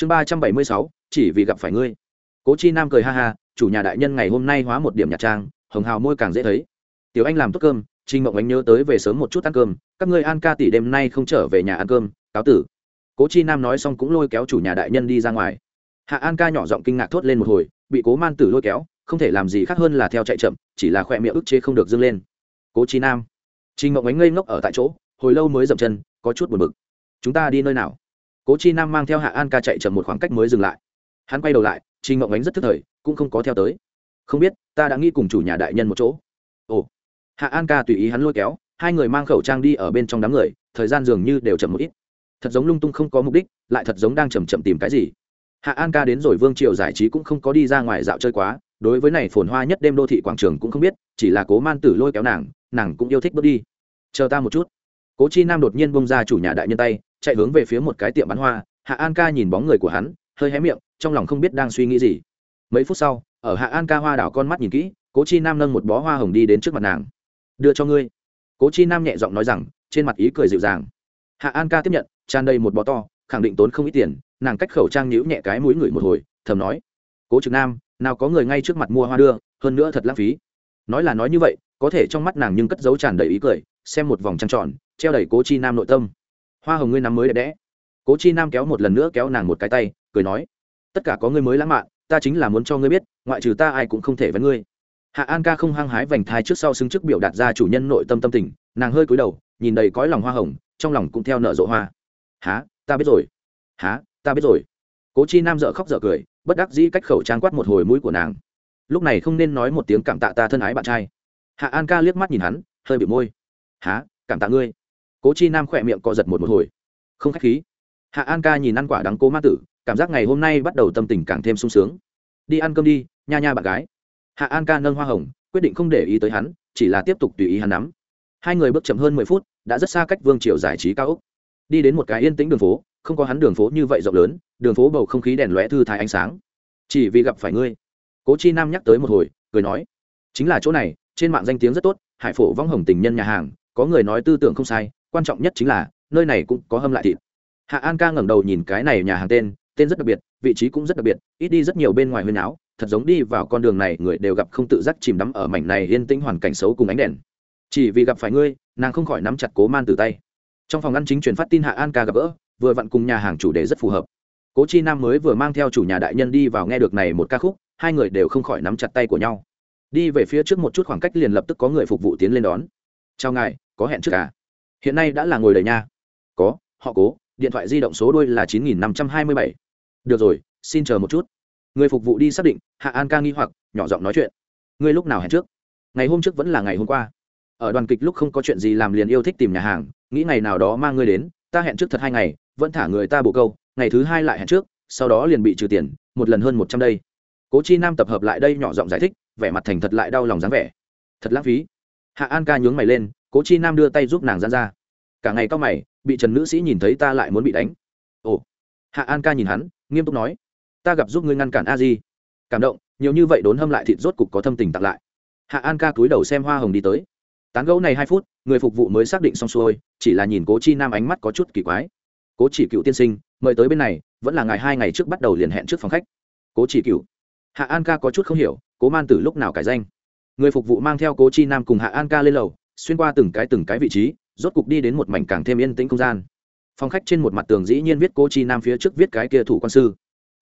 chương ba trăm bảy mươi sáu, chỉ vì gặp phải ngươi. Cố chi nam cười ha ha, chủ nhà đại nhân ngày hôm nay hóa một điểm nhạc trang, hồng hào môi càng dễ thấy. Tiểu anh làm tốt cơm trinh mộng ánh nhớ tới về sớm một chút ăn cơm, các ngươi an ca tỷ đêm nay không trở về nhà ăn cơm, cáo tử. Cố chi nam nói xong cũng lôi kéo chủ nhà đại nhân đi ra ngoài. Hạ an ca nhỏ giọng kinh ngạc thốt lên một hồi, bị cố man tử lôi kéo, không thể làm gì khác hơn là theo chạy chậm, chỉ là khỏe miệng ức chế không được dâng lên. Cố chi nam trinh mộng ánh ngây ngốc ở tại chỗ, hồi lâu mới dậm chân, có chút buồn bực. Chúng ta đi nơi nào? Cố chi nam mang theo hạ an ca chạy chậm một khoảng cách mới dừng lại. Hắn quay đầu lại, Chi mộng ánh rất thức thời, cũng không có theo tới. Không biết, ta đã nghĩ cùng chủ nhà đại nhân một chỗ. Ồ. Hạ an ca tùy ý hắn lôi kéo, hai người mang khẩu trang đi ở bên trong đám người, thời gian dường như đều chậm một ít. Thật giống lung tung không có mục đích, lại thật giống đang chầm chậm tìm cái gì. Hạ an ca đến rồi vương triều giải trí cũng không có đi ra ngoài dạo chơi quá, đối với này phồn hoa nhất đêm đô thị quảng trường cũng không biết, chỉ là cố man tử lôi kéo nàng nàng cũng yêu thích bước đi. Chờ ta một chút. Cố chi nam đột nhiên bông ra chủ nhà đại nhân tay chạy hướng về phía một cái tiệm bán hoa, hạ an ca nhìn bóng người của hắn, hơi hé miệng, trong lòng không biết đang suy nghĩ gì. Mấy phút sau, ở hạ an ca hoa đảo con mắt nhìn kỹ, cố chi nam nâng một bó hoa hồng đi đến trước mặt nàng. Đưa cho ngươi. Cố chi nam nhẹ giọng nói rằng, trên mặt ý cười dịu dàng. Hạ an ca tiếp nhận, tràn đầy một bó to, khẳng định tốn không ít tiền, nàng cách khẩu trang nhíu nhẹ cái mũi người một hồi, thầm nói, cố trực nam, nào có người ngay trước mặt mua hoa đưa, hơn nữa thật lãng phí. Nói là nói như vậy, có thể trong mắt nàng nhưng cất dấu tràn đầy ý cười, xem một vòng trăng tròn, treo đầy cố chi nam nội tâm hoa hồng ngươi năm mới đẹp đẽ. Cố chi nam kéo một lần nữa kéo nàng một cái tay, cười nói, tất cả có ngươi mới lãng mạn, ta chính là muốn cho ngươi biết, ngoại trừ ta ai cũng không thể với ngươi. Hạ an ca không hăng hái vành thai trước sau xứng trước biểu đạt ra chủ nhân nội tâm tâm tình, nàng hơi cúi đầu, nhìn đầy cõi lòng hoa hồng, trong lòng cũng theo nợ rộ hoa. Há ta biết rồi. Há ta biết rồi. Cố chi nam dợ khóc dợ cười, bất đắc dĩ cách khẩu trang quát một hồi mũi của nàng. Lúc này không nên nói một tiếng cảm tạ ta thân ái bạn trai. Hạ an ca liếc mắt nhìn hắn, hơi bị môi. Há cảm tạ ngươi cố chi nam khỏe miệng co giật một một hồi. Không khách khí. Hạ an ca nhìn ăn quả đắng cố ma tử, cảm giác ngày hôm nay bắt đầu tâm tình càng thêm sung sướng. Đi ăn cơm đi, nha nha bạn gái. Hạ an ca nâng hoa hồng, quyết định không để ý tới hắn, chỉ là tiếp tục tùy ý hắn nắm. Hai người bước chậm hơn mười phút, đã rất xa cách vương triều giải trí cao úc đi đến một cái yên tĩnh đường phố, không có hắn đường phố như vậy rộng lớn, đường phố bầu không khí đèn lóe thư thái ánh sáng. Chỉ vì gặp phải ngươi. Cố chi nam nhắc tới một hồi, cười nói, chính là chỗ này, trên mạng danh tiếng rất tốt, hải phổ vong hồng tình nhân nhà hàng, có người nói tư tưởng không sai quan trọng nhất chính là, nơi này cũng có hâm lại thịt. Hạ an ca ngẩng đầu nhìn cái này nhà hàng tên tên rất đặc biệt, vị trí cũng rất đặc biệt, ít đi rất nhiều bên ngoài huyên áo, thật giống đi vào con đường này người đều gặp không tự giác chìm đắm ở mảnh này yên tĩnh hoàn cảnh xấu cùng ánh đèn. Chỉ vì gặp phải ngươi, nàng không khỏi nắm chặt cố man từ tay. Trong phòng ăn chính truyền phát tin hạ an ca gặp gỡ, vừa vặn cùng nhà hàng chủ đề rất phù hợp. Cố chi nam mới vừa mang theo chủ nhà đại nhân đi vào nghe được này một ca khúc, hai người đều không khỏi nắm chặt tay của nhau. Đi về phía trước một chút khoảng cách liền lập tức có người phục vụ tiến lên đón. Chào ngài, có hẹn trước cả hiện nay đã là ngồi đầy nha. Có, họ cố, điện thoại di động số đuôi là chín nghìn năm trăm hai mươi bảy. Được rồi, xin chờ một chút. Người phục vụ đi xác định, hạ an ca nghi hoặc, nhỏ giọng nói chuyện. Ngươi lúc nào hẹn trước? Ngày hôm trước vẫn là ngày hôm qua. Ở đoàn kịch lúc không có chuyện gì làm liền yêu thích tìm nhà hàng, nghĩ ngày nào đó mang ngươi đến, ta hẹn trước thật hai ngày, vẫn thả người ta bổ câu, ngày thứ hai lại hẹn trước, sau đó liền bị trừ tiền, một lần hơn một trăm đây. Cố chi nam tập hợp lại đây nhỏ giọng giải thích, vẻ mặt thành thật lại đau lòng dáng vẻ. Thật lãng phí. Hạ an ca nhướng mày lên cố chi nam đưa tay giúp nàng gian ra. Cả ngày cao mày, bị trần nữ sĩ nhìn thấy ta lại muốn bị đánh. Ồ. Hạ an ca nhìn hắn, nghiêm túc nói, ta gặp giúp ngươi ngăn cản a di. Cảm động, nhiều như vậy đốn hâm lại thịt rốt cục có thâm tình tặng lại. Hạ an ca cúi đầu xem hoa hồng đi tới. Tán gẫu này hai phút, người phục vụ mới xác định xong xuôi, chỉ là nhìn cố chi nam ánh mắt có chút kỳ quái. Cố chỉ cựu tiên sinh, mời tới bên này, vẫn là ngày hai ngày trước bắt đầu liền hẹn trước phòng khách. Cố chỉ cựu. Hạ an ca có chút không hiểu, cố man tử lúc nào cải danh? Người phục vụ mang theo cố chi nam cùng hạ an ca lên lầu xuyên qua từng cái từng cái vị trí, rốt cục đi đến một mảnh càng thêm yên tĩnh không gian. Phòng khách trên một mặt tường dĩ nhiên viết cố chi nam phía trước viết cái kia thủ quan sư.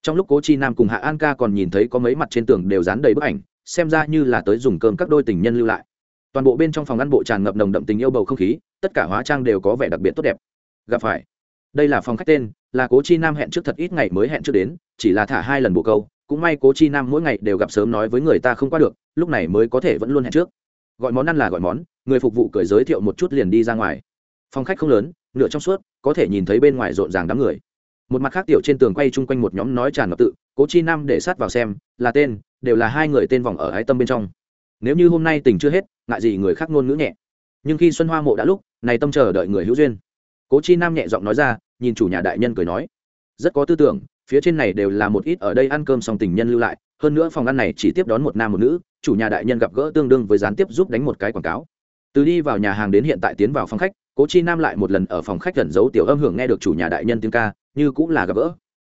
Trong lúc cố chi nam cùng hạ an ca còn nhìn thấy có mấy mặt trên tường đều dán đầy bức ảnh, xem ra như là tới dùng cơm các đôi tình nhân lưu lại. Toàn bộ bên trong phòng ăn bộ tràn ngập nồng đậm tình yêu bầu không khí, tất cả hóa trang đều có vẻ đặc biệt tốt đẹp. Gặp phải. Đây là phòng khách tên, là cố chi nam hẹn trước thật ít ngày mới hẹn trước đến, chỉ là thả hai lần bộ câu, cũng may cố chi nam mỗi ngày đều gặp sớm nói với người ta không qua được, lúc này mới có thể vẫn luôn hẹn trước gọi món ăn là gọi món, người phục vụ cười giới thiệu một chút liền đi ra ngoài. Phòng khách không lớn, nửa trong suốt, có thể nhìn thấy bên ngoài rộn ràng đám người. Một mặt khác tiểu trên tường quay chung quanh một nhóm nói tràn ngập tự, cố chi nam để sát vào xem, là tên, đều là hai người tên vòng ở ái tâm bên trong. Nếu như hôm nay tình chưa hết, ngại gì người khác ngôn ngữ nhẹ. Nhưng khi xuân hoa mộ đã lúc, này tâm chờ đợi người hữu duyên. Cố chi nam nhẹ giọng nói ra, nhìn chủ nhà đại nhân cười nói. Rất có tư tưởng, phía trên này đều là một ít ở đây ăn cơm xong tình nhân lưu lại, hơn nữa phòng ăn này chỉ tiếp đón một nam một nữ chủ nhà đại nhân gặp gỡ tương đương với gián tiếp giúp đánh một cái quảng cáo. Từ đi vào nhà hàng đến hiện tại tiến vào phòng khách, cố chi nam lại một lần ở phòng khách gần giấu tiểu âm hưởng nghe được chủ nhà đại nhân tiếng ca, như cũng là gặp gỡ.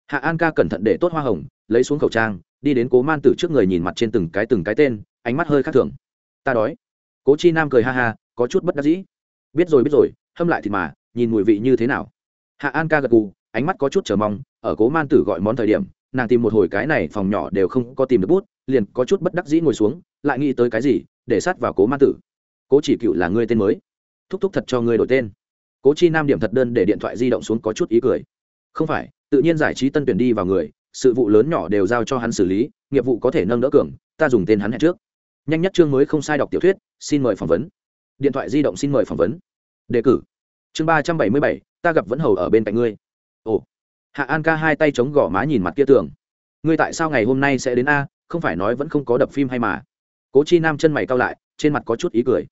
Hạ an ca cẩn thận để tốt hoa hồng, lấy xuống khẩu trang, đi đến cố man tử trước người nhìn mặt trên từng cái từng cái tên, ánh mắt hơi khác thường. Ta đói. Cố chi nam cười ha ha, có chút bất đắc dĩ. Biết rồi biết rồi, hâm lại thì mà, nhìn mùi vị như thế nào. Hạ an ca gật gù, ánh mắt có chút chờ mong, ở cố man tử gọi món thời điểm, nàng tìm một hồi cái này phòng nhỏ đều không có tìm được bút liền có chút bất đắc dĩ ngồi xuống, lại nghĩ tới cái gì, để sát vào cố ma tử. Cố chỉ cựu là ngươi tên mới. Thúc thúc thật cho ngươi đổi tên. Cố chi nam điểm thật đơn để điện thoại di động xuống có chút ý cười. Không phải, tự nhiên giải trí tân tuyển đi vào người, sự vụ lớn nhỏ đều giao cho hắn xử lý, nghiệp vụ có thể nâng đỡ cường, ta dùng tên hắn hẹn trước. Nhanh nhất chương mới không sai đọc tiểu thuyết, xin mời phỏng vấn. Điện thoại di động xin mời phỏng vấn. Đề cử. Chương ba trăm bảy mươi bảy, ta gặp vẫn hầu ở bên cạnh ngươi. Ồ. Hạ an ca hai tay chống gõ má nhìn mặt kia tường. Ngươi tại sao ngày hôm nay sẽ đến a? Không phải nói vẫn không có đập phim hay mà. Cố chi nam chân mày cao lại, trên mặt có chút ý cười.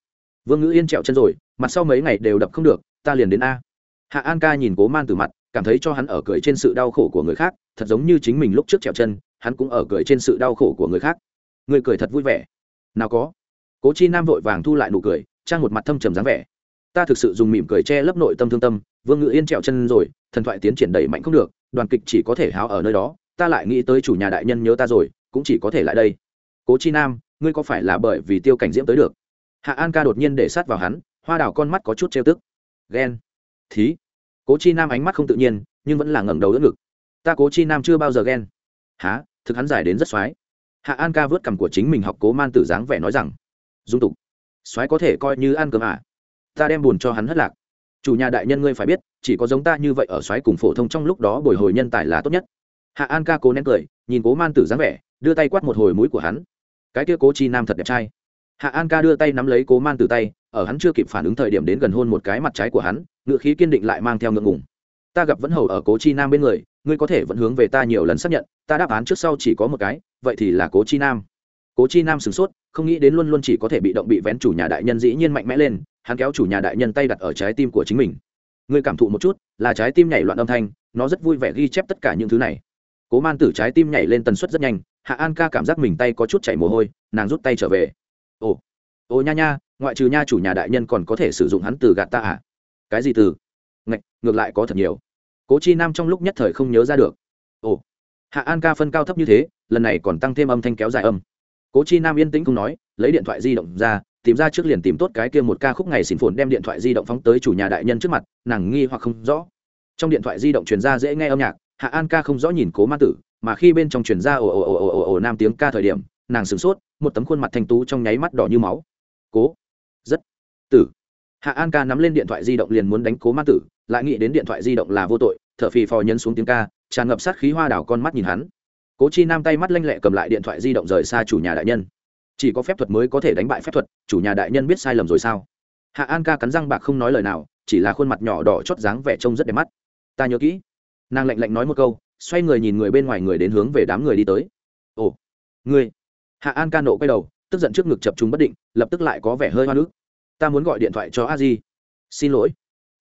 Vương ngữ yên trẹo chân rồi, mặt sau mấy ngày đều đập không được, ta liền đến a. Hạ an ca nhìn cố man từ mặt, cảm thấy cho hắn ở cười trên sự đau khổ của người khác, thật giống như chính mình lúc trước trèo chân, hắn cũng ở cười trên sự đau khổ của người khác. Người cười thật vui vẻ. Nào có. Cố chi nam vội vàng thu lại nụ cười, trang một mặt thâm trầm dáng vẻ. Ta thực sự dùng mỉm cười che lấp nội tâm thương tâm, vương ngự yên trèo chân rồi, thần thoại tiến triển đẩy mạnh không được, đoàn kịch chỉ có thể háo ở nơi đó, ta lại nghĩ tới chủ nhà đại nhân nhớ ta rồi cũng chỉ có thể lại đây. Cố chi nam, ngươi có phải là bởi vì tiêu cảnh diễm tới được? Hạ an ca đột nhiên để sát vào hắn, hoa đào con mắt có chút trêu tức. Ghen. Thí. Cố chi nam ánh mắt không tự nhiên, nhưng vẫn là ngẩng đầu đỡ ngực. Ta cố chi nam chưa bao giờ ghen. Há thực hắn giải đến rất x hạ an ca vớt cằm của chính mình học cố man tử dáng vẻ nói rằng, dung tục. X có thể coi như ăn cơm à. ta đem buồn cho hắn hất lạc. Chủ nhà đại nhân ngươi phải biết, chỉ có giống ta như vậy ở xoáy cùng phổ thông trong lúc đó bồi hồi nhân tài là tốt nhất. Hạ an ca cố nén cười, nhìn cố man tử dáng vẻ đưa tay quát một hồi mũi của hắn. Cái kia cố chi nam thật đẹp trai. Hạ an ca đưa tay nắm lấy cố man tử tay, ở hắn chưa kịp phản ứng thời điểm đến gần hôn một cái mặt trái của hắn, ngựa khí kiên định lại mang theo ngượng ngùng. Ta gặp vẫn hầu ở cố chi nam bên người, ngươi có thể vẫn hướng về ta nhiều lần xác nhận, ta đáp án trước sau chỉ có một cái, vậy thì là cố chi nam. Cố chi nam sửng sốt, không nghĩ đến luôn luôn chỉ có thể bị động bị vén chủ nhà đại nhân dĩ nhiên mạnh mẽ lên, hắn kéo chủ nhà đại nhân tay đặt ở trái tim của chính mình. Ngươi cảm thụ một chút, là trái tim nhảy loạn âm thanh, nó rất vui vẻ ghi chép tất cả những thứ này. Cố man tử trái tim nhảy lên tần suất rất nhanh hạ an ca cảm giác mình tay có chút chảy mồ hôi, nàng rút tay trở về. Ồ ồ nha nha, ngoại trừ nha chủ nhà đại nhân còn có thể sử dụng hắn từ gạt ta à? Cái gì từ? Ngạch, ngược lại có thật nhiều. Cố chi nam trong lúc nhất thời không nhớ ra được. Ồ, hạ an ca phân cao thấp như thế, lần này còn tăng thêm âm thanh kéo dài âm. Cố chi nam yên tĩnh không nói, lấy điện thoại di động ra, tìm ra trước liền tìm tốt cái kia một ca khúc ngày xin phồn đem điện thoại di động phóng tới chủ nhà đại nhân trước mặt, nàng nghi hoặc không rõ. Trong điện thoại di động truyền ra dễ nghe âm nhạc, hạ an ca không rõ nhìn cố ma tử mà khi bên trong truyền ra ồ ồ ồ ồ ồ nam tiếng ca thời điểm, nàng sửng sốt, một tấm khuôn mặt thanh tú trong nháy mắt đỏ như máu. Cố, rất tử. Hạ an ca nắm lên điện thoại di động liền muốn đánh cố ma tử, lại nghĩ đến điện thoại di động là vô tội, thở phì phò nhấn xuống tiếng ca, tràn ngập sát khí hoa đảo con mắt nhìn hắn. Cố chi nam tay mắt lanh lẹ cầm lại điện thoại di động rời xa chủ nhà đại nhân. Chỉ có phép thuật mới có thể đánh bại phép thuật, chủ nhà đại nhân biết sai lầm rồi sao? Hạ an ca cắn răng bạc không nói lời nào, chỉ là khuôn mặt nhỏ đỏ chót dáng vẻ trông rất đẹp mắt. Ta nhớ kỹ. Nàng lạnh lạnh nói một câu xoay người nhìn người bên ngoài người đến hướng về đám người đi tới. Ồ, ngươi. Hạ an ca nộ quay đầu, tức giận trước ngực chập chúng bất định, lập tức lại có vẻ hơi hoa nước ta muốn gọi điện thoại cho a di. Xin lỗi.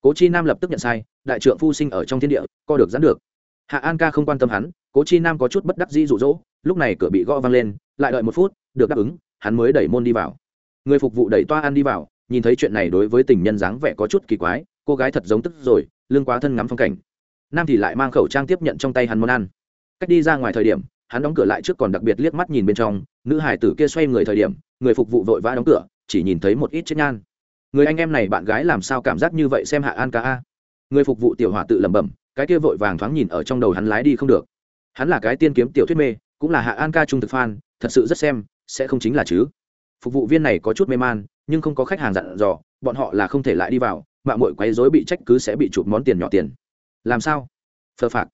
Cố chi nam lập tức nhận sai, đại trượng phu sinh ở trong thiên địa, co được dán được. Hạ an ca không quan tâm hắn, cố chi nam có chút bất đắc dĩ rụ rỗ lúc này cửa bị gõ văng lên, lại đợi một phút, được đáp ứng, hắn mới đẩy môn đi vào. Người phục vụ đẩy toa ăn đi vào, nhìn thấy chuyện này đối với tình nhân dáng vẻ có chút kỳ quái, cô gái thật giống tức rồi lương quá thân ngắm phong cảnh nam thì lại mang khẩu trang tiếp nhận trong tay hắn món ăn. Cách đi ra ngoài thời điểm, hắn đóng cửa lại trước còn đặc biệt liếc mắt nhìn bên trong, nữ hải tử kia xoay người thời điểm, người phục vụ vội vã đóng cửa, chỉ nhìn thấy một ít chết nhan. Người anh em này bạn gái làm sao cảm giác như vậy xem hạ an ca a? Người phục vụ tiểu hòa tự lẩm bẩm, cái kia vội vàng thoáng nhìn ở trong đầu hắn lái đi không được. Hắn là cái tiên kiếm tiểu thuyết mê, cũng là hạ an ca trung thực fan, thật sự rất xem, sẽ không chính là chứ. Phục vụ viên này có chút mê man, nhưng không có khách hàng dặn dò, bọn họ là không thể lại đi vào, mạng mội quấy rối bị trách cứ sẽ bị chụp món tiền nhỏ tiền làm sao? Phờ phạt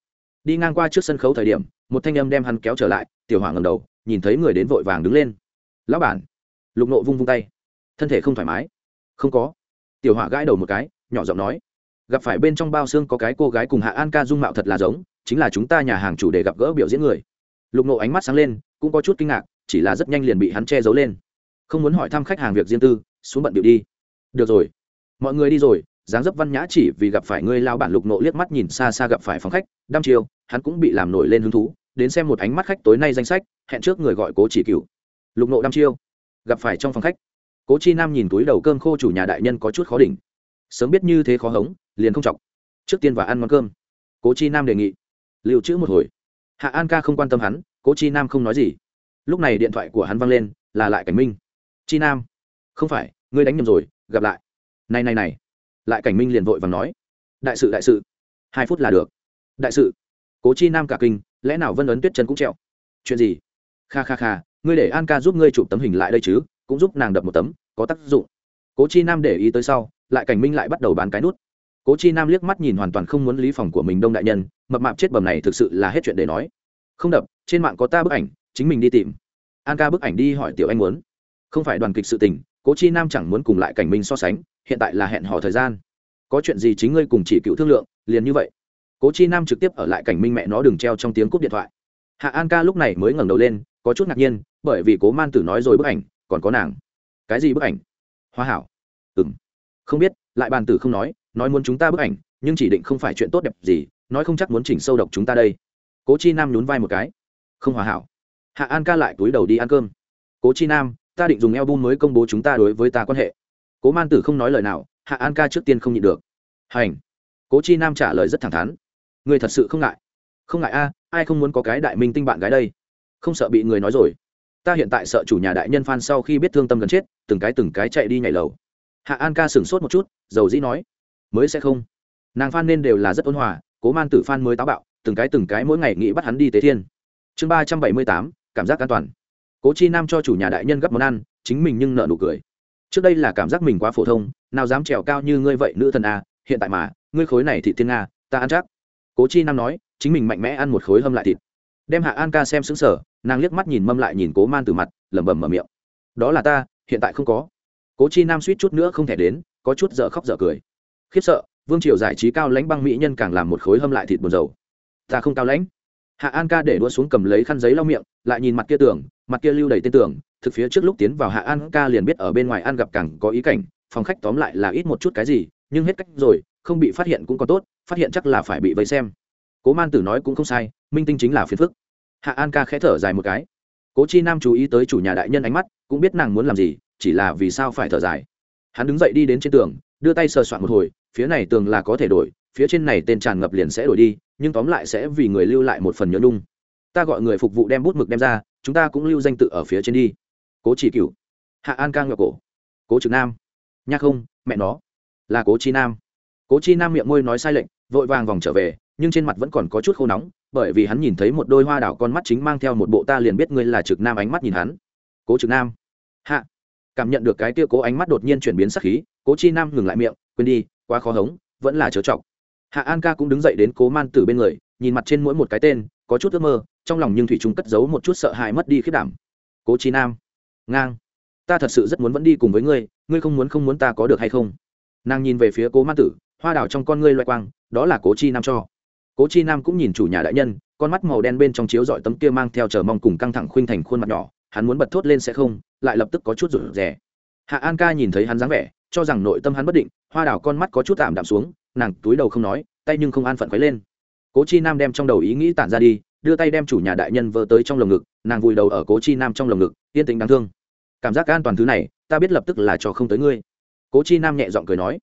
đi ngang qua trước sân khấu thời điểm, một thanh âm đem hắn kéo trở lại, tiểu hỏa ngầm đầu, nhìn thấy người đến vội vàng đứng lên. Lão bản. Lục nộ vung vung tay. Thân thể không thoải mái. Không có. Tiểu hỏa gãi đầu một cái, nhỏ giọng nói. Gặp phải bên trong bao xương có cái cô gái cùng hạ an ca dung mạo thật là giống, chính là chúng ta nhà hàng chủ đề gặp gỡ biểu diễn người. Lục nộ ánh mắt sáng lên, cũng có chút kinh ngạc, chỉ là rất nhanh liền bị hắn che giấu lên. Không muốn hỏi thăm khách hàng việc riêng tư, xuống bận điệu đi. Được rồi. Mọi người đi rồi dáng dấp văn nhã chỉ vì gặp phải ngươi lao bản lục nộ liếc mắt nhìn xa xa gặp phải phòng khách, đăm chiêu, hắn cũng bị làm nổi lên hứng thú, đến xem một ánh mắt khách tối nay danh sách, hẹn trước người gọi cố chỉ cựu lục nộ đăm chiêu, gặp phải trong phòng khách. Cố chi nam nhìn túi đầu cơm khô chủ nhà đại nhân có chút khó đỉnh. Sớm biết như thế khó hống, liền không chọc. Trước tiên và ăn món cơm. Cố chi nam đề nghị. Lưu trữ một hồi. Hạ an ca không quan tâm hắn, cố chi nam không nói gì. Lúc này điện thoại của hắn văng lên, là lại cảnh minh. Chi nam, không phải, ngươi đánh nhầm rồi, gặp lại. Này này này lại cảnh minh liền vội và nói, đại sự đại sự, hai phút là được. Đại sự. Cố chi nam cả kinh, lẽ nào vân ấn tuyết chân cũng treo? Chuyện gì? Kha kha kha, ngươi để an ca giúp ngươi chụp tấm hình lại đây chứ, cũng giúp nàng đập một tấm, có tác dụng. Cố chi nam để ý tới sau, lại cảnh minh lại bắt đầu bán cái nút. Cố chi nam liếc mắt nhìn hoàn toàn không muốn lý phòng của mình đông đại nhân, mập mạp chết bầm này thực sự là hết chuyện để nói. Không đập, trên mạng có ta bức ảnh, chính mình đi tìm. An ca bức ảnh đi hỏi tiểu anh muốn không phải đoàn kịch sự tình, cố chi nam chẳng muốn cùng lại cảnh minh so sánh, hiện tại là hẹn hò thời gian. Có chuyện gì chính ngươi cùng chỉ cựu thương lượng, liền như vậy. Cố chi nam trực tiếp ở lại cảnh minh mẹ nó đừng treo trong tiếng cúp điện thoại. Hạ an ca lúc này mới ngẩng đầu lên, có chút ngạc nhiên, bởi vì cố man tử nói rồi bức ảnh, còn có nàng. Cái gì bức ảnh? Hoa hảo. Ừng không biết, lại bàn tử không nói nói muốn chúng ta bức ảnh, nhưng chỉ định không phải chuyện tốt đẹp gì, nói không chắc muốn chỉnh sâu độc chúng ta đây. Cố chi nam nhún vai một cái. Không hòa hảo. Hạ an ca lại túi đầu đi ăn cơm. Cố chi nam ta định dùng eo bum mới công bố chúng ta đối với ta quan hệ. Cố man tử không nói lời nào, hạ an ca trước tiên không nhịn được. Hành. Cố chi nam trả lời rất thẳng thắn. Người thật sự không ngại. Không ngại a, ai không muốn có cái đại minh tinh bạn gái đây? Không sợ bị người nói rồi. Ta hiện tại sợ chủ nhà đại nhân phan sau khi biết thương tâm gần chết, từng cái từng cái chạy đi nhảy lầu. Hạ an ca sửng sốt một chút, dầu dĩ nói, mới sẽ không. Nàng phan nên đều là rất ôn hòa, cố man tử phan mới táo bạo, từng cái từng cái mỗi ngày nghĩ bắt hắn đi tế thiên. Chương ba trăm bảy mươi tám, cảm giác an toàn cố chi nam cho chủ nhà đại nhân gấp món ăn, chính mình nhưng nợ nụ cười. Trước đây là cảm giác mình quá phổ thông, nào dám trèo cao như ngươi vậy, nữ thần a hiện tại mà, ngươi khối này thị thiên nga, ta ăn chắc. Cố chi nam nói, chính mình mạnh mẽ ăn một khối hâm lại thịt. Đem hạ an ca xem xứng sở nàng liếc mắt nhìn mâm lại nhìn cố man từ mặt, lẩm bẩm mở miệng. Đó là ta, hiện tại không có. Cố chi nam suýt chút nữa không thể đến, có chút dở khóc dở cười. Khiếp sợ, vương triều giải trí cao lãnh băng mỹ nhân càng làm một khối hâm lại thịt buồn dầu ta không cao lãnh. Hạ an ca để đua xuống cầm lấy khăn giấy lau miệng, lại nhìn mặt kia tường mặt kia lưu đầy tên tưởng, thực phía trước lúc tiến vào hạ an ca liền biết ở bên ngoài ăn gặp cẳng có ý cảnh phòng khách tóm lại là ít một chút cái gì nhưng hết cách rồi không bị phát hiện cũng có tốt phát hiện chắc là phải bị vây xem. Cố man tử nói cũng không sai minh tinh chính là phiền phức. Hạ an ca khẽ thở dài một cái. Cố chi nam chú ý tới chủ nhà đại nhân ánh mắt cũng biết nàng muốn làm gì chỉ là vì sao phải thở dài. Hắn đứng dậy đi đến trên tường đưa tay sờ soạn một hồi phía này tường là có thể đổi phía trên này tên tràn ngập liền sẽ đổi đi nhưng tóm lại sẽ vì người lưu lại một phần nhớ nung ta gọi người phục vụ đem bút mực đem ra chúng ta cũng lưu danh tự ở phía trên đi. Cố chỉ cựu hạ an ca ngựa cổ, cố trực nam, nha không, mẹ nó, là cố chi nam. Cố chi nam miệng môi nói sai lệnh vội vàng vòng trở về, nhưng trên mặt vẫn còn có chút khô nóng, bởi vì hắn nhìn thấy một đôi hoa đảo con mắt chính mang theo một bộ ta liền biết ngươi là trực nam ánh mắt nhìn hắn. Cố trực nam, hạ, cảm nhận được cái kia cố ánh mắt đột nhiên chuyển biến sắc khí, cố chi nam ngừng lại miệng, quên đi, quá khó hống, vẫn là chớ trọng hạ an ca cũng đứng dậy đến cố man tử bên người, nhìn mặt trên mỗi một cái tên, có chút ước mơ trong lòng nhưng thủy trung cất giấu một chút sợ hãi mất đi khiết đảm. Cố chi nam, ngang. Ta thật sự rất muốn vẫn đi cùng với ngươi ngươi không muốn không muốn ta có được hay không? Nàng nhìn về phía cố ma tử, hoa đào trong con ngươi loại quang, đó là cố chi nam cho. Cố chi nam cũng nhìn chủ nhà đại nhân, con mắt màu đen bên trong chiếu dọi tấm kia mang theo chờ mong cùng căng thẳng khuynh thành khuôn mặt nhỏ, hắn muốn bật thốt lên sẽ không, lại lập tức có chút rủ rẻ hạ an ca nhìn thấy hắn dáng vẻ, cho rằng nội tâm hắn bất định, hoa đào con mắt có chút tạm đạm xuống, nàng túi đầu không nói, tay nhưng không an phận quấy lên. Cố chi nam đem trong đầu ý nghĩ tản ra đi đưa tay đem chủ nhà đại nhân vỡ tới trong lồng ngực, nàng vùi đầu ở cố chi nam trong lồng ngực, yên tĩnh đáng thương. Cảm giác an toàn thứ này, ta biết lập tức là cho không tới ngươi. Cố chi nam nhẹ giọng cười nói,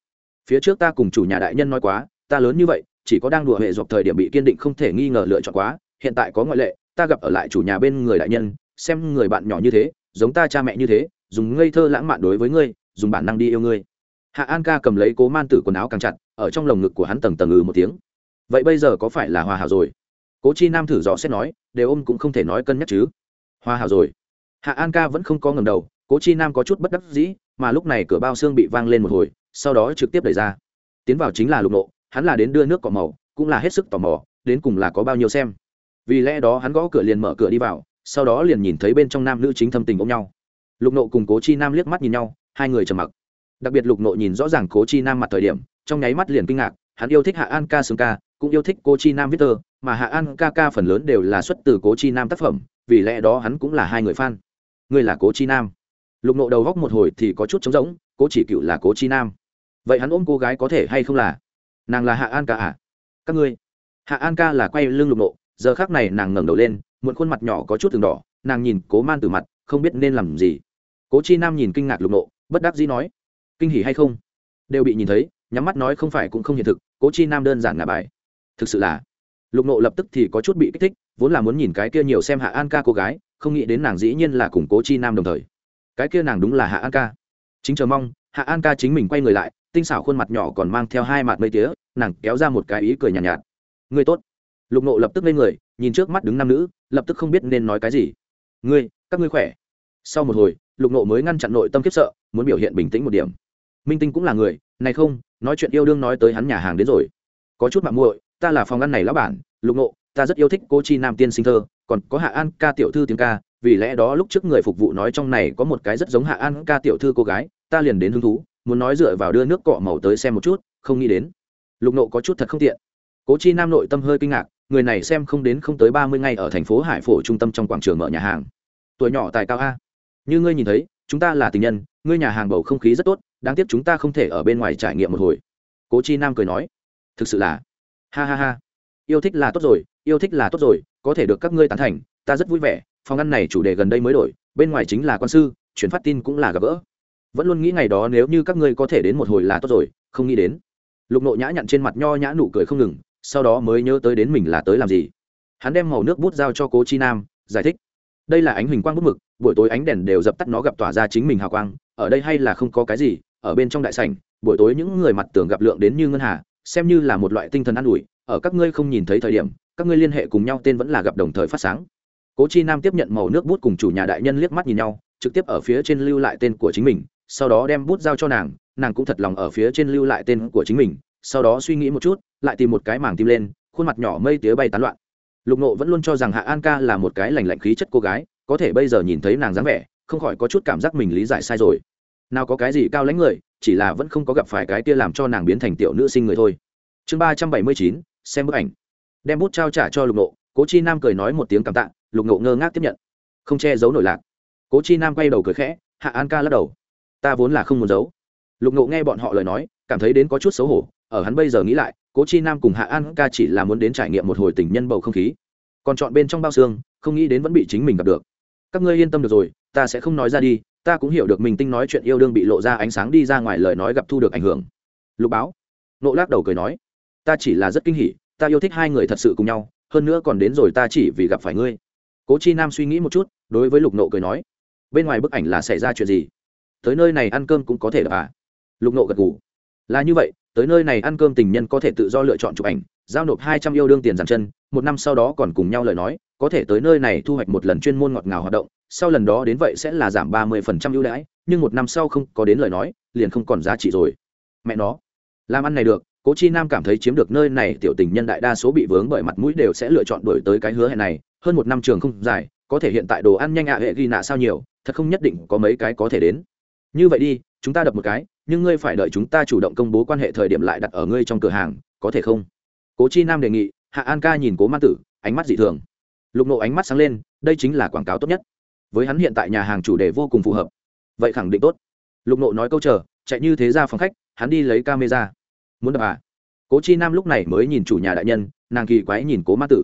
phía trước ta cùng chủ nhà đại nhân nói quá, ta lớn như vậy, chỉ có đang đùa hệ dọc thời điểm bị kiên định không thể nghi ngờ lựa chọn quá, hiện tại có ngoại lệ, ta gặp ở lại chủ nhà bên người đại nhân, xem người bạn nhỏ như thế, giống ta cha mẹ như thế, dùng ngây thơ lãng mạn đối với ngươi, dùng bản năng đi yêu ngươi. Hạ an ca cầm lấy cố man tử quần áo càng chặt, ở trong lồng ngực của hắn tầng tầng ừ một tiếng. Vậy bây giờ có phải là hòa hảo rồi? Cố chi nam thử dò xét nói, đều ôm cũng không thể nói cân nhắc chứ. Hoa hảo rồi. Hạ an ca vẫn không có ngầm đầu, cố chi nam có chút bất đắc dĩ, mà lúc này cửa bao xương bị vang lên một hồi, sau đó trực tiếp đẩy ra. Tiến vào chính là lục nộ, hắn là đến đưa nước cỏ màu, cũng là hết sức tò mò, đến cùng là có bao nhiêu xem. Vì lẽ đó hắn gõ cửa liền mở cửa đi vào, sau đó liền nhìn thấy bên trong nam nữ chính thâm tình ôm nhau. Lục nộ cùng cố chi nam liếc mắt nhìn nhau, hai người trầm mặc. Đặc biệt lục nộ nhìn rõ ràng cố chi nam mặt thời điểm, trong nháy mắt liền kinh ngạc, hắn yêu thích hạ an ca xương ca, cũng yêu thích cô chi nam viết tơ mà hạ an ca ca phần lớn đều là xuất từ cố chi nam tác phẩm, vì lẽ đó hắn cũng là hai người fan. Ngươi là cố chi nam. Lục nộ đầu góc một hồi thì có chút trống rỗng, cố chỉ cựu là cố chi nam. Vậy hắn ôm cô gái có thể hay không là? Nàng là hạ an ca à? Các ngươi. Hạ an ca là quay lưng lục nộ giờ khác này nàng ngẩng đầu lên, muộn khuôn mặt nhỏ có chút từng đỏ, nàng nhìn cố man từ mặt, không biết nên làm gì. Cố chi nam nhìn kinh ngạc lục nộ bất đắc dĩ nói, kinh hỉ hay không? Đều bị nhìn thấy, nhắm mắt nói không phải cũng không hiện thực, cố chi nam đơn giản ngả bài. Thực sự là lục nộ lập tức thì có chút bị kích thích vốn là muốn nhìn cái kia nhiều xem hạ an ca cô gái không nghĩ đến nàng dĩ nhiên là củng cố chi nam đồng thời. Cái kia nàng đúng là hạ an ca. Chính chờ mong hạ an ca chính mình quay người lại tinh xảo khuôn mặt nhỏ còn mang theo hai mặt mây tía nàng kéo ra một cái ý cười nhàn nhạt, nhạt. Ngươi tốt. Lục nộ lập tức lên người nhìn trước mắt đứng nam nữ lập tức không biết nên nói cái gì. Ngươi các ngươi khỏe? Sau một hồi lục nộ mới ngăn chặn nội tâm kiếp sợ muốn biểu hiện bình tĩnh một điểm. Minh tinh cũng là người này không nói chuyện yêu đương nói tới hắn nhà hàng đến rồi. Có chút mạng muội ta là phòng ăn này lão bản, lục nộ ta rất yêu thích cô chi nam tiên sinh thơ, còn có hạ an ca tiểu thư tiếng ca, vì lẽ đó lúc trước người phục vụ nói trong này có một cái rất giống hạ an ca tiểu thư cô gái, ta liền đến hứng thú, muốn nói dựa vào đưa nước cọ màu tới xem một chút, không nghĩ đến. Lục nộ có chút thật không tiện. Cố chi nam nội tâm hơi kinh ngạc, người này xem không đến không tới ba mươi ngày ở thành phố hải phổ trung tâm trong quảng trường mở nhà hàng. Tuổi nhỏ tài cao a. Như ngươi nhìn thấy, chúng ta là tình nhân, ngươi nhà hàng bầu không khí rất tốt, đáng tiếc chúng ta không thể ở bên ngoài trải nghiệm một hồi. Cố chi nam cười nói, thực sự là ha ha ha. Yêu thích là tốt rồi, yêu thích là tốt rồi, có thể được các ngươi tán thành, ta rất vui vẻ, phòng ăn này chủ đề gần đây mới đổi, bên ngoài chính là quan sư chuyển phát tin cũng là gặp gỡ. Vẫn luôn nghĩ ngày đó nếu như các ngươi có thể đến một hồi là tốt rồi, không nghĩ đến. Lục nộ nhã nhặn trên mặt nho nhã nụ cười không ngừng, sau đó mới nhớ tới đến mình là tới làm gì. Hắn đem màu nước bút giao cho cố chi nam, giải thích. Đây là ánh huỳnh quang bút mực, buổi tối ánh đèn đều dập tắt nó gặp tỏa ra chính mình hào quang, ở đây hay là không có cái gì, ở bên trong đại sảnh, buổi tối những người mặt tường gặp lượng đến như ngân hà xem như là một loại tinh thần an ủi, ở các ngươi không nhìn thấy thời điểm, các ngươi liên hệ cùng nhau tên vẫn là gặp đồng thời phát sáng. Cố chi nam tiếp nhận màu nước bút cùng chủ nhà đại nhân liếc mắt nhìn nhau, trực tiếp ở phía trên lưu lại tên của chính mình, sau đó đem bút giao cho nàng nàng cũng thật lòng ở phía trên lưu lại tên của chính mình, sau đó suy nghĩ một chút, lại tìm một cái màng tim lên, khuôn mặt nhỏ mây tía bay tán loạn. Lục nộ vẫn luôn cho rằng hạ an ca là một cái lành lạnh khí chất cô gái, có thể bây giờ nhìn thấy nàng dáng vẻ, không khỏi có chút cảm giác mình lý giải sai rồi nào có cái gì cao lãnh người, chỉ là vẫn không có gặp phải cái kia làm cho nàng biến thành tiểu nữ sinh người thôi. Chương ba trăm bảy mươi chín, xem bức ảnh. Đem bút trao trả cho lục nộ cố chi nam cười nói một tiếng cảm tạ, lục nộ ngơ ngác tiếp nhận. Không che giấu nổi lạc. Cố chi nam quay đầu cười khẽ, hạ an ca lắc đầu. Ta vốn là không muốn giấu. Lục nộ nghe bọn họ lời nói, cảm thấy đến có chút xấu hổ, ở hắn bây giờ nghĩ lại, cố chi nam cùng hạ an ca chỉ là muốn đến trải nghiệm một hồi tình nhân bầu không khí. Còn chọn bên trong bao xương, không nghĩ đến vẫn bị chính mình gặp được. Các ngươi yên tâm được rồi, ta sẽ không nói ra đi ta cũng hiểu được mình tinh nói chuyện yêu đương bị lộ ra ánh sáng đi ra ngoài lời nói gặp thu được ảnh hưởng. Lục báo. Nộ lắc đầu cười nói, ta chỉ là rất kinh hỉ, ta yêu thích hai người thật sự cùng nhau, hơn nữa còn đến rồi ta chỉ vì gặp phải ngươi. Cố chi nam suy nghĩ một chút, đối với lục nộ cười nói, bên ngoài bức ảnh là xảy ra chuyện gì? Tới nơi này ăn cơm cũng có thể được à? Lục nộ gật ngủ là như vậy, tới nơi này ăn cơm tình nhân có thể tự do lựa chọn chụp ảnh, giao nộp hai trăm yêu đương tiền dàn chân, một năm sau đó còn cùng nhau lời nói, có thể tới nơi này thu hoạch một lần chuyên môn ngọt ngào hoạt động sau lần đó đến vậy sẽ là giảm ba mươi phần trăm ưu đãi, nhưng một năm sau không có đến lời nói, liền không còn giá trị rồi. Mẹ nó, làm ăn này được, cố chi nam cảm thấy chiếm được nơi này, tiểu tình nhân đại đa số bị vướng bởi mặt mũi đều sẽ lựa chọn đổi tới cái hứa hẹn này, hơn một năm trường không dài, có thể hiện tại đồ ăn nhanh ạ, hệ ghi nạ sao nhiều, thật không nhất định có mấy cái có thể đến. Như vậy đi, chúng ta đập một cái, nhưng ngươi phải đợi chúng ta chủ động công bố quan hệ thời điểm lại đặt ở ngươi trong cửa hàng, có thể không? Cố chi nam đề nghị, hạ an ca nhìn cố man tử, ánh mắt dị thường. Lục nộ ánh mắt sáng lên, đây chính là quảng cáo tốt nhất với hắn hiện tại nhà hàng chủ đề vô cùng phù hợp. Vậy khẳng định tốt. Lục nộ nói câu chờ, chạy như thế ra phòng khách, hắn đi lấy camera. Muốn đập à? Cố chi nam lúc này mới nhìn chủ nhà đại nhân, nàng kỳ quái nhìn cố ma tử.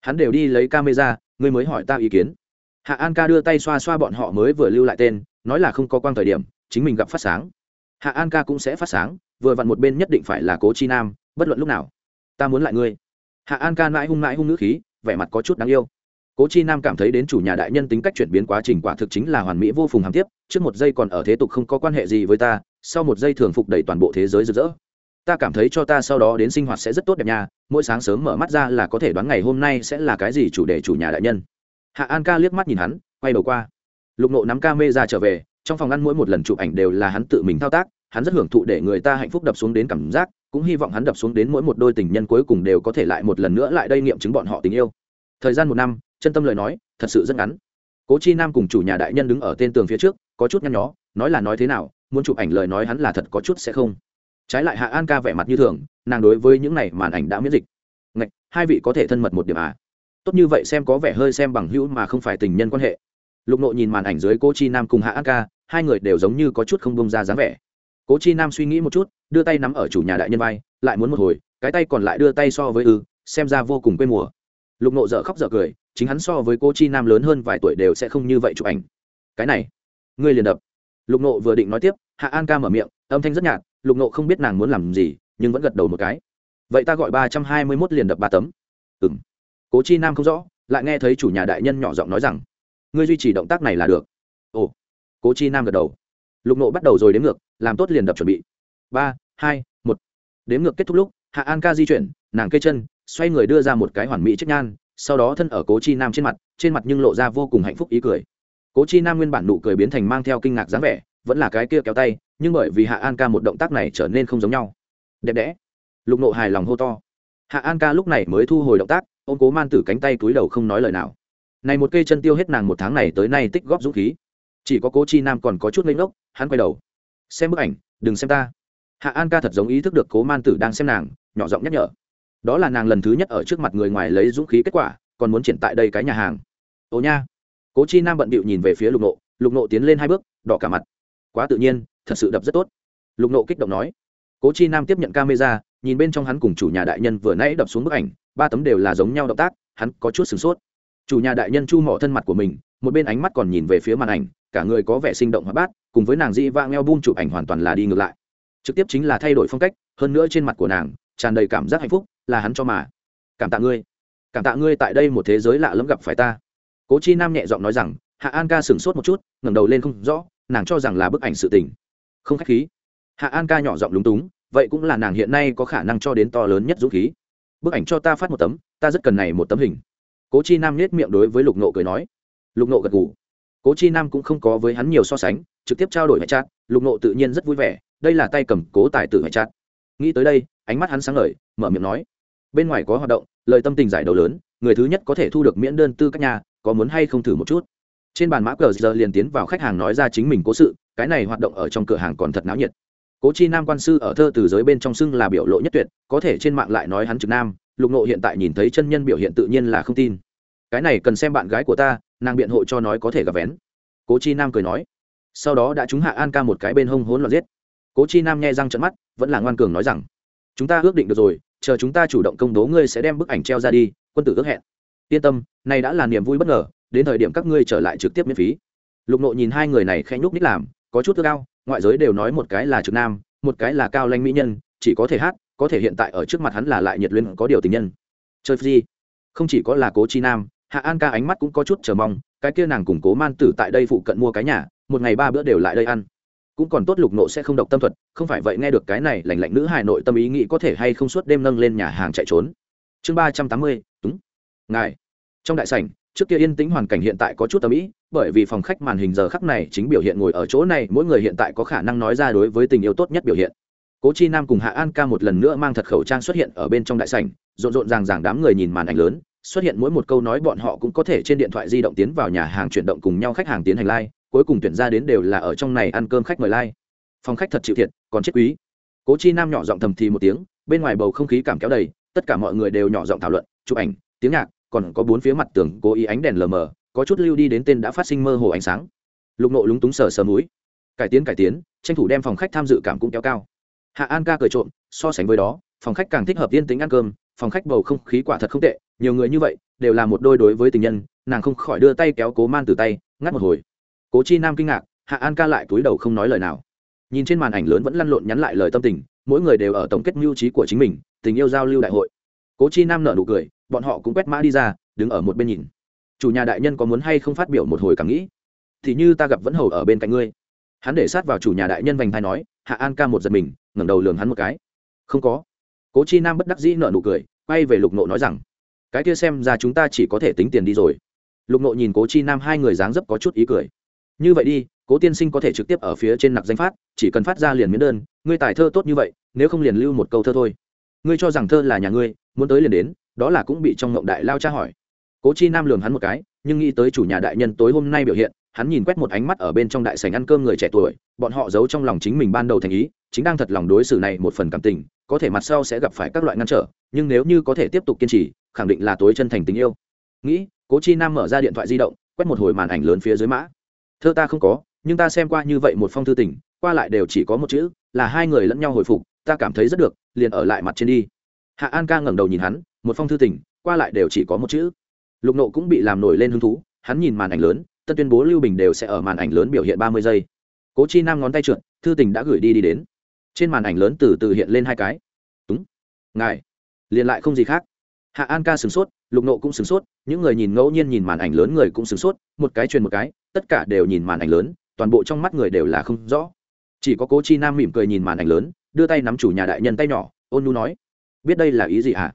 Hắn đều đi lấy camera, ngươi mới hỏi ta ý kiến. Hạ an ca đưa tay xoa xoa bọn họ mới vừa lưu lại tên, nói là không có quang thời điểm, chính mình gặp phát sáng. Hạ an ca cũng sẽ phát sáng, vừa vặn một bên nhất định phải là cố chi nam, bất luận lúc nào. Ta muốn lại ngươi. Hạ an ca mãi hung mãi hung ngữ khí, vẻ mặt có chút đáng yêu cố chi nam cảm thấy đến chủ nhà đại nhân tính cách chuyển biến quá trình quả thực chính là hoàn mỹ vô phùng hàm tiếp, trước một giây còn ở thế tục không có quan hệ gì với ta, sau một giây thường phục đẩy toàn bộ thế giới rực rỡ. Ta cảm thấy cho ta sau đó đến sinh hoạt sẽ rất tốt đẹp nha, mỗi sáng sớm mở mắt ra là có thể đoán ngày hôm nay sẽ là cái gì chủ đề chủ nhà đại nhân. Hạ an ca liếc mắt nhìn hắn, quay đầu qua. Lục nộ nắm ca mê ra trở về, trong phòng ăn mỗi một lần chụp ảnh đều là hắn tự mình thao tác, hắn rất hưởng thụ để người ta hạnh phúc đập xuống đến cảm giác, cũng hy vọng hắn đập xuống đến mỗi một đôi tình nhân cuối cùng đều có thể lại một lần nữa lại đây nghiệm chứng bọn họ tình yêu. Thời gian một năm chân tâm lời nói, thật sự rất ngắn. Cố chi nam cùng chủ nhà đại nhân đứng ở tên tường phía trước, có chút nhăn nhó, nói là nói thế nào, muốn chụp ảnh lời nói hắn là thật có chút sẽ không. Trái lại hạ an ca vẻ mặt như thường, nàng đối với những này màn ảnh đã miễn dịch. Ngạch, hai vị có thể thân mật một điểm à? Tốt như vậy xem có vẻ hơi xem bằng hữu mà không phải tình nhân quan hệ. Lục nộ nhìn màn ảnh dưới cô chi nam cùng hạ an ca, hai người đều giống như có chút không bông ra dáng vẻ. Cố chi nam suy nghĩ một chút, đưa tay nắm ở chủ nhà đại nhân vai, lại muốn một hồi, cái tay còn lại đưa tay so với ư, xem ra vô cùng quê mùa. Lục nộ dở khóc dở cười chính hắn so với cô chi nam lớn hơn vài tuổi đều sẽ không như vậy chụp ảnh. Cái này, ngươi liền đập. Lục nộ vừa định nói tiếp, hạ an ca mở miệng, âm thanh rất nhạt, lục nộ không biết nàng muốn làm gì, nhưng vẫn gật đầu một cái. Vậy ta gọi ba trăm hai mươi mốt liền đập ba tấm. Ừ m cố chi nam không rõ, lại nghe thấy chủ nhà đại nhân nhỏ giọng nói rằng, ngươi duy trì động tác này là được. Ồ. Cố chi nam gật đầu. Lục nộ bắt đầu rồi đếm ngược, làm tốt liền đập chuẩn bị. Ba, hai, một. Đếm ngược kết thúc lúc, hạ an ca di chuyển, nàng cây chân, xoay người đưa ra một cái hoàn mỹ chiếc nhan sau đó thân ở cố chi nam trên mặt trên mặt nhưng lộ ra vô cùng hạnh phúc ý cười. Cố chi nam nguyên bản nụ cười biến thành mang theo kinh ngạc dáng vẻ, vẫn là cái kia kéo tay, nhưng bởi vì hạ an ca một động tác này trở nên không giống nhau. Đẹp đẽ. Lục nộ hài lòng hô to. Hạ an ca lúc này mới thu hồi động tác ô m cố man tử cánh tay túi đầu không nói lời nào. Này một cây chân tiêu hết nàng một tháng này tới nay tích góp dũng khí. Chỉ có cố chi nam còn có chút lấy ngốc, hắn quay đầu. Xem bức ảnh, đừng xem ta. Hạ an ca thật giống ý thức được cố man tử đang xem nàng, nhỏ giọng nhắc nhở đó là nàng lần thứ nhất ở trước mặt người ngoài lấy dũng khí kết quả, còn muốn triển tại đây cái nhà hàng. Ồ nha. Cố chi nam bận bịu nhìn về phía lục nộ lục nộ tiến lên hai bước, đỏ cả mặt. Quá tự nhiên, thật sự đập rất tốt. Lục nộ kích động nói. Cố chi nam tiếp nhận camera, nhìn bên trong hắn cùng chủ nhà đại nhân vừa nãy đập xuống bức ảnh, ba tấm đều là giống nhau động tác, hắn có chút sửng sốt. Chủ nhà đại nhân chu mỏ thân mặt của mình, một bên ánh mắt còn nhìn về phía màn ảnh, cả người có vẻ sinh động hoạt bát, cùng với nàng dĩ vang eo bung chụp ảnh hoàn toàn là đi ngược lại. Trực tiếp chính là thay đổi phong cách, hơn nữa trên mặt của nàng, tràn đầy cảm giác hạnh phúc là hắn cho mà. Cảm tạ ngươi. Cảm tạ ngươi tại đây một thế giới lạ lẫm gặp phải ta. Cố chi nam nhẹ giọng nói rằng, hạ an ca sửng sốt một chút, ngẩng đầu lên không rõ, nàng cho rằng là bức ảnh sự tình. Không khách khí. Hạ an ca nhỏ giọng lúng túng, vậy cũng là nàng hiện nay có khả năng cho đến to lớn nhất dũng khí. Bức ảnh cho ta phát một tấm, ta rất cần này một tấm hình. Cố chi nam nhét miệng đối với lục nộ cười nói. Lục nộ gật gù. Cố chi nam cũng không có với hắn nhiều so sánh, trực tiếp trao đổi hệ chát lục nộ tự nhiên rất vui vẻ, đây là tay cầm cố tài tử hệ chát nghĩ tới đây, ánh mắt hắn sáng ngời, mở miệng nói bên ngoài có hoạt động, lời tâm tình giải đầu lớn, người thứ nhất có thể thu được miễn đơn tư các nhà có muốn hay không thử một chút? Trên bàn mã cờ giờ liền tiến vào khách hàng nói ra chính mình cố sự, cái này hoạt động ở trong cửa hàng còn thật náo nhiệt. Cố chi nam quan sư ở thơ từ giới bên trong xưng là biểu lộ nhất tuyệt, có thể trên mạng lại nói hắn trực nam, lục nộ hiện tại nhìn thấy chân nhân biểu hiện tự nhiên là không tin. Cái này cần xem bạn gái của ta, nàng biện hộ cho nói có thể gặp vén. Cố chi nam cười nói. Sau đó đã trúng hạ an ca một cái bên hông hỗn loạn giết. Cố chi nam nghe răng trận mắt, vẫn là ngoan cường nói rằng chúng ta ước định được rồi, chờ chúng ta chủ động công bố ngươi sẽ đem bức ảnh treo ra đi, quân tử ước hẹn. Yên tâm, này đã là niềm vui bất ngờ, đến thời điểm các ngươi trở lại trực tiếp miễn phí. Lục nộ nhìn hai người này khẽ nhúc ních làm, có chút ước cao ngoại giới đều nói một cái là trực nam, một cái là cao lanh mỹ nhân, chỉ có thể hát, có thể hiện tại ở trước mặt hắn là lại nhiệt luyện có điều tình nhân. Chơi gì? Không chỉ có là cố chi nam, hạ an ca ánh mắt cũng có chút chờ mong, cái kia nàng cùng cố man tử tại đây phụ cận mua cái nhà, một ngày ba bữa đều lại đây ăn cũng còn tốt lục nộ sẽ không độc tâm thuật không phải vậy nghe được cái này lành lạnh nữ hài nội tâm ý nghĩ có thể hay không suốt đêm nâng lên nhà hàng chạy trốn. Chương ba trăm tám mươi đúng ngài. Trong đại sảnh trước kia yên tĩnh hoàn cảnh hiện tại có chút tâm ý bởi vì phòng khách màn hình giờ khắc này chính biểu hiện ngồi ở chỗ này mỗi người hiện tại có khả năng nói ra đối với tình yêu tốt nhất biểu hiện. Cố chi nam cùng hạ an ca một lần nữa mang thật khẩu trang xuất hiện ở bên trong đại sảnh rộn rộn ràng ràng đám người nhìn màn ảnh lớn xuất hiện mỗi một câu nói bọn họ cũng có thể trên điện thoại di động tiến vào nhà hàng chuyển động cùng nhau khách hàng tiến hành lai、like, cuối cùng tuyển ra đến đều là ở trong này ăn cơm khách mời lai、like. phòng khách thật chịu thiệt, còn chết quý. Cố chi nam nhỏ giọng thầm thì một tiếng, bên ngoài bầu không khí cảm kéo đầy, tất cả mọi người đều nhỏ giọng thảo luận, chụp ảnh, tiếng nhạc, còn có bốn phía mặt tường cố ý ánh đèn lờ mờ, có chút lưu đi đến tên đã phát sinh mơ hồ ánh sáng. Lục nộ lúng túng sờ sờ núi cải tiến cải tiến, tranh thủ đem phòng khách tham dự cảm cũng kéo cao. Hạ an ca cười trộm, so sánh với đó, phòng khách càng thích hợp yên tính ăn cơm, phòng khách bầu không khí quả thật không tệ, nhiều người như vậy, đều là một đôi đối với tình nhân, nàng không khỏi đưa tay kéo cố man từ tay, ngắt một hồi cố chi nam kinh ngạc, hạ an ca lại túi đầu không nói lời nào. Nhìn trên màn ảnh lớn vẫn lăn lộn nhắn lại lời tâm tình, mỗi người đều ở tổng kết mưu trí của chính mình, tình yêu giao lưu đại hội. Cố chi nam nở nụ cười, bọn họ cũng quét mã đi ra, đứng ở một bên nhìn. Chủ nhà đại nhân có muốn hay không phát biểu một hồi cảm nghĩ? Thì như ta gặp vẫn hầu ở bên cạnh ngươi. Hắn để sát vào chủ nhà đại nhân vành thai nói, hạ an ca một giật mình, ngẩng đầu lường hắn một cái. Không có. Cố chi nam bất đắc dĩ nở nụ cười, quay về lục nộ nói rằng, cái kia xem ra chúng ta chỉ có thể tính tiền đi rồi. Lục nộ nhìn cố chi nam hai người dáng dấp có chút ý cười như vậy đi, cố tiên sinh có thể trực tiếp ở phía trên nặc danh phát, chỉ cần phát ra liền miễn đơn, ngươi tài thơ tốt như vậy, nếu không liền lưu một câu thơ thôi. Ngươi cho rằng thơ là nhà ngươi, muốn tới liền đến, đó là cũng bị trong ngộng đại lao tra hỏi. Cố chi nam lường hắn một cái, nhưng nghĩ tới chủ nhà đại nhân tối hôm nay biểu hiện, hắn nhìn quét một ánh mắt ở bên trong đại sảnh ăn cơm người trẻ tuổi, bọn họ giấu trong lòng chính mình ban đầu thành ý, chính đang thật lòng đối xử này một phần cảm tình, có thể mặt sau sẽ gặp phải các loại ngăn trở, nhưng nếu như có thể tiếp tục kiên trì, khẳng định là tối chân thành tình yêu. Nghĩ, cố chi nam mở ra điện thoại di động, quét một hồi màn ảnh lớn phía dưới mã thơ ta không có, nhưng ta xem qua như vậy một phong thư tình, qua lại đều chỉ có một chữ, là hai người lẫn nhau hồi phục, ta cảm thấy rất được, liền ở lại mặt trên đi. Hạ an ca ngẩng đầu nhìn hắn, một phong thư tình, qua lại đều chỉ có một chữ. Lục nộ cũng bị làm nổi lên hứng thú, hắn nhìn màn ảnh lớn, tân tuyên bố lưu bình đều sẽ ở màn ảnh lớn biểu hiện ba mươi giây. Cố chi nam ngón tay trượt, thư tình đã gửi đi đi đến. Trên màn ảnh lớn từ từ hiện lên hai cái. Đúng. Ngài. Liền lại không gì khác. Hạ an ca sửng sốt lục nộ cũng sửng sốt, những người nhìn ngẫu nhiên nhìn màn ảnh lớn người cũng sửng sốt, một cái truyền một cái, tất cả đều nhìn màn ảnh lớn, toàn bộ trong mắt người đều là không rõ. Chỉ có cố chi nam mỉm cười nhìn màn ảnh lớn, đưa tay nắm chủ nhà đại nhân tay nhỏ, ôn nu nói, biết đây là ý gì hả?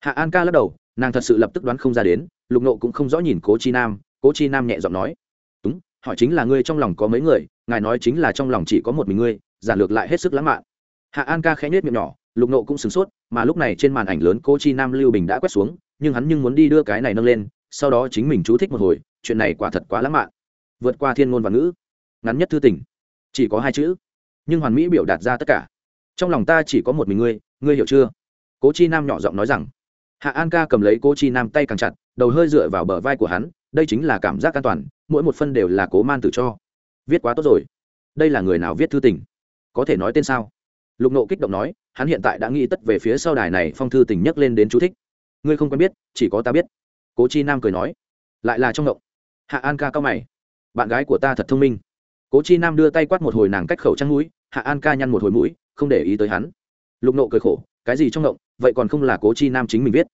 Hạ an ca lắc đầu, nàng thật sự lập tức đoán không ra đến, lục nộ cũng không rõ nhìn cố chi nam, cố chi nam nhẹ giọng nói, đúng, hỏi chính là ngươi trong lòng có mấy người, ngài nói chính là trong lòng chỉ có một mình ngươi giản lược lại hết sức lãng mạn. Hạ an ca khẽ nhếch miệng nhỏ, lục nộ cũng sửng sốt, mà lúc này trên màn ảnh lớn Cố chi nam lưu bình đã quét xuống nhưng hắn nhưng muốn đi đưa cái này nâng lên, sau đó chính mình chú thích một hồi, chuyện này quả thật quá lãng mạn. Vượt qua thiên ngôn và ngữ. Ngắn nhất thư tình. Chỉ có hai chữ. Nhưng hoàn mỹ biểu đạt ra tất cả. Trong lòng ta chỉ có một mình ngươi ngươi hiểu chưa? Cố chi nam nhỏ giọng nói rằng. Hạ an ca cầm lấy cố chi nam tay càng chặt, đầu hơi dựa vào bờ vai của hắn, đây chính là cảm giác an toàn, mỗi một phân đều là cố man tử cho. Viết quá tốt rồi. Đây là người nào viết thư tình? Có thể nói tên sao? Lục nộ kích động nói, hắn hiện tại đã nghĩ tất về phía sau đài này, phong thư tình nhắc lên đến chú thích ngươi không quen biết, chỉ có ta biết. Cố chi nam cười nói. Lại là trong ngộng. Hạ an ca cao mày. Bạn gái của ta thật thông minh. Cố chi nam đưa tay quát một hồi nàng cách khẩu trăng mũi, hạ an ca nhăn một hồi mũi, không để ý tới hắn. Lục nộ cười khổ, cái gì trong ngộng, vậy còn không là cố chi nam chính mình viết?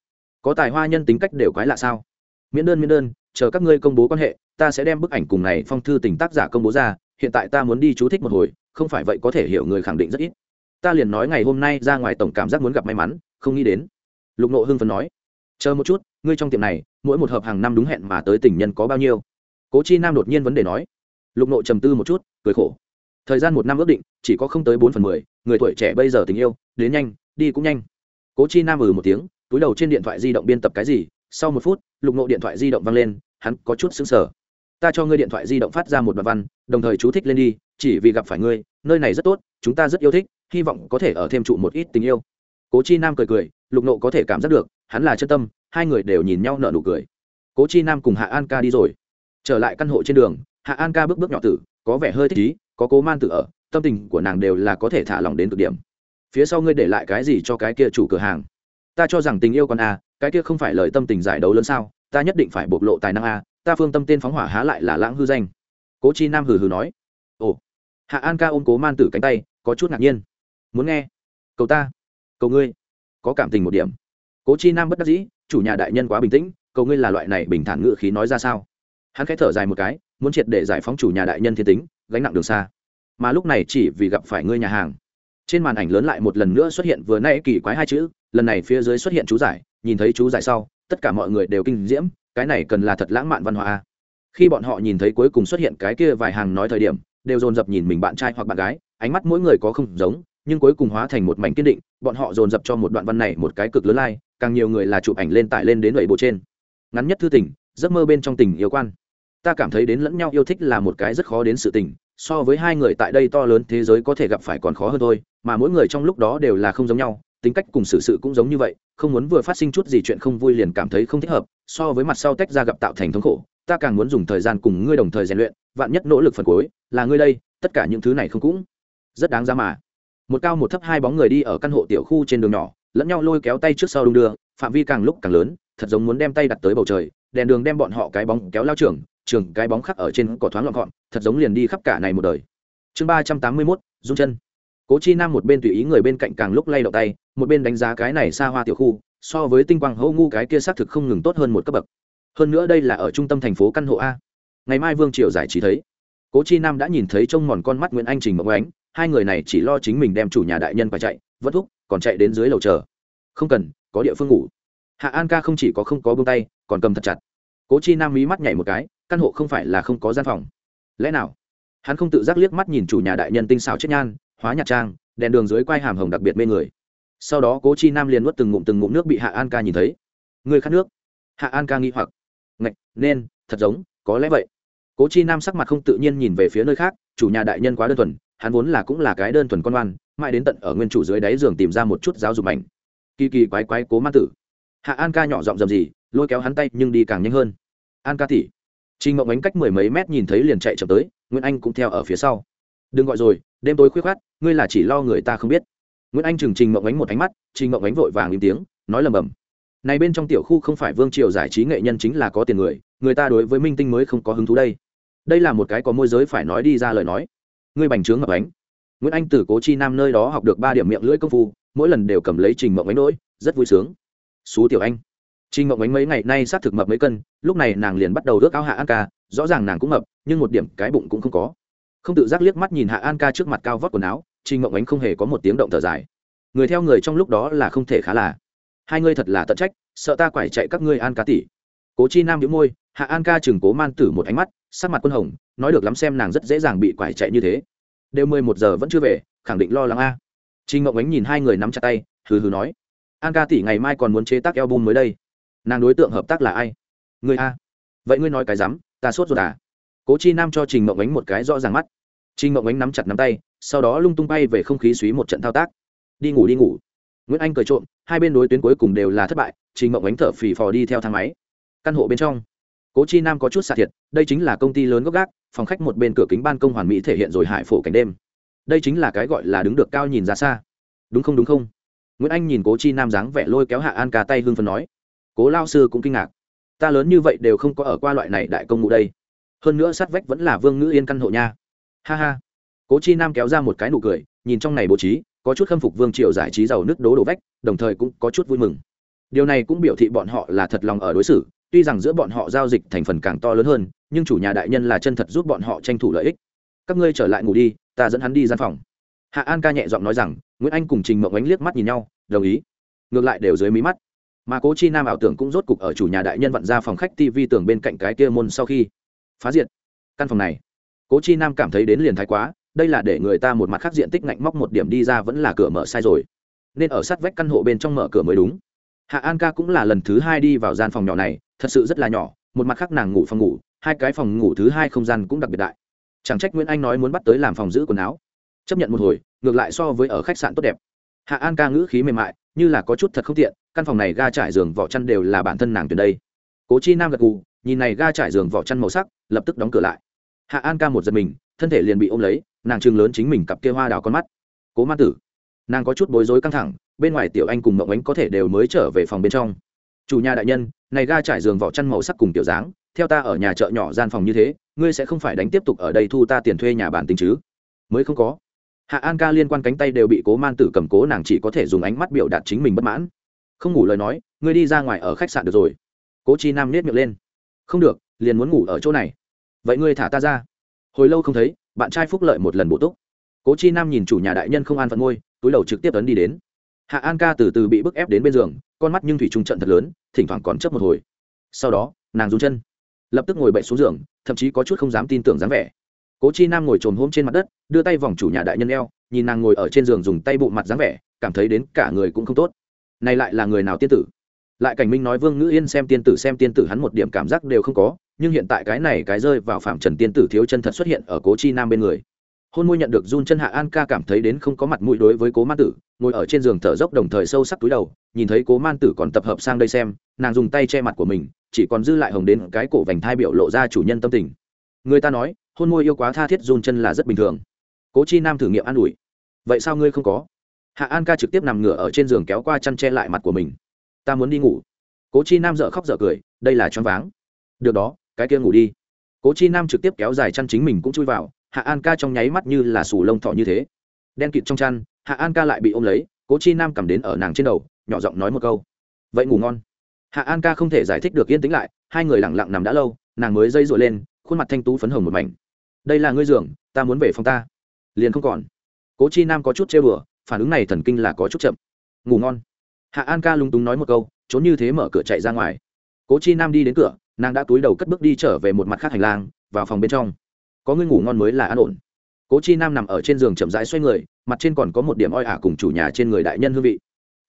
Có tài hoa nhân tính cách đều quái lạ sao? Miễn đơn miễn đơn, chờ các ngươi công bố quan hệ, ta sẽ đem bức ảnh cùng này phong thư tình tác giả công bố ra, hiện tại ta muốn đi chú thích một hồi, không phải vậy có thể hiểu người khẳng định rất ít. Ta liền nói ngày hôm nay ra ngoài tổng cảm giác muốn gặp may mắn, không nghĩ đến. Lục nộ hưng phấn nói chờ một chút, ngươi trong tiệm này, mỗi một hộp hàng năm đúng hẹn mà tới tình nhân có bao nhiêu? Cố chi nam đột nhiên vấn đề nói. Lục nộ trầm tư một chút, cười khổ. Thời gian một năm ước định, chỉ có không tới bốn phần mười, người tuổi trẻ bây giờ tình yêu, đến nhanh, đi cũng nhanh. Cố chi nam ừ một tiếng, túi đầu trên điện thoại di động biên tập cái gì, sau một phút, lục nộ điện thoại di động văng lên, hắn có chút xứng sở ta cho ngươi điện thoại di động phát ra một đoạn văn, đồng thời chú thích lên đi, chỉ vì gặp phải ngươi, nơi này rất tốt, chúng ta rất yêu thích, hy vọng có thể ở thêm trụ một ít tình yêu. Cố chi nam cười cười, lục nộ có thể cảm giác được hắn là chân tâm, hai người đều nhìn nhau nở nụ cười. Cố chi nam cùng hạ an ca đi rồi. Trở lại căn hộ trên đường, hạ an ca bước bước nhỏ tử, có vẻ hơi thích ý có cố man tử ở, tâm tình của nàng đều là có thể thả lỏng đến cực điểm. Phía sau ngươi để lại cái gì cho cái kia chủ cửa hàng? Ta cho rằng tình yêu con a, cái kia không phải lời tâm tình giải đấu lớn sao, ta nhất định phải bộc lộ tài năng a, ta phương tâm tên phóng hỏa há lại là lãng hư danh. Cố chi nam hừ hừ nói. Ồ. Hạ an ca ôm cố man tử cánh tay, có chút ngạc nhiên. Muốn nghe? Cầu ta. Cầu ngươi. Có cảm tình một điểm cố chi nam bất đắc dĩ, chủ nhà đại nhân quá bình tĩnh, cầu ngươi là loại này bình thản ngự khí nói ra sao? Hắn khẽ thở dài một cái, muốn triệt để giải phóng chủ nhà đại nhân thiên tính, gánh nặng đường xa. Mà lúc này chỉ vì gặp phải ngươi nhà hàng. Trên màn ảnh lớn lại một lần nữa xuất hiện vừa nay kỳ quái hai chữ, lần này phía dưới xuất hiện chú giải, nhìn thấy chú giải sau, tất cả mọi người đều kinh diễm, cái này cần là thật lãng mạn văn hóa khi bọn họ nhìn thấy cuối cùng xuất hiện cái kia vài hàng nói thời điểm, đều dồn dập nhìn mình bạn trai hoặc bạn gái, ánh mắt mỗi người có không giống, nhưng cuối cùng hóa thành một mảnh kiên định, bọn họ dồn dập cho một đoạn văn này một cái cực lớn lai càng nhiều người là chụp ảnh lên tải lên đến lầy bộ trên. Ngắn nhất thư tình, giấc mơ bên trong tình yêu quan. Ta cảm thấy đến lẫn nhau yêu thích là một cái rất khó đến sự tình, so với hai người tại đây to lớn thế giới có thể gặp phải còn khó hơn thôi, mà mỗi người trong lúc đó đều là không giống nhau, tính cách cùng xử sự cũng giống như vậy, không muốn vừa phát sinh chút gì chuyện không vui liền cảm thấy không thích hợp, so với mặt sau tách ra gặp tạo thành thống khổ, ta càng muốn dùng thời gian cùng ngươi đồng thời rèn luyện, vạn nhất nỗ lực phần cuối là ngươi đây, tất cả những thứ này không cũng rất đáng ra mà. Một cao một thấp hai bóng người đi ở căn hộ tiểu khu trên đường nhỏ lẫn nhau lôi kéo tay trước sau đung đưa, phạm vi càng lúc càng lớn, thật giống muốn đem tay đặt tới bầu trời, đèn đường đem bọn họ cái bóng kéo lao trường trường cái bóng khắc ở trên cỏ thoáng loạn gọn, thật giống liền đi khắp cả này một đời. Chương ba trăm tám mươi mốt, dung chân. Cố chi nam một bên tùy ý người bên cạnh càng lúc lay động tay, một bên đánh giá cái này xa hoa tiểu khu, so với tinh quang hô ngu cái kia xác thực không ngừng tốt hơn một cấp bậc. Hơn nữa đây là ở trung tâm thành phố căn hộ a. Ngày mai vương triều giải trí thấy. Cố chi nam đã nhìn thấy trông mòn con mắt nguyễn anh trình mộng ánh, hai người này chỉ lo chính mình đem chủ nhà đại nhân phải chạy vất thúc còn chạy đến dưới lầu chờ. Không cần, có địa phương ngủ. Hạ an ca không chỉ có không có bông tay, còn cầm thật chặt. Cố chi nam mí mắt nhảy một cái, căn hộ không phải là không có gian phòng. Lẽ nào? Hắn không tự giác liếc mắt nhìn chủ nhà đại nhân tinh xảo chết nhan, hóa nhạc trang, đèn đường dưới quai hàm hồng đặc biệt mê người. Sau đó cố chi nam liền nuốt từng ngụm từng ngụm nước bị hạ an ca nhìn thấy. Người khát nước. Hạ an ca nghi hoặc. Ngạch, nên, thật giống, có lẽ vậy. Cố chi nam sắc mặt không tự nhiên nhìn về phía nơi khác, chủ nhà đại nhân quá đơn thuần hắn vốn là cũng là cái đơn thuần con oan mãi đến tận ở nguyên chủ dưới đáy giường tìm ra một chút giáo dục mảnh kỳ kỳ quái quái cố man tử hạ an ca nhỏ giọng dầm gì lôi kéo hắn tay nhưng đi càng nhanh hơn an ca tỉ Trình Mộng Ánh cách mười mấy mét nhìn thấy liền chạy chậm tới, Nguyễn Anh cũng theo ở phía sau. "Đừng gọi rồi, đêm tối khuya khát ngươi là chỉ lo người ta không biết." Nguyễn Anh chừng Trình Mộng Ánh một ánh mắt, Trình Mộng Ánh vội vàng im tiếng, nói lầm bầm. Này bên trong tiểu khu không phải vương triều giải trí nghệ nhân chính là có tiền người, người ta đối với minh tinh mới không có hứng thú đây. Đây là một cái có môi giới phải nói đi ra lời nói. Ngươi bành trướng ngập ánh. Nguyễn Anh từ Cố Chi Nam nơi đó học được ba điểm miệng lưỡi công phu, mỗi lần đều cầm lấy Trình Mộng Ánh nỗi, rất vui sướng. Xú tiểu anh." Trình Mộng Ánh mấy ngày nay sát thực mập mấy cân, lúc này nàng liền bắt đầu ước áo Hạ An Ca, rõ ràng nàng cũng mập, nhưng một điểm cái bụng cũng không có. Không tự giác liếc mắt nhìn Hạ An Ca trước mặt cao vót quần áo, Trình Mộng Ánh không hề có một tiếng động thở dài. Người theo người trong lúc đó là không thể khá là. Hai ngươi thật là tận trách, sợ ta quải chạy các ngươi An Ca tỷ. Cố Chi Nam nhíu môi, Hạ An Ca chừng Cố Man Tử một ánh mắt, sắc mặt quân hồng, nói được lắm xem nàng rất dễ dàng bị quải chạy như thế. Đều mười một giờ vẫn chưa về, khẳng định lo lắng a. Trình ngậu Ánh nhìn hai người nắm chặt tay, hừ hừ nói: "An Ca tỷ ngày mai còn muốn chế tác album mới đây." nàng đối tượng hợp tác là ai? Người a. Vậy ngươi nói cái rắm ta sốt rồi à? Cố chi nam cho trình mộng ánh một cái rõ ràng mắt. Trình mộng ánh nắm chặt nắm tay sau đó lung tung bay về không khí suý một trận thao tác. Đi ngủ đi ngủ. Nguyễn anh cười trộm hai bên đối tuyến cuối cùng đều là thất bại trình mộng ánh thở phì phò đi theo thang máy. Căn hộ bên trong cố chi nam có chút xạ thiệt, đây chính là công ty lớn gốc gác, phòng khách một bên cửa kính ban công hoàn mỹ thể hiện rồi hải phổ cảnh đêm. Đây chính là cái gọi là đứng được cao nhìn ra xa. Đúng không đúng không? Nguyễn anh nhìn cố chi nam dáng vẻ lôi kéo hạ an ca tay hương phần nói. Cố lao sư cũng kinh ngạc. Ta lớn như vậy đều không có ở qua loại này đại công ngụ đây. Hơn nữa sát vách vẫn là vương ngữ yên căn hộ nha. Ha ha. Cố chi nam kéo ra một cái nụ cười, nhìn trong này bố trí, có chút khâm phục vương triều giải trí giàu nước đố đổ vách, đồng thời cũng có chút vui mừng. Điều này cũng biểu thị bọn họ là thật lòng ở đối xử tuy rằng giữa bọn họ giao dịch thành phần càng to lớn hơn, nhưng chủ nhà đại nhân là chân thật giúp bọn họ tranh thủ lợi ích. Các ngươi trở lại ngủ đi, ta dẫn hắn đi gian phòng. Hạ an ca nhẹ giọng nói rằng, nguyễn anh cùng trình mộng ánh liếc mắt nhìn nhau, đồng ý. Ngược lại đều dưới mí mắt. Mà cố chi nam ảo tưởng cũng rốt cục ở chủ nhà đại nhân vặn ra phòng khách tv tường bên cạnh cái kia môn sau khi phá diệt. Căn phòng này, cố chi nam cảm thấy đến liền thái quá, đây là để người ta một mặt khác diện tích ngạnh móc một điểm đi ra vẫn là cửa mở sai rồi. Nên ở sát vách căn hộ bên trong mở cửa mới đúng hạ an ca cũng là lần thứ hai đi vào gian phòng nhỏ này, thật sự rất là nhỏ, một mặt khác nàng ngủ phòng ngủ, hai cái phòng ngủ thứ hai không gian cũng đặc biệt đại. Chẳng trách nguyễn anh nói muốn bắt tới làm phòng giữ quần áo. Chấp nhận một hồi, ngược lại so với ở khách sạn tốt đẹp. Hạ an ca ngữ khí mềm mại, như là có chút thật không tiện, căn phòng này ga trải giường, vỏ chăn đều là bản thân nàng từ đây. Cố chi nam gật gù, nhìn này ga trải giường, vỏ chăn màu sắc, lập tức đóng cửa lại. Hạ an ca một giật mình, thân thể liền bị ôm lấy, nàng chừng lớn chính mình cặp kia hoa đào con mắt. Cố ma tử. Nàng có chút bối rối căng thẳng bên ngoài tiểu anh cùng mộng ánh có thể đều mới trở về phòng bên trong. Chủ nhà đại nhân, này ga trải giường vỏ chăn màu sắc cùng tiểu dáng, theo ta ở nhà chợ nhỏ gian phòng như thế, ngươi sẽ không phải đánh tiếp tục ở đây thu ta tiền thuê nhà bản tính chứ? Mới không có. Hạ an ca liên quan cánh tay đều bị cố man tử cầm cố, nàng chỉ có thể dùng ánh mắt biểu đạt chính mình bất mãn. Không ngủ lời nói, ngươi đi ra ngoài ở khách sạn được rồi. Cố chi nam nết miệng lên. Không được, liền muốn ngủ ở chỗ này. Vậy ngươi thả ta ra. Hồi lâu không thấy, bạn trai phúc lợi một lần bổ túc. Cố chi nam nhìn chủ nhà đại nhân không an phận ngôi, túi đầu trực tiếp ấn đi đến hạ an ca từ từ bị bức ép đến bên giường, con mắt nhưng thủy trung trận thật lớn, thỉnh thoảng còn chấp một hồi. Sau đó, nàng run chân, lập tức ngồi bậy xuống giường, thậm chí có chút không dám tin tưởng dáng vẻ. Cố chi nam ngồi trồm hôm trên mặt đất, đưa tay vòng chủ nhà đại nhân eo, nhìn nàng ngồi ở trên giường dùng tay bụng mặt dáng vẻ, cảm thấy đến cả người cũng không tốt. Này lại là người nào tiên tử? Lại cảnh minh nói vương ngữ yên xem tiên tử xem tiên tử hắn một điểm cảm giác đều không có, nhưng hiện tại cái này cái rơi vào phạm trần tiên tử thiếu chân thật xuất hiện ở cố chi nam bên người hôn môi nhận được run chân hạ an ca cảm thấy đến không có mặt mũi đối với cố man tử, ngồi ở trên giường thở dốc đồng thời sâu sắc túi đầu, nhìn thấy cố man tử còn tập hợp sang đây xem, nàng dùng tay che mặt của mình, chỉ còn dư lại hồng đến cái cổ vành thai biểu lộ ra chủ nhân tâm tình. Người ta nói, hôn môi yêu quá tha thiết run chân là rất bình thường. Cố chi nam thử nghiệm an ủi. Vậy sao ngươi không có? Hạ an ca trực tiếp nằm ngửa ở trên giường kéo qua chăn che lại mặt của mình. Ta muốn đi ngủ. Cố chi nam dợ khóc dợ cười, đây là choáng váng. Được đó, cái kia ngủ đi. Cố chi nam trực tiếp kéo dài chăn chính mình cũng chui vào hạ an ca trong nháy mắt như là sù lông thọ như thế. Đen kịt trong chăn, hạ an ca lại bị ôm lấy, cố chi nam cầm đến ở nàng trên đầu, nhỏ giọng nói một câu. Vậy ngủ ngon. Hạ an ca không thể giải thích được yên tĩnh lại, hai người lẳng lặng nằm đã lâu, nàng mới dây dội lên, khuôn mặt thanh tú phấn hồng một mảnh. Đây là ngươi giường, ta muốn về phòng ta. Liền không còn. Cố chi nam có chút trêu bừa, phản ứng này thần kinh là có chút chậm. Ngủ ngon. Hạ an ca lung túng nói một câu, trốn như thế mở cửa chạy ra ngoài. Cố chi nam đi đến cửa, nàng đã túi đầu cất bước đi trở về một mặt khác hành lang, vào phòng bên trong có ngươi ngủ ngon mới là an ổn. Cố chi nam nằm ở trên giường chậm rãi xoay người, mặt trên còn có một điểm oi ả cùng chủ nhà trên người đại nhân hương vị.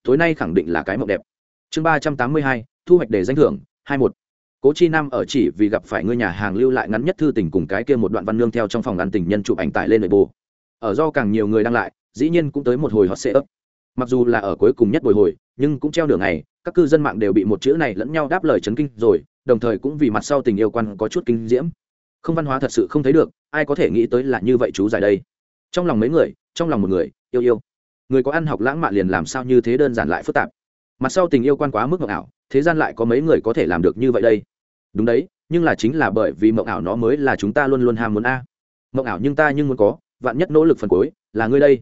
Tối nay khẳng định là cái mộng đẹp. Chương ba trăm tám mươi hai, thu hoạch để danh thưởng, hai một. Cố chi nam ở chỉ vì gặp phải ngôi nhà hàng lưu lại ngắn nhất thư tình cùng cái kia một đoạn văn nương theo trong phòng ăn tình nhân chụp ảnh tải lên nội bộ. Ở do càng nhiều người đăng lại, dĩ nhiên cũng tới một hồi hot sẽ ấp mặc dù là ở cuối cùng nhất bồi hồi, nhưng cũng treo đường này, các cư dân mạng đều bị một chữ này lẫn nhau đáp lời chấn kinh rồi, đồng thời cũng vì mặt sau tình yêu quan có chút kinh diễm không văn hóa thật sự không thấy được, ai có thể nghĩ tới là như vậy chú giải đây? Trong lòng mấy người, trong lòng một người, yêu yêu. Người có ăn học lãng mạn liền làm sao như thế đơn giản lại phức tạp. Mặt sau tình yêu quan quá mức mộng ảo, thế gian lại có mấy người có thể làm được như vậy đây? Đúng đấy, nhưng là chính là bởi vì mộng ảo nó mới là chúng ta luôn luôn ham muốn a. Mộng ảo nhưng ta nhưng muốn có, vạn nhất nỗ lực phần cuối, là ngươi đây.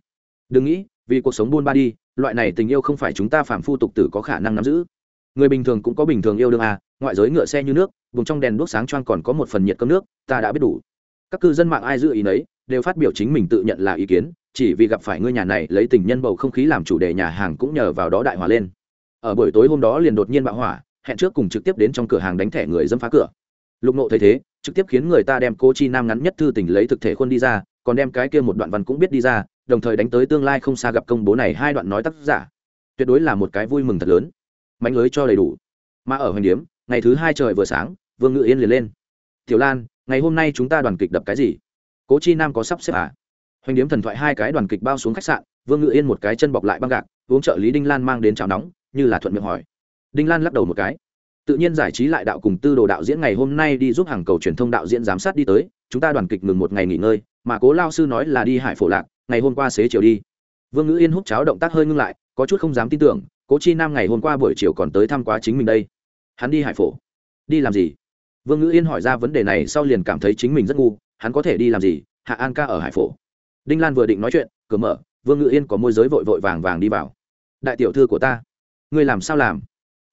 Đừng nghĩ, vì cuộc sống buôn ba đi, loại này tình yêu không phải chúng ta phàm phu tục tử có khả năng nắm giữ người bình thường cũng có bình thường yêu đương à ngoại giới ngựa xe như nước, vùng trong đèn đuốc sáng choang còn có một phần nhiệt cơm nước, ta đã biết đủ. Các cư dân mạng ai giữ ý nấy, đều phát biểu chính mình tự nhận là ý kiến, chỉ vì gặp phải ngôi nhà này lấy tình nhân bầu không khí làm chủ đề nhà hàng cũng nhờ vào đó đại hỏa lên. Ở buổi tối hôm đó liền đột nhiên bạo hỏa, hẹn trước cùng trực tiếp đến trong cửa hàng đánh thẻ người dâm phá cửa. Lục nộ thấy thế, trực tiếp khiến người ta đem cô chi nam ngắn nhất thư tình lấy thực thể khuôn đi ra, còn đem cái kia một đoạn văn cũng biết đi ra, đồng thời đánh tới tương lai không xa gặp công bố này hai đoạn nói tác giả. Tuyệt đối là một cái vui mừng thật lớn mánh lưới cho đầy đủ. Mà ở hoành điếm, ngày thứ hai trời vừa sáng, vương ngự yên liền lên. Tiểu lan, ngày hôm nay chúng ta đoàn kịch đập cái gì? Cố chi nam có sắp xếp à? Hoành điếm thần thoại hai cái đoàn kịch bao xuống khách sạn, vương ngự yên một cái chân bọc lại băng gạc, uống trợ lý đinh lan mang đến cháo nóng, như là thuận miệng hỏi. Đinh lan lắc đầu một cái. Tự nhiên giải trí lại đạo cùng tư đồ đạo diễn ngày hôm nay đi giúp hàng cầu truyền thông đạo diễn giám sát đi tới, chúng ta đoàn kịch ngừng một ngày nghỉ ngơi, mà cố lao sư nói là đi hải phổ lạc, ngày hôm qua xế chiều đi. Vương ngữ yên hút cháo động tác hơi ngưng lại, có chút không dám tin tưởng cố chi nam ngày hôm qua buổi chiều còn tới thăm quá chính mình đây. Hắn đi hải phổ. Đi làm gì? Vương ngữ yên hỏi ra vấn đề này sau liền cảm thấy chính mình rất ngu, hắn có thể đi làm gì? Hạ an ca ở hải phổ. Đinh lan vừa định nói chuyện, cửa mở, vương ngữ yên có môi giới vội vội vàng vàng đi vào. Đại tiểu thư của ta, ngươi làm sao làm?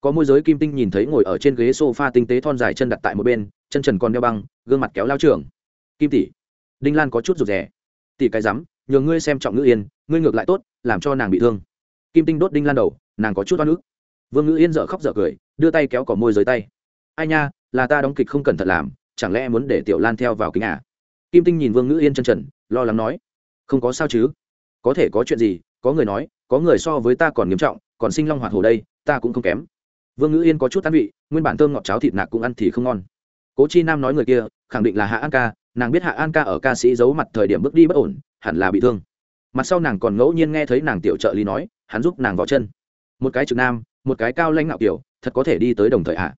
Có môi giới kim tinh nhìn thấy ngồi ở trên ghế s o f a tinh tế thon dài chân đặt tại một bên, chân trần còn đeo băng, gương mặt kéo lao trường. Kim tỷ. Đinh lan có chút rụt rè. Tỷ cái rắm, nhờ ngươi xem trọng ngữ yên, ngươi ngược lại tốt, làm cho nàng bị thương kim tinh đốt đinh lan đầu, nàng có chút oan ức. Vương ngữ yên dợ khóc dợ cười, đưa tay kéo cỏ môi dưới tay. Ai nha, là ta đóng kịch không cẩn thận làm, chẳng lẽ muốn để tiểu lan theo vào kính à? Kim tinh nhìn vương ngữ yên chân trần, lo lắng nói. Không có sao chứ? Có thể có chuyện gì? Có người nói, có người so với ta còn nghiêm trọng, còn sinh long hoạt hồ đây, ta cũng không kém. Vương ngữ yên có chút tán vị, nguyên bản thơm ngọt cháo thịt nạc cũng ăn thì không ngon. Cố chi nam nói người kia, khẳng định là hạ an ca, nàng biết hạ an ca ở ca sĩ giấu mặt thời điểm bước đi bất ổn, hẳn là bị thương. Mặt sau nàng còn ngẫu nhiên nghe thấy nàng tiểu trợ lý nói hắn giúp nàng vào chân. Một cái trực nam, một cái cao lãnh ngạo kiểu, thật có thể đi tới đồng thời à?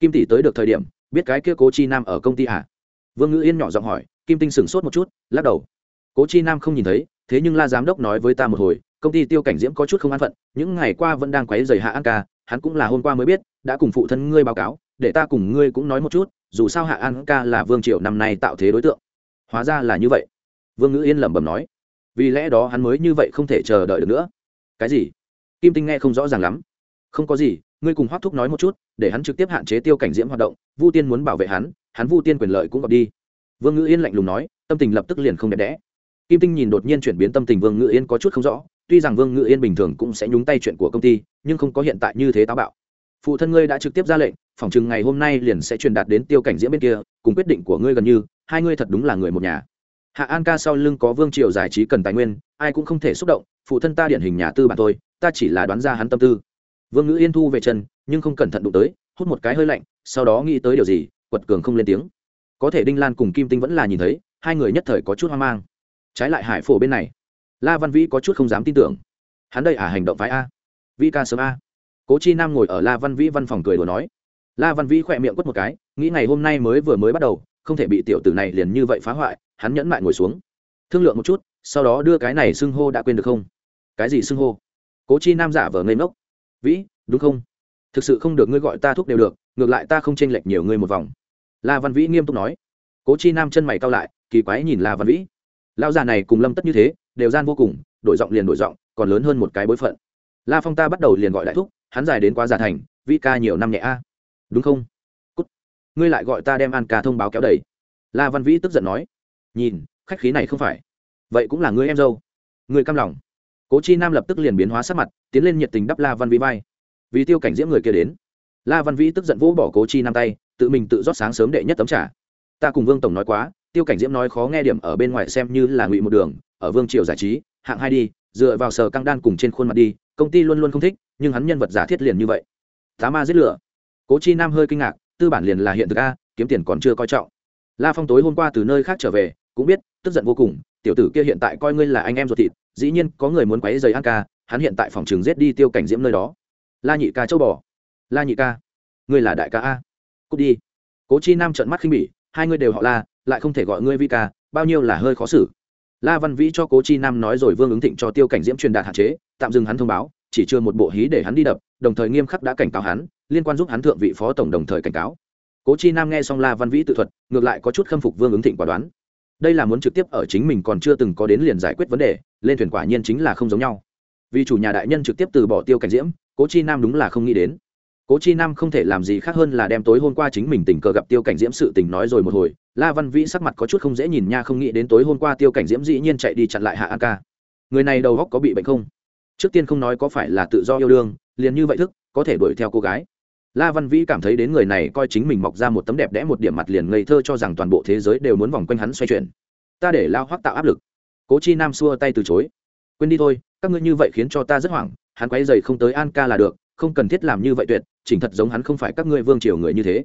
kim tỷ tới được thời điểm, biết cái kia cố chi nam ở công ty à? vương ngữ yên nhỏ giọng hỏi, kim tinh sửng sốt một chút, lắc đầu. Cố chi nam không nhìn thấy, thế nhưng la giám đốc nói với ta một hồi, công ty tiêu cảnh diễm có chút không an phận, những ngày qua vẫn đang quấy rầy hạ an ca, hắn cũng là hôm qua mới biết, đã cùng phụ thân ngươi báo cáo, để ta cùng ngươi cũng nói một chút, dù sao hạ an ca là vương triều năm nay tạo thế đối tượng. Hóa ra là như vậy. Vương ngữ yên lẩm bẩm nói, vì lẽ đó hắn mới như vậy không thể chờ đợi được nữa cái gì? Kim tinh nghe không rõ ràng lắm. Không có gì, ngươi cùng hoác thúc nói một chút, để hắn trực tiếp hạn chế tiêu cảnh diễm hoạt động, vu tiên muốn bảo vệ hắn hắn vu tiên quyền lợi cũng gặp đi. Vương ngữ yên lạnh lùng nói, tâm tình lập tức liền không đẹp đẽ. Kim tinh nhìn đột nhiên chuyển biến tâm tình vương ngữ yên có chút không rõ, tuy rằng vương ngữ yên bình thường cũng sẽ nhúng tay chuyện của công ty, nhưng không có hiện tại như thế táo bạo. Phụ thân ngươi đã trực tiếp ra lệnh phòng chừng ngày hôm nay liền sẽ truyền đạt đến tiêu cảnh diễm bên kia, cùng quyết định của ngươi gần như, hai ngươi thật đúng là người một nhà hạ an ca sau lưng có vương triều giải trí cần tài nguyên, ai cũng không thể xúc động, phụ thân ta điển hình nhà tư bản thôi, ta chỉ là đoán ra hắn tâm tư. Vương ngữ yên thu về chân, nhưng không cẩn thận đụng tới, hút một cái hơi lạnh, sau đó nghĩ tới điều gì, quật cường không lên tiếng. Có thể đinh lan cùng kim tinh vẫn là nhìn thấy, hai người nhất thời có chút hoang mang. Trái lại hải phổ bên này, la văn vĩ có chút không dám tin tưởng. Hắn đây ả à hành động phái a. Vĩ ca sớm a. Cố chi nam ngồi ở la văn vĩ văn phòng cười đùa nói. La văn vĩ khỏe miệng quất một cái, nghĩ ngày hôm nay mới vừa mới bắt đầu không thể bị tiểu tử này liền như vậy phá hoại, hắn nhẫn mại ngồi xuống. Thương lượng một chút, sau đó đưa cái này xưng hô đã quên được không? Cái gì xưng hô? Cố chi nam giả vờ ngây ngốc. Vĩ, đúng không? Thực sự không được ngươi gọi ta thúc đều được, ngược lại ta không chênh lệch nhiều ngươi một vòng. La văn vĩ nghiêm túc nói. Cố chi nam chân mày cao lại, kỳ quái nhìn la văn vĩ. Lão già này cùng lâm tất như thế, đều gian vô cùng, đổi giọng liền đổi giọng, còn lớn hơn một cái bối phận. La phong ta bắt đầu liền gọi đại thúc, hắn dài đến quá già thành, vĩ ca nhiều năm nhẹ a. Đúng không? Ngươi lại gọi ta đem an ca thông báo kéo đầy. La văn vĩ tức giận nói. Nhìn, khách khí này không phải. Vậy cũng là ngươi em dâu. Ngươi căm lòng. Cố chi nam lập tức liền biến hóa sắc mặt, tiến lên nhiệt tình đắp la văn vĩ vai. Vì tiêu cảnh diễm người kia đến. La văn vĩ tức giận vỗ bỏ cố chi nam tay, tự mình tự rót sáng sớm đệ nhất tấm trả ta cùng vương tổng nói quá, tiêu cảnh diễm nói khó nghe điểm ở bên ngoài xem như là ngụy một đường, ở vương triều giải trí, hạng hai đi, dựa vào sờ căng đan cùng trên khuôn mặt đi, công ty luôn luôn không thích, nhưng hắn nhân vật giả thiết liền như vậy. Tá ma giết lửa. Cố chi nam hơi kinh ngạc tư bản liền là hiện thực a, kiếm tiền còn chưa coi trọng. La phong tối hôm qua từ nơi khác trở về, cũng biết, tức giận vô cùng, tiểu tử kia hiện tại coi ngươi là anh em ruột thịt, dĩ nhiên có người muốn quấy giày an ca, hắn hiện tại phòng trường giết đi tiêu cảnh diễm nơi đó. La nhị ca châu bò. La nhị ca, ngươi là đại ca a. Cút đi. Cố chi nam trợn mắt khinh bỉ, hai ngươi đều họ la, lại không thể gọi ngươi vi ca, bao nhiêu là hơi khó xử. La văn vĩ cho cố chi nam nói rồi vương ứng thịnh cho tiêu cảnh diễm truyền đạt hạn chế, tạm dừng hắn thông báo chỉ chưa một bộ hí để hắn đi đập, đồng thời nghiêm khắc đã cảnh cáo hắn, liên quan giúp hắn thượng vị phó tổng đồng thời cảnh cáo. Cố chi nam nghe xong la văn vĩ tự thuật, ngược lại có chút khâm phục vương ứng thịnh quả đoán. Đây là muốn trực tiếp ở chính mình còn chưa từng có đến liền giải quyết vấn đề, lên thuyền quả nhiên chính là không giống nhau. Vì chủ nhà đại nhân trực tiếp từ bỏ tiêu cảnh diễm, cố chi nam đúng là không nghĩ đến. Cố chi nam không thể làm gì khác hơn là đem tối hôm qua chính mình tình cờ gặp tiêu cảnh diễm sự tình nói rồi một hồi, la văn vĩ sắc mặt có chút không dễ nhìn nha, không nghĩ đến tối hôm qua tiêu cảnh diễm dĩ nhiên chạy đi chặn lại hạ an ca. Người này đầu góc có bị bệnh không? Trước tiên không nói có phải là tự do yêu đương, liền như vậy thức, có thể đuổi theo cô gái. La văn vĩ cảm thấy đến người này coi chính mình mọc ra một tấm đẹp đẽ một điểm mặt liền ngây thơ cho rằng toàn bộ thế giới đều muốn vòng quanh hắn xoay chuyển. Ta để lao hoắc tạo áp lực. Cố chi nam xua tay từ chối. Quên đi thôi, các ngươi như vậy khiến cho ta rất hoảng, hắn quay dày không tới an ca là được, không cần thiết làm như vậy tuyệt, chỉnh thật giống hắn không phải các ngươi vương triều người như thế.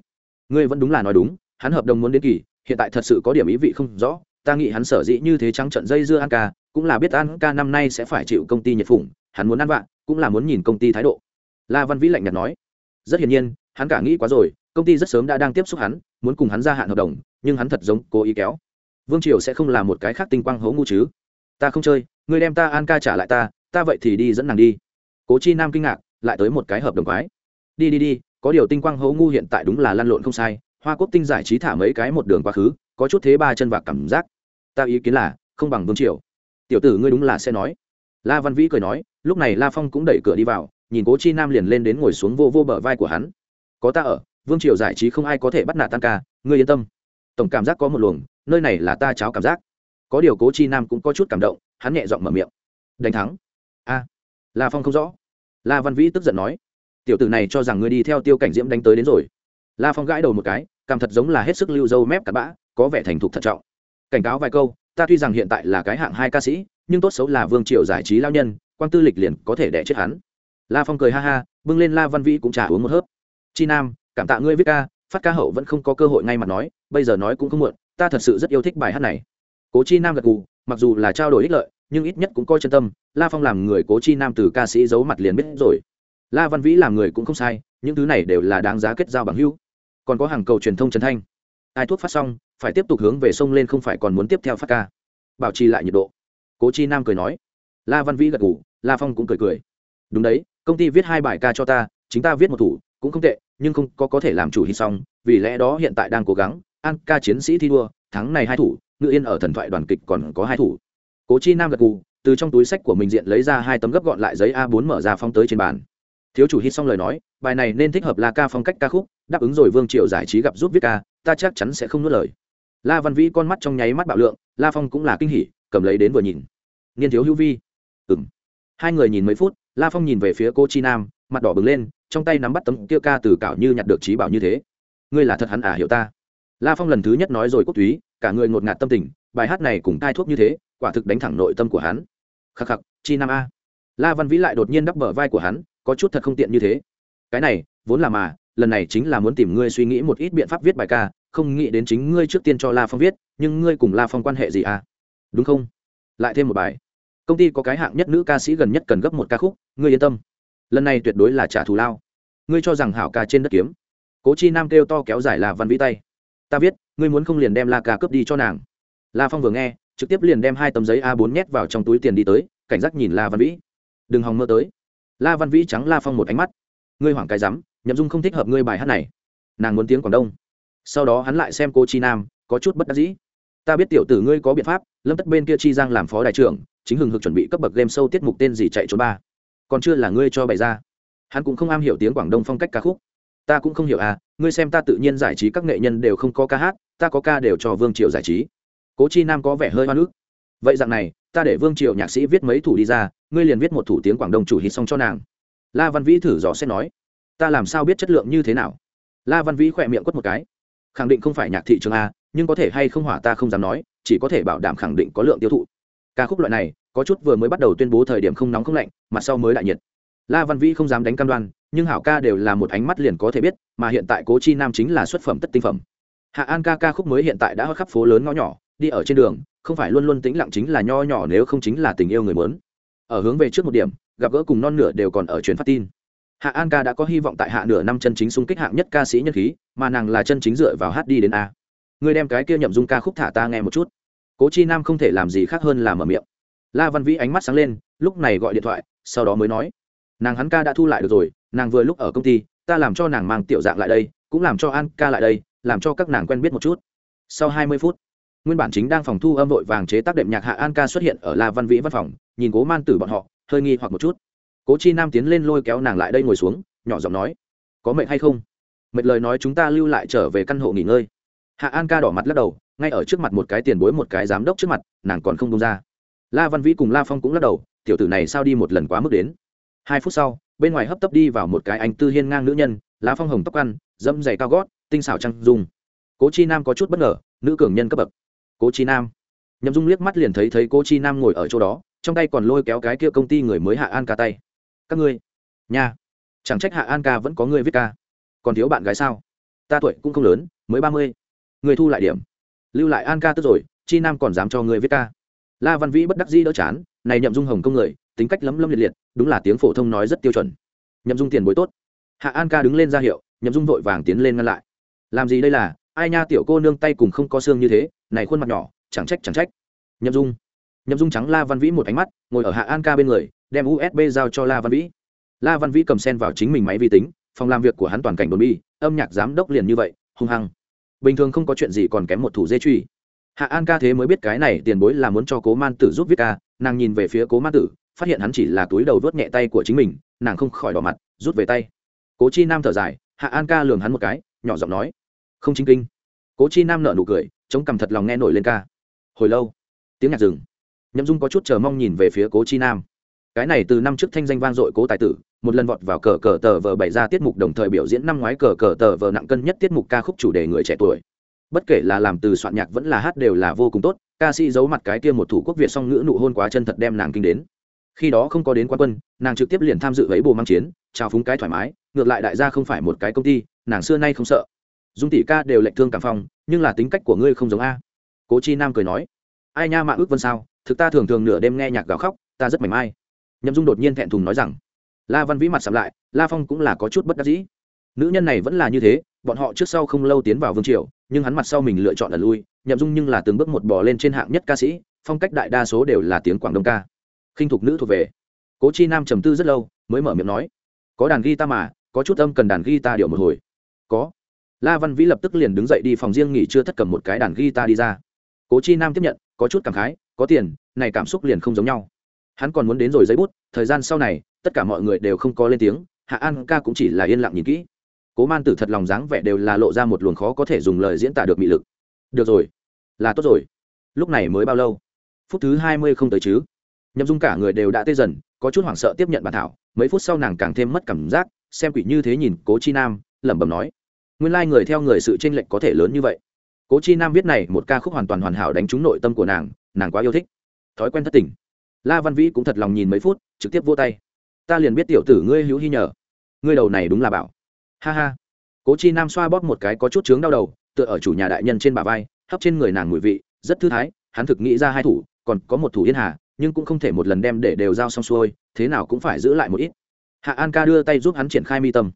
Ngươi vẫn đúng là nói đúng, hắn hợp đồng muốn đến kỳ, hiện tại thật sự có điểm ý vị không rõ, ta nghĩ hắn sở dĩ như thế trắng trận dây dưa an ca, cũng là biết an ca năm nay sẽ phải chịu công ty nhiệt phủng hắn muốn ăn vạ, cũng là muốn nhìn công ty thái độ. La văn vĩ lạnh nhạt nói, rất hiển nhiên, hắn cả nghĩ quá rồi, công ty rất sớm đã đang tiếp xúc hắn, muốn cùng hắn gia hạn hợp đồng, nhưng hắn thật giống cố ý kéo. Vương triều sẽ không là một cái khác tinh quang hố ngu chứ. Ta không chơi, ngươi đem ta an ca trả lại ta ta vậy thì đi dẫn nàng đi. Cố chi nam kinh ngạc, lại tới một cái hợp đồng quái. Đi đi đi, có điều tinh quang hố ngu hiện tại đúng là lăn lộn không sai, hoa quốc tinh giải trí thả mấy cái một đường quá khứ, có chút thế ba chân vạc cảm giác. Ta ý kiến là, không bằng vương triều. Tiểu tử ngươi đúng là sẽ nói. La văn vĩ cười nói lúc này la phong cũng đẩy cửa đi vào, nhìn cố chi nam liền lên đến ngồi xuống vô vô bờ vai của hắn. Có ta ở, vương triều giải trí không ai có thể bắt nạt tan ca, ngươi yên tâm. Tổng cảm giác có một luồng, nơi này là ta cháo cảm giác. Có điều cố chi nam cũng có chút cảm động, hắn nhẹ giọng mở miệng. Đánh thắng. A. La phong không rõ. La văn vĩ tức giận nói. Tiểu tử này cho rằng ngươi đi theo tiêu cảnh diễm đánh tới đến rồi. La phong gãi đầu một cái, cảm thật giống là hết sức lưu dâu mép cặp bã, có vẻ thành thục thận trọng. Cảnh cáo vài câu, ta tuy rằng hiện tại là cái hạng hai ca sĩ, nhưng tốt xấu là vương triều giải trí lao nhân quan tư lịch liền có thể đẻ chết hắn. La phong cười ha ha, bưng lên la văn vĩ cũng trả uống một hớp. Chi nam, cảm tạ ngươi viết ca, phát ca hậu vẫn không có cơ hội ngay mặt nói, bây giờ nói cũng không muộn, ta thật sự rất yêu thích bài hát này. Cố chi nam gật gù, mặc dù là trao đổi ích lợi, nhưng ít nhất cũng coi chân tâm, la phong làm người cố chi nam từ ca sĩ giấu mặt liền biết rồi. La văn vĩ làm người cũng không sai, những thứ này đều là đáng giá kết giao bằng hữu. Còn có hàng cầu truyền thông trần thanh. Ai thuốc phát xong, phải tiếp tục hướng về sông lên không phải còn muốn tiếp theo phát ca. Bảo trì lại nhiệt độ. Cố chi nam cười nói. La văn vĩ gật ngủ la phong cũng cười cười. Đúng đấy, công ty viết hai bài ca cho ta, chính ta viết một thủ, cũng không tệ, nhưng không có có thể làm chủ hit xong, vì lẽ đó hiện tại đang cố gắng an ca chiến sĩ thi đua, thắng này hai thủ, ngự yên ở thần thoại đoàn kịch còn có hai thủ. Cố chi nam gật gù, từ trong túi sách của mình diện lấy ra hai tấm gấp gọn lại giấy a 4 mở ra phong tới trên bàn. Thiếu chủ hít xong lời nói, bài này nên thích hợp la ca phong cách ca khúc, đáp ứng rồi vương triệu giải trí gặp giúp viết ca, ta chắc chắn sẽ không nuốt lời. La văn vĩ con mắt trong nháy mắt bạo lượng, la phong cũng là kinh hỉ, cầm lấy đến vừa nhìn. Niên thiếu hữu vi. Ừng hai người nhìn mấy phút, la phong nhìn về phía cô chi nam, mặt đỏ bừng lên, trong tay nắm bắt tấm kia ca từ cảo như nhặt được trí bảo như thế. Ngươi là thật hắn à hiểu ta? La phong lần thứ nhất nói rồi quốc túy, cả người ngột ngạt tâm tình, bài hát này cùng thai thuốc như thế, quả thực đánh thẳng nội tâm của hắn. Khắc khắc, chi nam a. La văn vĩ lại đột nhiên đắp bờ vai của hắn, có chút thật không tiện như thế. Cái này, vốn là mà, lần này chính là muốn tìm ngươi suy nghĩ một ít biện pháp viết bài ca, không nghĩ đến chính ngươi trước tiên cho la phong viết, nhưng ngươi cùng la phong quan hệ gì à? Đúng không? Lại thêm một bài công ty có cái hạng nhất nữ ca sĩ gần nhất cần gấp một ca khúc, ngươi yên tâm. Lần này tuyệt đối là trả thù lao. Ngươi cho rằng hảo ca trên đất kiếm. Cố chi nam kêu to kéo dài là văn vĩ tay. Ta biết ngươi muốn không liền đem la ca cướp đi cho nàng. La phong vừa nghe, trực tiếp liền đem hai tấm giấy a 4 nhét vào trong túi tiền đi tới, cảnh giác nhìn la văn vĩ. Đừng hòng mơ tới. La văn vĩ trắng la phong một ánh mắt. Ngươi hoảng cái rắm, nhậm dung không thích hợp ngươi bài hát này. Nàng muốn tiếng quảng đông. Sau đó hắn lại xem cô chi nam, có chút bất đắc dĩ. Ta biết tiểu tử ngươi có biện pháp, lâm tất bên kia chi giang làm phó đại trưởng chính hừng hực chuẩn bị cấp bậc game sâu tiết mục tên gì chạy trốn ba. Còn chưa là ngươi cho bày ra. Hắn cũng không am hiểu tiếng quảng đông phong cách ca khúc. Ta cũng không hiểu à ngươi xem ta tự nhiên giải trí các nghệ nhân đều không có ca hát, ta có ca đều cho vương triều giải trí. Cố chi nam có vẻ hơi hoa nước vậy dạng này, ta để vương triều nhạc sĩ viết mấy thủ đi ra, ngươi liền viết một thủ tiếng quảng đông chủ hít xong cho nàng. La văn vĩ thử dò xét nói, ta làm sao biết chất lượng như thế nào? La văn vĩ khỏe miệng quất một cái. Khẳng định không phải nhạc thị trường a, nhưng có thể hay không hỏa ta không dám nói, chỉ có thể bảo đảm khẳng định có lượng tiêu thụ. Ca khúc loại này có chút vừa mới bắt đầu tuyên bố thời điểm không nóng không lạnh, mà sau mới đại nhiệt. La văn vĩ không dám đánh cam đoan, nhưng hảo ca đều là một ánh mắt liền có thể biết, mà hiện tại cố chi nam chính là xuất phẩm tất tinh phẩm. Hạ an ca ca khúc mới hiện tại đã khắp phố lớn ngõ nhỏ, đi ở trên đường, không phải luôn luôn tĩnh lặng chính là nho nhỏ nếu không chính là tình yêu người muốn. Ở hướng về trước một điểm, gặp gỡ cùng non nửa đều còn ở truyền phát tin. Hạ an ca đã có hy vọng tại hạ nửa năm chân chính xung kích hạng nhất ca sĩ nhân khí, mà nàng là chân chính dựa vào hát đi đến a. Người đem cái kia nhậm dung ca khúc thả ta nghe một chút. Cố chi nam không thể làm gì khác hơn là mở miệng la văn vĩ ánh mắt sáng lên, lúc này gọi điện thoại, sau đó mới nói, nàng hắn ca đã thu lại được rồi, nàng vừa lúc ở công ty, ta làm cho nàng mang tiểu dạng lại đây, cũng làm cho an ca lại đây, làm cho các nàng quen biết một chút. Sau hai mươi phút, nguyên bản chính đang phòng thu âm vội vàng chế tác đệm nhạc hạ an ca xuất hiện ở la văn vĩ văn phòng, nhìn cố man tử bọn họ, hơi nghi hoặc một chút. Cố chi nam tiến lên lôi kéo nàng lại đây ngồi xuống, nhỏ giọng nói, có mệt hay không? Mệt lời nói chúng ta lưu lại trở về căn hộ nghỉ ngơi. Hạ an ca đỏ mặt lắc đầu, ngay ở trước mặt một cái tiền bối một cái giám đốc trước mặt, nàng còn không buông ra la văn vĩ cùng la phong cũng lắc đầu tiểu tử này sao đi một lần quá mức đến? Hai phút sau bên ngoài hấp tấp đi vào một cái anh tư hiên ngang nữ nhân lá phong hồng tóc ăn dẫm dày cao gót tinh xảo trăng dung. Cố chi nam có chút bất ngờ nữ cường nhân cấp bậc. Cố chi nam? Nhậm dung liếc mắt liền thấy thấy cố chi nam ngồi ở chỗ đó trong tay còn lôi kéo cái kia công ty người mới hạ an ca tay. Các ngươi? Nhà, chẳng trách hạ an ca vẫn có người viết ca. Còn thiếu bạn gái sao? Ta tuổi cũng không lớn mới ba mươi. Người thu lại điểm. Lưu lại an ca tức rồi chi nam còn dám cho người viết ca la văn vĩ bất đắc dĩ đỡ chán, này nhậm dung hồng công người, tính cách lấm lâm liệt liệt, đúng là tiếng phổ thông nói rất tiêu chuẩn. Nhậm dung tiền bối tốt. Hạ an ca đứng lên ra hiệu, nhậm dung vội vàng tiến lên ngăn lại. Làm gì đây là, ai nha tiểu cô nương tay cùng không có xương như thế, này khuôn mặt nhỏ, chẳng trách chẳng trách. Nhậm dung. Nhậm dung trắng la văn vĩ một ánh mắt, ngồi ở hạ an ca bên người, đem usb giao cho la văn vĩ. La văn vĩ cầm sen vào chính mình máy vi tính, phòng làm việc của hắn toàn cảnh đồn bi, âm nhạc giám đốc liền như vậy, hung hăng. Bình thường không có chuyện gì còn kém một thủ dê truy hạ an ca thế mới biết cái này tiền bối là muốn cho cố man tử giúp viết ca, nàng nhìn về phía cố man tử, phát hiện hắn chỉ là túi đầu vớt nhẹ tay của chính mình, nàng không khỏi đỏ mặt, rút về tay. Cố chi nam thở dài, hạ an ca lường hắn một cái, nhỏ giọng nói, không chính kinh. Cố chi nam nở nụ cười, chống cằm thật lòng nghe nổi lên ca. Hồi lâu, tiếng nhạc dừng. Nhậm dung có chút chờ mong nhìn về phía cố chi nam. Cái này từ năm trước thanh danh vang dội cố tài tử, một lần vọt vào cờ cờ tờ vờ bày ra tiết mục đồng thời biểu diễn năm ngoái cờ cờ tờ vờ nặng cân nhất tiết mục ca khúc chủ đề người trẻ tuổi bất kể là làm từ soạn nhạc vẫn là hát đều là vô cùng tốt, ca sĩ giấu mặt cái kia một thủ quốc việt song ngữ nụ hôn quá chân thật đem nàng kinh đến. Khi đó không có đến quan quân, nàng trực tiếp liền tham dự ấy bồ mang chiến trao phúng cái thoải mái, ngược lại đại gia không phải một cái công ty, nàng xưa nay không sợ. Dung tỷ ca đều lệnh thương cảm phong, nhưng là tính cách của ngươi không giống a. Cố chi nam cười nói, ai nha mạ ước vân sao, thực ta thường thường nửa đêm nghe nhạc gào khóc, ta rất mảnh mai. Nhậm dung đột nhiên thẹn thùng nói rằng, la văn vĩ mặt sầm lại, la phong cũng là có chút bất đắc dĩ. Nữ nhân này vẫn là như thế, bọn họ trước sau không lâu tiến vào vương triều nhưng hắn mặt sau mình lựa chọn là lui, nhậm dung nhưng là từng bước một bò lên trên hạng nhất ca sĩ, phong cách đại đa số đều là tiếng quảng đông ca. Khinh thục nữ thuộc về. Cố chi nam trầm tư rất lâu, mới mở miệng nói, có đàn guitar mà, có chút âm cần đàn guitar điệu một hồi. Có. La văn vĩ lập tức liền đứng dậy đi phòng riêng nghỉ chưa thất cầm một cái đàn guitar đi ra. Cố chi nam tiếp nhận, có chút cảm khái, có tiền, này cảm xúc liền không giống nhau. Hắn còn muốn đến rồi giấy bút, thời gian sau này, tất cả mọi người đều không có lên tiếng, hạ an ca cũng chỉ là yên lặng nhìn kỹ cố man tử thật lòng dáng vẻ đều là lộ ra một luồng khó có thể dùng lời diễn tả được mị lực. Được rồi, là tốt rồi. Lúc này mới bao lâu? Phút thứ hai mươi không tới chứ? Nhậm dung cả người đều đã tê dần, có chút hoảng sợ tiếp nhận bản thảo. Mấy phút sau nàng càng thêm mất cảm giác, xem quỷ như thế nhìn cố chi nam, lẩm bẩm nói, nguyên lai、like、người theo người sự tranh lệch có thể lớn như vậy. Cố chi nam viết này một ca khúc hoàn toàn hoàn hảo đánh trúng nội tâm của nàng nàng quá yêu thích. Thói quen thất tình. La văn vĩ cũng thật lòng nhìn mấy phút, trực tiếp vô tay. Ta liền biết tiểu tử ngươi hữu hy nhờ. Ngươi đầu này đúng là bảo ha ha. Cố chi nam xoa bóp một cái có chút chướng đau đầu, tựa ở chủ nhà đại nhân trên bà vai, hấp trên người nàng mùi vị, rất thư thái, hắn thực nghĩ ra hai thủ, còn có một thủ yên hà, nhưng cũng không thể một lần đem để đều giao xong xuôi, thế nào cũng phải giữ lại một ít. Hạ an ca đưa tay giúp hắn triển khai mi tâm.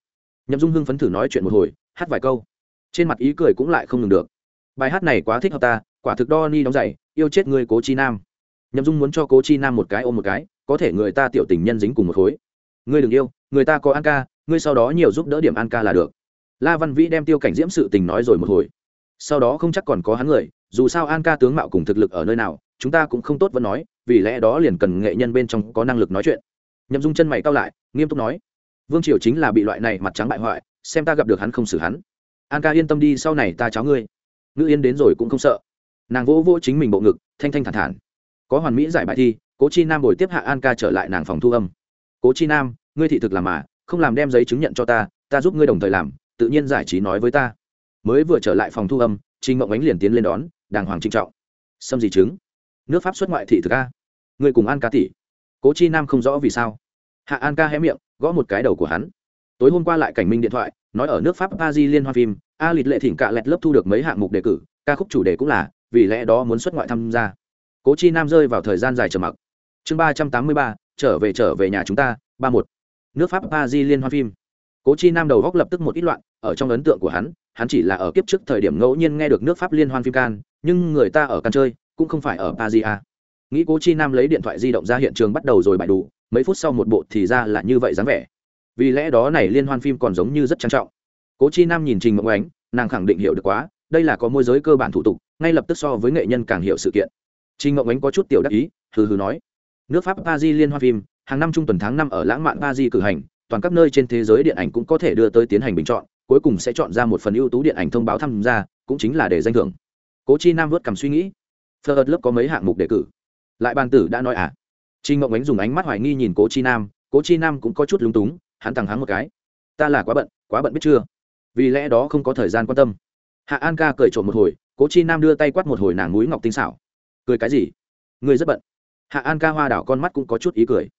Nhậm dung hưng phấn thử nói chuyện một hồi, hát vài câu. Trên mặt ý cười cũng lại không ngừng được. Bài hát này quá thích hợp ta, quả thực đo ni đóng dày yêu chết người cố chi nam. Nhậm dung muốn cho cố chi nam một cái ôm một cái, có thể người ta tiểu tình nhân dính cùng một khối. Ngươi đừng yêu, người ta có an ca ngươi sau đó nhiều giúp đỡ điểm an ca là được. La văn vĩ đem tiêu cảnh diễm sự tình nói rồi một hồi. Sau đó không chắc còn có hắn người, dù sao an ca tướng mạo cùng thực lực ở nơi nào, chúng ta cũng không tốt vẫn nói, vì lẽ đó liền cần nghệ nhân bên trong có năng lực nói chuyện. Nhậm dung chân mày cao lại, nghiêm túc nói, vương triều chính là bị loại này mặt trắng bại hoại, xem ta gặp được hắn không xử hắn. An ca yên tâm đi, sau này ta cháo ngươi. Ngữ yên đến rồi cũng không sợ. Nàng vỗ vỗ chính mình bộ ngực, thanh thanh thản thản. Có hoàn mỹ giải bài thi, cố chi nam bồi tiếp hạ an ca trở lại nàng phòng thu âm. Cố chi nam, ngươi thị thực làm mà không làm đem giấy chứng nhận cho ta ta giúp ngươi đồng thời làm, tự nhiên giải trí nói với ta. Mới vừa trở lại phòng thu âm, trình mộng ánh liền tiến lên đón, đàng hoàng trinh trọng. Xâm gì chứng? Nước pháp xuất ngoại thị thực a. Ngươi cùng an ca tỷ. Cố chi nam không rõ vì sao. Hạ an ca hé miệng, gõ một cái đầu của hắn. Tối hôm qua lại cảnh minh điện thoại, nói ở nước pháp pa di liên hoa phim, a lịch lệ thỉnh cạ lẹt lớp thu được mấy hạng mục đề cử, ca khúc chủ đề cũng là, vì lẽ đó muốn xuất ngoại tham gia. Cố chi nam rơi vào thời gian dài trầm mặc. Chương ba trăm tám mươi ba, trở về trở về nhà chúng ta, ba một nước pháp pa di liên hoa phim. Cố chi nam đầu góc lập tức một ít loạn, ở trong ấn tượng của hắn hắn chỉ là ở kiếp trước thời điểm ngẫu nhiên nghe được nước pháp liên hoan phim can, nhưng người ta ở can chơi, cũng không phải ở paris a. Nghĩ cố chi nam lấy điện thoại di động ra hiện trường bắt đầu rồi bài đủ, mấy phút sau một bộ thì ra là như vậy dáng vẻ. Vì lẽ đó này liên hoan phim còn giống như rất trang trọng. Cố chi nam nhìn trình mộng ánh, nàng khẳng định hiểu được quá, đây là có môi giới cơ bản thủ tục, ngay lập tức so với nghệ nhân càng hiểu sự kiện. Trình mộng ánh có chút tiểu đắc ý, hừ hừ nói. Nước pháp paris liên hoan phim hàng năm trung tuần tháng năm ở lãng mạn paris cử hành, toàn các nơi trên thế giới điện ảnh cũng có thể đưa tới tiến hành bình chọn, cuối cùng sẽ chọn ra một phần ưu tú điện ảnh thông báo tham gia, cũng chính là để danh thưởng. Cố chi nam vớt cầm suy nghĩ. Phơ lớp có mấy hạng mục đề cử? Lại ban tử đã nói à? Trinh ngộng ánh dùng ánh mắt hoài nghi nhìn cố chi nam, cố chi nam cũng có chút lúng túng, hắn thẳng hắn một cái. Ta là quá bận quá bận biết chưa? Vì lẽ đó không có thời gian quan tâm. Hạ an ca cười trộm một hồi, cố chi nam đưa tay quát một hồi nàng núi ngọc tinh xảo. Cười cái gì? Ngươi rất bận. Hạ an ca hoa đảo con mắt cũng có chút ý cười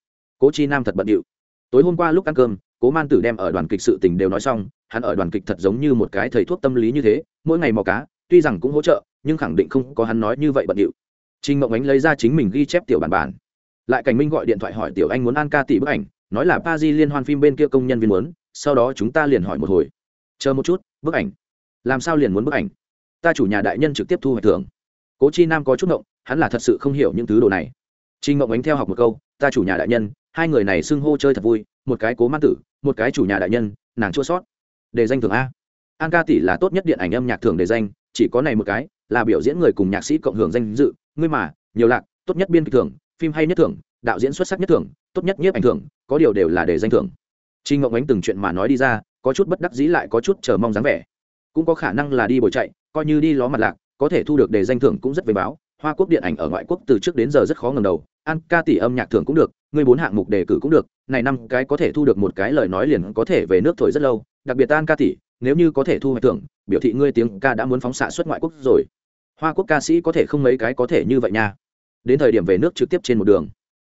cố chi nam thật bận điệu. Tối hôm qua lúc ăn cơm, cố man tử đem ở đoàn kịch sự tình đều nói xong, hắn ở đoàn kịch thật giống như một cái thầy thuốc tâm lý như thế, mỗi ngày mò cá, tuy rằng cũng hỗ trợ, nhưng khẳng định không có hắn nói như vậy bận điệu. Trinh mộng ánh lấy ra chính mình ghi chép tiểu bản bản. Lại cảnh minh gọi điện thoại hỏi tiểu anh muốn an ca tỷ bức ảnh, nói là pa di liên hoan phim bên kia công nhân viên muốn, sau đó chúng ta liền hỏi một hồi. Chờ một chút, bức ảnh. Làm sao liền muốn bức ảnh? Ta chủ nhà đại nhân trực tiếp thu hoạch thưởng. Cố chi nam có chút ngộng, hắn là thật sự không hiểu những thứ đồ này. Trinh ngộng ánh theo học một câu, ta chủ nhà đại nhân hai người này xưng hô chơi thật vui, một cái cố man tử, một cái chủ nhà đại nhân, nàng chua sót. Đề danh thưởng a. An ca tỷ là tốt nhất điện ảnh âm nhạc thưởng đề danh, chỉ có này một cái, là biểu diễn người cùng nhạc sĩ cộng hưởng danh dự. Ngươi mà, nhiều lạc, tốt nhất biên kịch thưởng, phim hay nhất thưởng, đạo diễn xuất sắc nhất thưởng, tốt nhất nhiếp ảnh thưởng, có điều đều là đề danh thưởng. Trinh ngộng ánh từng chuyện mà nói đi ra, có chút bất đắc dĩ lại có chút chờ mong dáng vẻ. Cũng có khả năng là đi bồi chạy, coi như đi ló mặt lạc, có thể thu được đề danh thưởng cũng rất về báo hoa quốc điện ảnh ở ngoại quốc từ trước đến giờ rất khó ngầm đầu, an ca tỷ âm nhạc thưởng cũng được ngươi bốn hạng mục đề cử cũng được, này năm cái có thể thu được một cái lời nói liền có thể về nước thổi rất lâu, đặc biệt an ca tỷ, nếu như có thể thu hoạch thưởng, biểu thị ngươi tiếng ca đã muốn phóng xạ xuất ngoại quốc rồi. Hoa quốc ca sĩ có thể không mấy cái có thể như vậy nha. Đến thời điểm về nước trực tiếp trên một đường.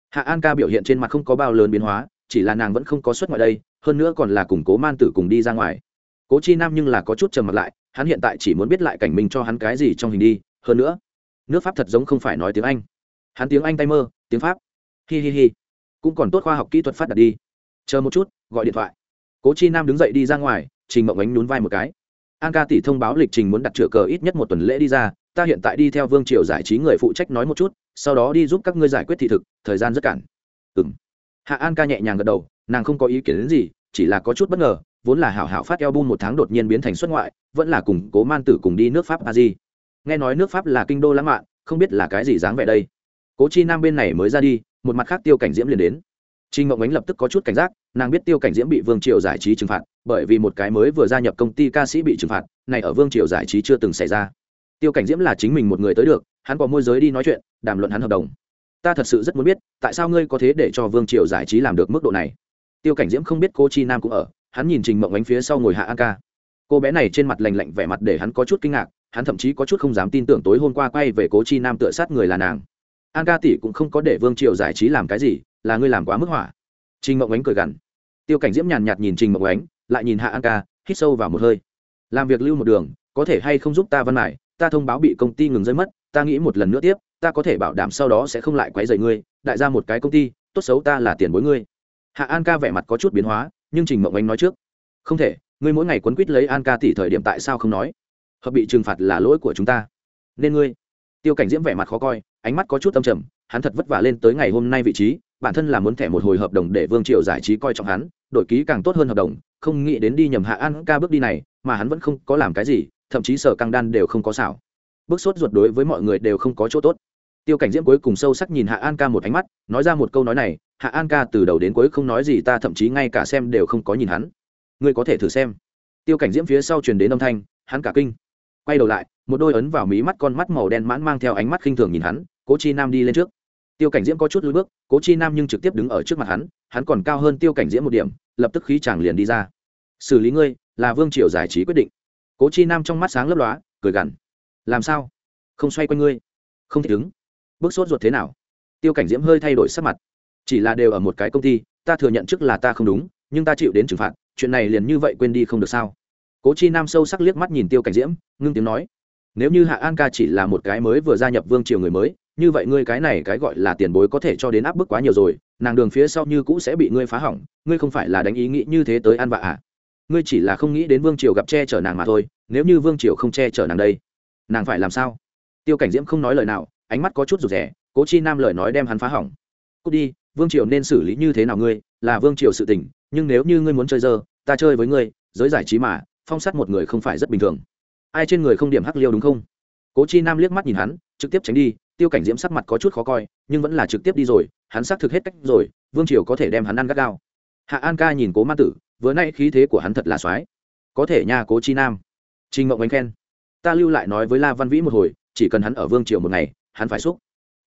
Hạ an ca biểu hiện trên mặt không có bao lớn biến hóa, chỉ là nàng vẫn không có xuất ngoại đây, hơn nữa còn là cùng cố man tử cùng đi ra ngoài. Cố chi nam nhưng là có chút trầm mặt lại, hắn hiện tại chỉ muốn biết lại cảnh mình cho hắn cái gì trong hình đi, hơn nữa nước pháp thật giống không phải nói tiếng anh. Hắn tiếng anh tay mơ, tiếng pháp. Hi hi hi. Cũng còn tốt khoa học kỹ thuật phát đạt đi. Chờ một chút, gọi điện thoại. Cố chi nam đứng dậy đi ra ngoài, trình mộng ánh nhún vai một cái. An ca tỷ thông báo lịch trình muốn đặt chữa cờ ít nhất một tuần lễ đi ra, ta hiện tại đi theo vương triều giải trí người phụ trách nói một chút, sau đó đi giúp các ngươi giải quyết thị thực, thời gian rất cản ừ hạ an ca nhẹ nhàng gật đầu, nàng không có ý kiến đến gì, chỉ là có chút bất ngờ, vốn là hảo hảo phát eo bun một tháng đột nhiên biến thành xuất ngoại, vẫn là cùng cố man tử cùng đi nước pháp a di nghe nói nước pháp là kinh đô lãng mạn không biết là cái gì dáng vẻ đây cố chi nam bên này mới ra đi một mặt khác tiêu cảnh diễm liền đến Trình Ngộng Ánh lập tức có chút cảnh giác, nàng biết Tiêu Cảnh Diễm bị Vương Triều giải trí trừng phạt, bởi vì một cái mới vừa gia nhập công ty ca sĩ bị trừng phạt, này ở Vương Triều giải trí chưa từng xảy ra. Tiêu Cảnh Diễm là chính mình một người tới được, hắn có môi giới đi nói chuyện, đàm luận hắn hợp đồng. Ta thật sự rất muốn biết, tại sao ngươi có thế để cho Vương Triều giải trí làm được mức độ này? Tiêu Cảnh Diễm không biết cô Chi Nam cũng ở, hắn nhìn Trình Mộng Ánh phía sau ngồi Hạ An Ca. Cô bé này trên mặt lạnh lạnh vẻ mặt để hắn có chút kinh ngạc, hắn thậm chí có chút không dám tin tưởng tối hôm qua quay về Cố Chi Nam tựa sát người là nàng. An Ca tỷ cũng không có để Vương Triều giải trí làm cái gì, là ngươi làm quá mức hỏa. Trình mộng ánh cười gằn. Tiêu cảnh diễm nhàn nhạt nhìn trình mộng ánh lại nhìn hạ an ca hít sâu vào một hơi. Làm việc lưu một đường có thể hay không giúp ta văn mải ta thông báo bị công ty ngừng rơi mất ta nghĩ một lần nữa tiếp ta có thể bảo đảm sau đó sẽ không lại quấy rầy ngươi đại ra một cái công ty tốt xấu ta là tiền bối ngươi. Hạ an ca vẻ mặt có chút biến hóa nhưng trình mộng ánh nói trước. Không thể ngươi mỗi ngày quấn quýt lấy an ca tỷ thời điểm tại sao không nói? Hợp bị trừng phạt là lỗi của chúng ta. Nên ngươi. Tiêu cảnh diễm vẻ mặt khó coi, ánh mắt có chút âm trầm, hắn thật vất vả lên tới ngày hôm nay vị trí, bản thân là muốn thẻ một hồi hợp đồng để vương triều giải trí coi trọng hắn, đổi ký càng tốt hơn hợp đồng, không nghĩ đến đi nhầm hạ an ca bước đi này, mà hắn vẫn không có làm cái gì, thậm chí sở căng đan đều không có xảo. Bước sốt ruột đối với mọi người đều không có chỗ tốt. Tiêu cảnh diễm cuối cùng sâu sắc nhìn hạ an ca một ánh mắt, nói ra một câu nói này, hạ an ca từ đầu đến cuối không nói gì ta, thậm chí ngay cả xem đều không có nhìn hắn. Ngươi có thể thử xem. Tiêu cảnh diễm phía sau truyền đến âm thanh, hắn cả kinh quay đầu lại, một đôi ấn vào mí mắt con mắt màu đen mãn mang theo ánh mắt khinh thường nhìn hắn, cố chi nam đi lên trước. Tiêu cảnh diễm có chút lùi bước, cố chi nam nhưng trực tiếp đứng ở trước mặt hắn hắn còn cao hơn tiêu cảnh diễm một điểm, lập tức khí chàng liền đi ra. Xử lý ngươi, là vương triều giải trí quyết định. Cố chi nam trong mắt sáng lấp lóa, cười gằn. Làm sao? Không xoay quanh ngươi? Không thể đứng bước sốt ruột thế nào? Tiêu cảnh diễm hơi thay đổi sắc mặt. Chỉ là đều ở một cái công ty, ta thừa nhận trước là ta không đúng, nhưng ta chịu đến trừng phạt, chuyện này liền như vậy quên đi không được sao? Cố chi nam sâu sắc liếc mắt nhìn tiêu cảnh diễm, ngưng tiếng nói. Nếu như hạ an ca chỉ là một cái mới vừa gia nhập vương triều người mới, như vậy ngươi cái này cái gọi là tiền bối có thể cho đến áp bức quá nhiều rồi, nàng đường phía sau như cũ sẽ bị ngươi phá hỏng, ngươi không phải là đánh ý nghĩ như thế tới ăn vạ à? Ngươi chỉ là không nghĩ đến vương triều gặp che chở nàng mà thôi, nếu như vương triều không che chở nàng đây, nàng phải làm sao? Tiêu cảnh diễm không nói lời nào, ánh mắt có chút rụt rè, cố chi nam lời nói đem hắn phá hỏng. Cút đi, vương triều nên xử lý như thế nào ngươi, là vương triều sự tình, nhưng nếu như ngươi muốn chơi dơ, ta chơi với ngươi, giới giải trí mà phong sát một người không phải rất bình thường. Ai trên người không điểm hắc liêu đúng không? Cố chi nam liếc mắt nhìn hắn, trực tiếp tránh đi, tiêu cảnh diễm sắc mặt có chút khó coi, nhưng vẫn là trực tiếp đi rồi, hắn xác thực hết cách rồi, vương triều có thể đem hắn ăn gắt gao. Hạ an ca nhìn cố ma tử, vừa nay khí thế của hắn thật là soái có thể nha, cố chi nam. Trình mộng ánh khen. Ta lưu lại nói với la văn vĩ một hồi, chỉ cần hắn ở vương triều một ngày, hắn phải xúc.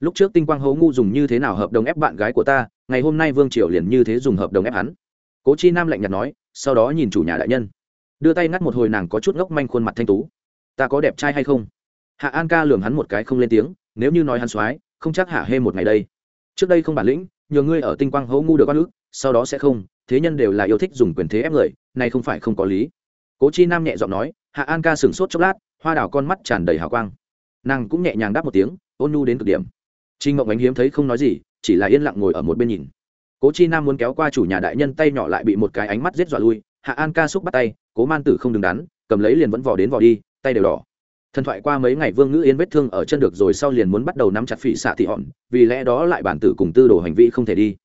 Lúc trước tinh quang hấu ngu dùng như thế nào hợp đồng ép bạn gái của ta, ngày hôm nay vương triều liền như thế dùng hợp đồng ép hắn. Cố chi nam lạnh nhạt nói, sau đó nhìn chủ nhà đại nhân đưa tay ngắt một hồi nàng có chút ngốc manh khuôn mặt thanh tú. Ta có đẹp trai hay không? Hạ an ca lường hắn một cái không lên tiếng, nếu như nói hắn soái, không chắc hạ hê một ngày đây. Trước đây không bản lĩnh, nhờ ngươi ở tinh quang hấu ngu được con ước sau đó sẽ không, thế nhân đều là yêu thích dùng quyền thế ép người này không phải không có lý. Cố chi nam nhẹ giọng nói, hạ an ca sửng sốt chốc lát, hoa đào con mắt tràn đầy hào quang. Nàng cũng nhẹ nhàng đáp một tiếng, ôn nhu đến cực điểm. Trinh ngộng ánh hiếm thấy không nói gì, chỉ là yên lặng ngồi ở một bên nhìn. Cố chi nam muốn kéo qua chủ nhà đại nhân tay nhỏ lại bị một cái ánh mắt giết dọa lui, hạ an ca xúc bắt tay cố man tử không đứng đắn cầm lấy liền vẫn vò đến vò đi tay đều đỏ thần thoại qua mấy ngày vương ngữ yên vết thương ở chân được rồi sau liền muốn bắt đầu nắm chặt phỉ xạ thị hòn vì lẽ đó lại bản tử cùng tư đồ hành vi không thể đi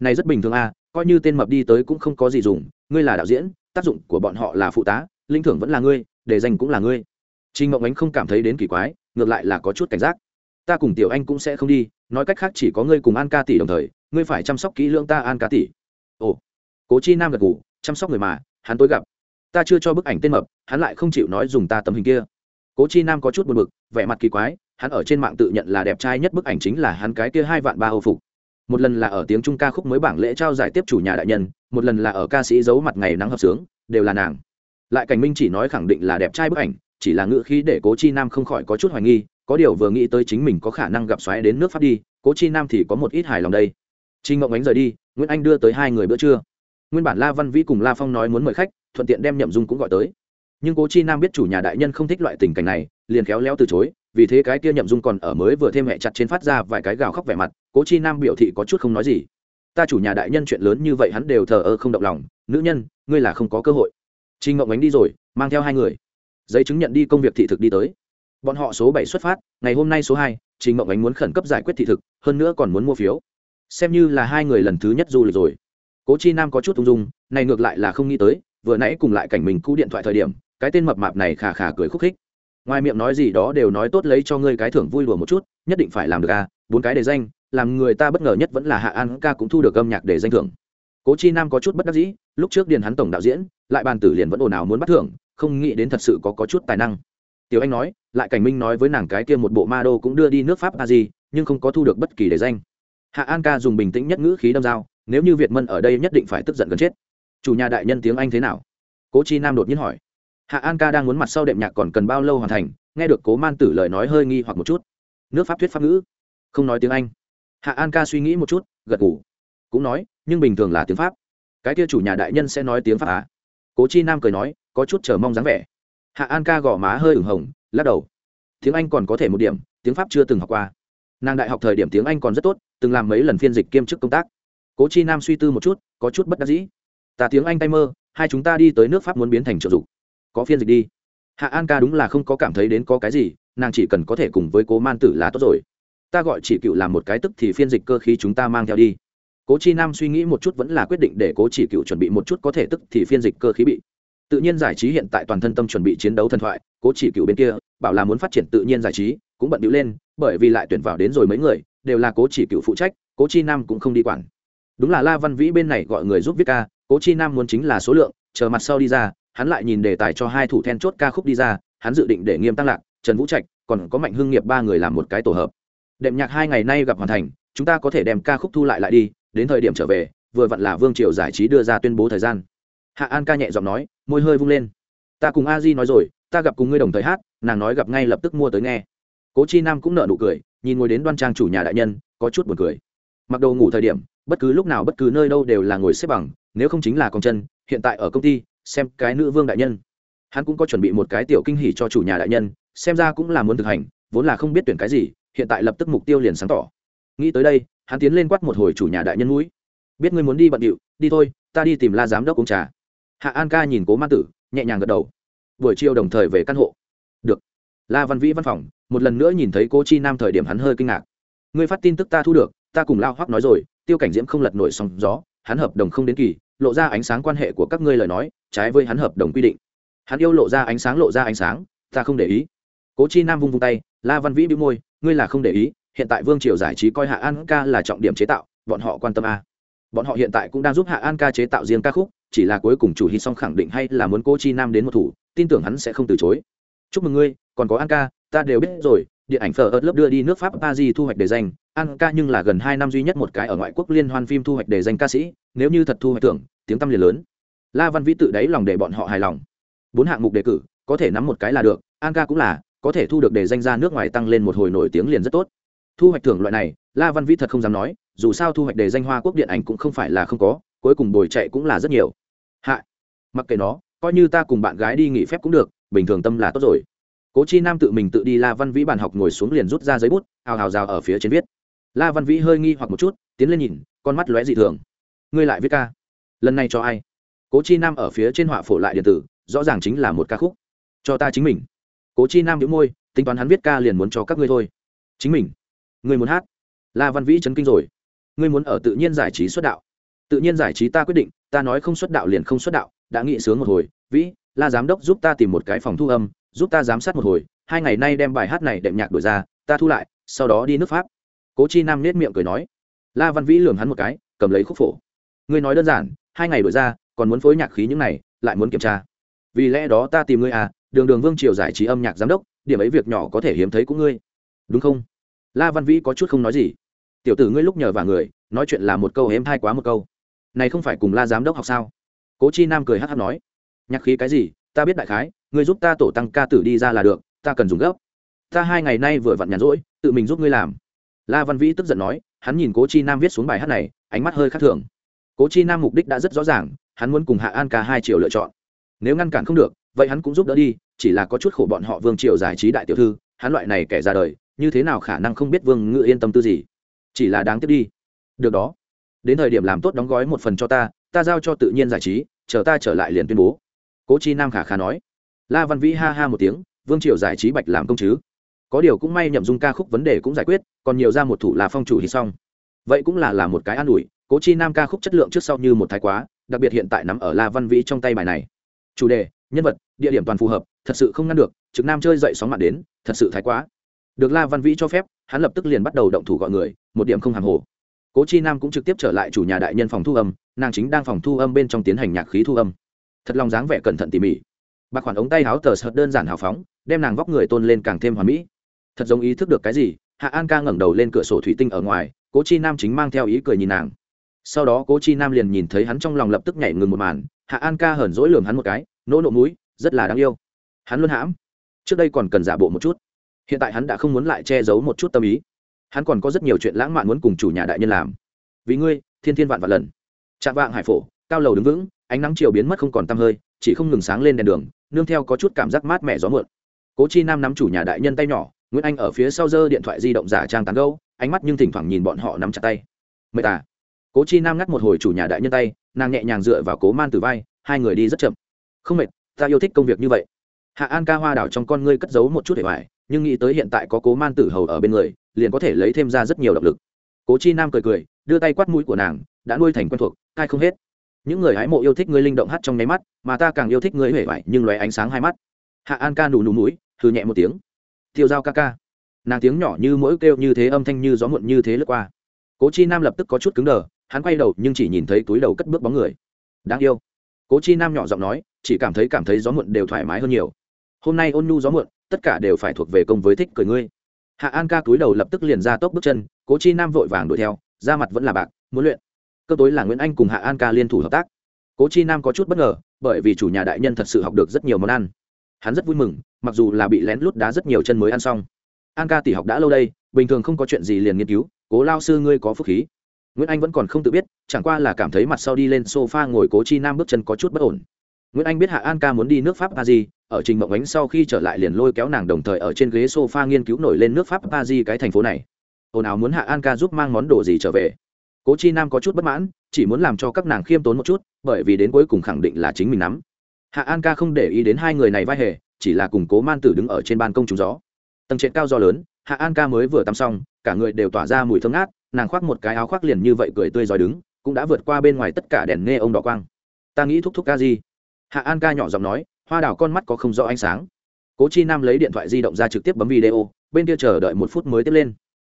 này rất bình thường a coi như tên mập đi tới cũng không có gì dùng ngươi là đạo diễn tác dụng của bọn họ là phụ tá linh thưởng vẫn là ngươi để danh cũng là ngươi Trình Mộng Ánh không cảm thấy đến kỳ quái, ngược lại là có chút cảnh giác. Ta cùng Tiểu Anh cũng sẽ không đi, nói cách khác chỉ có ngươi cùng An Ca tỷ đồng thời, ngươi phải chăm sóc kỹ lưỡng ta An Ca tỷ. Ồ. Cố Chi Nam gật gù, chăm sóc người mà, hắn tối gặp. Ta chưa cho bức ảnh tên mập, hắn lại không chịu nói dùng ta tấm hình kia. Cố Chi Nam có chút buồn bực, vẻ mặt kỳ quái, hắn ở trên mạng tự nhận là đẹp trai nhất bức ảnh chính là hắn cái kia hai vạn ba ô phục. Một lần là ở tiếng Trung ca khúc mới bảng lễ trao giải tiếp chủ nhà đại nhân, một lần là ở ca sĩ giấu mặt ngày nắng hợp sướng, đều là nàng. Lại Cảnh Minh chỉ nói khẳng định là đẹp trai bức ảnh, chỉ là ngữ khí để cố chi nam không khỏi có chút hoài nghi có điều vừa nghĩ tới chính mình có khả năng gặp xoáy đến nước pháp đi cố chi nam thì có một ít hài lòng đây trinh ngộng ánh rời đi nguyễn anh đưa tới hai người bữa trưa nguyên bản la văn vĩ cùng la phong nói muốn mời khách thuận tiện đem nhậm dung cũng gọi tới. Nhưng cố chi nam biết chủ nhà đại nhân không thích loại tình cảnh này, liền khéo léo từ chối, vì thế cái kia nhậm dung còn ở mới vừa thêm mẹ chặt trên phát ra vài cái gào khóc vẻ mặt, cố chi nam biểu thị có chút không nói gì. Ta chủ nhà đại nhân chuyện lớn như vậy hắn đều thờ ơ không động lòng, nữ nhân, ngươi là không có cơ hội. Trinh ngộng ánh đi rồi, mang theo hai người. Giấy chứng nhận đi công việc thị thực đi tới. Bọn họ số bảy xuất phát, ngày hôm nay số hai trình ngộng ánh muốn khẩn cấp giải quyết thị thực, hơn nữa còn muốn mua phiếu. Xem như là hai người lần thứ nhất du lịch rồi. Cố chi nam có chút ung dung, này ngược lại là không nghĩ tới vừa nãy cùng lại cảnh mình cú điện thoại thời điểm cái tên mập mạp này khà khà cười khúc khích. Ngoài miệng nói gì đó đều nói tốt lấy cho ngươi cái thưởng vui đùa một chút nhất định phải làm được à bốn cái đề danh làm người ta bất ngờ nhất vẫn là hạ an ca cũng thu được âm nhạc để danh thưởng. Cố chi nam có chút bất đắc dĩ lúc trước điền hắn tổng đạo diễn lại bàn tử liền vẫn ồn ào muốn bắt thưởng không nghĩ đến thật sự có, có chút tài năng. Tiểu anh nói lại cảnh minh nói với nàng cái kia một bộ ma đô cũng đưa đi nước pháp a gì nhưng không có thu được bất kỳ đề danh. Hạ an ca dùng bình tĩnh nhất ngữ khí đâm dao nếu như việt mân ở đây nhất định phải tức giận gần chết chủ nhà đại nhân tiếng anh thế nào? Cố chi nam đột nhiên hỏi. Hạ an ca đang muốn mặt sau đệm nhạc còn cần bao lâu hoàn thành, nghe được cố man tử lời nói hơi nghi hoặc một chút. Nước pháp thuyết pháp ngữ. Không nói tiếng anh. Hạ an ca suy nghĩ một chút, gật ngủ cũng nói, nhưng bình thường là tiếng pháp. Cái kia chủ nhà đại nhân sẽ nói tiếng pháp à? Cố chi nam cười nói, có chút chờ mong dáng vẻ. Hạ an ca gõ má hơi ửng hồng, lắc đầu. Tiếng anh còn có thể một điểm, tiếng pháp chưa từng học qua. Nàng đại học thời điểm tiếng anh còn rất tốt, từng làm mấy lần phiên dịch kiêm chức công tác. Cố chi nam suy tư một chút, có chút bất đắc dĩ ta tiếng anh tay mơ, hai chúng ta đi tới nước pháp muốn biến thành trợ dục. Có phiên dịch đi. Hạ an ca đúng là không có cảm thấy đến có cái gì, nàng chỉ cần có thể cùng với cố man tử là tốt rồi. Ta gọi chỉ cựu làm một cái tức thì phiên dịch cơ khí chúng ta mang theo đi. Cố chi nam suy nghĩ một chút vẫn là quyết định để cố chỉ cựu chuẩn bị một chút có thể tức thì phiên dịch cơ khí bị. Tự nhiên giải trí hiện tại toàn thân tâm chuẩn bị chiến đấu thần thoại, cố chỉ cựu bên kia, bảo là muốn phát triển tự nhiên giải trí, cũng bận điệu lên, bởi vì lại tuyển vào đến rồi mấy người, đều là cố chỉ cựu phụ trách, cố chi nam cũng không đi quản. Đúng là la văn vĩ bên này gọi người giúp viết ca cố chi nam muốn chính là số lượng, chờ mặt sau đi ra, hắn lại nhìn đề tài cho hai thủ then chốt ca khúc đi ra, hắn dự định để nghiêm tăng lạc, trần vũ trạch, còn có mạnh hưng nghiệp ba người làm một cái tổ hợp. Đệm nhạc hai ngày nay gặp hoàn thành, chúng ta có thể đem ca khúc thu lại lại đi, đến thời điểm trở về, vừa vặn là vương triều giải trí đưa ra tuyên bố thời gian. Hạ an ca nhẹ giọng nói, môi hơi vung lên. Ta cùng a di nói rồi, ta gặp cùng ngươi đồng thời hát, nàng nói gặp ngay lập tức mua tới nghe. Cố chi nam cũng nợ nụ cười, nhìn ngồi đến đoan trang chủ nhà đại nhân, có chút buồn cười. Mặc đồ ngủ thời điểm, bất cứ lúc nào bất cứ nơi đâu đều là ngồi xếp bằng nếu không chính là con chân, hiện tại ở công ty, xem cái nữ vương đại nhân. Hắn cũng có chuẩn bị một cái tiểu kinh hỉ cho chủ nhà đại nhân, xem ra cũng là muốn thực hành, vốn là không biết tuyển cái gì, hiện tại lập tức mục tiêu liền sáng tỏ. Nghĩ tới đây, hắn tiến lên quát một hồi chủ nhà đại nhân mũi. Biết ngươi muốn đi bận điệu, đi thôi, ta đi tìm la giám đốc uống trà. Hạ an ca nhìn cố ma tử, nhẹ nhàng gật đầu. Buổi chiều đồng thời về căn hộ. Được. La văn vĩ văn phòng, một lần nữa nhìn thấy cô chi nam thời điểm hắn hơi kinh ngạc. Ngươi phát tin tức ta thu được, ta cùng lao hoắc nói rồi, tiêu cảnh diễm không lật nổi sóng gió hắn hợp đồng không đến kỳ, lộ ra ánh sáng quan hệ của các ngươi lời nói, trái với hắn hợp đồng quy định. Hắn yêu lộ ra ánh sáng, lộ ra ánh sáng, ta không để ý. Cố chi nam vung vung tay, la văn vĩ bị môi, ngươi là không để ý, hiện tại vương triều giải trí coi hạ an ca là trọng điểm chế tạo, bọn họ quan tâm a. Bọn họ hiện tại cũng đang giúp hạ an ca chế tạo riêng ca khúc, chỉ là cuối cùng chủ hy song khẳng định hay là muốn cô chi nam đến một thủ, tin tưởng hắn sẽ không từ chối. Chúc mừng ngươi, còn có an ca, ta đều biết rồi điện ảnh phở ớt lớp đưa đi nước pháp paris thu hoạch đề danh. An ca nhưng là gần hai năm duy nhất một cái ở ngoại quốc liên hoan phim thu hoạch đề danh ca sĩ. Nếu như thật thu hoạch tưởng tiếng tăm liền lớn. La văn vĩ tự đáy lòng để bọn họ hài lòng. Bốn hạng mục đề cử, có thể nắm một cái là được. An ca cũng là, có thể thu được đề danh ra nước ngoài tăng lên một hồi nổi tiếng liền rất tốt. Thu hoạch thưởng loại này, la văn vĩ thật không dám nói, dù sao thu hoạch đề danh hoa quốc điện ảnh cũng không phải là không có, cuối cùng bồi chạy cũng là rất nhiều. Hạ, mặc kệ nó, coi như ta cùng bạn gái đi nghỉ phép cũng được, bình thường tâm là tốt rồi cố chi nam tự mình tự đi la văn vĩ bàn học ngồi xuống liền rút ra giấy bút, hào hào rào ở phía trên viết. La văn vĩ hơi nghi hoặc một chút, tiến lên nhìn, con mắt lóe dị thường. Ngươi lại viết ca? Lần này cho ai? Cố chi nam ở phía trên họa phổ lại điện tử, rõ ràng chính là một ca khúc. Cho ta chính mình. Cố chi nam nhíu môi, tính toán hắn viết ca liền muốn cho các ngươi thôi. Chính mình. Ngươi muốn hát? La văn vĩ chấn kinh rồi. Ngươi muốn ở tự nhiên giải trí xuất đạo. Tự nhiên giải trí ta quyết định, ta nói không xuất đạo liền không xuất đạo, đã nghĩ sướng một hồi. Vĩ, la giám đốc giúp ta tìm một cái phòng thu âm giúp ta giám sát một hồi, hai ngày nay đem bài hát này đệm nhạc đổi ra, ta thu lại, sau đó đi nước pháp. Cố chi nam nết miệng cười nói. La văn vĩ lường hắn một cái, cầm lấy khúc phổ. Ngươi nói đơn giản, hai ngày đổi ra, còn muốn phối nhạc khí những này, lại muốn kiểm tra. Vì lẽ đó ta tìm ngươi à đường đường vương triều giải trí âm nhạc giám đốc, điểm ấy việc nhỏ có thể hiếm thấy của ngươi. Đúng không? La văn vĩ có chút không nói gì. Tiểu tử ngươi lúc nhờ vào người, nói chuyện là một câu hếm thai quá một câu. Này không phải cùng la giám đốc học sao? Cố chi nam cười hát hát nói. Nhạc khí cái gì, ta biết đại khái ngươi giúp ta tổ tăng ca tử đi ra là được, ta cần dùng gấp ta hai ngày nay vừa vặn nhàn rỗi, tự mình giúp ngươi làm. La văn vĩ tức giận nói, hắn nhìn cố chi nam viết xuống bài hát này, ánh mắt hơi khác thường. Cố chi nam mục đích đã rất rõ ràng, hắn muốn cùng hạ an ca hai triệu lựa chọn. Nếu ngăn cản không được, vậy hắn cũng giúp đỡ đi, chỉ là có chút khổ bọn họ vương triều giải trí đại tiểu thư, hắn loại này kẻ ra đời, như thế nào khả năng không biết vương ngự yên tâm tư gì? Chỉ là đáng tiếc đi. Được đó. Đến thời điểm làm tốt đóng gói một phần cho ta ta giao cho tự nhiên giải trí, chờ ta trở lại liền tuyên bố. Cố chi nam khả khả nói la văn vĩ ha ha một tiếng, vương triều giải trí bạch làm công chứ? Có điều cũng may nhậm dung ca khúc vấn đề cũng giải quyết, còn nhiều ra một thủ là phong chủ thì xong. Vậy cũng là là một cái an ủi, cố chi nam ca khúc chất lượng trước sau như một thái quá, đặc biệt hiện tại nằm ở la văn vĩ trong tay bài này. Chủ đề, nhân vật, địa điểm toàn phù hợp, thật sự không ngăn được, trực nam chơi dậy sóng mặt đến, thật sự thái quá. Được la văn vĩ cho phép, hắn lập tức liền bắt đầu động thủ gọi người, một điểm không hàng hồ. Cố chi nam cũng trực tiếp trở lại chủ nhà đại nhân phòng thu âm, nàng chính đang phòng thu âm bên trong tiến hành nhạc khí thu âm. Thật lòng dáng vẻ cẩn thận tỉ mỉ bạc khoản ống tay áo tờ sợt đơn giản hào phóng, đem nàng vóc người tôn lên càng thêm hoàn mỹ. Thật giống ý thức được cái gì, hạ an ca ngẩng đầu lên cửa sổ thủy tinh ở ngoài, cố chi nam chính mang theo ý cười nhìn nàng. Sau đó cố chi nam liền nhìn thấy hắn trong lòng lập tức nhảy ngừng một màn, hạ an ca hờn dỗi lường hắn một cái, nỗ nộ mũi, rất là đáng yêu. Hắn luôn hãm. Trước đây còn cần giả bộ một chút. Hiện tại hắn đã không muốn lại che giấu một chút tâm ý. Hắn còn có rất nhiều chuyện lãng mạn muốn cùng chủ nhà đại nhân làm. Vì ngươi, thiên thiên vạn vạn lần. Chạm vạng hải phổ, cao lầu đứng vững, ánh nắng chiều biến mất không còn tăm hơi, chỉ không ngừng sáng lên đèn đường nương theo có chút cảm giác mát mẻ gió mượn. Cố chi nam nắm chủ nhà đại nhân tay nhỏ, nguyễn anh ở phía sau giơ điện thoại di động giả trang tán gâu ánh mắt nhưng thỉnh thoảng nhìn bọn họ nắm chặt tay. Mệt à? Cố chi nam ngắt một hồi chủ nhà đại nhân tay, nàng nhẹ nhàng dựa vào cố man từ vai, hai người đi rất chậm. Không mệt, ta yêu thích công việc như vậy. Hạ an ca hoa đảo trong con ngươi cất giấu một chút để hoài, nhưng nghĩ tới hiện tại có cố man tử hầu ở bên người, liền có thể lấy thêm ra rất nhiều động lực. Cố chi nam cười cười, đưa tay quát mũi của nàng, đã nuôi thành quen thuộc cai không hết những người hái mộ yêu thích ngươi linh động hát trong nháy mắt, mà ta càng yêu thích ngươi huệ vải nhưng lóe ánh sáng hai mắt. Hạ an ca nù nù mũi thư nhẹ một tiếng. Tiêu dao ca ca. Nàng tiếng nhỏ như mỗi kêu như thế âm thanh như gió muộn như thế lướt qua. Cố chi nam lập tức có chút cứng đờ, hắn quay đầu nhưng chỉ nhìn thấy túi đầu cất bước bóng người. Đáng yêu. Cố chi nam nhỏ giọng nói, chỉ cảm thấy cảm thấy gió muộn đều thoải mái hơn nhiều. Hôm nay ôn nhu gió muộn, tất cả đều phải thuộc về công với thích cười ngươi. Hạ an ca túi đầu lập tức liền ra tốc bước chân, cố chi nam vội vàng đuổi theo, da mặt vẫn là bạc, muốn luyện cơ tối là nguyễn anh cùng hạ an ca liên thủ hợp tác. Cố chi nam có chút bất ngờ, bởi vì chủ nhà đại nhân thật sự học được rất nhiều món ăn. Hắn rất vui mừng, mặc dù là bị lén lút đá rất nhiều chân mới ăn xong. An ca tỷ học đã lâu đây, bình thường không có chuyện gì liền nghiên cứu, cố lao sư ngươi có phúc khí. Nguyễn anh vẫn còn không tự biết, chẳng qua là cảm thấy mặt sau đi lên s o f a ngồi cố chi nam bước chân có chút bất ổn. Nguyễn anh biết hạ an ca muốn đi nước pháp ba di ở trình mộng ánh sau khi trở lại liền lôi kéo nàng đồng thời ở trên ghế s o f a nghiên cứu nổi lên nước pháp ba di cái thành phố này. Ồn ào muốn hạ an ca giúp mang món đồ gì trở về cố chi nam có chút bất mãn, chỉ muốn làm cho các nàng khiêm tốn một chút, bởi vì đến cuối cùng khẳng định là chính mình nắm. Hạ an ca không để ý đến hai người này vai hề, chỉ là cùng cố man tử đứng ở trên ban công trúng gió. Tầng trệt cao do lớn, hạ an ca mới vừa tắm xong, cả người đều tỏa ra mùi thơm ngát, nàng khoác một cái áo khoác liền như vậy cười tươi giỏi đứng, cũng đã vượt qua bên ngoài tất cả đèn nghe ông đỏ quang. Ta nghĩ thúc thúc ca gì? Hạ an ca nhỏ giọng nói, hoa đào con mắt có không rõ ánh sáng. Cố chi nam lấy điện thoại di động ra trực tiếp bấm video, bên kia chờ đợi một phút mới tiếp lên.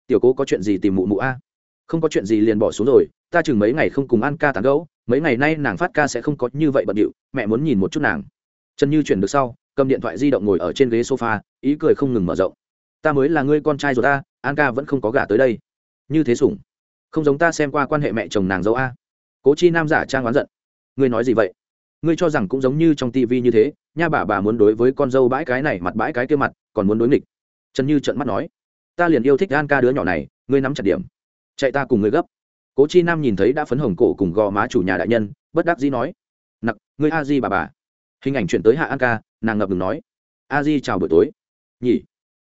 Tiểu cố có chuyện gì tìm mụ mụ a? Không có chuyện gì liền bỏ xuống rồi, ta chừng mấy ngày không cùng ăn ca tán gẫu, mấy ngày nay nàng phát ca sẽ không có như vậy bận điệu, mẹ muốn nhìn một chút nàng. Trần như chuyển được sau, cầm điện thoại di động ngồi ở trên ghế sofa, ý cười không ngừng mở rộng. Ta mới là ngươi con trai rồi ta, an ca vẫn không có gả tới đây. Như thế sủng. Không giống ta xem qua quan hệ mẹ chồng nàng dâu a. Cố chi nam giả trang oán giận. Ngươi nói gì vậy? Ngươi cho rằng cũng giống như trong tivi như thế, nha bà bà muốn đối với con dâu bãi cái này mặt bãi cái kia mặt, còn muốn đối nghịch. Trần như trận mắt nói. Ta liền yêu thích an ca đứa nhỏ này, ngươi nắm chặt điểm chạy ta cùng ngươi gấp. Cố chi nam nhìn thấy đã phấn hồng cổ cùng gò má chủ nhà đại nhân, bất đắc dĩ nói, nặc, ngươi a di bà bà. Hình ảnh chuyển tới hạ an ca, nàng ngập ngừng nói, a di chào buổi tối. Nhỉ,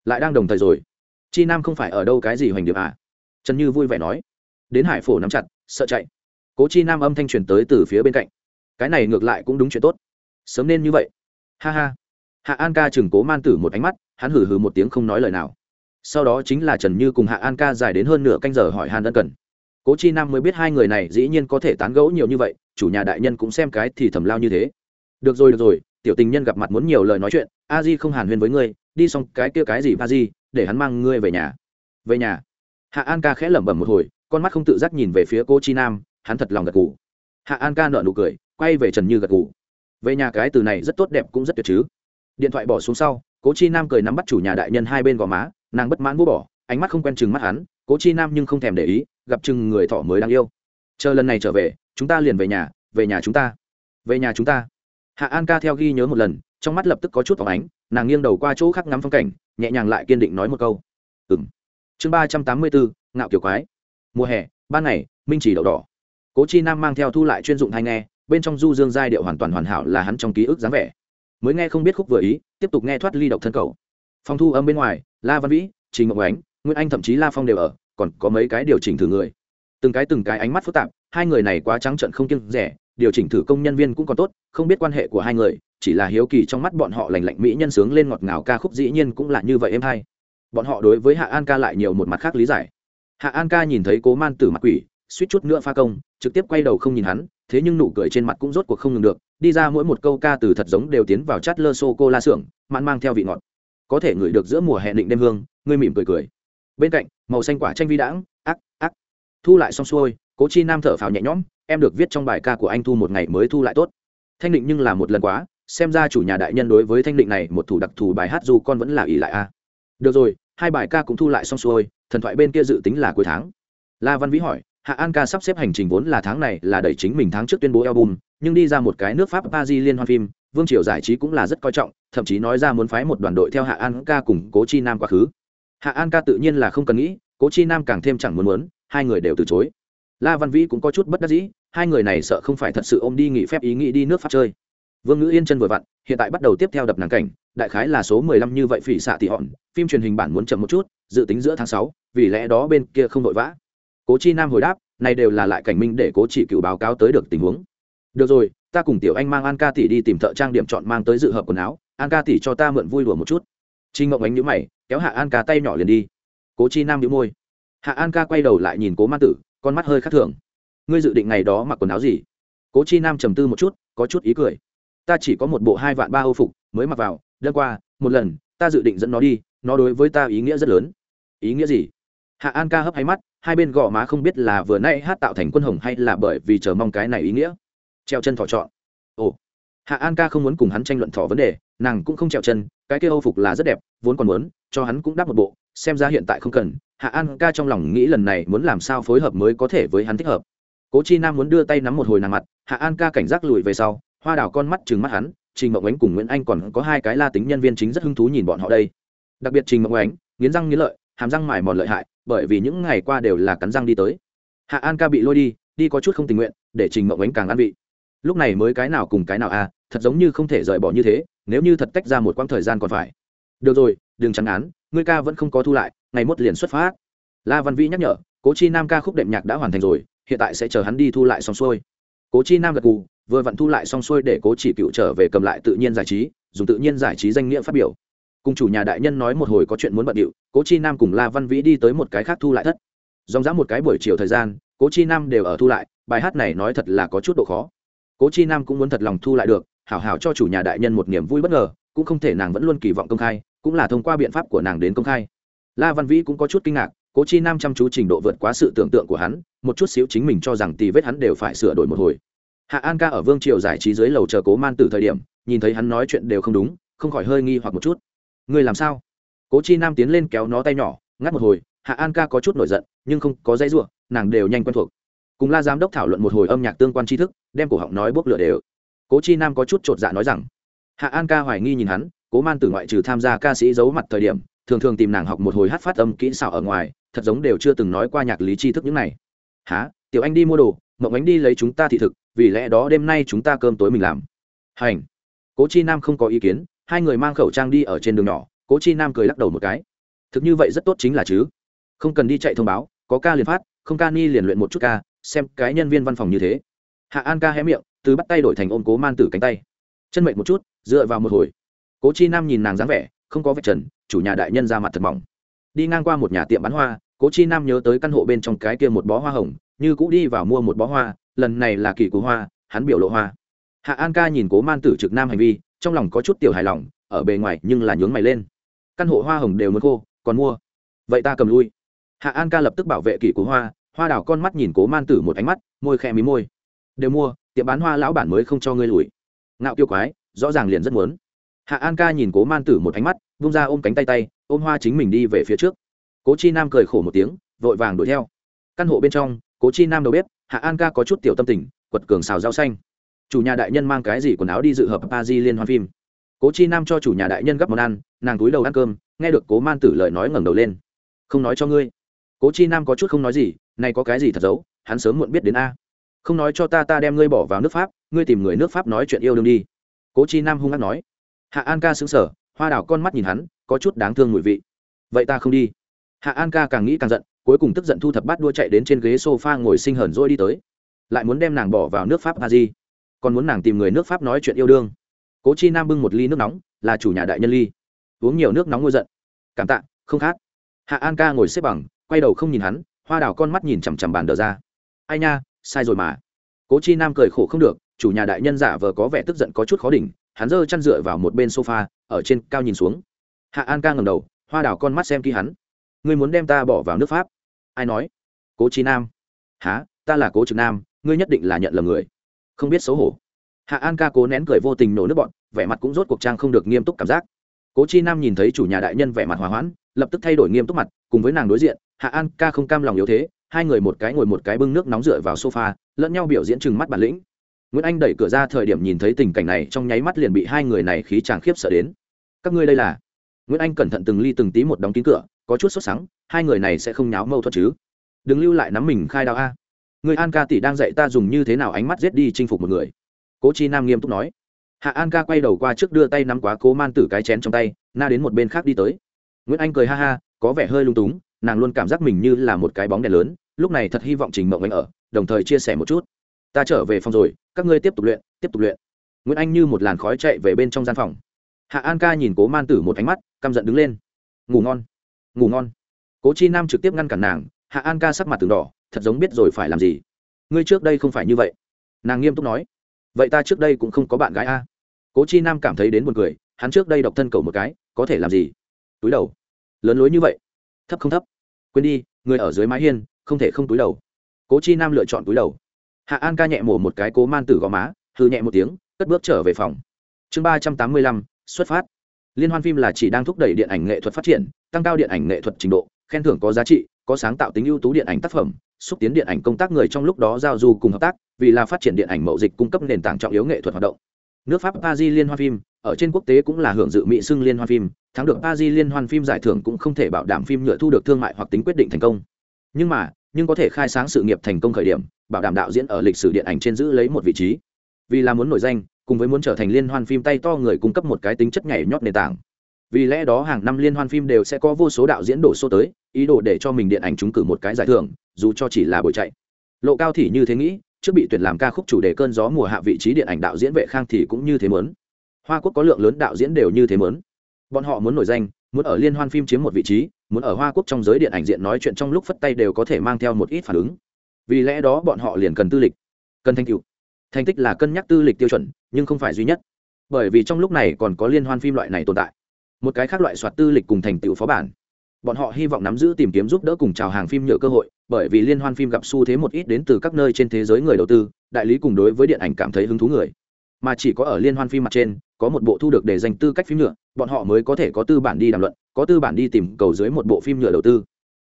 lại đang đồng thời rồi. Chi nam không phải ở đâu cái gì hoành điệp à? Trần như vui vẻ nói, đến hải phổ nắm chặt, sợ chạy. Cố chi nam âm thanh truyền tới từ phía bên cạnh, cái này ngược lại cũng đúng chuyện tốt. Sớm nên như vậy. Ha ha. Hạ an ca chừng cố man tử một ánh mắt, hắn hử hử một tiếng không nói lời nào sau đó chính là trần như cùng hạ an ca dài đến hơn nửa canh giờ hỏi han ân cần. Cố chi nam mới biết hai người này dĩ nhiên có thể tán gẫu nhiều như vậy, chủ nhà đại nhân cũng xem cái thì thầm lao như thế. Được rồi được rồi, tiểu tình nhân gặp mặt muốn nhiều lời nói chuyện, a di không hàn huyên với ngươi, đi xong cái kia cái gì ba di, để hắn mang ngươi về nhà. Về nhà. Hạ an ca khẽ lẩm bẩm một hồi, con mắt không tự giác nhìn về phía cô chi nam, hắn thật lòng gật gù. Hạ an ca nợ nụ cười, quay về trần như gật gù. Về nhà cái từ này rất tốt đẹp cũng rất tuyệt chứ. Điện thoại bỏ xuống sau, cố chi nam cười nắm bắt chủ nhà đại nhân hai bên gò má nàng bất mãn vô bỏ, ánh mắt không quen chừng mắt hắn, cố chi nam nhưng không thèm để ý, gặp chừng người thọ mới đang yêu. Chờ lần này trở về, chúng ta liền về nhà về nhà chúng ta. Về nhà chúng ta. Hạ an ca theo ghi nhớ một lần, trong mắt lập tức có chút phóng ánh, nàng nghiêng đầu qua chỗ khác ngắm phong cảnh, nhẹ nhàng lại kiên định nói một câu. Ừ m chương ba trăm tám mươi bốn, ngạo kiểu quái. Mùa hè, ban ngày, minh chỉ đậu đỏ. Cố chi nam mang theo thu lại chuyên dụng hay nghe, bên trong du dương giai điệu hoàn toàn hoàn hảo là hắn trong ký ức dáng vẻ. Mới nghe không biết khúc vừa ý, tiếp tục nghe thoát ly độc thân cầu. Phòng thu âm bên ngoài la văn vĩ, trình ngọc ánh, nguyễn anh thậm chí la phong đều ở, còn có mấy cái điều chỉnh thử người. Từng cái từng cái ánh mắt phức tạp, hai người này quá trắng trận không kiêng rẻ, điều chỉnh thử công nhân viên cũng còn tốt, không biết quan hệ của hai người, chỉ là hiếu kỳ trong mắt bọn họ lành lạnh mỹ nhân sướng lên ngọt ngào ca khúc dĩ nhiên cũng là như vậy em hay. Bọn họ đối với hạ an ca lại nhiều một mặt khác lý giải. Hạ an ca nhìn thấy cố man tử mặt quỷ, suýt chút nữa pha công, trực tiếp quay đầu không nhìn hắn, thế nhưng nụ cười trên mặt cũng rốt cuộc không ngừng được, đi ra mỗi một câu ca từ thật giống đều tiến vào chát lơ sô cô la xưởng mặn mang theo vị ngọt có thể ngửi được giữa mùa hè định đêm hương, ngươi mỉm cười cười. Bên cạnh, màu xanh quả tranh vi đãng, ác ác. Thu lại xong xuôi, cố chi nam thở phào nhẹ nhõm, em được viết trong bài ca của anh thu một ngày mới thu lại tốt. Thanh định nhưng là một lần quá, xem ra chủ nhà đại nhân đối với thanh định này một thủ đặc thù bài hát dù con vẫn là ỷ lại a được rồi, hai bài ca cũng thu lại xong xuôi, thần thoại bên kia dự tính là cuối tháng. La văn vĩ hỏi, hạ an ca sắp xếp hành trình vốn là tháng này là đẩy chính mình tháng trước tuyên bố album, nhưng đi ra một cái nước pháp paris liên hoan phim, vương triều giải trí cũng là rất coi trọng thậm chí nói ra muốn phái một đoàn đội theo hạ an ca cùng cố chi nam quá khứ. Hạ an ca tự nhiên là không cần nghĩ, cố chi nam càng thêm chẳng muốn muốn, hai người đều từ chối. La văn vĩ cũng có chút bất đắc dĩ, hai người này sợ không phải thật sự ôm đi nghỉ phép ý nghĩ đi nước pháp chơi. Vương ngữ yên chân vừa vặn, hiện tại bắt đầu tiếp theo đập nàng cảnh, đại khái là số mười lăm như vậy phỉ xạ tị hòn, phim truyền hình bản muốn chậm một chút, dự tính giữa tháng sáu, vì lẽ đó bên kia không vội vã. Cố chi nam hồi đáp, này đều là lại cảnh minh để cố chỉ cựu báo cáo tới được tình huống. Được rồi, ta cùng tiểu anh mang an ca tỷ đi tìm thợ trang điểm chọn mang tới dự hợp quần áo an ca tỷ cho ta mượn vui đùa một chút. Trinh ngộng ánh nhữ mày, kéo hạ an ca tay nhỏ liền đi. Cố chi nam nhữ môi. Hạ an ca quay đầu lại nhìn cố man tử, con mắt hơi khắc thường. Ngươi dự định ngày đó mặc quần áo gì? Cố chi nam trầm tư một chút, có chút ý cười. Ta chỉ có một bộ hai vạn ba âu phục mới mặc vào đơn qua, một lần, ta dự định dẫn nó đi, nó đối với ta ý nghĩa rất lớn. Ý nghĩa gì? Hạ an ca hấp hay mắt, hai bên gò má không biết là vừa nay hát tạo thành quân hồng hay là bởi vì chờ mong cái này ý nghĩa. Treo chân thỏ trọn hạ an ca không muốn cùng hắn tranh luận thỏ vấn đề, nàng cũng không trèo chân, cái kia âu phục là rất đẹp, vốn còn muốn, cho hắn cũng đáp một bộ, xem ra hiện tại không cần. Hạ an ca trong lòng nghĩ lần này muốn làm sao phối hợp mới có thể với hắn thích hợp. Cố chi nam muốn đưa tay nắm một hồi nàng mặt, hạ an ca cảnh giác lùi về sau, hoa đào con mắt trừng mắt hắn, trình mộng ánh cùng nguyễn anh còn có hai cái la tính nhân viên chính rất hứng thú nhìn bọn họ đây. Đặc biệt trình mộng ánh, nghiến răng nghiến lợi, hàm răng mài mòn lợi hại, bởi vì những ngày qua đều là cắn răng đi tới. Hạ an ca bị lôi đi đi có chút không tình nguyện, để trình mộng ánh càng ăn vị lúc này mới cái nào cùng cái nào a à, thật giống như không thể rời bỏ như thế nếu như thật tách ra một quãng thời gian còn phải. Được rồi đừng chẳng án ngươi ca vẫn không có thu lại ngày mốt liền xuất phát. La văn vĩ nhắc nhở cố chi nam ca khúc đệm nhạc đã hoàn thành rồi hiện tại sẽ chờ hắn đi thu lại xong xuôi. Cố chi nam gật cù vừa vặn thu lại xong xuôi để cố chỉ cựu trở về cầm lại tự nhiên giải trí dùng tự nhiên giải trí danh nghĩa phát biểu. Cùng chủ nhà đại nhân nói một hồi có chuyện muốn bận điệu cố chi nam cùng la văn vĩ đi tới một cái khác thu lại thất. Dòng dã một cái buổi chiều thời gian cố chi nam đều ở thu lại bài hát này nói thật là có chút độ khó cố chi nam cũng muốn thật lòng thu lại được, hảo hảo cho chủ nhà đại nhân một niềm vui bất ngờ, cũng không thể nàng vẫn luôn kỳ vọng công khai, cũng là thông qua biện pháp của nàng đến công khai. La văn vĩ cũng có chút kinh ngạc, cố chi nam chăm chú trình độ vượt quá sự tưởng tượng của hắn, một chút xíu chính mình cho rằng tì vết hắn đều phải sửa đổi một hồi. Hạ an ca ở vương triều giải trí dưới lầu chờ cố man từ thời điểm, nhìn thấy hắn nói chuyện đều không đúng, không khỏi hơi nghi hoặc một chút. Ngươi làm sao? Cố chi nam tiến lên kéo nó tay nhỏ, ngắt một hồi, hạ an ca có chút nổi giận, nhưng không có dãy ruộng nàng đều nhanh quen thuộc cùng la giám đốc thảo luận một hồi âm nhạc tương quan tri thức, đem cổ họng nói bốc lửa đều. Cố chi nam có chút chột dạ nói rằng, hạ an ca hoài nghi nhìn hắn, cố man từ ngoại trừ tham gia ca sĩ giấu mặt thời điểm, thường thường tìm nàng học một hồi hát phát âm kỹ xảo ở ngoài, thật giống đều chưa từng nói qua nhạc lý tri thức những này. Há tiểu anh đi mua đồ, mộng ánh đi lấy chúng ta thị thực, vì lẽ đó đêm nay chúng ta cơm tối mình làm. Hành. Cố chi nam không có ý kiến, hai người mang khẩu trang đi ở trên đường nhỏ, cố chi nam cười lắc đầu một cái. Thực như vậy rất tốt chính là chứ. Không cần đi chạy thông báo, có ca liền phát, không ca ni liền luyện một chút ca xem cái nhân viên văn phòng như thế. Hạ an ca hé miệng, từ bắt tay đổi thành ôm cố man tử cánh tay. Chân mệnh một chút, dựa vào một hồi. Cố chi nam nhìn nàng dáng vẻ, không có vạch trần, chủ nhà đại nhân ra mặt thật mỏng. Đi ngang qua một nhà tiệm bán hoa, cố chi nam nhớ tới căn hộ bên trong cái kia một bó hoa hồng, như cũ đi vào mua một bó hoa, lần này là kỳ cú hoa, hắn biểu lộ hoa. Hạ an ca nhìn cố man tử trực nam hành vi, trong lòng có chút tiểu hài lòng, ở bề ngoài nhưng là nhướng mày lên. Căn hộ hoa hồng đều muốn khô, còn mua. Vậy ta cầm lui. Hạ an ca lập tức bảo vệ kỳ cú hoa hoa đào con mắt nhìn cố man tử một ánh mắt, môi khe mí môi. Đều mua, tiệm bán hoa lão bản mới không cho ngươi lùi. Ngạo kiêu quái, rõ ràng liền rất muốn. Hạ an ca nhìn cố man tử một ánh mắt, vung ra ôm cánh tay tay, ôm hoa chính mình đi về phía trước. Cố chi nam cười khổ một tiếng, vội vàng đuổi theo. Căn hộ bên trong, cố chi nam đầu bếp, hạ an ca có chút tiểu tâm tình, quật cường xào rau xanh. Chủ nhà đại nhân mang cái gì quần áo đi dự hợp pa di liên hoan phim. Cố chi nam cho chủ nhà đại nhân gấp món ăn, nàng túi đầu ăn cơm, nghe được cố man tử lời nói ngẩng đầu lên. Không nói cho ngươi. Cố chi nam có chút không nói gì này có cái gì thật giấu, hắn sớm muộn biết đến a. Không nói cho ta ta đem ngươi bỏ vào nước pháp, ngươi tìm người nước pháp nói chuyện yêu đương đi. Cố chi nam hung hăng nói. Hạ an ca xứng sở hoa đảo con mắt nhìn hắn, có chút đáng thương mùi vị. Vậy ta không đi. Hạ an ca càng nghĩ càng giận, cuối cùng tức giận thu thập bát đua chạy đến trên ghế s o f a ngồi sinh hờn rồi đi tới. Lại muốn đem nàng bỏ vào nước pháp a di, còn muốn nàng tìm người nước pháp nói chuyện yêu đương. Cố chi nam bưng một ly nước nóng, là chủ nhà đại nhân ly. Uống nhiều nước nóng ngôi giận. Cảm tạ, không khát hạ an ca ngồi xếp bằng, quay đầu không nhìn hắn hoa đào con mắt nhìn chằm chằm bàn đờ ra. Ai nha, sai rồi mà. Cố chi nam cười khổ không được, chủ nhà đại nhân giả vờ có vẻ tức giận có chút khó đỉnh, hắn giơ chăn dựa vào một bên sofa, ở trên cao nhìn xuống. Hạ an ca ngầm đầu, hoa đào con mắt xem kỹ hắn. Ngươi muốn đem ta bỏ vào nước pháp? Ai nói? Cố chi nam. Há ta là cố trực nam, ngươi nhất định là nhận lầm người. Không biết xấu hổ. Hạ an ca cố nén cười vô tình nổ nước bọn, vẻ mặt cũng rốt cuộc trang không được nghiêm túc cảm giác. Cố chi nam nhìn thấy chủ nhà đại nhân vẻ mặt hòa hoãn, lập tức thay đổi nghiêm túc mặt, cùng với nàng đối diện hạ an ca không cam lòng yếu thế, hai người một cái ngồi một cái bưng nước nóng rửa vào sofa, lẫn nhau biểu diễn chừng mắt bản lĩnh. Nguyễn anh đẩy cửa ra thời điểm nhìn thấy tình cảnh này, trong nháy mắt liền bị hai người này khí chàng khiếp sợ đến. Các ngươi đây là? Nguyễn anh cẩn thận từng ly từng tí một đóng kín cửa, có chút sốt sắng, hai người này sẽ không nháo mâu thuẫn chứ? Đừng lưu lại nắm mình khai đao a. Người an ca tỷ đang dạy ta dùng như thế nào ánh mắt giết đi chinh phục một người. Cố chi nam nghiêm túc nói. Hạ an ca quay đầu qua trước đưa tay nắm quá cố man tử cái chén trong tay, na đến một bên khác đi tới. Nguyễn anh cười ha ha, có vẻ hơi lung túng nàng luôn cảm giác mình như là một cái bóng đèn lớn, lúc này thật hy vọng trình mộng anh ở, đồng thời chia sẻ một chút. Ta trở về phòng rồi, các ngươi tiếp tục luyện, tiếp tục luyện. Nguyễn anh như một làn khói chạy về bên trong gian phòng. Hạ an ca nhìn cố man tử một ánh mắt, căm giận đứng lên. Ngủ ngon ngủ ngon. Cố chi nam trực tiếp ngăn cản nàng, hạ an ca sắc mặt từng đỏ, thật giống biết rồi phải làm gì. Ngươi trước đây không phải như vậy. Nàng nghiêm túc nói. Vậy ta trước đây cũng không có bạn gái a. Cố chi nam cảm thấy đến buồn cười, hắn trước đây độc thân cầu một cái, có thể làm gì? Túi đầu. Lớn lối như vậy. Thấp không thấp quên đi, người ở dưới mái hiên, không thể không túi đầu. Cố chi nam lựa chọn túi đầu. Hạ an ca nhẹ mổ một cái cố man tử gò má hư nhẹ một tiếng, cất bước trở về phòng. Chương ba trăm tám mươi lăm, xuất phát. Liên hoan phim là chỉ đang thúc đẩy điện ảnh nghệ thuật phát triển, tăng cao điện ảnh nghệ thuật trình độ, khen thưởng có giá trị, có sáng tạo tính ưu tú điện ảnh tác phẩm, xúc tiến điện ảnh công tác người trong lúc đó giao du cùng hợp tác, vì là phát triển điện ảnh mậu dịch cung cấp nền tảng trọng yếu nghệ thuật hoạt động nước pháp paris liên hoan phim, ở trên quốc tế cũng là hưởng dự mỹ xưng liên hoan phim, thắng được paris liên hoan phim giải thưởng cũng không thể bảo đảm phim nhựa thu được thương mại hoặc tính quyết định thành công. Nhưng mà, nhưng có thể khai sáng sự nghiệp thành công khởi điểm, bảo đảm đạo diễn ở lịch sử điện ảnh trên giữ lấy một vị trí. Vì là muốn nổi danh, cùng với muốn trở thành liên hoan phim tay to người cung cấp một cái tính chất nhảy nhót nền tảng. Vì lẽ đó hàng năm liên hoan phim đều sẽ có vô số đạo diễn đổ số tới, ý đồ để cho mình điện ảnh trúng cử một cái giải thưởng, dù cho chỉ là buổi chạy. Lộ cao thì như thế nghĩ trước bị tuyển làm ca khúc chủ đề cơn gió mùa hạ vị trí điện ảnh đạo diễn vệ khang thì cũng như thế mớn hoa quốc có lượng lớn đạo diễn đều như thế mớn bọn họ muốn nổi danh, muốn ở liên hoan phim chiếm một vị trí, muốn ở hoa quốc trong giới điện ảnh diện nói chuyện trong lúc phất tay đều có thể mang theo một ít phản ứng. Vì lẽ đó bọn họ liền cần tư lịch. Cần thành tựu. Thành tích là cân nhắc tư lịch tiêu chuẩn, nhưng không phải duy nhất. Bởi vì trong lúc này còn có liên hoan phim loại này tồn tại. Một cái khác loại soạt tư lịch cùng thành tựu phó bản bọn họ hy vọng nắm giữ tìm kiếm giúp đỡ cùng chào hàng phim nhựa cơ hội, bởi vì liên hoan phim gặp xu thế một ít đến từ các nơi trên thế giới người đầu tư, đại lý cùng đối với điện ảnh cảm thấy hứng thú người. Mà chỉ có ở liên hoan phim mặt trên, có một bộ thu được để dành tư cách phim nhựa, bọn họ mới có thể có tư bản đi đàm luận, có tư bản đi tìm cầu dưới một bộ phim nhựa đầu tư.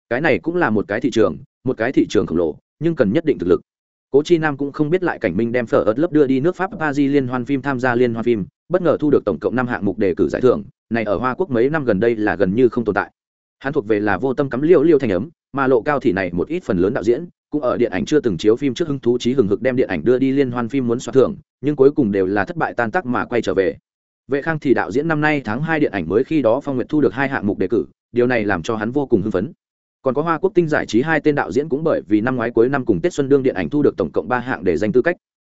Cái này cũng là một cái thị trường, một cái thị trường khổng lồ, nhưng cần nhất định thực lực. Cố chi nam cũng không biết lại cảnh minh đem phở ớt lớp đưa đi nước pháp paris liên hoan phim tham gia liên hoan phim, bất ngờ thu được tổng cộng năm hạng mục đề cử giải thưởng, này ở hoa quốc mấy năm gần đây là gần như không tồn tại hắn thuộc về là vô tâm cắm liêu liêu thành ấm, mà lộ cao thì này một ít phần lớn đạo diễn, cũng ở điện ảnh chưa từng chiếu phim trước hứng thú trí hừng hực đem điện ảnh đưa đi liên hoan phim muốn soạt thưởng, nhưng cuối cùng đều là thất bại tan tác mà quay trở về. Vệ khang thì đạo diễn năm nay tháng hai điện ảnh mới khi đó phong nguyệt thu được hai hạng mục đề cử, điều này làm cho hắn vô cùng hưng phấn. Còn có hoa quốc tinh giải trí hai tên đạo diễn cũng bởi vì năm ngoái cuối năm cùng tết xuân đương điện ảnh thu được tổng cộng ba hạng để danh tư cách.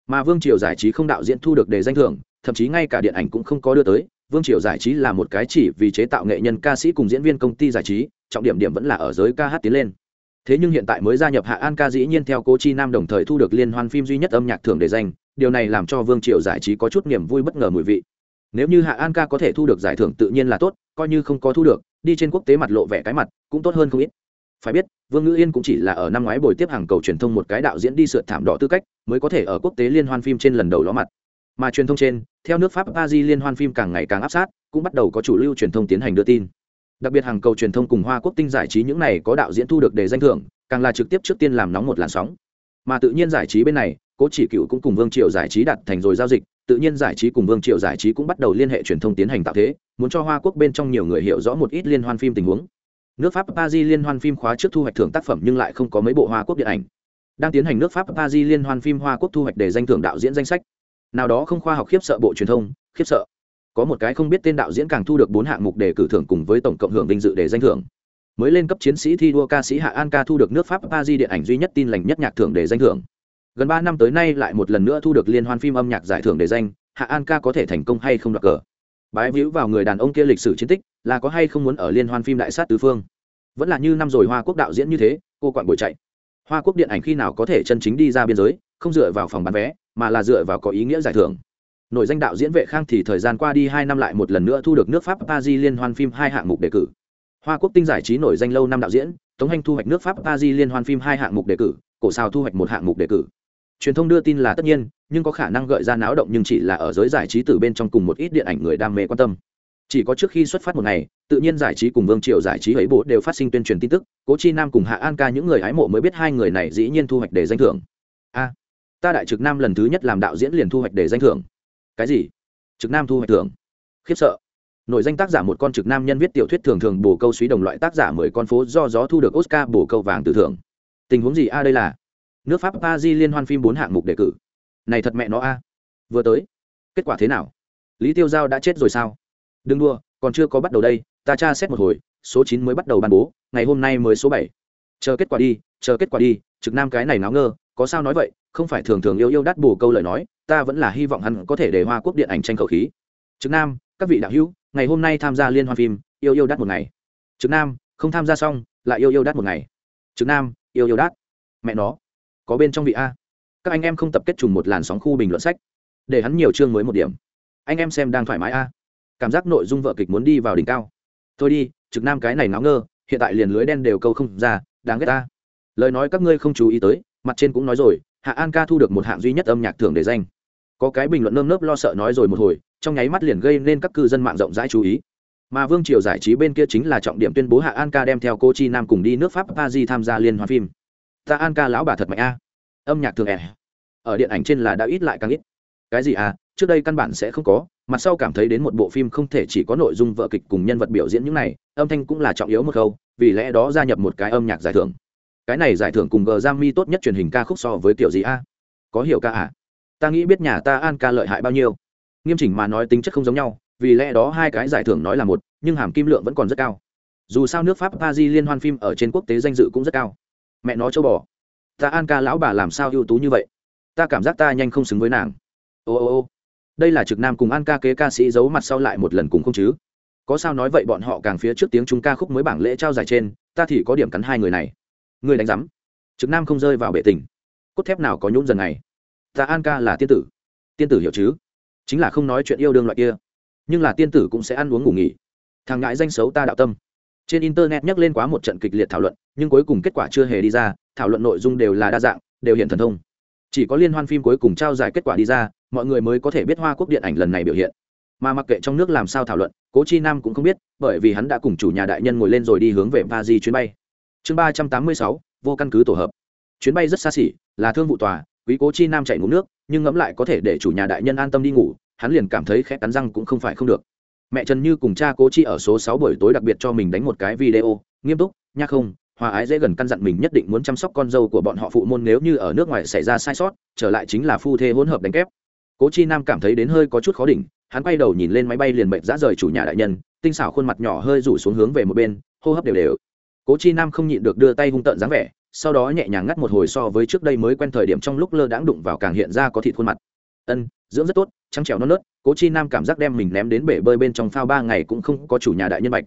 Mà vương triều giải trí không đạo diễn thu được đề danh thưởng, thậm chí ngay cả điện ảnh cũng không có đưa tới vương triều giải trí là một cái chỉ vì chế tạo nghệ nhân ca sĩ cùng diễn viên công ty giải trí, trọng điểm điểm vẫn là ở giới ca hát tiến lên. Thế nhưng hiện tại mới gia nhập hạ an ca dĩ nhiên theo cố chi nam đồng thời thu được liên hoan phim duy nhất âm nhạc thưởng để danh điều này làm cho vương triều giải trí có chút niềm vui bất ngờ mùi vị. Nếu như hạ an ca có thể thu được giải thưởng tự nhiên là tốt, coi như không có thu được, đi trên quốc tế mặt lộ vẻ cái mặt, cũng tốt hơn không ít. Phải biết, vương ngữ yên cũng chỉ là ở năm ngoái buổi tiếp hàng cầu truyền thông một cái đạo diễn đi sượt thảm đỏ tư cách, mới có thể ở quốc tế liên hoan phim trên lần đầu ló mặt mà truyền thông trên, theo nước pháp paris liên hoan phim càng ngày càng áp sát, cũng bắt đầu có chủ lưu truyền thông tiến hành đưa tin. Đặc biệt hàng cầu truyền thông cùng hoa quốc tinh giải trí những này có đạo diễn thu được đề danh thưởng, càng là trực tiếp trước tiên làm nóng một làn sóng. Mà tự nhiên giải trí bên này, cố chỉ cựu cũng cùng vương triều giải trí đặt thành rồi giao dịch, tự nhiên giải trí cùng vương triều giải trí cũng bắt đầu liên hệ truyền thông tiến hành tạo thế, muốn cho hoa quốc bên trong nhiều người hiểu rõ một ít liên hoan phim tình huống. Nước pháp paris liên hoan phim khóa trước thu hoạch thưởng tác phẩm nhưng lại không có mấy bộ hoa quốc điện ảnh. Đang tiến hành nước pháp paris liên hoan phim hoa quốc thu hoạch để danh thưởng đạo diễn danh sách nào đó không khoa học khiếp sợ bộ truyền thông, khiếp sợ. Có một cái không biết tên đạo diễn càng thu được bốn hạng mục đề cử thưởng cùng với tổng cộng hưởng vinh dự để danh thưởng. Mới lên cấp chiến sĩ thi đua ca sĩ hạ an ca thu được nước pháp paris điện ảnh duy nhất tin lành nhất nhạc thưởng để danh thưởng. Gần ba năm tới nay lại một lần nữa thu được liên hoan phim âm nhạc giải thưởng để danh, hạ an ca có thể thành công hay không đoạt cờ? Bái víu vào người đàn ông kia lịch sử chiến tích, là có hay không muốn ở liên hoan phim đại sát tứ phương? Vẫn là như năm rồi hoa quốc đạo diễn như thế, cô quặn bồi chạy. Hoa quốc điện ảnh khi nào có thể chân chính đi ra biên giới? Không dựa vào phòng bán vé, mà là dựa vào có ý nghĩa giải thưởng. Nội danh đạo diễn vệ khang thì thời gian qua đi hai năm lại một lần nữa thu được nước pháp paris liên hoan phim hai hạng mục đề cử. Hoa quốc tinh giải trí nổi danh lâu năm đạo diễn, tống hành thu hoạch nước pháp paris liên hoan phim hai hạng mục đề cử, cổ sao thu hoạch một hạng mục đề cử. Truyền thông đưa tin là tất nhiên, nhưng có khả năng gợi ra náo động nhưng chỉ là ở giới giải trí từ bên trong cùng một ít điện ảnh người đam mê quan tâm. Chỉ có trước khi xuất phát một ngày, tự nhiên giải trí cùng vương triều giải trí ấy bộ đều phát sinh tuyên truyền tin tức, cố chi nam cùng hạ an ca những người hái mộ mới biết hai người này dĩ nhiên thu hoạch để danh thưởng. A ta đại trực nam lần thứ nhất làm đạo diễn liền thu hoạch để danh thưởng. Cái gì? Trực nam thu hoạch thưởng? Khiếp sợ. Nổi danh tác giả một con trực nam nhân viết tiểu thuyết thường thường bổ câu suý đồng loại tác giả mười con phố do gió thu được oscar bổ câu vàng từ thưởng. Tình huống gì a? Đây là nước pháp, paris liên hoan phim bốn hạng mục đề cử. Này thật mẹ nó a. Vừa tới, kết quả thế nào? Lý tiêu giao đã chết rồi sao? Đừng đua còn chưa có bắt đầu đây, ta tra xét một hồi, số chín mới bắt đầu ban bố, ngày hôm nay mới số bảy. Chờ kết quả đi, chờ kết quả đi, trực nam cái này náo ngơ có sao nói vậy, không phải thường thường yêu yêu đắt bù câu lời nói, ta vẫn là hy vọng hắn có thể để hoa quốc điện ảnh tranh khẩu khí. Trực nam, các vị đạo hữu, ngày hôm nay tham gia liên hoan phim, yêu yêu đắt một ngày. Trực nam, không tham gia xong, lại yêu yêu đắt một ngày. Trực nam, yêu yêu đắt mẹ nó, có bên trong vị a. Các anh em không tập kết trùng một làn sóng khu bình luận sách. Để hắn nhiều chương mới một điểm. Anh em xem đang thoải mái a. Cảm giác nội dung vợ kịch muốn đi vào đỉnh cao. Thôi đi, trực nam cái này náo ngơ, hiện tại liền lưới đen đều câu không ra, đáng ghét ta lời nói các ngươi không chú ý tới mặt trên cũng nói rồi, hạ an ca thu được một hạng duy nhất âm nhạc thưởng để danh. Có cái bình luận nơm nớp lo sợ nói rồi một hồi, trong nháy mắt liền gây nên các cư dân mạng rộng rãi chú ý. Mà vương triều giải trí bên kia chính là trọng điểm tuyên bố hạ an ca đem theo cô chi nam cùng đi nước pháp paris tham gia liên hoan phim. Ta an ca lão bà thật mạnh a. Âm nhạc thường ẻ. Ở điện ảnh trên là đã ít lại càng ít. Cái gì à? Trước đây căn bản sẽ không có mặt sau cảm thấy đến một bộ phim không thể chỉ có nội dung vợ kịch cùng nhân vật biểu diễn những này, âm thanh cũng là trọng yếu một khâu vì lẽ đó gia nhập một cái âm nhạc giải thưởng cái này giải thưởng cùng gờ giang mi tốt nhất truyền hình ca khúc so với kiểu gì a? Có hiểu ca à? Ta nghĩ biết nhà ta an ca lợi hại bao nhiêu. Nghiêm chỉnh mà nói tính chất không giống nhau, vì lẽ đó hai cái giải thưởng nói là một, nhưng hàm kim lượng vẫn còn rất cao. Dù sao nước pháp, paris liên hoan phim ở trên quốc tế danh dự cũng rất cao. Mẹ nó châu bò. Ta an ca lão bà làm sao ưu tú như vậy? Ta cảm giác ta nhanh không xứng với nàng. Ô ô ô. Đây là trực nam cùng an ca kế ca sĩ giấu mặt sau lại một lần cùng không chứ? Có sao nói vậy bọn họ càng phía trước tiếng chúng ca khúc mới bảng lễ trao giải trên, ta thì có điểm cắn hai người này người đánh giám. Trực nam không rơi vào bệ tình. Cốt thép nào có nhún dần này? Ta an ca là tiên tử. Tiên tử hiểu chứ? Chính là không nói chuyện yêu đương loại kia. Nhưng là tiên tử cũng sẽ ăn uống ngủ nghỉ. Thằng ngại danh xấu ta đạo tâm. Trên internet nhắc lên quá một trận kịch liệt thảo luận, nhưng cuối cùng kết quả chưa hề đi ra, thảo luận nội dung đều là đa dạng, đều hiện thần thông. Chỉ có liên hoan phim cuối cùng trao giải kết quả đi ra, mọi người mới có thể biết hoa quốc điện ảnh lần này biểu hiện. Mà mặc kệ trong nước làm sao thảo luận, cố chi nam cũng không biết, bởi vì hắn đã cùng chủ nhà đại nhân ngồi lên rồi đi hướng về ba di chuyến bay chương ba trăm tám mươi sáu, vô căn cứ tổ hợp. Chuyến bay rất xa xỉ, là thương vụ tòa, quý cố chi nam chạy ngủ nước, nhưng ngẫm lại có thể để chủ nhà đại nhân an tâm đi ngủ, hắn liền cảm thấy khẽ cắn răng cũng không phải không được. Mẹ trần như cùng cha cố chi ở số sáu buổi tối đặc biệt cho mình đánh một cái video, nghiêm túc, nha không, hòa ái dễ gần căn dặn mình nhất định muốn chăm sóc con dâu của bọn họ phụ môn nếu như ở nước ngoài xảy ra sai sót, trở lại chính là phu thê hỗn hợp đánh kép. Cố chi nam cảm thấy đến hơi có chút khó đỉnh, hắn quay đầu nhìn lên máy bay liền mệnh dã rời chủ nhà đại nhân, tinh xảo khuôn mặt nhỏ hơi rủ xuống hướng về một bên, hô hấp đều đều cố chi nam không nhịn được đưa tay hung tợn dáng vẻ, sau đó nhẹ nhàng ngắt một hồi so với trước đây mới quen thời điểm trong lúc lơ đãng đụng vào càng hiện ra có thịt khuôn mặt. Ân, dưỡng rất tốt, trắng trèo non nớt. Cố chi nam cảm giác đem mình ném đến bể bơi bên trong phao ba ngày cũng không có chủ nhà đại nhân bạch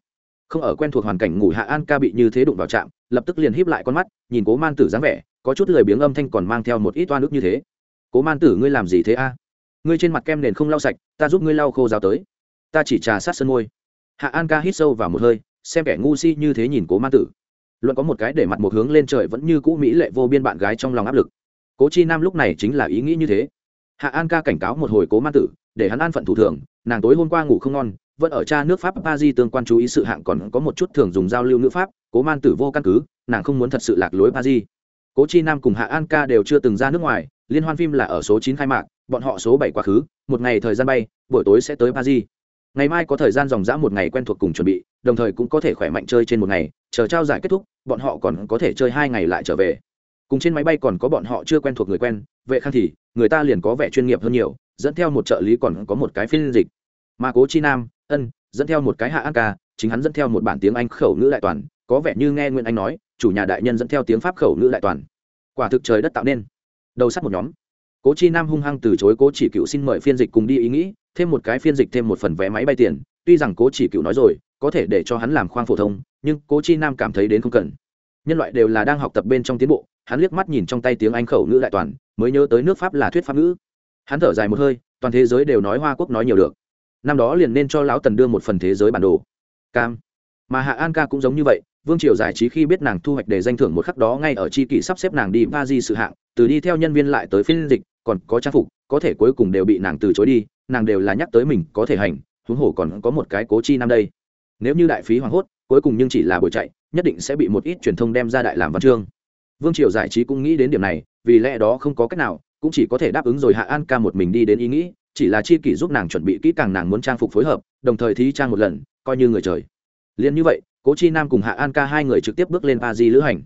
không ở quen thuộc hoàn cảnh ngủ hạ an ca bị như thế đụng vào trạm lập tức liền híp lại con mắt, nhìn cố man tử dáng vẻ, có chút lười biếng âm thanh còn mang theo một ít toa nước như thế. Cố man tử, ngươi làm gì thế a? Ngươi trên mặt kem nền không lau sạch, ta giúp ngươi lau khô rào tới. Ta chỉ trà sát sân môi. Hạ an ca hít sâu vào một hơi xem kẻ ngu si như thế nhìn cố man tử. Luận có một cái để mặt một hướng lên trời vẫn như cũ mỹ lệ vô biên bạn gái trong lòng áp lực. Cố chi nam lúc này chính là ý nghĩ như thế. Hạ an ca cảnh cáo một hồi cố man tử, để hắn an phận thủ thường, nàng tối hôm qua ngủ không ngon, vẫn ở cha nước pháp pa di tương quan chú ý sự hạng còn có một chút thường dùng giao lưu ngữ pháp, cố man tử vô căn cứ, nàng không muốn thật sự lạc lối pa di. Cố chi nam cùng hạ an ca đều chưa từng ra nước ngoài, liên hoan phim là ở số chín khai mạc, bọn họ số bảy quá khứ, một ngày thời gian bay, buổi tối sẽ tới pa di ngày mai có thời gian dòng dã một ngày quen thuộc cùng chuẩn bị, đồng thời cũng có thể khỏe mạnh chơi trên một ngày, chờ trao giải kết thúc, bọn họ còn có thể chơi hai ngày lại trở về. Cùng trên máy bay còn có bọn họ chưa quen thuộc người quen, vệ khang thì, người ta liền có vẻ chuyên nghiệp hơn nhiều, dẫn theo một trợ lý còn có một cái phiên dịch. Mà cố chi nam, ân, dẫn theo một cái hạ an ca, chính hắn dẫn theo một bản tiếng anh khẩu ngữ đại toàn, có vẻ như nghe nguyễn anh nói, chủ nhà đại nhân dẫn theo tiếng pháp khẩu ngữ đại toàn. Quả thực trời đất tạo nên. Đầu sắt một nhóm cố chi nam hung hăng từ chối cố chỉ cựu xin mời phiên dịch cùng đi ý nghĩ, thêm một cái phiên dịch thêm một phần vé máy bay tiền. Tuy rằng cố chỉ cựu nói rồi, có thể để cho hắn làm khoang phổ thông, nhưng cố chi nam cảm thấy đến không cần. Nhân loại đều là đang học tập bên trong tiến bộ, hắn liếc mắt nhìn trong tay tiếng anh khẩu ngữ đại toàn, mới nhớ tới nước pháp là thuyết pháp ngữ. Hắn thở dài một hơi, toàn thế giới đều nói hoa quốc nói nhiều được. Năm đó liền nên cho lão tần đưa một phần thế giới bản đồ. Cam. Mà hạ an ca cũng giống như vậy, vương triều giải trí khi biết nàng thu hoạch để danh thưởng một khắc đó ngay ở chi kỷ sắp xếp nàng đi ba di sự hạng, từ đi theo nhân viên lại tới phiên dịch còn có trang phục, có thể cuối cùng đều bị nàng từ chối đi, nàng đều là nhắc tới mình có thể hành, huống hồ còn có một cái cố chi năm đây. Nếu như đại phí hoảng hốt, cuối cùng nhưng chỉ là buổi chạy, nhất định sẽ bị một ít truyền thông đem ra đại làm văn chương. Vương triều giải trí cũng nghĩ đến điểm này, vì lẽ đó không có cách nào, cũng chỉ có thể đáp ứng rồi hạ an ca một mình đi đến ý nghĩ, chỉ là chi kỷ giúp nàng chuẩn bị kỹ càng nàng muốn trang phục phối hợp, đồng thời thí trang một lần, coi như người trời. Liền như vậy, cố chi nam cùng hạ an ca hai người trực tiếp bước lên ba di lữ hành.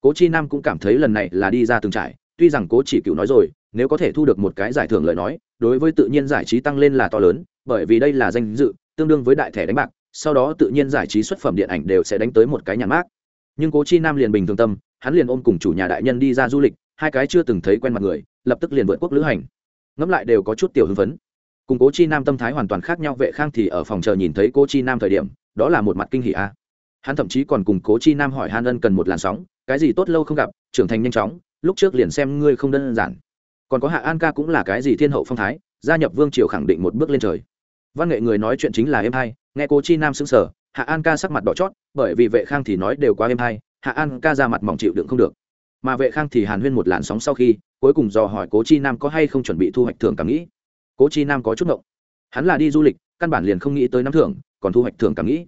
Cố chi nam cũng cảm thấy lần này là đi ra từng trải, tuy rằng cố chỉ cựu nói rồi nếu có thể thu được một cái giải thưởng lời nói, đối với tự nhiên giải trí tăng lên là to lớn, bởi vì đây là danh dự, tương đương với đại thẻ đánh bạc, sau đó tự nhiên giải trí xuất phẩm điện ảnh đều sẽ đánh tới một cái nhãn mát. Nhưng cố chi nam liền bình thường tâm, hắn liền ôm cùng chủ nhà đại nhân đi ra du lịch, hai cái chưa từng thấy quen mặt người, lập tức liền vượt quốc lữ hành. Ngẫm lại đều có chút tiểu hưng phấn. Cùng cố chi nam tâm thái hoàn toàn khác nhau, vệ khang thì ở phòng chờ nhìn thấy cố chi nam thời điểm, đó là một mặt kinh hỷ a. Hắn thậm chí còn cùng cố chi nam hỏi han ân cần một làn sóng, cái gì tốt lâu không gặp, trưởng thành nhanh chóng, lúc trước liền xem ngươi không đơn giản còn có hạ an ca cũng là cái gì thiên hậu phong thái, gia nhập vương triều khẳng định một bước lên trời. Văn nghệ người nói chuyện chính là em hai, nghe cố chi nam xứng sở hạ an ca sắc mặt đỏ chót, bởi vì vệ khang thì nói đều quá em hai, hạ an ca ra mặt mỏng chịu đựng không được. Mà vệ khang thì hàn huyên một làn sóng sau khi, cuối cùng dò hỏi cố chi nam có hay không chuẩn bị thu hoạch thưởng cảm nghĩ. Cố chi nam có chút ngộng. Hắn là đi du lịch, căn bản liền không nghĩ tới năm thưởng, còn thu hoạch thưởng cảm nghĩ.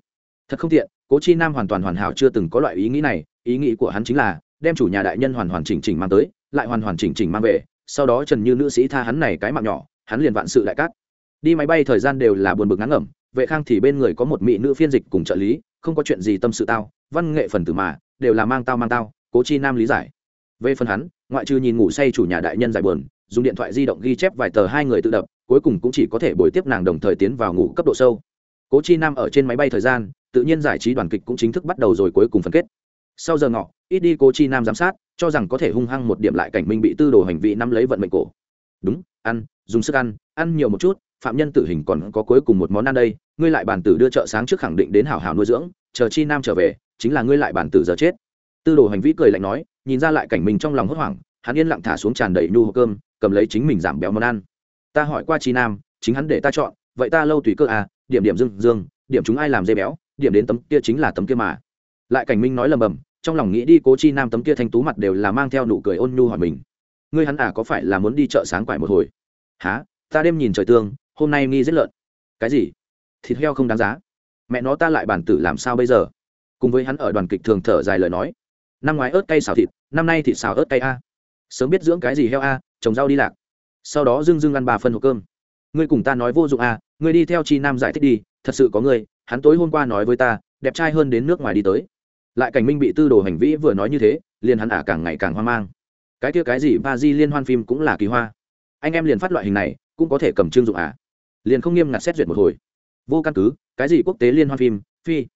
Thật không tiện cố chi nam hoàn toàn hoàn hảo chưa từng có loại ý nghĩ này, ý nghĩ của hắn chính là, đem chủ nhà đại nhân hoàn hoàn chỉnh chỉnh mang tới, lại hoàn hoàn chỉnh chỉnh mang về sau đó trần như nữ sĩ tha hắn này cái mạng nhỏ, hắn liền vạn sự đại cát. Đi máy bay thời gian đều là buồn bực ngắn ngẩm, vệ khang thì bên người có một mỹ nữ phiên dịch cùng trợ lý, không có chuyện gì tâm sự tao, văn nghệ phần tử mà, đều là mang tao mang tao, cố chi nam lý giải. Về phần hắn, ngoại trừ nhìn ngủ say chủ nhà đại nhân giải buồn, dùng điện thoại di động ghi chép vài tờ hai người tự đập, cuối cùng cũng chỉ có thể bồi tiếp nàng đồng thời tiến vào ngủ cấp độ sâu. Cố chi nam ở trên máy bay thời gian, tự nhiên giải trí đoàn kịch cũng chính thức bắt đầu rồi cuối cùng phân kết. Sau giờ ngọ, ít đi cố chi nam giám sát cho rằng có thể hung hăng một điểm lại cảnh minh bị tư đồ hành vi nắm lấy vận mệnh cổ. Đúng, ăn, dùng sức ăn ăn nhiều một chút, phạm nhân tử hình còn có cuối cùng một món ăn đây, ngươi lại bản tử đưa chợ sáng trước khẳng định đến hảo hảo nuôi dưỡng, chờ chi nam trở về, chính là ngươi lại bản tử giờ chết. Tư đồ hành vi cười lạnh nói, nhìn ra lại cảnh mình trong lòng hốt hoảng, hắn yên lặng thả xuống tràn đầy nhu hộp cơm, cầm lấy chính mình giảm béo món ăn. Ta hỏi qua chi nam, chính hắn để ta chọn, vậy ta lâu tùy cơ à điểm điểm dương dương, điểm chúng ai làm dây béo, điểm đến tấm kia chính là tấm kia mà. Lại cảnh minh nói lầm bầm trong lòng nghĩ đi cố chi nam tấm kia thanh tú mặt đều là mang theo nụ cười ôn nhu hỏi mình. Ngươi hắn à có phải là muốn đi chợ sáng quải một hồi? Há ta đêm nhìn trời tương, hôm nay nghi giết lợn. Cái gì? Thịt heo không đáng giá. Mẹ nó ta lại bản tử làm sao bây giờ? Cùng với hắn ở đoàn kịch thường thở dài lời nói. Năm ngoái ớt cay xào thịt, năm nay thịt xào ớt cay a. Sớm biết dưỡng cái gì heo a, trồng rau đi lạc. Sau đó dưng dưng ăn bà phân hộp cơm. Ngươi cùng ta nói vô dụng a, ngươi đi theo chi nam giải thích đi, thật sự có ngươi, hắn tối hôm qua nói với ta, đẹp trai hơn đến nước ngoài đi tới lại cảnh minh bị tư đồ hành vĩ vừa nói như thế, liền hắn ả càng ngày càng hoang mang. Cái kia cái gì ba di liên hoan phim cũng là kỳ hoa. Anh em liền phát loại hình này, cũng có thể cầm trương dụng ả. Liền không nghiêm ngặt xét duyệt một hồi. Vô căn cứ, cái gì quốc tế liên hoan phim, phi.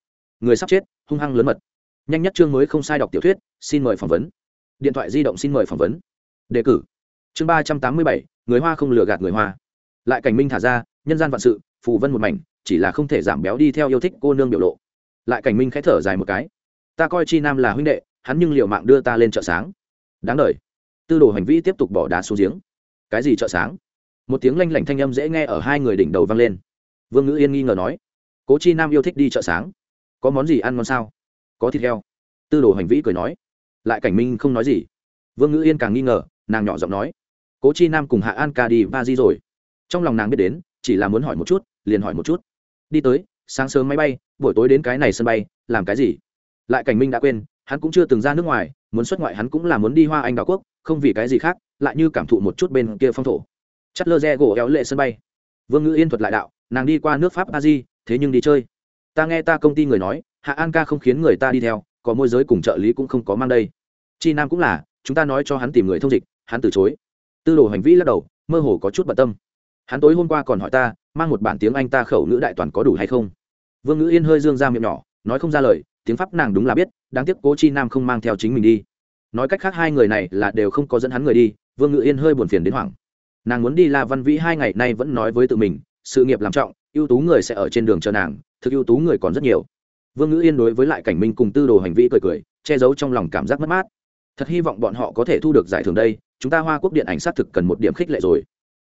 Người sắp chết, hung hăng lớn mật. Nhanh nhất chương mới không sai đọc tiểu thuyết, xin mời phỏng vấn. Điện thoại di động xin mời phỏng vấn. Đề cử. Chương ba trăm tám mươi bảy, người hoa không lừa gạt người hoa. Lại cảnh minh thả ra, nhân gian vạn sự, phù vân một mảnh, chỉ là không thể giảm béo đi theo yêu thích cô nương biểu lộ. Lại cảnh minh khẽ thở dài một cái ta coi chi nam là huynh đệ, hắn nhưng liệu mạng đưa ta lên chợ sáng. Đáng đ tư đồ hành vi tiếp tục bỏ đá xuống giếng. Cái gì chợ sáng? Một tiếng lanh lảnh thanh âm dễ nghe ở hai người đỉnh đầu vang lên. Vương ngữ yên nghi ngờ nói, cố chi nam yêu thích đi chợ sáng. Có món gì ăn ngon sao? Có thịt heo. Tư đồ hành vĩ cười nói, lại cảnh minh không nói gì. Vương ngữ yên càng nghi ngờ, nàng nhỏ giọng nói, cố chi nam cùng hạ an ca đi ba di rồi. Trong lòng nàng biết đến, chỉ là muốn hỏi một chút, liền hỏi một chút. Đi tới, sáng sớm máy bay, buổi tối đến cái này sân bay, làm cái gì? Lại cảnh minh đã quên, hắn cũng chưa từng ra nước ngoài, muốn xuất ngoại hắn cũng là muốn đi hoa anh Đảo quốc, không vì cái gì khác, lại như cảm thụ một chút bên kia phong thổ. Chất lơ re gỗ éo lệ sân bay. Vương ngữ yên thuật lại đạo, nàng đi qua nước pháp a di thế nhưng đi chơi. Ta nghe ta công ty người nói, hạ an ca không khiến người ta đi theo, có môi giới cùng trợ lý cũng không có mang đây. Chi nam cũng là, chúng ta nói cho hắn tìm người thông dịch, hắn từ chối. Tư đồ hành vi lắc đầu, mơ hồ có chút bận tâm. Hắn tối hôm qua còn hỏi ta, mang một bản tiếng anh ta khẩu ngữ đại toàn có đủ hay không? Vương ngữ yên hơi dương ra miệng nhỏ, nói không ra lời tiếng pháp nàng đúng là biết, đáng tiếc cố chi nam không mang theo chính mình đi. Nói cách khác hai người này là đều không có dẫn hắn người đi, vương ngự yên hơi buồn phiền đến hoảng. Nàng muốn đi la văn vĩ hai ngày nay vẫn nói với tự mình, sự nghiệp làm trọng, ưu tú người sẽ ở trên đường chờ nàng, thực ưu tú người còn rất nhiều. Vương ngữ yên đối với lại cảnh minh cùng tư đồ hành vi cười cười, che giấu trong lòng cảm giác mất mát. Thật hy vọng bọn họ có thể thu được giải thưởng đây, chúng ta hoa quốc điện ảnh xác thực cần một điểm khích lệ rồi.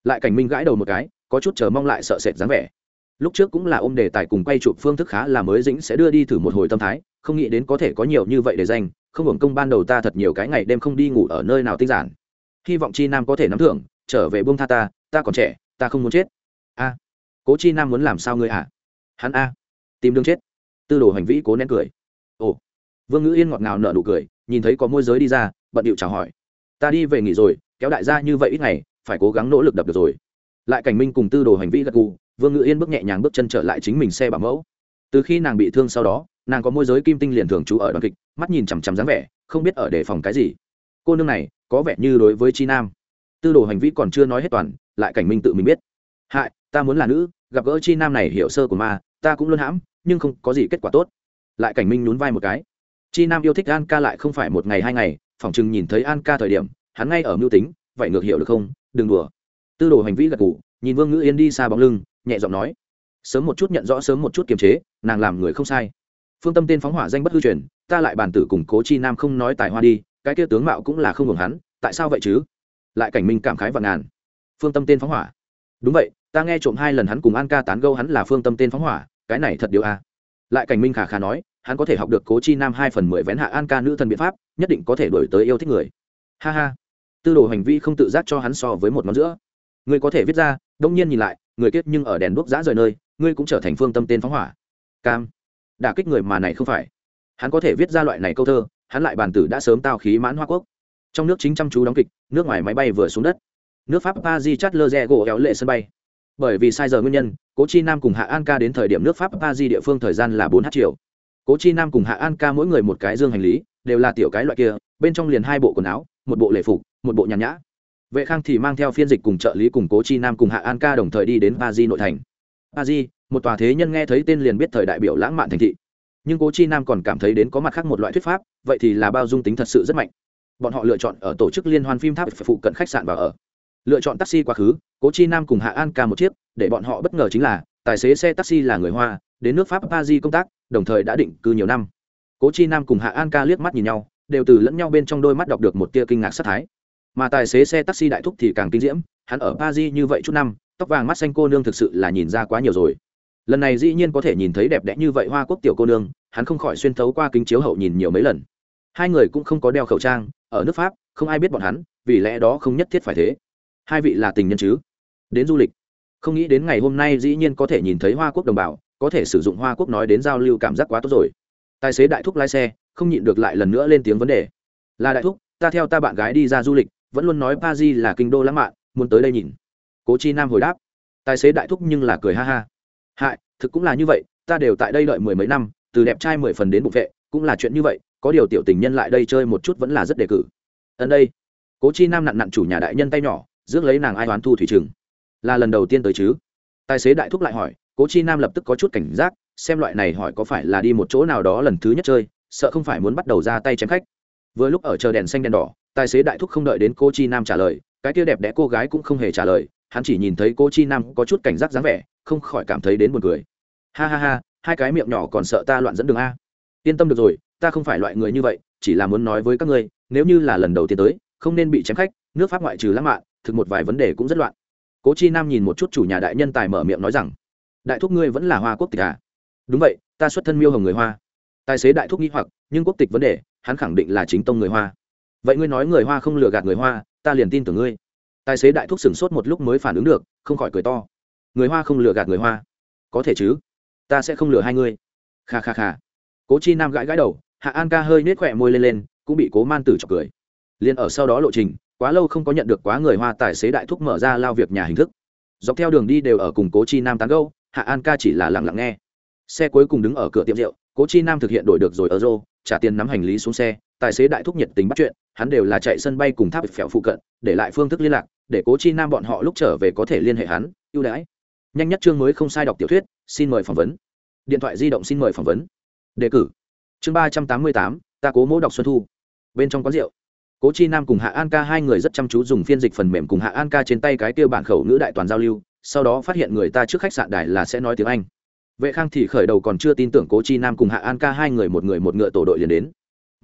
Lại cảnh minh gãi đầu một cái, có chút chờ mong lại sợ sệt dáng vẻ lúc trước cũng là ôm đề tài cùng quay chụp phương thức khá là mới dĩnh sẽ đưa đi thử một hồi tâm thái, không nghĩ đến có thể có nhiều như vậy để danh không hưởng công ban đầu ta thật nhiều cái ngày đêm không đi ngủ ở nơi nào tinh giản. Hy vọng chi nam có thể nắm thưởng, trở về buông tha ta ta còn trẻ, ta không muốn chết. A, cố chi nam muốn làm sao ngươi à hắn a, tìm đường chết. Tư đồ hành vĩ cố nén cười. Ồ, vương ngữ yên ngọt ngào nở nụ cười, nhìn thấy có môi giới đi ra, bận điệu chào hỏi. Ta đi về nghỉ rồi, kéo đại gia như vậy ít ngày, phải cố gắng nỗ lực đập được rồi. Lại cảnh minh cùng tư đồ hành vĩ gật gù vương Ngự yên bước nhẹ nhàng bước chân trở lại chính mình xe bảo mẫu từ khi nàng bị thương sau đó nàng có môi giới kim tinh liền thường trú ở đoàn kịch mắt nhìn chằm chằm dáng vẻ không biết ở đề phòng cái gì cô nương này có vẻ như đối với chi nam tư đồ hành vi còn chưa nói hết toàn lại cảnh minh tự mình biết hại ta muốn là nữ gặp gỡ chi nam này hiểu sơ của ma ta cũng luôn hãm nhưng không có gì kết quả tốt lại cảnh minh nhún vai một cái chi nam yêu thích an ca lại không phải một ngày hai ngày phỏng chừng nhìn thấy an ca thời điểm hắn ngay ở mưu tính vậy ngược hiểu được không đừng đùa tư đồ hành vi gật ngủ nhìn vương ngữ yên đi xa bóng lưng nhẹ giọng nói, sớm một chút nhận rõ, sớm một chút kiềm chế, nàng làm người không sai. Phương tâm tên phóng hỏa danh bất hư truyền, ta lại bàn tử củng cố chi nam không nói tài hoa đi, cái kia tướng mạo cũng là không hưởng hắn, tại sao vậy chứ? Lại cảnh minh cảm khái và ngàn. Phương tâm tên phóng hỏa. Đúng vậy, ta nghe trộm hai lần hắn cùng an ca tán gâu hắn là phương tâm tên phóng hỏa, cái này thật điều a. Lại cảnh minh khả khả nói, hắn có thể học được cố chi nam hai phần mười vén hạ an ca nữ thần biện pháp, nhất định có thể đổi tới yêu thích người. Ha ha. Tư đồ hành vi không tự giác cho hắn so với một món giữa. Người có thể viết ra đông nhiên nhìn lại, người kết nhưng ở đèn đuốc giã rời nơi, ngươi cũng trở thành phương tâm tên phóng hỏa. Cam. Đả kích người mà này không phải. Hắn có thể viết ra loại này câu thơ, hắn lại bàn tử đã sớm tao khí mãn hoa quốc. Trong nước chính chăm chú đóng kịch, nước ngoài máy bay vừa xuống đất. Nước pháp paris chát lơ rẽ gỗ éo lệ sân bay. Bởi vì sai giờ nguyên nhân, cố chi nam cùng hạ an ca đến thời điểm nước pháp paris địa phương thời gian là bốn h chiều. Cố chi nam cùng hạ an ca mỗi người một cái dương hành lý, đều là tiểu cái loại kia, bên trong liền hai bộ quần áo, một bộ lễ phục, một bộ nhàn nhã vệ khang thì mang theo phiên dịch cùng trợ lý cùng cố chi nam cùng hạ an ca đồng thời đi đến Ba Di nội thành. Ba Di, một tòa thế nhân nghe thấy tên liền biết thời đại biểu lãng mạn thành thị. Nhưng cố chi nam còn cảm thấy đến có mặt khác một loại thuyết pháp vậy thì là bao dung tính thật sự rất mạnh. Bọn họ lựa chọn ở tổ chức liên hoan phim tháp phụ cận khách sạn và ở. Lựa chọn taxi quá khứ cố chi nam cùng hạ an ca một chiếc để bọn họ bất ngờ chính là tài xế xe taxi là người hoa đến nước pháp paris công tác đồng thời đã định cư nhiều năm. Cố chi nam cùng hạ an ca liếc mắt nhìn nhau đều từ lẫn nhau bên trong đôi mắt đọc được một tia kinh ngạc sát thái mà tài xế xe taxi đại thúc thì càng kinh diễm, hắn ở paris như vậy chút năm, tóc vàng mắt xanh cô nương thực sự là nhìn ra quá nhiều rồi. Lần này dĩ nhiên có thể nhìn thấy đẹp đẽ như vậy hoa quốc tiểu cô nương, hắn không khỏi xuyên thấu qua kính chiếu hậu nhìn nhiều mấy lần. Hai người cũng không có đeo khẩu trang, ở nước pháp, không ai biết bọn hắn, vì lẽ đó không nhất thiết phải thế. Hai vị là tình nhân chứ? Đến du lịch. Không nghĩ đến ngày hôm nay dĩ nhiên có thể nhìn thấy hoa quốc đồng bào, có thể sử dụng hoa quốc nói đến giao lưu cảm giác quá tốt rồi. Tài xế đại thúc lái xe, không nhịn được lại lần nữa lên tiếng vấn đề. Là đại thúc, ta theo ta bạn gái đi ra du lịch vẫn luôn nói Paris là kinh đô lãng mạn muốn tới đây nhìn. Cố chi nam hồi đáp. Tài xế đại thúc nhưng là cười ha ha. Hại thực cũng là như vậy ta đều tại đây đợi mười mấy năm từ đẹp trai mười phần đến bụng vệ cũng là chuyện như vậy có điều tiểu tình nhân lại đây chơi một chút vẫn là rất đề cử. Ấn đây. Cố chi nam nặn nặn chủ nhà đại nhân tay nhỏ rước lấy nàng ai đoán thu thủy trường, là lần đầu tiên tới chứ? Tài xế đại thúc lại hỏi cố chi nam lập tức có chút cảnh giác xem loại này hỏi có phải là đi một chỗ nào đó lần thứ nhất chơi sợ không phải muốn bắt đầu ra tay chém khách. Vừa lúc ở chờ đèn xanh đèn đỏ tài xế đại thúc không đợi đến cô chi nam trả lời, cái kia đẹp đẽ cô gái cũng không hề trả lời, hắn chỉ nhìn thấy cô chi nam có chút cảnh giác dáng vẻ, không khỏi cảm thấy đến buồn cười. Ha ha ha, hai cái miệng nhỏ còn sợ ta loạn dẫn đường a. Yên tâm được rồi, ta không phải loại người như vậy, chỉ là muốn nói với các ngươi, nếu như là lần đầu tiên tới, không nên bị chém khách, nước pháp ngoại trừ lãng mạn, thực một vài vấn đề cũng rất loạn. Cố chi nam nhìn một chút chủ nhà đại nhân tài mở miệng nói rằng, đại thúc ngươi vẫn là hoa quốc tịch à? Đúng vậy, ta xuất thân miêu hồng người hoa. Tài xế đại thúc nghĩ hoặc, nhưng quốc tịch vấn đề, hắn khẳng định là chính tông người hoa vậy ngươi nói người hoa không lừa gạt người hoa, ta liền tin tưởng ngươi. Tài xế đại thúc sửng sốt một lúc mới phản ứng được, không khỏi cười to. Người hoa không lừa gạt người hoa. Có thể chứ? Ta sẽ không lừa hai ngươi. Kha kha kha. Cố chi nam gãi gãi đầu, hạ an ca hơi nết khỏe môi lên lên, cũng bị cố man tử chọc cười. Liền ở sau đó lộ trình, quá lâu không có nhận được quá người hoa tài xế đại thúc mở ra lao việc nhà hình thức. Dọc theo đường đi đều ở cùng cố chi nam tán gâu hạ an ca chỉ là lặng lặng nghe. Xe cuối cùng đứng ở cửa tiệm rượu, cố chi nam thực hiện đổi được rồi ở rô, trả tiền nắm hành lý xuống xe tài xế đại thúc nhiệt tình bắt chuyện, hắn đều là chạy sân bay cùng tháp phèo phụ cận, để lại phương thức liên lạc, để cố chi nam bọn họ lúc trở về có thể liên hệ hắn, ưu đãi. Nhanh nhất chương mới không sai đọc tiểu thuyết, xin mời phỏng vấn. Điện thoại di động xin mời phỏng vấn. Đề cử. Chương ba trăm tám mươi tám, ta cố mỗ đọc xuân thu. Bên trong quán rượu, cố chi nam cùng hạ an ca hai người rất chăm chú dùng phiên dịch phần mềm cùng hạ an ca trên tay cái tiêu bản khẩu ngữ đại toàn giao lưu, sau đó phát hiện người ta trước khách sạn đài là sẽ nói tiếng anh. Vệ khang thì khởi đầu còn chưa tin tưởng cố chi nam cùng hạ an ca hai người một người một ngựa tổ đội liền đến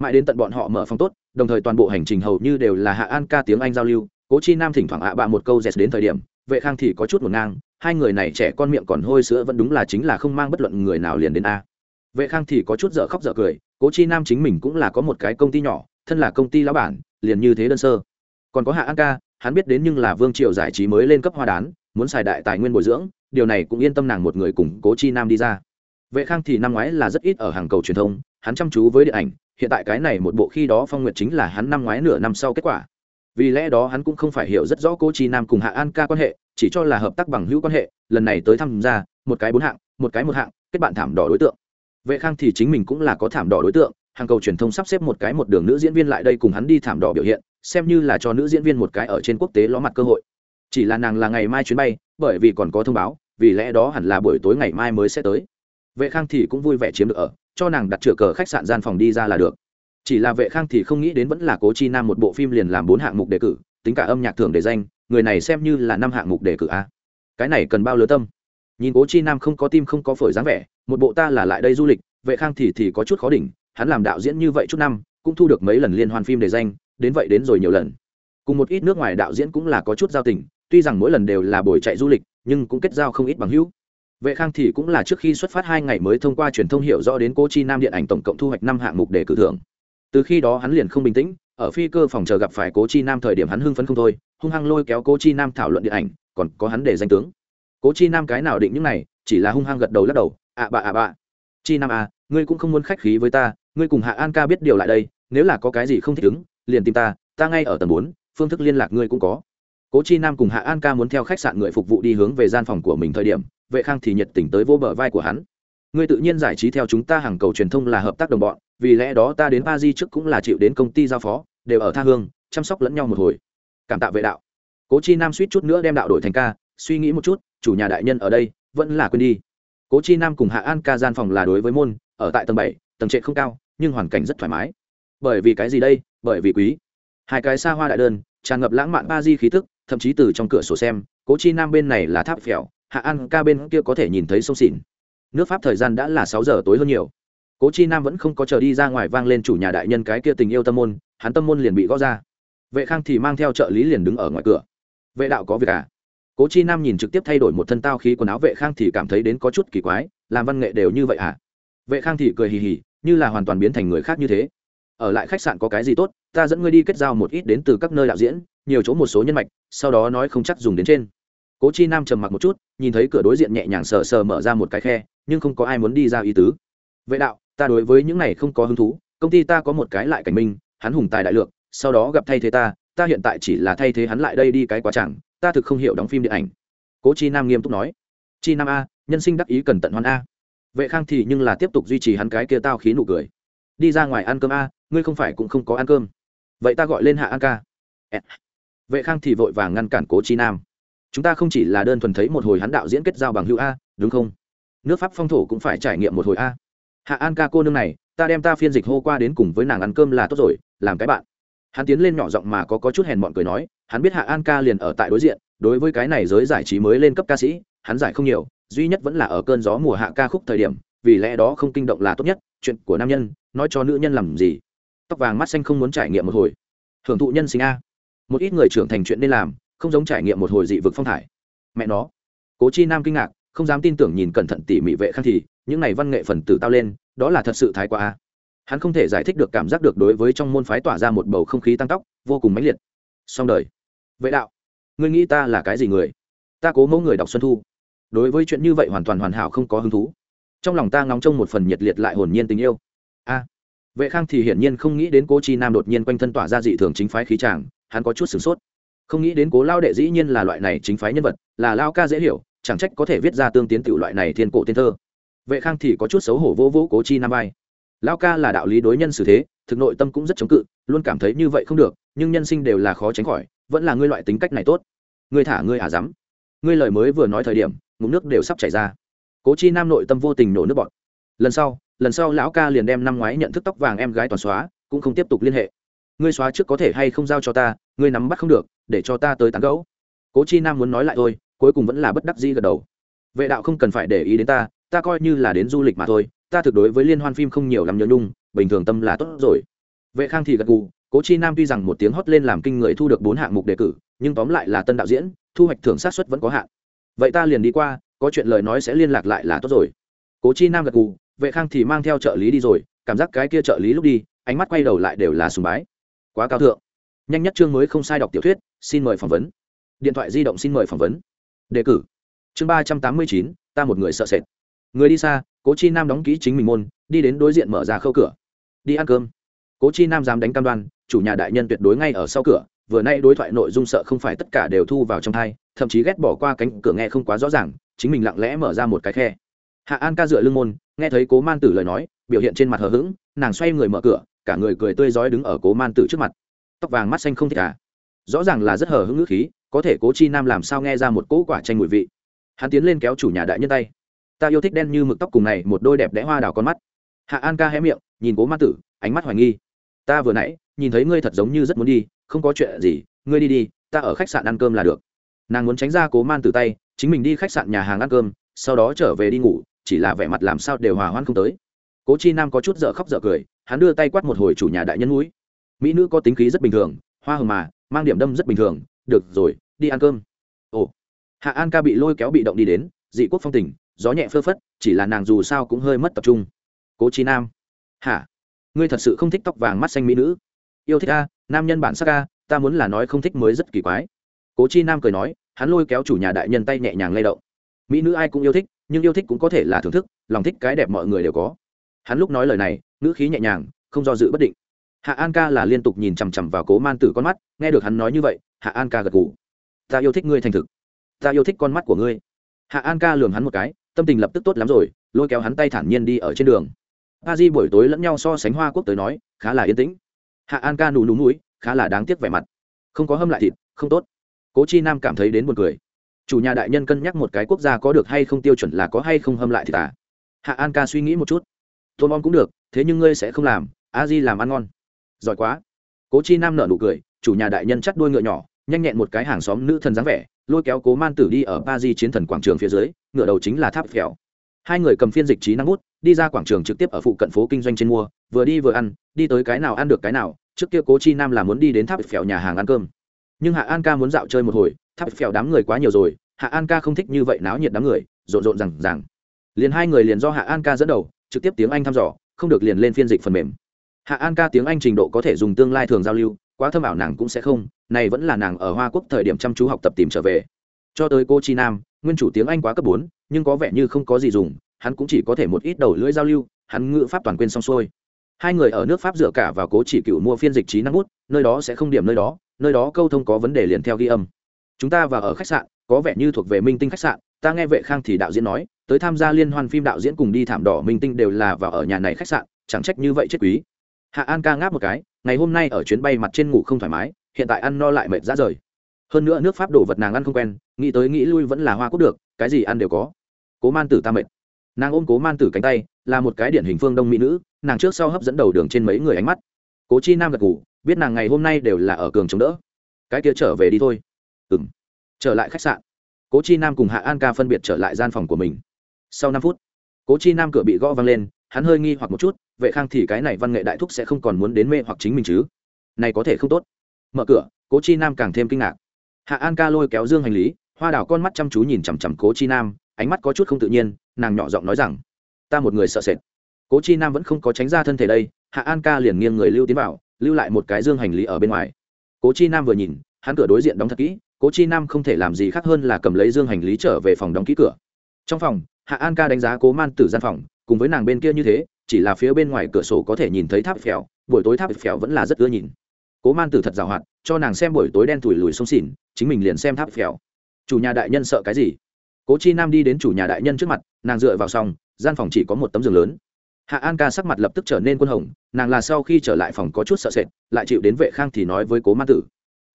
mãi đến tận bọn họ mở phòng tốt, đồng thời toàn bộ hành trình hầu như đều là hạ an ca tiếng anh giao lưu, cố chi nam thỉnh thoảng hạ bạ một câu dẹt đến thời điểm, vệ khang thì có chút một ngang, hai người này trẻ con miệng còn hôi sữa vẫn đúng là chính là không mang bất luận người nào liền đến a. Vệ khang thì có chút dở khóc dở cười, cố chi nam chính mình cũng là có một cái công ty nhỏ, thân là công ty lão bản, liền như thế đơn sơ. Còn có hạ an ca, hắn biết đến nhưng là vương triều giải trí mới lên cấp hoa đán, muốn xài đại tài nguyên bồi dưỡng, điều này cũng yên tâm nàng một người cùng cố chi nam đi ra. Vệ khang thì năm ngoái là rất ít ở hàng cầu truyền thông, hắn chăm chú với điện ảnh hiện tại cái này một bộ khi đó phong nguyệt chính là hắn năm ngoái nửa năm sau kết quả. Vì lẽ đó hắn cũng không phải hiểu rất rõ cố chi nam cùng hạ an ca quan hệ, chỉ cho là hợp tác bằng hữu quan hệ, lần này tới tham gia, một cái bốn hạng, một cái một hạng, kết bạn thảm đỏ đối tượng. Vệ khang thì chính mình cũng là có thảm đỏ đối tượng, hàng cầu truyền thông sắp xếp một cái một đường nữ diễn viên lại đây cùng hắn đi thảm đỏ biểu hiện, xem như là cho nữ diễn viên một cái ở trên quốc tế ló mặt cơ hội. Chỉ là nàng là ngày mai chuyến bay, bởi vì còn có thông báo, vì lẽ đó hẳn là buổi tối ngày mai mới sẽ tới vệ khang thì cũng vui vẻ chiếm được ở, cho nàng đặt chửa cờ khách sạn gian phòng đi ra là được. Chỉ là vệ khang thì không nghĩ đến vẫn là cố chi nam một bộ phim liền làm bốn hạng mục đề cử, tính cả âm nhạc thưởng để danh, người này xem như là năm hạng mục đề cử a. Cái này cần bao lứa tâm. Nhìn cố chi nam không có tim không có phổi dáng vẻ, một bộ ta là lại đây du lịch, vệ khang thì thì có chút khó đỉnh, hắn làm đạo diễn như vậy chút năm, cũng thu được mấy lần liên hoan phim đề danh, đến vậy đến rồi nhiều lần. Cùng một ít nước ngoài đạo diễn cũng là có chút giao tình, tuy rằng mỗi lần đều là buổi chạy du lịch, nhưng cũng kết giao không ít bằng hữu vệ khang thì cũng là trước khi xuất phát hai ngày mới thông qua truyền thông hiểu rõ đến cô chi nam điện ảnh tổng cộng thu hoạch năm hạng mục để cử thưởng. Từ khi đó hắn liền không bình tĩnh, ở phi cơ phòng chờ gặp phải cố chi nam thời điểm hắn hưng phấn không thôi, hung hăng lôi kéo cố chi nam thảo luận điện ảnh, còn có hắn để danh tướng. Cố chi nam cái nào định những này, chỉ là hung hăng gật đầu lắc đầu ạ bạ ạ bạ chi nam à ngươi cũng không muốn khách khí với ta, ngươi cùng hạ an ca biết điều lại đây, nếu là có cái gì không thích ứng, liền tìm ta ta ngay ở tầng bốn, phương thức liên lạc ngươi cũng có. Cố chi nam cùng hạ an ca muốn theo khách sạn người phục vụ đi hướng về gian phòng của mình thời điểm vệ khang thì nhiệt tình tới vô bờ vai của hắn. Ngươi tự nhiên giải trí theo chúng ta hàng cầu truyền thông là hợp tác đồng bọn, vì lẽ đó ta đến ba di trước cũng là chịu đến công ty giao phó, đều ở tha hương, chăm sóc lẫn nhau một hồi. Cảm tạ vệ đạo. Cố chi nam suýt chút nữa đem đạo đổi thành ca, suy nghĩ một chút, chủ nhà đại nhân ở đây, vẫn là quên đi. Cố chi nam cùng hạ an ca gian phòng là đối với môn, ở tại tầng bảy, tầng trệ không cao, nhưng hoàn cảnh rất thoải mái. Bởi vì cái gì đây? Bởi vì quý. Hai cái xa hoa đại đơn, tràn ngập lãng mạn ba di khí thức thậm chí từ trong cửa sổ xem, cố chi nam bên này là tháp phèo hạ an ca bên kia có thể nhìn thấy sông xỉn nước pháp thời gian đã là sáu giờ tối hơn nhiều. Cố chi nam vẫn không có chờ đi ra ngoài vang lên chủ nhà đại nhân cái kia tình yêu tâm môn, hắn tâm môn liền bị gõ ra. Vệ khang thì mang theo trợ lý liền đứng ở ngoài cửa. Vệ đạo có việc à? Cố chi nam nhìn trực tiếp thay đổi một thân tao khí quần áo, vệ khang thì cảm thấy đến có chút kỳ quái, làm văn nghệ đều như vậy à? Vệ khang thì cười hì hì, như là hoàn toàn biến thành người khác như thế. Ở lại khách sạn có cái gì tốt, ta dẫn ngươi đi kết giao một ít đến từ các nơi đạo diễn, nhiều chỗ một số nhân mạch, sau đó nói không chắc dùng đến trên cố chi nam trầm mặc một chút, nhìn thấy cửa đối diện nhẹ nhàng sờ sờ mở ra một cái khe, nhưng không có ai muốn đi ra ý tứ. Vệ đạo, ta đối với những này không có hứng thú, công ty ta có một cái lại cảnh minh, hắn hùng tài đại lượng, sau đó gặp thay thế ta ta hiện tại chỉ là thay thế hắn lại đây đi cái quá chẳng, ta thực không hiểu đóng phim điện ảnh. Cố chi nam nghiêm túc nói. Chi nam a, nhân sinh đắc ý cần tận hoan a. Vệ khang thì nhưng là tiếp tục duy trì hắn cái kia tao khí nụ cười. Đi ra ngoài ăn cơm a, ngươi không phải cũng không có ăn cơm. Vậy ta gọi lên hạ an ca. Vệ khang thì vội vàng ngăn cản cố chi nam chúng ta không chỉ là đơn thuần thấy một hồi hắn đạo diễn kết giao bằng hữu a đúng không? Nước pháp phong thổ cũng phải trải nghiệm một hồi a. Hạ an ca cô nương này ta đem ta phiên dịch hô qua đến cùng với nàng ăn cơm là tốt rồi làm cái bạn. Hắn tiến lên nhỏ giọng mà có, có chút hèn mọn cười nói hắn biết hạ an ca liền ở tại đối diện đối với cái này giới giải trí mới lên cấp ca sĩ hắn giải không nhiều duy nhất vẫn là ở cơn gió mùa hạ ca khúc thời điểm vì lẽ đó không kinh động là tốt nhất chuyện của nam nhân nói cho nữ nhân làm gì. Tóc vàng mắt xanh không muốn trải nghiệm một hồi. Hưởng thụ nhân sinh a. Một ít người trưởng thành chuyện nên làm không giống trải nghiệm một hồi dị vực phong thải. Mẹ nó. Cố chi nam kinh ngạc, không dám tin tưởng nhìn cẩn thận tỉ mỉ vệ khăn thì, những này văn nghệ phần tử tao lên, đó là thật sự thái quá a. Hắn không thể giải thích được cảm giác được đối với trong môn phái tỏa ra một bầu không khí tăng tóc vô cùng mãnh liệt. Song đời. Vệ đạo, ngươi nghĩ ta là cái gì người? Ta cố mẫu người đọc xuân thu. Đối với chuyện như vậy hoàn toàn hoàn hảo không có hứng thú. Trong lòng ta ngóng trông một phần nhiệt liệt lại hồn nhiên tình yêu. A. Vệ khang thì hiển nhiên không nghĩ đến cố chi nam đột nhiên quanh thân tỏa ra dị thường chính phái khí tràng, hắn có chút sửng sốt không nghĩ đến cố lao đệ dĩ nhiên là loại này chính phái nhân vật, là lao ca dễ hiểu, chẳng trách có thể viết ra tương tiến tiểu loại này thiên cổ tiên thơ. Vệ khang thì có chút xấu hổ vô vô cố chi nam vai. Lao ca là đạo lý đối nhân xử thế, thực nội tâm cũng rất chống cự, luôn cảm thấy như vậy không được, nhưng nhân sinh đều là khó tránh khỏi, vẫn là ngươi loại tính cách này tốt. Ngươi thả ngươi à dám? Ngươi lời mới vừa nói thời điểm, ngụm nước đều sắp chảy ra. Cố chi nam nội tâm vô tình nổ nước bọt. Lần sau lần sau lão ca liền đem năm ngoái nhận thức tóc vàng em gái toàn xóa, cũng không tiếp tục liên hệ. Ngươi xóa trước có thể hay không giao cho ta, ngươi nắm bắt không được để cho ta tới tán gẫu. Cố chi nam muốn nói lại thôi, cuối cùng vẫn là bất đắc dĩ gật đầu. Vệ đạo không cần phải để ý đến ta ta coi như là đến du lịch mà thôi, ta thực đối với liên hoan phim không nhiều lắm nhớ nhung, bình thường tâm là tốt rồi. Vệ khang thì gật gù, cố chi nam tuy rằng một tiếng hót lên làm kinh người thu được bốn hạng mục đề cử, nhưng tóm lại là tân đạo diễn, thu hoạch thưởng sát xuất vẫn có hạn. Vậy ta liền đi qua, có chuyện lời nói sẽ liên lạc lại là tốt rồi. Cố chi nam gật gù, vệ khang thì mang theo trợ lý đi rồi, cảm giác cái kia trợ lý lúc đi, ánh mắt quay đầu lại đều là sùng bái. Quá cao thượng. Nhanh nhất chương mới không sai đọc tiểu thuyết xin mời phỏng vấn. Điện thoại di động xin mời phỏng vấn. Đề cử. Chương ba trăm tám mươi chín, ta một người sợ sệt. Người đi xa, cố chi nam đóng kỹ chính mình môn, đi đến đối diện mở ra khâu cửa. Đi ăn cơm. Cố chi nam dám đánh cam đoan, chủ nhà đại nhân tuyệt đối ngay ở sau cửa, vừa nay đối thoại nội dung sợ không phải tất cả đều thu vào trong thai, thậm chí ghét bỏ qua cánh cửa nghe không quá rõ ràng, chính mình lặng lẽ mở ra một cái khe. Hạ an ca dựa lưng môn, nghe thấy cố man tử lời nói, biểu hiện trên mặt hờ hững, nàng xoay người mở cửa, cả người cười tươi rói đứng ở cố man tử trước mặt. Tóc vàng mắt xanh không thích à? Rõ ràng là rất hờ hững ngữ khí, có thể cố chi nam làm sao nghe ra một cỗ quả chanh mùi vị. Hắn tiến lên kéo chủ nhà đại nhân tay. Ta yêu thích đen như mực tóc cùng này, một đôi đẹp đẽ hoa đào con mắt. Hạ an ca hé miệng, nhìn cố ma tử, ánh mắt hoài nghi. Ta vừa nãy, nhìn thấy ngươi thật giống như rất muốn đi, không có chuyện gì, ngươi đi đi, ta ở khách sạn ăn cơm là được. Nàng muốn tránh ra cố man tử tay, chính mình đi khách sạn nhà hàng ăn cơm, sau đó trở về đi ngủ, chỉ là vẻ mặt làm sao đều hòa hoan không tới. Cố chi nam có chút dở khóc dở cười, hắn đưa tay quát một hồi chủ nhà đại nhân mũi. Mỹ nữ có tính khí rất bình thường, hoa hồng mà mang điểm đâm rất bình thường, được rồi, đi ăn cơm. Ồ. Hạ an ca bị lôi kéo bị động đi đến, dị quốc phong tình, gió nhẹ phơ phất, chỉ là nàng dù sao cũng hơi mất tập trung. Cố chi nam. Hả? Ngươi thật sự không thích tóc vàng mắt xanh mỹ nữ? Yêu thích a, nam nhân bản sắc a, ta muốn là nói không thích mới rất kỳ quái. Cố chi nam cười nói, hắn lôi kéo chủ nhà đại nhân tay nhẹ nhàng lay động. Mỹ nữ ai cũng yêu thích, nhưng yêu thích cũng có thể là thưởng thức, lòng thích cái đẹp mọi người đều có. Hắn lúc nói lời này, ngữ khí nhẹ nhàng, không do dự bất định hạ an ca là liên tục nhìn chằm chằm vào cố man tử con mắt, nghe được hắn nói như vậy, hạ an ca gật g ủ ta yêu thích ngươi thành thực. Ta yêu thích con mắt của ngươi. Hạ an ca lường hắn một cái, tâm tình lập tức tốt lắm rồi, lôi kéo hắn tay thản nhiên đi ở trên đường. A di buổi tối lẫn nhau so sánh hoa quốc tới nói, khá là yên tĩnh. Hạ an ca nù nú núi khá là đáng tiếc vẻ mặt. Không có hâm lại thịt, không tốt. Cố chi nam cảm thấy đến buồn cười. Chủ nhà đại nhân cân nhắc một cái quốc gia có được hay không tiêu chuẩn là có hay không hâm lại thịt à? Hạ an ca suy nghĩ một chút. Tôn bom cũng được, thế nhưng ngươi sẽ không làm, a di làm ăn ngon giỏi quá. Cố chi nam nở nụ cười, chủ nhà đại nhân chắt đuôi ngựa nhỏ, nhanh nhẹn một cái hàng xóm nữ thần dáng vẻ, lôi kéo cố man tử đi ở ba di chiến thần quảng trường phía dưới, ngựa đầu chính là tháp phèo. Hai người cầm phiên dịch trí năng bút, đi ra quảng trường trực tiếp ở phụ cận phố kinh doanh trên mua, vừa đi vừa ăn, đi tới cái nào ăn được cái nào, trước kia cố chi nam là muốn đi đến tháp phèo nhà hàng ăn cơm. Nhưng hạ an ca muốn dạo chơi một hồi, tháp phèo đám người quá nhiều rồi, hạ an ca không thích như vậy náo nhiệt đám người, rộn rộn rằng rằng liền hai người liền do hạ an ca dẫn đầu, trực tiếp tiếng anh thăm dò, không được liền lên phiên dịch phần mềm hạ an ca tiếng anh trình độ có thể dùng tương lai thường giao lưu, quá thâm ảo nàng cũng sẽ không, này vẫn là nàng ở hoa quốc thời điểm chăm chú học tập tìm trở về. Cho tới cô chi nam, nguyên chủ tiếng anh quá cấp bốn, nhưng có vẻ như không có gì dùng, hắn cũng chỉ có thể một ít đầu lưỡi giao lưu, hắn ngữ pháp toàn quên xong xuôi. Hai người ở nước pháp dựa cả vào cố chỉ cựu mua phiên dịch trí năng bút, nơi đó sẽ không điểm nơi đó nơi đó câu thông có vấn đề liền theo ghi âm. Chúng ta vào ở khách sạn, có vẻ như thuộc về minh tinh khách sạn, ta nghe vệ khang thì đạo diễn nói, tới tham gia liên hoan phim đạo diễn cùng đi thảm đỏ minh tinh đều là vào ở nhà này khách sạn, chẳng trách như vậy chết quý hạ an ca ngáp một cái, ngày hôm nay ở chuyến bay mặt trên ngủ không thoải mái, hiện tại ăn no lại mệt ra rời. Hơn nữa nước pháp đổ vật nàng ăn không quen, nghĩ tới nghĩ lui vẫn là hoa cúc được, cái gì ăn đều có. Cố man tử ta mệt. Nàng ôm cố man tử cánh tay, là một cái điển hình phương đông mỹ nữ, nàng trước sau hấp dẫn đầu đường trên mấy người ánh mắt. Cố chi nam gật ngủ biết nàng ngày hôm nay đều là ở cường chống đỡ. Cái kia trở về đi thôi. Ừ m trở lại khách sạn. Cố chi nam cùng hạ an ca phân biệt trở lại gian phòng của mình. Sau năm phút, cố chi nam cửa bị gõ văng lên hắn hơi nghi hoặc một chút, vệ khang thì cái này văn nghệ đại thúc sẽ không còn muốn đến mê hoặc chính mình chứ. Này có thể không tốt. Mở cửa, cố chi nam càng thêm kinh ngạc. Hạ an ca lôi kéo dương hành lý, hoa đảo con mắt chăm chú nhìn chằm chằm cố chi nam, ánh mắt có chút không tự nhiên, nàng nhỏ giọng nói rằng, ta một người sợ sệt. Cố chi nam vẫn không có tránh ra thân thể đây, hạ an ca liền nghiêng người lưu tiến vào lưu lại một cái dương hành lý ở bên ngoài. Cố chi nam vừa nhìn, hắn cửa đối diện đóng thật kỹ, cố chi nam không thể làm gì khác hơn là cầm lấy dương hành lý trở về phòng đóng kỹ cửa. Trong phòng, hạ an ca đánh giá cố man tử gian phòng cùng với nàng bên kia như thế, chỉ là phía bên ngoài cửa sổ có thể nhìn thấy tháp phèo, buổi tối tháp phèo vẫn là rất ưa nhìn. Cố man tử thật giàu hoạt, cho nàng xem buổi tối đen thủi lùi sông xỉn, chính mình liền xem tháp phèo. Chủ nhà đại nhân sợ cái gì? Cố chi nam đi đến chủ nhà đại nhân trước mặt, nàng dựa vào xong, gian phòng chỉ có một tấm giường lớn. Hạ an ca sắc mặt lập tức trở nên quân hồng, nàng là sau khi trở lại phòng có chút sợ sệt, lại chịu đến vệ khang thì nói với cố man tử.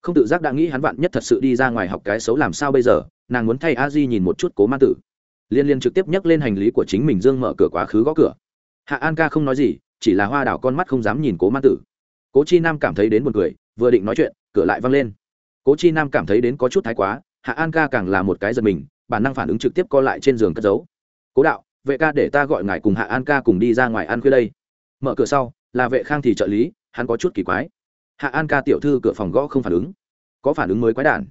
Không tự giác đã nghĩ hắn vạn nhất thật sự đi ra ngoài học cái xấu làm sao bây giờ, nàng muốn thay a di nhìn một chút cố man tử liên liên trực tiếp nhấc lên hành lý của chính mình dương mở cửa quá khứ gõ cửa. Hạ an ca không nói gì, chỉ là hoa đảo con mắt không dám nhìn cố man tử. Cố chi nam cảm thấy đến một người vừa định nói chuyện, cửa lại văng lên. Cố chi nam cảm thấy đến có chút thái quá, hạ an ca càng là một cái giật mình, bản năng phản ứng trực tiếp co lại trên giường cất giấu. Cố đạo, vệ ca để ta gọi ngài cùng hạ an ca cùng đi ra ngoài ăn khuya đây. Mở cửa sau, là vệ khang thì trợ lý, hắn có chút kỳ quái. Hạ an ca tiểu thư cửa phòng gõ không phản ứng. Có phản ứng mới quái đản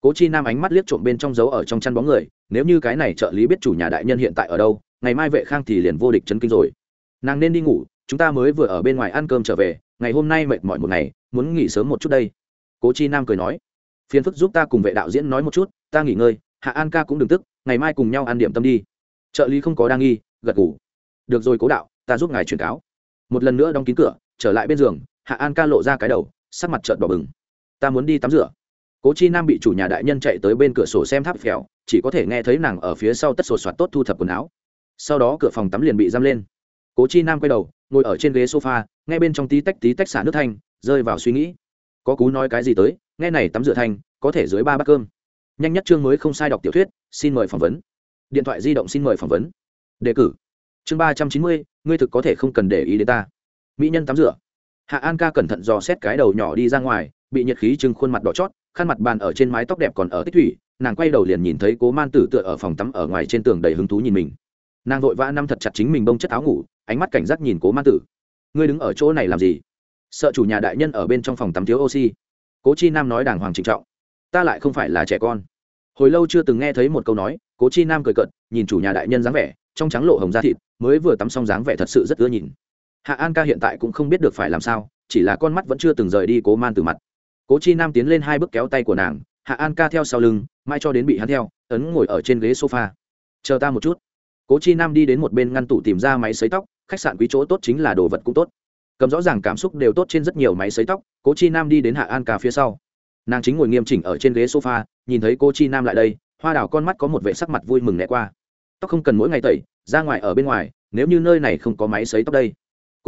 cố chi nam ánh mắt liếc trộm bên trong dấu ở trong chăn bóng người, nếu như cái này trợ lý biết chủ nhà đại nhân hiện tại ở đâu, ngày mai vệ khang thì liền vô địch chấn kinh rồi. Nàng nên đi ngủ, chúng ta mới vừa ở bên ngoài ăn cơm trở về, ngày hôm nay mệt mỏi một ngày, muốn nghỉ sớm một chút đây. Cố chi nam cười nói, phiền phức giúp ta cùng vệ đạo diễn nói một chút, ta nghỉ ngơi, hạ an ca cũng đừng tức, ngày mai cùng nhau ăn điểm tâm đi. Trợ lý không có đa nghi, gật ngủ được rồi cố đạo, ta giúp ngài truyền cáo. Một lần nữa đóng kín cửa, trở lại bên giường, hạ an ca lộ ra cái đầu, sắc mặt trợn bỏ bừng. Ta muốn đi tắm rửa cố chi nam bị chủ nhà đại nhân chạy tới bên cửa sổ xem tháp phèo, chỉ có thể nghe thấy nàng ở phía sau tất sột soạt tốt thu thập quần áo. Sau đó cửa phòng tắm liền bị giam lên. Cố chi nam quay đầu, ngồi ở trên ghế sofa, nghe bên trong tí tách tí tách xả nước thanh, rơi vào suy nghĩ. Có cú nói cái gì tới, nghe này tắm rửa thanh, có thể dưới ba bát cơm. Nhanh nhất chương mới không sai đọc tiểu thuyết, xin mời phỏng vấn. Điện thoại di động xin mời phỏng vấn. Đề cử. Chương ba trăm chín mươi, ngươi thực có thể không cần để ý đến ta. Mỹ nhân tắm rửa. Hạ an ca cẩn thận dò xét cái đầu nhỏ đi ra ngoài, bị nhiệt khí chừng khuôn mặt đỏ chót khăn mặt bàn ở trên mái tóc đẹp còn ở tích thủy, nàng quay đầu liền nhìn thấy cố man tử tựa ở phòng tắm ở ngoài trên tường đầy hứng thú nhìn mình. Nàng vội vã năm thật chặt chính mình bông chất áo ngủ, ánh mắt cảnh giác nhìn cố man tử. Ngươi đứng ở chỗ này làm gì? Sợ chủ nhà đại nhân ở bên trong phòng tắm thiếu oxy. Cố chi nam nói đàng hoàng trịnh trọng. Ta lại không phải là trẻ con. Hồi lâu chưa từng nghe thấy một câu nói, cố chi nam cười cợt, nhìn chủ nhà đại nhân dáng vẻ, trong trắng lộ hồng da thịt, mới vừa tắm xong dáng vẻ thật sự rất ưa nhìn. Hạ an ca hiện tại cũng không biết được phải làm sao, chỉ là con mắt vẫn chưa từng rời đi cố man từ mặt cố chi nam tiến lên hai bước kéo tay của nàng, hạ an ca theo sau lưng mai cho đến bị hắn theo, ấn ngồi ở trên ghế sofa. Chờ ta một chút. Cố chi nam đi đến một bên ngăn tủ tìm ra máy xấy tóc, khách sạn quý chỗ tốt chính là đồ vật cũng tốt. Cầm rõ ràng cảm xúc đều tốt trên rất nhiều máy xấy tóc, cố chi nam đi đến hạ an ca phía sau. Nàng chính ngồi nghiêm chỉnh ở trên ghế sofa, nhìn thấy cô chi nam lại đây, hoa đào con mắt có một vệ sắc mặt vui mừng né qua. Tóc không cần mỗi ngày tẩy, ra ngoài ở bên ngoài, nếu như nơi này không có máy xấy tóc đây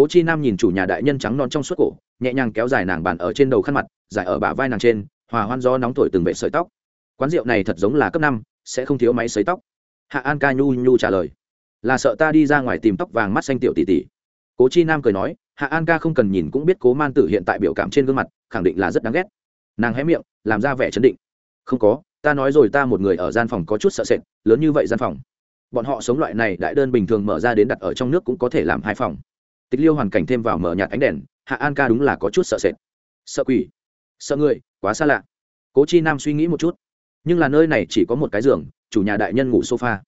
cố chi nam nhìn chủ nhà đại nhân trắng non trong suốt cổ, nhẹ nhàng kéo dài nàng bàn ở trên đầu khăn mặt, dài ở bả vai nàng trên, hòa hoan gió nóng thổi từng vệ sợi tóc. Quán rượu này thật giống là cấp năm, sẽ không thiếu máy sấy tóc. Hạ an ca nhu nhu trả lời. Là sợ ta đi ra ngoài tìm tóc vàng mắt xanh tiểu tỷ tỷ. Cố chi nam cười nói, hạ an ca không cần nhìn cũng biết cố man tử hiện tại biểu cảm trên gương mặt, khẳng định là rất đáng ghét. Nàng hé miệng, làm ra vẻ chấn định. Không có, ta nói rồi ta một người ở gian phòng có chút sợ sệt, lớn như vậy gian phòng. Bọn họ sống loại này đại đơn bình thường mở ra đến đặt ở trong nước cũng có thể làm hai phòng tịch liêu hoàn cảnh thêm vào mở nhạt ánh đèn, hạ an ca đúng là có chút sợ sệt. Sợ quỷ, sợ người, quá xa lạ. Cố chi nam suy nghĩ một chút. Nhưng là nơi này chỉ có một cái giường, chủ nhà đại nhân ngủ sofa.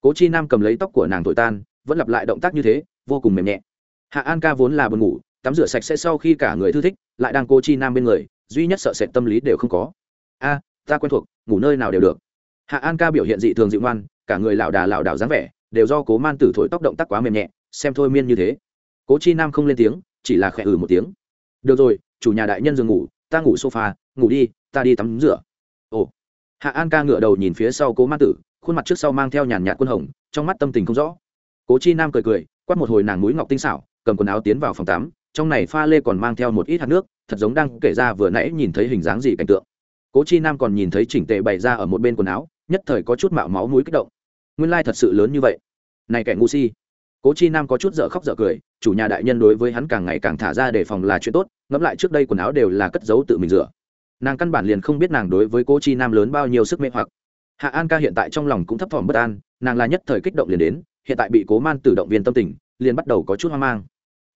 Cố chi nam cầm lấy tóc của nàng thổi tan, vẫn lặp lại động tác như thế, vô cùng mềm nhẹ. Hạ an ca vốn là buồn ngủ, tắm rửa sạch sẽ sau khi cả người thư thích, lại đang cố chi nam bên người, duy nhất sợ sệt tâm lý đều không có. A, ta quen thuộc, ngủ nơi nào đều được. Hạ an ca biểu hiện dị thường dịu ngoan, cả người lảo đà lảo đảo dáng vẻ, đều do cố man tử thổi tóc động tác quá mềm nhẹ, xem thôi miên như thế cố chi nam không lên tiếng, chỉ là khẽ ừ một tiếng. Được rồi, chủ nhà đại nhân giường ngủ, ta ngủ sofa, ngủ đi, ta đi tắm rửa. Ồ. Hạ an ca ngựa đầu nhìn phía sau cố ma tử, khuôn mặt trước sau mang theo nhàn nhạt quân hồng, trong mắt tâm tình không rõ. Cố chi nam cười cười, quát một hồi nàng núi ngọc tinh xảo, cầm quần áo tiến vào phòng tắm, trong này pha lê còn mang theo một ít hạt nước, thật giống đang kể ra vừa nãy nhìn thấy hình dáng gì cảnh tượng. Cố chi nam còn nhìn thấy chỉnh tề bày ra ở một bên quần áo, nhất thời có chút mạo máu mũi kích động. Nguyên lai thật sự lớn như vậy. Này kẻ ngu si. Cố chi nam có chút dở khóc dở cười chủ nhà đại nhân đối với hắn càng ngày càng thả ra để phòng là chuyện tốt, ngẫm lại trước đây quần áo đều là cất giấu tự mình rửa. Nàng căn bản liền không biết nàng đối với cô chi nam lớn bao nhiêu sức mê hoặc. Hạ an ca hiện tại trong lòng cũng thấp thỏm bất an, nàng là nhất thời kích động liền đến, hiện tại bị cố man tử động viên tâm tình, liền bắt đầu có chút hoang mang.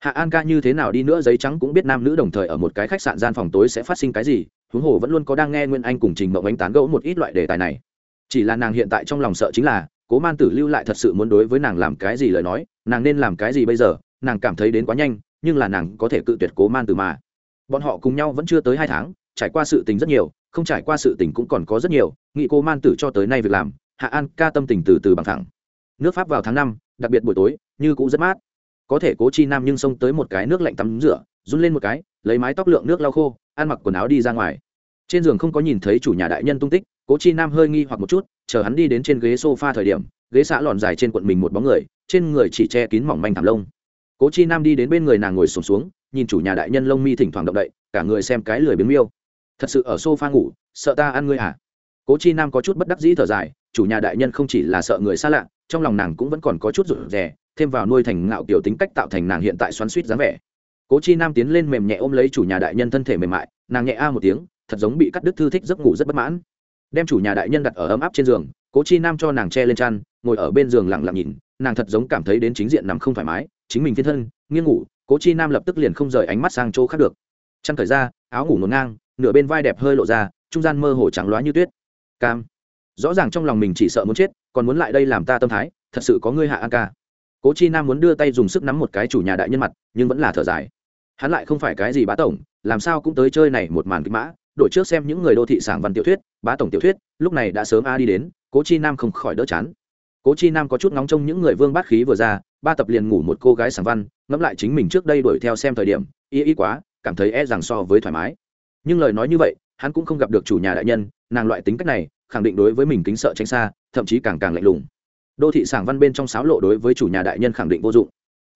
Hạ an ca như thế nào đi nữa giấy trắng cũng biết nam nữ đồng thời ở một cái khách sạn gian phòng tối sẽ phát sinh cái gì, huống hồ vẫn luôn có đang nghe nguyên anh cùng trình mộng ánh tán gẫu một ít loại đề tài này. Chỉ là nàng hiện tại trong lòng sợ chính là, cố man tử lưu lại thật sự muốn đối với nàng làm cái gì lời nói, nàng nên làm cái gì bây giờ nàng cảm thấy đến quá nhanh, nhưng là nàng có thể cự tuyệt cố man tử mà. Bọn họ cùng nhau vẫn chưa tới hai tháng, trải qua sự tình rất nhiều, không trải qua sự tình cũng còn có rất nhiều, nghị cô man tử cho tới nay việc làm, hạ an ca tâm tình từ từ bằng thẳng. Nước pháp vào tháng năm, đặc biệt buổi tối, như cũng rất mát. Có thể cố chi nam nhưng xông tới một cái nước lạnh tắm rửa, run lên một cái, lấy mái tóc lượng nước lau khô, ăn mặc quần áo đi ra ngoài. Trên giường không có nhìn thấy chủ nhà đại nhân tung tích, cố chi nam hơi nghi hoặc một chút, chờ hắn đi đến trên ghế s o f a thời điểm, ghế xã lòn dài trên quận mình một bóng người, trên người chỉ che kín mỏng manh thảm lông cố chi nam đi đến bên người nàng ngồi sùng xuống, xuống nhìn chủ nhà đại nhân lông mi thỉnh thoảng động đậy cả người xem cái lười biếng miêu. Thật sự ở s o f a ngủ sợ ta ăn ngươi à? Cố chi nam có chút bất đắc dĩ thở dài chủ nhà đại nhân không chỉ là sợ người xa lạ trong lòng nàng cũng vẫn còn có chút rủ rè thêm vào nuôi thành ngạo kiểu tính cách tạo thành nàng hiện tại xoắn suýt dáng vẻ. Cố chi nam tiến lên mềm nhẹ ôm lấy chủ nhà đại nhân thân thể mềm mại nàng nhẹ a một tiếng thật giống bị cắt đứt thư thích giấc ngủ rất bất mãn. Đem chủ nhà đại nhân đặt ở ấm áp trên giường cố chi nam cho nàng che lên chăn ngồi ở bên giường lặng lặng nhìn nàng thật giống cảm thấy đến chính diện nằm không thoải mái chính mình thiên thân, nghiêng ngủ, cố chi nam lập tức liền không rời ánh mắt sang chỗ khác được. Chăn thời ra, áo ngủ ngổn ngang, nửa bên vai đẹp hơi lộ ra, trung gian mơ hồ trắng loá như tuyết. Cam. Rõ ràng trong lòng mình chỉ sợ muốn chết, còn muốn lại đây làm ta tâm thái, thật sự có ngươi hạ an ca. Cố chi nam muốn đưa tay dùng sức nắm một cái chủ nhà đại nhân mặt, nhưng vẫn là thở dài. Hắn lại không phải cái gì bá tổng, làm sao cũng tới chơi này một màn kịch mã, đổi trước xem những người đô thị sảng văn tiểu thuyết, bá tổng tiểu thuyết, lúc này đã sớm a đi đến, cố chi nam không khỏi đỡ chán. Cố chi nam có chút nóng trong những người vương bát khí vừa ra ba tập liền ngủ một cô gái sáng văn, ngẫm lại chính mình trước đây đuổi theo xem thời điểm, y y quá, cảm thấy e rằng so với thoải mái. Nhưng lời nói như vậy, hắn cũng không gặp được chủ nhà đại nhân, nàng loại tính cách này, khẳng định đối với mình kính sợ tránh xa, thậm chí càng càng lạnh lùng. Đô thị sảng văn bên trong sáo lộ đối với chủ nhà đại nhân khẳng định vô dụng.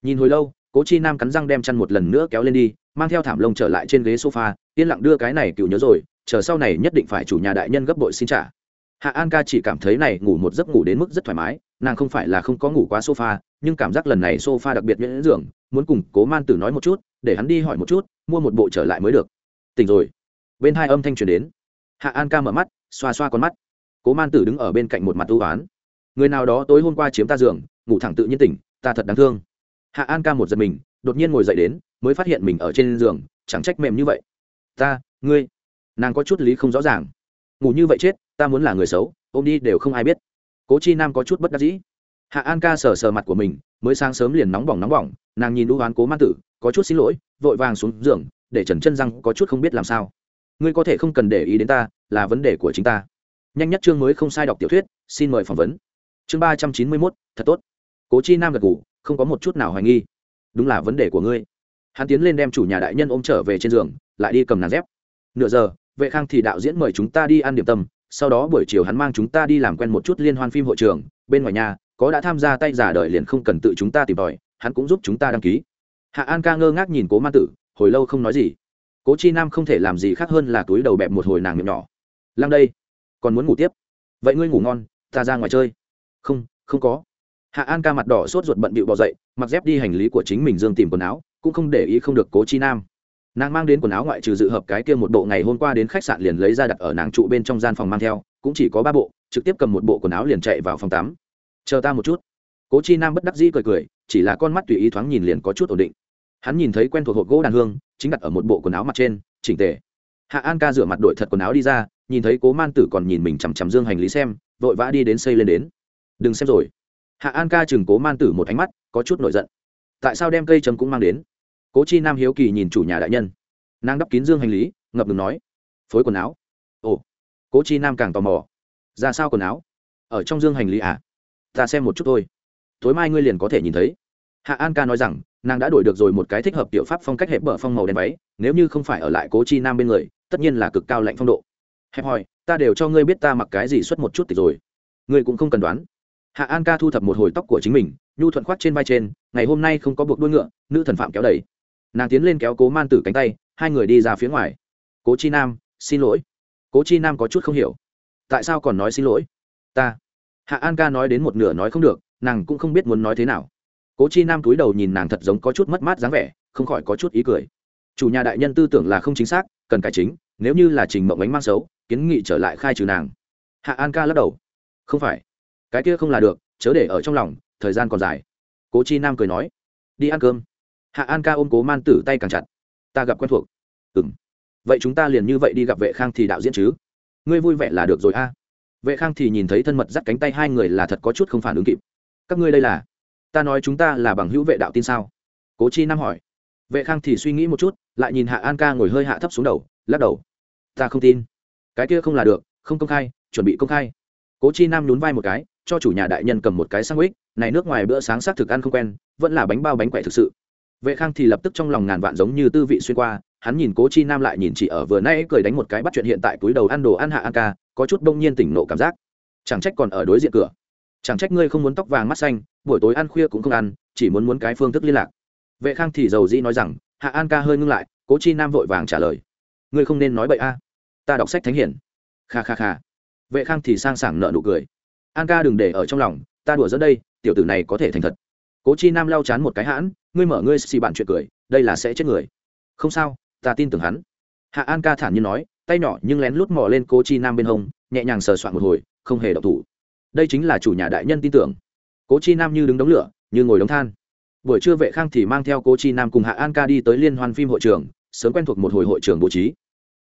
Nhìn hồi lâu, cố chi nam cắn răng đem chăn một lần nữa kéo lên đi, mang theo thảm lông trở lại trên ghế sofa, yên lặng đưa cái này cựu nhớ rồi, chờ sau này nhất định phải chủ nhà đại nhân gấp bội xin trả. Hạ an ca chỉ cảm thấy này ngủ một giấc ngủ đến mức rất thoải mái nàng không phải là không có ngủ quá sofa, nhưng cảm giác lần này sofa đặc biệt miễn dưỡng, muốn cùng cố man tử nói một chút, để hắn đi hỏi một chút, mua một bộ trở lại mới được. Tỉnh rồi. Bên hai âm thanh truyền đến. Hạ an ca mở mắt, xoa xoa con mắt. Cố man tử đứng ở bên cạnh một mặt ưu oán. Người nào đó tối hôm qua chiếm ta giường, ngủ thẳng tự nhiên tỉnh, ta thật đáng thương. Hạ an ca một giật mình, đột nhiên ngồi dậy đến, mới phát hiện mình ở trên giường, chẳng trách mềm như vậy. Ta, ngươi? Nàng có chút lý không rõ ràng. Ngủ như vậy chết, ta muốn là người xấu, ôm đi đều không ai biết cố chi nam có chút bất đắc dĩ. Hạ an ca sờ sờ mặt của mình, mới sáng sớm liền nóng bỏng nóng bỏng, nàng nhìn đũ oán cố man tử, có chút xin lỗi, vội vàng xuống giường, để trần chân răng có chút không biết làm sao. Ngươi có thể không cần để ý đến ta, là vấn đề của chính ta. Nhanh nhất chương mới không sai đọc tiểu thuyết, xin mời phỏng vấn. Chương ba trăm chín mươi mốt, thật tốt. Cố chi nam gật ngủ không có một chút nào hoài nghi. Đúng là vấn đề của ngươi. Hắn tiến lên đem chủ nhà đại nhân ôm trở về trên giường, lại đi cầm nàng dép. Nửa giờ, vệ khang thì đạo diễn mời chúng ta đi ăn điểm tâm sau đó buổi chiều hắn mang chúng ta đi làm quen một chút liên hoan phim hội trường, bên ngoài nhà, có đã tham gia tay giả đời liền không cần tự chúng ta tìm tòi, hắn cũng giúp chúng ta đăng ký. Hạ an ca ngơ ngác nhìn cố ma tử, hồi lâu không nói gì. Cố chi nam không thể làm gì khác hơn là túi đầu bẹp một hồi nàng miệng nhỏ. Lăng đây, còn muốn ngủ tiếp? Vậy ngươi ngủ ngon, ta ra ngoài chơi. Không không có. Hạ an ca mặt đỏ sốt ruột bận bịu bỏ dậy, mặc dép đi hành lý của chính mình dương tìm quần áo, cũng không để ý không được cố chi nam nàng mang đến quần áo ngoại trừ dự hợp cái kia một bộ ngày hôm qua đến khách sạn liền lấy ra đặt ở nàng trụ bên trong gian phòng mang theo, cũng chỉ có ba bộ, trực tiếp cầm một bộ quần áo liền chạy vào phòng tắm. Chờ ta một chút. Cố chi nam bất đắc dĩ cười cười, chỉ là con mắt tùy ý thoáng nhìn liền có chút ổn định. Hắn nhìn thấy quen thuộc hộp gỗ đàn hương, chính đặt ở một bộ quần áo mặt trên, chỉnh tề. Hạ an ca rửa mặt đội thật quần áo đi ra, nhìn thấy cố man tử còn nhìn mình chằm chằm dương hành lý xem, vội vã đi đến xây lên đến. Đừng xem rồi. Hạ an ca chừng cố man tử một ánh mắt, có chút nổi giận. Tại sao đem cây chấm cũng mang đến? Cố chi nam hiếu kỳ nhìn chủ nhà đại nhân. Nàng đắp kín dương hành lý, ngập ngừng nói, phối quần áo. Ồ. Cố chi nam càng tò mò, ra sao quần áo? Ở trong dương hành lý à? Ta xem một chút thôi. Tối mai ngươi liền có thể nhìn thấy. Hạ an ca nói rằng, nàng đã đổi được rồi một cái thích hợp tiểu pháp phong cách hẹp bờ phong màu đen váy, nếu như không phải ở lại cố chi nam bên người, tất nhiên là cực cao lạnh phong độ. Hẹp hòi, ta đều cho ngươi biết ta mặc cái gì suốt một chút thì rồi. Ngươi cũng không cần đoán. Hạ an ca thu thập một hồi tóc của chính mình, nhu thuận khoác trên vai trên, ngày hôm nay không có buộc đuôi ngựa, nữ thần phạm kéo đẩy nàng tiến lên kéo cố man tử cánh tay, hai người đi ra phía ngoài. Cố chi nam, xin lỗi. Cố chi nam có chút không hiểu. Tại sao còn nói xin lỗi? Ta. Hạ an ca nói đến một nửa nói không được, nàng cũng không biết muốn nói thế nào. Cố chi nam túi đầu nhìn nàng thật giống có chút mất mát dáng vẻ, không khỏi có chút ý cười. Chủ nhà đại nhân tư tưởng là không chính xác, cần cải chính, nếu như là trình mộng ánh mang xấu, kiến nghị trở lại khai trừ nàng. Hạ an ca lắc đầu. Không phải. Cái kia không là được, chớ để ở trong lòng, thời gian còn dài. Cố chi nam cười nói. Đi ăn cơm hạ an ca ôm cố man tử tay càng chặt. Ta gặp quen thuộc. Ừ m vậy chúng ta liền như vậy đi gặp vệ khang thì đạo diễn chứ? Ngươi vui vẻ là được rồi a. Vệ khang thì nhìn thấy thân mật dắt cánh tay hai người là thật có chút không phản ứng kịp. Các ngươi đây là? Ta nói chúng ta là bằng hữu vệ đạo tin sao? Cố chi nam hỏi. Vệ khang thì suy nghĩ một chút, lại nhìn hạ an ca ngồi hơi hạ thấp xuống đầu, lắc đầu. Ta không tin. Cái kia không là được, không công khai, chuẩn bị công khai. Cố chi nam nhún vai một cái, cho chủ nhà đại nhân cầm một cái sang ích này nước ngoài bữa sáng xác thực ăn không quen, vẫn là bánh bao bánh quậy thực sự vệ khang thì lập tức trong lòng ngàn vạn giống như tư vị xuyên qua, hắn nhìn cố chi nam lại nhìn chị ở vừa nay cười đánh một cái bắt chuyện hiện tại túi đầu ăn đồ ăn hạ an ca, có chút đông nhiên tỉnh nộ cảm giác. Chẳng trách còn ở đối diện cửa. Chẳng trách ngươi không muốn tóc vàng mắt xanh, buổi tối ăn khuya cũng không ăn, chỉ muốn muốn cái phương thức liên lạc. Vệ khang thì giàu dĩ nói rằng, hạ an ca hơi ngưng lại. Cố chi nam vội vàng trả lời, ngươi không nên nói bậy a. Ta đọc sách thánh hiển. Kha kha kha. Vệ khang thì sang sảng nợ nụ cười. An ca đừng để ở trong lòng, ta đùa dẫn đây, tiểu tử này có thể thành thật cố chi nam lau chán một cái hãn, ngươi mở ngươi xì bạn chuyện cười, đây là sẽ chết người. Không sao, ta tin tưởng hắn. Hạ an ca thản nhiên nói, tay nhỏ nhưng lén lút mò lên cố chi nam bên hông, nhẹ nhàng sờ soạn một hồi, không hề độc thủ. Đây chính là chủ nhà đại nhân tin tưởng. Cố chi nam như đứng đống lửa, như ngồi đống than. Buổi trưa vệ khang thì mang theo cố chi nam cùng hạ an ca đi tới liên hoan phim hội trường, sớm quen thuộc một hồi hội trường bố trí.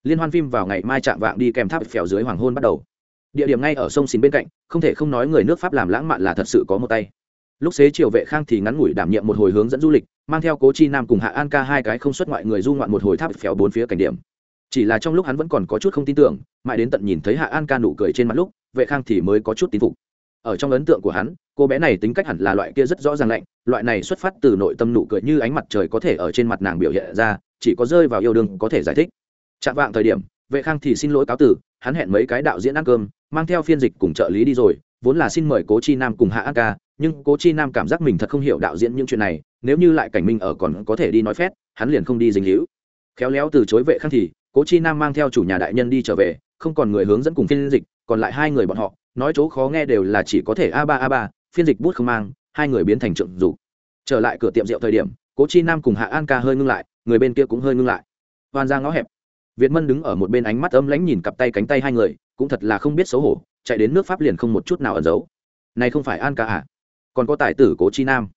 Liên hoan phim vào ngày mai chạm vạng đi kèm tháp phèo dưới hoàng hôn bắt đầu. Địa điểm ngay ở sông xín bên cạnh, không thể không nói người nước pháp làm lãng mạn là thật sự có một tay lúc xế chiều vệ khang thì ngắn ngủi đảm nhiệm một hồi hướng dẫn du lịch, mang theo cố chi nam cùng hạ an ca hai cái không xuất ngoại người du ngoạn một hồi tháp phèo bốn phía cảnh điểm. Chỉ là trong lúc hắn vẫn còn có chút không tin tưởng, mãi đến tận nhìn thấy hạ an ca nụ cười trên mặt lúc, vệ khang thì mới có chút tin phục. Ở trong ấn tượng của hắn, cô bé này tính cách hẳn là loại kia rất rõ ràng lạnh, loại này xuất phát từ nội tâm nụ cười như ánh mặt trời có thể ở trên mặt nàng biểu hiện ra, chỉ có rơi vào yêu đương có thể giải thích. Chạm vạng thời điểm, vệ khang thì xin lỗi cáo tử, hắn hẹn mấy cái đạo diễn ăn cơm, mang theo phiên dịch cùng trợ lý đi rồi vốn là xin mời cố chi nam cùng hạ an ca, nhưng cố chi nam cảm giác mình thật không hiểu đạo diễn những chuyện này, nếu như lại cảnh minh ở còn có thể đi nói phét, hắn liền không đi dính hữu khéo léo từ chối vệ khang thì, cố chi nam mang theo chủ nhà đại nhân đi trở về, không còn người hướng dẫn cùng phiên dịch, còn lại hai người bọn họ, nói chỗ khó nghe đều là chỉ có thể a ba a ba, phiên dịch bút không mang, hai người biến thành trượng dù trở lại cửa tiệm rượu thời điểm, cố chi nam cùng hạ an ca hơi ngưng lại, người bên kia cũng hơi ngưng lại. Hoàn ra ngõ hẹp. Việt mân đứng ở một bên ánh mắt ấm lãnh nhìn cặp tay cánh tay hai người, cũng thật là không biết xấu hổ chạy đến nước pháp liền không một chút nào ẩn giấu. Này không phải an ca à? Còn có tài tử cố chi nam.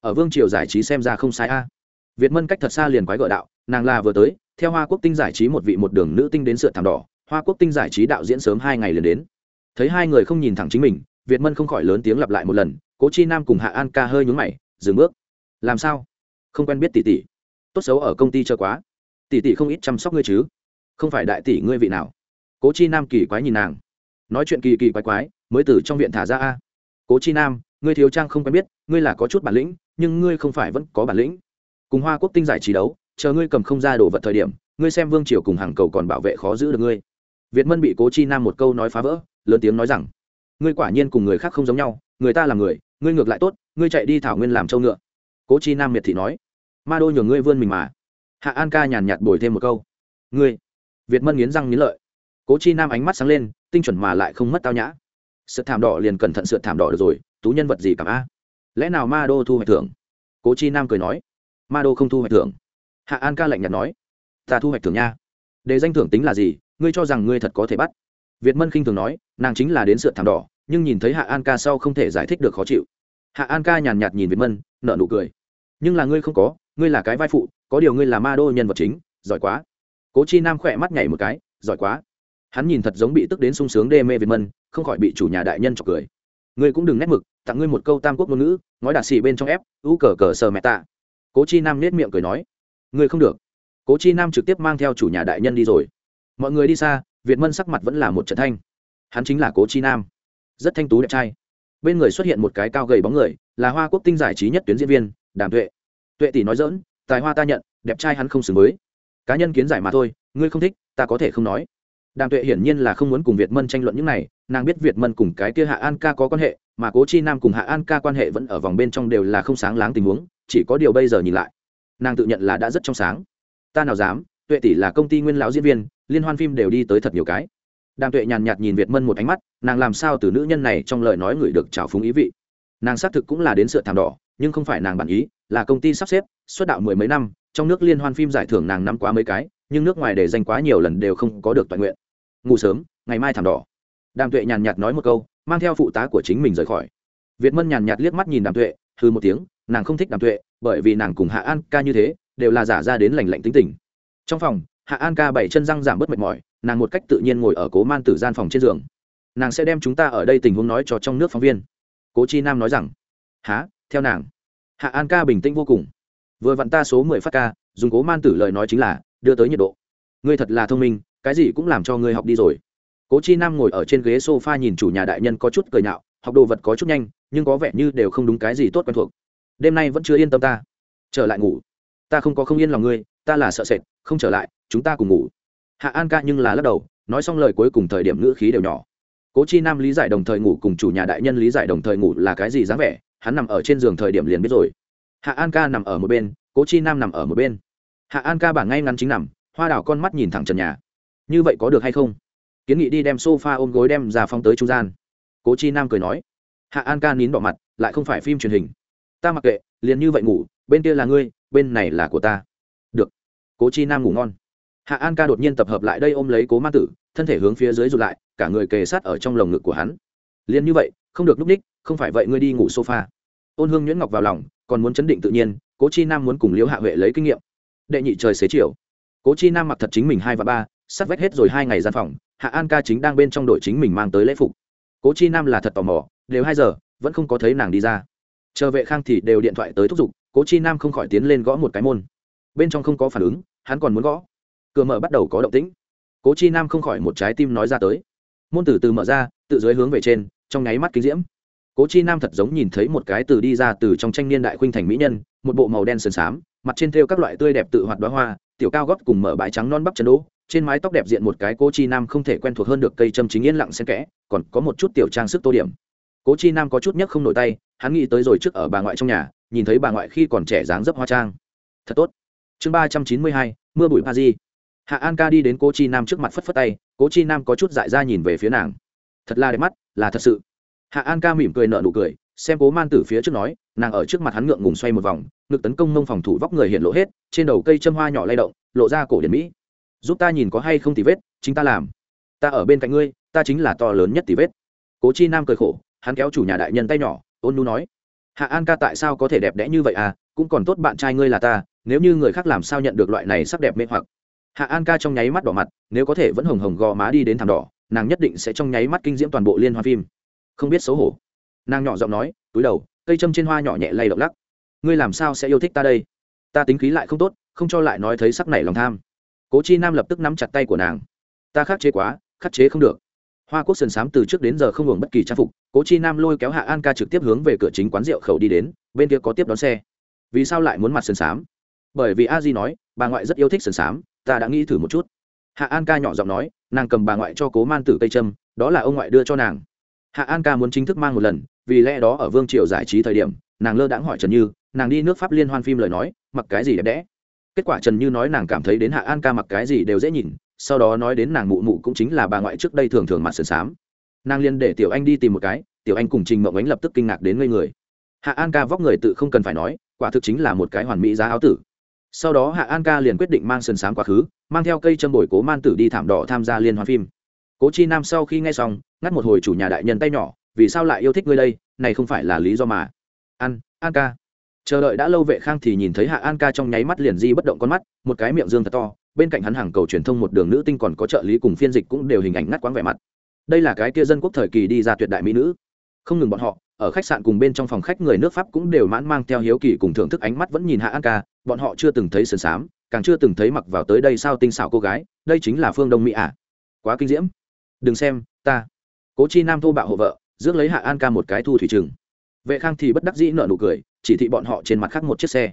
Ở vương triều giải trí xem ra không sai a. Việt mân cách thật xa liền quái gợ đạo, nàng là vừa tới, theo hoa quốc tinh giải trí một vị một đường nữ tinh đến sửa thảm đỏ, hoa quốc tinh giải trí đạo diễn sớm hai ngày liền đến. Thấy hai người không nhìn thẳng chính mình, việt mân không khỏi lớn tiếng lặp lại một lần, cố chi nam cùng hạ an ca hơi nhún mày, dừng bước. Làm sao? Không quen biết tỷ tỷ. Tốt xấu ở công ty chờ quá. Tỷ tỷ không ít chăm sóc ngươi chứ. Không phải đại tỷ ngươi vị nào. Cố chi nam kỳ quái nhìn nàng nói chuyện kỳ kỳ quái quái, mới từ trong viện thả ra a. Cố chi nam, ngươi thiếu trang không quen biết, ngươi là có chút bản lĩnh, nhưng ngươi không phải vẫn có bản lĩnh. Cùng hoa quốc tinh giải trí đấu, chờ ngươi cầm không ra đồ vật thời điểm, ngươi xem vương triều cùng hàng cầu còn bảo vệ khó giữ được ngươi. Việt mân bị cố chi nam một câu nói phá vỡ, lớn tiếng nói rằng, ngươi quả nhiên cùng người khác không giống nhau, người ta là người, ngươi ngược lại tốt, ngươi chạy đi thảo nguyên làm trâu ngựa. Cố chi nam miệt thị nói, ma đô nhường ngươi vươn mình mà. Hạ an ca nhàn nhạt bồi thêm một câu, ngươi. Việt mân nghiến răng nghiến lợi. Cố chi nam ánh mắt sáng lên tinh chuẩn mà lại không mất tao nhã. Sượt thảm đỏ liền cẩn thận sượt thảm đỏ được rồi, tú nhân vật gì cảm a? Lẽ nào ma đô thu hoạch thưởng? Cố chi nam cười nói. Ma đô không thu hoạch thưởng. Hạ an ca lạnh nhạt nói. Ta thu hoạch thưởng nha. Để danh thưởng tính là gì, ngươi cho rằng ngươi thật có thể bắt? Việt mân khinh thường nói, nàng chính là đến sượt thảm đỏ, nhưng nhìn thấy hạ an ca sau không thể giải thích được khó chịu. Hạ an ca nhàn nhạt nhìn việt mân nợ nụ cười. Nhưng là ngươi không có, ngươi là cái vai phụ, có điều ngươi là ma đô nhân vật chính, giỏi quá. Cố chi nam khỏe mắt nhảy một cái, giỏi quá hắn nhìn thật giống bị tức đến sung sướng đê mê việt mân, không khỏi bị chủ nhà đại nhân chọc cười. Ngươi cũng đừng nét mực, tặng ngươi một câu tam quốc ngôn ngữ, nói đạt xì bên trong ép, ú cờ cờ sờ mẹ tạ. Cố chi nam nết miệng cười nói, ngươi không được. Cố chi nam trực tiếp mang theo chủ nhà đại nhân đi rồi. Mọi người đi xa, việt mân sắc mặt vẫn là một trận thanh. Hắn chính là cố chi nam. Rất thanh tú đẹp trai. Bên người xuất hiện một cái cao gầy bóng người, là hoa quốc tinh giải trí nhất tuyến diễn viên, đàm tuệ. Tuệ tỷ nói dỡn tài hoa ta nhận, đẹp trai hắn không xứng với. Cá nhân kiến giải mà thôi, ngươi không thích, ta có thể không nói đàm tuệ hiển nhiên là không muốn cùng việt mân tranh luận những này, nàng biết việt mân cùng cái kia hạ an ca có quan hệ, mà cố chi nam cùng hạ an ca quan hệ vẫn ở vòng bên trong đều là không sáng láng tình huống, chỉ có điều bây giờ nhìn lại, nàng tự nhận là đã rất trong sáng. Ta nào dám, tuệ tỷ là công ty nguyên lão diễn viên, liên hoan phim đều đi tới thật nhiều cái. Đàm tuệ nhàn nhạt nhìn việt mân một ánh mắt, nàng làm sao từ nữ nhân này trong lời nói người được trào phúng ý vị. Nàng xác thực cũng là đến sự thảm đỏ, nhưng không phải nàng bản ý, là công ty sắp xếp xuất đạo mười mấy năm, trong nước liên hoan phim giải thưởng nàng nắm quá mấy cái nhưng nước ngoài để danh quá nhiều lần đều không có được toàn nguyện. Ngủ sớm, ngày mai thảm đỏ. Đàm tuệ nhàn nhạt nói một câu, mang theo phụ tá của chính mình rời khỏi. Việt mân nhàn nhạt liếc mắt nhìn đàm tuệ hư một tiếng, nàng không thích đàm tuệ, bởi vì nàng cùng hạ an ca như thế, đều là giả ra đến lành lạnh tính tình. Trong phòng, hạ an ca bảy chân răng giảm bớt mệt mỏi, nàng một cách tự nhiên ngồi ở cố man tử gian phòng trên giường. Nàng sẽ đem chúng ta ở đây tình huống nói cho trong nước phóng viên. Cố chi nam nói rằng há theo nàng. Hạ an ca bình tĩnh vô cùng. Vừa vặn ta số mười phát ca, dùng cố man tử lời nói chính là đưa tới nhiệt độ. Ngươi thật là thông minh, cái gì cũng làm cho ngươi học đi rồi. Cố chi nam ngồi ở trên ghế s o f a nhìn chủ nhà đại nhân có chút cười nhạo, học đồ vật có chút nhanh, nhưng có vẻ như đều không đúng cái gì tốt quen thuộc. Đêm nay vẫn chưa yên tâm ta. Trở lại ngủ. Ta không có không yên lòng ngươi, ta là sợ sệt, không trở lại, chúng ta cùng ngủ. Hạ an ca nhưng là lắc đầu, nói xong lời cuối cùng thời điểm ngữ khí đều nhỏ. Cố chi nam lý giải đồng thời ngủ cùng chủ nhà đại nhân lý giải đồng thời ngủ là cái gì dáng vẻ, hắn nằm ở trên giường thời điểm liền biết rồi. Hạ an ca nằm ở một bên, cố chi nam nằm ở một bên hạ an ca bản ngay ngắn chính nằm, hoa đảo con mắt nhìn thẳng trần nhà. Như vậy có được hay không? Kiến nghị đi đem s o f a ôm gối đem ra phong tới trung gian. Cố chi nam cười nói. Hạ an ca nín bỏ mặt, lại không phải phim truyền hình. Ta mặc kệ, liền như vậy ngủ, bên kia là ngươi, bên này là của ta. Được. Cố chi nam ngủ ngon. Hạ an ca đột nhiên tập hợp lại đây ôm lấy cố ma tử, thân thể hướng phía dưới rụt lại, cả người kề sát ở trong lồng ngực của hắn. Liền như vậy, không được núp ních không phải vậy ngươi đi ngủ sofa. Ôn hương nhuyễn ngọc vào lòng, còn muốn chấn định tự nhiên, cố chi nam muốn cùng liễu hạ huệ lấy kinh nghiệm đệ nhị trời xế chiều. Cố chi nam mặc thật chính mình hai và ba sắt vách hết rồi hai ngày gian phòng, hạ an ca chính đang bên trong đội chính mình mang tới lễ phục. Cố chi nam là thật tò mò, đều hai giờ, vẫn không có thấy nàng đi ra. Chờ vệ khang thì đều điện thoại tới thúc giục, cố chi nam không khỏi tiến lên gõ một cái môn. Bên trong không có phản ứng, hắn còn muốn gõ. Cửa mở bắt đầu có động tĩnh. Cố chi nam không khỏi một trái tim nói ra tới. Môn từ từ mở ra, tự dưới hướng về trên, trong nháy mắt kinh diễm. Cố chi nam thật giống nhìn thấy một cái từ đi ra từ trong tranh niên đại khuynh thành mỹ nhân, một bộ màu đen sườn xám mặt trên thêu các loại tươi đẹp tự hoạt đoá hoa, tiểu cao gót cùng mở bãi trắng non bắp chân đỗ, trên mái tóc đẹp diện một cái cố chi nam không thể quen thuộc hơn được cây châm chính yên lặng xen kẽ, còn có một chút tiểu trang sức tô điểm. Cố chi nam có chút nhấc không nổi tay, hắn nghĩ tới rồi trước ở bà ngoại trong nhà, nhìn thấy bà ngoại khi còn trẻ dáng dấp hoa trang. Thật tốt. Chương ba trăm chín mươi hai, mưa bụi pa di hạ an ca đi đến cố chi nam trước mặt phất phất tay, cố chi nam có chút dại ra nhìn về phía nàng. Thật là đẹp mắt, là thật sự. Hạ an ca mỉm cười nợ nụ cười, xem cố man tử phía trước nói nàng ở trước mặt hắn ngượng ngùng xoay một vòng, ngực tấn công mông phòng thủ vóc người hiện lộ hết, trên đầu cây châm hoa nhỏ lay động, lộ ra cổ điển mỹ. Giúp ta nhìn có hay không tì vết, chính ta làm. Ta ở bên cạnh ngươi, ta chính là to lớn nhất tì vết. Cố chi nam cười khổ, hắn kéo chủ nhà đại nhân tay nhỏ, ôn nu nói, hạ an ca tại sao có thể đẹp đẽ như vậy à? Cũng còn tốt bạn trai ngươi là ta, nếu như người khác làm sao nhận được loại này sắc đẹp mê hoặc. Hạ an ca trong nháy mắt đỏ mặt, nếu có thể vẫn hồng hồng gò má đi đến thảm đỏ, nàng nhất định sẽ trong nháy mắt kinh diễm toàn bộ liên hoa phim. Không biết xấu hổ. Nàng nhỏ giọng nói, túi đầu cây châm trên hoa nhỏ nhẹ lay động lắc. Ngươi làm sao sẽ yêu thích ta đây? Ta tính khí lại không tốt, không cho lại nói thấy sắc này lòng tham. Cố chi nam lập tức nắm chặt tay của nàng. Ta khắc chế quá, khắc chế không được. Hoa quốc sườn sám từ trước đến giờ không hưởng bất kỳ trang phục, cố chi nam lôi kéo hạ an ca trực tiếp hướng về cửa chính quán rượu khẩu đi đến, bên kia có tiếp đón xe. Vì sao lại muốn mặt sườn sám? bởi vì a di nói, bà ngoại rất yêu thích sườn sám. ta đã nghĩ thử một chút. Hạ an ca nhỏ giọng nói, nàng cầm bà ngoại cho cố man tử cây trâm đó là ông ngoại đưa cho nàng hạ an ca muốn chính thức mang một lần, vì lẽ đó ở vương triều giải trí thời điểm, nàng lơ đãng hỏi trần như, nàng đi nước pháp liên hoan phim lời nói, mặc cái gì đẹp đẽ? Kết quả trần như nói nàng cảm thấy đến hạ an ca mặc cái gì đều dễ nhìn, sau đó nói đến nàng mụ mụ cũng chính là bà ngoại trước đây thường thường mặt sườn xám. Nàng liên để tiểu anh đi tìm một cái, tiểu anh cùng trình mộng ánh lập tức kinh ngạc đến ngây người. Hạ an ca vóc người tự không cần phải nói, quả thực chính là một cái hoàn mỹ giá áo tử. Sau đó hạ an ca liền quyết định mang sườn xám quá khứ, mang theo cây châm bồi cố man tử đi thảm đỏ tham gia liên hoan phim cố chi nam sau khi nghe xong, ngắt một hồi chủ nhà đại nhân tay nhỏ, vì sao lại yêu thích ngươi đây, này không phải là lý do mà. An an ca. Chờ đợi đã lâu vệ khang thì nhìn thấy hạ an ca trong nháy mắt liền di bất động con mắt, một cái miệng dương thật to, bên cạnh hắn hàng cầu truyền thông một đường nữ tinh còn có trợ lý cùng phiên dịch cũng đều hình ảnh ngắt quãng vẻ mặt. Đây là cái kia dân quốc thời kỳ đi ra tuyệt đại mỹ nữ. Không ngừng bọn họ, ở khách sạn cùng bên trong phòng khách người nước pháp cũng đều mãn mang theo hiếu kỳ cùng thưởng thức ánh mắt vẫn nhìn hạ an ca, bọn họ chưa từng thấy sườn xám, càng chưa từng thấy mặc vào tới đây sao tinh xảo cô gái, đây chính là phương đông mỹ ạ à. quá kinh diễm đừng xem, ta. Cố chi nam thô bạo hộ vợ, rước lấy hạ an ca một cái thu thủy trừng. Vệ khang thì bất đắc dĩ nợ nụ cười, chỉ thị bọn họ trên mặt khác một chiếc xe.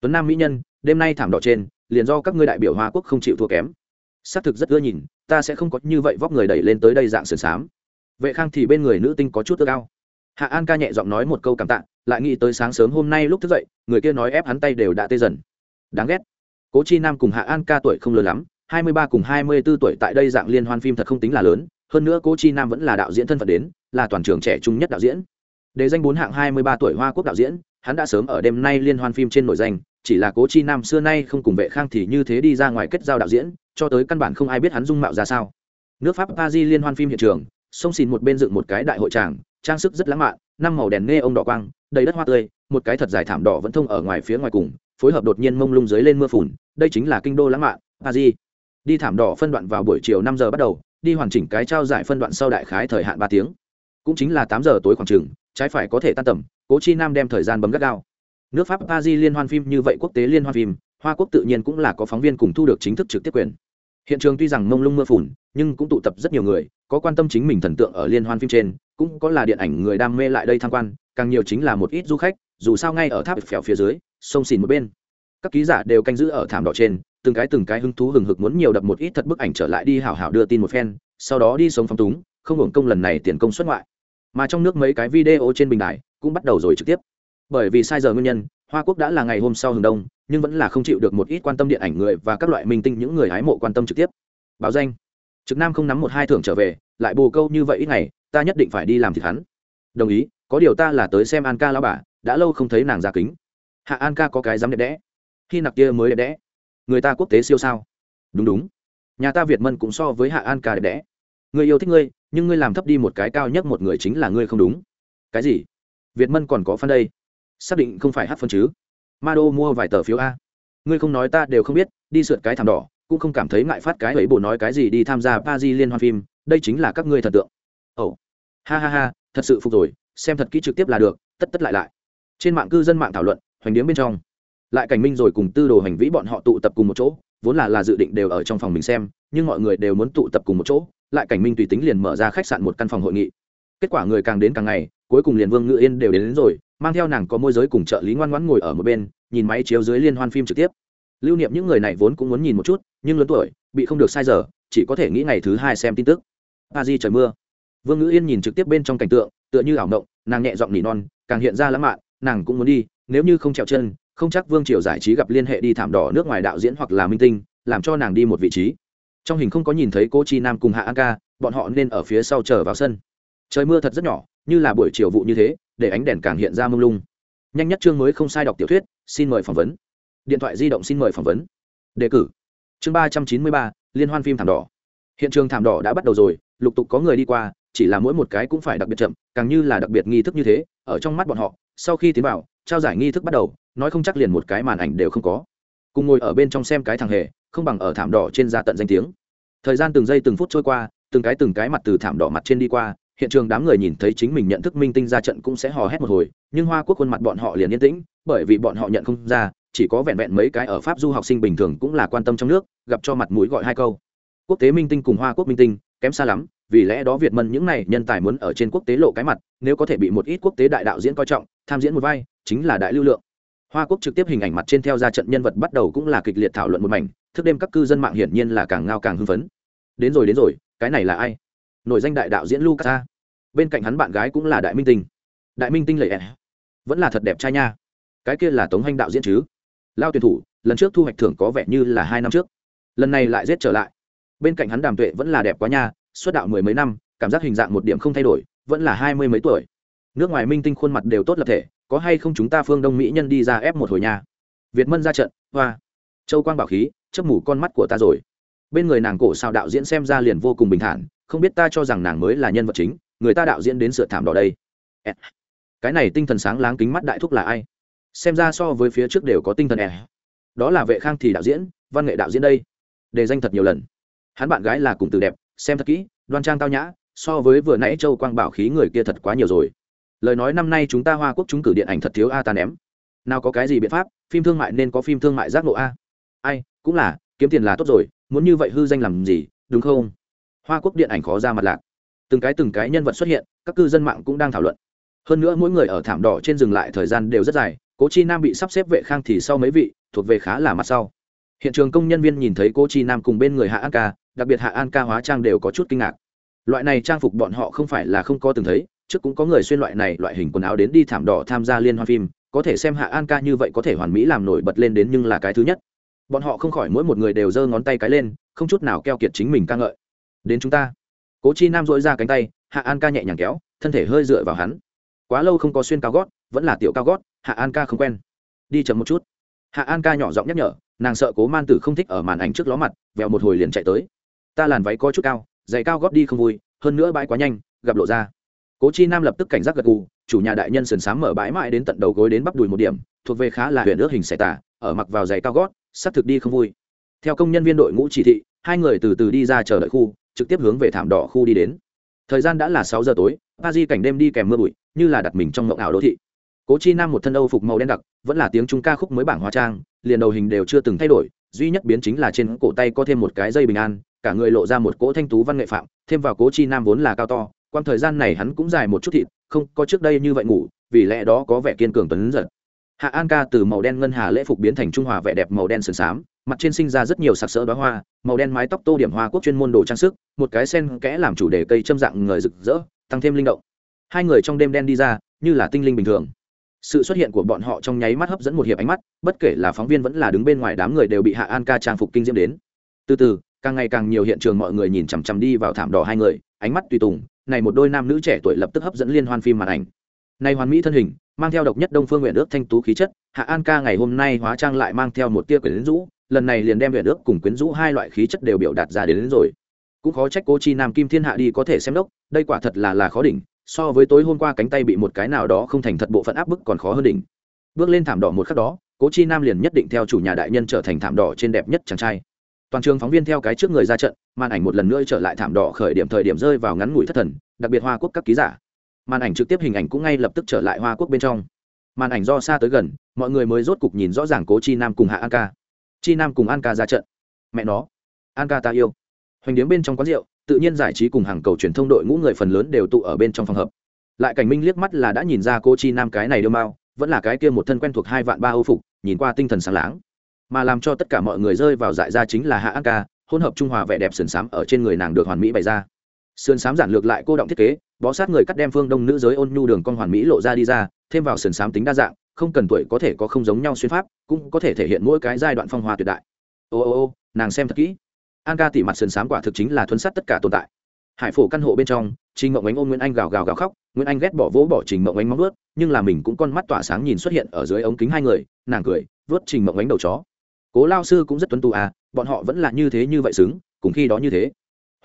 Tuấn nam mỹ nhân, đêm nay thảm đỏ trên, liền do các ngươi đại biểu hoa quốc không chịu thua kém. Xác thực rất ưa nhìn, ta sẽ không có như vậy vóc người đẩy lên tới đây dạng sườn xám vệ khang thì bên người nữ tinh có chút ước ao. Hạ an ca nhẹ giọng nói một câu cảm tạ, lại nghĩ tới sáng sớm hôm nay lúc thức dậy, người kia nói ép hắn tay đều đã tê dần. Đáng ghét. Cố chi nam cùng hạ an ca tuổi không lớn lắm hai mươi ba cùng hai mươi b ố tuổi tại đây dạng liên hoan phim thật không tính là lớn, hơn nữa cố chi nam vẫn là đạo diễn thân phận đến, là toàn trường trẻ trung nhất đạo diễn. Để danh bốn hạng hai mươi ba tuổi hoa quốc đạo diễn, hắn đã sớm ở đêm nay liên hoan phim trên nổi danh, chỉ là cố chi nam xưa nay không cùng vệ khang thì như thế đi ra ngoài kết giao đạo diễn, cho tới căn bản không ai biết hắn dung mạo ra sao. Nước pháp paris liên hoan phim hiện trường, sông xìn một bên dựng một cái đại hội tràng, trang sức rất lãng mạn, năm màu đèn nghe ông đỏ quang, đầy đất hoa tươi, một cái thật dài thảm đỏ vẫn thông ở ngoài phía ngoài cùng, phối hợp đột nhiên mông lung dưới lên mưa phùn, đây chính là kinh đô lãng mạn, paris đi thảm đỏ phân đoạn vào buổi chiều năm giờ bắt đầu, đi hoàn chỉnh cái trao giải phân đoạn sau đại khái thời hạn ba tiếng. Cũng chính là tám giờ tối khoảng chừng, trái phải có thể tan tầm, cố chi nam đem thời gian bấm gắt gao. Nước pháp, paris liên hoan phim như vậy quốc tế liên hoan phim, hoa quốc tự nhiên cũng là có phóng viên cùng thu được chính thức trực tiếp quyền. Hiện trường tuy rằng mông lung mưa phùn, nhưng cũng tụ tập rất nhiều người, có quan tâm chính mình thần tượng ở liên hoan phim trên, cũng có là điện ảnh người đam mê lại đây tham quan, càng nhiều chính là một ít du khách, dù sao ngay ở tháp phèo phía dưới, sông xìn một bên. Các ký giả đều canh giữ ở thảm đỏ trên từng cái từng cái hứng thú hừng hực muốn nhiều đập một ít thật bức ảnh trở lại đi hảo hảo đưa tin một phen, sau đó đi sống phong túng, không hưởng công lần này tiền công xuất ngoại. Mà trong nước mấy cái video trên bình đài cũng bắt đầu rồi trực tiếp. Bởi vì sai giờ nguyên nhân, hoa quốc đã là ngày hôm sau hừng đông, nhưng vẫn là không chịu được một ít quan tâm điện ảnh người và các loại minh tinh những người hái mộ quan tâm trực tiếp. Báo danh. Trực nam không nắm một hai thưởng trở về, lại bồ câu như vậy ít ngày, ta nhất định phải đi làm thịt hắn. Đồng ý, có điều ta là tới xem an ca lao bà, đã lâu không thấy nàng ra kính. Hạ an ca có cái dám đẹp đẽ. Khi nặc kia mới đẹp đẽ người ta quốc tế siêu sao? Đúng đúng. Nhà ta việt mân cũng so với hạ an ca đẹp đẽ. Người yêu thích ngươi, nhưng ngươi làm thấp đi một cái cao nhất một người chính là ngươi không đúng. Cái gì? Việt mân còn có phân đây? Xác định không phải hát phân chứ? Ma đô mua vài tờ phiếu a. Ngươi không nói ta đều không biết, đi sượt cái thảm đỏ, cũng không cảm thấy ngại phát cái ấy bộ nói cái gì đi tham gia pa di liên hoan phim, đây chính là các ngươi thần tượng. Ồ、oh. ha ha ha, thật sự phục rồi, xem thật kỹ trực tiếp là được, tất tất lại lại. Trên mạng cư dân mạng thảo luận, hoành điếm bên trong lại cảnh minh rồi cùng tư đồ hành vĩ bọn họ tụ tập cùng một chỗ vốn là là dự định đều ở trong phòng mình xem nhưng mọi người đều muốn tụ tập cùng một chỗ lại cảnh minh tùy tính liền mở ra khách sạn một căn phòng hội nghị. Kết quả người càng đến càng ngày cuối cùng liền vương ngự yên đều đến, đến rồi mang theo nàng có môi giới cùng trợ lý ngoan ngoãn ngồi ở một bên nhìn máy chiếu dưới liên hoan phim trực tiếp. Lưu niệm những người này vốn cũng muốn nhìn một chút nhưng lớn tuổi bị không được sai giờ chỉ có thể nghĩ ngày thứ hai xem tin tức. A di trời mưa. Vương ngữ yên nhìn trực tiếp bên trong cảnh tượng tựa như ảo mộng nàng nhẹ giọng nỉ non càng hiện ra lãng mạn nàng cũng muốn đi nếu như không trèo chân không chắc vương triều giải trí gặp liên hệ đi thảm đỏ nước ngoài đạo diễn hoặc là minh tinh, làm cho nàng đi một vị trí. Trong hình không có nhìn thấy cô chi nam cùng hạ an ca, bọn họ nên ở phía sau chờ vào sân. Trời mưa thật rất nhỏ, như là buổi chiều vụ như thế, để ánh đèn càng hiện ra mông lung. Nhanh nhất chương mới không sai đọc tiểu thuyết, xin mời phỏng vấn. Điện thoại di động xin mời phỏng vấn. Đề cử. Chương ba trăm chín mươi ba, liên hoan phim thảm đỏ. Hiện trường thảm đỏ đã bắt đầu rồi, lục tục có người đi qua, chỉ là mỗi một cái cũng phải đặc biệt chậm, càng như là đặc biệt nghi thức như thế, ở trong mắt bọn họ, sau khi tiến vào trao giải nghi thức bắt đầu, nói không chắc liền một cái màn ảnh đều không có. Cùng ngồi ở bên trong xem cái thằng hề, không bằng ở thảm đỏ trên ra tận danh tiếng. Thời gian từng giây từng phút trôi qua, từng cái từng cái mặt từ thảm đỏ mặt trên đi qua, hiện trường đám người nhìn thấy chính mình nhận thức minh tinh ra trận cũng sẽ hò hét một hồi, nhưng hoa quốc khuôn mặt bọn họ liền yên tĩnh, bởi vì bọn họ nhận không ra, chỉ có vẹn vẹn mấy cái ở pháp du học sinh bình thường cũng là quan tâm trong nước, gặp cho mặt mũi gọi hai câu. Quốc tế minh tinh cùng hoa quốc minh tinh, kém xa lắm, vì lẽ đó việt mân những này nhân tài muốn ở trên quốc tế lộ cái mặt, nếu có thể bị một ít quốc tế đại đạo diễn coi trọng, tham diễn một vai chính là đại lưu lượng. Hoa quốc trực tiếp hình ảnh mặt trên theo ra trận nhân vật bắt đầu cũng là kịch liệt thảo luận một mảnh, thức đêm các cư dân mạng hiển nhiên là càng ngao càng hưng phấn. Đến rồi đến rồi, cái này là ai? Nổi danh đại đạo diễn lucas bên cạnh hắn bạn gái cũng là đại minh tinh. Đại minh tinh lệ vẫn là thật đẹp trai nha. Cái kia là tống hanh đạo diễn chứ? Lao tuyển thủ, lần trước thu hoạch thưởng có vẻ như là hai năm trước. Lần này lại giết trở lại. Bên cạnh hắn đàm tuệ vẫn là đẹp quá nha, xuất đạo mười mấy năm, cảm giác hình dạng một điểm không thay đổi, vẫn là hai mươi mấy tuổi. Nước ngoài minh tinh khuôn mặt đều tốt lập thể có hay không chúng ta phương đông mỹ nhân đi ra ép một hồi nha. Việt mân ra trận, hoa. Châu quang bảo khí chấp mủ con mắt của ta rồi. Bên người nàng cổ sao đạo diễn xem ra liền vô cùng bình thản, không biết ta cho rằng nàng mới là nhân vật chính, người ta đạo diễn đến sửa thảm đỏ đây. Cái này tinh thần sáng láng kính mắt đại thúc là ai? Xem ra so với phía trước đều có tinh thần e đó là vệ khang thì đạo diễn, văn nghệ đạo diễn đây. Đề danh thật nhiều lần. Hắn bạn gái là cùng từ đẹp, xem thật kỹ, đoan trang tao nhã, so với vừa nãy châu quang bảo khí người kia thật quá nhiều rồi lời nói năm nay chúng ta hoa quốc chúng cử điện ảnh thật thiếu a ta ném. Nào có cái gì biện pháp, phim thương mại nên có phim thương mại giác ngộ a. Ai, cũng là, kiếm tiền là tốt rồi, muốn như vậy hư danh làm gì, đúng không? Hoa quốc điện ảnh khó ra mặt lạc. Từng cái từng cái nhân vật xuất hiện, các cư dân mạng cũng đang thảo luận. Hơn nữa mỗi người ở thảm đỏ trên dừng lại thời gian đều rất dài, cố chi nam bị sắp xếp vệ khang thì sau mấy vị, thuộc về khá là mặt sau. Hiện trường công nhân viên nhìn thấy cố chi nam cùng bên người hạ an ca, đặc biệt hạ an ca hóa trang đều có chút kinh ngạc. Loại này trang phục bọn họ không phải là không có từng thấy trước cũng có người xuyên loại này, loại hình quần áo đến đi thảm đỏ tham gia liên hoan phim, có thể xem hạ an ca như vậy có thể hoàn mỹ làm nổi bật lên đến nhưng là cái thứ nhất. Bọn họ không khỏi mỗi một người đều giơ ngón tay cái lên, không chút nào keo kiệt chính mình ca ngợi. Đến chúng ta. Cố chi nam dội ra cánh tay, hạ an ca nhẹ nhàng kéo, thân thể hơi dựa vào hắn. Quá lâu không có xuyên cao gót, vẫn là tiểu cao gót, hạ an ca không quen. Đi chậm một chút. Hạ an ca nhỏ giọng nhắc nhở, nàng sợ cố man tử không thích ở màn ảnh trước ló mặt, vẹo một hồi liền chạy tới. Ta làn váy có chút cao, giày cao gót đi không vui, hơn nữa bãi quá nhanh, gặp lộ ra cố chi nam lập tức cảnh giác gật gù, chủ nhà đại nhân sườn sám mở bãi mãi đến tận đầu gối đến bắp đùi một điểm, thuộc về khá là huyện ước hình xẻ tả ở mặc vào giày cao gót, sắp thực đi không vui. Theo công nhân viên đội ngũ chỉ thị, hai người từ từ đi ra chờ đợi khu, trực tiếp hướng về thảm đỏ khu đi đến. Thời gian đã là sáu giờ tối, ba di cảnh đêm đi kèm mưa bụi, như là đặt mình trong mộng ảo đô thị. Cố chi nam một thân âu phục màu đen đặc, vẫn là tiếng trung ca khúc mới bảng hóa trang, liền đầu hình đều chưa từng thay đổi, duy nhất biến chính là trên cổ tay có thêm một cái dây bình an, cả người lộ ra một cỗ thanh tú văn nghệ phạm, thêm vào cố chi nam vốn là cao to quan thời gian này hắn cũng dài một chút thịt, không, có trước đây như vậy ngủ, vì lẽ đó có vẻ kiên cường tuấn giật. Hạ an ca từ màu đen ngân hà lễ phục biến thành trung hòa vẻ đẹp màu đen sườn xám, mặt trên sinh ra rất nhiều sặc sỡ đoá hoa, màu đen mái tóc tô điểm hoa quốc chuyên môn đồ trang sức, một cái sen kẽ làm chủ đề cây châm dạng người rực rỡ, tăng thêm linh động. Hai người trong đêm đen đi ra, như là tinh linh bình thường. Sự xuất hiện của bọn họ trong nháy mắt hấp dẫn một hiệp ánh mắt, bất kể là phóng viên vẫn là đứng bên ngoài đám người đều bị hạ an ca trang phục kinh diễm đến. Từ từ, càng ngày càng nhiều hiện trường mọi người nhìn chằm chằm đi vào thảm đỏ hai người, ánh mắt tùy tùng này một đôi nam nữ trẻ tuổi lập tức hấp dẫn liên hoan phim màn ảnh. Này hoàn mỹ thân hình mang theo độc nhất đông phương nguyện ước thanh tú khí chất hạ an ca ngày hôm nay hóa trang lại mang theo một tia quyển rũ lần này liền đem nguyện ước cùng quyến rũ hai loại khí chất đều biểu đạt ra đến, đến rồi. Cũng khó trách cô chi nam kim thiên hạ đi có thể xem đốc đây quả thật là là khó đỉnh so với tối hôm qua cánh tay bị một cái nào đó không thành thật bộ phận áp bức còn khó hơn đỉnh. Bước lên thảm đỏ một khắc đó cố chi nam liền nhất định theo chủ nhà đại nhân trở thành thảm đỏ trên đẹp nhất chàng trai toàn trường phóng viên theo cái trước người ra trận, màn ảnh một lần nữa trở lại thảm đỏ khởi điểm thời điểm rơi vào ngắn ngủi thất thần, đặc biệt hoa quốc các ký giả. Màn ảnh trực tiếp hình ảnh cũng ngay lập tức trở lại hoa quốc bên trong. Màn ảnh do xa tới gần, mọi người mới rốt cục nhìn rõ ràng cố chi nam cùng hạ an ca. Chi nam cùng an ca ra trận. Mẹ nó, an ca ta yêu. Hoành điếm bên trong quán rượu, tự nhiên giải trí cùng hàng cầu truyền thông đội ngũ người phần lớn đều tụ ở bên trong phòng hợp lại cảnh minh liếc mắt là đã nhìn ra cô chi nam cái này đưa mao vẫn là cái kia một thân quen thuộc hai vạn ba âu phục, nhìn qua tinh thần sáng láng mà làm cho tất cả mọi người rơi vào dại ra chính là hạ an ca, hỗn hợp trung hòa vẻ đẹp sườn xám ở trên người nàng được hoàn mỹ bày ra. Sườn xám giản lược lại cô động thiết kế, bó sát người cắt đem phương đông nữ giới ôn nhu đường con hoàn mỹ lộ ra đi ra, thêm vào sườn xám tính đa dạng, không cần tuổi có thể có không giống nhau xuyên pháp, cũng có thể thể hiện mỗi cái giai đoạn phong hoa tuyệt đại. Ô ô ô, nàng xem thật kỹ. An ca tỉ mặt sườn xám quả thực chính là thuấn sắt tất cả tồn tại. Hải phổ căn hộ bên trong, trình mộng ánh ôm nguyễn anh gào gào gào khóc, nguyễn anh ghét bỏ vỗ bỏ trình mộng ánh móng ướt nhưng là mình cũng con mắt tỏa sáng nhìn xuất hiện ở dưới ống kính hai người, nàng cười vớt trình mộng ánh đầu chó cố lao sư cũng rất tuấn tu à bọn họ vẫn là như thế như vậy xứng, cùng khi đó như thế.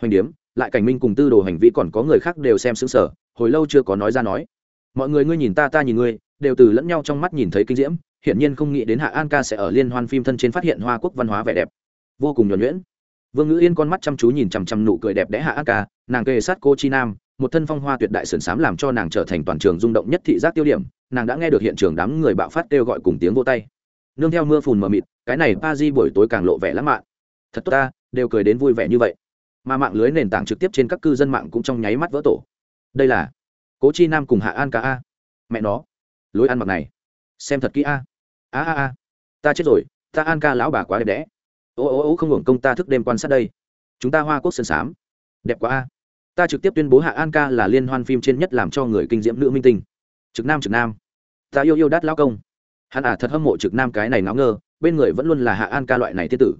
Hoành điếm, lại cảnh minh cùng tư đồ hành vi còn có người khác đều xem xứng sở, hồi lâu chưa có nói ra nói. Mọi người ngươi nhìn ta ta nhìn ngươi, đều từ lẫn nhau trong mắt nhìn thấy kinh diễm, hiển nhiên không nghĩ đến hạ an ca sẽ ở liên hoan phim thân trên phát hiện hoa quốc văn hóa vẻ đẹp. Vô cùng nhuẩn nhuyễn. Vương ngữ yên con mắt chăm chú nhìn chằm chằm nụ cười đẹp đẽ hạ an ca, nàng kề sát cô chi nam, một thân phong hoa tuyệt đại sườn xám làm cho nàng trở thành toàn trường rung động nhất thị giác tiêu điểm, nàng đã nghe được hiện trường đám người bạo phát kêu gọi cùng tiếng vô tay nương theo mưa phùn mờ mịt, cái này pa di buổi tối càng lộ vẻ lãng mạn. Thật tốt ta, đều cười đến vui vẻ như vậy. Mà mạng lưới nền tảng trực tiếp trên các cư dân mạng cũng trong nháy mắt vỡ tổ. Đây là cố chi nam cùng hạ an ca a. Mẹ nó, lối ăn mặc này, xem thật kỹ a. A a a. Ta chết rồi, ta an ca lão bà quá đẹp đẽ. Ô ô ô không hưởng công ta thức đêm quan sát đây. Chúng ta hoa quốc sơn sám. Đẹp quá a. Ta trực tiếp tuyên bố hạ an ca là liên hoan phim trên nhất làm cho người kinh diễm nữ minh tinh. Trực nam trực nam. Ta yêu yêu đát lão công hắn à thật hâm mộ trực nam cái này ngáo ngơ, bên người vẫn luôn là hạ an ca loại này tiết tử.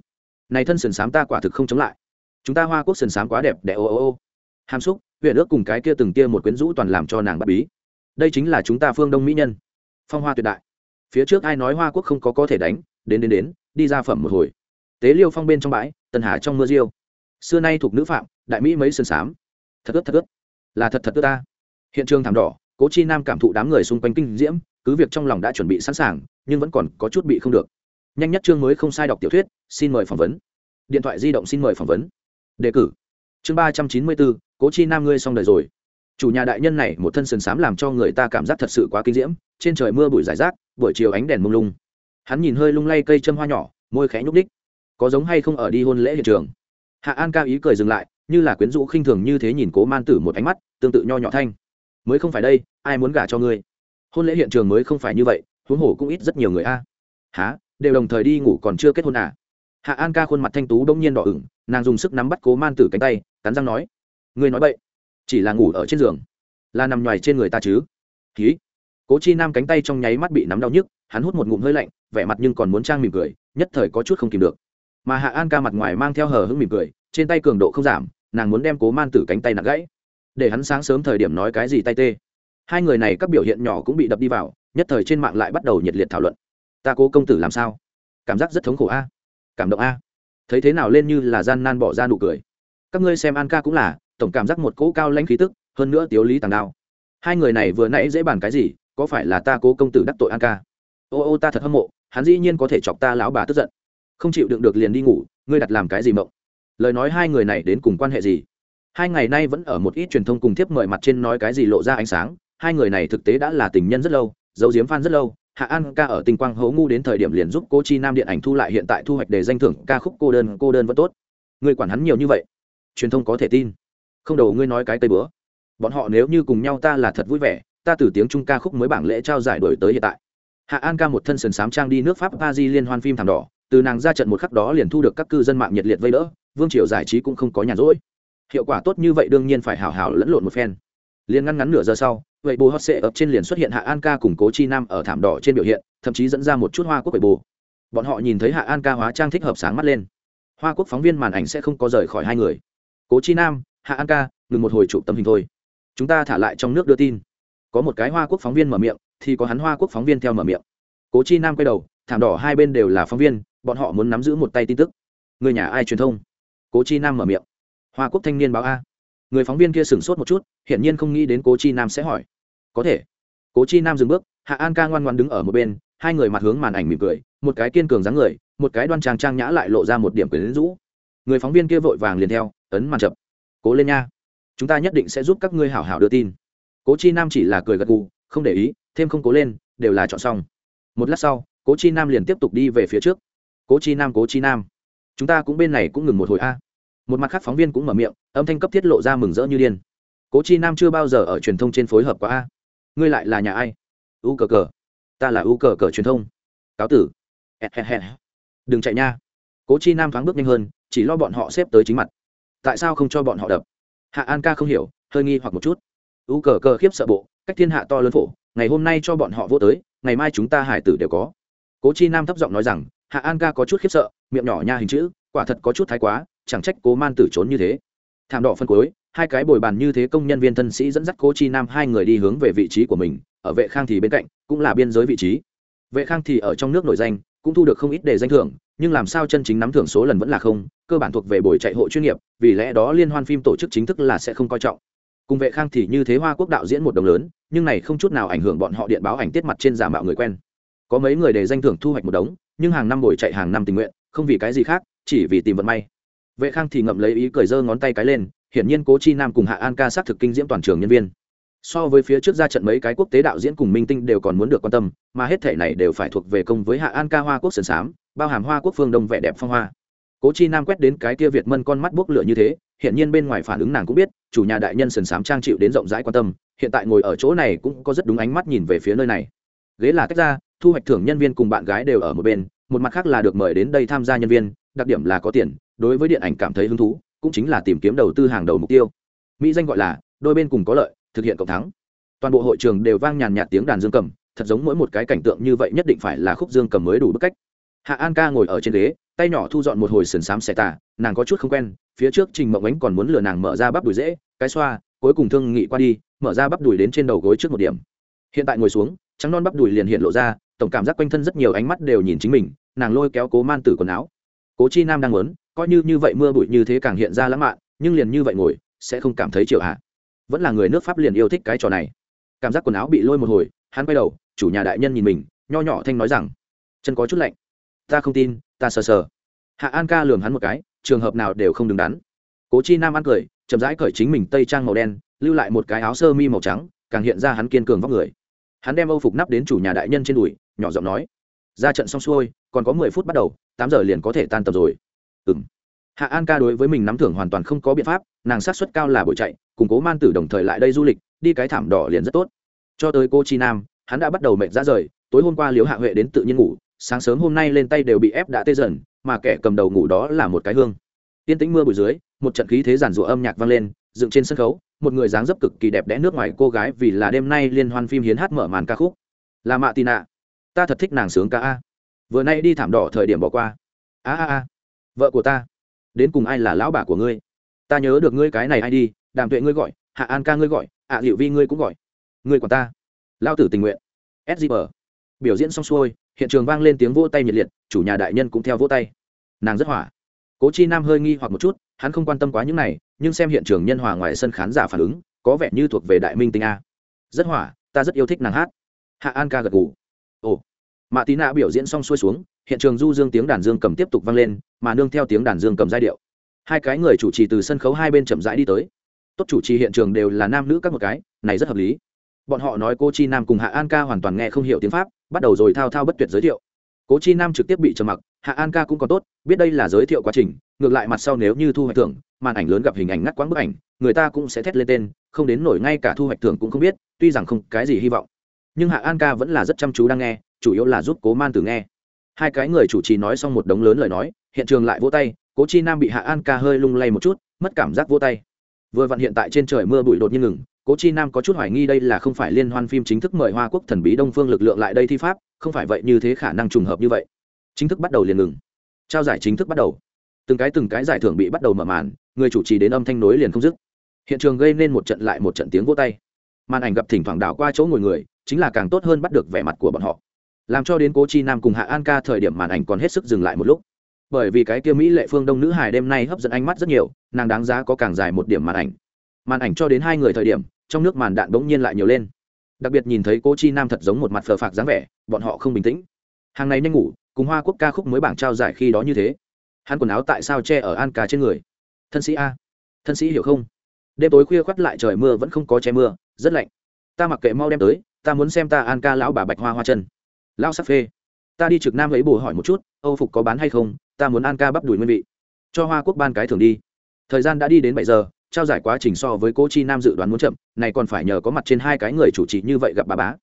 Này thân sườn sám ta quả thực không chống lại. Chúng ta hoa quốc sườn sám quá đẹp đẽ ô ô ô. Hàm xúc huyện ước cùng cái kia từng kia một quyến rũ toàn làm cho nàng bắt bí. Đây chính là chúng ta phương đông mỹ nhân. Phong hoa tuyệt đại. Phía trước ai nói hoa quốc không có có thể đánh, đến đến đến, đi ra phẩm một hồi. Tế liêu phong bên trong bãi, tần hà trong mưa riêu xưa nay thuộc nữ phạm, đại mỹ mấy sườn sám. Thật ướt thật ướt. Là thật thật ướt ta. Hiện trường thảm đỏ, cố chi nam cảm thụ đám người xung quanh kinh diễm cứ việc trong lòng đã chuẩn bị sẵn sàng, nhưng vẫn còn có chút bị không được. Nhanh nhất chương mới không sai đọc tiểu thuyết, xin mời phỏng vấn. Điện thoại di động xin mời phỏng vấn. Đề cử. Chương ba trăm chín mươi bốn, cố chi nam ngươi xong đời rồi. Chủ nhà đại nhân này một thân sườn xám làm cho người ta cảm giác thật sự quá kinh diễm, trên trời mưa bụi rải rác, buổi chiều ánh đèn mông lung. Hắn nhìn hơi lung lay cây châm hoa nhỏ, môi khẽ nhúc đích có giống hay không ở đi hôn lễ hiện trường? Hạ an ca ý cười dừng lại, như là quyến rũ khinh thường như thế nhìn cố man tử một ánh mắt, tương tự nho nhỏ thanh. Mới không phải đây, ai muốn gả cho ngươi? Hôn lễ hiện trường mới không phải như vậy huống hồ cũng ít rất nhiều người a. À. há đều đồng thời đi ngủ còn chưa kết hôn à? Hạ an ca khuôn mặt thanh tú đông nhiên đỏ ửng nàng dùng sức nắm bắt cố man tử cánh tay cắn răng nói ngươi nói bậy, chỉ là ngủ ở trên giường là nằm ngoài trên người ta chứ? Ký cố chi nam cánh tay trong nháy mắt bị nắm đau nhức hắn hút một ngụm hơi lạnh vẻ mặt nhưng còn muốn trang mỉm cười nhất thời có chút không kìm được. Mà hạ an ca mặt ngoài mang theo hờ hững mỉm cười trên tay cường độ không giảm nàng muốn đem cố man tử cánh tay nặng gãy. Để hắn sáng sớm thời điểm nói cái gì tay tê hai người này các biểu hiện nhỏ cũng bị đập đi vào, nhất thời trên mạng lại bắt đầu nhiệt liệt thảo luận. Ta cố công tử làm sao? Cảm giác rất thống khổ a. Cảm động a. Thấy thế nào lên như là gian nan bỏ ra nụ cười. Các ngươi xem an ca cũng là, tổng cảm giác một cỗ cao lãnh khí tức, hơn nữa tiếu lý tàng đao. Hai người này vừa nãy dễ bàn cái gì, có phải là ta cố công tử đắc tội an ca? Ô ô, ta thật hâm mộ, hắn dĩ nhiên có thể chọc ta lão bà tức giận. Không chịu đựng được liền đi ngủ, ngươi đặt làm cái gì mộng? Lời nói hai người này đến cùng quan hệ gì? Hai ngày nay vẫn ở một ít truyền thông cùng thiếp mời mặt trên nói cái gì lộ ra ánh sáng hai người này thực tế đã là tình nhân rất lâu, giấu diếm Phan rất lâu. Hạ an ca ở tinh quang hấu ngu đến thời điểm liền giúp cô chi nam điện ảnh thu lại hiện tại thu hoạch để danh thưởng ca khúc cô đơn cô đơn vẫn tốt. Người quản hắn nhiều như vậy, truyền thông có thể tin. Không đầu ngươi nói cái tây bữa. Bọn họ nếu như cùng nhau ta là thật vui vẻ, ta từ tiếng trung ca khúc mới bảng lễ trao giải đổi tới hiện tại. Hạ an ca một thân sườn sám trang đi nước pháp pa di liên hoan phim thảm đỏ. Từ nàng ra trận một khắc đó liền thu được các cư dân mạng nhiệt liệt vây đỡ. Vương triều giải trí cũng không có nhàn rỗi. Hiệu quả tốt như vậy đương nhiên phải hào hào lẫn lộn một phen liền ngăn ngắn nửa giờ sau vậy bồ hot sệ ập trên liền xuất hiện hạ an ca cùng cố chi nam ở thảm đỏ trên biểu hiện, thậm chí dẫn ra một chút hoa quốc vậy bồ bọn họ nhìn thấy hạ an ca hóa trang thích hợp sáng mắt lên. Hoa quốc phóng viên màn ảnh sẽ không có rời khỏi hai người. Cố chi nam, hạ an ca, ngừng một hồi chụp tấm hình thôi. Chúng ta thả lại trong nước đưa tin. Có một cái hoa quốc phóng viên mở miệng, thì có hắn hoa quốc phóng viên theo mở miệng. Cố chi nam quay đầu, thảm đỏ hai bên đều là phóng viên, bọn họ muốn nắm giữ một tay tin tức. Người nhà ai truyền thông? Cố chi nam mở miệng. Hoa quốc thanh niên báo a người phóng viên kia sửng sốt một chút, hiển nhiên không nghĩ đến cố chi nam sẽ hỏi. Có thể. Cố chi nam dừng bước, hạ an ca ngoan ngoan đứng ở một bên, hai người mặt hướng màn ảnh mỉm cười, một cái kiên cường dáng người, một cái đoan trang trang nhã lại lộ ra một điểm quyến rũ. Người phóng viên kia vội vàng liền theo, ấn màn chập cố lên nha, chúng ta nhất định sẽ giúp các ngươi hảo hảo đưa tin. Cố chi nam chỉ là cười gật gù, không để ý, thêm không cố lên, đều là chọn xong. Một lát sau, cố chi nam liền tiếp tục đi về phía trước. Cố chi nam, cố chi nam, chúng ta cũng bên này cũng ngừng một hồi a một mặt khác phóng viên cũng mở miệng, âm thanh cấp tiết lộ ra mừng rỡ như điên. Cố chi nam chưa bao giờ ở truyền thông trên phối hợp quá a. Ngươi lại là nhà ai? U cờ cờ. Ta là u cờ cờ truyền thông. Cáo tử. Đừng chạy nha. Cố chi nam thoáng bước nhanh hơn, chỉ lo bọn họ xếp tới chính mặt. Tại sao không cho bọn họ đập? Hạ an ca không hiểu, hơi nghi hoặc một chút. U cờ cờ khiếp sợ bộ, cách thiên hạ to lớn phổ, ngày hôm nay cho bọn họ vô tới, ngày mai chúng ta hải tử đều có. Cố chi nam thấp giọng nói rằng, hạ an ca có chút khiếp sợ, miệng nhỏ nha hình chữ, quả thật có chút thái quá chẳng trách cố man tử trốn như thế. Thảm đỏ phân cối hai cái bồi bàn như thế công nhân viên thân sĩ dẫn dắt cố chi nam hai người đi hướng về vị trí của mình, ở vệ khang thì bên cạnh, cũng là biên giới vị trí. Vệ khang thì ở trong nước nổi danh, cũng thu được không ít đề danh thưởng, nhưng làm sao chân chính nắm thưởng số lần vẫn là không, cơ bản thuộc về buổi chạy hộ chuyên nghiệp, vì lẽ đó liên hoan phim tổ chức chính thức là sẽ không coi trọng. Cùng vệ khang thì như thế hoa quốc đạo diễn một đồng lớn, nhưng này không chút nào ảnh hưởng bọn họ điện báo ảnh tiết mặt trên giả mạo người quen. Có mấy người đề danh thưởng thu hoạch một đống, nhưng hàng năm buổi chạy hàng năm tình nguyện, không vì cái gì khác, chỉ vì tìm vận may vệ khang thì ngậm lấy ý cười giơ ngón tay cái lên, hiển nhiên cố chi nam cùng hạ an ca sát thực kinh diễm toàn trường nhân viên. So với phía trước ra trận mấy cái quốc tế đạo diễn cùng minh tinh đều còn muốn được quan tâm, mà hết thể này đều phải thuộc về công với hạ an ca hoa quốc sườn sám, bao hàm hoa quốc phương đông vẻ đẹp phong hoa. Cố chi nam quét đến cái kia việt mân con mắt bốc lửa như thế hiện nhiên bên ngoài phản ứng nàng cũng biết, chủ nhà đại nhân sườn sám trang chịu đến rộng rãi quan tâm, hiện tại ngồi ở chỗ này cũng có rất đúng ánh mắt nhìn về phía nơi này. Ghế là tách ra, thu hoạch thưởng nhân viên cùng bạn gái đều ở một bên, một mặt khác là được mời đến đây tham gia nhân viên đặc điểm là có tiền, đối với điện ảnh cảm thấy hứng thú, cũng chính là tìm kiếm đầu tư hàng đầu mục tiêu. Mỹ danh gọi là đôi bên cùng có lợi, thực hiện cộng thắng. Toàn bộ hội trường đều vang nhàn nhạt tiếng đàn dương cầm, thật giống mỗi một cái cảnh tượng như vậy nhất định phải là khúc dương cầm mới đủ bức cách. Hạ an ca ngồi ở trên ghế, tay nhỏ thu dọn một hồi sườn xám xẻ tả nàng có chút không quen, phía trước trình mộng ánh còn muốn lừa nàng mở ra bắp đùi dễ, cái xoa, cuối cùng thương nghị qua đi, mở ra bắp đùi đến trên đầu gối trước một điểm. Hiện tại ngồi xuống, trắng non bắp đùi liền hiện lộ ra, tổng cảm giác quanh thân rất nhiều ánh mắt đều nhìn chính mình, nàng lôi kéo cố man tử quần áo cố chi nam đang muốn, coi như như vậy mưa bụi như thế càng hiện ra lãng mạn, nhưng liền như vậy ngồi, sẽ không cảm thấy chịu hạ. Vẫn là người nước pháp liền yêu thích cái trò này. Cảm giác quần áo bị lôi một hồi, hắn quay đầu, chủ nhà đại nhân nhìn mình, nho nhỏ thanh nói rằng, chân có chút lạnh. Ta không tin, ta sờ sờ. Hạ an ca lường hắn một cái, trường hợp nào đều không đứng đắn. Cố chi nam ăn cười, chậm rãi cởi chính mình tây trang màu đen, lưu lại một cái áo sơ mi màu trắng, càng hiện ra hắn kiên cường vóc người. Hắn đem âu phục nắp đến chủ nhà đại nhân trên đùi, nhỏ giọng nói, ra trận xong xuôi, còn có mười phút bắt đầu tám giờ liền có thể tan tầm rồi. Ừng hạ an ca đối với mình nắm thưởng hoàn toàn không có biện pháp, nàng sát xuất cao là buổi chạy, cùng cố man tử đồng thời lại đây du lịch, đi cái thảm đỏ liền rất tốt. Cho tới cô chi nam, hắn đã bắt đầu mệt ra rời, tối hôm qua liếu hạ huệ đến tự nhiên ngủ, sáng sớm hôm nay lên tay đều bị ép đã tê dần, mà kẻ cầm đầu ngủ đó là một cái hương. Tiên tĩnh mưa bụi dưới, một trận khí thế giản rủa âm nhạc vang lên, dựng trên sân khấu, một người dáng dấp cực kỳ đẹp đẽ nước ngoài cô gái vì là đêm nay liên hoan phim hiến hát mở màn ca khúc. Là mạ tì nạ, ta thật thích nàng sướng ca a vừa nay đi thảm đỏ thời điểm bỏ qua. A a a. Vợ của ta. Đến cùng ai là lão bà của ngươi? Ta nhớ được ngươi cái này ai đi đàm tuệ ngươi gọi hạ an ca ngươi gọi ạ à, vi ngươi cũng gọi. Ngươi còn ta. Lao tử tình nguyện. Sgb biểu diễn xong xuôi hiện trường vang lên tiếng vỗ tay nhiệt liệt chủ nhà đại nhân cũng theo vỗ tay. Nàng rất hỏa. Cố chi nam hơi nghi hoặc một chút hắn không quan tâm quá những này nhưng xem hiện trường nhân hòa ngoài sân khán giả phản ứng có vẻ như thuộc về đại minh tinh a. Rất hỏa ta rất yêu thích nàng hát. Hạ an ca gật g ủ ồ mạ tí nạ biểu diễn xong xuôi xuống, hiện trường du dương tiếng đàn dương cầm tiếp tục vang lên, mà nương theo tiếng đàn dương cầm giai điệu. Hai cái người chủ trì từ sân khấu hai bên chậm rãi đi tới. Tốt chủ trì hiện trường đều là nam nữ các một cái, này rất hợp lý. Bọn họ nói cô chi nam cùng hạ an ca hoàn toàn nghe không hiểu tiếng pháp, bắt đầu rồi thao thao bất tuyệt giới thiệu. Cố chi nam trực tiếp bị trầm mặc, hạ an ca cũng còn tốt, biết đây là giới thiệu quá trình, ngược lại mặt sau nếu như thu hoạch thưởng, màn ảnh lớn gặp hình ảnh ngắt quãng bức ảnh, người ta cũng sẽ thét lên tên, không đến nổi ngay cả thu hoạch thưởng cũng không biết, tuy rằng không cái gì hy vọng. Nhưng hạ an ca vẫn là rất chăm chú đang nghe chủ yếu là giúp cố man tử nghe. Hai cái người chủ trì nói xong một đống lớn lời nói, hiện trường lại vỗ tay, cố chi nam bị hạ an ca hơi lung lay một chút, mất cảm giác vỗ tay. Vừa vặn hiện tại trên trời mưa bụi đột nhiên ngừng, cố chi nam có chút hoài nghi đây là không phải liên hoan phim chính thức mời hoa quốc thần bí đông phương lực lượng lại đây thi pháp, không phải vậy như thế khả năng trùng hợp như vậy. Chính thức bắt đầu liền ngừng. Trao giải chính thức bắt đầu. Từng cái từng cái giải thưởng bị bắt đầu mở màn, người chủ trì đến âm thanh nối liền không dứt. Hiện trường gây nên một trận lại một trận tiếng vỗ tay. Màn ảnh gặp thỉnh thoảng đảo qua chỗ ngồi người, chính là càng tốt hơn bắt được vẻ mặt của bọn họ làm cho đến cố chi nam cùng hạ an ca thời điểm màn ảnh còn hết sức dừng lại một lúc. Bởi vì cái kia mỹ lệ phương đông nữ hải đêm nay hấp dẫn ánh mắt rất nhiều, nàng đáng giá có càng dài một điểm màn ảnh. Màn ảnh cho đến hai người thời điểm, trong nước màn đạn bỗng nhiên lại nhiều lên. Đặc biệt nhìn thấy cô chi nam thật giống một mặt phờ phạc dáng vẻ, bọn họ không bình tĩnh. Hàng này nhanh ngủ, cùng hoa quốc ca khúc mới bảng trao giải khi đó như thế. Hắn quần áo tại sao che ở an ca trên người? Thân sĩ a. Thân sĩ hiểu không? Đêm tối khuya khoắt lại trời mưa vẫn không có che mưa, rất lạnh. Ta mặc kệ mau đem tới, ta muốn xem ta an ca lão bà bạch hoa hoa chân lao sắc phê. Ta đi trực nam ấy bù hỏi một chút, âu phục có bán hay không? Ta muốn an ca bắp đùi nguyên vị. Cho hoa quốc ban cái thường đi. Thời gian đã đi đến bảy giờ, trao giải quá trình so với cô chi nam dự đoán muốn chậm, này còn phải nhờ có mặt trên hai cái người chủ trì như vậy gặp bà bá.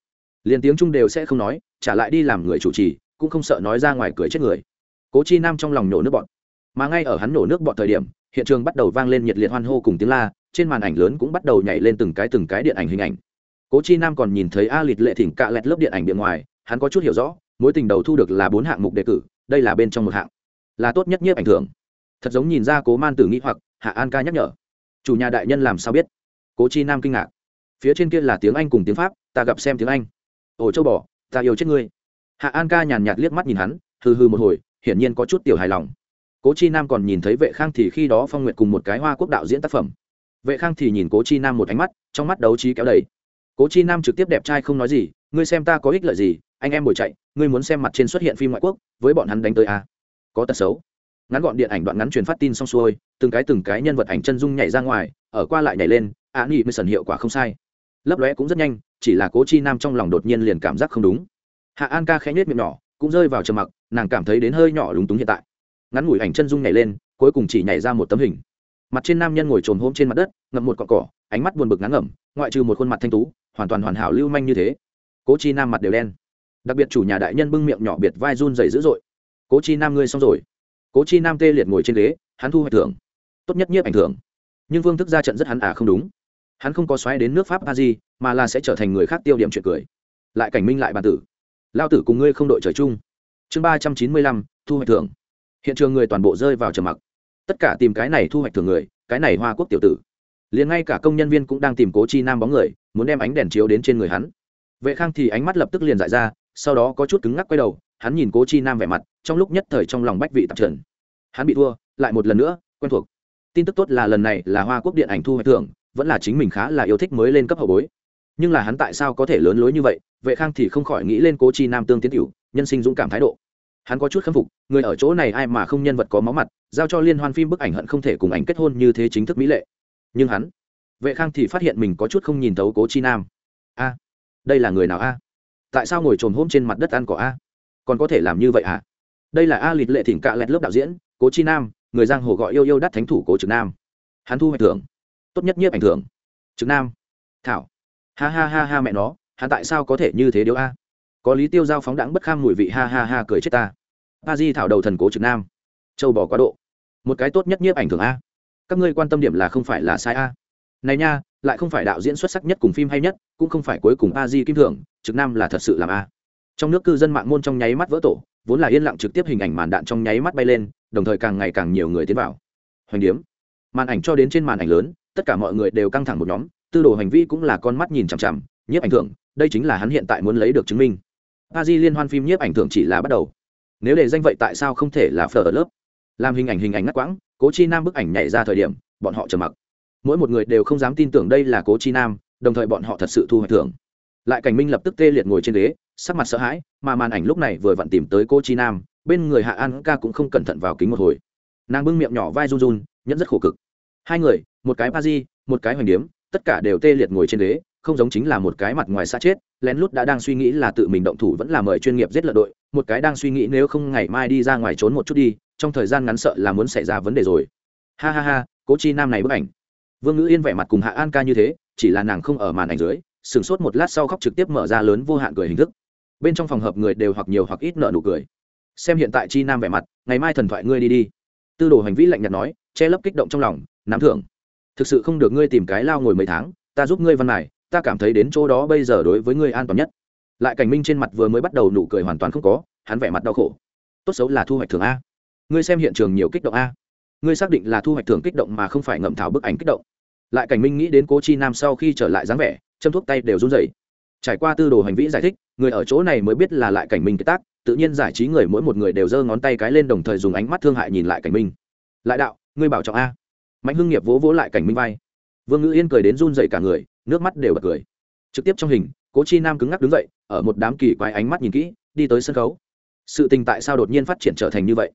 Liền tiếng trung đều sẽ không nói, trả lại đi làm người chủ trì, cũng không sợ nói ra ngoài cười chết người. Cố chi nam trong lòng nổ nước bọn mà ngay ở hắn nổ nước bọn thời điểm, hiện trường bắt đầu vang lên nhiệt liệt hoan hô cùng tiếng la, trên màn ảnh lớn cũng bắt đầu nhảy lên từng cái từng cái điện ảnh hình ảnh. Cố chi nam còn nhìn thấy a lịt lệ thỉnh cạ lẹt lớp điện ảnh bên ngoài hắn có chút hiểu rõ, mối tình đầu thu được là bốn hạng mục đề cử, đây là bên trong một hạng. Là tốt nhất nhiếp ảnh hưởng. thật giống nhìn ra cố man tử nghĩ hoặc, hạ an ca nhắc nhở. Chủ nhà đại nhân làm sao biết? Cố chi nam kinh ngạc. Phía trên kia là tiếng anh cùng tiếng pháp, ta gặp xem tiếng anh. Ồ, châu bò, ta yêu chết ngươi. Hạ an ca nhàn nhạt liếc mắt nhìn hắn, hừ hừ một hồi, hiển nhiên có chút tiểu hài lòng. Cố chi nam còn nhìn thấy vệ khang thì khi đó phong nguyệt cùng một cái hoa quốc đạo diễn tác phẩm. Vệ khang thì nhìn cố chi nam một ánh mắt, trong mắt đấu trí kéo đầy. Cố chi nam trực tiếp đẹp trai không nói gì, ngươi xem ta có ích lợi gì anh em bồi chạy, ngươi muốn xem mặt trên xuất hiện phim ngoại quốc, với bọn hắn đánh tới a. À? có tật xấu. Ngắn gọn điện ảnh đoạn ngắn truyền phát tin xong xuôi, từng cái từng cái nhân vật ảnh chân dung nhảy ra ngoài, ở qua lại nhảy lên, ạ nghỉ mới sần hiệu quả không sai. Lấp lóe cũng rất nhanh, chỉ là cố chi nam trong lòng đột nhiên liền cảm giác không đúng. Hạ an ca khẽ nhếch miệng nhỏ, cũng rơi vào trầm mặc, nàng cảm thấy đến hơi nhỏ lúng túng hiện tại. Ngắn ngủi ảnh chân dung nhảy lên, cuối cùng chỉ nhảy ra một tấm hình. Mặt trên nam nhân ngồi trồm hôm trên mặt đất, ngậm một cọn cỏ, ánh mắt buồn bực ngắn ngẩm, ngoại trừ một khuôn mặt thanh tú, hoàn toàn hoàn hảo lưu manh như thế. Cố chi nam mặt đều đen đặc biệt chủ nhà đại nhân bưng miệng nhỏ biệt vai run dày dữ dội. Cố chi nam ngươi xong rồi. Cố chi nam tê liệt ngồi trên ghế, hắn thu hoạch thưởng. Tốt nhất nhiếp ảnh thưởng. Nhưng vương thức ra trận rất hắn à không đúng. Hắn không có xoáy đến nước pháp a di, mà là sẽ trở thành người khác tiêu điểm chuyện cười. Lại cảnh minh lại bàn tử. Lao tử cùng ngươi không đội trời chung. Chương ba trăm chín mươi lăm, thu hoạch thưởng. Hiện trường người toàn bộ rơi vào trầm mặc. Tất cả tìm cái này thu hoạch thưởng người, cái này hoa quốc tiểu tử. Liền ngay cả công nhân viên cũng đang tìm cố chi nam bóng người, muốn đem ánh đèn chiếu đến trên người hắn. Vệ khang thì ánh mắt lập tức liền dại ra sau đó có chút cứng ngắc quay đầu, hắn nhìn cố chi nam vẻ mặt, trong lúc nhất thời trong lòng bách vị tạp trần. Hắn bị thua, lại một lần nữa, quen thuộc. Tin tức tốt là lần này là hoa quốc điện ảnh thu hoạch thưởng, vẫn là chính mình khá là yêu thích mới lên cấp hậu bối. Nhưng là hắn tại sao có thể lớn lối như vậy, vệ khang thì không khỏi nghĩ lên cố chi nam tương tiến cửu nhân sinh dũng cảm thái độ. Hắn có chút khâm phục, người ở chỗ này ai mà không nhân vật có máu mặt, giao cho liên hoan phim bức ảnh hận không thể cùng ảnh kết hôn như thế chính thức mỹ lệ. Nhưng hắn, vệ khang thì phát hiện mình có chút không nhìn thấu cố chi nam. A, đây là người nào a? Tại sao ngồi trồm hôm trên mặt đất ăn cỏ a? Còn có thể làm như vậy à? Đây là a lịt lệ thỉnh cạ lẹt lớp đạo diễn, cố chi nam, người giang hồ gọi yêu yêu đắt thánh thủ cố trực nam. Hắn thu hoạch thưởng. Tốt nhất nhiếp ảnh thưởng. Trực nam. Thảo. Ha ha ha ha mẹ nó, hắn tại sao có thể như thế điếu a? Có lý tiêu giao phóng đẳng bất kham mùi vị, ha ha ha cười chết ta. A di thảo đầu thần cố trực nam. Châu bỏ quá độ. Một cái tốt nhất nhiếp ảnh thưởng a. Các ngươi quan tâm điểm là không phải là sai a. Này nha lại không phải đạo diễn xuất sắc nhất cùng phim hay nhất, cũng không phải cuối cùng a di kim thưởng, trực nam là thật sự làm a. Trong nước cư dân mạng môn trong nháy mắt vỡ tổ, vốn là yên lặng trực tiếp hình ảnh màn đạn trong nháy mắt bay lên, đồng thời càng ngày càng nhiều người tiến vào. Hoành điếm. Màn ảnh cho đến trên màn ảnh lớn, tất cả mọi người đều căng thẳng một nhóm, tư đồ hành vi cũng là con mắt nhìn chằm chằm, nhiếp ảnh thưởng, đây chính là hắn hiện tại muốn lấy được chứng minh. A di liên hoan phim nhiếp ảnh thưởng chỉ là bắt đầu. Nếu để danh vậy tại sao không thể là phở ở lớp? Làm hình ảnh hình ảnh ngắt quãng, cố chi nam bức ảnh nhảy ra thời điểm, bọn họ trầm mặc mỗi một người đều không dám tin tưởng đây là cố chi nam, đồng thời bọn họ thật sự thu hoạch thưởng. Lại cảnh minh lập tức tê liệt ngồi trên ghế, sắc mặt sợ hãi, mà màn ảnh lúc này vừa vặn tìm tới cô chi nam, bên người hạ an ca cũng không cẩn thận vào kính một hồi. Nàng bưng miệng nhỏ vai run run, nhẫn rất khổ cực. Hai người, một cái ba di một cái hoành điếm, tất cả đều tê liệt ngồi trên ghế, không giống chính là một cái mặt ngoài xa chết, lén lút đã đang suy nghĩ là tự mình động thủ vẫn là mời chuyên nghiệp giết lợn đội, một cái đang suy nghĩ nếu không ngày mai đi ra ngoài trốn một chút đi, trong thời gian ngắn sợ là muốn xảy ra vấn đề rồi. Ha ha ha, cố chi nam này bức ảnh vương ngữ yên vẻ mặt cùng hạ an ca như thế, chỉ là nàng không ở màn ảnh dưới sửng sốt một lát sau khóc trực tiếp mở ra lớn vô hạn cười hình thức. Bên trong phòng hợp người đều hoặc nhiều hoặc ít nợ nụ cười. Xem hiện tại chi nam vẻ mặt, ngày mai thần thoại ngươi đi đi. Tư đồ hành vi lạnh nhạt nói, che lấp kích động trong lòng nắm thưởng thực sự không được ngươi tìm cái lao ngồi mấy tháng, ta giúp ngươi văn này ta cảm thấy đến chỗ đó bây giờ đối với ngươi an toàn nhất. Lại cảnh minh trên mặt vừa mới bắt đầu nụ cười hoàn toàn không có, hắn vẻ mặt đau khổ. Tốt xấu là thu hoạch thường a. Ngươi xem hiện trường nhiều kích động a. Ngươi xác định là thu hoạch thường kích động mà không phải ngậm thảo bức ảnh kích động lại cảnh minh nghĩ đến cố chi nam sau khi trở lại dáng vẻ, châm thuốc tay đều run rẩy. Trải qua tư đồ hành vĩ giải thích, người ở chỗ này mới biết là lại cảnh minh kế tác, tự nhiên giải trí người mỗi một người đều giơ ngón tay cái lên đồng thời dùng ánh mắt thương hại nhìn lại cảnh minh. Lại đạo, ngươi bảo trọng a. Mạnh hưng nghiệp vỗ vỗ lại cảnh minh vai. Vương ngữ yên cười đến run dậy cả người, nước mắt đều bật cười. Trực tiếp trong hình, cố chi nam cứng ngắc đứng dậy, ở một đám kỳ quái ánh mắt nhìn kỹ, đi tới sân khấu. Sự tình tại sao đột nhiên phát triển trở thành như vậy?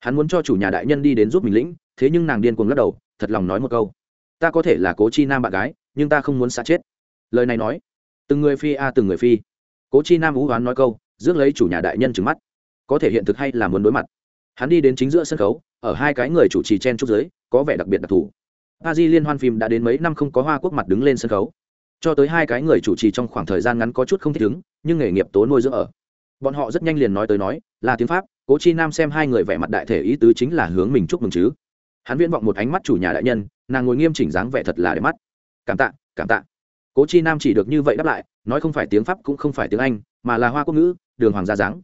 Hắn muốn cho chủ nhà đại nhân đi đến giúp mình lĩnh, thế nhưng nàng điên cuồng lắc đầu, thật lòng nói một câu ta có thể là cố chi nam bạn gái, nhưng ta không muốn xa chết. Lời này nói, từng người phi a từng người phi. Cố chi nam ú oán nói câu, rước lấy chủ nhà đại nhân trừng mắt. Có thể hiện thực hay là muốn đối mặt. Hắn đi đến chính giữa sân khấu, ở hai cái người chủ trì chen trúc giới có vẻ đặc biệt đặc thù. A di liên hoan phim đã đến mấy năm không có hoa quốc mặt đứng lên sân khấu. Cho tới hai cái người chủ trì trong khoảng thời gian ngắn có chút không thích ứng, nhưng nghề nghiệp tố nuôi dưỡng ở. Bọn họ rất nhanh liền nói tới nói, là tiếng pháp, cố chi nam xem hai người vẻ mặt đại thể ý tứ chính là hướng mình chúc mừng chứ. Hắn viễn vọng một ánh mắt chủ nhà đại nhân nàng ngồi nghiêm chỉnh dáng vẻ thật là đẹp mắt. Cảm tạ cảm tạ. Cố chi nam chỉ được như vậy đáp lại, nói không phải tiếng pháp cũng không phải tiếng anh, mà là hoa quốc ngữ, đường hoàng gia dáng.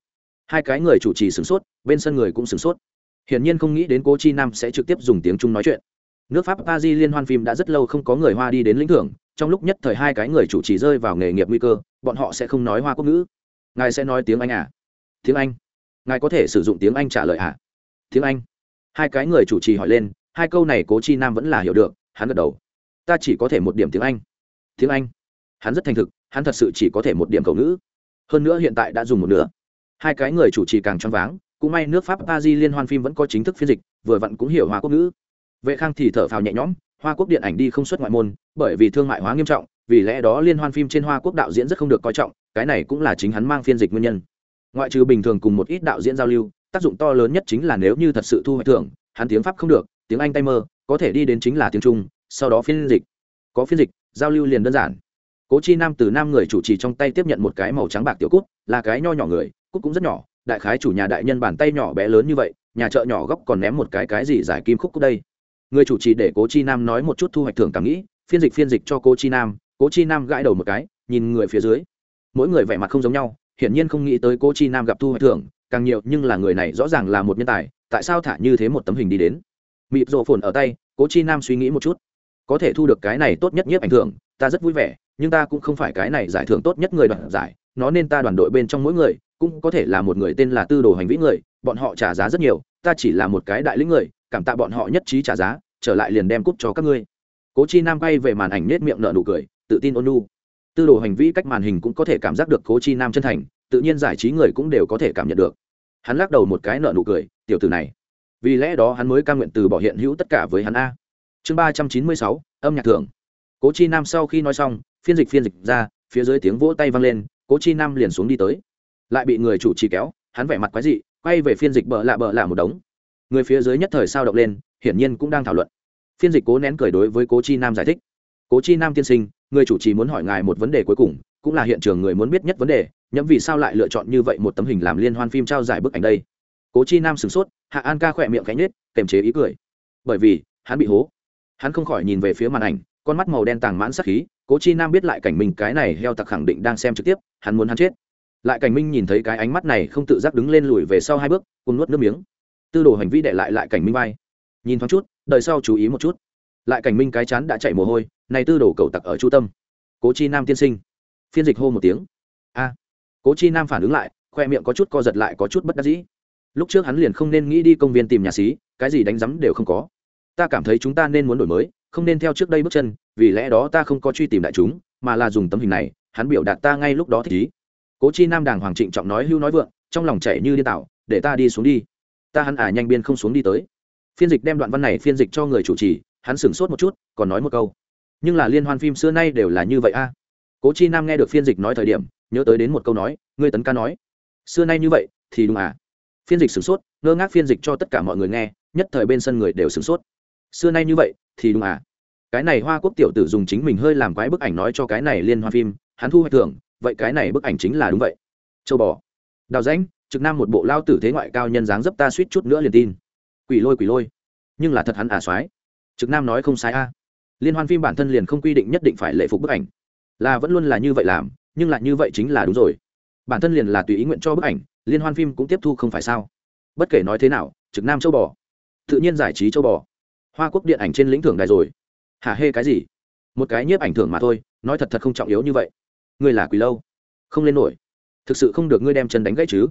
Hai cái người chủ trì sửng sốt, bên sân người cũng sửng sốt. Hiển nhiên không nghĩ đến cố chi nam sẽ trực tiếp dùng tiếng trung nói chuyện. Nước pháp pa di liên hoan phim đã rất lâu không có người hoa đi đến lĩnh thưởng, trong lúc nhất thời hai cái người chủ trì rơi vào nghề nghiệp nguy cơ, bọn họ sẽ không nói hoa quốc ngữ. Ngài sẽ nói tiếng anh à? Tiếng anh. Ngài có thể sử dụng tiếng anh trả lời à? Tiếng anh. Hai cái người chủ trì hỏi lên hai câu này cố chi nam vẫn là hiểu được, hắn gật đầu. Ta chỉ có thể một điểm tiếng anh. Tiếng anh? Hắn rất thành thực, hắn thật sự chỉ có thể một điểm cầu ngữ. Hơn nữa hiện tại đã dùng một nửa. Hai cái người chủ trì càng choáng váng, cũng may nước pháp pa di liên hoan phim vẫn có chính thức phiên dịch, vừa vặn cũng hiểu hoa quốc ngữ. Vệ khang thì thở phào nhẹ nhõm, hoa quốc điện ảnh đi không xuất ngoại môn, bởi vì thương mại hóa nghiêm trọng, vì lẽ đó liên hoan phim trên hoa quốc đạo diễn rất không được coi trọng, cái này cũng là chính hắn mang phiên dịch nguyên nhân. Ngoại trừ bình thường cùng một ít đạo diễn giao lưu, tác dụng to lớn nhất chính là nếu như thật sự thu hoạch thưởng, hắn tiếng pháp không được tiếng anh tay mơ, có thể đi đến chính là tiếng trung, sau đó phiên dịch. Có phiên dịch, giao lưu liền đơn giản. Cố chi nam từ nam người chủ trì trong tay tiếp nhận một cái màu trắng bạc tiểu cút là cái nho nhỏ người cút cũng rất nhỏ, đại khái chủ nhà đại nhân bàn tay nhỏ bé lớn như vậy, nhà chợ nhỏ góc còn ném một cái cái gì giải kim khúc cút đây. Người chủ trì để cố chi nam nói một chút thu hoạch thưởng cảm nghĩ, phiên dịch phiên dịch cho cố chi nam, cố chi nam gãi đầu một cái, nhìn người phía dưới. Mỗi người vẻ mặt không giống nhau, hiển nhiên không nghĩ tới cố chi nam gặp thu hoạch thưởng, càng nhiều nhưng là người này rõ ràng là một nhân tài, tại sao thả như thế một tấm hình đi đến? Mịp rộ phồn ở tay, cố chi nam suy nghĩ một chút. Có thể thu được cái này tốt nhất nhất ảnh thưởng, ta rất vui vẻ, nhưng ta cũng không phải cái này giải thưởng tốt nhất người đoạt giải, nó nên ta đoàn đội bên trong mỗi người, cũng có thể là một người tên là tư đồ hành vĩ người, bọn họ trả giá rất nhiều, ta chỉ là một cái đại lĩnh người, cảm tạ bọn họ nhất trí trả giá, trở lại liền đem cúp cho các ngươi. Cố chi nam quay về màn ảnh nết miệng nở nụ cười, tự tin ôn nu tư đồ hành vĩ cách màn hình cũng có thể cảm giác được cố chi nam chân thành, tự nhiên giải trí người cũng đều có thể cảm nhận được. Hắn lắc đầu một cái nợ nụ cười, tiểu tử này vì lẽ đó hắn mới ca nguyện từ bỏ hiện hữu tất cả với hắn a. Chương ba trăm chín mươi sáu, âm nhạc thưởng. Cố chi nam sau khi nói xong, phiên dịch phiên dịch ra, phía dưới tiếng vỗ tay vang lên, cố chi nam liền xuống đi tới. Lại bị người chủ trì kéo, hắn vẻ mặt quái dị, quay về phiên dịch bợ lạ bợ lạ một đống. Người phía dưới nhất thời sao động lên, hiển nhiên cũng đang thảo luận. Phiên dịch cố nén cười đối với cố chi nam giải thích. Cố chi nam tiên sinh, người chủ trì muốn hỏi ngài một vấn đề cuối cùng, cũng là hiện trường người muốn biết nhất vấn đề, nhẫm vì sao lại lựa chọn như vậy một tấm hình làm liên hoan phim trao giải bức ảnh đây? Cố chi nam sửng sốt, hạ an ca khỏe miệng cánh nết kềm chế ý cười. Bởi vì, hắn bị hố. Hắn không khỏi nhìn về phía màn ảnh, con mắt màu đen tàng mãn sắc khí, cố chi nam biết lại cảnh minh cái này heo tặc khẳng định đang xem trực tiếp, hắn muốn hắn chết. Lại cảnh minh nhìn thấy cái ánh mắt này không tự giác đứng lên lùi về sau hai bước cùng nuốt nước miếng. Tư đồ hành vi để lại lại cảnh minh vai. Nhìn thoáng chút, đợi sau chú ý một chút. Lại cảnh minh cái chán đã chạy mồ hôi, này tư đồ cầu tặc ở trung tâm. Cố chi nam tiên sinh. Phiên dịch hô một tiếng. A. Cố chi nam phản ứng lại, khoe miệng có chút co giật lại có chút bất đắc dĩ lúc trước hắn liền không nên nghĩ đi công viên tìm nhà xí, cái gì đánh giấm đều không có. Ta cảm thấy chúng ta nên muốn đổi mới, không nên theo trước đây bước chân, vì lẽ đó ta không có truy tìm đại chúng, mà là dùng tấm hình này, hắn biểu đạt ta ngay lúc đó thích ý. Cố chi nam đàng hoàng trịnh trọng nói hưu nói vượng, trong lòng chảy như điên tạo để ta đi xuống đi. Ta hắn ả nhanh biên không xuống đi tới. Phiên dịch đem đoạn văn này phiên dịch cho người chủ trì, hắn sửng sốt một chút, còn nói một câu. Nhưng là liên hoan phim xưa nay đều là như vậy a. Cố chi nam nghe được phiên dịch nói thời điểm, nhớ tới đến một câu nói, ngươi tấn ca nói, xưa nay như vậy thì đúng à? Phiên dịch sửng sốt, ngơ ngác phiên dịch cho tất cả mọi người nghe, nhất thời bên sân người đều sửng sốt. Xưa nay như vậy, thì đúng à? Cái này hoa quốc tiểu tử dùng chính mình hơi làm quái bức ảnh nói cho cái này liên hoa phim, hắn thu hoạch thưởng, vậy cái này bức ảnh chính là đúng vậy. Châu bò. Đào danh trực nam một bộ lao tử thế ngoại cao nhân dáng dấp ta suýt chút nữa liền tin. Quỷ lôi quỷ lôi. Nhưng là thật hắn à soái trực nam nói không sai a liên hoan phim bản thân liền không quy định nhất định phải lệ phục bức ảnh. Là vẫn luôn là như vậy làm, nhưng lại như vậy chính là đúng rồi. Bản thân liền là tùy ý nguyện cho bức ảnh liên hoan phim cũng tiếp thu không phải sao? Bất kể nói thế nào, trực nam châu bò. Tự nhiên giải trí châu bò. Hoa quốc điện ảnh trên lĩnh thưởng đài rồi. Hả hê cái gì? Một cái nhiếp ảnh thưởng mà thôi, nói thật thật không trọng yếu như vậy. Ngươi là quỳ lâu. Không lên nổi. Thực sự không được ngươi đem chân đánh gãy chứ.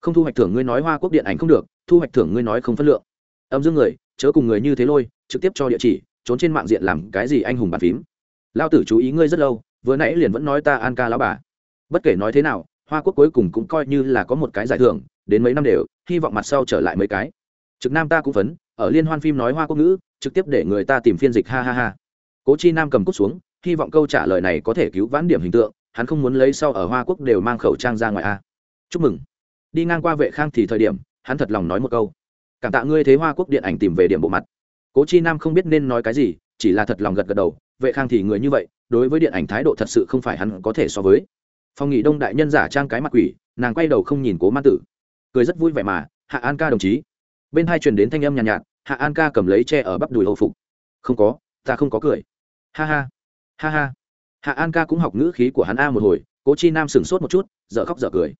Không thu hoạch thưởng ngươi nói hoa quốc điện ảnh không được, thu hoạch thưởng ngươi nói không phân lượng. Âm dương người, chớ cùng người như thế lôi, trực tiếp cho địa chỉ, trốn trên mạng diện làm cái gì anh hùng bàn phím. Lao tử chú ý ngươi rất lâu, vừa nãy liền vẫn nói ta an ca lão bà. Bất kể nói thế nào hoa quốc cuối cùng cũng coi như là có một cái giải thưởng, đến mấy năm đều, hy vọng mặt sau trở lại mấy cái. Trực nam ta cũng phấn, ở liên hoan phim nói hoa quốc ngữ, trực tiếp để người ta tìm phiên dịch, ha ha ha. Cố chi nam cầm cút xuống, hy vọng câu trả lời này có thể cứu vãn điểm hình tượng, hắn không muốn lấy sau ở hoa quốc đều mang khẩu trang ra ngoài a. Chúc mừng. Đi ngang qua vệ khang thì thời điểm, hắn thật lòng nói một câu. Cảm tạ ngươi thế hoa quốc điện ảnh tìm về điểm bộ mặt. Cố chi nam không biết nên nói cái gì, chỉ là thật lòng gật gật đầu, vệ khang thì người như vậy, đối với điện ảnh thái độ thật sự không phải hắn có thể so với phong nghị đông đại nhân giả trang cái mặt quỷ nàng quay đầu không nhìn cố man tử. Cười rất vui vẻ mà hạ an ca đồng chí. Bên hai truyền đến thanh âm nhàn nhạt, nhạt hạ an ca cầm lấy tre ở bắp đùi hậu phục. Không có ta không có cười. Ha ha ha ha. Hạ an ca cũng học ngữ khí của hắn a một hồi cố chi nam sửng sốt một chút dở khóc dở cười.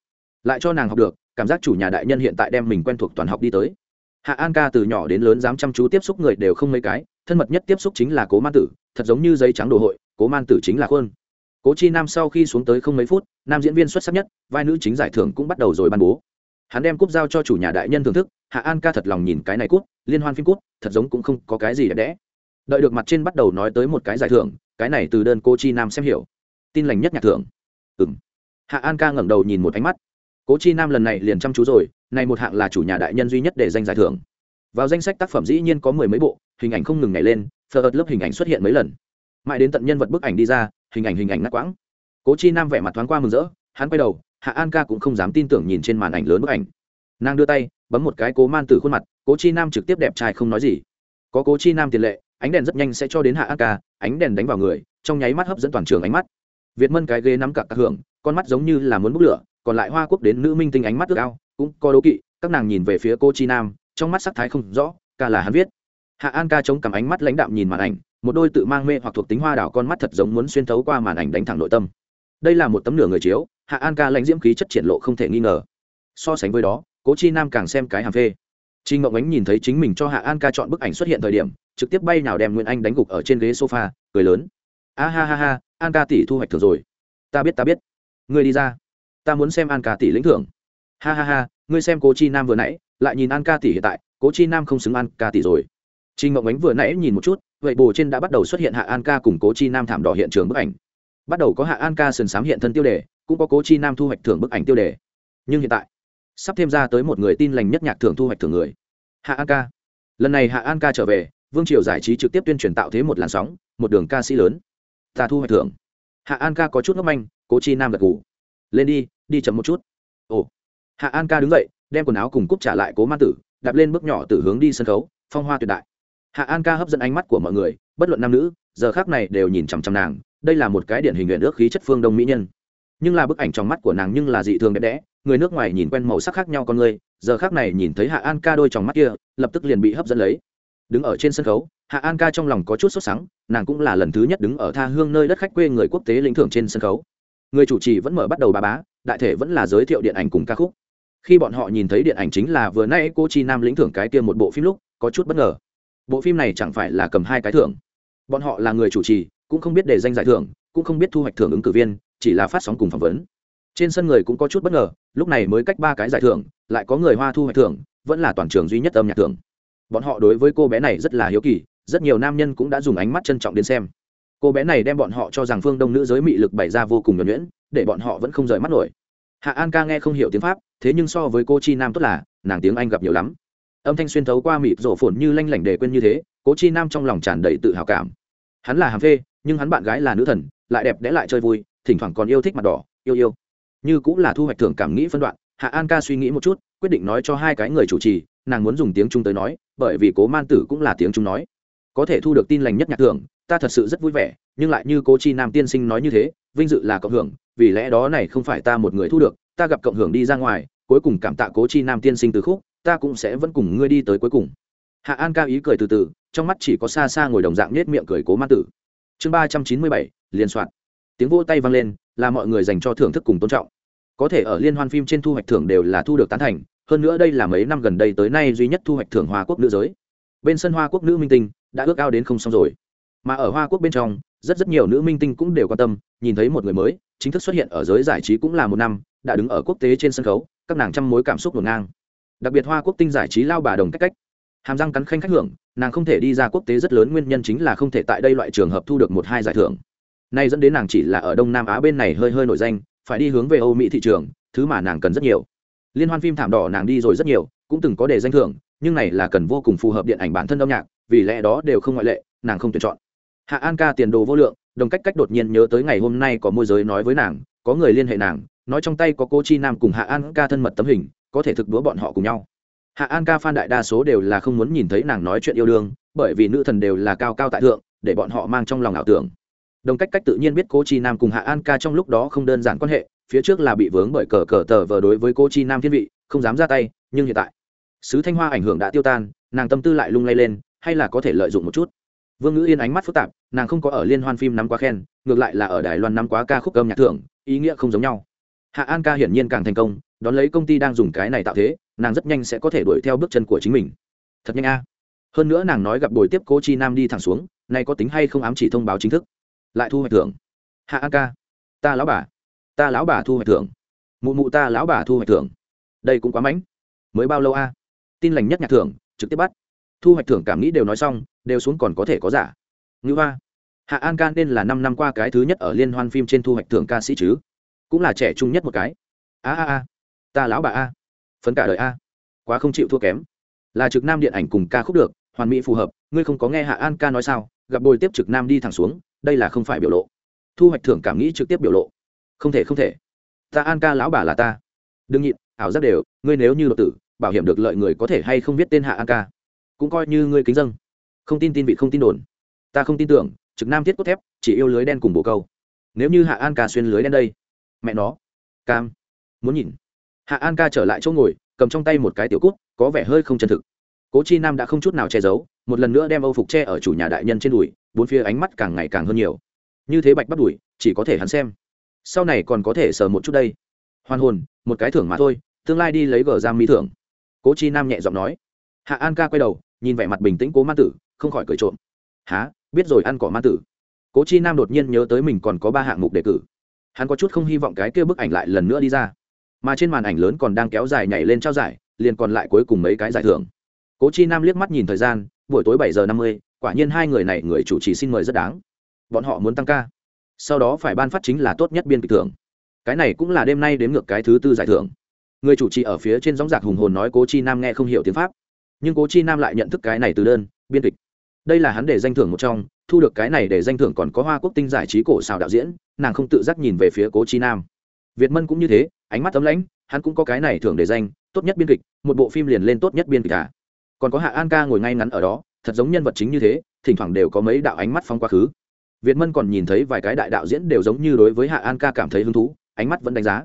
Lại cho nàng học được cảm giác chủ nhà đại nhân hiện tại đem mình quen thuộc toàn học đi tới. Hạ an ca từ nhỏ đến lớn dám chăm chú tiếp xúc người đều không mấy cái thân mật nhất tiếp xúc chính là cố man tử thật giống như giấy trắng đồ hội cố man tử chính là khuôn cố chi nam sau khi xuống tới không mấy phút, nam diễn viên xuất sắc nhất, vai nữ chính giải thưởng cũng bắt đầu rồi ban bố. Hắn đem cúp giao cho chủ nhà đại nhân thưởng thức, hạ an ca thật lòng nhìn cái này cúp, liên hoan phim cúp, thật giống cũng không có cái gì đẹp đẽ. Đợi được mặt trên bắt đầu nói tới một cái giải thưởng, cái này từ đơn cô chi nam xem hiểu. Tin lành nhất nhạc thưởng. Ừng hạ an ca ngẩng đầu nhìn một ánh mắt. Cố chi nam lần này liền chăm chú rồi, này một hạng là chủ nhà đại nhân duy nhất để danh giải thưởng. Vào danh sách tác phẩm dĩ nhiên có mười mấy bộ, hình ảnh không ngừng nhảy lên phờ ợt lớp hình ảnh xuất hiện mấy lần mãi đến tận nhân vật bức ảnh đi ra, hình ảnh hình ảnh ngắt quãng. Cố chi nam vẻ mặt thoáng qua mừng rỡ, hắn quay đầu, hạ an ca cũng không dám tin tưởng nhìn trên màn ảnh lớn bức ảnh. Nàng đưa tay, bấm một cái cố man từ khuôn mặt, cố chi nam trực tiếp đẹp trai không nói gì. Có cố chi nam tiền lệ, ánh đèn rất nhanh sẽ cho đến hạ an ca, ánh đèn đánh vào người, trong nháy mắt hấp dẫn toàn trường ánh mắt. Việt mân cái ghế nắm cả các hưởng, con mắt giống như là muốn bốc lửa, còn lại hoa quốc đến nữ minh tinh ánh mắt ước ao, cũng có đố kỵ, các nàng nhìn về phía cô chi nam, trong mắt sắc thái không rõ, ca là hắn viết. Hạ an ca chống cầm ánh mắt lãnh đạm nhìn màn ảnh một đôi tự mang mê hoặc thuộc tính hoa đảo con mắt thật giống muốn xuyên thấu qua màn ảnh đánh thẳng nội tâm đây là một tấm nửa người chiếu hạ an ca lãnh diễm khí chất triển lộ không thể nghi ngờ so sánh với đó cố chi nam càng xem cái hàm phê Trình Ngọc Ánh nhìn thấy chính mình cho Hạ An ca chọn bức ảnh xuất hiện thời điểm, trực tiếp bay nào đem Nguyên Anh đánh gục ở trên ghế sofa, cười lớn. "A ha ha ha, An ca tỷ thu hoạch thường rồi. Ta biết ta biết. Ngươi đi ra. Ta muốn xem An ca tỷ lĩnh thưởng." "Ha ha ha, ngươi xem Cố Chi Nam vừa nãy, lại nhìn An ca tỷ hiện tại, Cố Chi Nam không xứng An ca tỷ rồi." Trình Ngọc Ánh vừa nãy nhìn một chút, vậy bồ trên đã bắt đầu xuất hiện Hạ An ca cùng Cố Chi Nam thảm đỏ hiện trường bức ảnh. Bắt đầu có Hạ An ca sườn sám hiện thân tiêu đề, cũng có Cố Chi Nam thu hoạch thưởng bức ảnh tiêu đề. Nhưng hiện tại, sắp thêm ra tới một người tin lành nhất nhạc thưởng thu hoạch thưởng người. Hạ an ca. Lần này hạ an ca trở về vương triều giải trí trực tiếp tuyên truyền tạo thế một làn sóng một đường ca sĩ lớn. Ta thu hoạch thưởng. Hạ an ca có chút ngốc manh cố chi nam gật gù, lên đi đi chậm một chút. Ồ. Hạ an ca đứng dậy đem quần áo cùng cúc trả lại cố man tử đạp lên bước nhỏ từ hướng đi sân khấu phong hoa tuyệt đại hạ an ca hấp dẫn ánh mắt của mọi người, bất luận nam nữ, giờ khác này đều nhìn chằm chằm nàng, đây là một cái điển hình nguyện ước khí chất phương đông mỹ nhân. Nhưng là bức ảnh trong mắt của nàng nhưng là dị thường đẹp đẽ, người nước ngoài nhìn quen màu sắc khác nhau con người, giờ khác này nhìn thấy hạ an ca đôi trong mắt kia, lập tức liền bị hấp dẫn lấy. Đứng ở trên sân khấu, hạ an ca trong lòng có chút sốt sắng, nàng cũng là lần thứ nhất đứng ở tha hương nơi đất khách quê người quốc tế lĩnh thưởng trên sân khấu. Người chủ trì vẫn mở bắt đầu bà bá, đại thể vẫn là giới thiệu điện ảnh cùng ca khúc. Khi bọn họ nhìn thấy điện ảnh chính là vừa nay cô chi nam lĩnh thưởng cái kia một bộ phim lúc, có chút bất ngờ bộ phim này chẳng phải là cầm hai cái thưởng. Bọn họ là người chủ trì, cũng không biết để danh giải thưởng, cũng không biết thu hoạch thưởng ứng cử viên, chỉ là phát sóng cùng phỏng vấn. Trên sân người cũng có chút bất ngờ, lúc này mới cách ba cái giải thưởng, lại có người hoa thu hoạch thưởng, vẫn là toàn trường duy nhất âm nhạc thưởng. Bọn họ đối với cô bé này rất là hiếu kỳ, rất nhiều nam nhân cũng đã dùng ánh mắt trân trọng đến xem. Cô bé này đem bọn họ cho rằng phương đông nữ giới mị lực bày ra vô cùng nhuẩn nhuyễn, để bọn họ vẫn không rời mắt nổi. Hạ an ca nghe không hiểu tiếng pháp, thế nhưng so với cô chi nam tốt là, nàng tiếng anh gặp nhiều lắm âm thanh xuyên thấu qua mịp rổ phồn như lanh lảnh đề quên như thế, cố chi nam trong lòng tràn đầy tự hào cảm. Hắn là hàm phê, nhưng hắn bạn gái là nữ thần, lại đẹp đẽ lại chơi vui, thỉnh thoảng còn yêu thích mặt đỏ, yêu yêu. Như cũng là thu hoạch thưởng cảm nghĩ phân đoạn, hạ an ca suy nghĩ một chút, quyết định nói cho hai cái người chủ trì, nàng muốn dùng tiếng trung tới nói, bởi vì cố man tử cũng là tiếng trung nói. Có thể thu được tin lành nhất nhạc thưởng, ta thật sự rất vui vẻ, nhưng lại như cố chi nam tiên sinh nói như thế, vinh dự là cộng hưởng, vì lẽ đó này không phải ta một người thu được, ta gặp cộng hưởng đi ra ngoài, cuối cùng cảm tạ cố chi nam tiên sinh từ khúc ta cũng sẽ vẫn cùng ngươi đi tới cuối cùng. Hạ an ca ý cười từ từ, trong mắt chỉ có xa xa ngồi đồng dạng nết miệng cười cố ma tử. Chương ba trăm chín mươi bảy, liên soạn. Tiếng vỗ tay vang lên, là mọi người dành cho thưởng thức cùng tôn trọng. Có thể ở liên hoan phim trên thu hoạch thưởng đều là thu được tán thành, hơn nữa đây là mấy năm gần đây tới nay duy nhất thu hoạch thưởng hoa quốc nữ giới. Bên sân hoa quốc nữ minh tinh đã ước ao đến không xong rồi. Mà ở hoa quốc bên trong, rất rất nhiều nữ minh tinh cũng đều quan tâm, nhìn thấy một người mới, chính thức xuất hiện ở giới giải trí cũng là một năm, đã đứng ở quốc tế trên sân khấu, các nàng trăm mối cảm xúc ngổn ngang đặc biệt hoa quốc tinh giải trí lao bà đồng cách cách. Hàm răng cắn khanh khách hưởng, nàng không thể đi ra quốc tế rất lớn, nguyên nhân chính là không thể tại đây loại trường hợp thu được một hai giải thưởng. Nay dẫn đến nàng chỉ là ở đông nam á bên này hơi hơi nổi danh, phải đi hướng về âu mỹ thị trường, thứ mà nàng cần rất nhiều. Liên hoan phim thảm đỏ nàng đi rồi rất nhiều, cũng từng có đề danh thưởng, nhưng này là cần vô cùng phù hợp điện ảnh bản thân âm nhạc, vì lẽ đó đều không ngoại lệ, nàng không tuyển chọn. Hạ an ca tiền đồ vô lượng, đồng cách cách đột nhiên nhớ tới ngày hôm nay có môi giới nói với nàng, có người liên hệ nàng, nói trong tay có cô chi nam cùng hạ an ca thân mật tấm hình có thể thực đúa bọn họ cùng nhau. Hạ an ca phan đại đa số đều là không muốn nhìn thấy nàng nói chuyện yêu đương, bởi vì nữ thần đều là cao cao tại thượng, để bọn họ mang trong lòng ảo tưởng. Đồng cách cách tự nhiên biết cô chi nam cùng hạ an ca trong lúc đó không đơn giản quan hệ, phía trước là bị vướng bởi cờ cờ tờ vờ đối với cô chi nam thiên vị, không dám ra tay, nhưng hiện tại, sứ thanh hoa ảnh hưởng đã tiêu tan, nàng tâm tư lại lung lay lên, hay là có thể lợi dụng một chút. Vương ngữ yên ánh mắt phức tạp, nàng không có ở liên hoan phim nắm quá khen, ngược lại là ở đài loan nắm quá ca khúc âm nhạc thưởng, ý nghĩa không giống nhau. Hạ an ca hiển nhiên càng thành công đón lấy công ty đang dùng cái này tạo thế, nàng rất nhanh sẽ có thể đuổi theo bước chân của chính mình. Thật nhanh a. Hơn nữa nàng nói gặp buổi tiếp cô chi nam đi thẳng xuống, nay có tính hay không ám chỉ thông báo chính thức. Lại thu hoạch thưởng. Hạ an ca. Ta lão bà. Ta lão bà thu hoạch thưởng. Mụ mụ ta lão bà thu hoạch thưởng. Đây cũng quá mãnh. Mới bao lâu a? Tin lành nhất nhạc thưởng, trực tiếp bắt. Thu hoạch thưởng cảm nghĩ đều nói xong, đều xuống còn có thể có giả. Ngữ hoa. Hạ an ca nên là năm năm qua cái thứ nhất ở liên hoan phim trên thu hoạch thưởng ca sĩ chứ. Cũng là trẻ trung nhất một cái. A a a ta lão bà a. Phấn cả đời a. Quá không chịu thua kém. Là trực nam điện ảnh cùng ca khúc được, hoàn mỹ phù hợp, ngươi không có nghe hạ an ca nói sao? Gặp bồi tiếp trực nam đi thẳng xuống, đây là không phải biểu lộ. Thu hoạch thưởng cảm nghĩ trực tiếp biểu lộ. Không thể không thể. Ta an ca lão bà là ta. Đừng nhịn, ảo giác đều, ngươi nếu như đột tử, bảo hiểm được lợi người có thể hay không biết tên hạ an ca? Cũng coi như ngươi kính dân. Không tin tin vị không tin đồn. Ta không tin tưởng, trực nam thiết cốt thép, chỉ yêu lưới đen cùng bồ câu. Nếu như hạ an ca xuyên lưới đen đây, mẹ nó. Cam. Muốn nhìn hạ an ca trở lại chỗ ngồi, cầm trong tay một cái tiểu cút, có vẻ hơi không chân thực. Cố chi nam đã không chút nào che giấu, một lần nữa đem âu phục che ở chủ nhà đại nhân trên đùi, bốn phía ánh mắt càng ngày càng hơn nhiều. Như thế bạch bắt đùi, chỉ có thể hắn xem. Sau này còn có thể sờ một chút đây. Hoàn hồn, một cái thưởng mà thôi, tương lai đi lấy gờ giam mỹ thưởng. Cố chi nam nhẹ giọng nói. Hạ an ca quay đầu, nhìn vẻ mặt bình tĩnh cố ma tử, không khỏi cười trộm. Há biết rồi ăn cỏ ma tử. Cố chi nam đột nhiên nhớ tới mình còn có ba hạng mục đề cử. Hắn có chút không hy vọng cái kia bức ảnh lại lần nữa đi ra mà trên màn ảnh lớn còn đang kéo dài nhảy lên trao giải, liền còn lại cuối cùng mấy cái giải thưởng. Cố chi nam liếc mắt nhìn thời gian, buổi tối bảy giờ năm mươi, quả nhiên hai người này người chủ trì xin mời rất đáng. Bọn họ muốn tăng ca. Sau đó phải ban phát chính là tốt nhất biên kịch thưởng. Cái này cũng là đêm nay đến ngược cái thứ tư giải thưởng. Người chủ trì ở phía trên gióng giạc hùng hồn nói cố chi nam nghe không hiểu tiếng pháp. Nhưng cố chi nam lại nhận thức cái này từ đơn, biên kịch. Đây là hắn để danh thưởng một trong, thu được cái này để danh thưởng còn có hoa quốc tinh giải trí cổ xào đạo diễn, nàng không tự giác nhìn về phía cố chi nam. Việt mân cũng như thế ánh mắt tấm lãnh, hắn cũng có cái này thường để danh, tốt nhất biên kịch, một bộ phim liền lên tốt nhất biên kịch cả còn có hạ an ca ngồi ngay ngắn ở đó, thật giống nhân vật chính như thế, thỉnh thoảng đều có mấy đạo ánh mắt phong quá khứ. Việt mân còn nhìn thấy vài cái đại đạo diễn đều giống như đối với hạ an ca cảm thấy hứng thú, ánh mắt vẫn đánh giá.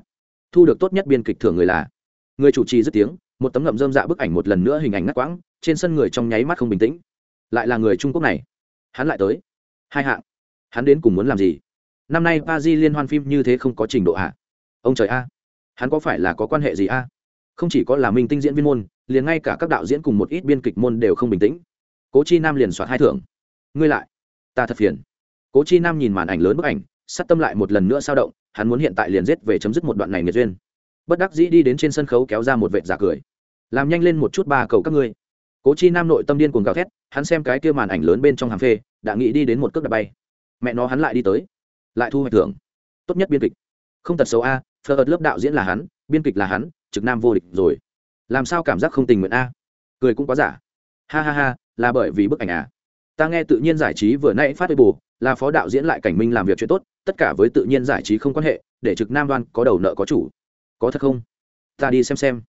Thu được tốt nhất biên kịch thưởng người là người chủ trì dứt tiếng, một tấm ngậm dơm dạ bức ảnh một lần nữa hình ảnh ngắt quãng, trên sân người trong nháy mắt không bình tĩnh. Lại là người trung quốc này. Hắn lại tới. Hai hạng. Hắn đến cùng muốn làm gì? Năm nay pa di liên hoan phim như thế không có trình độ hạ ông trời a hắn có phải là có quan hệ gì a? Không chỉ có là minh tinh diễn viên môn, liền ngay cả các đạo diễn cùng một ít biên kịch môn đều không bình tĩnh. Cố chi nam liền soạt hai thưởng. Ngươi lại. Ta thật phiền. Cố chi nam nhìn màn ảnh lớn bức ảnh sắt tâm lại một lần nữa sao động, hắn muốn hiện tại liền giết về chấm dứt một đoạn này nghiệt duyên. Bất đắc dĩ đi đến trên sân khấu kéo ra một vệt giả cười. Làm nhanh lên một chút ba cầu các ngươi. Cố chi nam nội tâm điên cuồng gào thét, hắn xem cái kia màn ảnh lớn bên trong hàng phê, đã nghĩ đi đến một cước đạp bay. Mẹ nó hắn lại đi tới. Lại thu hoạch thưởng. Tốt nhất biên kịch. Không tật xấu a phờ ợt lớp đạo diễn là hắn, biên kịch là hắn, trực nam vô địch rồi. Làm sao cảm giác không tình nguyện a? Cười cũng quá giả. Ha ha ha, là bởi vì bức ảnh à. Ta nghe tự nhiên giải trí vừa nãy phát bê bù là phó đạo diễn lại cảnh minh làm việc chuyện tốt, tất cả với tự nhiên giải trí không quan hệ, để trực nam đoan có đầu nợ có chủ. Có thật không? Ta đi xem xem.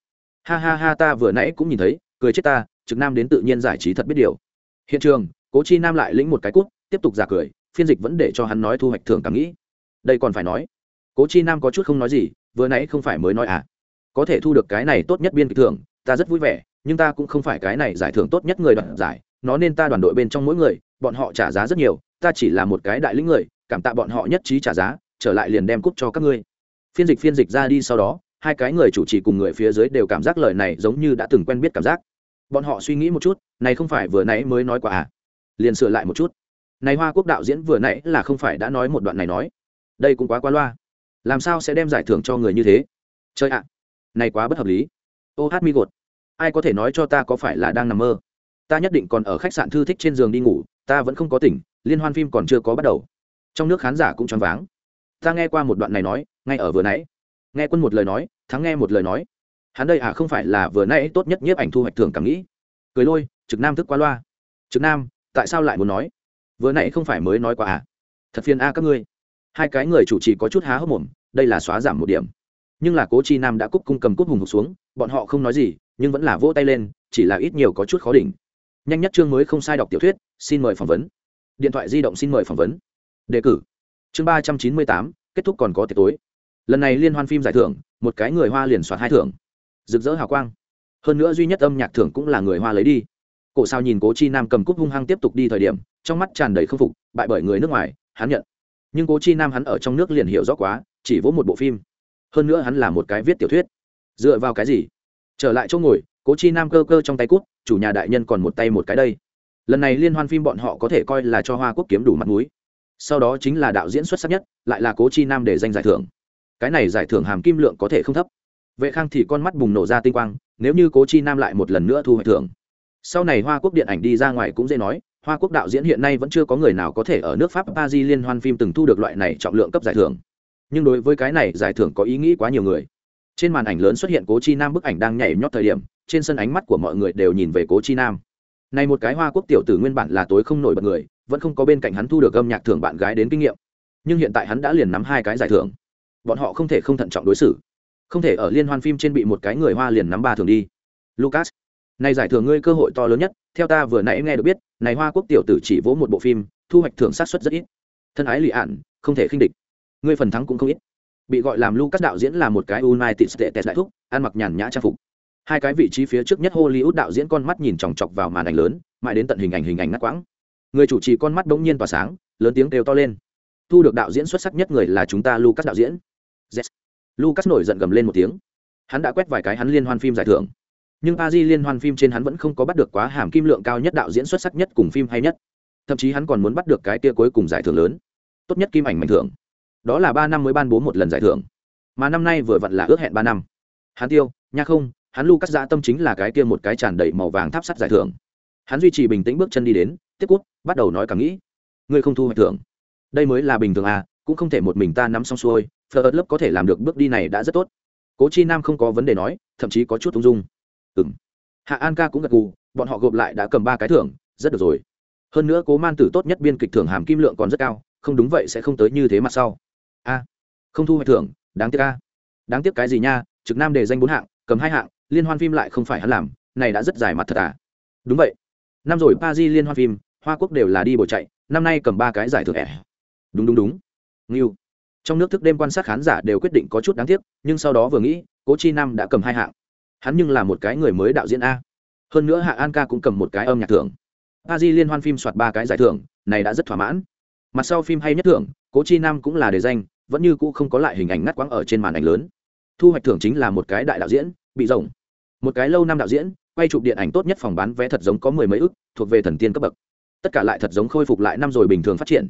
Ha ha ha, ta vừa nãy cũng nhìn thấy, cười chết ta, trực nam đến tự nhiên giải trí thật biết điều. Hiện trường, cố chi nam lại lĩnh một cái cút, tiếp tục giả cười, phiên dịch vẫn để cho hắn nói thu hoạch thường cảm nghĩ. Đây còn phải nói cố chi nam có chút không nói gì, vừa nãy không phải mới nói à? Có thể thu được cái này tốt nhất biên kịch thưởng, ta rất vui vẻ, nhưng ta cũng không phải cái này giải thưởng tốt nhất người đoạt giải, nó nên ta đoàn đội bên trong mỗi người, bọn họ trả giá rất nhiều, ta chỉ là một cái đại lĩnh người, cảm tạ bọn họ nhất trí trả giá, trở lại liền đem cúp cho các ngươi. Phiên dịch phiên dịch ra đi sau đó, hai cái người chủ trì cùng người phía dưới đều cảm giác lời này giống như đã từng quen biết cảm giác. Bọn họ suy nghĩ một chút, này không phải vừa nãy mới nói quả à? Liền sửa lại một chút. Này hoa quốc đạo diễn vừa nãy là không phải đã nói một đoạn này nói. Đây cũng quá quá loa làm sao sẽ đem giải thưởng cho người như thế? Chơi ạ, này quá bất hợp lý. Ô hát mi gột, ai có thể nói cho ta có phải là đang nằm mơ? Ta nhất định còn ở khách sạn thư thích trên giường đi ngủ, ta vẫn không có tỉnh, liên hoan phim còn chưa có bắt đầu. Trong nước khán giả cũng choáng váng. Ta nghe qua một đoạn này nói, ngay ở vừa nãy. Nghe quân một lời nói, thắng nghe một lời nói. Hắn đây à không phải là vừa nãy tốt nhất nhiếp ảnh thu hoạch thường cảm nghĩ. Cười lôi, trực nam thức quá loa. Trực nam, tại sao lại muốn nói? Vừa nãy không phải mới nói qua à? Thật phiền a các ngươi hai cái người chủ trì có chút há hốc mồm, đây là xóa giảm một điểm. Nhưng là cố chi nam đã cúc cung cầm cúc hùng hục xuống, bọn họ không nói gì, nhưng vẫn là vỗ tay lên, chỉ là ít nhiều có chút khó đỉnh. Nhanh nhất chương mới không sai đọc tiểu thuyết, xin mời phỏng vấn. Điện thoại di động xin mời phỏng vấn. Đề cử. Chương ba trăm chín mươi tám, kết thúc còn có tiệc tối. Lần này liên hoan phim giải thưởng, một cái người hoa liền soạt hai thưởng. Rực rỡ hào quang. Hơn nữa duy nhất âm nhạc thưởng cũng là người hoa lấy đi. Cổ sao nhìn cố chi nam cầm cúc hung hăng tiếp tục đi thời điểm, trong mắt tràn đầy k phục, bại bởi người nước ngoài, hắn nhận nhưng cố chi nam hắn ở trong nước liền hiểu rõ quá, chỉ vỗ một bộ phim. Hơn nữa hắn là một cái viết tiểu thuyết. Dựa vào cái gì? Trở lại chỗ ngồi, cố chi nam cơ cơ trong tay cút, chủ nhà đại nhân còn một tay một cái đây. Lần này liên hoan phim bọn họ có thể coi là cho hoa quốc kiếm đủ mặt mũi. Sau đó chính là đạo diễn xuất sắc nhất, lại là cố chi nam để danh giải thưởng. Cái này giải thưởng hàm kim lượng có thể không thấp. Vệ khang thì con mắt bùng nổ ra tinh quang, nếu như cố chi nam lại một lần nữa thu hoạch thưởng. Sau này hoa quốc điện ảnh đi ra ngoài cũng dễ nói hoa quốc đạo diễn hiện nay vẫn chưa có người nào có thể ở nước pháp Paris liên hoan phim từng thu được loại này trọng lượng cấp giải thưởng. Nhưng đối với cái này, giải thưởng có ý nghĩ quá nhiều người. Trên màn ảnh lớn xuất hiện cố chi nam bức ảnh đang nhảy nhót thời điểm, trên sân ánh mắt của mọi người đều nhìn về cố chi nam. Này một cái hoa quốc tiểu tử nguyên bản là tối không nổi bật người, vẫn không có bên cạnh hắn thu được âm nhạc thưởng bạn gái đến kinh nghiệm. Nhưng hiện tại hắn đã liền nắm hai cái giải thưởng. Bọn họ không thể không thận trọng đối xử. Không thể ở liên hoan phim trên bị một cái người hoa liền nắm ba thường đi. Lucas, này giải thưởng ngươi cơ hội to lớn nhất theo ta vừa nãy nghe được biết, này hoa quốc tiểu tử chỉ vỗ một bộ phim, thu hoạch thưởng sát xuất rất ít. Thân ái lì ạn không thể khinh địch. Ngươi phần thắng cũng không ít. Bị gọi làm lucas đạo diễn là một cái united states đại thúc, ăn mặc nhàn nhã trang phục. Hai cái vị trí phía trước nhất hollywood đạo diễn con mắt nhìn chòng chọc vào màn ảnh lớn, mãi đến tận hình ảnh hình ảnh ngắt quãng. Người chủ trì con mắt bỗng nhiên tỏa sáng, lớn tiếng kêu to lên. Thu được đạo diễn xuất sắc nhất người là chúng ta lucas đạo diễn. Yes. lucas nổi giận gầm lên một tiếng. Hắn đã quét vài cái hắn liên hoan phim giải thưởng nhưng a di liên hoan phim trên hắn vẫn không có bắt được quá hàm kim lượng cao nhất đạo diễn xuất sắc nhất cùng phim hay nhất. Thậm chí hắn còn muốn bắt được cái tia cuối cùng giải thưởng lớn. Tốt nhất kim ảnh mạnh thưởng. Đó là ba năm mới ban bố một lần giải thưởng. Mà năm nay vừa vặn là ước hẹn ba năm. Hắn tiêu, nha không, hắn lưu cắt dã dạ tâm chính là cái kia một cái tràn đầy màu vàng tháp sắt giải thưởng. Hắn duy trì bình tĩnh bước chân đi đến, tiếp cút, bắt đầu nói cảm nghĩ. Ngươi không thu hoạch thưởng. Đây mới là bình thường à cũng không thể một mình ta nắm xong xuôi phờ ớt lớp có thể làm được bước đi này đã rất tốt. Cố chi nam không có vấn đề nói, thậm chí có chút ung dung. Ừm, hạ an ca cũng gật gù bọn họ gộp lại đã cầm ba cái thưởng rất được rồi. Hơn nữa cố man tử tốt nhất biên kịch thưởng hàm kim lượng còn rất cao không đúng vậy sẽ không tới như thế mặt sau. A. Không thu hoạch thưởng đáng tiếc a. Đáng tiếc cái gì nha trực nam đề danh bốn hạng cầm hai hạng liên hoan phim lại không phải hắn làm này đã rất dài mặt thật à. Đúng vậy. Năm rồi pa di liên hoan phim hoa quốc đều là đi bồi chạy năm nay cầm ba cái giải thưởng ẻ. Đúng đúng đúng. Nghiêu trong nước thức đêm quan sát khán giả đều quyết định có chút đáng tiếc nhưng sau đó vừa nghĩ cố chi nam đã cầm hai hạng hắn nhưng là một cái người mới đạo diễn a. Hơn nữa hạ an ca cũng cầm một cái âm nhạc thưởng. A di liên hoan phim soạt ba cái giải thưởng, này đã rất thỏa mãn. Mặt sau phim hay nhất thưởng, cố chi nam cũng là đề danh, vẫn như cũ không có lại hình ảnh ngắt quãng ở trên màn ảnh lớn. Thu hoạch thưởng chính là một cái đại đạo diễn, bị rồng một cái lâu năm đạo diễn, quay chụp điện ảnh tốt nhất phòng bán vé thật giống có mười mấy ức, thuộc về thần tiên cấp bậc. Tất cả lại thật giống khôi phục lại năm rồi bình thường phát triển.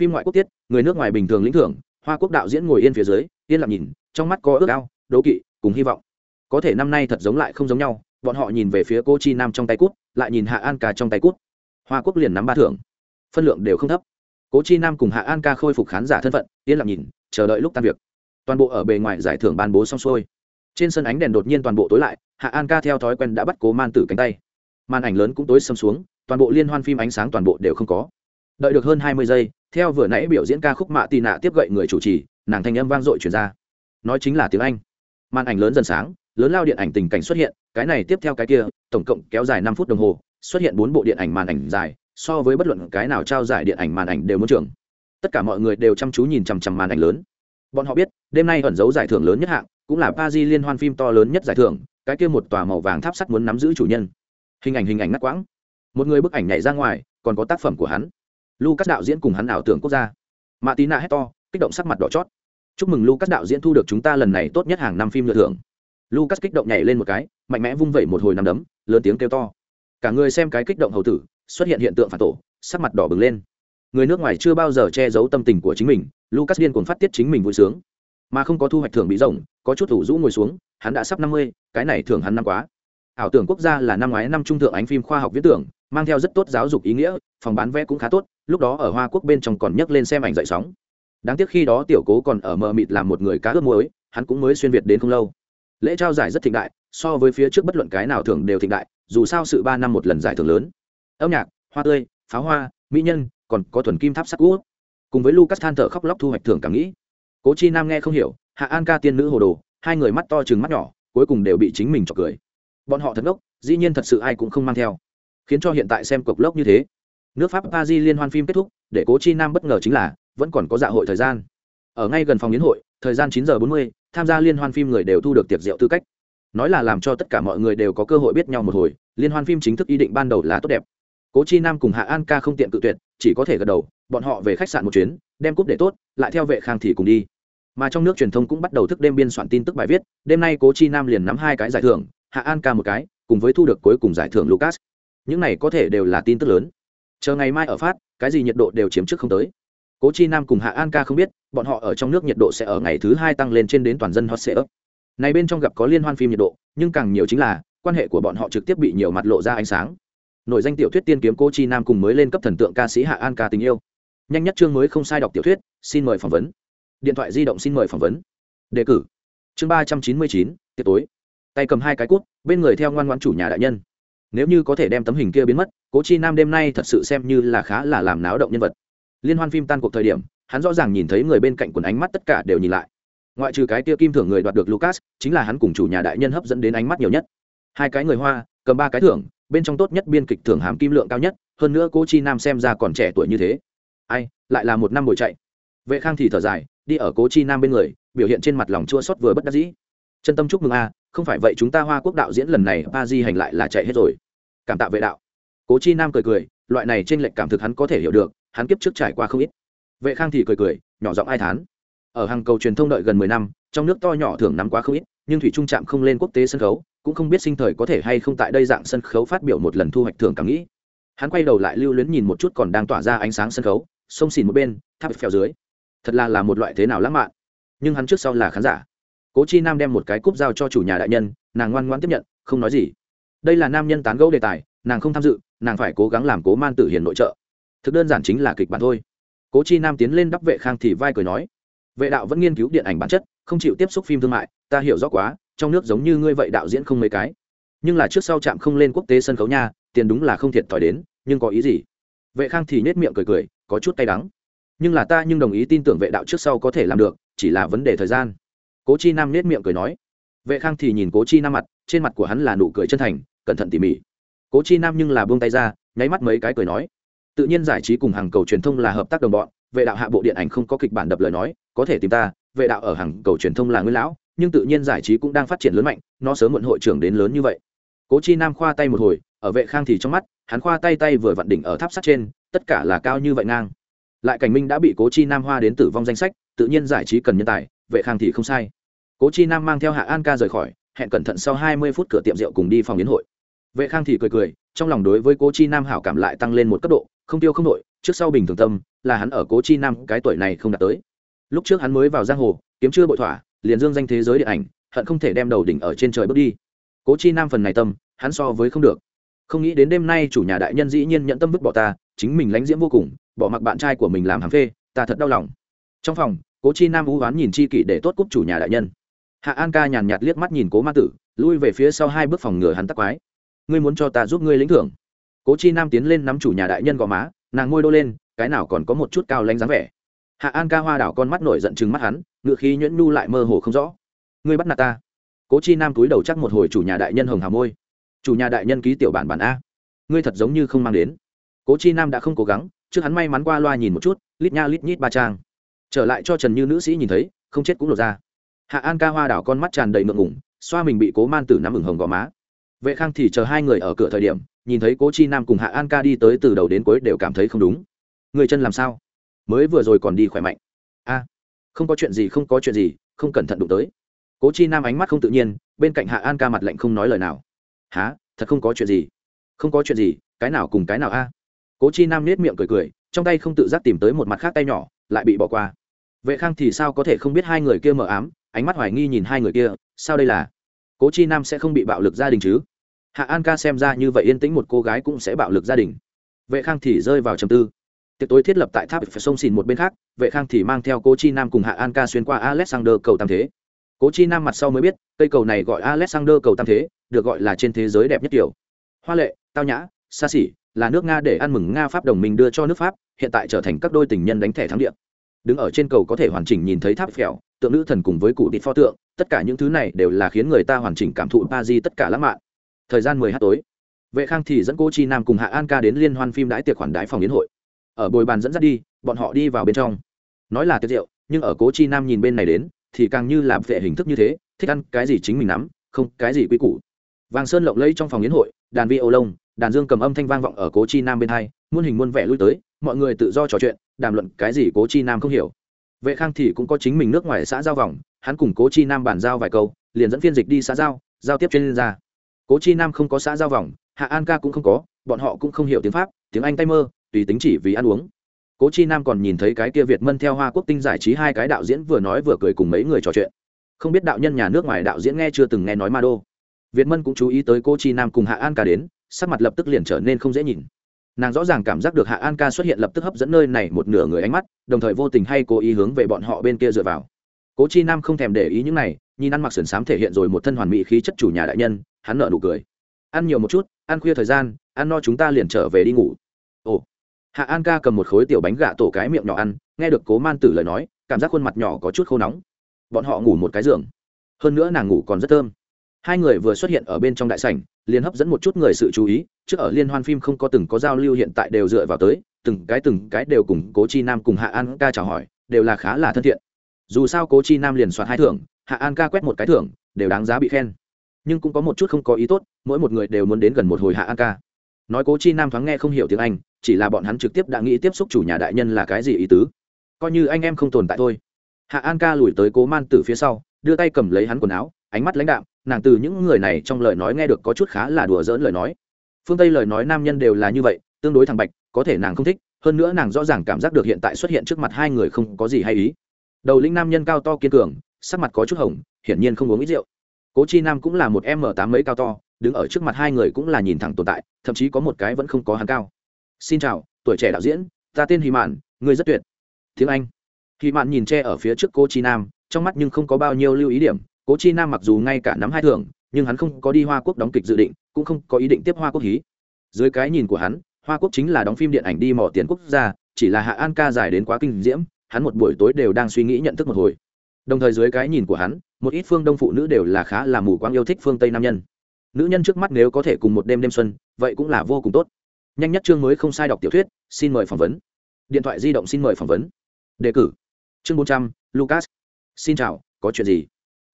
Phim ngoại quốc tiết, người nước ngoài bình thường lĩnh thưởng, hoa quốc đạo diễn ngồi yên phía dưới, yên lặng nhìn, trong mắt có ước ao, đố kỵ, cùng hy vọng có thể năm nay thật giống lại không giống nhau, bọn họ nhìn về phía cô chi nam trong tay cút, lại nhìn hạ an ca trong tay cút. Hoa quốc liền nắm ba thưởng. Phân lượng đều không thấp. Cố chi nam cùng hạ an ca khôi phục khán giả thân phận, yên lặng nhìn, chờ đợi lúc tan việc. Toàn bộ ở bề ngoài giải thưởng ban bố xong xuôi. Trên sân ánh đèn đột nhiên toàn bộ tối lại, hạ an ca theo thói quen đã bắt cố man tử cánh tay. Màn ảnh lớn cũng tối xâm xuống, toàn bộ liên hoan phim ánh sáng toàn bộ đều không có. Đợi được hơn hai mươi giây, theo vừa nãy biểu diễn ca khúc mạ tì nạ tiếp gậy người chủ trì, nàng thanh âm vang dội chuyển ra. Nói chính là tiếng anh. Màn ảnh lớn dần sáng lớn lao điện ảnh tình cảnh xuất hiện, cái này tiếp theo cái kia, tổng cộng kéo dài năm phút đồng hồ, xuất hiện bốn bộ điện ảnh màn ảnh dài, so với bất luận cái nào trao giải điện ảnh màn ảnh đều muốn trường tất cả mọi người đều chăm chú nhìn chằm chằm màn ảnh lớn. Bọn họ biết, đêm nay ẩn giấu giải thưởng lớn nhất hạng, cũng là pa di liên hoan phim to lớn nhất giải thưởng, cái kia một tòa màu vàng tháp sắt muốn nắm giữ chủ nhân. Hình ảnh hình ảnh ngắt quãng. Một người bức ảnh nhảy ra ngoài, còn có tác phẩm của hắn. Lucas đạo diễn cùng hắn ảo tưởng quốc gia. Mạ tí nạ hét to kích động sắc mặt đỏ chót. Chúc mừng lucas đạo diễn thu được chúng ta lần này tốt nhất hàng năm phim lựa thưởng lucas kích động nhảy lên một cái, mạnh mẽ vung vẩy một hồi nằm đấm, lớn tiếng kêu to. Cả người xem cái kích động hầu tử, xuất hiện hiện tượng phản tổ, sắc mặt đỏ bừng lên. Người nước ngoài chưa bao giờ che giấu tâm tình của chính mình, lucas điên cuồng phát tiết chính mình vui sướng. Mà không có thu hoạch thưởng bị rộng, có chút thủ rũ ngồi xuống, hắn đã sắp năm mươi, cái này thưởng hắn năm quá. Ảo tưởng quốc gia là năm ngoái năm trung thượng ánh phim khoa học viễn tưởng, mang theo rất tốt giáo dục ý nghĩa, phòng bán vé cũng khá tốt, lúc đó ở hoa quốc bên trong còn nhấc lên xem ảnh dậy sóng. Đáng tiếc khi đó tiểu cố còn ở mờ mịt làm một người cá ướp muối, hắn cũng mới xuyên việt đến không lâu lễ trao giải rất thịnh đại, so với phía trước bất luận cái nào thưởng đều thịnh đại, dù sao sự ba năm một lần giải thưởng lớn. Âm nhạc, hoa tươi, pháo hoa, mỹ nhân, còn có thuần kim tháp sắc cũ. Cùng với lucas than thở khóc lóc thu hoạch thưởng cảm nghĩ. Cố chi nam nghe không hiểu, hạ an ca tiên nữ hồ đồ, hai người mắt to chừng mắt nhỏ, cuối cùng đều bị chính mình chọc cười. Bọn họ thật ngốc, dĩ nhiên thật sự ai cũng không mang theo. Khiến cho hiện tại xem cộc lốc như thế. Nước pháp pa di liên hoan phim kết thúc, để cố chi nam bất ngờ chính là, vẫn còn có dạ hội thời gian. Ở ngay gần phòng yến hội, thời gian chín giờ bốn mươi tham gia liên hoan phim người đều thu được tiệc rượu tư cách. Nói là làm cho tất cả mọi người đều có cơ hội biết nhau một hồi, liên hoan phim chính thức ý định ban đầu là tốt đẹp. Cố chi nam cùng hạ an ca không tiện cự tuyệt, chỉ có thể gật đầu, bọn họ về khách sạn một chuyến, đem cúp để tốt, lại theo vệ khang thì cùng đi. Mà trong nước truyền thông cũng bắt đầu thức đêm biên soạn tin tức bài viết, đêm nay cố chi nam liền nắm hai cái giải thưởng, hạ an ca một cái, cùng với thu được cuối cùng giải thưởng lucas. Những này có thể đều là tin tức lớn. Chờ ngày mai ở phát, cái gì nhiệt độ đều chiếm trước không tới cố chi nam cùng hạ an ca không biết, bọn họ ở trong nước nhiệt độ sẽ ở ngày thứ hai tăng lên trên đến toàn dân hot sệ ấp này bên trong gặp có liên hoan phim nhiệt độ, nhưng càng nhiều chính là, quan hệ của bọn họ trực tiếp bị nhiều mặt lộ ra ánh sáng. Nội danh tiểu thuyết tiên kiếm cô chi nam cùng mới lên cấp thần tượng ca sĩ hạ an ca tình yêu. Nhanh nhất chương mới không sai đọc tiểu thuyết, xin mời phỏng vấn. Điện thoại di động xin mời phỏng vấn. Đề cử. Chương ba trăm chín mươi chín, tiệc tối. Tay cầm hai cái cút, bên người theo ngoan ngoan chủ nhà đại nhân. Nếu như có thể đem tấm hình kia biến mất, cố chi nam đêm nay thật sự xem như là khá là làm náo động nhân vật liên hoan phim tan cuộc thời điểm, hắn rõ ràng nhìn thấy người bên cạnh quần ánh mắt tất cả đều nhìn lại. Ngoại trừ cái tia kim thưởng người đoạt được lucas, chính là hắn cùng chủ nhà đại nhân hấp dẫn đến ánh mắt nhiều nhất. Hai cái người hoa, cầm ba cái thưởng, bên trong tốt nhất biên kịch thưởng hàm kim lượng cao nhất, hơn nữa cố chi nam xem ra còn trẻ tuổi như thế. Ai, lại là một năm ngồi chạy. Vệ khang thì thở dài, đi ở cố chi nam bên người, biểu hiện trên mặt lòng chua xót vừa bất đắc dĩ. Chân tâm chúc mừng a, không phải vậy chúng ta hoa quốc đạo diễn lần này ba di hành lại là chạy hết rồi. Cảm tạ vệ đạo. Cố chi nam cười cười, loại này trên lệnh cảm thực hắn có thể hiểu được hắn kiếp trước trải qua không ít. Vệ khang thì cười cười, nhỏ giọng ai thán. Ở hàng cầu truyền thông đợi gần mười năm, trong nước to nhỏ thường nắm quá không ít, nhưng thủy trung trạm không lên quốc tế sân khấu, cũng không biết sinh thời có thể hay không tại đây dạng sân khấu phát biểu một lần thu hoạch thường cảm nghĩ. Hắn quay đầu lại lưu luyến nhìn một chút còn đang tỏa ra ánh sáng sân khấu, sông xìn một bên, tháp phèo dưới. Thật là là một loại thế nào lãng mạn. Nhưng hắn trước sau là khán giả. Cố chi nam đem một cái cúp giao cho chủ nhà đại nhân, nàng ngoan ngoan tiếp nhận, không nói gì. Đây là nam nhân tán gẫu đề tài, nàng không tham dự, nàng phải cố gắng làm cố man tử hiền nội trợ thực đơn giản chính là kịch bản thôi. Cố chi nam tiến lên đắp vệ khang thì vai cười nói, vệ đạo vẫn nghiên cứu điện ảnh bản chất, không chịu tiếp xúc phim thương mại, ta hiểu rõ quá, trong nước giống như ngươi vậy đạo diễn không mấy cái. Nhưng là trước sau chạm không lên quốc tế sân khấu nha, tiền đúng là không thiệt thòi đến, nhưng có ý gì? Vệ khang thì nết miệng cười cười, có chút cay đắng. Nhưng là ta nhưng đồng ý tin tưởng vệ đạo trước sau có thể làm được, chỉ là vấn đề thời gian. Cố chi nam nết miệng cười nói. Vệ khang thì nhìn cố chi nam mặt, trên mặt của hắn là nụ cười chân thành, cẩn thận tỉ mỉ. Cố chi nam nhưng là buông tay ra, nháy mắt mấy cái cười nói tự nhiên giải trí cùng hàng cầu truyền thông là hợp tác đồng bọn, vệ đạo hạ bộ điện ảnh không có kịch bản đập lời nói, có thể tìm ta, vệ đạo ở hàng cầu truyền thông là nguyên lão, nhưng tự nhiên giải trí cũng đang phát triển lớn mạnh, nó sớm muộn hội trưởng đến lớn như vậy. Cố chi nam khoa tay một hồi, ở vệ khang thì trong mắt, hắn khoa tay tay vừa vặn đỉnh ở tháp sắt trên, tất cả là cao như vậy ngang. Lại cảnh minh đã bị cố chi nam hoa đến tử vong danh sách, tự nhiên giải trí cần nhân tài, vệ khang thì không sai. Cố chi nam mang theo hạ an ca rời khỏi, hẹn cẩn thận sau hai mươi phút cửa tiệm rượu cùng đi phòng biến hội. Vệ khang thì cười cười, trong lòng đối với cố chi nam hảo cảm lại tăng lên một cấp độ không tiêu không nội, trước sau bình thường tâm, là hắn ở cố chi nam cái tuổi này không đạt tới. Lúc trước hắn mới vào giang hồ, kiếm chưa bội thỏa, liền dương danh thế giới điện ảnh, hận không thể đem đầu đỉnh ở trên trời bước đi. Cố chi nam phần này tâm, hắn so với không được. Không nghĩ đến đêm nay chủ nhà đại nhân dĩ nhiên nhận tâm vứt bỏ ta, chính mình lánh diễm vô cùng, bỏ mặc bạn trai của mình làm hàng phê, ta thật đau lòng. Trong phòng, cố chi nam u hoán nhìn chi kỷ để tốt cúc chủ nhà đại nhân. Hạ an ca nhàn nhạt liếc mắt nhìn cố ma tử, lui về phía sau hai bước phòng ngừa hắn tắc quái. Ngươi muốn cho ta giúp ngươi lĩnh thưởng? Cố chi nam tiến lên nắm chủ nhà đại nhân gò má, nàng ngôi đô lên, cái nào còn có một chút cao lánh dáng vẻ. Hạ an ca hoa đảo con mắt nổi giận chừng mắt hắn, ngựa khí nhuyễn nhu lại mơ hồ không rõ. Ngươi bắt nạt ta. Cố chi nam túi đầu chắc một hồi chủ nhà đại nhân hồng hà môi. Chủ nhà đại nhân ký tiểu bản bản a. Ngươi thật giống như không mang đến. Cố chi nam đã không cố gắng, trước hắn may mắn qua loa nhìn một chút, lít nha lít nhít ba trang. Trở lại cho trần như nữ sĩ nhìn thấy, không chết cũng lột ra. Hạ an ca hoa đảo con mắt tràn đầy ngượng ngủng xoa mình bị cố man tử nắm ửng hồng gò má. Vệ khang thì chờ hai người ở cửa thời điểm nhìn thấy cố chi nam cùng hạ an ca đi tới từ đầu đến cuối đều cảm thấy không đúng. Người chân làm sao? Mới vừa rồi còn đi khỏe mạnh. A, không có chuyện gì, không có chuyện gì, không cẩn thận đụng tới. Cố chi nam ánh mắt không tự nhiên, bên cạnh hạ an ca mặt lạnh không nói lời nào. Há thật không có chuyện gì? Không có chuyện gì, cái nào cùng cái nào a? Cố chi nam nết miệng cười cười, trong tay không tự giác tìm tới một mặt khác tay nhỏ, lại bị bỏ qua. Vệ khang thì sao có thể không biết hai người kia mờ ám, ánh mắt hoài nghi nhìn hai người kia, sao đây là? Cố chi nam sẽ không bị bạo lực gia đình chứ? Hạ an ca xem ra như vậy yên tĩnh một cô gái cũng sẽ bạo lực gia đình. Vệ khang thì rơi vào trầm tư. Tiệc tối thiết lập tại tháp phải sông xìn một bên khác, vệ khang thì mang theo cố chi nam cùng hạ an ca xuyên qua alexander cầu tam thế. Cố chi nam mặt sau mới biết, cây cầu này gọi alexander cầu tam thế, được gọi là trên thế giới đẹp nhất kiểu. Hoa lệ, tao nhã, xa xỉ, là nước nga để ăn mừng nga pháp đồng minh đưa cho nước pháp, hiện tại trở thành các đôi tình nhân đánh thẻ thắng điện đứng ở trên cầu có thể hoàn chỉnh nhìn thấy tháp phèo, tượng nữ thần cùng với cụ địch pho tượng, tất cả những thứ này đều là khiến người ta hoàn chỉnh cảm thụ ba di tất cả lãng mạn thời gian mười h tối. Vệ khang thì dẫn cô chi nam cùng hạ an ca đến liên hoan phim đãi tiệc khoản đãi phòng yến hội. Ở bồi bàn dẫn dắt đi, bọn họ đi vào bên trong. Nói là tiệc rượu, nhưng ở cố chi nam nhìn bên này đến, thì càng như làm vệ hình thức như thế, thích ăn cái gì chính mình nắm, không cái gì quy củ. Vàng sơn lộng lẫy trong phòng yến hội, đàn vi ô lông, đàn dương cầm âm thanh vang vọng ở cố chi nam bên hai, muôn hình muôn vẻ lui tới, mọi người tự do trò chuyện, đàm luận cái gì cố chi nam không hiểu. Vệ khang thì cũng có chính mình nước ngoài xã giao vòng, hắn cùng cố chi nam bàn giao vài câu, liền dẫn phiên dịch đi xã giao giao tiếp chuyên gia cố chi nam không có xã giao vòng, hạ an ca cũng không có, bọn họ cũng không hiểu tiếng pháp, tiếng anh tay mơ, tùy tính chỉ vì ăn uống. Cố chi nam còn nhìn thấy cái kia việt mân theo hoa quốc tinh giải trí hai cái đạo diễn vừa nói vừa cười cùng mấy người trò chuyện. Không biết đạo nhân nhà nước ngoài đạo diễn nghe chưa từng nghe nói ma đô. Việt mân cũng chú ý tới cô chi nam cùng hạ an ca đến, sắc mặt lập tức liền trở nên không dễ nhìn. Nàng rõ ràng cảm giác được hạ an ca xuất hiện lập tức hấp dẫn nơi này một nửa người ánh mắt, đồng thời vô tình hay cố ý hướng về bọn họ bên kia dựa vào. Cố chi nam không thèm để ý những này, nhìn ăn mặc sườn xám thể hiện rồi một thân hoàn mỹ khí chất chủ nhà đại nhân hắn nợ nụ cười. Ăn nhiều một chút, ăn khuya thời gian, ăn no chúng ta liền trở về đi ngủ. Ồ. Hạ an ca cầm một khối tiểu bánh gà tổ cái miệng nhỏ ăn, nghe được cố man tử lời nói, cảm giác khuôn mặt nhỏ có chút khô nóng. Bọn họ ngủ một cái giường. Hơn nữa nàng ngủ còn rất thơm. Hai người vừa xuất hiện ở bên trong đại sảnh, liền hấp dẫn một chút người sự chú ý trước ở liên hoan phim không có từng có giao lưu hiện tại đều dựa vào tới, từng cái từng cái đều cùng cố chi nam cùng hạ an ca chào hỏi, đều là khá là thân thiện. Dù sao cố chi nam liền soạt hai thưởng, hạ an ca quét một cái thưởng, đều đáng giá bị khen nhưng cũng có một chút không có ý tốt, mỗi một người đều muốn đến gần một hồi hạ an ca. Nói cố chi nam thoáng nghe không hiểu tiếng anh, chỉ là bọn hắn trực tiếp đã nghĩ tiếp xúc chủ nhà đại nhân là cái gì ý tứ. Coi như anh em không tồn tại thôi. Hạ an ca lùi tới cố man từ phía sau, đưa tay cầm lấy hắn quần áo, ánh mắt lãnh đạm, nàng từ những người này trong lời nói nghe được có chút khá là đùa dỡn lời nói. Phương tây lời nói nam nhân đều là như vậy, tương đối thằng bạch, có thể nàng không thích, hơn nữa nàng rõ ràng cảm giác được hiện tại xuất hiện trước mặt hai người không có gì hay ý. Đầu lĩnh nam nhân cao to kiên cường, sắc mặt có chút hồng, hiển nhiên không uống ít rượu cố chi nam cũng là một m tám mấy cao to, đứng ở trước mặt hai người cũng là nhìn thẳng tồn tại, thậm chí có một cái vẫn không có hắn cao. Xin chào, tuổi trẻ đạo diễn, ta tên hì mạn người rất tuyệt. Tiếng anh. Hì mạn nhìn che ở phía trước cô chi nam, trong mắt nhưng không có bao nhiêu lưu ý điểm. Cố chi nam mặc dù ngay cả nắm hai thưởng, nhưng hắn không có đi hoa quốc đóng kịch dự định, cũng không có ý định tiếp hoa quốc hí. Dưới cái nhìn của hắn, hoa quốc chính là đóng phim điện ảnh đi mỏ tiền quốc gia, chỉ là hạ an ca dài đến quá kinh diễm, hắn một buổi tối đều đang suy nghĩ nhận thức một hồi đồng thời dưới cái nhìn của hắn, một ít phương đông phụ nữ đều là khá là mù quáng yêu thích phương tây nam nhân. Nữ nhân trước mắt nếu có thể cùng một đêm đêm xuân, vậy cũng là vô cùng tốt. Nhanh nhất chương mới không sai đọc tiểu thuyết, xin mời phỏng vấn. Điện thoại di động xin mời phỏng vấn. Đề cử. Chương bốn trăm, lucas. Xin chào, có chuyện gì?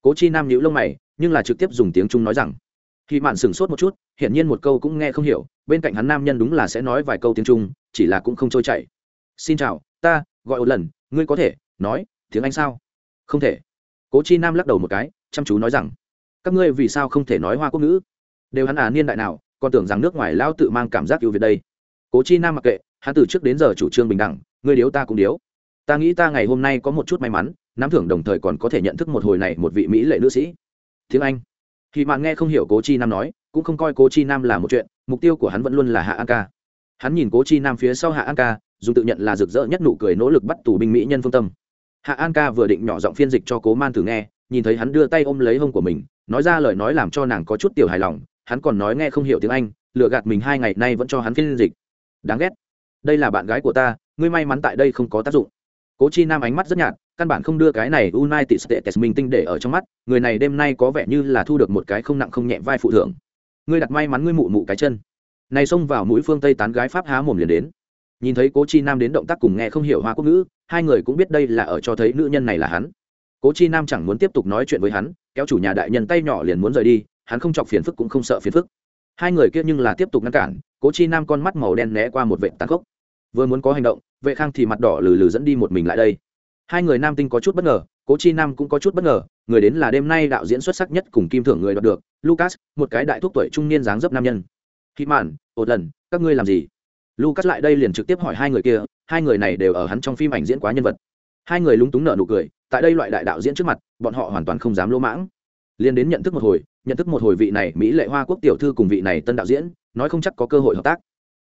Cố chi nam nhữ lông mày, nhưng là trực tiếp dùng tiếng trung nói rằng khi mạn sửng sốt một chút, hiển nhiên một câu cũng nghe không hiểu, bên cạnh hắn nam nhân đúng là sẽ nói vài câu tiếng trung, chỉ là cũng không trôi chảy. Xin chào, ta, gọi một lần, ngươi có thể, nói, tiếng anh sao? Không thể. Cố chi nam lắc đầu một cái, chăm chú nói rằng, các ngươi vì sao không thể nói hoa quốc ngữ? Đều hắn à niên đại nào, còn tưởng rằng nước ngoài lao tự mang cảm giác ưu việt đây. Cố chi nam mặc kệ, hắn từ trước đến giờ chủ trương bình đẳng, ngươi điếu ta cũng điếu. Ta nghĩ ta ngày hôm nay có một chút may mắn, nắm thưởng đồng thời còn có thể nhận thức một hồi này một vị mỹ lệ nữ sĩ. Tiếng anh. Thì mạn nghe không hiểu cố chi nam nói, cũng không coi cố chi nam là một chuyện, mục tiêu của hắn vẫn luôn là hạ an ca. Hắn nhìn cố chi nam phía sau hạ an ca dùng tự nhận là rực rỡ nhất nụ cười nỗ lực bắt tù binh mỹ nhân phương tâm hạ an ca vừa định nhỏ giọng phiên dịch cho cố man thử nghe, nhìn thấy hắn đưa tay ôm lấy hông của mình, nói ra lời nói làm cho nàng có chút tiểu hài lòng, hắn còn nói nghe không hiểu tiếng anh lựa gạt mình hai ngày nay vẫn cho hắn phiên dịch. Đáng ghét. Đây là bạn gái của ta, ngươi may mắn tại đây không có tác dụng. Cố chi nam ánh mắt rất nhạt, căn bản không đưa cái này united states minh tinh để ở trong mắt, người này đêm nay có vẻ như là thu được một cái không nặng không nhẹ vai phụ thưởng ngươi đặt may mắn ngươi mụ mụ cái chân. Này xông vào mũi phương tây tán gái pháp há mồm liền đến nhìn thấy cố chi nam đến động tác cùng nghe không hiểu hoa quốc ngữ, hai người cũng biết đây là ở cho thấy nữ nhân này là hắn. Cố chi nam chẳng muốn tiếp tục nói chuyện với hắn, kéo chủ nhà đại nhân tay nhỏ liền muốn rời đi, hắn không chọc phiền phức cũng không sợ phiền phức. Hai người kia nhưng là tiếp tục ngăn cản, cố chi nam con mắt màu đen né qua một vệ tàn khốc. Vừa muốn có hành động, vệ khang thì mặt đỏ lừ lừ dẫn đi một mình lại đây. Hai người nam tinh có chút bất ngờ, cố chi nam cũng có chút bất ngờ, người đến là đêm nay đạo diễn xuất sắc nhất cùng kim thưởng người đoạt được, lucas, một cái đại thúc tuổi trung niên dáng dấp nam nhân. Khi mạn một lần, các ngươi làm gì? Lucas lại đây liền trực tiếp hỏi hai người kia, hai người này đều ở hắn trong phim ảnh diễn quá nhân vật. Hai người lúng túng nợ nụ cười, tại đây loại đại đạo diễn trước mặt, bọn họ hoàn toàn không dám lỗ mãng. Liên đến nhận thức một hồi, nhận thức một hồi vị này mỹ lệ hoa quốc tiểu thư cùng vị này tân đạo diễn, nói không chắc có cơ hội hợp tác.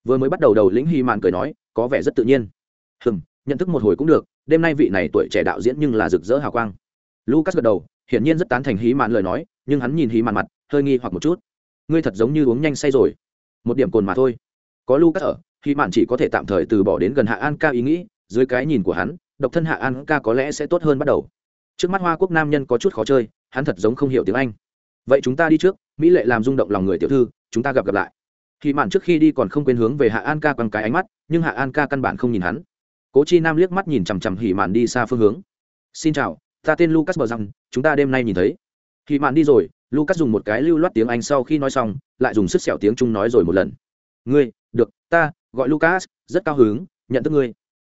Vừa mới bắt đầu đầu lĩnh hy mạn cười nói, có vẻ rất tự nhiên. Hừm, nhận thức một hồi cũng được, đêm nay vị này tuổi trẻ đạo diễn nhưng là rực rỡ hào quang. Lucas gật đầu, hiển nhiên rất tán thành hí mạn lời nói, nhưng hắn nhìn hí mạn mặt, hơi nghi hoặc một chút. Ngươi thật giống như uống nhanh say rồi. Một điểm cồn mà thôi. Có lucas ở Hỉ mạn chỉ có thể tạm thời từ bỏ đến gần hạ an ca ý nghĩ, dưới cái nhìn của hắn, độc thân hạ an ca có lẽ sẽ tốt hơn bắt đầu. Trước mắt hoa quốc nam nhân có chút khó chơi, hắn thật giống không hiểu tiếng anh. Vậy chúng ta đi trước, mỹ lệ làm rung động lòng người tiểu thư, chúng ta gặp gặp lại. Khi mạn trước khi đi còn không quên hướng về hạ an ca bằng cái ánh mắt, nhưng hạ an ca căn bản không nhìn hắn. Cố chi nam liếc mắt nhìn chằm chằm hỉ mạn đi xa phương hướng. Xin chào, ta tên lucas bờ rằng chúng ta đêm nay nhìn thấy. Hỉ mạn đi rồi, lucas dùng một cái lưu loát tiếng anh sau khi nói xong, lại dùng sức sẹo tiếng trung nói rồi một lần. Ngươi, được, ta gọi lucas, rất cao hứng, nhận thức ngươi.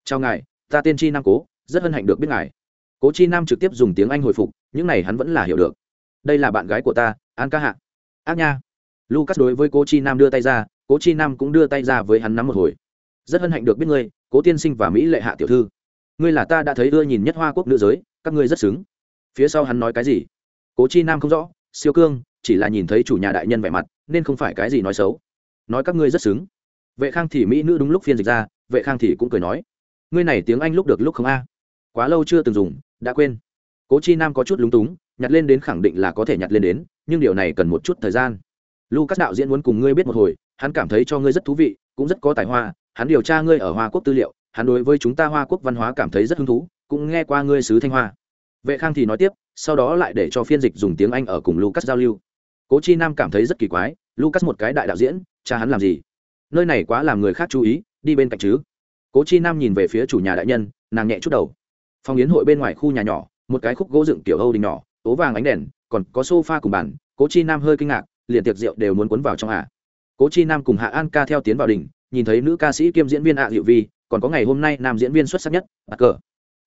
Chào ngài, ta tên chi nam cố, rất hân hạnh được biết ngài. Cố chi nam trực tiếp dùng tiếng anh hồi phục, những này hắn vẫn là hiểu được. Đây là bạn gái của ta, an ca hạ. Ác nha. Lucas đối với cố chi nam đưa tay ra, cố chi nam cũng đưa tay ra với hắn nắm một hồi. Rất hân hạnh được biết ngươi, cố tiên sinh và mỹ lệ hạ tiểu thư. Ngươi là ta đã thấy ưa nhìn nhất hoa quốc nữ giới, các ngươi rất xứng. Phía sau hắn nói cái gì? Cố chi nam không rõ, siêu cương, chỉ là nhìn thấy chủ nhà đại nhân vẻ mặt, nên không phải cái gì nói xấu. Nói các ngươi rất xứng vệ khang thì mỹ nữ đúng lúc phiên dịch ra, vệ khang thì cũng cười nói, ngươi này tiếng anh lúc được lúc không a. Quá lâu chưa từng dùng, đã quên. Cố chi nam có chút lúng túng, nhặt lên đến khẳng định là có thể nhặt lên đến, nhưng điều này cần một chút thời gian. Lucas đạo diễn muốn cùng ngươi biết một hồi, hắn cảm thấy cho ngươi rất thú vị, cũng rất có tài hoa, hắn điều tra ngươi ở hoa quốc tư liệu, hắn đối với chúng ta hoa quốc văn hóa cảm thấy rất hứng thú, cũng nghe qua ngươi sứ thanh hoa. Vệ khang thì nói tiếp, sau đó lại để cho phiên dịch dùng tiếng anh ở cùng lucas giao lưu. Cố chi nam cảm thấy rất kỳ quái, lucas một cái đại đạo diễn, cha hắn làm gì? Nơi này quá làm người khác chú ý, đi bên cạnh chứ. Cố chi nam nhìn về phía chủ nhà đại nhân, nàng nhẹ chút đầu. Phòng yến hội bên ngoài khu nhà nhỏ, một cái khúc gỗ dựng kiểu âu đình nhỏ, ố vàng ánh đèn, còn có sofa cùng bàn, cố chi nam hơi kinh ngạc, liền tiệc rượu đều muốn cuốn vào trong à? cố chi nam cùng hạ an ca theo tiến vào đình nhìn thấy nữ ca sĩ kiêm diễn viên ạ à diệu vi, còn có ngày hôm nay nam diễn viên xuất sắc nhất, bạc cờ.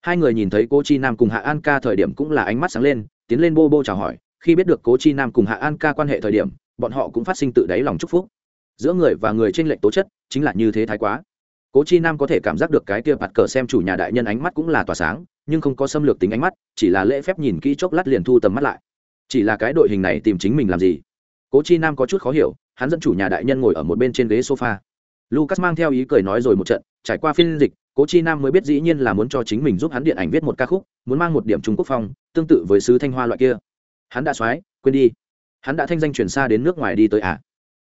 Hai người nhìn thấy cố chi nam cùng hạ an ca thời điểm cũng là ánh mắt sáng lên, tiến lên bô bô chào hỏi, khi biết được cố chi nam cùng hạ an ca quan hệ thời điểm, bọn họ cũng phát sinh tự đáy lòng chúc phúc giữa người và người trên lệnh tố chất, chính là như thế thái quá. Cố chi nam có thể cảm giác được cái kia bạt cờ xem chủ nhà đại nhân ánh mắt cũng là tỏa sáng, nhưng không có xâm lược tính ánh mắt, chỉ là lễ phép nhìn kỹ chốc lát liền thu tầm mắt lại. Chỉ là cái đội hình này tìm chính mình làm gì? Cố chi nam có chút khó hiểu, hắn dẫn chủ nhà đại nhân ngồi ở một bên trên ghế sofa. Lucas mang theo ý cười nói rồi một trận, trải qua phiên dịch, cố chi nam mới biết dĩ nhiên là muốn cho chính mình giúp hắn điện ảnh viết một ca khúc, muốn mang một điểm trung quốc phong, tương tự với sứ thanh hoa loại kia. Hắn đã soái quên đi. Hắn đã thanh danh chuyển xa đến nước ngoài đi tới à?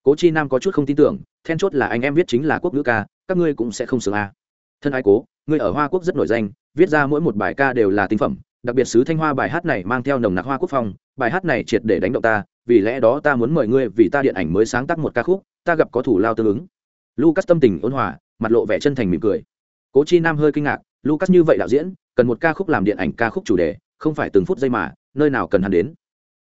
Cố chi nam có chút không tin tưởng, then chốt là anh em viết chính là quốc ngữ ca, các ngươi cũng sẽ không sướng à. thân ai cố, ngươi ở hoa quốc rất nổi danh, viết ra mỗi một bài ca đều là tinh phẩm, đặc biệt sứ thanh hoa bài hát này mang theo nồng nặc hoa quốc phong, bài hát này triệt để đánh động ta, vì lẽ đó ta muốn mời ngươi vì ta điện ảnh mới sáng tác một ca khúc, ta gặp có thủ lao tương ứng. Lucas tâm tình ôn hòa, mặt lộ vẻ chân thành mỉm cười. Cố chi nam hơi kinh ngạc, lucas như vậy đạo diễn, cần một ca khúc làm điện ảnh ca khúc chủ đề, không phải từng phút giây mà, nơi nào cần hắn đến.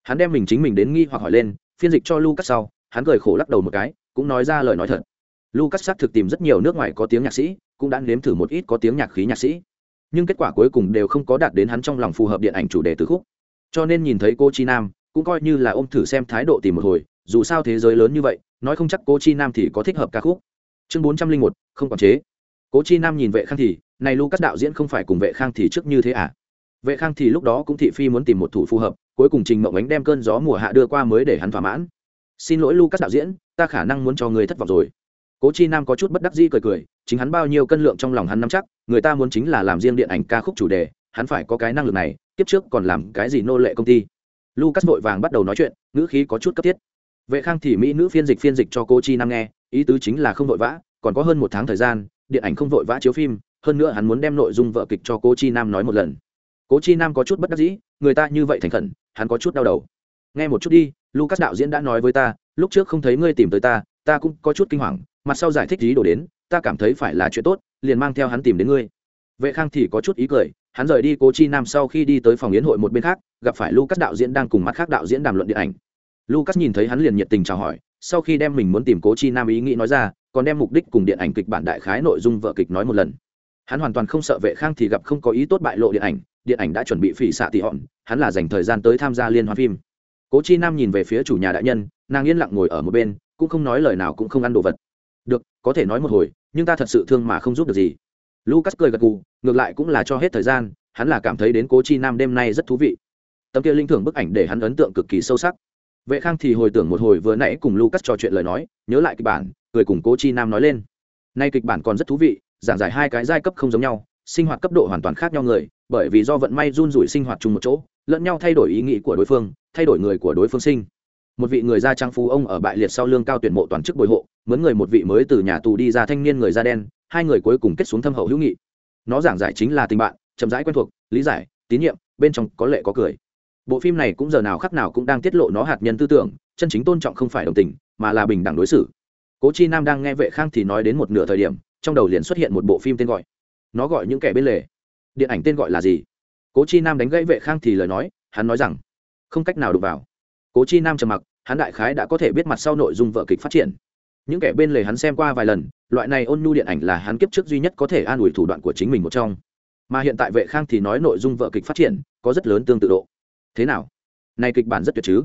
Hắn đem mình chính mình đến nghi hoặc hỏi lên, phiên dịch cho lucas sau hắn cười khổ lắc đầu một cái, cũng nói ra lời nói thật. Lucas xác thực tìm rất nhiều nước ngoài có tiếng nhạc sĩ, cũng đã nếm thử một ít có tiếng nhạc khí nhạc sĩ. Nhưng kết quả cuối cùng đều không có đạt đến hắn trong lòng phù hợp điện ảnh chủ đề từ khúc. Cho nên nhìn thấy cô chi nam, cũng coi như là ôm thử xem thái độ tìm một hồi, dù sao thế giới lớn như vậy, nói không chắc cô chi nam thì có thích hợp ca khúc. Chương bốn trăm linh một, không quản chế. Cố chi nam nhìn vệ khang thì, này lucas đạo diễn không phải cùng vệ khang thì trước như thế à? Vệ khang thì lúc đó cũng thị phi muốn tìm một thủ phù hợp, cuối cùng trình mộng ánh đem cơn gió mùa hạ đưa qua mới để hắn thỏa mãn xin lỗi lucas đạo diễn, ta khả năng muốn cho người thất vọng rồi. Cố chi nam có chút bất đắc dĩ cười cười, chính hắn bao nhiêu cân lượng trong lòng hắn nắm chắc, người ta muốn chính là làm riêng điện ảnh ca khúc chủ đề, hắn phải có cái năng lực này tiếp trước còn làm cái gì nô lệ công ty. Lucas vội vàng bắt đầu nói chuyện, ngữ khí có chút cấp thiết. Vệ khang thì mỹ nữ phiên dịch phiên dịch cho cô chi nam nghe, ý tứ chính là không vội vã, còn có hơn một tháng thời gian, điện ảnh không vội vã chiếu phim, hơn nữa hắn muốn đem nội dung vợ kịch cho cô chi nam nói một lần. Cố chi nam có chút bất đắc dĩ, người ta như vậy thành khẩn, hắn có chút đau đầu. Nghe một chút đi lucas đạo diễn đã nói với ta, lúc trước không thấy ngươi tìm tới ta ta cũng có chút kinh hoàng, mặt sau giải thích lý đồ đến, ta cảm thấy phải là chuyện tốt, liền mang theo hắn tìm đến ngươi. Vệ khang thì có chút ý cười, hắn rời đi cố chi nam sau khi đi tới phòng yến hội một bên khác, gặp phải lucas đạo diễn đang cùng mặt khác đạo diễn đàm luận điện ảnh. Lucas nhìn thấy hắn liền nhiệt tình chào hỏi, sau khi đem mình muốn tìm cố chi nam ý nghĩ nói ra, còn đem mục đích cùng điện ảnh kịch bản đại khái nội dung vợ kịch nói một lần. Hắn hoàn toàn không sợ vệ khang thì gặp không có ý tốt bại lộ điện ảnh điện ảnh đã chuẩn bị phỉ xạ tị hòn, hắn là dành thời gian tới tham gia liên hoan phim cố chi nam nhìn về phía chủ nhà đại nhân, nàng yên lặng ngồi ở một bên, cũng không nói lời nào cũng không ăn đồ vật. Được, có thể nói một hồi, nhưng ta thật sự thương mà không giúp được gì. Lucas cười gật gù, ngược lại cũng là cho hết thời gian, hắn là cảm thấy đến cố chi nam đêm nay rất thú vị. Tấm kia linh thưởng bức ảnh để hắn ấn tượng cực kỳ sâu sắc. Vệ khang thì hồi tưởng một hồi vừa nãy cùng lucas trò chuyện lời nói, nhớ lại kịch bản, cười cùng cố chi nam nói lên. Nay kịch bản còn rất thú vị, giảng giải hai cái giai cấp không giống nhau, sinh hoạt cấp độ hoàn toàn khác nhau người, bởi vì do vận may run rủi sinh hoạt chung một chỗ, lẫn nhau thay đổi ý nghĩ của đối phương thay đổi người của đối phương sinh. Một vị người da trắng phú ông ở bại liệt sau lương cao tuyển mộ toàn chức bồi hộ, mướn người một vị mới từ nhà tù đi ra thanh niên người da đen, hai người cuối cùng kết xuống thâm hậu hữu nghị. Nó giảng giải chính là tình bạn, chậm rãi quen thuộc, lý giải, tín nhiệm, bên trong có lệ có cười. Bộ phim này cũng giờ nào khắc nào cũng đang tiết lộ nó hạt nhân tư tưởng, chân chính tôn trọng không phải đồng tình, mà là bình đẳng đối xử. Cố chi nam đang nghe vệ khang thì nói đến một nửa thời điểm, trong đầu liền xuất hiện một bộ phim tên gọi. Nó gọi những kẻ bên lề. Điện ảnh tên gọi là gì? Cố chi nam đánh gãy vệ khang thì lời nói, hắn nói rằng không cách nào đụng vào. Cố chi nam trầm mặc, hắn đại khái đã có thể biết mặt sau nội dung vợ kịch phát triển. Những kẻ bên lề hắn xem qua vài lần, loại này ôn nhu điện ảnh là hắn kiếp trước duy nhất có thể an ủi thủ đoạn của chính mình một trong. Mà hiện tại vệ khang thì nói nội dung vợ kịch phát triển, có rất lớn tương tự độ. Thế nào? Này kịch bản rất tuyệt chứ?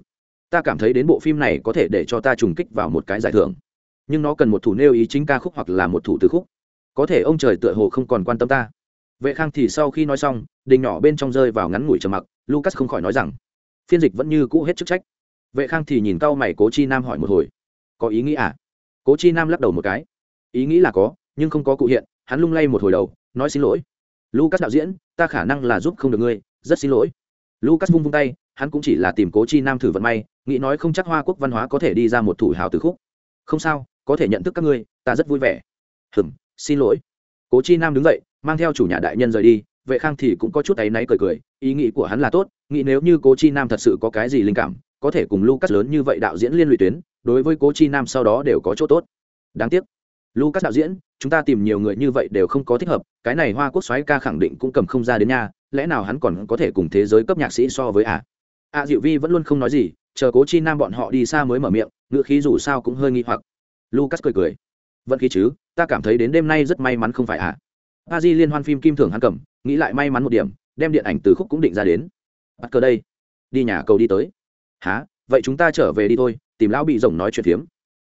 Ta cảm thấy đến bộ phim này có thể để cho ta trùng kích vào một cái giải thưởng. Nhưng nó cần một thủ nêu ý chính ca khúc hoặc là một thủ từ khúc. Có thể ông trời tựa hồ không còn quan tâm ta. Vệ khang thì sau khi nói xong, đình nhỏ bên trong rơi vào ngắn ngủi trầm mặc, lucas không khỏi nói rằng phiên dịch vẫn như cũ hết chức trách. Vệ khang thì nhìn cau mày cố chi nam hỏi một hồi. Có ý nghĩ à? Cố chi nam lắc đầu một cái. Ý nghĩ là có, nhưng không có cụ hiện, hắn lung lay một hồi đầu, nói xin lỗi. Lucas đạo diễn, ta khả năng là giúp không được ngươi, rất xin lỗi. Lucas vung vung tay, hắn cũng chỉ là tìm cố chi nam thử vận may, nghĩ nói không chắc hoa quốc văn hóa có thể đi ra một thủ hào từ khúc. Không sao, có thể nhận thức các ngươi, ta rất vui vẻ. Hừm, xin lỗi. Cố chi nam đứng dậy, mang theo chủ nhà đại nhân rời đi vệ khang thì cũng có chút áy náy cười cười, ý nghĩ của hắn là tốt, nghĩ nếu như cố chi nam thật sự có cái gì linh cảm, có thể cùng lucas lớn như vậy đạo diễn liên lụy tuyến, đối với cố chi nam sau đó đều có chỗ tốt. Đáng tiếc, lucas đạo diễn, chúng ta tìm nhiều người như vậy đều không có thích hợp, cái này hoa quốc xoáy ca khẳng định cũng cầm không ra đến nha, lẽ nào hắn còn có thể cùng thế giới cấp nhạc sĩ so với à? a diệu vi vẫn luôn không nói gì, chờ cố chi nam bọn họ đi xa mới mở miệng ngựa khí dù sao cũng hơi nghi hoặc. Lucas cười cười. Vẫn khí chứ, ta cảm thấy đến đêm nay rất may mắn không phải à? A di liên hoan phim kim thưởng hắn cầm nghĩ lại may mắn một điểm, đem điện ảnh từ khúc cũng định ra đến. Bắt cờ đây. Đi nhà cầu đi tới. Há vậy chúng ta trở về đi thôi, tìm lão bị rồng nói chuyện phiếm.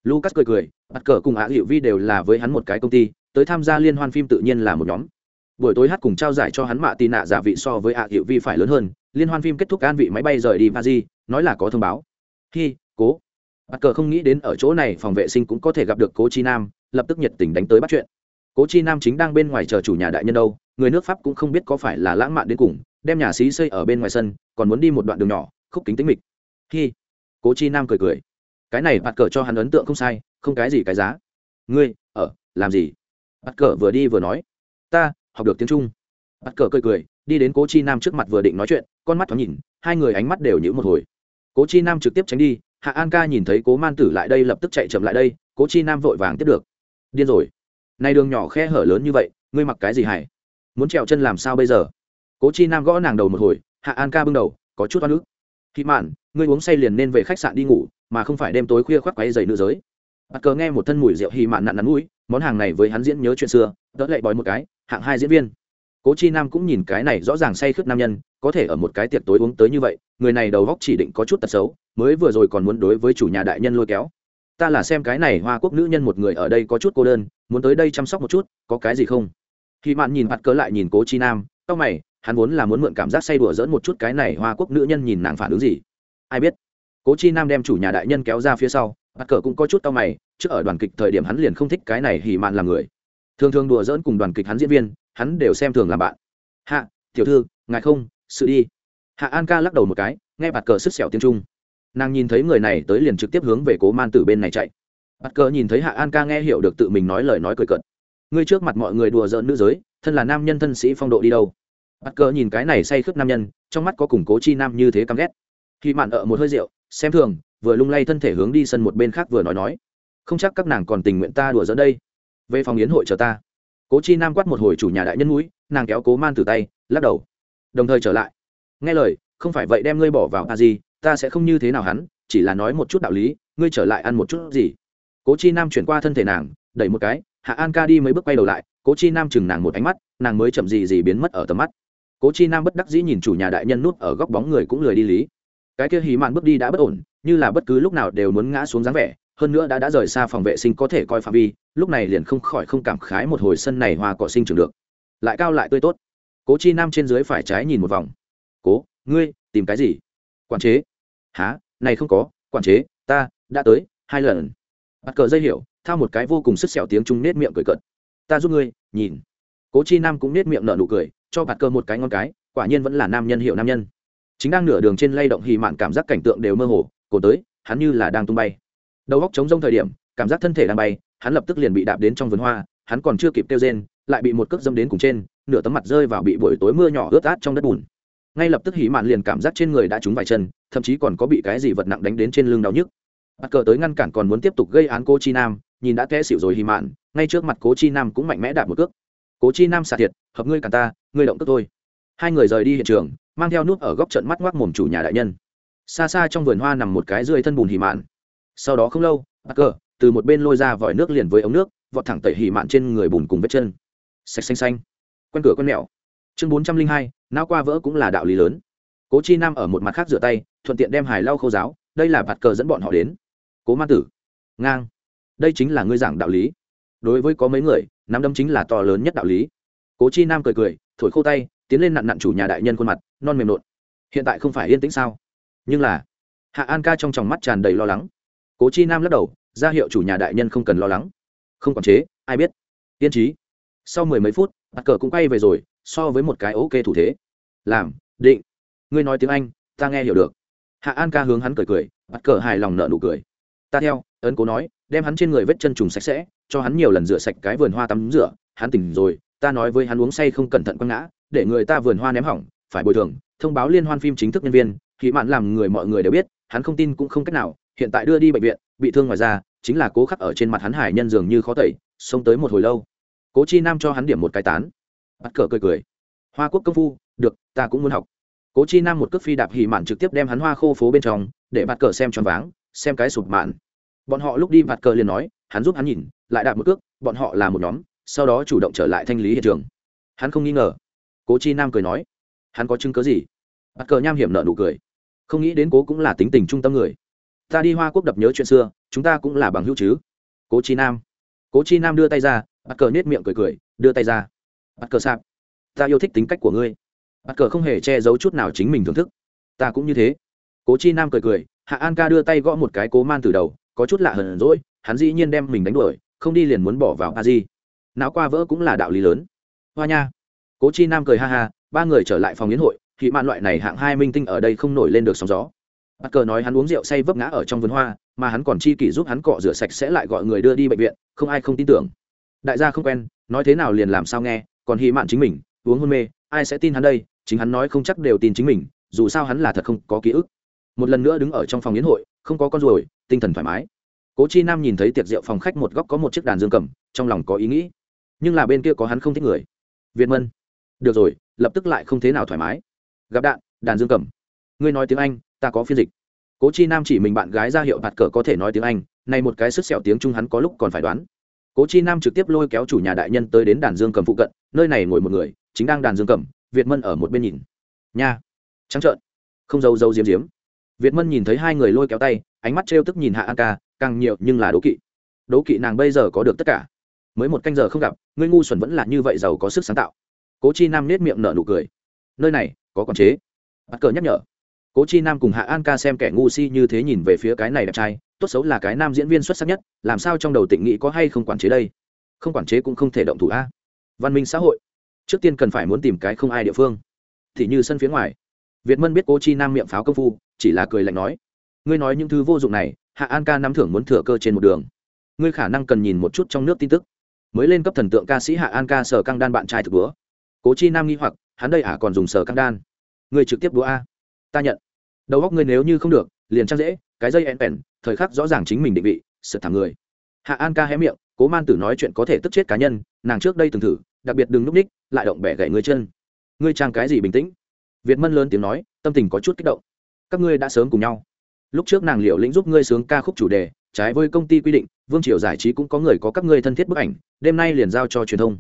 Lucas cười cười, bắt cờ cùng ạ hiệu vi đều là với hắn một cái công ty, tới tham gia liên hoan phim tự nhiên là một nhóm. Buổi tối hát cùng trao giải cho hắn mạ tì nạ giả vị so với ạ hiệu vi phải lớn hơn, liên hoan phim kết thúc an vị máy bay rời đi paris, nói là có thông báo. Hi, cố. Bắt cờ không nghĩ đến ở chỗ này phòng vệ sinh cũng có thể gặp được cố chi nam, lập tức nhiệt tình đánh tới bắt chuyện. Cố chi nam chính đang bên ngoài chờ chủ nhà đại nhân đâu người nước pháp cũng không biết có phải là lãng mạn đến cùng, đem nhà xí xây ở bên ngoài sân, còn muốn đi một đoạn đường nhỏ, khúc kính tính mịch. Hi. Cố chi nam cười cười. Cái này bạt cờ cho hắn ấn tượng không sai, không cái gì cái giá. Ngươi, ở, làm gì? Bạt cờ vừa đi vừa nói. Ta, học được tiếng trung. Bạt cờ cười cười, đi đến cố chi nam trước mặt vừa định nói chuyện, con mắt thoáng nhìn, hai người ánh mắt đều nhữ một hồi. Cố chi nam trực tiếp tránh đi, hạ an ca nhìn thấy cố man tử lại đây lập tức chạy chậm lại đây, cố chi nam vội vàng tiếp được. Điên rồi. Nay đường nhỏ khe hở lớn như vậy, ngươi mặc cái gì hải muốn trèo chân làm sao bây giờ? Cố chi nam gõ nàng đầu một hồi, hạ an ca bưng đầu, có chút oan ức. Khi mạn, ngươi uống say liền nên về khách sạn đi ngủ, mà không phải đêm tối khuya khoác quáy dày nữ giới. Bắt cờ nghe một thân mùi rượu hì mạn nặn nắn mũi, món hàng này với hắn diễn nhớ chuyện xưa, đỡ lại bói một cái, hạng hai diễn viên. Cố chi nam cũng nhìn cái này rõ ràng say khướt nam nhân, có thể ở một cái tiệc tối uống tới như vậy, người này đầu góc chỉ định có chút tật xấu, mới vừa rồi còn muốn đối với chủ nhà đại nhân lôi kéo. Ta là xem cái này hoa quốc nữ nhân một người ở đây có chút cô đơn, muốn tới đây chăm sóc một chút, có cái gì không? Khi mạn nhìn mặt cớ lại nhìn cố chi nam, tao mày, hắn vốn là muốn mượn cảm giác say đùa dỡn một chút cái này hoa quốc nữ nhân nhìn nàng phản ứng gì? Ai biết? Cố chi nam đem chủ nhà đại nhân kéo ra phía sau, mặt cờ cũng có chút tao mày trước ở đoàn kịch thời điểm hắn liền không thích cái này hỉ mạn là người. Thường thường đùa dỡn cùng đoàn kịch hắn diễn viên, hắn đều xem thường làm bạn. Hạ, tiểu thư, ngài không, sự đi. Hạ an ca lắc đầu một cái, nghe bạt cờ sứt xẻo tiếng trung. Nàng nhìn thấy người này tới liền trực tiếp hướng về cố man tử bên này chạy. Bạt cờ nhìn thấy hạ an ca nghe hiểu được tự mình nói lời nói cười cợt ngươi trước mặt mọi người đùa giỡn nữ giới, thân là nam nhân thân sĩ phong độ đi đâu? Bất cờ nhìn cái này say khướt nam nhân, trong mắt có củng cố chi nam như thế căm ghét. Khi mạn ở một hơi rượu, xem thường, vừa lung lay thân thể hướng đi sân một bên khác vừa nói nói. Không chắc các nàng còn tình nguyện ta đùa giỡn đây. Về phòng yến hội chờ ta. Cố chi nam quát một hồi chủ nhà đại nhân mũi, nàng kéo cố man từ tay, lắc đầu. Đồng thời trở lại. Nghe lời, không phải vậy đem ngươi bỏ vào a gì ta sẽ không như thế nào hắn, chỉ là nói một chút đạo lý, ngươi trở lại ăn một chút gì. Cố chi nam chuyển qua thân thể nàng, đẩy một cái hạ an ca đi mấy bước quay đầu lại, cố chi nam chừng nàng một ánh mắt, nàng mới chậm gì gì biến mất ở tầm mắt. Cố chi nam bất đắc dĩ nhìn chủ nhà đại nhân nút ở góc bóng người cũng lười đi lý. Cái kia hí mạn bước đi đã bất ổn, như là bất cứ lúc nào đều muốn ngã xuống dáng vẻ, hơn nữa đã đã rời xa phòng vệ sinh có thể coi phạm vi, lúc này liền không khỏi không cảm khái một hồi sân này hoa cỏ sinh trưởng được. Lại cao lại tươi tốt. Cố chi nam trên dưới phải trái nhìn một vòng. Cố, ngươi, tìm cái gì? Quản chế. Há này không có. Quản chế, ta, đã tới, hai lần. Bắt cờ dây hiểu thao một cái vô cùng sức sẹo tiếng trung nết miệng cười cợt. Ta giúp ngươi, nhìn. Cố chi nam cũng nết miệng nở nụ cười, cho bạt cờ một cái ngon cái, quả nhiên vẫn là nam nhân hiệu nam nhân. Chính đang nửa đường trên lay động hì mạn cảm giác cảnh tượng đều mơ hồ, cổ tới, hắn như là đang tung bay. Đầu góc chống rông thời điểm, cảm giác thân thể đang bay, hắn lập tức liền bị đạp đến trong vườn hoa, hắn còn chưa kịp kêu rên, lại bị một cước dâm đến cùng trên, nửa tấm mặt rơi vào bị buổi tối mưa nhỏ ướt át trong đất bùn. Ngay lập tức hỉ mạn liền cảm giác trên người đã trúng vài chân, thậm chí còn có bị cái gì vật nặng đánh đến trên lưng đau nhức. Bắt cờ tới ngăn cản còn muốn tiếp tục gây án cô chi nam nhìn đã té xỉu rồi hỉ mạn, ngay trước mặt cố chi nam cũng mạnh mẽ đạp một cước. Cố chi nam xạ thiệt, hợp ngươi cả ta, ngươi động tức thôi. Hai người rời đi hiện trường, mang theo nút ở góc trận mắt ngoác mồm chủ nhà đại nhân. Xa xa trong vườn hoa nằm một cái rươi thân bùn hỉ mạn. Sau đó không lâu bà cờ từ một bên lôi ra vòi nước liền với ống nước, vọt thẳng tẩy hỉ mạn trên người bùn cùng vết chân. Sạch xanh xanh. Quen cửa quen mẹo. Chương bốn trăm linh hai, não qua vỡ cũng là đạo lý lớn. Cố chi nam ở một mặt khác rửa tay, thuận tiện đem hải lau khâu giáo, đây là bạt cờ dẫn bọn họ đến. Cố ma tử. Ngang đây chính là ngươi giảng đạo lý. Đối với có mấy người, nắm đấm chính là to lớn nhất đạo lý. Cố chi nam cười cười, thổi khô tay, tiến lên nặn nặn chủ nhà đại nhân khuôn mặt, non mềm nộn. Hiện tại không phải yên tĩnh sao? Nhưng là, hạ an ca trong tròng mắt tràn đầy lo lắng. Cố chi nam lắc đầu, ra hiệu chủ nhà đại nhân không cần lo lắng. Không quản chế, ai biết. Tiên trí sau mười mấy phút mặt cờ cũng quay về rồi, so với một cái ok thủ thế. Làm, định. Ngươi nói tiếng anh, ta nghe hiểu được. Hạ an ca hướng hắn cười cười mặt cờ hài lòng nợ nụ cười. Ta theo, ấn cố nói đem hắn trên người vết chân trùng sạch sẽ, cho hắn nhiều lần rửa sạch cái vườn hoa tắm rửa. Hắn tỉnh rồi, ta nói với hắn uống say không cẩn thận quăng ngã, để người ta vườn hoa ném hỏng, phải bồi thường, thông báo liên hoan phim chính thức nhân viên. Khi mạn làm người mọi người đều biết, hắn không tin cũng không cách nào, hiện tại đưa đi bệnh viện, bị thương ngoài ra chính là cố khắc ở trên mặt hắn hải nhân dường như khó tẩy xông tới một hồi lâu. Cố chi nam cho hắn điểm một cái tán. Bắt cờ cười cười. Hoa quốc công phu, được, ta cũng muốn học. Cố chi nam một cước phi đạp hỉ mạn trực tiếp đem hắn hoa khô phố bên trong, để bắt cờ xem tròn váng, xem cái sụp mạn bọn họ lúc đi bắt cờ liền nói, hắn giúp hắn nhìn, lại đạp một cước, bọn họ là một nhóm, sau đó chủ động trở lại thanh lý hiện trường. Hắn không nghi ngờ. Cố chi nam cười nói, hắn có chứng cớ gì? Bắt cờ nham hiểm nợ nụ cười. Không nghĩ đến cố cũng là tính tình trung tâm người. Ta đi hoa quốc đập nhớ chuyện xưa, chúng ta cũng là bằng hữu chứ. Cố chi nam. Cố chi nam đưa tay ra bắt cờ nết miệng cười cười, đưa tay ra. Bắt cờ sạp ta yêu thích tính cách của ngươi. Bắt cờ không hề che giấu chút nào chính mình thưởng thức. Ta cũng như thế. Cố chi nam cười cười, hạ an ca đưa tay gõ một cái cố man từ đầu có chút lạ hờn rỗi, hắn dĩ nhiên đem mình đánh đuổi, không đi liền muốn bỏ vào a di. Não qua vỡ cũng là đạo lý lớn. Hoa nha. Cố chi nam cười ha ha, ba người trở lại phòng yến hội thị mạn loại này hạng hai minh tinh ở đây không nổi lên được sóng gió. Bắt cờ nói hắn uống rượu say vấp ngã ở trong vườn hoa, mà hắn còn chi kỷ giúp hắn cọ rửa sạch sẽ lại gọi người đưa đi bệnh viện, không ai không tin tưởng. Đại gia không quen, nói thế nào liền làm sao nghe, còn hy mạn chính mình, uống hôn mê, ai sẽ tin hắn đây, chính hắn nói không chắc đều tin chính mình, dù sao hắn là thật không có ký ức. Một lần nữa đứng ở trong phòng yến hội, không có con ruồi tinh thần thoải mái. Cố chi nam nhìn thấy tiệc rượu phòng khách một góc có một chiếc đàn dương cầm, trong lòng có ý nghĩ. Nhưng là bên kia có hắn không thích người. Việt mân. Được rồi, lập tức lại không thế nào thoải mái. Gặp đạn, đàn dương cầm. Ngươi nói tiếng anh, ta có phiên dịch. Cố chi nam chỉ mình bạn gái ra hiệu bạt cờ có thể nói tiếng anh, này một cái sức sẹo tiếng trung hắn có lúc còn phải đoán. Cố chi nam trực tiếp lôi kéo chủ nhà đại nhân tới đến đàn dương cầm phụ cận, nơi này ngồi một người, chính đang đàn dương cầm, việt mân ở một bên nhìn. Nha. Trắng trợn. Không dâu dâu diếm diếm việt mân nhìn thấy hai người lôi kéo tay ánh mắt trêu tức nhìn hạ an ca càng nhiều nhưng là đố kỵ. Đố kỵ nàng bây giờ có được tất cả. Mới một canh giờ không gặp, ngươi ngu xuẩn vẫn là như vậy giàu có sức sáng tạo. Cố chi nam nết miệng nở nụ cười. Nơi này, có quản chế. Bắt cờ nhắc nhở. Cố chi nam cùng hạ an ca xem kẻ ngu si như thế nhìn về phía cái này đẹp trai, tốt xấu là cái nam diễn viên xuất sắc nhất, làm sao trong đầu tịnh nghĩ có hay không quản chế đây? Không quản chế cũng không thể động thủ a. À? Văn minh xã hội. Trước tiên cần phải muốn tìm cái không ai địa phương. Thì như sân phía ngoài. Việt mân biết cố chi nam miệng pháo công phu, chỉ là cười lạnh nói ngươi nói những thứ vô dụng này, hạ an ca nắm thưởng muốn thừa cơ trên một đường. Ngươi khả năng cần nhìn một chút trong nước tin tức. Mới lên cấp thần tượng ca sĩ hạ an ca sở căng đan bạn trai thực búa cố chi nam nghi hoặc, hắn đây ả à còn dùng sở căng đan. Ngươi trực tiếp búa a. Ta nhận. Đầu góc ngươi nếu như không được, liền trang dễ, cái dây en pèn thời khắc rõ ràng chính mình định vị, sợ thẳng người. Hạ an ca hé miệng, cố man tử nói chuyện có thể tức chết cá nhân, nàng trước đây từng thử, đặc biệt đừng núp ních lại động bẻ gậy ngươi chân. Ngươi trang cái gì bình tĩnh? Việt mân lớn tiếng nói, tâm tình có chút kích động. Các ngươi đã sớm cùng nhau lúc trước nàng liệu lĩnh giúp ngươi sướng ca khúc chủ đề, trái với công ty quy định, vương triều giải trí cũng có người có các ngươi thân thiết bức ảnh, đêm nay liền giao cho truyền thông.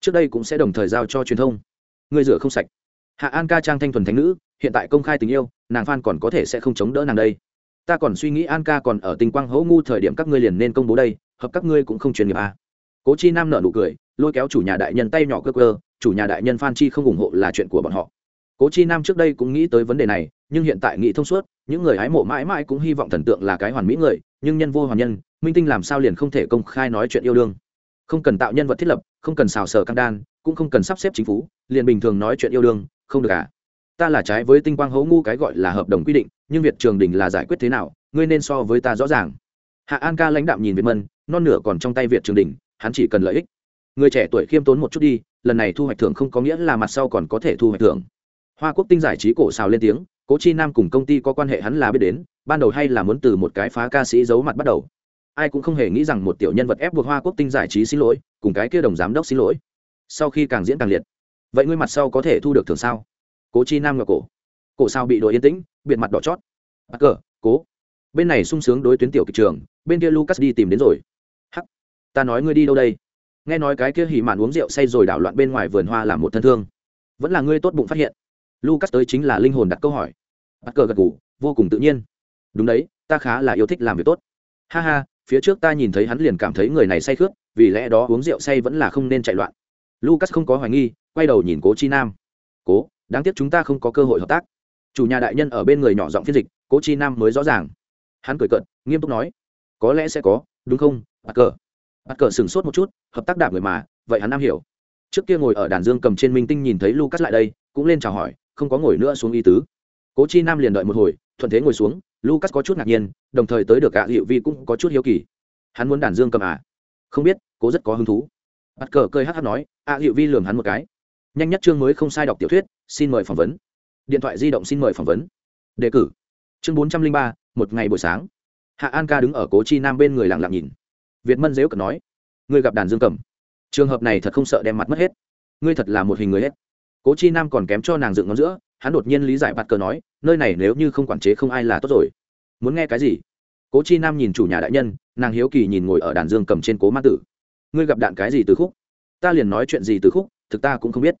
Trước đây cũng sẽ đồng thời giao cho truyền thông. Ngươi rửa không sạch. Hạ an ca trang thanh thuần thánh nữ, hiện tại công khai tình yêu, nàng phan còn có thể sẽ không chống đỡ nàng đây. Ta còn suy nghĩ an ca còn ở tình quang hỗ ngu thời điểm các ngươi liền nên công bố đây, hợp các ngươi cũng không truyền nghiệp à. cố chi nam nở nụ cười, lôi kéo chủ nhà đại nhân tay nhỏ cơ cơ chủ nhà đại nhân phan chi không ủng hộ là chuyện của bọn họ cố chi nam trước đây cũng nghĩ tới vấn đề này, nhưng hiện tại nghĩ thông suốt, những người hái mộ mãi mãi cũng hy vọng thần tượng là cái hoàn mỹ người, nhưng nhân vô hoàn nhân, minh tinh làm sao liền không thể công khai nói chuyện yêu đương. Không cần tạo nhân vật thiết lập, không cần xào sở căng đan, cũng không cần sắp xếp chính phủ, liền bình thường nói chuyện yêu đương, không được à? Ta là trái với tinh quang hấu ngu cái gọi là hợp đồng quy định, nhưng việt trường đình là giải quyết thế nào, ngươi nên so với ta rõ ràng. Hạ an ca lãnh đạm nhìn việt mân, non nửa còn trong tay việt trường đình, hắn chỉ cần lợi ích. Người trẻ tuổi khiêm tốn một chút đi, lần này thu hoạch thưởng không có nghĩa là mặt sau còn có thể thu hoạch thưởng hoa quốc tinh giải trí cổ xào lên tiếng, cố chi nam cùng công ty có quan hệ hắn là biết đến, ban đầu hay là muốn từ một cái phá ca sĩ giấu mặt bắt đầu. Ai cũng không hề nghĩ rằng một tiểu nhân vật ép buộc hoa quốc tinh giải trí xin lỗi, cùng cái kia đồng giám đốc xin lỗi. Sau khi càng diễn càng liệt. Vậy ngươi mặt sau có thể thu được thưởng sao? Cố chi nam ngọc cổ. Cổ sao bị đội yên tĩnh, biệt mặt đỏ chót. Bắt cờ, cố. Bên này sung sướng đối tuyến tiểu kịch trường, bên kia lucas đi tìm đến rồi. Hắc. Ta nói ngươi đi đâu đây? Nghe nói cái kia hỉ mạn uống rượu say rồi đảo loạn bên ngoài vườn hoa làm một thân thương. Vẫn là ngươi tốt bụng phát hiện lucas tới chính là linh hồn đặt câu hỏi. Bắt cờ gật gù, vô cùng tự nhiên. Đúng đấy ta khá là yêu thích làm việc tốt. Ha ha phía trước ta nhìn thấy hắn liền cảm thấy người này say khướt vì lẽ đó uống rượu say vẫn là không nên chạy loạn. Lucas không có hoài nghi quay đầu nhìn cố chi nam. Cố đáng tiếc chúng ta không có cơ hội hợp tác. Chủ nhà đại nhân ở bên người nhỏ giọng phiên dịch cố chi nam mới rõ ràng. Hắn cười cận nghiêm túc nói có lẽ sẽ có đúng không bắt cờ bắt cờ sửng sốt một chút hợp tác đạp người mà vậy hắn nam hiểu. Trước kia ngồi ở đàn dương cầm trên minh tinh nhìn thấy lucas lại đây cũng lên chào hỏi không có ngồi nữa xuống y tứ. Cố chi nam liền đợi một hồi, thuận thế ngồi xuống, lucas có chút ngạc nhiên, đồng thời tới được cả hiệu vi cũng có chút hiếu kỳ. Hắn muốn đàn dương cầm à? Không biết, cố rất có hứng thú. Bắt cờ cơi hh nói, a hiệu vi lường hắn một cái. Nhanh nhất chương mới không sai đọc tiểu thuyết, xin mời phỏng vấn. Điện thoại di động xin mời phỏng vấn. Đề cử. Chương bốn trăm linh ba, một ngày buổi sáng. Hạ an ca đứng ở cố chi nam bên người lặng lặng nhìn. Việt mân dếu cờ nói, ngươi gặp đàn dương cầm. Trường hợp này thật không sợ đem mặt mất hết. Ngươi thật là một hình người hết cố chi nam còn kém cho nàng dựng ngón giữa, hắn đột nhiên lý giải bạt cờ nói, nơi này nếu như không quản chế không ai là tốt rồi. Muốn nghe cái gì? Cố chi nam nhìn chủ nhà đại nhân, nàng hiếu kỳ nhìn ngồi ở đàn dương cầm trên cố ma tử. Ngươi gặp đạn cái gì từ khúc? Ta liền nói chuyện gì từ khúc, thực ta cũng không biết.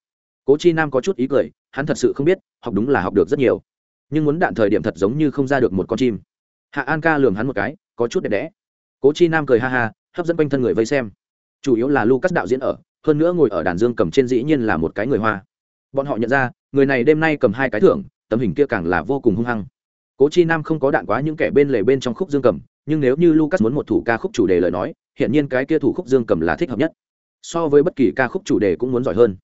Cố chi nam có chút ý cười, hắn thật sự không biết, học đúng là học được rất nhiều. Nhưng muốn đạn thời điểm thật giống như không ra được một con chim. Hạ an ca lường hắn một cái, có chút đẹp đẽ. Cố chi nam cười ha ha, hấp dẫn quanh thân người vây xem. Chủ yếu là lucas đạo diễn ở, hơn nữa ngồi ở đàn dương cầm trên dĩ nhiên là một cái người hoa bọn họ nhận ra, người này đêm nay cầm hai cái thưởng, tấm hình kia càng là vô cùng hung hăng. Cố chi nam không có đạn quá những kẻ bên lề bên trong khúc dương cầm, nhưng nếu như lucas muốn một thủ ca khúc chủ đề lời nói hiện nhiên cái kia thủ khúc dương cầm là thích hợp nhất. So với bất kỳ ca khúc chủ đề cũng muốn giỏi hơn.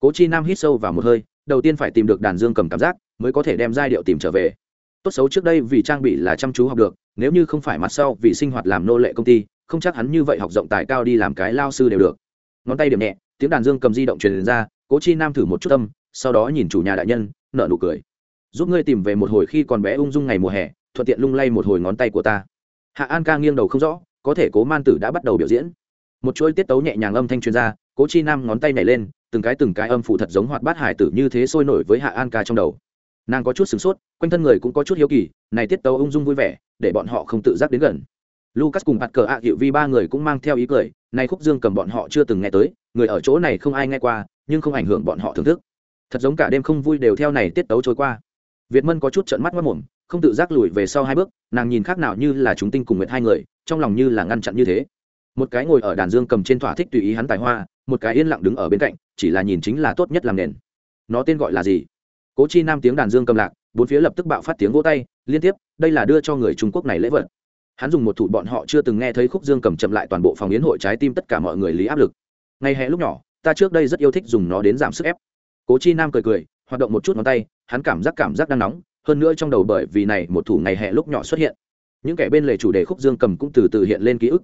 Cố chi nam hít sâu vào một hơi, đầu tiên phải tìm được đàn dương cầm cảm giác, mới có thể đem giai điệu tìm trở về. Tốt xấu trước đây vì trang bị là chăm chú học được, nếu như không phải mặt sau vì sinh hoạt làm nô lệ công ty, không chắc hắn như vậy học rộng tài cao đi làm cái lao sư đều được. Ngón tay điểm nhẹ, tiếng đàn dương cầm di động truyền ra cố chi nam thử một chút tâm sau đó nhìn chủ nhà đại nhân nợ nụ cười. Giúp ngươi tìm về một hồi khi còn bé ung dung ngày mùa hè, thuận tiện lung lay một hồi ngón tay của ta. Hạ an ca nghiêng đầu không rõ, có thể cố man tử đã bắt đầu biểu diễn. Một chuỗi tiết tấu nhẹ nhàng âm thanh chuyên gia cố chi nam ngón tay nhảy lên, từng cái từng cái âm phụ thật giống hoạt bát hải tử như thế sôi nổi với hạ an ca trong đầu. Nàng có chút sửng sốt, quanh thân người cũng có chút hiếu kỳ, này tiết tấu ung dung vui vẻ, để bọn họ không tự giác đến gần lucas cùng bạt cờ ạ, hiệu vi ba người cũng mang theo ý cười này khúc dương cầm bọn họ chưa từng nghe tới, người ở chỗ này không ai nghe qua, nhưng không ảnh hưởng bọn họ thưởng thức. Thật giống cả đêm không vui đều theo này tiết tấu trôi qua. Việt mân có chút trợn mắt mất mồm không tự giác lùi về sau hai bước, nàng nhìn khác nào như là chúng tinh cùng nguyệt hai người, trong lòng như là ngăn chặn như thế. Một cái ngồi ở đàn dương cầm trên thỏa thích tùy ý hắn tài hoa, một cái yên lặng đứng ở bên cạnh, chỉ là nhìn chính là tốt nhất làm nền. Nó tên gọi là gì? Cố chi nam tiếng đàn dương cầm lạc, bốn phía lập tức bạo phát tiếng vỗ tay, liên tiếp, đây là đưa cho người trung quốc này lễ vật hắn dùng một thủ bọn họ chưa từng nghe thấy khúc dương cầm chậm lại toàn bộ phòng yến hội trái tim tất cả mọi người lý áp lực. Ngày hè lúc nhỏ, ta trước đây rất yêu thích dùng nó đến giảm sức ép. Cố chi nam cười cười, hoạt động một chút ngón tay, hắn cảm giác cảm giác đang nóng, hơn nữa trong đầu bởi vì này một thủ ngày hè lúc nhỏ xuất hiện. Những kẻ bên lề chủ đề khúc dương cầm cũng từ từ hiện lên ký ức.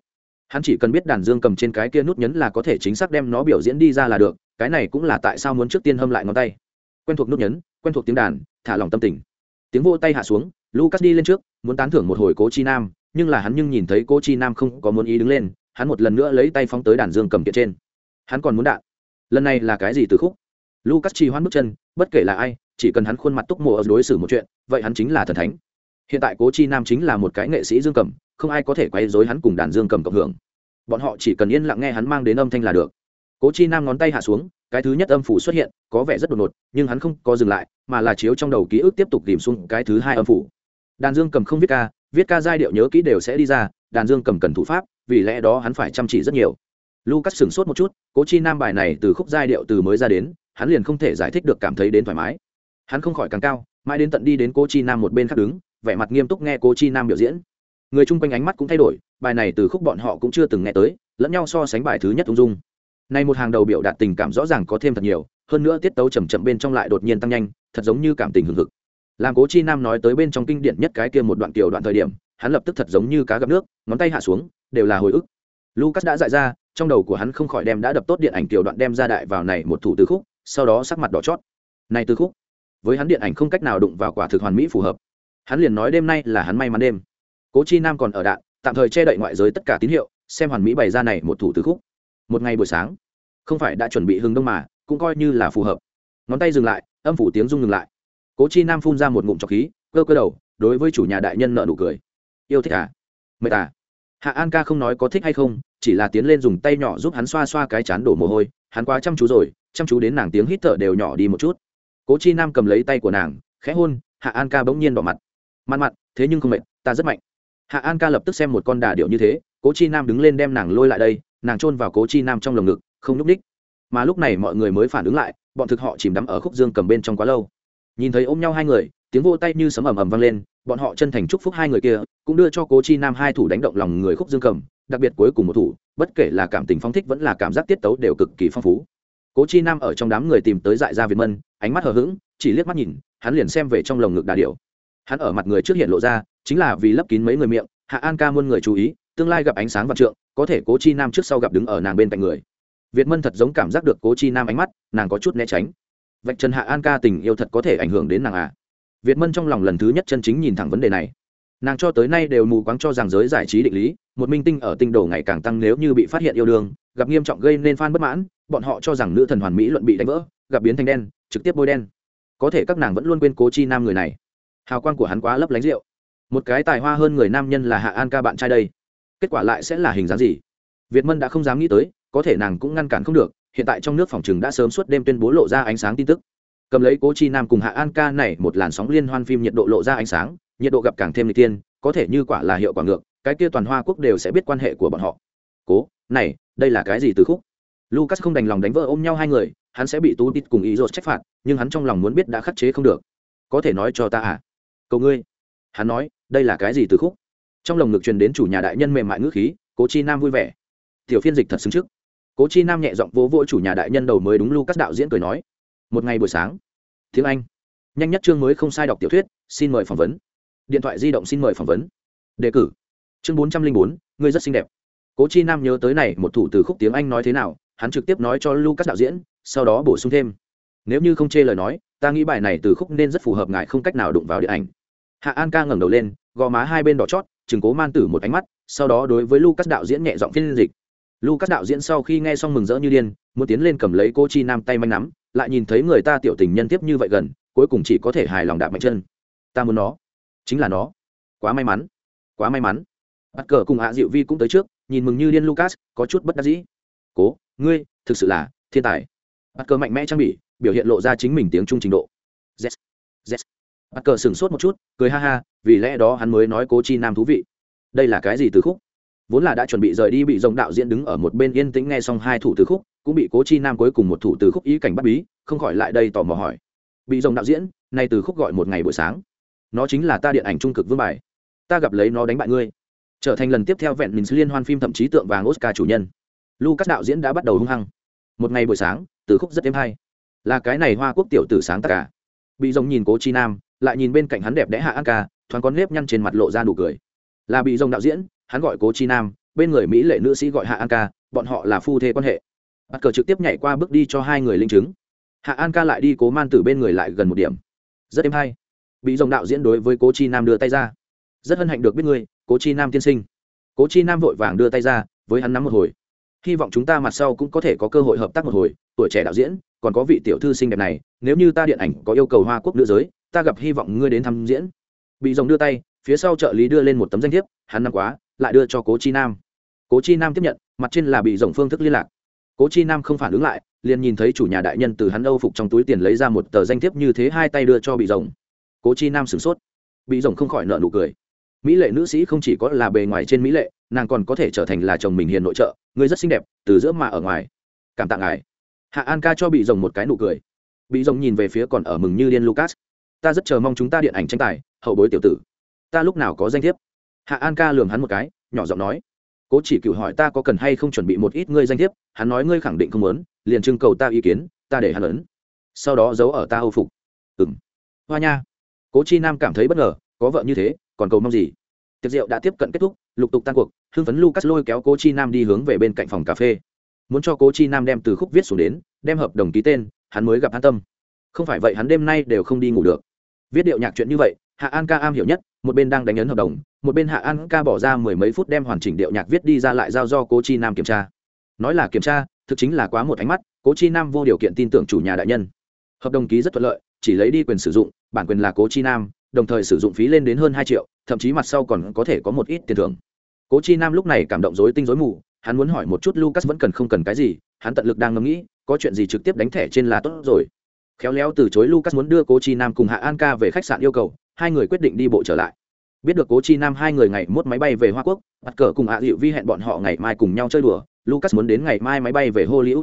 Hắn chỉ cần biết đàn dương cầm trên cái kia nút nhấn là có thể chính xác đem nó biểu diễn đi ra là được, cái này cũng là tại sao muốn trước tiên hâm lại ngón tay. Quen thuộc nút nhấn, quen thuộc tiếng đàn, thả lòng tâm tình. Tiếng vô tay hạ xuống, lucas đi lên trước, muốn tán thưởng một hồi cố chi nam nhưng là hắn nhưng nhìn thấy cố chi nam không có muốn ý đứng lên, hắn một lần nữa lấy tay phóng tới đàn dương cầm kiện trên. Hắn còn muốn đạn. Lần này là cái gì từ khúc? Lucas chi hoãn bước chân, bất kể là ai, chỉ cần hắn khuôn mặt túc mộ ở đối xử một chuyện, vậy hắn chính là thần thánh. Hiện tại cố chi nam chính là một cái nghệ sĩ dương cầm, không ai có thể quay dối hắn cùng đàn dương cầm cộng hưởng. Bọn họ chỉ cần yên lặng nghe hắn mang đến âm thanh là được. Cố chi nam ngón tay hạ xuống, cái thứ nhất âm phủ xuất hiện, có vẻ rất đột ngột, nhưng hắn không có dừng lại, mà là chiếu trong đầu ký ức tiếp tục tìm xuống cái thứ hai âm phủ. Đàn dương cầm không viết ca viết ca giai điệu nhớ kỹ đều sẽ đi ra, đàn dương cầm cần thủ pháp, vì lẽ đó hắn phải chăm chỉ rất nhiều. Lucas sửng sốt một chút, cố chi nam bài này từ khúc giai điệu từ mới ra đến, hắn liền không thể giải thích được cảm thấy đến thoải mái. Hắn không khỏi càng cao, mãi đến tận đi đến cố chi nam một bên khác đứng, vẻ mặt nghiêm túc nghe cố chi nam biểu diễn. Người chung quanh ánh mắt cũng thay đổi, bài này từ khúc bọn họ cũng chưa từng nghe tới, lẫn nhau so sánh bài thứ nhất ung dung. Nay một hàng đầu biểu đạt tình cảm rõ ràng có thêm thật nhiều, hơn nữa tiết tấu chầm chậm bên trong lại đột nhiên tăng nhanh, thật giống như cảm tình hừng hực làm cố chi nam nói tới bên trong kinh điển nhất cái kia một đoạn kiểu đoạn thời điểm, hắn lập tức thật giống như cá gặp nước, ngón tay hạ xuống, đều là hồi ức. Lucas đã dại ra, trong đầu của hắn không khỏi đem đã đập tốt điện ảnh kiểu đoạn đem ra đại vào này một thủ từ khúc, sau đó sắc mặt đỏ chót. Này từ khúc, với hắn điện ảnh không cách nào đụng vào quả thực hoàn mỹ phù hợp. Hắn liền nói đêm nay là hắn may mắn đêm. Cố chi nam còn ở đạn, tạm thời che đậy ngoại giới tất cả tín hiệu, xem hoàn mỹ bày ra này một thủ từ khúc. Một ngày buổi sáng, không phải đã chuẩn bị hưng đông mà, cũng coi như là phù hợp. Ngón tay dừng lại, âm phủ tiếng rung ngừng lại cố chi nam phun ra một ngụm trọc khí, cơ cơ đầu, đối với chủ nhà đại nhân nợ nụ cười. Yêu thích à? Mệt à? Hạ an ca không nói có thích hay không, chỉ là tiến lên dùng tay nhỏ giúp hắn xoa xoa cái chán đổ mồ hôi, hắn quá chăm chú rồi, chăm chú đến nàng tiếng hít thở đều nhỏ đi một chút. Cố chi nam cầm lấy tay của nàng, khẽ hôn, hạ an ca bỗng nhiên đỏ mặt. Mặt mặt, thế nhưng không mệt, ta rất mạnh. Hạ an ca lập tức xem một con đà điệu như thế, cố chi nam đứng lên đem nàng lôi lại đây, nàng chôn vào cố chi nam trong lồng ngực, không n ú c ních mà lúc này mọi người mới phản ứng lại, bọn thực họ chìm đắm ở khúc dương cầm bên trong quá lâu nhìn thấy ôm nhau hai người, tiếng vô tay như sấm ầm ầm vang lên, bọn họ chân thành chúc phúc hai người kia, cũng đưa cho cố chi nam hai thủ đánh động lòng người khúc dương cầm, đặc biệt cuối cùng một thủ, bất kể là cảm tình phong thích vẫn là cảm giác tiết tấu đều cực kỳ phong phú. Cố chi nam ở trong đám người tìm tới dại gia việt mân, ánh mắt hờ hững, chỉ liếc mắt nhìn, hắn liền xem về trong lồng ngực đà điểu. Hắn ở mặt người trước hiện lộ ra, chính là vì lấp kín mấy người miệng, hạ an ca muôn người chú ý, tương lai gặp ánh sáng vạn trượng, có thể cố chi nam trước sau gặp đứng ở nàng bên cạnh người. Việt mân thật giống cảm giác được cố chi nam ánh mắt, nàng có chút né tránh vạch trần hạ an ca tình yêu thật có thể ảnh hưởng đến nàng à? Việt mân trong lòng lần thứ nhất chân chính nhìn thẳng vấn đề này. Nàng cho tới nay đều mù quáng cho rằng giới giải trí định lý, một minh tinh ở tinh đồ ngày càng tăng nếu như bị phát hiện yêu đương, gặp nghiêm trọng gây nên f bất mãn, bọn họ cho rằng nữ thần hoàn mỹ luận bị đánh vỡ, gặp biến thành đen, trực tiếp bôi đen. Có thể các nàng vẫn luôn quên cố chi nam người này. Hào quang của hắn quá lấp lánh rượu. Một cái tài hoa hơn người nam nhân là hạ an ca bạn trai đây. Kết quả lại sẽ là hình dáng gì? Việt mân đã không dám nghĩ tới, có thể nàng cũng ngăn cản không được hiện tại trong nước phòng trừng đã sớm suốt đêm tuyên bố lộ ra ánh sáng tin tức. Cầm lấy cố chi nam cùng hạ an ca này một làn sóng liên hoan phim nhiệt độ lộ ra ánh sáng, nhiệt độ gặp càng thêm n tiên, có thể như quả là hiệu quả ngược, cái kia toàn hoa quốc đều sẽ biết quan hệ của bọn họ. Cố, này, đây là cái gì từ khúc? Lucas không đành lòng đánh vợ ôm nhau hai người, hắn sẽ bị tú tít cùng ý rột trách phạt, nhưng hắn trong lòng muốn biết đã khắc chế không được. Có thể nói cho ta à? Cầu ngươi. Hắn nói, đây là cái gì từ khúc? Trong lồng ngực truyền đến chủ nhà đại nhân mềm mại ngữ khí, cố chi nam vui vẻ. Tiểu phiên dịch thật xứng trước cố chi nam nhẹ giọng vỗ vỗ chủ nhà đại nhân đầu mới đúng lưu các đạo diễn cười nói. Một ngày buổi sáng. Tiếng anh. Nhanh nhất chương mới không sai đọc tiểu thuyết, xin mời phỏng vấn. Điện thoại di động xin mời phỏng vấn. Đề cử. Chương bốn trăm linh bốn, ngươi rất xinh đẹp. Cố chi nam nhớ tới này, một thủ từ khúc tiếng anh nói thế nào, hắn trực tiếp nói cho lucas đạo diễn, sau đó bổ sung thêm. Nếu như không chê lời nói, ta nghĩ bài này từ khúc nên rất phù hợp ngại không cách nào đụng vào điện ảnh. Hạ an ca ngẩng đầu lên, gò má hai bên đỏ chót, chừng cố man tử một ánh mắt, sau đó đối với lucas đạo diễn nhẹ giọng phiên dịch lucas đạo diễn sau khi nghe xong mừng rỡ như điên, muốn tiến lên cầm lấy cô chi nam tay manh nắm, lại nhìn thấy người ta tiểu tình nhân tiếp như vậy gần, cuối cùng chỉ có thể hài lòng đạp mạnh chân. Ta muốn nó. Chính là nó. Quá may mắn. Quá may mắn. Bắt cờ cùng hạ diệu vi cũng tới trước, nhìn mừng như điên lucas, có chút bất đắc dĩ. Cố, ngươi, thực sự là thiên tài. Bắt cờ mạnh mẽ trang bị, biểu hiện lộ ra chính mình tiếng trung trình độ. Yes. yes. bắt cờ sửng sốt một chút, cười ha ha, vì lẽ đó hắn mới nói cố chi nam thú vị. Đây là cái gì từ khúc? Vốn là đã chuẩn bị rời đi bị rồng đạo diễn đứng ở một bên yên tĩnh nghe xong hai thủ từ khúc, cũng bị cố chi nam cuối cùng một thủ từ khúc ý cảnh bắt bí, không khỏi lại đây tò mò hỏi. Bị rồng đạo diễn, nay từ khúc gọi một ngày buổi sáng. Nó chính là ta điện ảnh trung cực vương bài. Ta gặp lấy nó đánh bại ngươi. Trở thành lần tiếp theo vẹn mình liên hoan phim thậm chí tượng vàng oscar chủ nhân. Lucas đạo diễn đã bắt đầu hung hăng. Một ngày buổi sáng, từ khúc rất êm hay. Là cái này hoa quốc tiểu tử sáng tất cả à? bị rồng nhìn cố chi nam, lại nhìn bên cạnh hắn đẹp đẽ hạ an ca, thoáng con nếp nhăn trên mặt lộ ra nụ cười là bị rồng đạo diễn, hắn gọi cố chi nam, bên người mỹ lệ nữ sĩ gọi hạ an ca, bọn họ là phu thê quan hệ. Bắt cờ trực tiếp nhảy qua bước đi cho hai người linh chứng. Hạ an ca lại đi cố man tử bên người lại gần một điểm. Rất êm hay. Bị rồng đạo diễn đối với cố chi nam đưa tay ra. Rất hân hạnh được biết ngươi, cố chi nam tiên sinh. Cố chi nam vội vàng đưa tay ra, với hắn nắm một hồi. Hy vọng chúng ta mặt sau cũng có thể có cơ hội hợp tác một hồi, tuổi trẻ đạo diễn, còn có vị tiểu thư xinh đẹp này, nếu như ta điện ảnh có yêu cầu hoa quốc nữ giới, ta gặp hy vọng ngươi đến thăm diễn. Bị rồng đưa tay phía sau trợ lý đưa lên một tấm danh thiếp, hắn năm quá, lại đưa cho cố chi nam. Cố chi nam tiếp nhận, mặt trên là bị rộng phương thức liên lạc. Cố chi nam không phản ứng lại, liền nhìn thấy chủ nhà đại nhân từ hắn âu phục trong túi tiền lấy ra một tờ danh thiếp như thế hai tay đưa cho bị rồng. Cố chi nam sửng sốt. Bị rồng không khỏi nợ nụ cười. Mỹ lệ nữ sĩ không chỉ có là bề ngoài trên mỹ lệ, nàng còn có thể trở thành là chồng mình hiền nội trợ, người rất xinh đẹp, từ giữa mà ở ngoài. Cảm tạ ngài. Hạ an ca cho bị rồng một cái nụ cười. Bị rồng nhìn về phía còn ở mừng như điên lucas. Ta rất chờ mong chúng ta điện ảnh tranh tài, hậu bối tiểu tử ta lúc nào có danh thiếp? Hạ an ca lường hắn một cái nhỏ giọng nói. Cố chỉ cựu hỏi ta có cần hay không chuẩn bị một ít ngươi danh thiếp hắn nói ngươi khẳng định không muốn liền trưng cầu ta ý kiến ta để hắn lớn, sau đó giấu ở ta âu phục. Ừng hoa nha. Cố chi nam cảm thấy bất ngờ có vợ như thế còn cầu mong gì? Tiệc rượu đã tiếp cận kết thúc lục tục tan cuộc hưng phấn lucas lôi kéo cố chi nam đi hướng về bên cạnh phòng cà phê. Muốn cho cố chi nam đem từ khúc viết xuống đến đem hợp đồng ký tên hắn mới gặp an tâm. Không phải vậy hắn đêm nay đều không đi ngủ được. Viết điệu nhạc chuyện như vậy hạ an ca am hiểu nhất một bên đang đánh ấn hợp đồng, một bên hạ an ca bỏ ra mười mấy phút đem hoàn chỉnh điệu nhạc viết đi ra lại giao do cố chi nam kiểm tra. Nói là kiểm tra, thực chính là quá một ánh mắt, cố chi nam vô điều kiện tin tưởng chủ nhà đại nhân. Hợp đồng ký rất thuận lợi, chỉ lấy đi quyền sử dụng, bản quyền là cố chi nam, đồng thời sử dụng phí lên đến hơn hai triệu, thậm chí mặt sau còn có thể có một ít tiền thưởng. Cố chi nam lúc này cảm động dối tinh dối mù, hắn muốn hỏi một chút lucas vẫn cần không cần cái gì, hắn tận lực đang ngẫm nghĩ, có chuyện gì trực tiếp đánh thẻ trên là tốt rồi. Khéo léo từ chối lucas muốn đưa cố chi nam cùng hạ an ca về khách sạn yêu cầu hai người quyết định đi bộ trở lại. Biết được cố chi nam hai người ngày mốt máy bay về hoa quốc mặt cờ cùng hạ dịu vi hẹn bọn họ ngày mai cùng nhau chơi đùa, lucas muốn đến ngày mai máy bay về hollywood.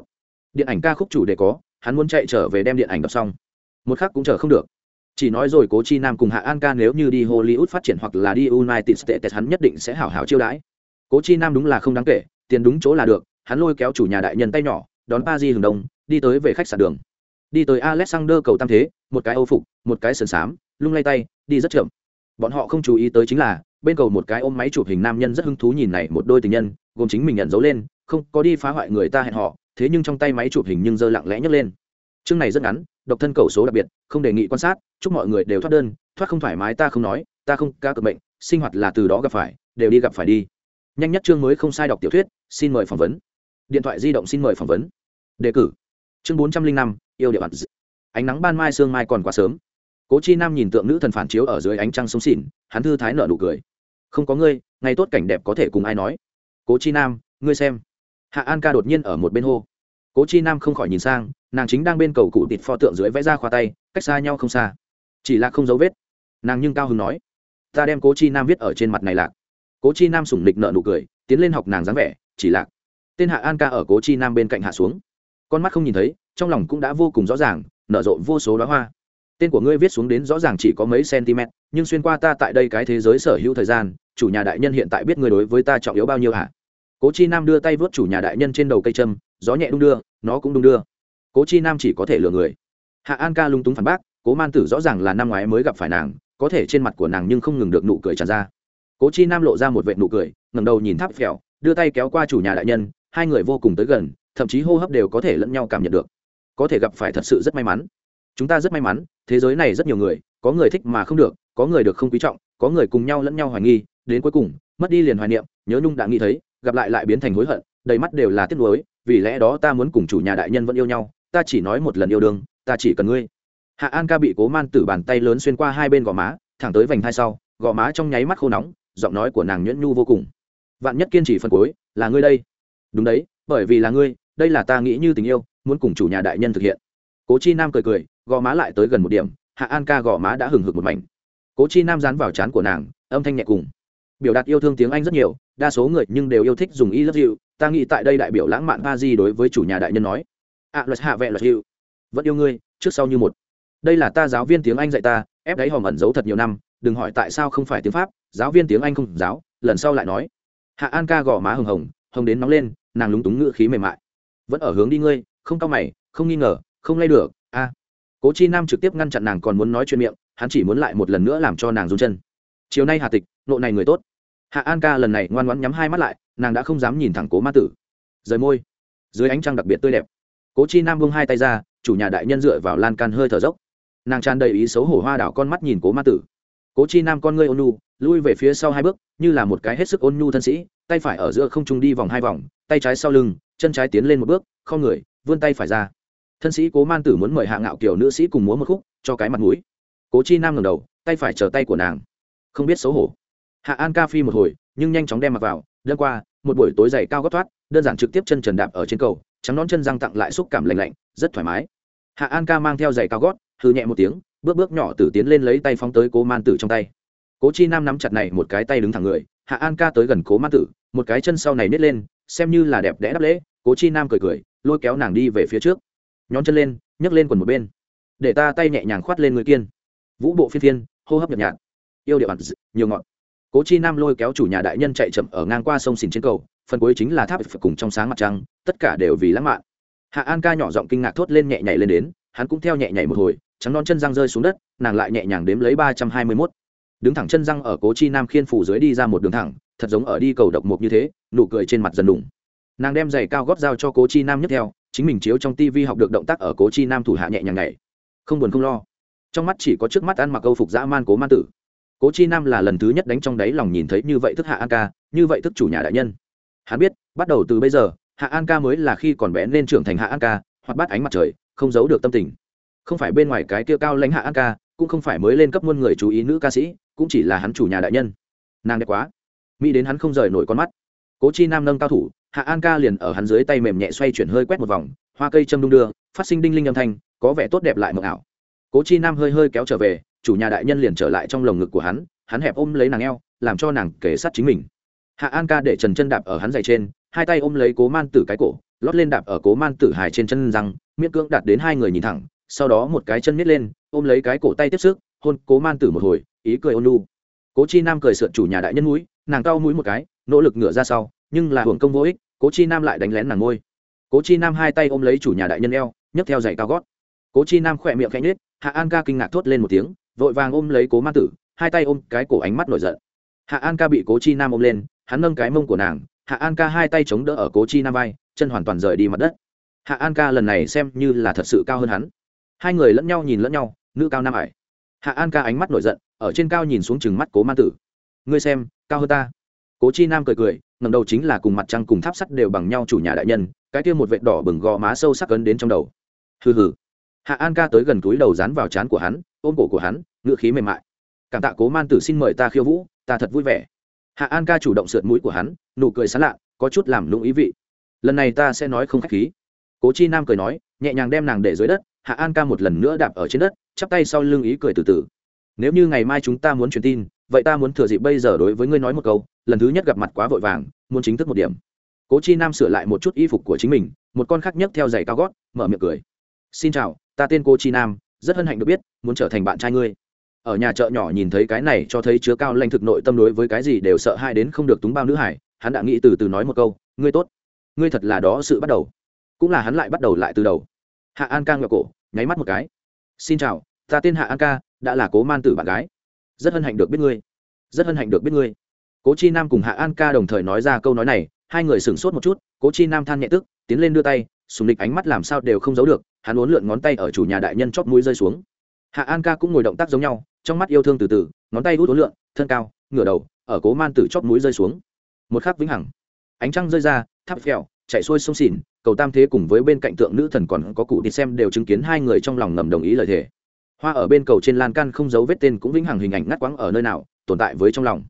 Điện ảnh ca khúc chủ đề có, hắn muốn chạy trở về đem điện ảnh đọc xong. Một khắc cũng chờ không được. Chỉ nói rồi cố chi nam cùng hạ an ca nếu như đi hollywood phát triển hoặc là đi united states, hắn nhất định sẽ hảo hảo chiêu đãi. Cố chi nam đúng là không đáng kể, tiền đúng chỗ là được, hắn lôi kéo chủ nhà đại nhân tay nhỏ, đón pa di hừng đông, đi tới về khách sạn đường. Đi tới alexander cầu tam thế, một cái âu phục, một cái sườn xám, lung lay tay đi rất chậm. Bọn họ không chú ý tới chính là, bên cầu một cái ôm máy chụp hình nam nhân rất hứng thú nhìn này một đôi tình nhân, gồm chính mình nhận dấu lên, không có đi phá hoại người ta hẹn họ, thế nhưng trong tay máy chụp hình nhưng giơ lặng lẽ nhấc lên. Chương này rất ngắn, độc thân cầu số đặc biệt, không đề nghị quan sát, chúc mọi người đều thoát đơn, thoát không thoải mái ta không nói, ta không ca cực bệnh sinh hoạt là từ đó gặp phải, đều đi gặp phải đi. Nhanh nhất chương mới không sai đọc tiểu thuyết, xin mời phỏng vấn. Điện thoại di động xin mời phỏng vấn. Đề cử. Chương bốn trăm linh năm, yêu địa bàn ánh nắng ban mai sương mai còn quá sớm cố chi nam nhìn tượng nữ thần phản chiếu ở dưới ánh trăng sông xỉn hắn thư thái nở nụ cười. Không có ngươi, ngày tốt cảnh đẹp có thể cùng ai nói. Cố chi nam, ngươi xem. Hạ an ca đột nhiên ở một bên hô. Cố chi nam không khỏi nhìn sang, nàng chính đang bên cầu cụ tịt pho tượng dưới vẽ ra khoa tay, cách xa nhau không xa. Chỉ là không dấu vết. Nàng nhưng cao hứng nói. Ta đem cố chi nam viết ở trên mặt này lạc. Cố chi nam sủng nịch nợ nụ cười, tiến lên học nàng dáng vẻ, chỉ lạc. Tên hạ an ca ở cố chi nam bên cạnh hạ xuống. Con mắt không nhìn thấy, trong lòng cũng đã vô cùng rõ ràng, nở rộ vô số đoá hoa tên của ngươi viết xuống đến rõ ràng chỉ có mấy cm, nhưng xuyên qua ta tại đây cái thế giới sở hữu thời gian, chủ nhà đại nhân hiện tại biết ngươi đối với ta trọng yếu bao nhiêu hả? Cố chi nam đưa tay vớt chủ nhà đại nhân trên đầu cây trâm gió nhẹ đung đưa, nó cũng đung đưa. Cố chi nam chỉ có thể lừa người. Hạ an ca lung túng phản bác, cố man tử rõ ràng là năm ngoái mới gặp phải nàng, có thể trên mặt của nàng nhưng không ngừng được nụ cười tràn ra. Cố chi nam lộ ra một vệ nụ cười, ngẩng đầu nhìn tháp phèo, đưa tay kéo qua chủ nhà đại nhân, hai người vô cùng tới gần, thậm chí hô hấp đều có thể lẫn nhau cảm nhận được. Có thể gặp phải thật sự rất may mắn chúng ta rất may mắn, thế giới này rất nhiều người, có người thích mà không được, có người được không quý trọng, có người cùng nhau lẫn nhau hoài nghi, đến cuối cùng, mất đi liền hoài niệm, nhớ nhung đã nghĩ thấy, gặp lại lại biến thành hối hận, đầy mắt đều là tiếc nuối, vì lẽ đó ta muốn cùng chủ nhà đại nhân vẫn yêu nhau, ta chỉ nói một lần yêu đương, ta chỉ cần ngươi. Hạ an ca bị cố man tử bàn tay lớn xuyên qua hai bên gò má, thẳng tới vành hai sau, gò má trong nháy mắt khô nóng, giọng nói của nàng nhuyễn nhu vô cùng. Vạn nhất kiên trì phân cuối, là ngươi đây. Đúng đấy, bởi vì là ngươi, đây là ta nghĩ như tình yêu, muốn cùng chủ nhà đại nhân thực hiện cố chi nam cười cười gò má lại tới gần một điểm hạ an ca gò má đã hừng hực một mảnh. Cố chi nam dán vào trán của nàng âm thanh nhẹ cùng. Biểu đạt yêu thương tiếng anh rất nhiều đa số người nhưng đều yêu thích dùng y love dịu ta nghĩ tại đây đại biểu lãng mạn ba di đối với chủ nhà đại nhân nói. Ạ à, luật hạ vẹ luật dịu vẫn yêu ngươi trước sau như một. Đây là ta giáo viên tiếng anh dạy ta ép đáy hòm ẩn giấu thật nhiều năm đừng hỏi tại sao không phải tiếng pháp giáo viên tiếng anh không giáo lần sau lại nói. Hạ an ca gò má hồng hồng hồng đến nóng lên nàng lúng túng ngựa khí mềm mại. Vẫn ở hướng đi ngươi không cao mày không nghi ngờ không lay được, a. Cố chi nam trực tiếp ngăn chặn nàng còn muốn nói chuyện miệng, hắn chỉ muốn lại một lần nữa làm cho nàng run chân. Chiều nay hà tịch, nộ này người tốt. Hạ an ca lần này ngoan ngoãn nhắm hai mắt lại, nàng đã không dám nhìn thẳng cố ma tử. Rời môi. Dưới ánh trăng đặc biệt tươi đẹp. Cố chi nam buông hai tay ra, chủ nhà đại nhân dựa vào lan can hơi thở dốc. Nàng tràn đầy ý xấu hổ hoa đảo con mắt nhìn cố ma tử. Cố chi nam con ngươi ôn nhu, lui về phía sau hai bước, như là một cái hết sức ôn nhu thân sĩ, tay phải ở giữa không trung đi vòng hai vòng, tay trái sau lưng, chân trái tiến lên một bước kho người, vươn tay phải ra thân sĩ cố man tử muốn mời hạ ngạo kiểu nữ sĩ cùng múa một khúc, cho cái mặt mũi. Cố chi nam ngầm đầu, tay phải chờ tay của nàng. Không biết xấu hổ. Hạ an ca phi một hồi, nhưng nhanh chóng đem mặc vào đơn qua, một buổi tối dày cao gót thoát, đơn giản trực tiếp chân trần đạp ở trên cầu, trắng nón chân răng tặng lại xúc cảm lành lạnh, rất thoải mái. Hạ an ca mang theo giày cao gót hư nhẹ một tiếng, bước bước nhỏ tử tiến lên lấy tay phóng tới cố man tử trong tay. Cố chi nam nắm chặt này một cái tay đứng thẳng người, hạ an ca tới gần cố man tử, một cái chân sau này nít lên, xem như là đẹp đẽ đắp lễ, cố chi nam cười cười, lôi kéo nàng đi về phía trước nhón chân lên, nhấc lên quần một bên. Để ta tay nhẹ nhàng khoát lên người kiên. Vũ bộ phiên thiên hô hấp nhập nhạt. Yêu điệu ẩn nhiều ngọn. Cố chi nam lôi kéo chủ nhà đại nhân chạy chậm ở ngang qua sông xìn trên cầu, phần cuối chính là tháp cùng trong sáng mặt trăng, tất cả đều vì lãng mạn. Hạ an ca nhỏ giọng kinh ngạc thốt lên nhẹ nhảy lên đến, hắn cũng theo nhẹ nhảy một hồi, trắng non chân răng rơi xuống đất, nàng lại nhẹ nhàng đếm lấy ba trăm hai mươi mốt. Đứng thẳng chân răng ở cố chi nam khiên phủ dưới đi ra một đường thẳng, thật giống ở đi cầu độc mục như thế, nụ cười trên mặt dần đủng nàng đem giày cao góp dao cho cố chi nam nhất theo chính mình chiếu trong tivi học được động tác ở cố chi nam thủ hạ nhẹ nhàng nhảy. Không buồn không lo. Trong mắt chỉ có trước mắt ăn mặc câu phục dã man cố man tử. Cố chi nam là lần thứ nhất đánh trong đáy lòng nhìn thấy như vậy thức hạ an ca, như vậy thức chủ nhà đại nhân. Hắn biết, bắt đầu từ bây giờ, hạ an ca mới là khi còn bé nên trưởng thành hạ an ca, hoặc bắt ánh mặt trời, không giấu được tâm tình. Không phải bên ngoài cái kia cao lãnh hạ an ca, cũng không phải mới lên cấp muôn người chú ý nữ ca sĩ, cũng chỉ là hắn chủ nhà đại nhân. Nàng đẹp quá. Mỹ đến hắn không rời nổi con mắt cố chi nam nâng cao thủ, hạ an ca liền ở hắn dưới tay mềm nhẹ xoay chuyển hơi quét một vòng, hoa cây châm đung đưa, phát sinh đinh linh âm thanh, có vẻ tốt đẹp lại mộng ảo. Cố chi nam hơi hơi kéo trở về, chủ nhà đại nhân liền trở lại trong lồng ngực của hắn hắn hẹp ôm lấy nàng eo, làm cho nàng kể sát chính mình. Hạ an ca để trần chân đạp ở hắn giày trên, hai tay ôm lấy cố man tử cái cổ, lót lên đạp ở cố man tử hài trên chân răng, miễn cưỡng đặt đến hai người nhìn thẳng, sau đó một cái chân miết lên, ôm lấy cái cổ tay tiếp sức, hôn cố man tử một hồi, ý cười ôn lu cố chi nam cười sượn chủ nhà đại nhân mũi, nàng cau mũi một cái nỗ lực ngửa ra sau, nhưng là hưởng công vô ích, cố chi nam lại đánh lén nàng ngôi. Cố chi nam hai tay ôm lấy chủ nhà đại nhân eo, nhấc theo giày cao gót. Cố chi nam khỏe miệng khẽ nhết hạ an ca kinh ngạc thốt lên một tiếng, vội vàng ôm lấy cố ma tử, hai tay ôm cái cổ ánh mắt nổi giận. Hạ an ca bị cố chi nam ôm lên, hắn nâng cái mông của nàng, hạ an ca hai tay chống đỡ ở cố chi nam vai, chân hoàn toàn rời đi mặt đất. Hạ an ca lần này xem như là thật sự cao hơn hắn. Hai người lẫn nhau nhìn lẫn nhau, nữ cao nam ải. Hạ an ca ánh mắt nổi giận, ở trên cao nhìn xuống chừng mắt cố ma tử. Ngươi xem, cao hơn ta cố chi nam cười cười ngầm đầu chính là cùng mặt trăng cùng tháp sắt đều bằng nhau chủ nhà đại nhân, cái kia một vệt đỏ bừng gò má sâu sắc cấn đến trong đầu. Hừ hừ. Hạ an ca tới gần túi đầu dán vào trán của hắn, ôm cổ của hắn ngựa khí mềm mại. Cảm tạ cố man tử xin mời ta khiêu vũ, ta thật vui vẻ. Hạ an ca chủ động sượt mũi của hắn, nụ cười sán lạ, có chút làm lũng ý vị. Lần này ta sẽ nói không khách khí. Cố chi nam cười nói, nhẹ nhàng đem nàng để dưới đất, hạ an ca một lần nữa đạp ở trên đất, chắp tay sau lưng ý cười từ từ. Nếu như ngày mai chúng ta muốn truyền tin vậy ta muốn thừa dịp bây giờ đối với ngươi nói một câu, lần thứ nhất gặp mặt quá vội vàng, muốn chính thức một điểm. Cố chi nam sửa lại một chút y phục của chính mình, một con khác nhấc theo giày cao gót, mở miệng cười. Xin chào, ta tên cô chi nam, rất hân hạnh được biết, muốn trở thành bạn trai ngươi. Ở nhà chợ nhỏ nhìn thấy cái này cho thấy chứa cao lanh thực nội tâm đối với cái gì đều sợ hai đến không được túng bao nữ hải, hắn đã nghĩ từ từ nói một câu, ngươi tốt. Ngươi thật là đó sự bắt đầu. Cũng là hắn lại bắt đầu lại từ đầu. Hạ an ca ngựa cổ, nháy mắt một cái. Xin chào, ta tên hạ an ca, đã là cố man tử bạn gái rất hân hạnh được biết ngươi, rất hân hạnh được biết ngươi. Cố chi nam cùng hạ an ca đồng thời nói ra câu nói này, hai người sửng sốt một chút, cố chi nam than nhẹ tức, tiến lên đưa tay, sùng địch ánh mắt làm sao đều không giấu được, hắn uốn lượn ngón tay ở chủ nhà đại nhân chót mũi rơi xuống. Hạ an ca cũng ngồi động tác giống nhau, trong mắt yêu thương từ từ, ngón tay hút uốn lượn, thân cao, ngửa đầu, ở cố man tử chót mũi rơi xuống. Một khắc vĩnh hằng, ánh trăng rơi ra tháp phèo chạy xuôi sông xỉn, cầu tam thế cùng với bên cạnh tượng nữ thần còn có cụ đi xem đều chứng kiến hai người trong lòng ngầm đồng ý lời thề hoa ở bên cầu trên lan can không giấu vết tên cũng vĩnh hằng hình ảnh ngắt quãng ở nơi nào, tồn tại với trong lòng.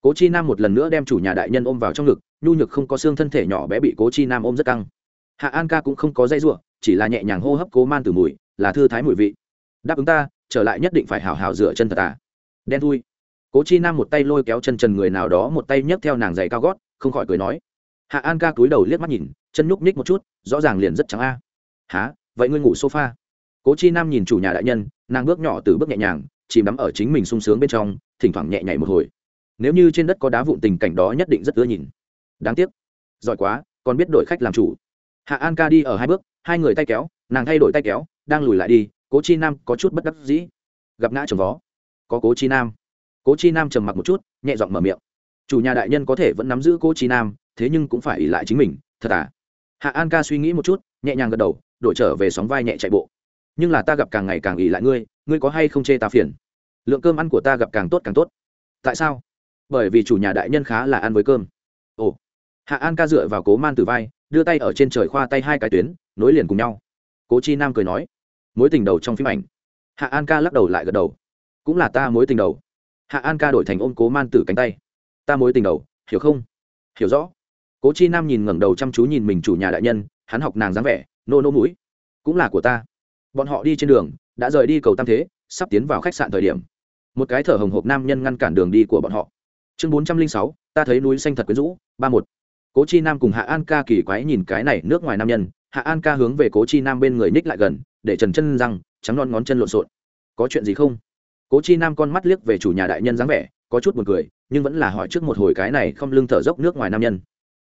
Cố chi nam một lần nữa đem chủ nhà đại nhân ôm vào trong ngực, nhu nhược không có xương thân thể nhỏ bé bị cố chi nam ôm rất căng. Hạ an ca cũng không có dây ruộng chỉ là nhẹ nhàng hô hấp cố man từ mùi, là thư thái mùi vị. Đáp ứng ta, trở lại nhất định phải hào hào dựa chân thật à. Đen thui. Cố chi nam một tay lôi kéo chân trần người nào đó, một tay nhấc theo nàng giày cao gót, không khỏi cười nói. Hạ an ca cúi đầu liếc mắt nhìn, chân nhúc nhích một chút, rõ ràng liền rất trắng a. À. há vậy ngươi ngủ sofa? Cố chi nam nhìn chủ nhà đại nhân nàng bước nhỏ từ bước nhẹ nhàng, chìm đắm ở chính mình sung sướng bên trong, thỉnh thoảng nhẹ nhảy một hồi. Nếu như trên đất có đá vụn tình cảnh đó nhất định rất ưa nhìn. Đáng tiếc. Giỏi quá, còn biết đổi khách làm chủ. Hạ an ca đi ở hai bước, hai người tay kéo, nàng thay đổi tay kéo, đang lùi lại đi, cố chi nam có chút bất đắc dĩ. Gặp ngã chồng vó. Có cố chi nam. Cố chi nam trầm mặc một chút, nhẹ giọng mở miệng. Chủ nhà đại nhân có thể vẫn nắm giữ cố chi nam, thế nhưng cũng phải ỉ lại chính mình, thật à? Hạ an ca suy nghĩ một chút, nhẹ nhàng gật đầu, đổi trở về sóng vai nhẹ chạy bộ nhưng là ta gặp càng ngày càng ỉ lại ngươi ngươi có hay không chê ta phiền? Lượng cơm ăn của ta gặp càng tốt càng tốt. Tại sao? Bởi vì chủ nhà đại nhân khá là ăn với cơm. Ồ. Hạ an ca dựa vào cố man từ vai, đưa tay ở trên trời khoa tay hai cái tuyến, nối liền cùng nhau. Cố chi nam cười nói, mối tình đầu trong phim ảnh. Hạ an ca lắc đầu lại gật đầu. Cũng là ta mối tình đầu. Hạ an ca đổi thành ôm cố man tử cánh tay. Ta mối tình đầu, hiểu không? Hiểu rõ. Cố chi nam nhìn ngẩng đầu chăm chú nhìn mình chủ nhà đại nhân, hắn học nàng dáng vẻ, nô nô mũi. Cũng là của ta bọn họ đi trên đường, đã rời đi cầu tam thế, sắp tiến vào khách sạn thời điểm. Một cái thở hồng hộc nam nhân ngăn cản đường đi của bọn họ. Chương bốn trăm linh sáu, ta thấy núi xanh thật quyến rũ, ba một. Cố chi nam cùng hạ an ca kỳ quái nhìn cái này nước ngoài nam nhân, hạ an ca hướng về cố chi nam bên người ních lại gần, để trần chân răng, trắng non ngón chân lộn xộn. Có chuyện gì không? Cố chi nam con mắt liếc về chủ nhà đại nhân dáng vẻ, có chút buồn cười, nhưng vẫn là hỏi trước một hồi cái này không lưng thở dốc nước ngoài nam nhân.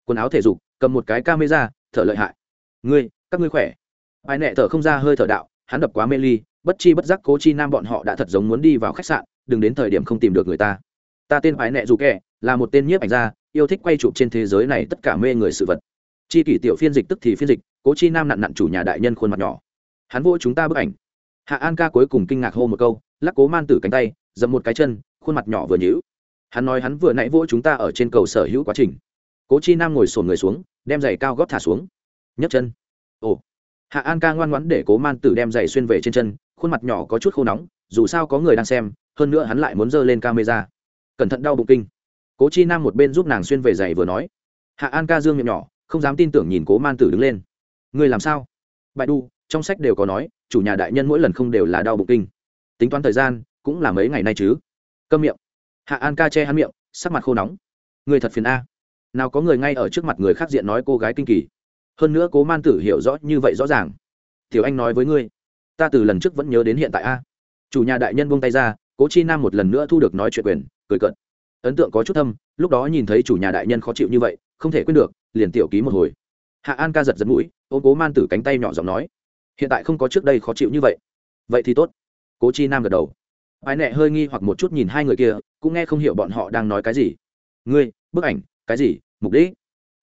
Quần áo thể dục, cầm một cái camera, thở lợi hại. Ngươi, các ngươi khỏe? Ai nẹ thở không ra, hơi thở đạo hắn đập quá mê ly, bất chi bất giác cố chi nam bọn họ đã thật giống muốn đi vào khách sạn, đừng đến thời điểm không tìm được người ta. Ta tên ái nẹ dù kẻ, là một tên nhiếp ảnh gia, yêu thích quay chụp trên thế giới này tất cả mê người sự vật. Chi kỷ tiểu phiên dịch tức thì phiên dịch, cố chi nam nặn nặn chủ nhà đại nhân khuôn mặt nhỏ. Hắn vỗ chúng ta bức ảnh. Hạ an ca cuối cùng kinh ngạc hô một câu, lắc cố man tử cánh tay dầm một cái chân, khuôn mặt nhỏ vừa nhữ hắn nói hắn vừa nãy vỗ chúng ta ở trên cầu sở hữu quá trình. Cố chi nam ngồi sổn người xuống, đem giày cao gót thả xuống. Nhấc chân. Ồ hạ an ca ngoan ngoãn để cố man tử đem giày xuyên về trên chân, khuôn mặt nhỏ có chút khô nóng, dù sao có người đang xem, hơn nữa hắn lại muốn giơ lên camera. Cẩn thận đau bụng kinh. Cố chi nam một bên giúp nàng xuyên về giày vừa nói. Hạ an ca dương miệng nhỏ, không dám tin tưởng nhìn cố man tử đứng lên. Người làm sao? Bại đu, trong sách đều có nói, chủ nhà đại nhân mỗi lần không đều là đau bụng kinh. Tính toán thời gian, cũng là mấy ngày nay chứ. Câm miệng. Hạ an ca che hắn miệng, sắc mặt khô nóng. Người thật phiền a. Nào có người ngay ở trước mặt người khác diện nói cô gái kinh kỳ hơn nữa cố man tử hiểu rõ như vậy rõ ràng. Tiểu anh nói với ngươi, ta từ lần trước vẫn nhớ đến hiện tại a. Chủ nhà đại nhân buông tay ra, cố chi nam một lần nữa thu được nói chuyện quyền, cười cận ấn tượng có chút thâm, lúc đó nhìn thấy chủ nhà đại nhân khó chịu như vậy, không thể quên được, liền tiểu ký một hồi. Hạ an ca giật giật mũi ô cố man tử cánh tay nhỏ giọng nói, hiện tại không có trước đây khó chịu như vậy. Vậy thì tốt. Cố chi nam gật đầu. Ai nẹ hơi nghi hoặc một chút nhìn hai người kia, cũng nghe không hiểu bọn họ đang nói cái gì. Ngươi, bức ảnh, cái gì, mục đích?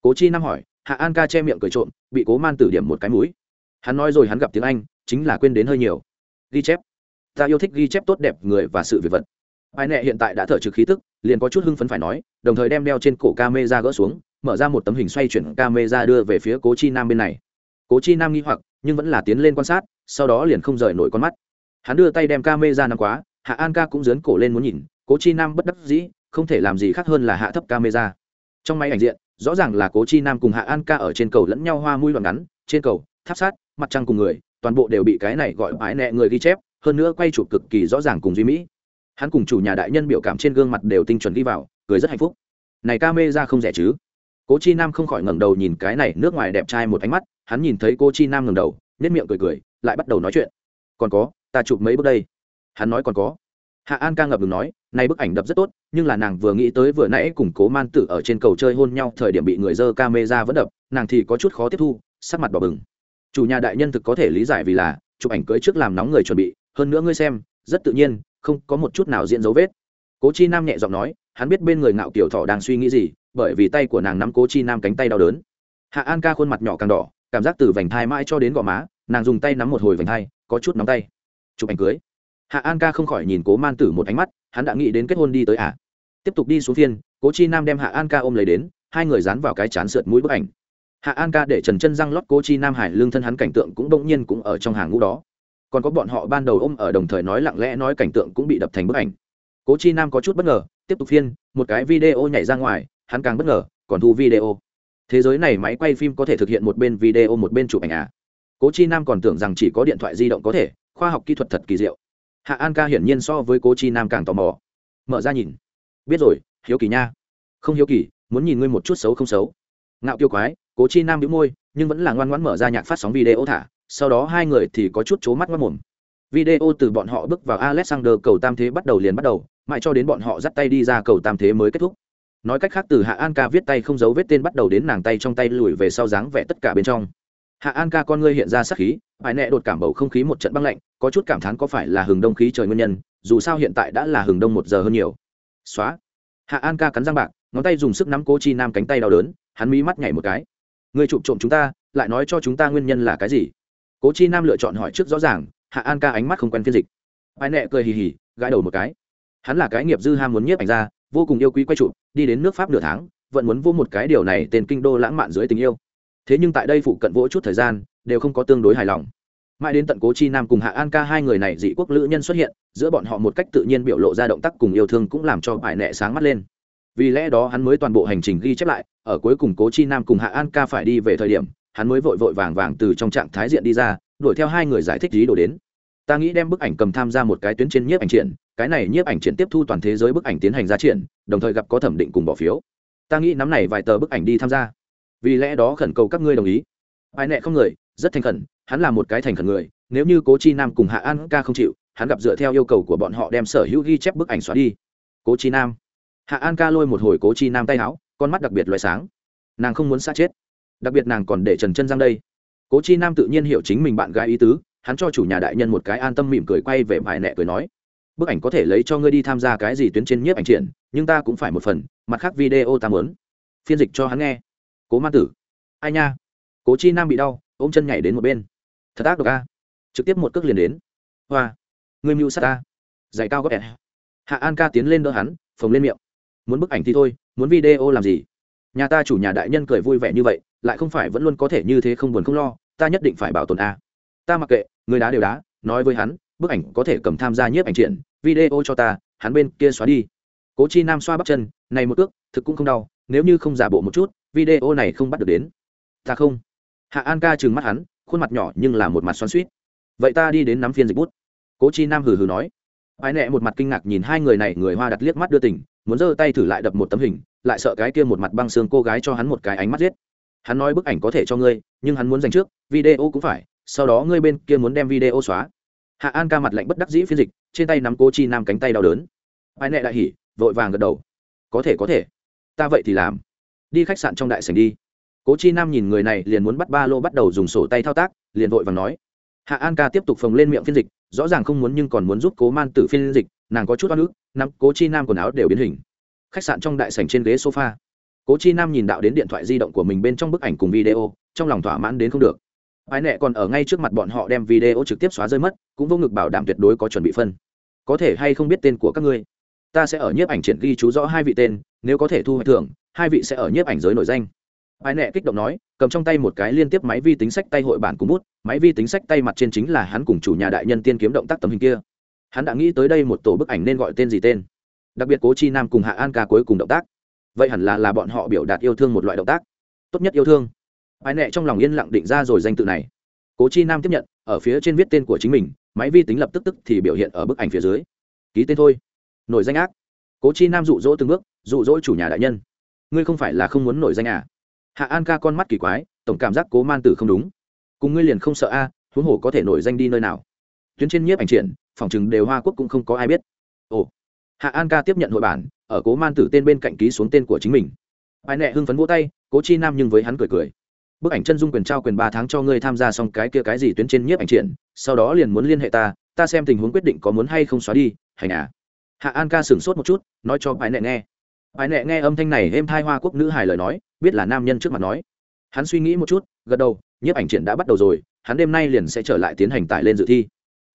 Cố chi nam hỏi hạ an ca che miệng cười trộm, bị cố man tử điểm một cái mũi. Hắn nói rồi hắn gặp tiếng anh, chính là quên đến hơi nhiều. Ghi chép. Ta yêu thích ghi chép tốt đẹp người và sự việc vật. Ai nẹ hiện tại đã thở trực khí tức, liền có chút hưng phấn phải nói, đồng thời đem đeo trên cổ ca mê ra gỡ xuống, mở ra một tấm hình xoay chuyển ca mê ra đưa về phía cố chi nam bên này. Cố chi nam nghi hoặc, nhưng vẫn là tiến lên quan sát, sau đó liền không rời nổi con mắt. Hắn đưa tay đem ca mê ra nằm quá, hạ an ca cũng dớn cổ lên muốn nhìn, cố chi nam bất đắc dĩ, không thể làm gì khác hơn là hạ thấp ca mê ra trong máy ảnh diện rõ ràng là cố chi nam cùng hạ an ca ở trên cầu lẫn nhau hoa mũi đoạn ngắn, trên cầu, tháp sát, mặt trăng cùng người, toàn bộ đều bị cái này gọi mãi nẹ người ghi chép, hơn nữa quay chụp cực kỳ rõ ràng cùng duy mỹ. Hắn cùng chủ nhà đại nhân biểu cảm trên gương mặt đều tinh chuẩn đi vào, cười rất hạnh phúc. Này ca mê ra không rẻ chứ? Cố chi nam không khỏi ngẩng đầu nhìn cái này nước ngoài đẹp trai một ánh mắt, hắn nhìn thấy cô chi nam ngẩng đầu nếp miệng cười cười, lại bắt đầu nói chuyện. Còn có, ta chụp mấy bước đây. Hắn nói còn có hạ an ca ngập ngừng nói nay bức ảnh đập rất tốt, nhưng là nàng vừa nghĩ tới vừa nãy cùng cố man tử ở trên cầu chơi hôn nhau thời điểm bị người dơ ca mê ra vẫn đập, nàng thì có chút khó tiếp thu, sắc mặt bỏ bừng. Chủ nhà đại nhân thực có thể lý giải vì là, chụp ảnh cưới trước làm nóng người chuẩn bị, hơn nữa ngươi xem, rất tự nhiên, không có một chút nào diễn dấu vết. Cố chi nam nhẹ giọng nói, hắn biết bên người ngạo kiểu thọ đang suy nghĩ gì, bởi vì tay của nàng nắm cố chi nam cánh tay đau đớn. Hạ an ca khuôn mặt nhỏ càng đỏ, cảm giác từ vành thai mãi cho đến gò má, nàng dùng tay nắm một hồi vành thai, có chút nóng tay. Chụp ảnh cưới? Hạ an ca không khỏi nhìn cố man tử một ánh mắt, hắn đã nghĩ đến kết hôn đi tới à. tiếp tục đi xuống phiên, cố chi nam đem hạ an ca ôm lấy đến, hai người dán vào cái chán sượt mũi bức ảnh. Hạ an ca để trần chân răng lót cố chi nam hải lương thân hắn cảnh tượng cũng đông nhiên cũng ở trong hàng ngũ đó. Còn có bọn họ ban đầu ôm ở đồng thời nói lặng lẽ nói cảnh tượng cũng bị đập thành bức ảnh. Cố chi nam có chút bất ngờ, tiếp tục phiên, một cái video nhảy ra ngoài, hắn càng bất ngờ, còn thu video. Thế giới này máy quay phim có thể thực hiện một bên video một bên chụp ảnh à? Cố chi nam còn tưởng rằng chỉ có điện thoại di động có thể, khoa học kỹ thuật thật kỳ diệu hạ an ca hiển nhiên so với cố chi nam càng tò mò. Mở ra nhìn. Biết rồi, hiếu kỳ nha. Không hiếu kỳ, muốn nhìn ngươi một chút xấu không xấu. Ngạo kiêu quái, cố chi nam đĩu môi, nhưng vẫn là ngoan ngoãn mở ra nhạc phát sóng video thả. Sau đó hai người thì có chút c mắt mất mồm. Video từ bọn họ bước vào alexander cầu tam thế bắt đầu liền bắt đầu, mãi cho đến bọn họ dắt tay đi ra cầu tam thế mới kết thúc. Nói cách khác, từ hạ an ca viết tay không giấu vết tên bắt đầu đến nàng tay trong tay lùi về sau dáng vẽ tất cả bên trong hạ an ca con ngươi hiện ra sắc khí bài nẹ đột cảm bầu không khí một trận băng lạnh, có chút cảm thán có phải là hừng đông khí trời nguyên nhân, dù sao hiện tại đã là hừng đông một giờ hơn nhiều. Xóa. Hạ an ca cắn răng bạc, ngón tay dùng sức nắm cố chi nam cánh tay đau đớn, hắn mí mắt nhảy một cái. Người chụp trộm chúng ta, lại nói cho chúng ta nguyên nhân là cái gì? Cố chi nam lựa chọn hỏi trước rõ ràng, hạ an ca ánh mắt không quen phiên dịch. Bài nẹ cười hì hì, gãi đầu một cái. Hắn là cái nghiệp dư ham muốn nhiếp ảnh ra vô cùng yêu quý quay chụp, đi đến nước pháp nửa tháng, vẫn muốn vô một cái điều này tên kinh đô lãng mạn dưới tình yêu thế nhưng tại đây phụ cận vỗ chút thời gian, đều không có tương đối hài lòng. Mãi đến tận cố chi nam cùng hạ an ca hai người này dị quốc lữ nhân xuất hiện, giữa bọn họ một cách tự nhiên biểu lộ ra động tác cùng yêu thương cũng làm cho bài nẹ sáng mắt lên. Vì lẽ đó hắn mới toàn bộ hành trình ghi chép lại, ở cuối cùng cố chi nam cùng hạ an ca phải đi về thời điểm, hắn mới vội vội vàng vàng từ trong trạng thái diện đi ra, đuổi theo hai người giải thích lý đồ đến. Ta nghĩ đem bức ảnh cầm tham gia một cái tuyến trên nhiếp ảnh triển, cái này nhiếp ảnh triển tiếp thu toàn thế giới bức ảnh tiến hành ra triển, đồng thời gặp có thẩm định cùng bỏ phiếu. Ta nghĩ nắm này vài tờ bức ảnh đi tham gia vì lẽ đó khẩn cầu các ngươi đồng ý. Ai nẹ không người, rất thành khẩn, hắn là một cái thành khẩn người, nếu như cố chi nam cùng hạ an ca không chịu, hắn gặp dựa theo yêu cầu của bọn họ đem sở hữu ghi chép bức ảnh xóa đi. Cố chi nam. Hạ an ca lôi một hồi cố chi nam tay áo, con mắt đặc biệt loại sáng. Nàng không muốn xa chết. Đặc biệt nàng còn để trần chân giang đây. Cố chi nam tự nhiên hiểu chính mình bạn gái ý tứ, hắn cho chủ nhà đại nhân một cái an tâm mỉm cười quay về bài nẹ cười nói, bức ảnh có thể lấy cho ngươi đi tham gia cái gì tuyến trên nhiếp ảnh triển, nhưng ta cũng phải một phần, mặt khác video ta muốn. Phiên dịch cho hắn nghe cố ma tử. Ai nha? Cố chi nam bị đau, ôm chân nhảy đến một bên. Thật ác độc a. Trực tiếp một cước liền đến. Hoa. Người mưu sát ta. Giày cao gấp ẹ. Hạ an ca tiến lên đỡ hắn, phồng lên miệng. Muốn bức ảnh thì thôi, muốn video làm gì? Nhà ta chủ nhà đại nhân cười vui vẻ như vậy, lại không phải vẫn luôn có thể như thế không buồn không lo, ta nhất định phải bảo tồn a. Ta mặc kệ, người đá đều đá, nói với hắn, bức ảnh có thể cầm tham gia nhiếp ảnh triển, video cho ta, hắn bên kia xóa đi. Cố chi nam xoa bắp chân, này một ước thực cũng không đau, nếu như không giả bộ một chút video này không bắt được đến. Ta không. Hạ an ca trừng mắt hắn, khuôn mặt nhỏ nhưng là một mặt xoắn suýt vậy ta đi đến nắm phiên dịch bút. Cố chi nam hừ hừ nói. Ai nẹ một mặt kinh ngạc nhìn hai người này, người hoa đặt liếc mắt đưa tỉnh muốn giơ tay thử lại đập một tấm hình, lại sợ cái kia một mặt băng xương cô gái cho hắn một cái ánh mắt giết. Hắn nói bức ảnh có thể cho ngươi, nhưng hắn muốn dành trước, video cũng phải, sau đó ngươi bên kia muốn đem video xóa. Hạ an ca mặt lạnh bất đắc dĩ phiên dịch, trên tay nắm cô chi nam cánh tay đau đớn. Ai nẹ đại hỉ, vội vàng gật đầu. Có thể có thể. Ta vậy thì làm đi khách sạn trong đại sảnh đi. Cố chi nam nhìn người này, liền muốn bắt ba lô bắt đầu dùng sổ tay thao tác, liền vội vàng nói. Hạ an ca tiếp tục phồng lên miệng phiên dịch, rõ ràng không muốn nhưng còn muốn giúp cố man tử phiên dịch, nàng có chút oan ức, nắm cố chi nam quần áo đều biến hình. Khách sạn trong đại sảnh trên ghế sofa. Cố chi nam nhìn đạo đến điện thoại di động của mình bên trong bức ảnh cùng video, trong lòng thỏa mãn đến không được. Ái nẹ còn ở ngay trước mặt bọn họ đem video trực tiếp xóa rơi mất, cũng vô ngực bảo đảm tuyệt đối có chuẩn bị phân. Có thể hay không biết tên của các ngươi? Ta sẽ ở nhiếp ảnh triển ghi chú rõ hai vị tên, nếu có thể thu hoạch thưởng hai vị sẽ ở nhiếp ảnh giới nổi danh. Ai nẹ kích động nói, cầm trong tay một cái liên tiếp máy vi tính sách tay hội bản cùng bút, máy vi tính sách tay mặt trên chính là hắn cùng chủ nhà đại nhân tiên kiếm động tác tấm hình kia. Hắn đã nghĩ tới đây một tổ bức ảnh nên gọi tên gì tên. Đặc biệt cố chi nam cùng hạ an ca cuối cùng động tác. Vậy hẳn là là bọn họ biểu đạt yêu thương một loại động tác. Tốt nhất yêu thương. Ai nẹ trong lòng yên lặng định ra rồi danh tự này. Cố chi nam tiếp nhận, ở phía trên viết tên của chính mình, máy vi tính lập tức tức thì biểu hiện ở bức ảnh phía dưới. Ký tên thôi. Nổi danh ác. Cố chi nam dụ dỗ từng bước, dụ dỗ chủ nhà đại nhân ngươi không phải là không muốn nổi danh à? Hạ an ca con mắt kỳ quái tổng cảm giác cố man tử không đúng. Cùng ngươi liền không sợ a à, huống hồ có thể nổi danh đi nơi nào. Tuyến trên nhiếp ảnh triển phòng chừng đều hoa quốc cũng không có ai biết. Ồ. Hạ an ca tiếp nhận hội bản ở cố man tử tên bên cạnh ký xuống tên của chính mình. Ai nẹ hưng phấn vỗ tay cố chi nam nhưng với hắn cười cười. Bức ảnh chân dung quyền trao quyền ba tháng cho ngươi tham gia xong cái kia cái gì tuyến trên nhiếp ảnh triển sau đó liền muốn liên hệ ta ta xem tình huống quyết định có muốn hay không xóa đi hành à. Hạ an ca sửng sốt một chút nói cho bài nẹ nghe bài Nệ nghe âm thanh này êm thai hoa quốc nữ hài lời nói, biết là nam nhân trước mặt nói. Hắn suy nghĩ một chút, gật đầu, nhiếp ảnh triển đã bắt đầu rồi, hắn đêm nay liền sẽ trở lại tiến hành tải lên dự thi.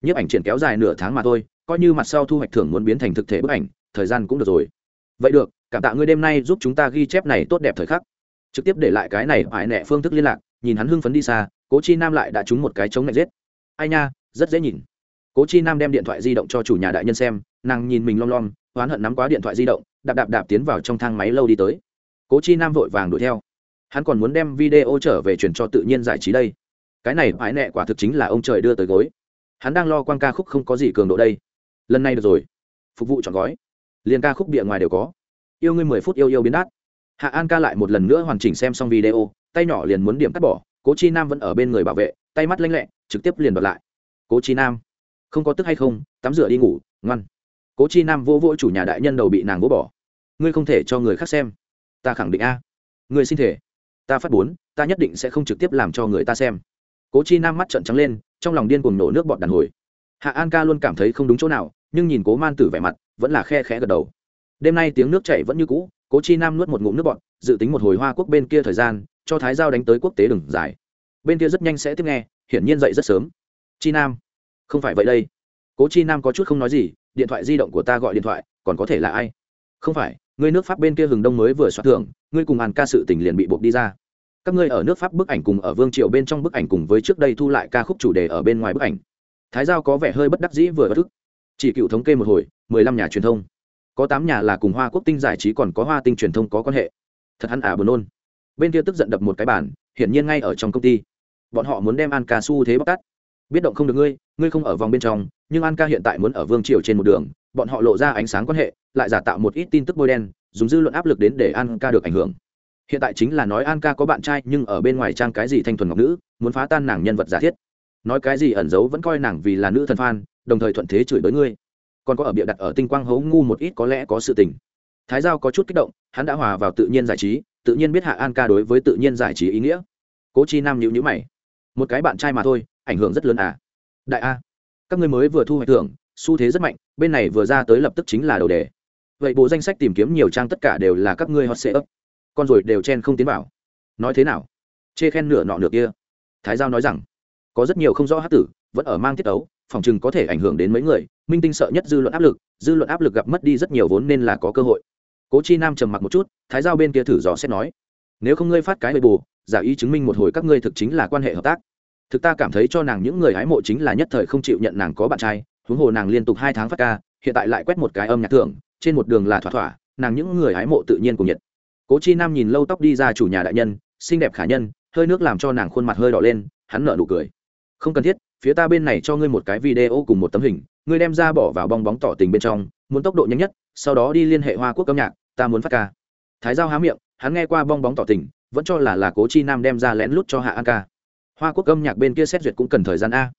Nhiếp ảnh triển kéo dài nửa tháng mà thôi, coi như mặt sau thu hoạch thưởng muốn biến thành thực thể bức ảnh, thời gian cũng được rồi. Vậy được, cảm tạ ngươi đêm nay giúp chúng ta ghi chép này tốt đẹp thời khắc. Trực tiếp để lại cái này phải Nệ phương thức liên lạc, nhìn hắn hưng phấn đi xa, cố chi nam lại đã trúng một cái chống lạnh giết. Ai nha, rất dễ nhìn. Cố chi nam đem điện thoại di động cho chủ nhà đại nhân xem, nàng nhìn mình lom lom, oán hận nắm quá điện thoại di động đạp đạp đạp tiến vào trong thang máy lâu đi tới. Cố chi nam vội vàng đuổi theo. Hắn còn muốn đem video trở về truyền cho tự nhiên giải trí đây. Cái này mãi nẹ quả thực chính là ông trời đưa tới gối. Hắn đang lo quan ca khúc không có gì cường độ đây. Lần này được rồi. Phục vụ chọn gói. Liền ca khúc địa ngoài đều có. Yêu ngươi mười phút yêu yêu biến đát. Hạ an ca lại một lần nữa hoàn chỉnh xem xong video, tay nhỏ liền muốn điểm cắt bỏ. Cố chi nam vẫn ở bên người bảo vệ, tay mắt lanh lẹ, trực tiếp liền bật lại. Cố chi nam, không có tức hay không? Tắm rửa đi ngủ, ngoan. Cố chi nam vô vỗ chủ nhà đại nhân đầu bị nàng vỗ bỏ ngươi không thể cho người khác xem. Ta khẳng định a. Ngươi xin thể. Ta phát bốn, ta nhất định sẽ không trực tiếp làm cho người ta xem. Cố chi nam mắt trợn trắng lên, trong lòng điên cuồng nổ nước bọt đàn hồi. Hạ an ca luôn cảm thấy không đúng chỗ nào, nhưng nhìn cố man tử vẻ mặt, vẫn là khe khẽ gật đầu. Đêm nay tiếng nước chảy vẫn như cũ, cố chi nam nuốt một ngụm nước bọt, dự tính một hồi hoa quốc bên kia thời gian, cho thái giao đánh tới quốc tế đừng dài bên kia rất nhanh sẽ tiếp nghe, hiển nhiên dậy rất sớm. Chi nam, không phải vậy đây. Cố chi nam có chút không nói gì, điện thoại di động của ta gọi điện thoại, còn có thể là ai? Không phải ngươi nước pháp bên kia hừng đông mới vừa soát thưởng, ngươi cùng hàn ca sự tình liền bị buộc đi ra. Các ngươi ở nước pháp bức ảnh cùng ở vương triều bên trong bức ảnh cùng với trước đây thu lại ca khúc chủ đề ở bên ngoài bức ảnh. Thái giao có vẻ hơi bất đắc dĩ vừa bất ức chỉ cựu thống kê một hồi, mười lăm nhà truyền thông. Có tám nhà là cùng hoa quốc tinh giải trí còn có hoa tinh truyền thông có quan hệ. Thật hắn ả buồn nôn. Bên kia tức giận đập một cái bản hiển nhiên ngay ở trong công ty. Bọn họ muốn đem an ca su thế bóc tát. Biết động không được ngươi ngươi không ở vòng bên trong, nhưng an ca hiện tại muốn ở vương triều trên một đường, bọn họ lộ ra ánh sáng quan hệ lại giả tạo một ít tin tức bôi đen, dùng dư luận áp lực đến để an ca được ảnh hưởng. Hiện tại chính là nói an ca có bạn trai, nhưng ở bên ngoài trang cái gì thanh thuần ngọc nữ, muốn phá tan nàng nhân vật giả thiết. Nói cái gì ẩn giấu vẫn coi nàng vì là nữ thần phan đồng thời thuận thế chửi bới ngươi. Còn có ở bịa đặt ở tinh quang hấu ngu một ít có lẽ có sự tình. Thái giao có chút kích động, hắn đã hòa vào tự nhiên giải trí, tự nhiên biết hạ an ca đối với tự nhiên giải trí ý nghĩa. Cố chi nam nhịu nhữ mày. Một cái bạn trai mà thôi, ảnh hưởng rất lớn à? Đại a, các ngươi mới vừa thu hoạch thưởng, xu thế rất mạnh, bên này vừa ra tới lập tức chính là đầu đề vậy bộ danh sách tìm kiếm nhiều trang tất cả đều là các ngươi hot sẽ ấp con rồi đều chen không tiến vào. Nói thế nào? Chê khen nửa nọ nửa kia. Thái giao nói rằng, có rất nhiều không rõ hát tử, vẫn ở mang tiết ấu, phòng chừng có thể ảnh hưởng đến mấy người. Minh tinh sợ nhất dư luận áp lực, dư luận áp lực gặp mất đi rất nhiều vốn nên là có cơ hội. Cố chi nam trầm mặc một chút, thái giao bên kia thử dò xét nói, nếu không ngươi phát cái bề bù, giả ý chứng minh một hồi các ngươi thực chính là quan hệ hợp tác. Thực ta cảm thấy cho nàng những người hái mộ chính là nhất thời không chịu nhận nàng có bạn trai, huống hồ nàng liên tục hai tháng phát ca, hiện tại lại quét một cái âm nhạc thưởng trên một đường là thỏa thỏa, nàng những người hái mộ tự nhiên cùng nhiệt. Cố chi nam nhìn lâu tóc đi ra chủ nhà đại nhân, xinh đẹp khả nhân, hơi nước làm cho nàng khuôn mặt hơi đỏ lên, hắn nở nụ cười. Không cần thiết, phía ta bên này cho ngươi một cái video cùng một tấm hình, ngươi đem ra bỏ vào bong bóng tỏ tình bên trong, muốn tốc độ nhanh nhất, sau đó đi liên hệ hoa quốc âm nhạc, ta muốn phát ca. Thái giao há miệng, hắn nghe qua bong bóng tỏ tình, vẫn cho là là cố chi nam đem ra lén lút cho hạ an ca. Hoa quốc âm nhạc bên kia xét duyệt cũng cần thời gian a.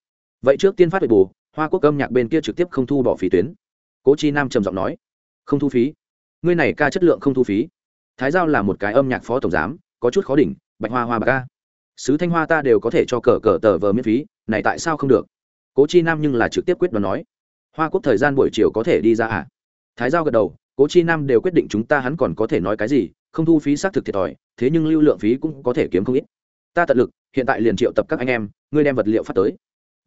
Vậy trước tiên phát về bù hoa quốc âm nhạc bên kia trực tiếp không thu bỏ phí tuyến. Cố chi nam trầm giọng nói không thu phí. Ngươi này ca chất lượng không thu phí. Thái giao là một cái âm nhạc phó tổng giám, có chút khó đỉnh, bạch hoa hoa bạc ca. Sứ thanh hoa ta đều có thể cho cờ cờ tờ vờ miễn phí, này tại sao không được? Cố chi nam nhưng là trực tiếp quyết đoán nói. Hoa quốc thời gian buổi chiều có thể đi ra à? Thái giao gật đầu, cố chi nam đều quyết định chúng ta hắn còn có thể nói cái gì, không thu phí xác thực thiệt thòi, thế nhưng lưu lượng phí cũng có thể kiếm không ít. Ta tận lực, hiện tại liền triệu tập các anh em, ngươi đem vật liệu phát tới.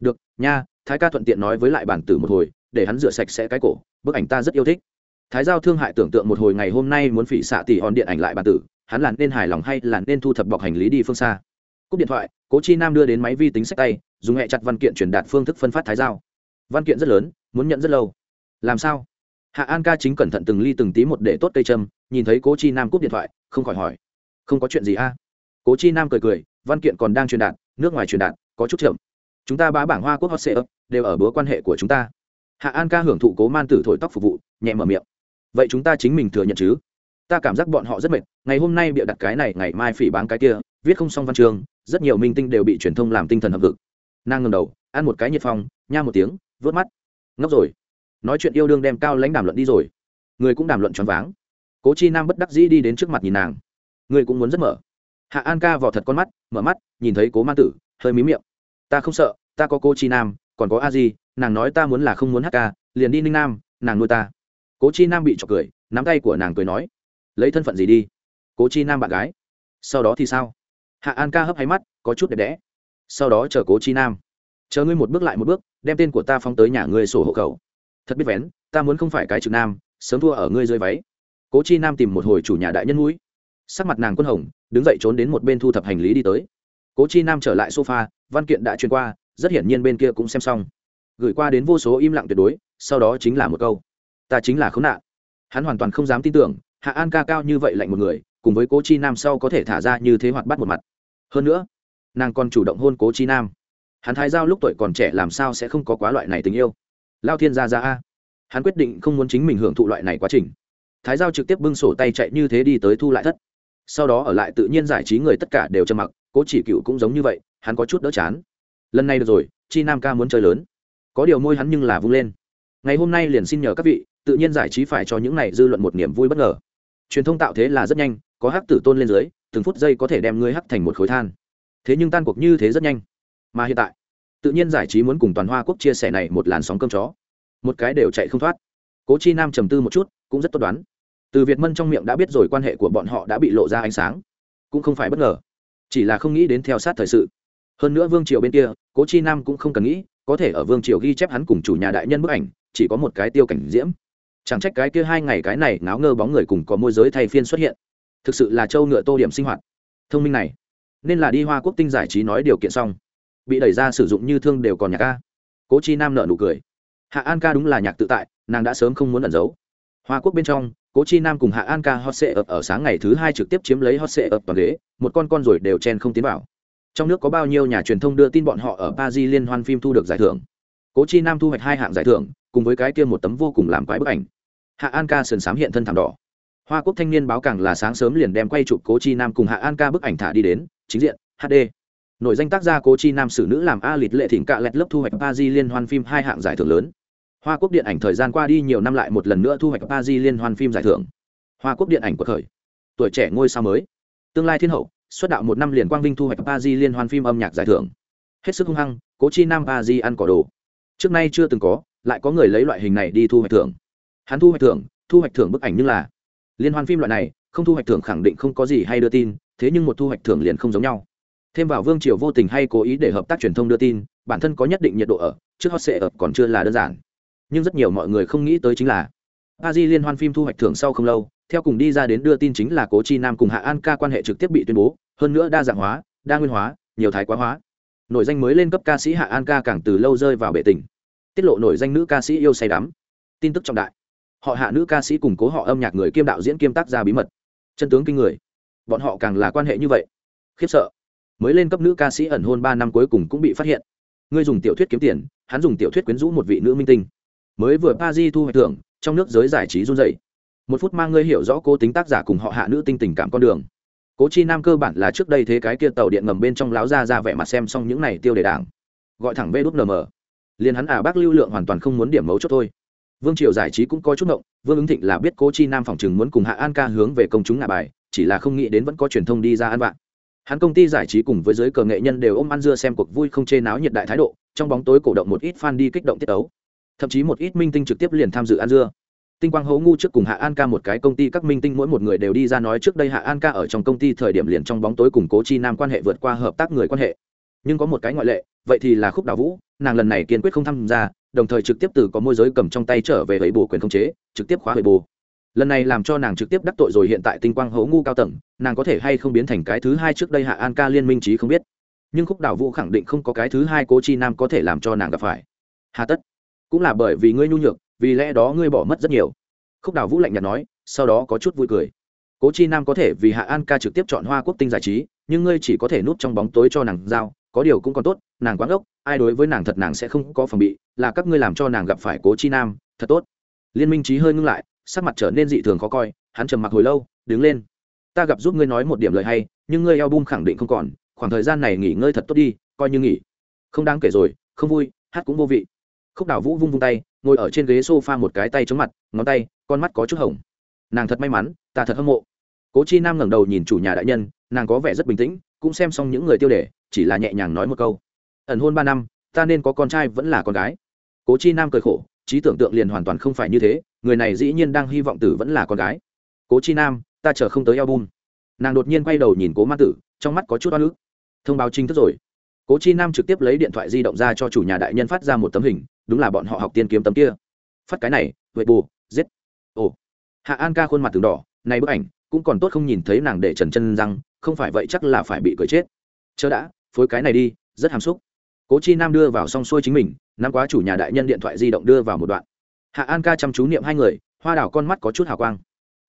Được, nha, thái ca thuận tiện nói với lại bản tử một hồi, để hắn rửa sạch sẽ cái cổ, bức ảnh ta rất yêu thích thái giao thương hại tưởng tượng một hồi ngày hôm nay muốn phỉ xạ tỷ hòn điện ảnh lại bàn tử, hắn là nên hài lòng hay là nên thu thập bọc hành lý đi phương xa? Cúp điện thoại, cố chi nam đưa đến máy vi tính sách tay, dùng hẹ chặt văn kiện truyền đạt phương thức phân phát thái giao. Văn kiện rất lớn, muốn nhận rất lâu. Làm sao? Hạ an ca chính cẩn thận từng ly từng tí một để tốt cây châm, nhìn thấy cố chi nam cúp điện thoại, không khỏi hỏi. Không có chuyện gì a? Cố chi nam cười cười, văn kiện còn đang truyền đạt, nước ngoài truyền đạt, có chút chậm. Chúng ta bá bảng hoa quốc hot sale đều ở bữa quan hệ của chúng ta. Hạ an ca hưởng thụ cố man tử thổi tóc phục vụ, nhẹ mở miệng vậy chúng ta chính mình thừa nhận chứ? Ta cảm giác bọn họ rất mệt. Ngày hôm nay bịa đặt cái này, ngày mai phỉ bán cái kia, viết không xong văn chương, rất nhiều minh tinh đều bị truyền thông làm tinh thần hợp vực nàng ngầm đầu, ăn một cái nhiệt phong, nha một tiếng, vớt mắt. Ngốc rồi. Nói chuyện yêu đương đem cao lãnh đàm luận đi rồi. Người cũng đàm luận choáng váng. Cố chi nam bất đắc dĩ đi đến trước mặt nhìn nàng. Người cũng muốn rất mở. Hạ an ca vào thật con mắt, mở mắt, nhìn thấy cố man tử, hơi mí miệng. Ta không sợ, ta có cô chi nam, còn có a di, nàng nói ta muốn là không muốn hát ca liền đi ninh nam, nàng nuôi ta cố chi nam bị trọc cười, nắm tay của nàng cười nói, lấy thân phận gì đi? Cố chi nam bạn gái, sau đó thì sao? Hạ an ca hấp hay mắt, có chút đẹp đẽ, sau đó chờ cố chi nam. Chờ ngươi một bước lại một bước, đem tên của ta phóng tới nhà ngươi sổ hộ khẩu. Thật biết vén, ta muốn không phải cái trực nam, sớm thua ở ngươi rơi váy. Cố chi nam tìm một hồi chủ nhà đại nhân mũi. Sắc mặt nàng quân hồng, đứng dậy trốn đến một bên thu thập hành lý đi tới. Cố chi nam trở lại sofa, văn kiện đã truyền qua, rất hiển nhiên bên kia cũng xem xong. Gửi qua đến vô số im lặng tuyệt đối, sau đó chính là một câu ta chính là khốn nạn. Hắn hoàn toàn không dám tin tưởng, hạ an ca cao như vậy lạnh một người, cùng với cố chi nam sau có thể thả ra như thế hoạt bắt một mặt. Hơn nữa, nàng còn chủ động hôn cố chi nam. Hắn thái giao lúc tuổi còn trẻ làm sao sẽ không có quá loại này tình yêu? Lao thiên gia ra a. Hắn quyết định không muốn chính mình hưởng thụ loại này quá trình. Thái giao trực tiếp bưng sổ tay chạy như thế đi tới thu lại thất. Sau đó ở lại tự nhiên giải trí người tất cả đều trầm mặc, cố chỉ cựu cũng giống như vậy, hắn có chút đỡ chán. Lần này được rồi, chi nam ca muốn chơi lớn. Có điều môi hắn nhưng là vung lên. Ngày hôm nay liền xin nhờ các vị tự nhiên giải trí phải cho những này dư luận một niềm vui bất ngờ. Truyền thông tạo thế là rất nhanh, có hắc tử tôn lên dưới, từng phút giây có thể đem ngươi hắc thành một khối than. Thế nhưng tan cuộc như thế rất nhanh. Mà hiện tại, tự nhiên giải trí muốn cùng toàn hoa quốc chia sẻ này một làn sóng cơm chó. Một cái đều chạy không thoát. Cố chi nam trầm tư một chút, cũng rất tốt đoán. Từ việt mân trong miệng đã biết rồi quan hệ của bọn họ đã bị lộ ra ánh sáng. Cũng không phải bất ngờ. Chỉ là không nghĩ đến theo sát thời sự. Hơn nữa vương triều bên kia, cố chi nam cũng không cần nghĩ, có thể ở vương triều ghi chép hắn cùng chủ nhà đại nhân bức ảnh, chỉ có một cái tiêu cảnh diễm chẳng trách cái kia hai ngày cái này náo ngơ bóng người cùng có môi giới thay phiên xuất hiện. Thực sự là châu ngựa tô điểm sinh hoạt. Thông minh này, nên là đi hoa quốc tinh giải trí nói điều kiện xong. Bị đẩy ra sử dụng như thương đều còn nhạc ca cố chi nam nợ nụ cười. Hạ an ca đúng là nhạc tự tại, nàng đã sớm không muốn ẩn giấu. Hoa quốc bên trong, cố chi nam cùng hạ an ca hot sệ ập ở sáng ngày thứ hai trực tiếp chiếm lấy hot sệ ập toàn ghế, một con con rồi đều chen không tiến vào. Trong nước có bao nhiêu nhà truyền thông đưa tin bọn họ ở paris liên hoan phim thu được giải thưởng? Cố chi nam thu hoạch hai hạng giải thưởng cùng với cái kia một tấm vô cùng làm quái bức ảnh. Hạ an ca sườn sám hiện thân thảm đỏ. Hoa quốc thanh niên báo càng là sáng sớm liền đem quay chụp cố chi nam cùng hạ an ca bức ảnh thả đi đến, chính diện hd nội danh tác gia cố chi nam xử nữ làm a lịt lệ thỉnh cạ lẹt lớp thu hoạch paris liên hoan phim hai hạng giải thưởng lớn. Hoa quốc điện ảnh thời gian qua đi nhiều năm lại một lần nữa thu hoạch paris liên hoan phim giải thưởng. Hoa quốc điện ảnh của khởi tuổi trẻ ngôi sao mới. Tương lai thiên hậu, xuất đạo một năm liền quang vinh thu hoạch paris liên hoan phim âm nhạc giải thưởng. Hết sức hung hăng, cố chi nam paris ăn cỏ đồ. Trước nay chưa từng có lại có người lấy loại hình này đi thu hoạch thưởng. Hắn thu hoạch thưởng, thu hoạch thưởng bức ảnh như là, liên hoan phim loại này, không thu hoạch thưởng khẳng định không có gì hay đưa tin, thế nhưng một thu hoạch thưởng liền không giống nhau. Thêm vào vương triều vô tình hay cố ý để hợp tác truyền thông đưa tin, bản thân có nhất định nhiệt độ ở, trước hot sệ ập còn chưa là đơn giản. Nhưng rất nhiều mọi người không nghĩ tới chính là a di liên hoan phim thu hoạch thưởng sau không lâu, theo cùng đi ra đến đưa tin chính là cố chi nam cùng hạ an ca quan hệ trực tiếp bị tuyên bố, hơn nữa đa dạng hóa, đa nguyên hóa, nhiều thái quá hóa. Nội danh mới lên cấp ca sĩ hạ an ca càng từ lâu rơi vào bệ tình tiết lộ nổi danh nữ ca sĩ yêu say đắm. Tin tức trọng đại. Họ hạ nữ ca sĩ củng cố họ âm nhạc người kiêm đạo diễn kiêm tác gia bí mật. Chân tướng kinh người. Bọn họ càng là quan hệ như vậy. Khiếp sợ. Mới lên cấp nữ ca sĩ ẩn hôn ba năm cuối cùng cũng bị phát hiện. Ngươi dùng tiểu thuyết kiếm tiền, hắn dùng tiểu thuyết quyến rũ một vị nữ minh tinh. Mới vừa pa di thu hoạch thưởng, trong nước giới giải trí run dày một phút mang ngươi hiểu rõ cố tính tác giả cùng họ hạ nữ tinh tình cảm con đường. Cố chi nam cơ bản là trước đây thế cái kia tàu điện ngầm bên trong láo ra ra vẻ mặt xem xong những này tiêu đề đảng. Gọi thẳng vê đút nm liền hắn à bác lưu lượng hoàn toàn không muốn điểm mấu chốt thôi. Vương triều giải trí cũng có chút động vương ứng thịnh là biết cố chi nam phòng chừng muốn cùng hạ an ca hướng về công chúng ngạ bài, chỉ là không nghĩ đến vẫn có truyền thông đi ra ăn vạn hắn công ty giải trí cùng với giới cờ nghệ nhân đều ôm ăn dưa xem cuộc vui không chê náo nhiệt đại thái độ, trong bóng tối cổ động một ít fan đi kích động tiết ấu thậm chí một ít minh tinh trực tiếp liền tham dự ăn dưa. Tinh quang hấu ngu trước cùng hạ an ca một cái công ty các minh tinh mỗi một người đều đi ra nói trước đây hạ an ca ở trong công ty thời điểm liền trong bóng tối cùng cố chi nam quan hệ vượt qua hợp tác người quan hệ. Nhưng có một cái ngoại lệ, vậy thì là khúc đào vũ nàng lần này kiên quyết không tham gia, đồng thời trực tiếp từ có môi giới cầm trong tay trở về ấy bù quyền khống chế, trực tiếp khóa hệ bù. Lần này làm cho nàng trực tiếp đắc tội rồi hiện tại tinh quang hấu ngu cao tầng, nàng có thể hay không biến thành cái thứ hai trước đây hạ an ca liên minh trí không biết. Nhưng khúc đào vũ khẳng định không có cái thứ hai cố chi nam có thể làm cho nàng gặp phải. Hà tất, cũng là bởi vì ngươi nhu nhược, vì lẽ đó ngươi bỏ mất rất nhiều. Khúc đào vũ lạnh nhạt nói, sau đó có chút vui cười. Cố chi nam có thể vì hạ an ca trực tiếp chọn hoa quốc tinh giải trí, nhưng ngươi chỉ có thể núp trong bóng tối cho nàng giao, có điều cũng còn tốt, nàng quán ốc ai đối với nàng thật nàng sẽ không có phòng bị, là các ngươi làm cho nàng gặp phải cố chi nam, thật tốt. Liên minh trí hơi ngưng lại, sắc mặt trở nên dị thường khó coi, hắn trầm mặc hồi lâu, đứng lên. Ta gặp giúp ngươi nói một điểm lời hay, nhưng ngươi eo bum khẳng định không còn, khoảng thời gian này nghỉ ngơi thật tốt đi, coi như nghỉ. Không đáng kể rồi, không vui, hát cũng vô vị. Khúc đào vũ vung vung tay, ngồi ở trên ghế s o f a một cái tay chống mặt, ngón tay, con mắt có chút hồng. Nàng thật may mắn, ta thật hâm mộ. Cố chi nam ngẩng đầu nhìn chủ nhà đại nhân, nàng có vẻ rất bình tĩnh, cũng xem xong những người tiêu đề, chỉ là nhẹ nhàng nói một câu ẩn hôn ba năm, ta nên có con trai vẫn là con gái. Cố chi nam cười khổ, trí tưởng tượng liền hoàn toàn không phải như thế, người này dĩ nhiên đang hy vọng tử vẫn là con gái. Cố chi nam, ta chờ không tới album. Nàng đột nhiên quay đầu nhìn cố ma tử, trong mắt có chút oan ức. Thông báo chính thức rồi. Cố chi nam trực tiếp lấy điện thoại di động ra cho chủ nhà đại nhân phát ra một tấm hình, đúng là bọn họ học tiên kiếm tấm kia. Phát cái này vậy bù giết ồ. Hạ an ca khuôn mặt từng đỏ, này bức ảnh, cũng còn tốt không nhìn thấy nàng để trần chân răng, không phải vậy chắc là phải bị cười chết. Chớ đã, phối cái này đi, rất hàm xúc cố chi nam đưa vào xong xuôi chính mình, nắm quá chủ nhà đại nhân điện thoại di động đưa vào một đoạn. Hạ an ca chăm chú niệm hai người, hoa đảo con mắt có chút hào quang.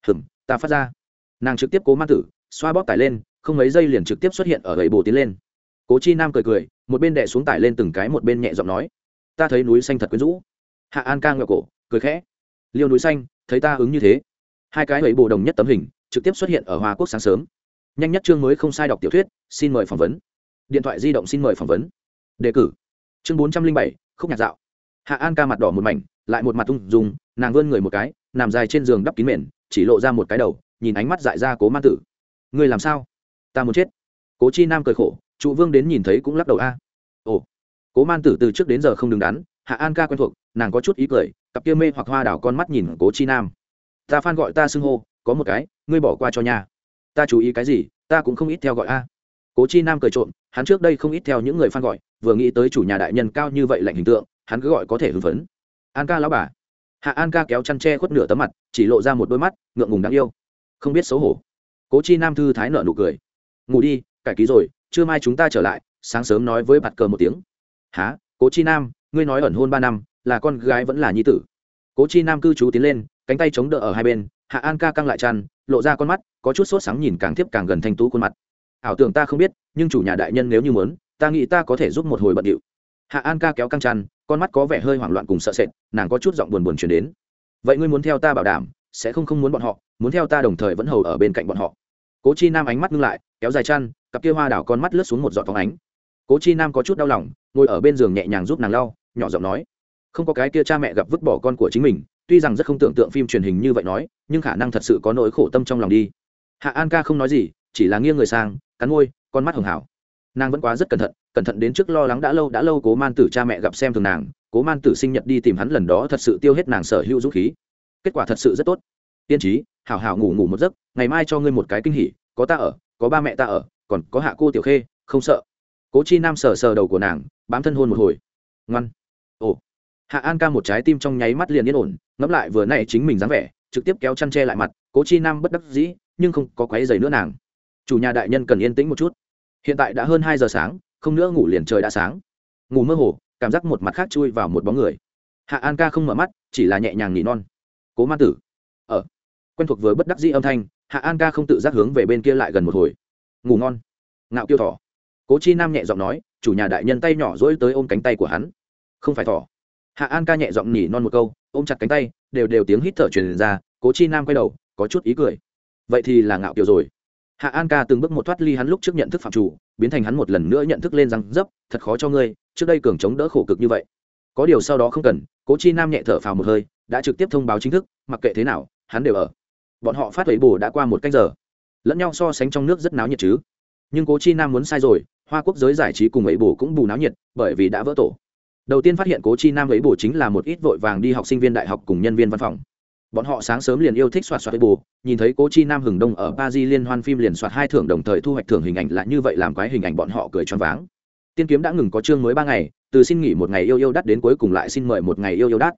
Hừm, ta phát ra. Nàng trực tiếp cố mang tử, xoa bóp tải lên, không mấy giây liền trực tiếp xuất hiện ở gậy bồ tiến lên. Cố chi nam cười cười, một bên đẻ xuống tải lên từng cái một bên nhẹ giọng nói, ta thấy núi xanh thật quyến rũ. Hạ an ca ngựa cổ, cười khẽ, liêu núi xanh, thấy ta ứng như thế. Hai cái gậy bồ đồng nhất tấm hình, trực tiếp xuất hiện ở hoa quốc sáng sớm. Nhanh nhất chương mới không sai đọc tiểu thuyết, xin mời phỏng vấn. Điện thoại di động xin mời phỏng vấn đề cử. Chương bốn trăm linh bảy, khúc nhạc dạo. Hạ an ca mặt đỏ một mảnh, lại một mặt tung dùng nàng vươn người một cái, nằm dài trên giường đắp kín mền, chỉ lộ ra một cái đầu, nhìn ánh mắt dại ra cố man tử. Người làm sao? Ta muốn chết. Cố chi nam cười khổ, trụ vương đến nhìn thấy cũng lắc đầu a. Ồ. Cố man tử từ trước đến giờ không đứng đắn, hạ an ca quen thuộc, nàng có chút ý cười, cặp kia mê hoặc hoa đảo con mắt nhìn cố chi nam. Ta phan gọi ta xưng hô, có một cái, ngươi bỏ qua cho nhà. Ta chú ý cái gì, ta cũng không ít theo gọi a. Cố chi nam cười trộm, hắn trước đây không ít theo những người phan gọi vừa nghĩ tới chủ nhà đại nhân cao như vậy lạnh hình tượng, hắn cứ gọi có thể hưng phấn. An ca lão bà. Hạ an ca kéo chăn tre khuất nửa tấm mặt, chỉ lộ ra một đôi mắt, ngượng ngùng đáng yêu. Không biết xấu hổ. Cố chi nam thư thái nợ nụ cười. Ngủ đi, cải ký rồi, trưa mai chúng ta trở lại, sáng sớm nói với bạt cờ một tiếng. Há cố chi nam, ngươi nói ẩn hôn ba năm, là con gái vẫn là nhi tử? Cố chi nam cư trú tiến lên, cánh tay chống đỡ ở hai bên, hạ an ca căng lại chăn, lộ ra con mắt, có chút sốt sáng nhìn càng tiếp càng gần thanh tú khuôn mặt. Ảo tưởng ta không biết, nhưng chủ nhà đại nhân nếu như muốn ta nghĩ ta có thể giúp một hồi bận điệu. Hạ an ca kéo căng chăn, con mắt có vẻ hơi hoảng loạn cùng sợ sệt, nàng có chút giọng buồn buồn chuyển đến. Vậy ngươi muốn theo ta bảo đảm, sẽ không không muốn bọn họ, muốn theo ta đồng thời vẫn hầu ở bên cạnh bọn họ. Cố chi nam ánh mắt ngưng lại, kéo dài chăn, cặp kia hoa đảo con mắt lướt xuống một giọt phóng ánh. Cố chi nam có chút đau lòng, ngồi ở bên giường nhẹ nhàng giúp nàng lau, nhỏ giọng nói. Không có cái kia cha mẹ gặp vứt bỏ con của chính mình, tuy rằng rất không tưởng tượng phim truyền hình như vậy nói, nhưng khả năng thật sự có nỗi khổ tâm trong lòng đi. Hạ an ca không nói gì, chỉ là nghiêng người sang, cắn môi, con mắt hưởng hảo nàng vẫn quá rất cẩn thận cẩn thận đến trước lo lắng đã lâu đã lâu cố man tử cha mẹ gặp xem thường nàng, cố man tử sinh nhật đi tìm hắn lần đó thật sự tiêu hết nàng sở hữu dũng khí. Kết quả thật sự rất tốt. Tiên trí, hảo hảo ngủ ngủ một giấc, ngày mai cho ngươi một cái kinh hỉ, có ta ở, có ba mẹ ta ở, còn có hạ cô tiểu khê, không sợ. Cố chi nam sờ sờ đầu của nàng, bám thân hôn một hồi. Ngoan. Ồ. Hạ an ca một trái tim trong nháy mắt liền yên ổn, ngẫm lại vừa nay chính mình dáng vẻ, trực tiếp kéo chăn tre lại mặt, cố chi nam bất đắc dĩ, nhưng không có quáy giày nữa nàng. Chủ nhà đại nhân cần yên tĩnh một chút hiện tại đã hơn hai giờ sáng, không nữa ngủ liền trời đã sáng. Ngủ mơ hồ, cảm giác một mặt khác chui vào một bóng người. Hạ an ca không mở mắt, chỉ là nhẹ nhàng nỉ non. Cố ma tử. Ở quen thuộc với bất đắc dĩ âm thanh, hạ an ca không tự giác hướng về bên kia lại gần một hồi. Ngủ ngon. Ngạo kiêu thỏ. Cố chi nam nhẹ giọng nói, chủ nhà đại nhân tay nhỏ dỗi tới ôm cánh tay của hắn. Không phải thỏ. Hạ an ca nhẹ giọng nỉ non một câu, ôm chặt cánh tay, đều đều tiếng hít thở truyền ra, cố chi nam quay đầu, có chút ý cười. Vậy thì là ngạo kiều rồi hạ an ca từng bước một thoát ly hắn lúc trước nhận thức phạm chủ, biến thành hắn một lần nữa nhận thức lên rằng dấp thật khó cho ngươi, trước đây cường chống đỡ khổ cực như vậy. Có điều sau đó không cần. Cố chi nam nhẹ thở phào một hơi, đã trực tiếp thông báo chính thức, mặc kệ thế nào, hắn đều ở. Bọn họ phát thấy bồ đã qua một cách giờ. Lẫn nhau so sánh trong nước rất náo nhiệt chứ. Nhưng cố chi nam muốn sai rồi, hoa quốc giới giải trí cùng ấy bồ cũng bù náo nhiệt, bởi vì đã vỡ tổ. Đầu tiên phát hiện cố chi nam ấy bồ chính là một ít vội vàng đi học sinh viên đại học cùng nhân viên văn phòng bọn họ sáng sớm liền yêu thích soạt soạt bù nhìn thấy cố chi nam hừng đông ở ba di liên hoan phim liền soạt hai thưởng đồng thời thu hoạch thưởng hình ảnh là như vậy làm quái hình ảnh bọn họ cười choáng váng. Tiên kiếm đã ngừng có chương mới ba ngày, từ xin nghỉ một ngày yêu yêu đắt đến cuối cùng lại xin mời một ngày yêu yêu đắt.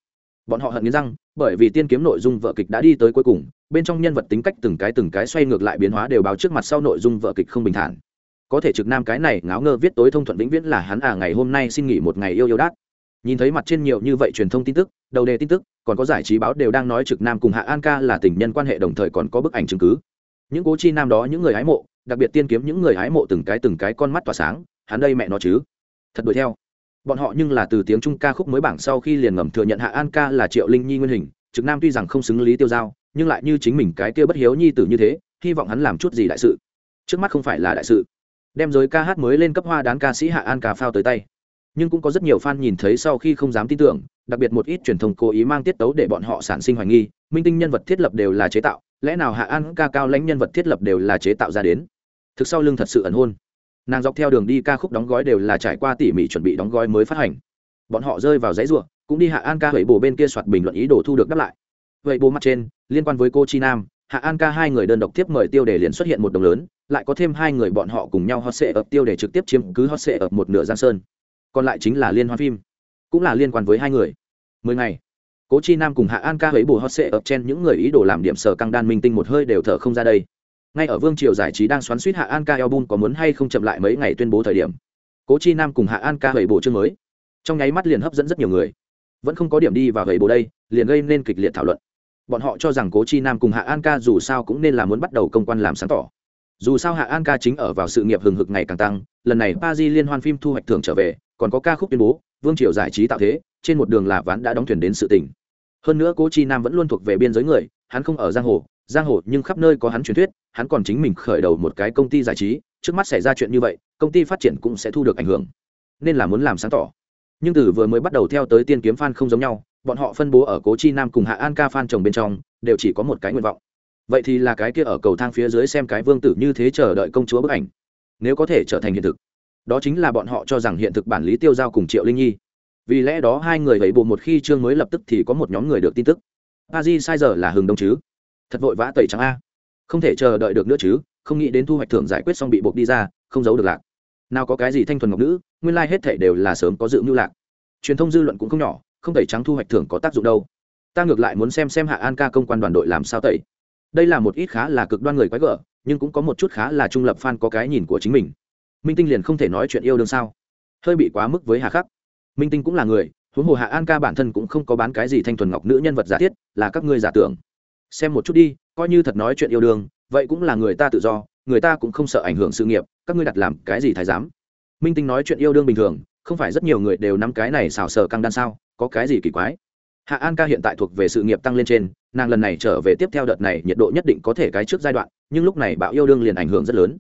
Bọn họ hận nghiến răng, bởi vì tiên kiếm nội dung vợ kịch đã đi tới cuối cùng, bên trong nhân vật tính cách từng cái từng cái xoay ngược lại biến hóa đều báo trước mặt sau nội dung vợ kịch không bình thản. Có thể trực nam cái này ngáo ngơ viết tối thông thuận vĩnh viễn là hắn à ngày hôm nay xin nghỉ một ngày yêu yêu đắt nhìn thấy mặt trên nhiều như vậy truyền thông tin tức, đầu đề tin tức, còn có giải trí báo đều đang nói trực nam cùng hạ an ca là tình nhân quan hệ đồng thời còn có bức ảnh chứng cứ. Những cố chi nam đó, những người hái mộ, đặc biệt tiên kiếm những người hái mộ từng cái từng cái con mắt tỏa sáng, hắn đây mẹ nó chứ? Thật đuổi theo. Bọn họ nhưng là từ tiếng trung ca khúc mới bảng sau khi liền ngầm thừa nhận hạ an ca là triệu linh nhi nguyên hình, trực nam tuy rằng không xứng lý tiêu giao, nhưng lại như chính mình cái kia bất hiếu nhi tử như thế, hy vọng hắn làm chút gì đại sự. Trước mắt không phải là đại sự. Đem giới ca hát mới lên cấp hoa đán ca sĩ hạ an ca phao tới tay nhưng cũng có rất nhiều fan nhìn thấy sau khi không dám tin tưởng, đặc biệt một ít truyền thông cố ý mang tiết tấu để bọn họ sản sinh hoài nghi, minh tinh nhân vật thiết lập đều là chế tạo, lẽ nào hạ an ca cao lãnh nhân vật thiết lập đều là chế tạo ra đến? Thực sau lưng thật sự ẩn hôn. Nàng dọc theo đường đi ca khúc đóng gói đều là trải qua tỉ mỉ chuẩn bị đóng gói mới phát hành. Bọn họ rơi vào dãy ruộng, cũng đi hạ an ca hủy bồ bên kia soạt bình luận ý đồ thu được đáp lại. Vậy bố mặt trên, liên quan với cô chi nam, hạ an ca hai người đơn độc tiếp mời tiêu đề liền xuất hiện một đồng lớn, lại có thêm hai người bọn họ cùng nhau hot sệ ập tiêu đề trực tiếp chiếm cứ hot sệ ập một nửa giang sơn còn lại chính là liên hoan phim, cũng là liên quan với hai người. Mười ngày, cố chi nam cùng hạ an ca ấy bù hot sệ ập trên những người ý đồ làm điểm sở căng đan minh tinh một hơi đều thở không ra đây. Ngay ở vương triều giải trí đang xoắn suýt hạ an ca album có muốn hay không chậm lại mấy ngày tuyên bố thời điểm, cố chi nam cùng hạ an ca hầy bồ chương mới. Trong nháy mắt liền hấp dẫn rất nhiều người. Vẫn không có điểm đi và hầy bồ đây, liền gây nên kịch liệt thảo luận. Bọn họ cho rằng cố chi nam cùng hạ an ca dù sao cũng nên là muốn bắt đầu công quan làm sáng tỏ. Dù sao hạ an ca chính ở vào sự nghiệp hừng hực ngày càng tăng, lần này pa di liên hoan phim thu hoạch thưởng trở về còn có ca khúc tuyên bố, vương triều giải trí tạo thế, trên một đường là ván đã đóng thuyền đến sự tình. Hơn nữa cố chi nam vẫn luôn thuộc về biên giới người, hắn không ở giang hồ giang hồ nhưng khắp nơi có hắn truyền thuyết, hắn còn chính mình khởi đầu một cái công ty giải trí, trước mắt xảy ra chuyện như vậy, công ty phát triển cũng sẽ thu được ảnh hưởng. Nên là muốn làm sáng tỏ. Nhưng từ vừa mới bắt đầu theo tới tiên kiếm f không giống nhau, bọn họ phân bố ở cố chi nam cùng hạ an ca f chồng bên trong, đều chỉ có một cái nguyện vọng. Vậy thì là cái kia ở cầu thang phía dưới xem cái vương tử như thế chờ đợi công chúa bức ảnh. Nếu có thể trở thành hiện thực đó chính là bọn họ cho rằng hiện thực bản lý tiêu giao cùng triệu linh nhi. Vì lẽ đó hai người vậy bộ một khi chương mới lập tức thì có một nhóm người được tin tức. A di sai giờ là hừng đông chứ? Thật vội vã tẩy trắng a. Không thể chờ đợi được nữa chứ, không nghĩ đến thu hoạch thưởng giải quyết xong bị buộc đi ra, không giấu được lạc. Nào có cái gì thanh thuần ngọc nữ, nguyên lai hết thể đều là sớm có dự mưu lạc. Truyền thông dư luận cũng không nhỏ, không tẩy trắng thu hoạch thưởng có tác dụng đâu. Ta ngược lại muốn xem xem hạ an ca công quan đoàn đội làm sao tẩy. Đây là một ít khá là cực đoan người quái gở, nhưng cũng có một chút khá là trung lập fan có cái nhìn của chính mình minh tinh liền không thể nói chuyện yêu đương sao? Hơi bị quá mức với hà khắc. Minh tinh cũng là người, huống hồ hạ an ca bản thân cũng không có bán cái gì thanh thuần ngọc nữ nhân vật giả thiết, là các ngươi giả tưởng. Xem một chút đi, coi như thật nói chuyện yêu đương, vậy cũng là người ta tự do, người ta cũng không sợ ảnh hưởng sự nghiệp, các ngươi đặt làm cái gì thái giám? Minh tinh nói chuyện yêu đương bình thường, không phải rất nhiều người đều nắm cái này xào sờ căng đan sao, có cái gì kỳ quái? Hạ an ca hiện tại thuộc về sự nghiệp tăng lên trên, nàng lần này trở về tiếp theo đợt này nhiệt độ nhất định có thể cái trước giai đoạn, nhưng lúc này bạo yêu đương liền ảnh hưởng rất lớn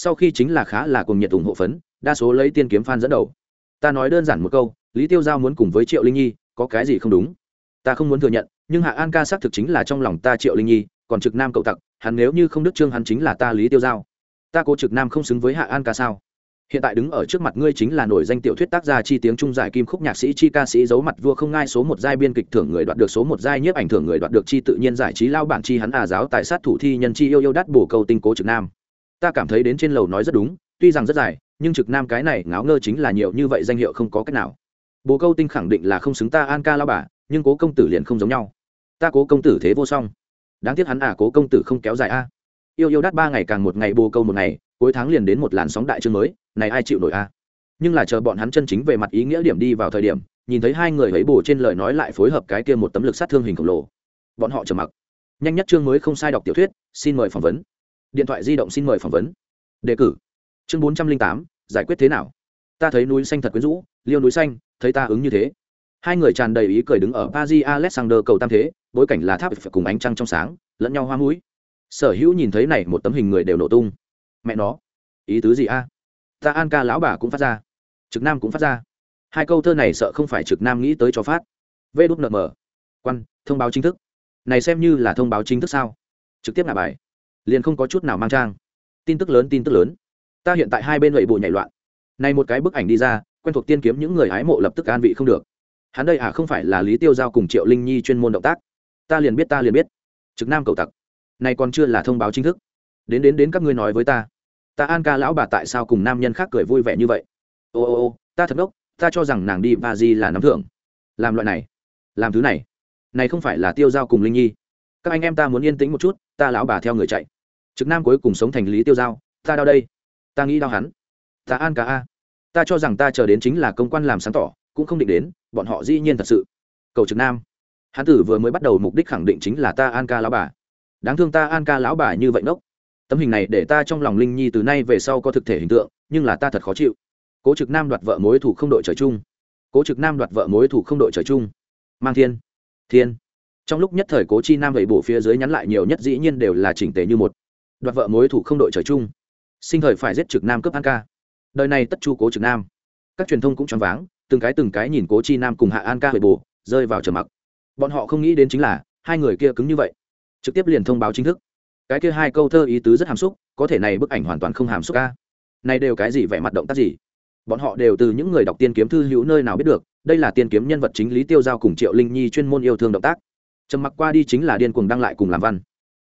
sau khi chính là khá là cùng nhiệt ủng hộ phấn, đa số lấy tiên kiếm phan dẫn đầu. Ta nói đơn giản một câu, lý tiêu giao muốn cùng với triệu linh nhi, có cái gì không đúng? Ta không muốn thừa nhận, nhưng hạ an ca xác thực chính là trong lòng ta triệu linh nhi, còn trực nam cậu tặc, hắn nếu như không đức trương hắn chính là ta lý tiêu giao. Ta cố trực nam không xứng với hạ an ca sao? Hiện tại đứng ở trước mặt ngươi chính là nổi danh tiểu thuyết tác gia chi tiếng trung giải kim khúc nhạc sĩ chi ca sĩ giấu mặt vua không ngai số một giai biên kịch thưởng người đoạt được số một giai nhiếp ảnh thưởng người đoạt được chi tự nhiên giải trí lao bản chi hắn à giáo tại sát thủ thi nhân chi yêu yêu đắt bổ câu tinh cố trực nam ta cảm thấy đến trên lầu nói rất đúng, tuy rằng rất dài, nhưng trực nam cái này ngáo ngơ chính là nhiều như vậy danh hiệu không có cách nào. Bố câu tinh khẳng định là không xứng ta an ca lao bà, nhưng cố công tử liền không giống nhau. Ta cố công tử thế vô song. Đáng tiếc hắn à cố công tử không kéo dài a. Yêu yêu đắt ba ngày càng một ngày, bồ câu một ngày, cuối tháng liền đến một làn sóng đại chương mới, này ai chịu nổi a? Nhưng là chờ bọn hắn chân chính về mặt ý nghĩa điểm đi vào thời điểm, nhìn thấy hai người ấy bồ trên lời nói lại phối hợp cái kia một tấm lực sát thương hình khổng lồ. Bọn họ trầm mặc. Nhanh nhất chương mới không sai đọc tiểu thuyết, xin mời phỏng vấn điện thoại di động xin mời phỏng vấn. Đề cử. Chương bốn trăm linh tám, giải quyết thế nào? Ta thấy núi xanh thật quyến rũ, liêu núi xanh, thấy ta ứng như thế. Hai người tràn đầy ý cười đứng ở paris alexander cầu tam thế, bối cảnh là tháp cùng ánh trăng trong sáng, lẫn nhau hoa mũi. Sở hữu nhìn thấy này một tấm hình người đều nổ tung. Mẹ nó. Ý tứ gì a? Ta an ca lão bà cũng phát ra. Trực nam cũng phát ra. Hai câu thơ này sợ không phải trực nam nghĩ tới cho phát. Vê đút nợ mờ quan, thông báo chính thức. Này xem như là thông báo chính thức sao? Trực tiếp là bài liền không có chút nào mang trang. Tin tức lớn, tin tức lớn. Ta hiện tại hai bên lệ bộ nhảy loạn. Này một cái bức ảnh đi ra, quen thuộc tiên kiếm những người hái mộ lập tức an vị không được. Hắn đây à không phải là lý tiêu giao cùng triệu linh nhi chuyên môn động tác? Ta liền biết, ta liền biết. Trực nam cầu tặc. Này còn chưa là thông báo chính thức. Đến đến đến các ngươi nói với ta. Ta an ca lão bà tại sao cùng nam nhân khác cười vui vẻ như vậy? Ô ô ô, ta thật ngốc, ta cho rằng nàng đi ba di là nắm thưởng. Làm loại này. Làm thứ này. Này không phải là tiêu giao cùng linh nhi. Các anh em ta muốn yên tĩnh một chút, ta lão bà theo người chạy trực nam cuối cùng sống thành lý tiêu giao, ta đau đây. Ta nghĩ đau hắn. Ta an ca a. Ta cho rằng ta chờ đến chính là công quan làm sáng tỏ, cũng không định đến, bọn họ dĩ nhiên thật sự. Cầu trực nam. Hán tử vừa mới bắt đầu mục đích khẳng định chính là ta an ca lão bà. Đáng thương ta an ca lão bà như vậy nốc tấm hình này để ta trong lòng linh nhi từ nay về sau có thực thể hình tượng, nhưng là ta thật khó chịu. Cố trực nam đoạt vợ mối thủ không đội trời chung. Cố trực nam đoạt vợ mối thủ không đội trời chung. Mang thiên. Thiên. Trong lúc nhất thời cố chi nam vậy bổ phía dưới nhắn lại nhiều nhất dĩ nhiên đều là chỉnh tề như một đoạt vợ mối thủ không đội trời chung. Sinh thời phải giết trực nam cướp an ca. Đời này tất chu cố trực nam. Các truyền thông cũng choáng váng, từng cái từng cái nhìn cố chi nam cùng hạ an ca huệ bồ rơi vào trầm mặc. Bọn họ không nghĩ đến chính là, hai người kia cứng như vậy. Trực tiếp liền thông báo chính thức. Cái kia hai câu thơ ý tứ rất hàm xúc, có thể này bức ảnh hoàn toàn không hàm xúc ca. Này đều cái gì vẻ mặt động tác gì? Bọn họ đều từ những người đọc tiên kiếm thư hữu nơi nào biết được, đây là tiên kiếm nhân vật chính lý tiêu giao cùng triệu linh nhi chuyên môn yêu thương động tác. Trầm mặc qua đi chính là điên cuồng đăng lại cùng làm văn.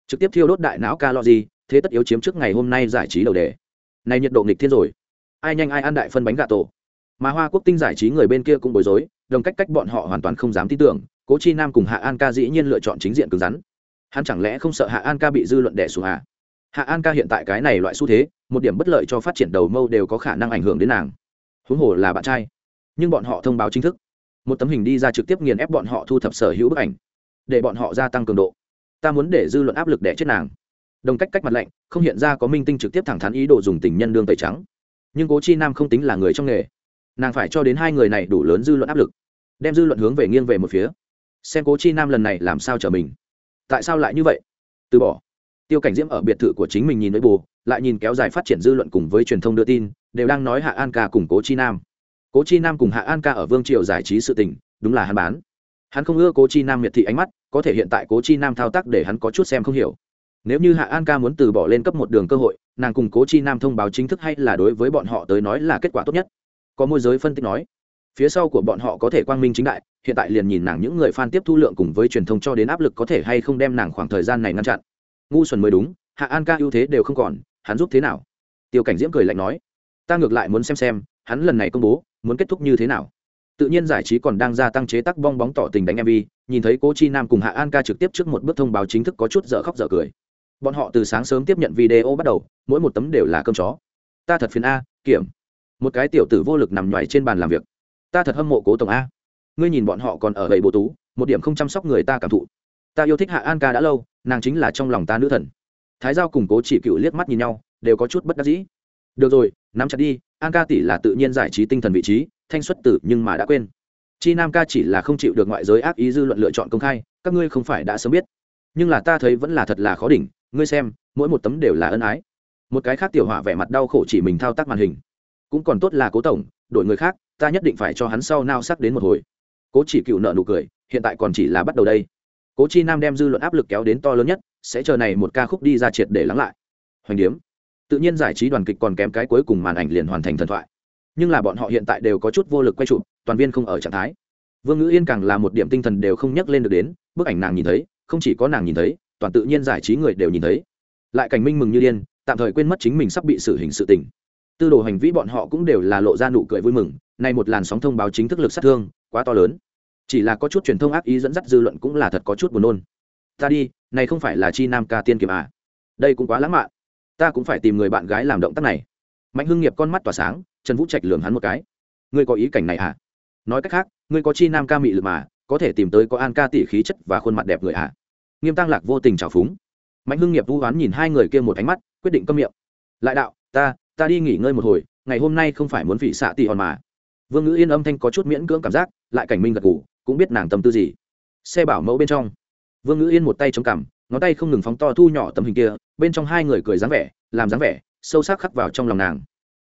Trực tiếp thiêu đốt đại não ca lo gì thế tất yếu chiếm trước ngày hôm nay giải trí đầu đề. Này nhiệt độ nghịch thiên rồi. Ai nhanh ai ăn đại phân bánh gà tổ. Mà hoa quốc tinh giải trí người bên kia cũng bối rối, đồng cách cách bọn họ hoàn toàn không dám tin tưởng, cố chi nam cùng hạ an ca dĩ nhiên lựa chọn chính diện cứng rắn. Hắn chẳng lẽ không sợ hạ an ca bị dư luận đẻ xuống à? Hạ an ca hiện tại cái này loại xu thế, một điểm bất lợi cho phát triển đầu mâu đều có khả năng ảnh hưởng đến nàng. Huống hồ là bạn trai. Nhưng bọn họ thông báo chính thức. Một tấm hình đi ra trực tiếp nghiền ép bọn họ thu thập sở hữu bức ảnh. Để bọn họ gia tăng cường độ. Ta muốn để dư luận áp lực đẻ chết nàng đồng cách cách mặt lạnh, không hiện ra có minh tinh trực tiếp thẳng thắn ý đồ dùng tình nhân đương tẩy trắng. Nhưng cố chi nam không tính là người trong nghề. Nàng phải cho đến hai người này đủ lớn dư luận áp lực, đem dư luận hướng về nghiêng về một phía. Xem cố chi nam lần này làm sao trở mình. Tại sao lại như vậy? Từ bỏ. Tiêu cảnh diễm ở biệt thự của chính mình nhìn với bù lại nhìn kéo dài phát triển dư luận cùng với truyền thông đưa tin, đều đang nói hạ an ca cùng cố chi nam. Cố chi nam cùng hạ an ca ở vương triều giải trí sự tình, đúng là hắn bán. Hắn không ưa cố chi nam miệt thị ánh mắt, có thể hiện tại cố chi nam thao tác để hắn có chút xem không hiểu nếu như hạ an ca muốn từ bỏ lên cấp một đường cơ hội, nàng cùng cố chi nam thông báo chính thức hay là đối với bọn họ tới nói là kết quả tốt nhất? Có môi giới phân tích nói. Phía sau của bọn họ có thể quang minh chính đại, hiện tại liền nhìn nàng những người fan tiếp thu lượng cùng với truyền thông cho đến áp lực có thể hay không đem nàng khoảng thời gian này ngăn chặn. Ngu xuẩn mới đúng, hạ an ca ưu thế đều không còn, hắn giúp thế nào? Tiêu cảnh diễm cười lạnh nói. Ta ngược lại muốn xem xem, hắn lần này công bố, muốn kết thúc như thế nào? Tự nhiên giải trí còn đang gia tăng chế tác bong bóng tỏ tình đánh mv nhìn thấy cố chi nam cùng hạ an ca trực tiếp trước một bước thông báo chính thức có chút dở khóc dở cười bọn họ từ sáng sớm tiếp nhận video bắt đầu, mỗi một tấm đều là cơm chó. Ta thật phiền a, kiểm. Một cái tiểu tử vô lực nằm nhoài trên bàn làm việc. Ta thật hâm mộ cố tổng a. Ngươi nhìn bọn họ còn ở gậy bộ tú, một điểm không chăm sóc người ta cảm thụ. Ta yêu thích hạ an ca đã lâu, nàng chính là trong lòng ta nữ thần. Thái giao cùng cố chỉ cựu liếc mắt nhìn nhau, đều có chút bất đắc dĩ. Được rồi, nắm chặt đi, an ca tỷ là tự nhiên giải trí tinh thần vị trí, thanh xuất tử nhưng mà đã quên. Chi nam ca chỉ là không chịu được ngoại giới ác ý dư luận lựa chọn công khai, các ngươi không phải đã sớm biết. Nhưng là ta thấy vẫn là thật là khó đỉnh ngươi xem, mỗi một tấm đều là ân ái. Một cái khác tiểu họa vẻ mặt đau khổ chỉ mình thao tác màn hình. Cũng còn tốt là cố tổng, đổi người khác, ta nhất định phải cho hắn sau nao sắc đến một hồi. Cố chỉ cựu nợ nụ cười, hiện tại còn chỉ là bắt đầu đây. Cố chi nam đem dư luận áp lực kéo đến to lớn nhất, sẽ chờ này một ca khúc đi ra triệt để lắng lại. Hoành điếm. Tự nhiên giải trí đoàn kịch còn kém cái cuối cùng màn ảnh liền hoàn thành thần thoại. Nhưng là bọn họ hiện tại đều có chút vô lực quay chụp, toàn viên không ở trạng thái. Vương ngữ yên càng là một điểm tinh thần đều không nhắc lên được đến, bức ảnh nàng nhìn thấy, không chỉ có nàng nhìn thấy toàn tự nhiên giải trí người đều nhìn thấy. Lại cảnh minh mừng như điên, tạm thời quên mất chính mình sắp bị xử hình sự tình. Tư đồ hành vi bọn họ cũng đều là lộ ra nụ cười vui mừng, nay một làn sóng thông báo chính thức lực sát thương, quá to lớn. Chỉ là có chút truyền thông ác ý dẫn dắt dư luận cũng là thật có chút buồn nôn. Ta đi, này không phải là chi nam ca tiên kiếm à? Đây cũng quá lãng mạn. Ta cũng phải tìm người bạn gái làm động tác này. Mạnh hưng nghiệp con mắt tỏa sáng, trần vũ trạch lường hắn một cái. Ngươi có ý cảnh này à? Nói cách khác, ngươi có chi nam ca mị lực mà, có thể tìm tới có an ca tỷ khí chất và khuôn mặt đẹp người à? Nghiêm tăng lạc vô tình trào phúng. Mạnh hưng nghiệp vũ hoán nhìn hai người kia một ánh mắt, quyết định câm miệng. Lại đạo, ta ta đi nghỉ ngơi một hồi, ngày hôm nay không phải muốn vị xạ tỷ hòn mà. Vương ngữ yên âm thanh có chút miễn cưỡng cảm giác, lại cảnh minh gật ngủ cũng biết nàng tâm tư gì. Xe bảo mẫu bên trong. Vương ngữ yên một tay chống cằm, ngón tay không ngừng phóng to thu nhỏ tấm hình kia, bên trong hai người cười dáng vẻ, làm dáng vẻ, sâu sắc khắc vào trong lòng nàng.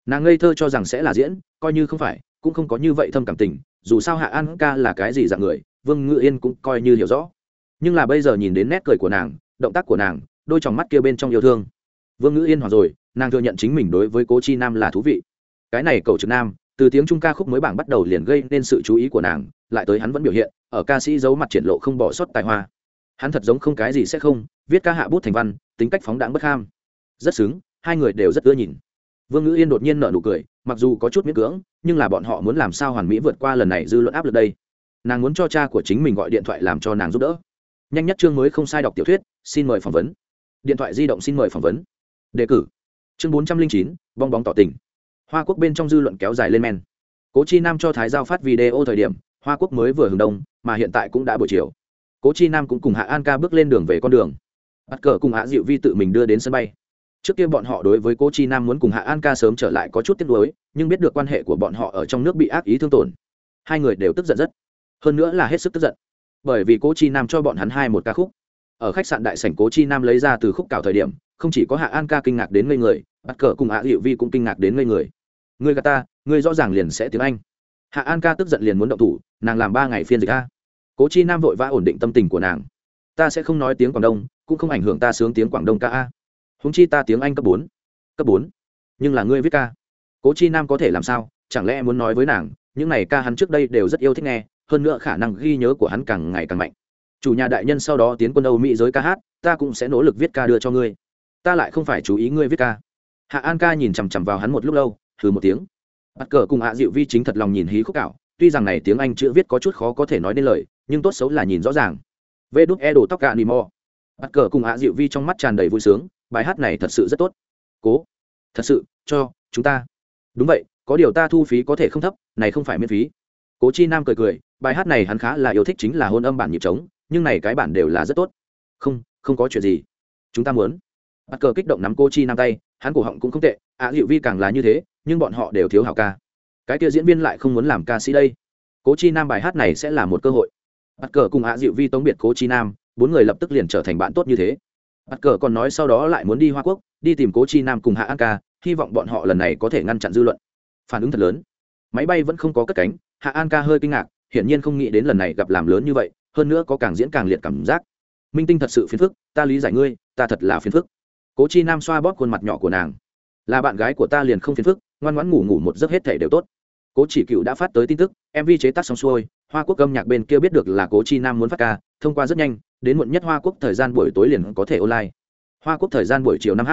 Nàng ngây thơ cho rằng sẽ là diễn, coi như không phải, cũng không có như vậy thâm cảm tình, dù sao hạ an ca là cái gì dạng người, vương ngữ yên cũng coi như hiểu rõ nhưng là bây giờ nhìn đến nét cười của nàng, động tác của nàng, đôi t mắt kia bên trong yêu thương. Vương ngữ yên hoặc rồi, nàng thừa nhận chính mình đối với cố chi nam là thú vị. Cái này cầu trực nam, từ tiếng trung ca khúc mới bảng bắt đầu liền gây nên sự chú ý của nàng, lại tới hắn vẫn biểu hiện, ở ca sĩ giấu mặt triển lộ không bỏ sót tài hoa. Hắn thật giống không cái gì sẽ không, viết ca hạ bút thành văn, tính cách phóng đáng bất ham. Rất xứng, hai người đều rất ưa nhìn. Vương ngữ yên đột nhiên nở nụ cười, mặc dù có chút miễn cưỡng, nhưng là bọn họ muốn làm sao hoàn mỹ vượt qua lần này dư luận áp lực đây. Nàng muốn cho cha của chính mình gọi điện thoại làm cho nàng giúp đỡ nhanh nhất chương mới không sai đọc tiểu thuyết, xin mời phỏng vấn. Điện thoại di động xin mời phỏng vấn. Đề cử. Chương bốn trăm linh chín, bong bóng tỏ tình. Hoa quốc bên trong dư luận kéo dài lên men. Cố chi nam cho thái giao phát video thời điểm, hoa quốc mới vừa hừng đông, mà hiện tại cũng đã buổi chiều. Cố chi nam cũng cùng hạ an ca bước lên đường về con đường. Bắt cờ cùng hạ diệu vi tự mình đưa đến sân bay. Trước kia bọn họ đối với cố chi nam muốn cùng hạ an ca sớm trở lại có chút tiếc nuối, nhưng biết được quan hệ của bọn họ ở trong nước bị ác ý thương tổn. Hai người đều tức giận rất. Hơn nữa là hết sức tức giận bởi vì cố chi nam cho bọn hắn hai một ca khúc. Ở khách sạn đại sảnh cố chi nam lấy ra từ khúc cào thời điểm, không chỉ có hạ an ca kinh ngạc đến ngây người, bắt cờ cùng hạ hiệu vi cũng kinh ngạc đến ngây người. Người gà ta người rõ ràng liền sẽ tiếng anh. Hạ an ca tức giận liền muốn động thủ, nàng làm ba ngày phiên dịch a. Cố chi nam vội vã ổn định tâm tình của nàng. Ta sẽ không nói tiếng quảng đông, cũng không ảnh hưởng ta sướng tiếng quảng đông ca a. Húng chi ta tiếng anh cấp bốn. Cấp bốn? Nhưng là ngươi viết ca. Cố chi nam có thể làm sao? Chẳng lẽ muốn nói với nàng, những này ca hắn trước đây đều rất yêu thích nghe hơn nữa khả năng ghi nhớ của hắn càng ngày càng mạnh. Chủ nhà đại nhân sau đó tiến quân âu mỹ giới ca hát, ta cũng sẽ nỗ lực viết ca đưa cho ngươi. Ta lại không phải chú ý ngươi viết ca. Hạ an ca nhìn chằm chằm vào hắn một lúc lâu thử một tiếng. Bắt cờ cùng hạ diệu vi chính thật lòng nhìn hí khúc cạo tuy rằng này tiếng anh chữ viết có chút khó có thể nói nên lời, nhưng tốt xấu là nhìn rõ ràng. Vê đúc e đồ tóc cạ nì mò. Bắt cờ cùng hạ diệu vi trong mắt tràn đầy vui sướng, bài hát này thật sự rất tốt. Cố, thật sự, cho chúng ta. Đúng vậy, có điều ta thu phí có thể không thấp, này không phải miễn phí. Cố chi nam cười cười bài hát này hắn khá là yêu thích chính là hôn âm bản nhịp trống nhưng này cái bản đều là rất tốt. Không không có chuyện gì. Chúng ta muốn. Bắt cờ kích động nắm cô chi nam tay hắn cổ họng cũng không tệ ạ à, hiệu vi càng là như thế nhưng bọn họ đều thiếu hảo ca. Cái kia diễn viên lại không muốn làm ca sĩ đây. Cố chi nam bài hát này sẽ là một cơ hội. Bắt cờ cùng ạ à, dịu vi tống biệt cố chi nam bốn người lập tức liền trở thành bạn tốt như thế. Bắt cờ còn nói sau đó lại muốn đi hoa quốc đi tìm cố chi nam cùng hạ an ca hy vọng bọn họ lần này có thể ngăn chặn dư luận. Phản ứng thật lớn. Máy bay vẫn không có cất cánh hạ an ca hơi kinh ngạc hiển nhiên không nghĩ đến lần này gặp làm lớn như vậy, hơn nữa có càng diễn càng liệt cảm giác. Minh tinh thật sự phiền phức, ta lý giải ngươi, ta thật là phiền phức. Cố chi nam xoa bóp khuôn mặt nhỏ của nàng. Là bạn gái của ta liền không phiền phức, ngoan ngoãn ngủ ngủ một giấc hết thể đều tốt. Cố chỉ cựu đã phát tới tin tức mv chế tác xong xuôi, hoa quốc âm nhạc bên kia biết được là cố chi nam muốn phát ca, thông qua rất nhanh, đến muộn nhất hoa quốc thời gian buổi tối liền có thể online. Hoa quốc thời gian buổi chiều năm h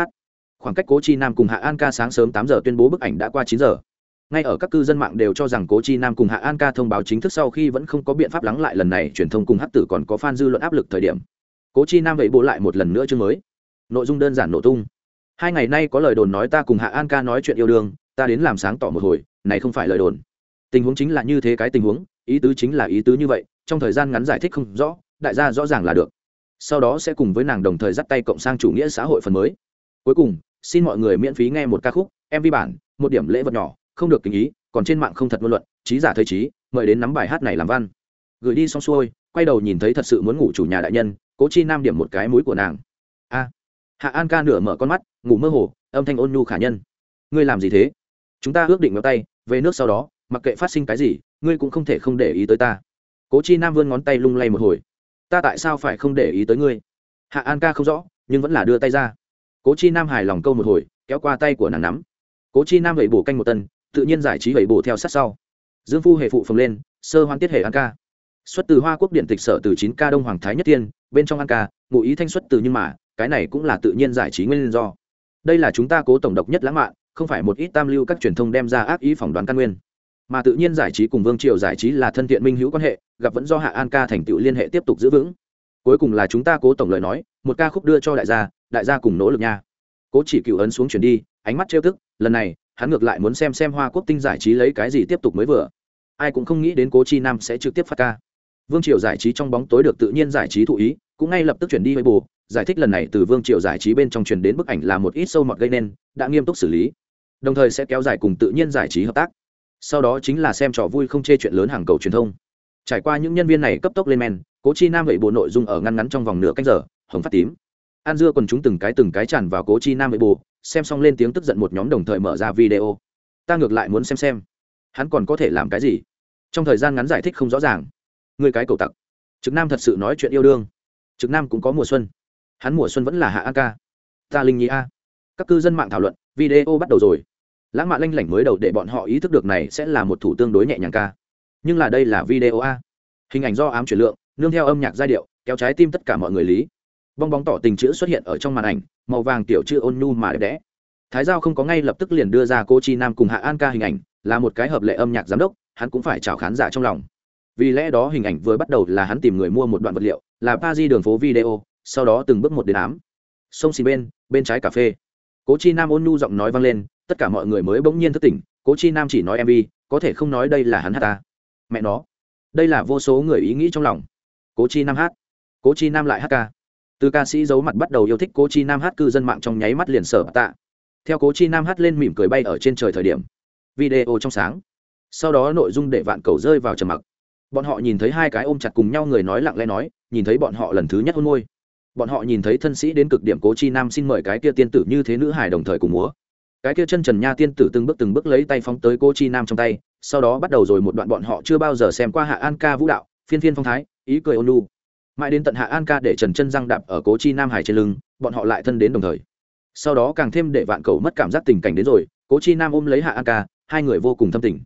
khoảng cách cố chi nam cùng hạ an ca sáng sớm tám giờ tuyên bố bức ảnh đã qua chín giờ ngay ở các cư dân mạng đều cho rằng cố chi nam cùng hạ an ca thông báo chính thức sau khi vẫn không có biện pháp lắng lại lần này, truyền thông cùng hát tử còn có f a n dư luận áp lực thời điểm. Cố chi nam vậy bộ lại một lần nữa chương mới. Nội dung đơn giản nổ tung. Hai ngày nay có lời đồn nói ta cùng hạ an ca nói chuyện yêu đương, ta đến làm sáng tỏ một hồi, này không phải lời đồn. Tình huống chính là như thế cái tình huống, ý tứ chính là ý tứ như vậy, trong thời gian ngắn giải thích không rõ, đại gia rõ ràng là được. Sau đó sẽ cùng với nàng đồng thời dắt tay cộng sang chủ nghĩa xã hội phần mới. Cuối cùng, xin mọi người miễn phí nghe một ca khúc mv bản, một điểm lễ vật nhỏ không được kính ý, còn trên mạng không thật ngôn luận, trí giả thời trí, mời đến nắm bài hát này làm văn. Gửi đi xong xuôi, quay đầu nhìn thấy thật sự muốn ngủ chủ nhà đại nhân, cố chi nam điểm một cái mũi của nàng. A. Hạ an ca nửa mở con mắt, ngủ mơ hồ, âm thanh ôn nhu khả nhân. Ngươi làm gì thế? Chúng ta ước định ngéo tay, về nước sau đó, mặc kệ phát sinh cái gì, ngươi cũng không thể không để ý tới ta. Cố chi nam vươn ngón tay lung lay một hồi. Ta tại sao phải không để ý tới ngươi? Hạ an ca không rõ, nhưng vẫn là đưa tay ra. Cố chi nam hài lòng câu một hồi, kéo qua tay của nàng nắm. Cố chi nam vẩy bổ canh một tân tự nhiên giải trí bảy bổ theo sát sau. Dương phu hệ phụ phồng lên, sơ hoan tiết hệ an ca. Xuất từ hoa quốc điện tịch sở từ chín ca đông hoàng thái nhất tiên, bên trong an ca, ngụ ý thanh xuất từ nhưng mà, cái này cũng là tự nhiên giải trí nguyên do. Đây là chúng ta cố tổng độc nhất lãng mạn, không phải một ít tam lưu các truyền thông đem ra ác ý phỏng đoán căn nguyên. Mà tự nhiên giải trí cùng vương triều giải trí là thân thiện minh hữu quan hệ, gặp vẫn do hạ an ca thành tựu liên hệ tiếp tục giữ vững. Cuối cùng là chúng ta cố tổng lời nói, một ca khúc đưa cho đại gia đại gia cùng nỗ lực nha. Cố chỉ cựu ấn xuống chuyển đi, ánh mắt trêu tức, lần này hắn ngược lại muốn xem xem hoa quốc tinh giải trí lấy cái gì tiếp tục mới vừa. Ai cũng không nghĩ đến cố chi nam sẽ trực tiếp phát ca. Vương triều giải trí trong bóng tối được tự nhiên giải trí thụ ý, cũng ngay lập tức chuyển đi với bù giải thích lần này từ vương triều giải trí bên trong truyền đến bức ảnh là một ít sâu mọt gây nên, đã nghiêm túc xử lý. Đồng thời sẽ kéo dài cùng tự nhiên giải trí hợp tác. Sau đó chính là xem trò vui không chê chuyện lớn hàng cầu truyền thông. Trải qua những nhân viên này cấp tốc lên men, cố chi nam vậy bộ nội dung ở ngăn ngắn trong vòng nửa cách giờ, hồng phát tím. An dưa còn chúng từng cái từng cái tràn vào cố chi nam vậy bộ xem xong lên tiếng tức giận một nhóm đồng thời mở ra video. Ta ngược lại muốn xem xem. Hắn còn có thể làm cái gì? Trong thời gian ngắn giải thích không rõ ràng. Người cái cầu tặc. Trực nam thật sự nói chuyện yêu đương. Trực nam cũng có mùa xuân. Hắn mùa xuân vẫn là hạ a ca. Ta linh nhí a. Các cư dân mạng thảo luận, video bắt đầu rồi. Lãng mạn lanh lảnh mới đầu để bọn họ ý thức được này sẽ là một thủ tương đối nhẹ nhàng ca. Nhưng là đây là video a. Hình ảnh do ám chuyển lượng, nương theo âm nhạc giai điệu, kéo trái tim tất cả mọi người lý bong bóng tỏ tình chữ xuất hiện ở trong màn ảnh, màu vàng tiểu chữ ôn nhu mà đẹp đẽ. Thái giao không có ngay lập tức liền đưa ra cô chi nam cùng hạ an ca hình ảnh, là một cái hợp lệ âm nhạc giám đốc, hắn cũng phải chào khán giả trong lòng. Vì lẽ đó hình ảnh vừa bắt đầu là hắn tìm người mua một đoạn vật liệu, là pa di đường phố video, sau đó từng bước một đến ám. Sông xì bên bên trái cà phê. Cố chi nam ôn nhu giọng nói vang lên, tất cả mọi người mới bỗng nhiên thức tỉnh cố chi nam chỉ nói mv có thể không nói đây là hắn hát ta. Mẹ nó. Đây là vô số người ý nghĩ trong lòng. Cố chi nam hát. Cố chi nam lại hát ca từ ca sĩ giấu mặt bắt đầu yêu thích cố chi nam hát cư dân mạng trong nháy mắt liền sở tạ. Theo cố chi nam hát lên mỉm cười bay ở trên trời thời điểm, video trong sáng. Sau đó nội dung để vạn cầu rơi vào trầm mặc. Bọn họ nhìn thấy hai cái ôm chặt cùng nhau người nói lặng lẽ nói, nhìn thấy bọn họ lần thứ nhất hôn môi. Bọn họ nhìn thấy thân sĩ đến cực điểm cố chi nam xin mời cái kia tiên tử như thế nữ hải đồng thời cùng múa. Cái kia chân trần nha tiên tử từng bước từng bước lấy tay phóng tới cố chi nam trong tay, sau đó bắt đầu rồi một đoạn bọn họ chưa bao giờ xem qua hạ an ca vũ đạo, phiên phiên phong thái, ý cười ôn lu mãi đến tận hạ an ca để trần chân răng đạp ở cố chi nam hải trên lưng, bọn họ lại thân đến đồng thời. Sau đó càng thêm để vạn cầu mất cảm giác tình cảnh đến rồi, cố chi nam ôm lấy hạ an ca, hai người vô cùng thâm tình.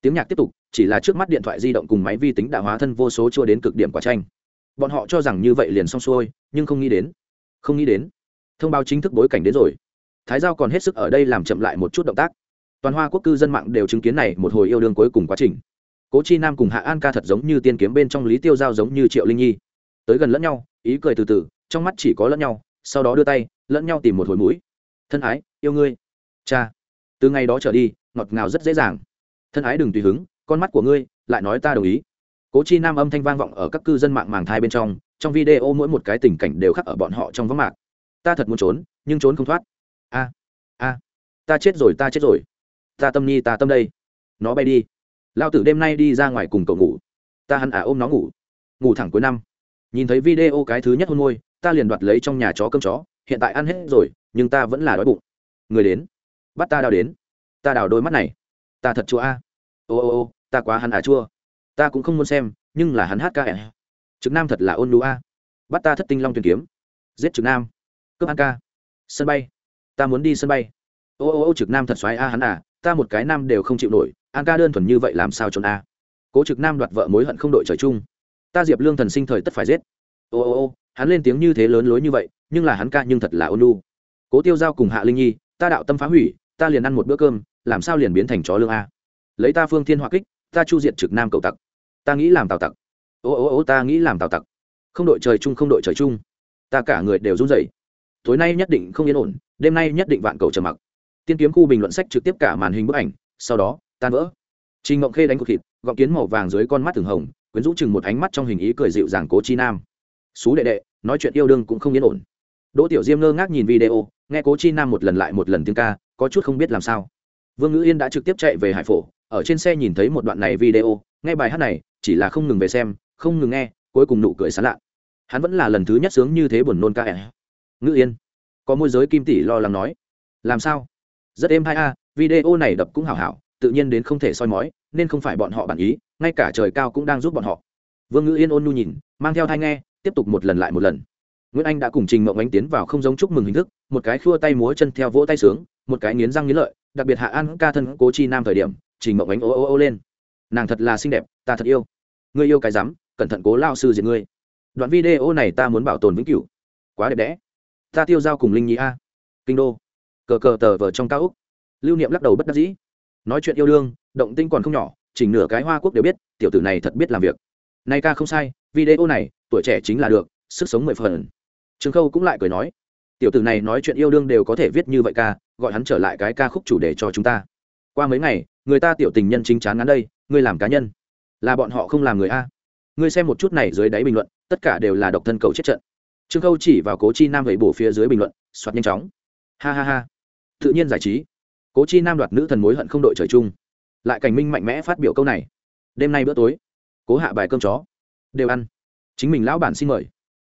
Tiếng nhạc tiếp tục, chỉ là trước mắt điện thoại di động cùng máy vi tính đã hóa thân vô số chua đến cực điểm quả tranh bọn họ cho rằng như vậy liền xong xuôi, nhưng không nghĩ đến. Không nghĩ đến. Thông báo chính thức bối cảnh đến rồi. Thái giao còn hết sức ở đây làm chậm lại một chút động tác. Toàn hoa quốc cư dân mạng đều chứng kiến này một hồi yêu đương cuối cùng quá trình. Cố chi nam cùng hạ an ca thật giống như tiên kiếm bên trong lý tiêu giao giống như triệu linh nhi tới gần lẫn nhau, ý cười từ từ, trong mắt chỉ có lẫn nhau, sau đó đưa tay, lẫn nhau tìm một hồi mũi. Thân ái, yêu ngươi. Cha. Từ ngày đó trở đi, ngọt ngào rất dễ dàng. Thân ái đừng tùy hứng, con mắt của ngươi, lại nói ta đồng ý. Cố chi nam âm thanh vang vọng ở các cư dân mạng màng thai bên trong trong video mỗi một cái tình cảnh đều khắc ở bọn họ trong vắng mạc. Ta thật muốn trốn, nhưng trốn không thoát. A a, ta chết rồi, ta chết rồi. Ta tâm nhi ta tâm đây. Nó bay đi. Lao tử đêm nay đi ra ngoài cùng cậu ngủ. Ta hẳn à ôm nó ngủ. Ngủ thẳng cuối năm nhìn thấy video cái thứ nhất hôn môi, ta liền đoạt lấy trong nhà chó cơm chó, hiện tại ăn hết rồi, nhưng ta vẫn là đói bụng. Người đến. Bắt ta đào đến. Ta đào đôi mắt này. Ta thật chua a. Ô ô ô, ta quá hắn à chua. Ta cũng không muốn xem, nhưng là hắn hát ca ẻ. Trực nam thật là ôn lũ a. Bắt ta thất tinh long tuyển kiếm. Giết trực nam. Cướp an ca. Sân bay. Ta muốn đi sân bay. Ô ô ô, trực nam thật xoáy a hắn à. Ta một cái nam đều không chịu nổi. An ca đơn thuần như vậy làm sao trốn a? Cố trực nam đoạt vợ mối hận không đội trời chung ta diệp lương thần sinh thời tất phải giết. Ô ô ô, hắn lên tiếng như thế lớn lối như vậy, nhưng là hắn ca nhưng thật là ôn lu cố tiêu giao cùng hạ linh nhi, ta đạo tâm phá hủy, ta liền ăn một bữa cơm, làm sao liền biến thành chó lương a? Lấy ta phương thiên hỏa kích, ta chu diệt trực nam cầu tặc. Ta nghĩ làm tào tặc. Ô ô ô, ta nghĩ làm tào tặc. Không đội trời chung không đội trời chung. Ta cả người đều run rẩy. Tối nay nhất định không yên ổn, đêm nay nhất định vạn cầu trầm mặc. Tiên kiếm khu bình luận sách trực tiếp cả màn hình bức ảnh, sau đó, tan vỡ. Trình ngộng khê đánh cột thịt, gọng kiến màu vàng dưới con mắt thường hồng quyến rũ chừng một ánh mắt trong hình ý cười dịu dàng cố chi nam. Xú đệ đệ, nói chuyện yêu đương cũng không yên ổn. Đỗ tiểu diêm ngơ ngác nhìn video, nghe cố chi nam một lần lại một lần tiếng ca, có chút không biết làm sao. Vương ngữ yên đã trực tiếp chạy về hải phổ, ở trên xe nhìn thấy một đoạn này video, nghe bài hát này, chỉ là không ngừng về xem, không ngừng nghe, cuối cùng nụ cười sán lạ. Hắn vẫn là lần thứ nhất sướng như thế buồn nôn ca ẻ. Ngữ yên, có môi giới kim tỷ lo lắng nói. Làm sao? Rất êm hai a, video này đập cũng hảo hảo tự nhiên đến không thể soi mói, nên không phải bọn họ bản ý, ngay cả trời cao cũng đang giúp bọn họ. Vương ngữ yên ôn nu nhìn, mang theo thai nghe, tiếp tục một lần lại một lần. Nguyễn anh đã cùng trình mộng ánh tiến vào không giống chúc mừng hình thức, một cái khua tay múa chân theo vỗ tay sướng, một cái nghiến răng nghiến lợi, đặc biệt hạ an ca thân cố chi nam thời điểm, trình mộng ánh ô ô ô lên. Nàng thật là xinh đẹp, ta thật yêu. Ngươi yêu cái rắm, cẩn thận cố lao sư diệt ngươi. Đoạn video này ta muốn bảo tồn vĩnh cửu. Quá đẹp đẽ. Ta tiêu giao cùng linh nhị a. Kinh đô. Cờ cờ tờ vờ trong cao úc. Lưu niệm lắc đầu bất đắc dĩ nói chuyện yêu đương, động tinh còn không nhỏ, chỉnh nửa cái hoa quốc đều biết, tiểu tử này thật biết làm việc. Nay ca không sai, video này, tuổi trẻ chính là được, sức sống mười phần. Trương khâu cũng lại cười nói, tiểu tử này nói chuyện yêu đương đều có thể viết như vậy ca, gọi hắn trở lại cái ca khúc chủ đề cho chúng ta. Qua mấy ngày, người ta tiểu tình nhân chính chán ngắn đây, ngươi làm cá nhân. Là bọn họ không làm người a. Ngươi xem một chút này dưới đáy bình luận, tất cả đều là độc thân cầu chết trận. Trương khâu chỉ vào cố chi nam vẩy bổ phía dưới bình luận, soạt nhanh chóng. Ha ha ha. Tự nhiên giải trí cố chi nam đoạt nữ thần mối hận không đội trời chung. Lại cảnh minh mạnh mẽ phát biểu câu này. Đêm nay bữa tối, cố hạ bài cơm chó. Đều ăn. Chính mình lão bản xin mời.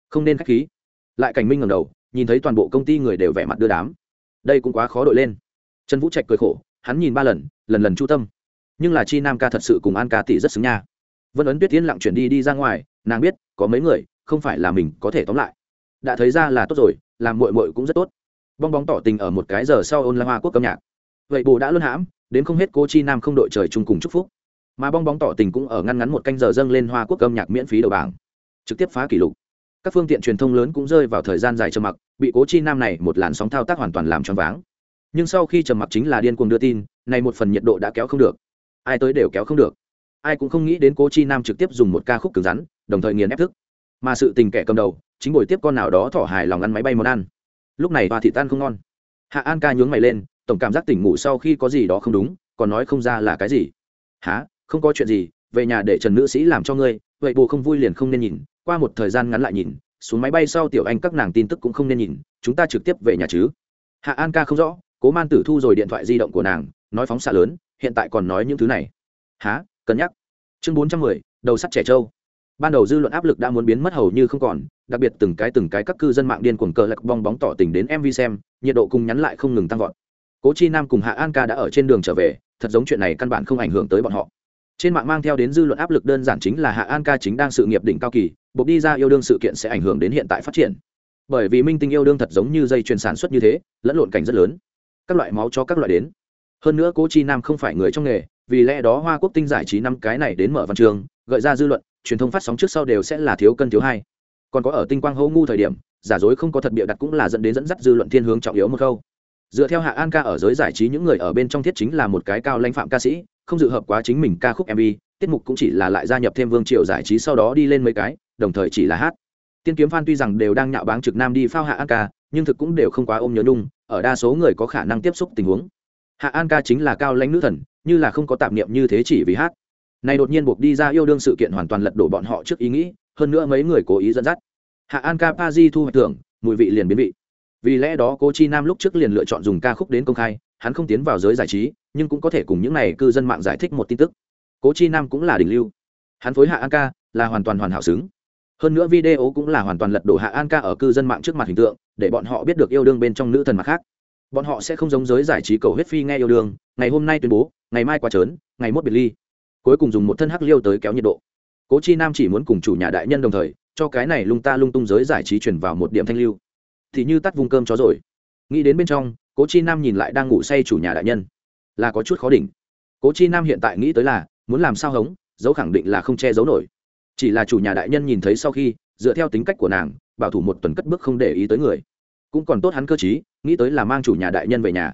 Không nên k h á c h khí. Lại cảnh minh ngầm đầu, nhìn thấy toàn bộ công ty người đều vẻ mặt đưa đám. Đây cũng quá khó đội lên. Trần vũ trạch cười khổ, hắn nhìn ba lần lần lần chu tâm. Nhưng là chi nam ca thật sự cùng an ca tỷ rất xứng nha. Vân ấn tuyết tiến lặng chuyển đi đi ra ngoài, nàng biết, có mấy người, không phải là mình có thể tóm lại. Đã thấy ra là tốt rồi, làm mội mội cũng rất tốt. Bong bóng tỏ tình ở một cái giờ sau ôn la hoa quốc âm nhạc vậy bồ đã luôn hãm, đến không hết cô chi nam không đội trời chung cùng chúc phúc. Mà bong bóng tỏ tình cũng ở ngăn ngắn một canh giờ dâng lên hoa quốc âm nhạc miễn phí đầu bảng. Trực tiếp phá kỷ lục. Các phương tiện truyền thông lớn cũng rơi vào thời gian dài trầm mặc, bị cố chi nam này một làn sóng thao tác hoàn toàn làm choáng váng. Nhưng sau khi trầm mặc chính là điên cuồng đưa tin, này một phần nhiệt độ đã kéo không được. Ai tới đều kéo không được. Ai cũng không nghĩ đến cố chi nam trực tiếp dùng một ca khúc cứng rắn, đồng thời nghiền ép thức. Mà sự tình kẻ cầm đầu, chính buổi tiếp con nào đó thỏ hài lòng ăn máy bay món ăn. Lúc này và thị tan không ngon. Hạ an ca nhướng mày lên tổng cảm giác tỉnh ngủ sau khi có gì đó không đúng, còn nói không ra là cái gì. Há không có chuyện gì, về nhà để trần nữ sĩ làm cho ngươi, vậy bù không vui liền không nên nhìn, qua một thời gian ngắn lại nhìn, xuống máy bay sau tiểu anh các nàng tin tức cũng không nên nhìn, chúng ta trực tiếp về nhà chứ. Hạ an ca không rõ, cố man tử thu rồi điện thoại di động của nàng, nói phóng xạ lớn, hiện tại còn nói những thứ này. Há cân nhắc. Chương bốn trăm mười, đầu sắt trẻ trâu. Ban đầu dư luận áp lực đã muốn biến mất hầu như không còn, đặc biệt từng cái từng cái các cư dân mạng điên cuồng cờ lạc bong bóng tỏ tình đến mv xem, nhiệt độ cùng nhắn lại không ngừng tăng vọt cố chi nam cùng hạ an ca đã ở trên đường trở về, thật giống chuyện này căn bản không ảnh hưởng tới bọn họ. Trên mạng mang theo đến dư luận áp lực đơn giản chính là hạ an ca chính đang sự nghiệp đỉnh cao kỳ, buộc đi ra yêu đương sự kiện sẽ ảnh hưởng đến hiện tại phát triển. Bởi vì minh tinh yêu đương thật giống như dây chuyền sản xuất như thế, lẫn lộn cảnh rất lớn. Các loại máu cho các loại đến. Hơn nữa cố chi nam không phải người trong nghề, vì lẽ đó hoa quốc tinh giải trí năm cái này đến mở văn trường, gợi ra dư luận, truyền thông phát sóng trước sau đều sẽ là thiếu cân thiếu hai. Còn có ở tinh quang hô ngu thời điểm, giả dối không có thật bịa đặt cũng là dẫn đến dẫn dắt dư luận thiên hướng trọng yếu một câu dựa theo hạ an ca ở giới giải trí những người ở bên trong thiết chính là một cái cao lãnh phạm ca sĩ không dự hợp quá chính mình ca khúc mv tiết mục cũng chỉ là lại gia nhập thêm vương triều giải trí sau đó đi lên mấy cái đồng thời chỉ là hát. Tiên kiếm phan tuy rằng đều đang nhạo báng trực nam đi phao hạ an ca nhưng thực cũng đều không quá ôm nhớ nung ở đa số người có khả năng tiếp xúc tình huống. Hạ an ca chính là cao lãnh nữ thần như là không có tạp niệm như thế chỉ vì hát. Này đột nhiên buộc đi ra yêu đương sự kiện hoàn toàn lật đổ bọn họ trước ý nghĩ hơn nữa mấy người cố ý dẫn dắt. Hạ an ca pa di thu hoạch thưởng, mùi vị liền biến vị vì lẽ đó cô chi nam lúc trước liền lựa chọn dùng ca khúc đến công khai, hắn không tiến vào giới giải trí, nhưng cũng có thể cùng những n à y cư dân mạng giải thích một tin tức. Cố chi nam cũng là đỉnh lưu. Hắn phối hạ an ca, là hoàn toàn hoàn hảo xứng. Hơn nữa video cũng là hoàn toàn lật đổ hạ an ca ở cư dân mạng trước mặt hình tượng, để bọn họ biết được yêu đương bên trong nữ thần mặt khác. Bọn họ sẽ không giống giới giải trí cầu huyết phi nghe yêu đương, ngày hôm nay tuyên bố, ngày mai qua trớn, ngày mốt biệt ly. Cuối cùng dùng một thân hắc liêu tới kéo nhiệt độ. Cố chi nam chỉ muốn cùng chủ nhà đại nhân đồng thời, cho cái này lung ta lung tung giới giải trí chuyển vào một điểm thanh lưu thì như tắt vùng cơm chó rồi. Nghĩ đến bên trong, cố chi nam nhìn lại đang ngủ say chủ nhà đại nhân. Là có chút khó đỉnh. Cố chi nam hiện tại nghĩ tới là, muốn làm sao hống, dấu khẳng định là không che giấu nổi. Chỉ là chủ nhà đại nhân nhìn thấy sau khi, dựa theo tính cách của nàng, bảo thủ một tuần cất bước không để ý tới người. Cũng còn tốt hắn cơ t nghĩ tới là mang chủ nhà đại nhân về nhà.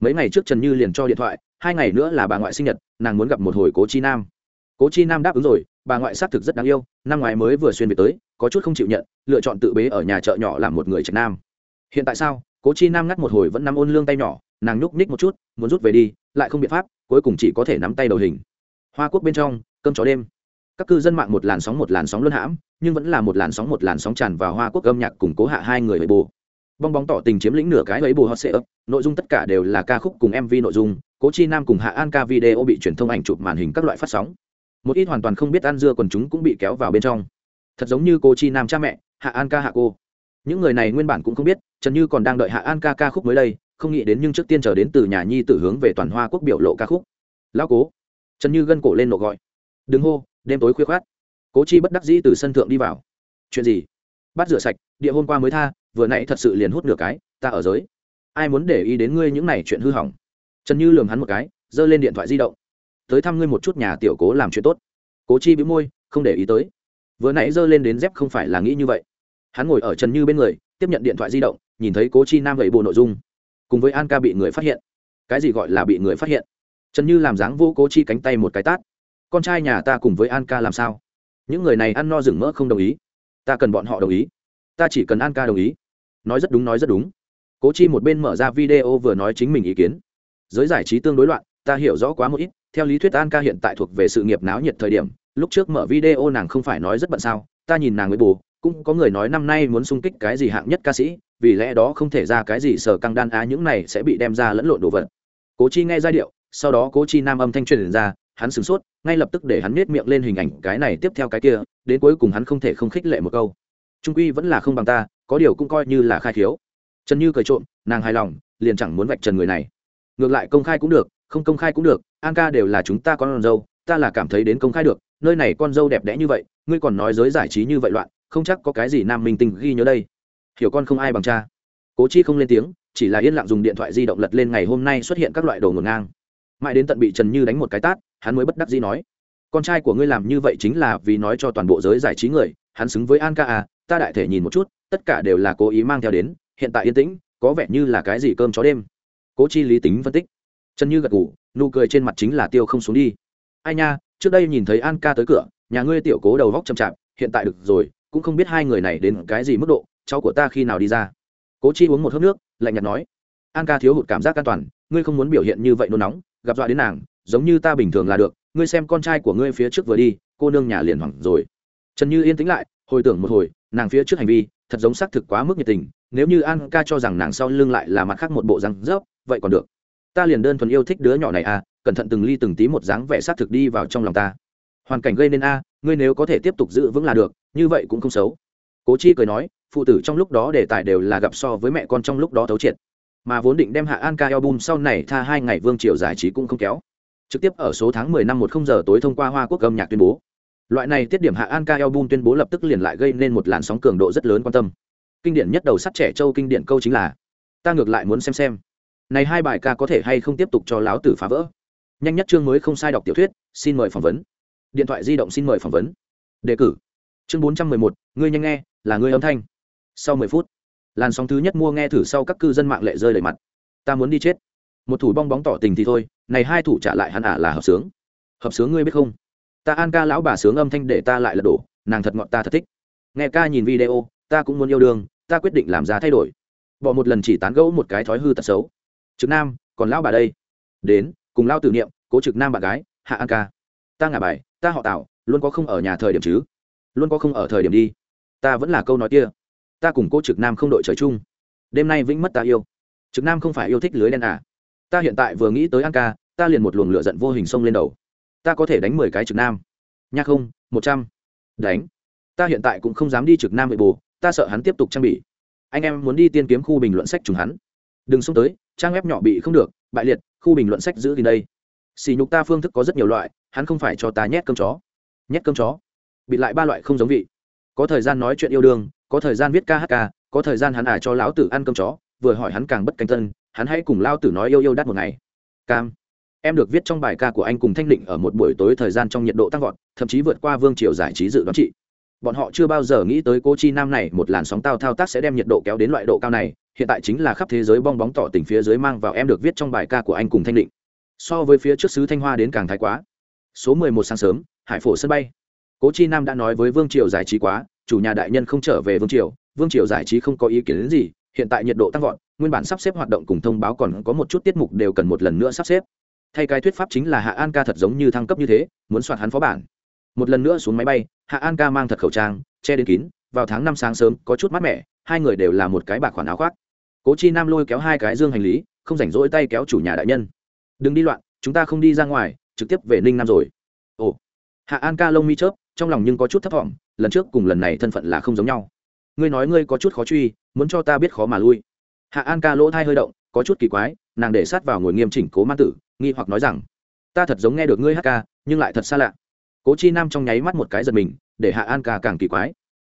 Mấy ngày trước trần như liền cho điện thoại, hai ngày nữa là bà ngoại sinh nhật, nàng muốn gặp một hồi cố chi nam. Cố chi nam đáp ứng rồi, bà ngoại xác thực rất đáng yêu, năm ngoái mới vừa xuyên về tới có chút không chịu nhận, lựa chọn tự bế ở nhà chợ nhỏ làm một người trạch nam. Hiện tại sao? Cố chi nam ngắt một hồi vẫn nắm ôn lương tay nhỏ, nàng nhúc ních một chút, muốn rút về đi, lại không biện pháp, cuối cùng chỉ có thể nắm tay đầu hình. Hoa quốc bên trong, cơm chó đêm. Các cư dân mạng một làn sóng một làn sóng luân hãm, nhưng vẫn là một làn sóng một làn sóng tràn vào hoa quốc âm nhạc cùng cố hạ hai người với bồ bong bóng tỏ tình chiếm lĩnh nửa cái ấy bồ hot sệ ấp nội dung tất cả đều là ca khúc cùng mv nội dung, cố chi nam cùng hạ an ca video bị truyền thông ảnh chụp màn hình các loại phát sóng. Một ít hoàn toàn không biết ăn dưa còn chúng cũng bị kéo vào bên trong thật giống như cô chi nam cha mẹ, hạ an ca hạ cô. Những người này nguyên bản cũng không biết, trần như còn đang đợi hạ an ca ca khúc mới đây, không nghĩ đến nhưng trước tiên chờ đến từ nhà nhi tử hướng về toàn hoa quốc biểu lộ ca khúc. Lão cố. Trần như gân cổ lên nộ gọi. Đừng hô, đêm tối khuya khoát. Cố chi bất đắc dĩ từ sân thượng đi vào. Chuyện gì? Bắt rửa sạch, địa hôm qua mới tha, vừa nãy thật sự liền hút nửa cái, ta ở giới. Ai muốn để ý đến ngươi những này chuyện hư hỏng? Trần như lường hắn một cái, giơ lên điện thoại di động. Tới thăm ngươi một chút nhà tiểu cố làm chuyện tốt. Cố chi bị môi, không để ý tới vừa nãy giơ lên đến dép không phải là nghĩ như vậy. Hắn ngồi ở trần như bên người, tiếp nhận điện thoại di động, nhìn thấy cố chi nam gậy bộ nội dung. Cùng với an ca bị người phát hiện. Cái gì gọi là bị người phát hiện? Trần như làm dáng vô cố chi cánh tay một cái tát. Con trai nhà ta cùng với an ca làm sao? Những người này ăn no rừng mỡ không đồng ý. Ta cần bọn họ đồng ý. Ta chỉ cần an ca đồng ý. Nói rất đúng, nói rất đúng. Cố chi một bên mở ra video vừa nói chính mình ý kiến. Giới giải trí tương đối loạn, ta hiểu rõ quá một ít. Theo lý thuyết an ca hiện tại thuộc về sự nghiệp náo nhiệt thời điểm lúc trước mở video nàng không phải nói rất bận sao, ta nhìn nàng với bù cũng có người nói năm nay muốn sung kích cái gì hạng nhất ca sĩ, vì lẽ đó không thể ra cái gì sở căng đan á, những này sẽ bị đem ra lẫn lộn đồ vật. Cố chi nghe giai điệu, sau đó cố chi nam âm thanh truyền ra, hắn sửng sốt, ngay lập tức để hắn nết miệng lên hình ảnh cái này tiếp theo cái kia, đến cuối cùng hắn không thể không khích lệ một câu. Trung quy vẫn là không bằng ta, có điều cũng coi như là khai thiếu trần như cười trộm, nàng hài lòng, liền chẳng muốn vạch trần người này. Ngược lại công khai cũng được, không công khai cũng được, an ca đều là chúng ta con dâu, ta là cảm thấy đến công khai được nơi này con dâu đẹp đẽ như vậy, ngươi còn nói giới giải trí như vậy loạn, không chắc có cái gì nam minh tinh ghi nhớ đây. Hiểu con không ai bằng cha. Cố chi không lên tiếng, chỉ là yên lặng dùng điện thoại di động lật lên ngày hôm nay xuất hiện các loại đồ ngổn ngang. Mãi đến tận bị trần như đánh một cái tát, hắn mới bất đắc dĩ nói, con trai của ngươi làm như vậy chính là vì nói cho toàn bộ giới giải trí người, hắn xứng với an ca à ta đại thể nhìn một chút, tất cả đều là cố ý mang theo đến, hiện tại yên tĩnh, có vẻ như là cái gì cơm chó đêm. Cố chi lý tính phân tích. Trần như gật ngủ nụ cười trên mặt chính là tiêu không xuống đi. Ai nha trước đây nhìn thấy an ca tới cửa, nhà ngươi tiểu cố đầu vóc chậm chạp, hiện tại được rồi, cũng không biết hai người này đến cái gì mức độ, cháu của ta khi nào đi ra. Cố chi uống một hớp nước, lạnh nhạt nói an ca thiếu hụt cảm giác an toàn, ngươi không muốn biểu hiện như vậy nôn nóng, gặp dọa đến nàng, giống như ta bình thường là được, ngươi xem con trai của ngươi phía trước vừa đi, cô nương nhà liền hoảng rồi. Trần như yên tĩnh lại, hồi tưởng một hồi, nàng phía trước hành vi, thật giống xác thực quá mức nhiệt tình, nếu như an ca cho rằng nàng sau lưng lại là mặt khác một bộ răng rớp, vậy còn được. Ta liền đơn thuần yêu thích đứa nhỏ này à cẩn thận từng ly từng tí một dáng vẻ sát thực đi vào trong lòng ta. Hoàn cảnh gây nên a, ngươi nếu có thể tiếp tục giữ vững là được, như vậy cũng không xấu. Cố chi cười nói, phụ tử trong lúc đó đề tài đều là gặp so với mẹ con trong lúc đó thấu triệt. Mà vốn định đem hạ an ca album sau này tha hai ngày vương triều giải trí cũng không kéo. Trực tiếp ở số tháng 10 năm một không giờ tối thông qua hoa quốc âm nhạc tuyên bố. Loại này tiết điểm hạ an ca album tuyên bố lập tức liền lại gây nên một làn sóng cường độ rất lớn quan tâm. Kinh điển nhất đầu sắt trẻ châu kinh điển câu chính là, ta ngược lại muốn xem xem, này hai bài ca có thể hay không tiếp tục cho láo tử phá vỡ? Nhanh nhất chương mới không sai đọc tiểu thuyết, xin mời phỏng vấn. Điện thoại di động xin mời phỏng vấn. Đề cử. Chương bốn trăm mười một, ngươi nhanh nghe, là ngươi âm thanh. Sau mười phút, làn sóng thứ nhất mua nghe thử sau các cư dân mạng lệ rơi đầy mặt. Ta muốn đi chết. Một thủ bong bóng tỏ tình thì thôi, này hai thủ trả lại hắn ả là hợp sướng. Hợp sướng ngươi biết không? Ta an ca lão bà sướng âm thanh để ta lại lật đổ, nàng thật ngọn ta thật thích. Nghe ca nhìn video, ta cũng muốn yêu đương, ta quyết định làm ra thay đổi. Bỏ một lần chỉ tán gẫu một cái thói hư tật xấu. Trực nam, còn lão bà đây. Đến cùng lao tử niệm cố trực nam bạn gái hạ an ca. Ta ngả bài ta họ tảo, luôn có không ở nhà thời điểm chứ? Luôn có không ở thời điểm đi. Ta vẫn là câu nói kia. Ta cùng cố trực nam không đội trời chung. Đêm nay vĩnh mất ta yêu. Trực nam không phải yêu thích lưới đen à? Ta hiện tại vừa nghĩ tới an ca ta liền một luồng lửa giận vô hình xông lên đầu. Ta có thể đánh mười cái trực nam. Nha không một trăm. Đánh. Ta hiện tại cũng không dám đi trực nam bị bồ ta sợ hắn tiếp tục trang bị. Anh em muốn đi tiên kiếm khu bình luận sách trùng hắn đừng xông tới, trang web nhỏ bị không được, bại liệt, khu bình luận sách giữ thì đây. Xì nhục ta phương thức có rất nhiều loại, hắn không phải cho ta nhét cơm chó. Nhét cơm chó? Bị lại ba loại không giống vị. Có thời gian nói chuyện yêu đương, có thời gian viết ca hát ca, có thời gian hắn ả cho lão tử ăn cơm chó, vừa hỏi hắn càng bất canh tân hắn hãy cùng lao tử nói yêu yêu đắt một ngày. Cam. Em được viết trong bài ca của anh cùng thanh định ở một buổi tối thời gian trong nhiệt độ tăng vọt, thậm chí vượt qua vương triều giải trí dự đoán trị. Bọn họ chưa bao giờ nghĩ tới cô chi nam này một làn sóng tao thao tác sẽ đem nhiệt độ kéo đến loại độ cao này hiện tại chính là khắp thế giới bong bóng tỏ tình phía dưới mang vào em được viết trong bài ca của anh cùng thanh định. So với phía trước sứ thanh hoa đến càng thái quá. Số mười một sáng sớm, hải phổ sân bay. Cố chi nam đã nói với vương triều giải trí quá, chủ nhà đại nhân không trở về vương triều. Vương triều giải trí không có ý kiến đến gì, hiện tại nhiệt độ tăng vọt, nguyên bản sắp xếp hoạt động cùng thông báo còn có một chút tiết mục đều cần một lần nữa sắp xếp. Thay cái thuyết pháp chính là hạ an ca thật giống như thăng cấp như thế, muốn soạt hắn phó bản. Một lần nữa xuống máy bay, hạ an ca mang thật khẩu trang, che đến kín, vào tháng năm sáng sớm, có chút mát mẻ, hai người đều là một cái bạc khoản áo khoác cố chi nam lôi kéo hai cái dương hành lý, không rảnh rỗi tay kéo chủ nhà đại nhân. Đừng đi loạn, chúng ta không đi ra ngoài, trực tiếp về ninh nam rồi. Ồ. Hạ an ca lông mi chớp, trong lòng nhưng có chút thấp t lần trước cùng lần này thân phận là không giống nhau. Ngươi nói ngươi có chút khó truy, muốn cho ta biết khó mà lui. Hạ an ca lỗ thai hơi động, có chút kỳ quái, nàng để sát vào ngồi nghiêm chỉnh cố man tử, nghi hoặc nói rằng, ta thật giống nghe được ngươi hát ca, nhưng lại thật xa lạ. Cố chi nam trong nháy mắt một cái giật mình, để hạ an ca càng kỳ quái.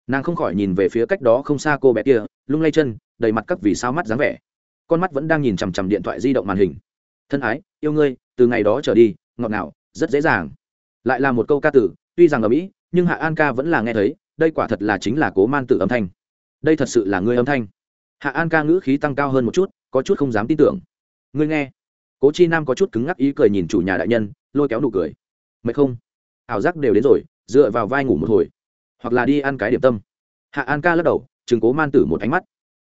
Nàng không khỏi nhìn về phía cách đó không xa cô bé kia, lung lay chân đầy mặt các vì sao mắt dáng vẻ. Con mắt vẫn đang nhìn chằm chằm điện thoại di động màn hình. Thân ái, yêu ngươi, từ ngày đó trở đi, ngọt ngào, rất dễ dàng. Lại là một câu ca tử tuy rằng ở mỹ, nhưng hạ an ca vẫn là nghe thấy, đây quả thật là chính là cố man tử âm thanh. Đây thật sự là ngươi âm thanh. Hạ an ca ngữ khí tăng cao hơn một chút, có chút không dám tin tưởng. Ngươi nghe. Cố chi nam có chút cứng ngắc ý cười nhìn chủ nhà đại nhân, lôi kéo nụ cười. Mệt không? Ảo giác đều đến rồi, dựa vào vai ngủ một hồi. Hoặc là đi ăn cái điểm tâm. Hạ an ca lắc đầu, chừng cố man tử một ánh mắt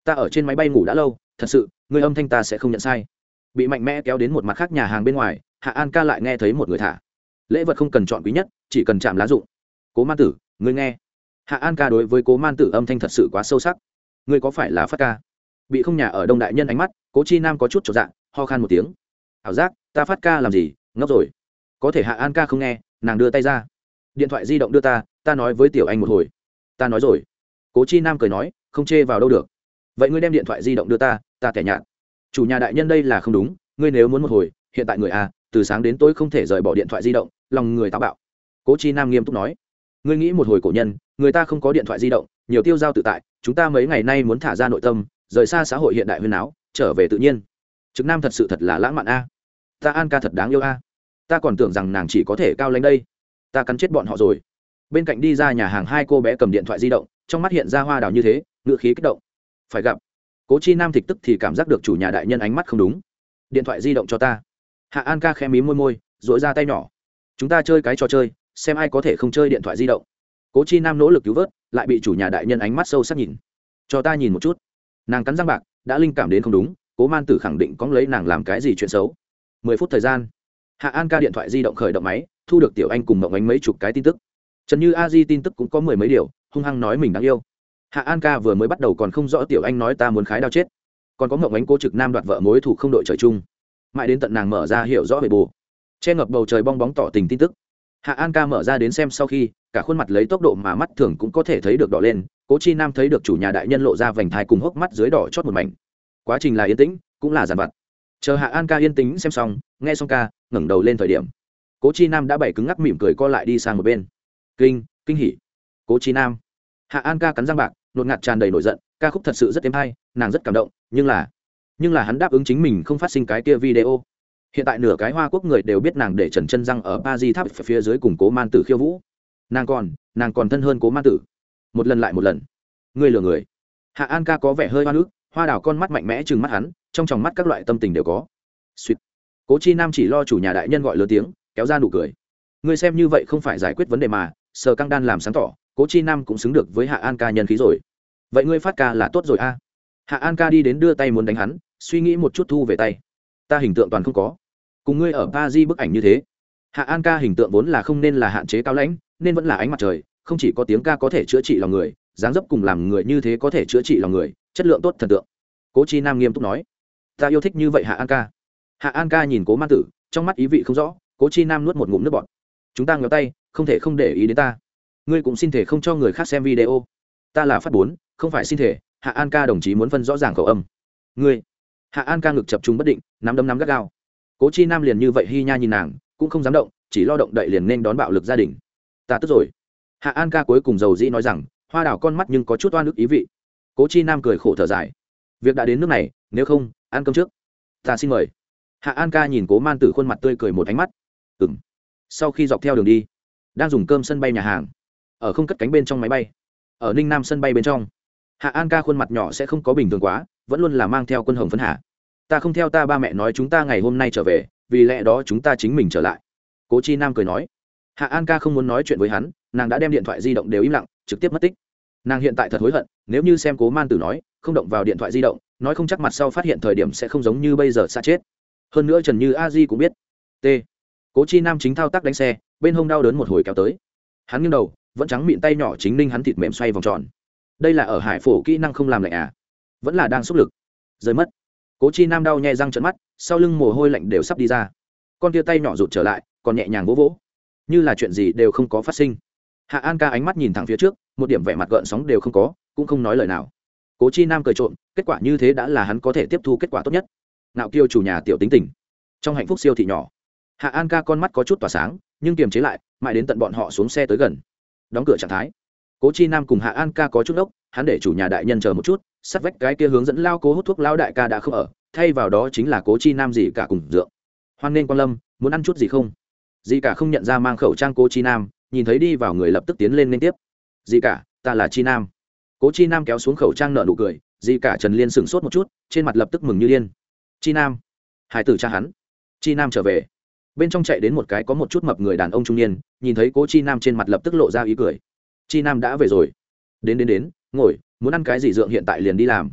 ta ở trên máy bay ngủ đã lâu, thật sự người âm thanh ta sẽ không nhận sai. Bị mạnh mẽ kéo đến một mặt khác nhà hàng bên ngoài, hạ an ca lại nghe thấy một người thả. Lễ vật không cần chọn quý nhất, chỉ cần chạm lá dụng cố man tử, ngươi nghe. Hạ an ca đối với cố man tử âm thanh thật sự quá sâu sắc. Ngươi có phải là phát ca? Bị không nhà ở đông đại nhân ánh mắt, cố chi nam có chút trọn dạng ho khan một tiếng. Ảo giác, ta phát ca làm gì? Ngốc rồi. Có thể hạ an ca không nghe, nàng đưa tay ra. Điện thoại di động đưa ta ta nói với tiểu anh một hồi. Ta nói rồi. Cố chi nam cười nói, không chê vào đâu được vậy ngươi đem điện thoại di động đưa ta ta kẻ nhạt. Chủ nhà đại nhân đây là không đúng, ngươi nếu muốn một hồi, hiện tại người a từ sáng đến tối không thể rời bỏ điện thoại di động, lòng người táo bạo. Cố chi nam nghiêm túc nói. Ngươi nghĩ một hồi cổ nhân, người ta không có điện thoại di động, nhiều tiêu giao tự tại, chúng ta mấy ngày nay muốn thả ra nội tâm, rời xa xã hội hiện đại huyên áo trở về tự nhiên. Trực nam thật sự thật là lãng mạn a. Ta an ca thật đáng yêu a. Ta còn tưởng rằng nàng chỉ có thể cao lanh đây. Ta cắn chết bọn họ rồi. Bên cạnh đi ra nhà hàng hai cô bé cầm điện thoại di động, trong mắt hiện ra hoa đào như thế ngựa khí kích động phải gặp. Cố chi nam thịt tức thì cảm giác được chủ nhà đại nhân ánh mắt không đúng. Điện thoại di động cho ta. Hạ an ca khẽ mí môi môi dội ra tay nhỏ. Chúng ta chơi cái trò chơi, xem ai có thể không chơi điện thoại di động. Cố chi nam nỗ lực cứu vớt, lại bị chủ nhà đại nhân ánh mắt sâu sắc nhìn. Cho ta nhìn một chút. Nàng cắn răng bạc, đã linh cảm đến không đúng, cố man tử khẳng định có lấy nàng làm cái gì chuyện xấu. Mười phút thời gian. Hạ an ca điện thoại di động khởi động máy, thu được tiểu anh cùng mộng ánh mấy chục cái tin tức. Trần như a di tin tức cũng có mười mấy điều, hung hăng nói mình đáng yêu hạ an ca vừa mới bắt đầu còn không rõ tiểu anh nói ta muốn khái đau chết. Còn có mộng ánh cô trực nam đoạt vợ mối thủ không đội trời chung. Mãi đến tận nàng mở ra hiểu rõ về bù. Che ngập bầu trời bong bóng tỏ tình tin tức. Hạ an ca mở ra đến xem sau khi, cả khuôn mặt lấy tốc độ mà mắt thường cũng có thể thấy được đỏ lên, cố chi nam thấy được chủ nhà đại nhân lộ ra vành thai cùng hốc mắt dưới đỏ chót một mảnh. Quá trình là yên tĩnh, cũng là giàn vặt. Chờ hạ an ca yên tĩnh xem xong, nghe xong ca, ngẩng đầu lên thời điểm. Cố chi nam đã bày cứng ngắc mỉm cười co lại đi sang một bên. Kinh kinh hỉ. Cố chi nam hạ an ca cắn răng bạc, nột ngạt tràn đầy nổi giận, ca khúc thật sự rất êm hay, nàng rất cảm động, nhưng là nhưng là hắn đáp ứng chính mình không phát sinh cái kia video. Hiện tại nửa cái hoa quốc người đều biết nàng để trần chân răng ở ba di tháp phía dưới cùng cố man tử khiêu vũ. Nàng còn nàng còn thân hơn cố man tử. Một lần lại một lần. Ngươi lừa người. Hạ an ca có vẻ hơi hoa nước hoa đào con mắt mạnh mẽ chừng mắt hắn, trong tròng mắt các loại tâm tình đều có. Suýt cố chi nam chỉ lo chủ nhà đại nhân gọi lớn tiếng, kéo ra nụ cười. Ngươi xem như vậy không phải giải quyết vấn đề mà, sờ căng đan làm sáng tỏ cố chi nam cũng xứng được với hạ an ca nhân khí rồi. Vậy ngươi phát ca là tốt rồi a? Hạ an ca đi đến đưa tay muốn đánh hắn, suy nghĩ một chút thu về tay. Ta hình tượng toàn không có. Cùng ngươi ở pa di bức ảnh như thế. Hạ an ca hình tượng vốn là không nên là hạn chế cao lãnh, nên vẫn là ánh mặt trời, không chỉ có tiếng ca có thể chữa trị lòng người, dáng dấp cùng làm người như thế có thể chữa trị lòng người, chất lượng tốt thần tượng. Cố chi nam nghiêm túc nói. Ta yêu thích như vậy hạ an ca. Hạ an ca nhìn cố man tử, trong mắt ý vị không rõ, cố chi nam nuốt một ngụm nước bọt. Chúng ta ngéo tay, không thể không để ý đến ta ngươi cũng xin thể không cho người khác xem video. Ta là phát bốn, không phải xin thể. Hạ an ca đồng chí muốn phân rõ ràng khẩu âm. Ngươi. Hạ an ca ngực chập trung bất định, nắm đấm nắm gắt gao. Cố chi nam liền như vậy hy nha nhìn nàng, cũng không dám động, chỉ lo động đậy liền nên đón bạo lực gia đình. Ta tức rồi. Hạ an ca cuối cùng giàu dĩ nói rằng, hoa đào con mắt nhưng có chút oan nước ý vị. Cố chi nam cười khổ thở dài. Việc đã đến nước này, nếu không, ăn cơm trước. Ta xin mời. Hạ an ca nhìn cố man tử khuôn mặt tươi cười một ánh mắt. Ừ m sau khi dọc theo đường đi, đang dùng cơm sân bay nhà hàng ở không cất cánh bên trong máy bay, ở ninh nam sân bay bên trong. Hạ an ca khuôn mặt nhỏ sẽ không có bình thường quá, vẫn luôn là mang theo quân hồng phấn hạ. Ta không theo ta ba mẹ nói chúng ta ngày hôm nay trở về, vì lẽ đó chúng ta chính mình trở lại. Cố chi nam cười nói. Hạ an ca không muốn nói chuyện với hắn, nàng đã đem điện thoại di động đều im lặng, trực tiếp mất tích. Nàng hiện tại thật hối hận, nếu như xem cố man tử nói, không động vào điện thoại di động, nói không chắc mặt sau phát hiện thời điểm sẽ không giống như bây giờ xa chết. Hơn nữa trần như a di cũng biết. T. Cố chi nam chính thao tác đánh xe, bên hông đau đớn một hồi kéo tới. Hắn nghiêng đầu vẫn trắng miệng tay nhỏ chính ninh hắn thịt mềm xoay vòng tròn. Đây là ở hải phổ kỹ năng không làm lạnh à? Vẫn là đang xúc lực. Rơi mất. Cố chi nam đau nhẹ răng trận mắt, sau lưng mồ hôi lạnh đều sắp đi ra. Con tia tay nhỏ rụt trở lại, còn nhẹ nhàng vỗ vỗ. Như là chuyện gì đều không có phát sinh. Hạ an ca ánh mắt nhìn thẳng phía trước, một điểm vẻ mặt gợn sóng đều không có, cũng không nói lời nào. Cố chi nam cười trộm, kết quả như thế đã là hắn có thể tiếp thu kết quả tốt nhất. Nạo kiêu chủ nhà tiểu tính tình. Trong hạnh phúc siêu thị nhỏ. Hạ an ca con mắt có chút tỏa sáng, nhưng kiềm chế lại, mãi đến tận bọn họ xuống xe tới gần đóng cửa trạng thái. Cố chi nam cùng hạ an ca có chút ốc, hắn để chủ nhà đại nhân chờ một chút, sắt vách cái kia hướng dẫn lao cố hút thuốc lao đại ca đã không ở, thay vào đó chính là cố chi nam gì cả cùng dượng hoan nên quan lâm, muốn ăn chút gì không? Dì cả không nhận ra mang khẩu trang cố chi nam, nhìn thấy đi vào người lập tức tiến lên liên tiếp. Dì cả, ta là chi nam. Cố chi nam kéo xuống khẩu trang nợ nụ cười, dì cả trần liên sửng sốt một chút, trên mặt lập tức mừng như liên chi nam. Hải tử cha hắn. Chi nam trở về bên trong chạy đến một cái có một chút mập người đàn ông trung niên, nhìn thấy cố chi nam trên mặt lập tức lộ ra ý cười. Chi nam đã về rồi. Đến đến đến, ngồi, muốn ăn cái gì dượng hiện tại liền đi làm.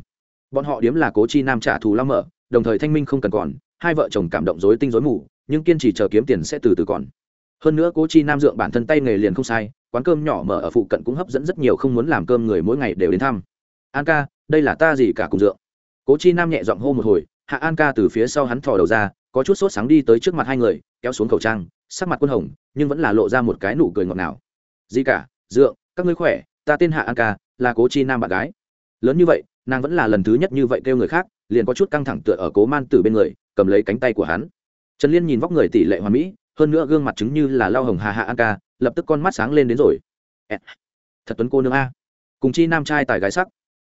Bọn họ điếm là cố chi nam trả thù lao mở, đồng thời thanh minh không cần còn, hai vợ chồng cảm động dối tinh dối mù, nhưng kiên trì chờ kiếm tiền sẽ từ từ còn. Hơn nữa cố chi nam dượng bản thân tay nghề liền không sai, quán cơm nhỏ mở ở phụ cận cũng hấp dẫn rất nhiều không muốn làm cơm người mỗi ngày đều đến thăm. An ca, đây là ta gì cả cùng dượng? Cố chi nam nhẹ giọng hô một hồi, hạ an ca từ phía sau hắn thò đầu ra có chút sốt sáng đi tới trước mặt hai người, kéo xuống khẩu trang, sắc mặt quân hồng, nhưng vẫn là lộ ra một cái nụ cười ngọt ngào. Di cả, dượng, các ngươi khỏe, ta tên hạ an ca, là cố chi nam bạn gái. Lớn như vậy, nàng vẫn là lần thứ nhất như vậy kêu người khác, liền có chút căng thẳng tựa ở cố man tử bên người, cầm lấy cánh tay của hắn. Trần liên nhìn vóc người tỷ lệ hoàn mỹ, hơn nữa gương mặt chứng như là lao hồng hà hạ an ca, lập tức con mắt sáng lên đến rồi. Thật tuấn cô nương a. Cùng chi nam trai tài gái sắc.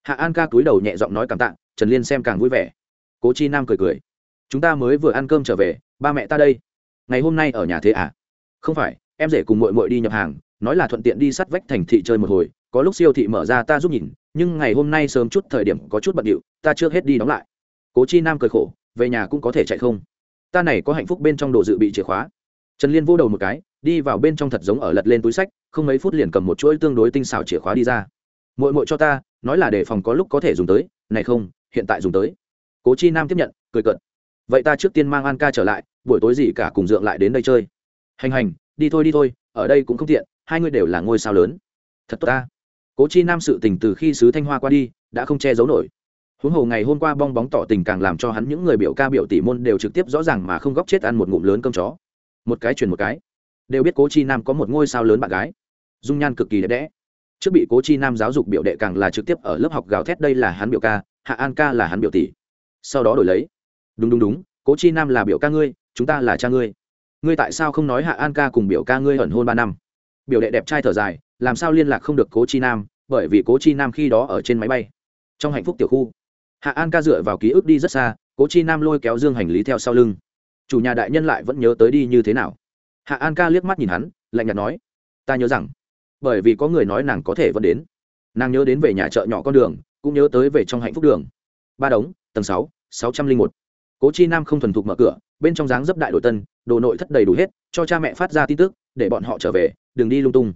Hạ an ca cúi đầu nhẹ giọng nói cảm tạ, trần liên xem càng vui vẻ. Cố chi nam cười cười chúng ta mới vừa ăn cơm trở về, ba mẹ ta đây. Ngày hôm nay ở nhà thế à? Không phải, em rể cùng mội mội đi nhập hàng, nói là thuận tiện đi sắt vách thành thị chơi một hồi, có lúc siêu thị mở ra ta giúp nhìn, nhưng ngày hôm nay sớm chút thời điểm có chút bận điệu, ta chưa hết đi đóng lại. Cố chi nam cười khổ, về nhà cũng có thể chạy không? Ta này có hạnh phúc bên trong đồ dự bị chìa khóa. Trần liên vô đầu một cái, đi vào bên trong thật giống ở lật lên túi sách, không mấy phút liền cầm một chuỗi tương đối tinh xảo chìa khóa đi ra. Mội mội cho ta, nói là để phòng có lúc có thể dùng tới, này không, hiện tại dùng tới. Cố chi nam tiếp nhận, cười cận vậy ta trước tiên mang an ca trở lại, buổi tối gì cả cùng dượng lại đến đây chơi. Hành hành, đi thôi đi thôi, ở đây cũng không tiện, hai người đều là ngôi sao lớn. Thật tốt ta. Cố chi nam sự tình từ khi sứ thanh hoa qua đi, đã không che giấu nổi. Huống hồ ngày hôm qua bong bóng tỏ tình càng làm cho hắn những người biểu ca biểu tỷ môn đều trực tiếp rõ ràng mà không góc chết ăn một ngụm lớn cơm chó. Một cái truyền một cái. Đều biết cố chi nam có một ngôi sao lớn bạn gái. Dung nhan cực kỳ đẹp đẽ. Trước bị cố chi nam giáo dục biểu đệ càng là trực tiếp ở lớp học gào thét đây là hắn biểu ca, hạ an ca là hắn biểu tỷ. Sau đó đổi lấy đúng đúng đúng, cố chi nam là biểu ca ngươi, chúng ta là cha ngươi. Ngươi tại sao không nói hạ an ca cùng biểu ca ngươi ẩn hôn ba năm? Biểu đệ đẹp trai thở dài, làm sao liên lạc không được cố chi nam, bởi vì cố chi nam khi đó ở trên máy bay. Trong hạnh phúc tiểu khu, hạ an ca dựa vào ký ức đi rất xa, cố chi nam lôi kéo dương hành lý theo sau lưng. Chủ nhà đại nhân lại vẫn nhớ tới đi như thế nào? Hạ an ca liếc mắt nhìn hắn, lạnh nhạt nói, ta nhớ rằng, bởi vì có người nói nàng có thể vẫn đến. Nàng nhớ đến về nhà chợ nhỏ con đường, cũng nhớ tới về trong hạnh phúc đường. Ba đống, tầng sáu sáu trăm linh một cố chi nam không thuần thục mở cửa, bên trong dáng dấp đại đội tân, đồ nội thất đầy đủ hết, cho cha mẹ phát ra tin tức, để bọn họ trở về, đừng đi lung tung.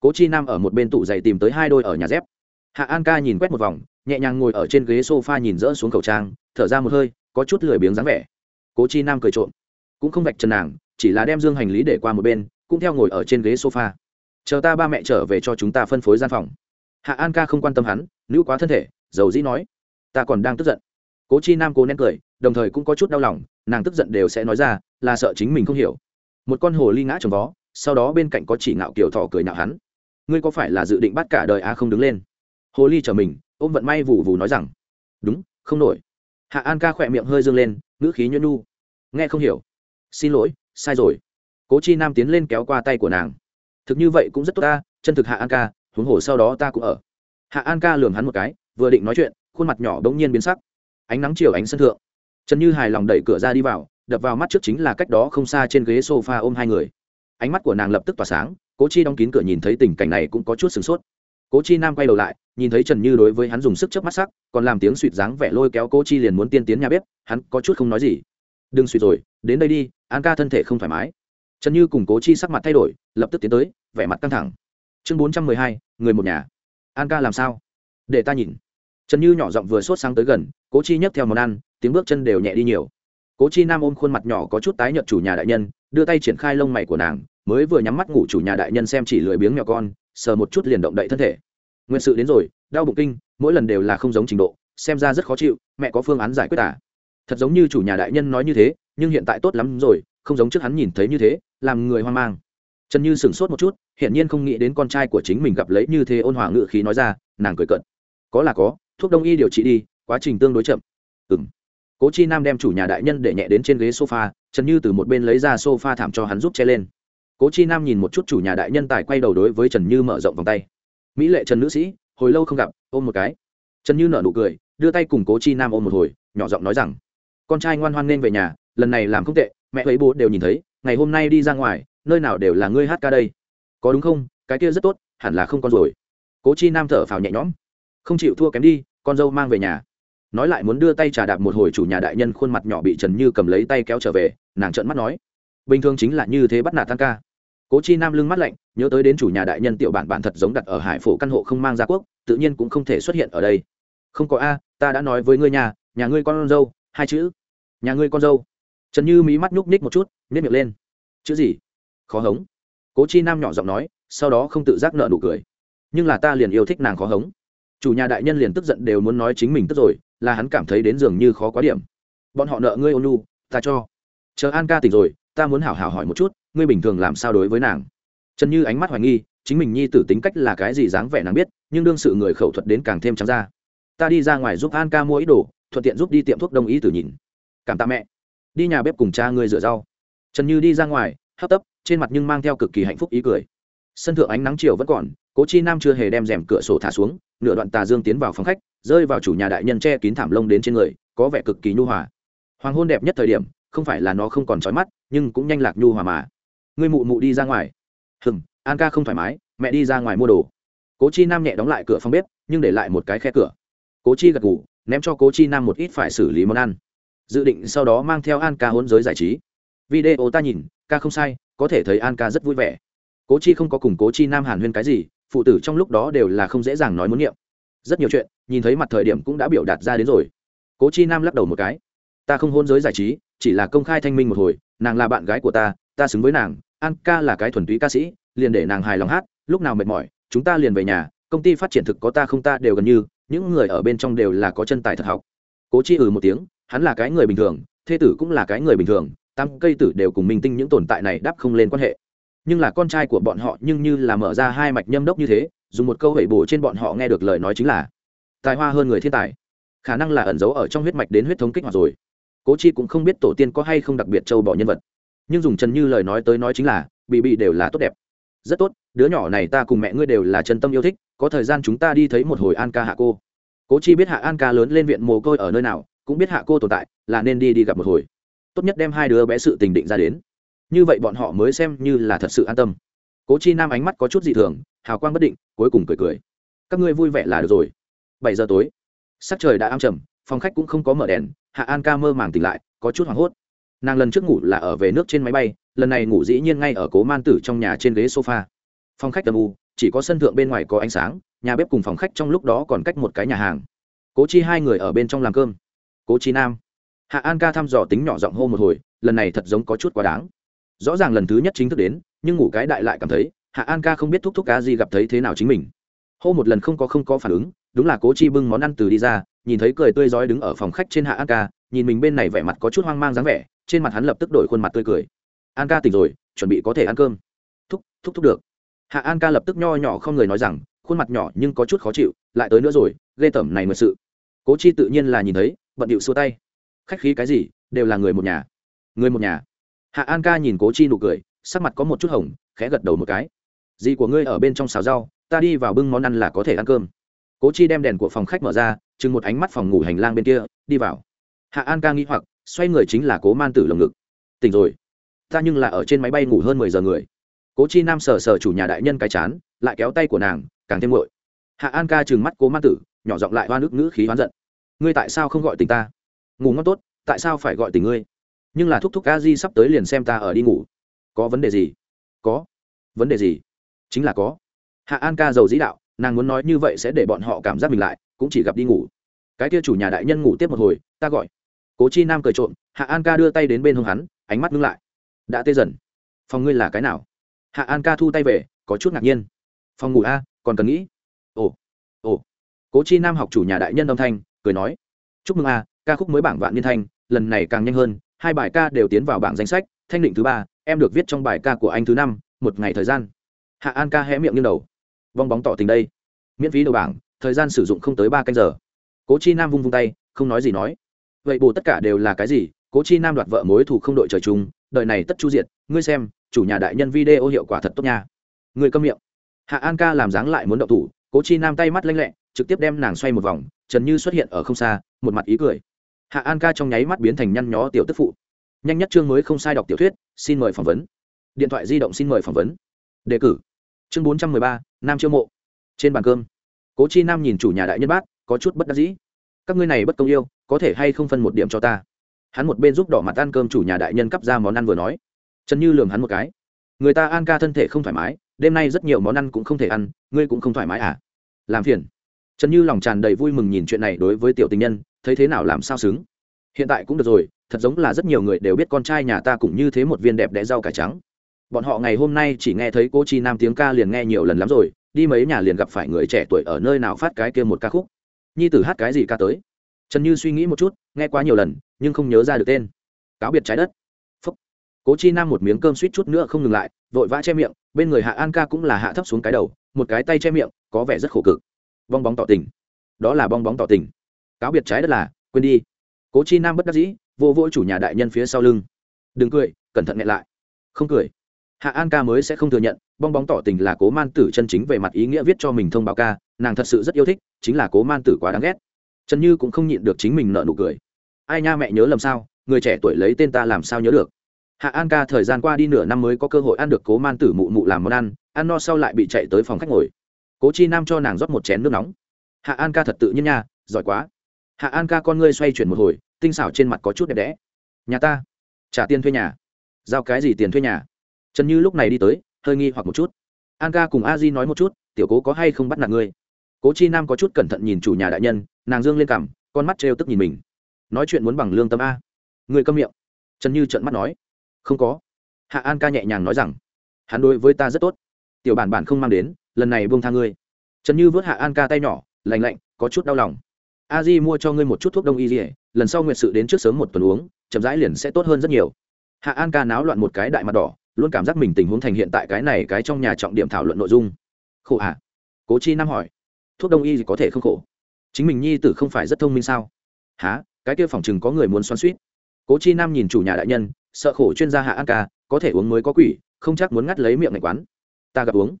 Cố chi nam ở một bên tủ giày tìm tới hai đôi ở nhà dép. Hạ an ca nhìn quét một vòng, nhẹ nhàng ngồi ở trên ghế s o f a nhìn rỡ xuống khẩu trang, thở ra một hơi, có chút lười biếng dáng vẻ. Cố chi nam cười trộm. Cũng không vạch trần nàng, chỉ là đem dương hành lý để qua một bên, cũng theo ngồi ở trên ghế sofa. Chờ ta ba mẹ trở về cho chúng ta phân phối gian phòng. Hạ an ca không quan tâm hắn, nữ quá thân thể, dầu dĩ nói, ta còn đang tức giận cố chi nam cố nén cười, đồng thời cũng có chút đau lòng, nàng tức giận đều sẽ nói ra, là sợ chính mình không hiểu. Một con hồ ly ngã trồng vó, sau đó bên cạnh có chỉ ngạo kiểu thỏ cười nạo hắn. Ngươi có phải là dự định bắt cả đời a không đứng lên? Hồ ly trở mình, ôm vận may vù vù nói rằng. Đúng, không nổi. Hạ an ca khỏe miệng hơi dương lên, ngữ khí nhuân nu. Nghe không hiểu. Xin lỗi, sai rồi. Cố chi nam tiến lên kéo qua tay của nàng. Thực như vậy cũng rất tốt ta chân thực hạ an ca, huống hồ sau đó ta cũng ở. Hạ an ca lường hắn một cái, vừa định nói chuyện, khuôn mặt nhỏ bỗng nhiên biến sắc ánh nắng chiều ánh sân thượng. Trần như hài lòng đẩy cửa ra đi vào, đập vào mắt trước chính là cách đó không xa trên ghế s o f a ôm hai người. Ánh mắt của nàng lập tức tỏa sáng, cố chi đóng kín cửa nhìn thấy tình cảnh này cũng có chút sửng sốt. Cố chi nam quay đầu lại, nhìn thấy trần như đối với hắn dùng sức chớp mắt sắc, còn làm tiếng suỵt dáng vẻ lôi kéo cố chi liền muốn tiên tiến nhà bếp, hắn có chút không nói gì. Đừng suỵt rồi, đến đây đi, an ca thân thể không thoải mái. Trần như cùng cố chi sắc mặt thay đổi, lập tức tiến tới, vẻ mặt căng thẳng. Chương bốn trăm mười hai, người một nhà. An ca làm sao? Để ta nhìn. Trần như nhỏ giọng vừa sốt sáng tới gần cố chi nhấc theo món ăn, tiếng bước chân đều nhẹ đi nhiều. Cố chi nam ôm khuôn mặt nhỏ có chút tái nhợt chủ nhà đại nhân, đưa tay triển khai lông mày của nàng, mới vừa nhắm mắt ngủ chủ nhà đại nhân xem chỉ lười biếng nhỏ con, sờ một chút liền động đậy thân thể. Nguyện sự đến rồi, đau bụng kinh, mỗi lần đều là không giống trình độ, xem ra rất khó chịu, mẹ có phương án giải quyết à? Thật giống như chủ nhà đại nhân nói như thế, nhưng hiện tại tốt lắm rồi, không giống trước hắn nhìn thấy như thế, làm người hoang mang. Trần như sửng sốt một chút, hiển nhiên không nghĩ đến con trai của chính mình gặp lấy như thế ôn hòa ngự khí nói ra, nàng cười cận có là có, thuốc đông y điều trị đi quá trình tương đối chậm. Ừ cố chi nam đem chủ nhà đại nhân để nhẹ đến trên ghế sofa, trần như từ một bên lấy ra sofa thảm cho hắn giúp che lên. Cố chi nam nhìn một chút chủ nhà đại nhân tài quay đầu đối với trần như mở rộng vòng tay. Mỹ lệ trần nữ sĩ, hồi lâu không gặp, ôm một cái. Trần như nở nụ cười, đưa tay cùng cố chi nam ôm một hồi, nhỏ giọng nói rằng, con trai ngoan hoan nên về nhà, lần này làm không tệ, mẹ ấy bố đều nhìn thấy, ngày hôm nay đi ra ngoài, nơi nào đều là ngươi hát ca đây. Có đúng không? Cái kia rất tốt, hẳn là không con rồi. Cố chi nam thở phào nhẹ nhõm. Không chịu thua kém đi, con dâu mang về nhà nói lại muốn đưa tay trà đạp một hồi chủ nhà đại nhân khuôn mặt nhỏ bị trần như cầm lấy tay kéo trở về, nàng trợn mắt nói, bình thường chính là như thế bắt nạt tăng ca. Cố chi nam lưng mắt lạnh, nhớ tới đến chủ nhà đại nhân tiểu bản bản thật giống đặt ở hải phổ căn hộ không mang ra quốc, tự nhiên cũng không thể xuất hiện ở đây. Không có a, ta đã nói với ngươi nhà nhà ngươi con dâu, hai chữ. Nhà ngươi con dâu. Trần như mí mắt nhúc ních một chút nếp miệng lên. Chữ gì? Khó hống. Cố chi nam nhỏ giọng nói, sau đó không tự giác nợ nụ cười. Nhưng là ta liền yêu thích nàng khó hống. Chủ nhà đại nhân liền tức giận đều muốn nói chính mình tức rồi là hắn cảm thấy đến dường như khó quá điểm. Bọn họ nợ ngươi, ôn ta cho. Chờ an ca tỉnh rồi, ta muốn hảo hảo hỏi một chút, ngươi bình thường làm sao đối với nàng? Trần như ánh mắt hoài nghi, chính mình nhi tử tính cách là cái gì dáng vẻ nàng biết, nhưng đương sự người khẩu thuật đến càng thêm trắng ra. Ta đi ra ngoài giúp an ca mua ý đồ, thuận tiện giúp đi tiệm thuốc đông y tử nhìn. Cảm tạ mẹ. Đi nhà bếp cùng cha ngươi rửa rau. Trần như đi ra ngoài, hấp tấp, trên mặt nhưng mang theo cực kỳ hạnh phúc ý cười. Sân thượng ánh nắng chiều vẫn còn, cố chi nam chưa hề đem rèm cửa sổ thả xuống, nửa đoạn tà dương tiến vào phòng khách rơi vào chủ nhà đại nhân che kín thảm lông đến trên người, có vẻ cực kỳ nhu hòa. Hoàng hôn đẹp nhất thời điểm, không phải là nó không còn trói mắt, nhưng cũng nhanh lạc nhu hòa mà. Ngươi mụ mụ đi ra ngoài. Hừng an ca không thoải mái, mẹ đi ra ngoài mua đồ. Cố chi nam nhẹ đóng lại cửa phòng bếp, nhưng để lại một cái khe cửa. Cố chi gật ngủ ném cho cố chi nam một ít phải xử lý món ăn. Dự định sau đó mang theo an ca hôn giới giải trí. Video ta nhìn, ca không sai, có thể thấy an ca rất vui vẻ. Cố chi không có cùng cố chi nam hàn huyên cái gì, phụ tử trong lúc đó đều là không dễ dàng nói muốn niệm rất nhiều chuyện, nhìn thấy mặt thời điểm cũng đã biểu đạt ra đến rồi. Cố chi nam lắc đầu một cái. Ta không hôn giới giải trí, chỉ là công khai thanh minh một hồi, nàng là bạn gái của ta ta xứng với nàng, an ca là cái thuần túy ca sĩ, liền để nàng hài lòng hát, lúc nào mệt mỏi, chúng ta liền về nhà, công ty phát triển thực có ta không ta đều gần như, những người ở bên trong đều là có chân tài thật học. Cố chi ừ một tiếng, hắn là cái người bình thường, thê tử cũng là cái người bình thường tam cây tử đều cùng minh tinh những tồn tại này đáp không lên quan hệ nhưng là con trai của bọn họ nhưng như là mở ra hai mạch nhâm đốc như thế, dùng một câu hẩy bổ trên bọn họ nghe được lời nói chính là, tài hoa hơn người thiên tài, khả năng là ẩn giấu ở trong huyết mạch đến huyết thống kích hoạt rồi. Cố chi cũng không biết tổ tiên có hay không đặc biệt châu bỏ nhân vật, nhưng dùng trần như lời nói tới nói chính là bị bị đều là tốt đẹp. Rất tốt, đứa nhỏ này ta cùng mẹ ngươi đều là chân tâm yêu thích, có thời gian chúng ta đi thấy một hồi an ca hạ cô. Cố chi biết hạ an ca lớn lên viện mồ côi ở nơi nào, cũng biết hạ cô tồn tại, là nên đi đi gặp một hồi. Tốt nhất đem hai đứa bé sự tình định ra đến như vậy bọn họ mới xem như là thật sự an tâm. Cố chi nam ánh mắt có chút dị thường, hào quang bất định, cuối cùng cười cười. Các ngươi vui vẻ là được rồi. Bảy giờ tối, sắc trời đã ám trầm, phòng khách cũng không có mở đèn, hạ an ca mơ màng tỉnh lại, có chút hoảng hốt. Nàng lần trước ngủ là ở về nước trên máy bay, lần này ngủ dĩ nhiên ngay ở cố man tử trong nhà trên ghế sofa. Phòng khách tầm u, chỉ có sân thượng bên ngoài có ánh sáng, nhà bếp cùng phòng khách trong lúc đó còn cách một cái nhà hàng. Cố chi hai người ở bên trong làm cơm. Cố chi nam. Hạ an ca thăm dò tính nhỏ giọng hô một hồi, lần này thật giống có chút quá đáng rõ ràng lần thứ nhất chính thức đến, nhưng ngủ cái đại lại cảm thấy, hạ an ca không biết thúc thúc cá gì gặp thấy thế nào chính mình. Hô một lần không có không có phản ứng, đúng là cố chi bưng món ăn từ đi ra, nhìn thấy cười tươi rói đứng ở phòng khách trên hạ an ca, nhìn mình bên này vẻ mặt có chút hoang mang dáng vẻ, trên mặt hắn lập tức đổi khuôn mặt tươi cười. An ca tỉnh rồi, chuẩn bị có thể ăn cơm. Thúc thúc thúc được. Hạ an ca lập tức nho nhỏ không người nói rằng, khuôn mặt nhỏ nhưng có chút khó chịu, lại tới nữa rồi, ghê tởm này mật sự. Cố chi tự nhiên là nhìn thấy, bận điệu xua tay. Khách khí cái gì, đều là người một nhà. Người một nhà hạ an ca nhìn cố chi nụ cười, sắc mặt có một chút hồng, khẽ gật đầu một cái. Dì của ngươi ở bên trong xào rau, ta đi vào bưng món ăn là có thể ăn cơm. Cố chi đem đèn của phòng khách mở ra, chừng một ánh mắt phòng ngủ hành lang bên kia, đi vào. Hạ an ca nghĩ hoặc, xoay người chính là cố man tử lồng ngực. Tỉnh rồi. Ta nhưng là ở trên máy bay ngủ hơn mười giờ người. Cố chi nam sờ sờ chủ nhà đại nhân cái chán, lại kéo tay của nàng, càng thêm ngội hạ an ca chừng mắt cố man tử, nhỏ giọng lại hoa nước ngữ khí hoán giận. Ngươi tại sao không gọi tình ta? Ngủ ngon tốt, tại sao phải gọi tình ngươi? Nhưng là thúc thúc A di sắp tới liền xem ta ở đi ngủ. Có vấn đề gì? Có. Vấn đề gì? Chính là có. Hạ an ca giàu dĩ đạo, nàng muốn nói như vậy sẽ để bọn họ cảm giác mình lại, cũng chỉ gặp đi ngủ. Cái kia chủ nhà đại nhân ngủ tiếp một hồi, ta gọi. Cố chi nam cười trộm, hạ an ca đưa tay đến bên hông hắn, ánh mắt ngưng lại. Đã tê dần. Phòng ngươi là cái nào? Hạ an ca thu tay về, có chút ngạc nhiên. Phòng ngủ a, còn cần nghĩ. Ồ ồ. Cố chi nam học chủ nhà đại nhân âm thanh, cười nói. Chúc mừng a, ca khúc mới bảng vạn niên thanh, lần này càng nhanh hơn hai bài ca đều tiến vào bảng danh sách, thanh định thứ ba, em được viết trong bài ca của anh thứ năm, một ngày thời gian. Hạ an ca hé miệng như đầu. Vong bóng tỏ tình đây. Miễn phí đầu bảng, thời gian sử dụng không tới ba canh giờ. Cố chi nam vung vung tay, không nói gì nói. Vậy bù tất cả đều là cái gì? Cố chi nam đoạt vợ mối thủ không đội trời chung, đời này tất chu diệt, ngươi xem, chủ nhà đại nhân video hiệu quả thật tốt nha. Người câm miệng. Hạ an ca làm dáng lại muốn động thủ, cố chi nam tay mắt lanh lẹ, trực tiếp đem nàng xoay một vòng, trần như xuất hiện ở không xa, một mặt ý cười hạ an ca trong nháy mắt biến thành nhăn nhó tiểu tức phụ. Nhanh nhất chương mới không sai đọc tiểu thuyết, xin mời phỏng vấn. Điện thoại di động xin mời phỏng vấn. Đề cử. Chương bốn trăm mười ba, nam chiêu mộ. Trên bàn cơm, cố chi nam nhìn chủ nhà đại nhân bát có chút bất đắc dĩ. Các ngươi này bất công yêu, có thể hay không phân một điểm cho ta? Hắn một bên giúp đỏ mặt ăn cơm chủ nhà đại nhân cắp ra món ăn vừa nói. Trần như lường hắn một cái. Người ta an ca thân thể không thoải mái, đêm nay rất nhiều món ăn cũng không thể ăn, ngươi cũng không thoải mái à? Làm phiền. Trần như lòng tràn đầy vui mừng nhìn chuyện này đối với tiểu tình nhân thấy thế nào làm sao xứng? Hiện tại cũng được rồi, thật giống là rất nhiều người đều biết con trai nhà ta cũng như thế một viên đẹp đẽ rau cải trắng. Bọn họ ngày hôm nay chỉ nghe thấy cô chi nam tiếng ca liền nghe nhiều lần lắm rồi, đi mấy nhà liền gặp phải người trẻ tuổi ở nơi nào phát cái kia một ca khúc. Nhi tử hát cái gì ca tới? Trần như suy nghĩ một chút, nghe quá nhiều lần, nhưng không nhớ ra được tên. Cáo biệt trái đất. Phúc. cố chi nam một miếng cơm suýt chút nữa không ngừng lại, vội vã che miệng, bên người hạ an ca cũng là hạ thấp xuống cái đầu, một cái tay che miệng, có vẻ rất khổ cực. Bong bóng tỏ tình. Đó là bong bóng tỏ tình cáo biệt trái đất là, quên đi. Cố chi nam bất đắc dĩ, vô vỗ chủ nhà đại nhân phía sau lưng. Đừng cười, cẩn thận nghẹn lại. Không cười. Hạ an ca mới sẽ không thừa nhận, bong bóng tỏ tình là cố man tử chân chính về mặt ý nghĩa viết cho mình thông báo ca, nàng thật sự rất yêu thích, chính là cố man tử quá đáng ghét. Trần như cũng không nhịn được chính mình nợ nụ cười. Ai nha mẹ nhớ làm sao, người trẻ tuổi lấy tên ta làm sao nhớ được. Hạ an ca thời gian qua đi nửa năm mới có cơ hội ăn được cố man tử mụ mụ làm món ăn ăn no sau lại bị chạy tới phòng khách ngồi. Cố chi nam cho nàng rót một chén nước nóng. Hạ an ca thật tự nhiên nha, giỏi quá hạ an ca con ngươi xoay chuyển một hồi, tinh xảo trên mặt có chút đẹp đẽ. Nhà ta. Trả tiền thuê nhà. Giao cái gì tiền thuê nhà? Trần như lúc này đi tới, hơi nghi hoặc một chút. An ca cùng a di nói một chút, tiểu cố có hay không bắt nạt ngươi? Cố chi nam có chút cẩn thận nhìn chủ nhà đại nhân, nàng dương lên cằm, con mắt trêu tức nhìn mình. Nói chuyện muốn bằng lương tâm a. Người câm miệng. Trần như trợn mắt nói. Không có. Hạ an ca nhẹ nhàng nói rằng, hắn đối với ta rất tốt. Tiểu bản bản không mang đến, lần này buông tha ngươi. Trần như vớt hạ an ca tay nhỏ lành lạnh, có chút đau lòng a di mua cho ngươi một chút thuốc đông y dỉa lần sau nguyệt sự đến trước sớm một tuần uống, chậm rãi liền sẽ tốt hơn rất nhiều. Hạ an ca náo loạn một cái đại mặt đỏ, luôn cảm giác mình tình huống thành hiện tại cái này cái trong nhà trọng điểm thảo luận nội dung. Khổ à? Cố chi nam hỏi. Thuốc đông y gì có thể không khổ? Chính mình nhi tử không phải rất thông minh sao? Há cái kia phòng chừng có người muốn xoắn suýt. Cố chi nam nhìn chủ nhà đại nhân, sợ khổ chuyên gia hạ an ca, có thể uống mới có quỷ, không chắc muốn ngắt lấy miệng ngạch quán. Ta gặp uống.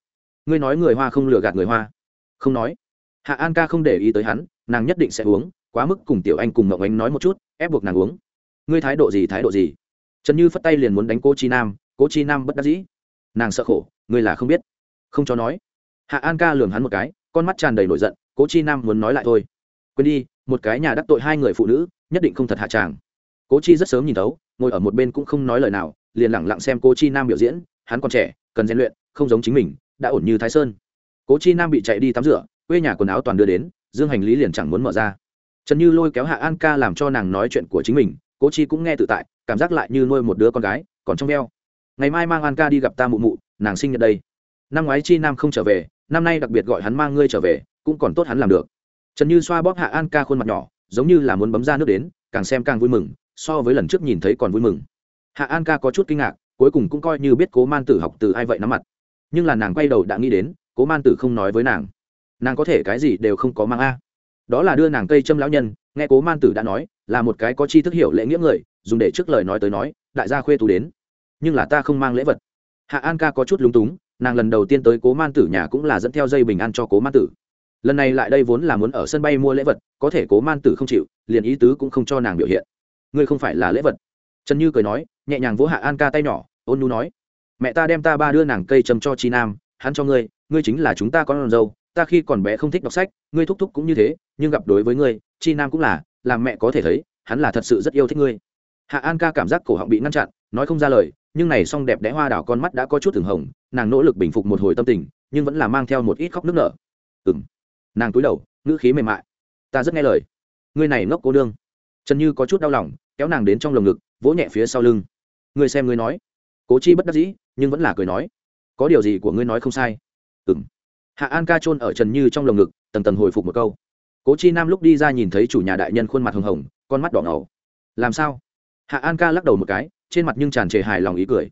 Ngươi nói người hoa không lừa gạt người hoa. Không nói. Hạ an ca không để ý tới hắn nàng nhất định sẽ uống, quá mức cùng tiểu anh cùng mộng anh nói một chút, ép buộc nàng uống. Ngươi thái độ gì, thái độ gì? Trần như phất tay liền muốn đánh cô chi nam cô chi nam bất đắc dĩ. Nàng sợ khổ, ngươi là không biết. Không cho nói. Hạ an ca lường hắn một cái, con mắt tràn đầy nổi giận, cố chi nam muốn nói lại thôi. Quên đi, một cái nhà đắc tội hai người phụ nữ, nhất định không thật hạ tràng. Cố chi rất sớm nhìn thấu, ngồi ở một bên cũng không nói lời nào, liền lẳng lặng xem cố chi nam biểu diễn, hắn còn trẻ, cần rèn luyện, không giống chính mình, đã ổn như thái sơn. Cố chi nam bị chạy đi tắm rửa, quê nhà quần áo toàn đưa đến dương hành lý liền chẳng muốn mở ra. Trần như lôi kéo hạ an ca làm cho nàng nói chuyện của chính mình, cố chi cũng nghe tự tại, cảm giác lại như nuôi một đứa con gái, còn trong veo. Ngày mai mang an ca đi gặp ta mụ mụ, nàng sinh nhật đây. Năm ngoái chi nam không trở về, năm nay đặc biệt gọi hắn mang ngươi trở về, cũng còn tốt hắn làm được. Trần như xoa bóp hạ an ca khuôn mặt nhỏ, giống như là muốn bấm ra nước đến, càng xem càng vui mừng, so với lần trước nhìn thấy còn vui mừng. Hạ an ca có chút kinh ngạc, cuối cùng cũng coi như biết cố man tử học từ ai vậy nắm mặt. Nhưng là nàng quay đầu đã nghĩ đến, cố man tử không nói với nàng nàng có thể cái gì đều không có mang a. Đó là đưa nàng cây châm lão nhân, nghe cố man tử đã nói, là một cái có chi thức hiểu lễ nghĩa người, dùng để trước lời nói tới nói, đại gia khuê tú đến. Nhưng là ta không mang lễ vật. Hạ an ca có chút lúng túng, nàng lần đầu tiên tới cố man tử nhà cũng là dẫn theo dây bình an cho cố man tử. Lần này lại đây vốn là muốn ở sân bay mua lễ vật, có thể cố man tử không chịu, liền ý tứ cũng không cho nàng biểu hiện. Ngươi không phải là lễ vật. Trần như cười nói, nhẹ nhàng vỗ hạ an ca tay nhỏ, ôn nu nói, mẹ ta đem ta ba đưa nàng cây châm cho chi nam, hắn cho ngươi ngươi chính là chúng ta con dâu ta khi còn bé không thích đọc sách, ngươi thúc thúc cũng như thế, nhưng gặp đối với ngươi, chi nam cũng là, làm mẹ có thể thấy, hắn là thật sự rất yêu thích ngươi. Hạ an ca cảm giác cổ họng bị ngăn chặn, nói không ra lời, nhưng này song đẹp đẽ hoa đảo con mắt đã có chút thường hồng, nàng nỗ lực bình phục một hồi tâm tình, nhưng vẫn là mang theo một ít khóc nước nở. Ừ m nàng cúi đầu, ngữ khí mềm mại. Ta rất nghe lời. Ngươi này ngốc cô đương trần như có chút đau lòng, kéo nàng đến trong lồng ngực, vỗ nhẹ phía sau lưng. Ngươi xem ngươi nói. Cố chi bất đắc dĩ, nhưng vẫn là cười nói. Có điều gì của ngươi nói không sai? Ừ m hạ an ca trôn ở trần như trong lồng ngực, tầng tầng hồi phục một câu. Cố chi nam lúc đi ra nhìn thấy chủ nhà đại nhân khuôn mặt hồng hồng, con mắt đỏ ngầu. Làm sao? Hạ an ca lắc đầu một cái, trên mặt nhưng tràn trề hài lòng ý cười.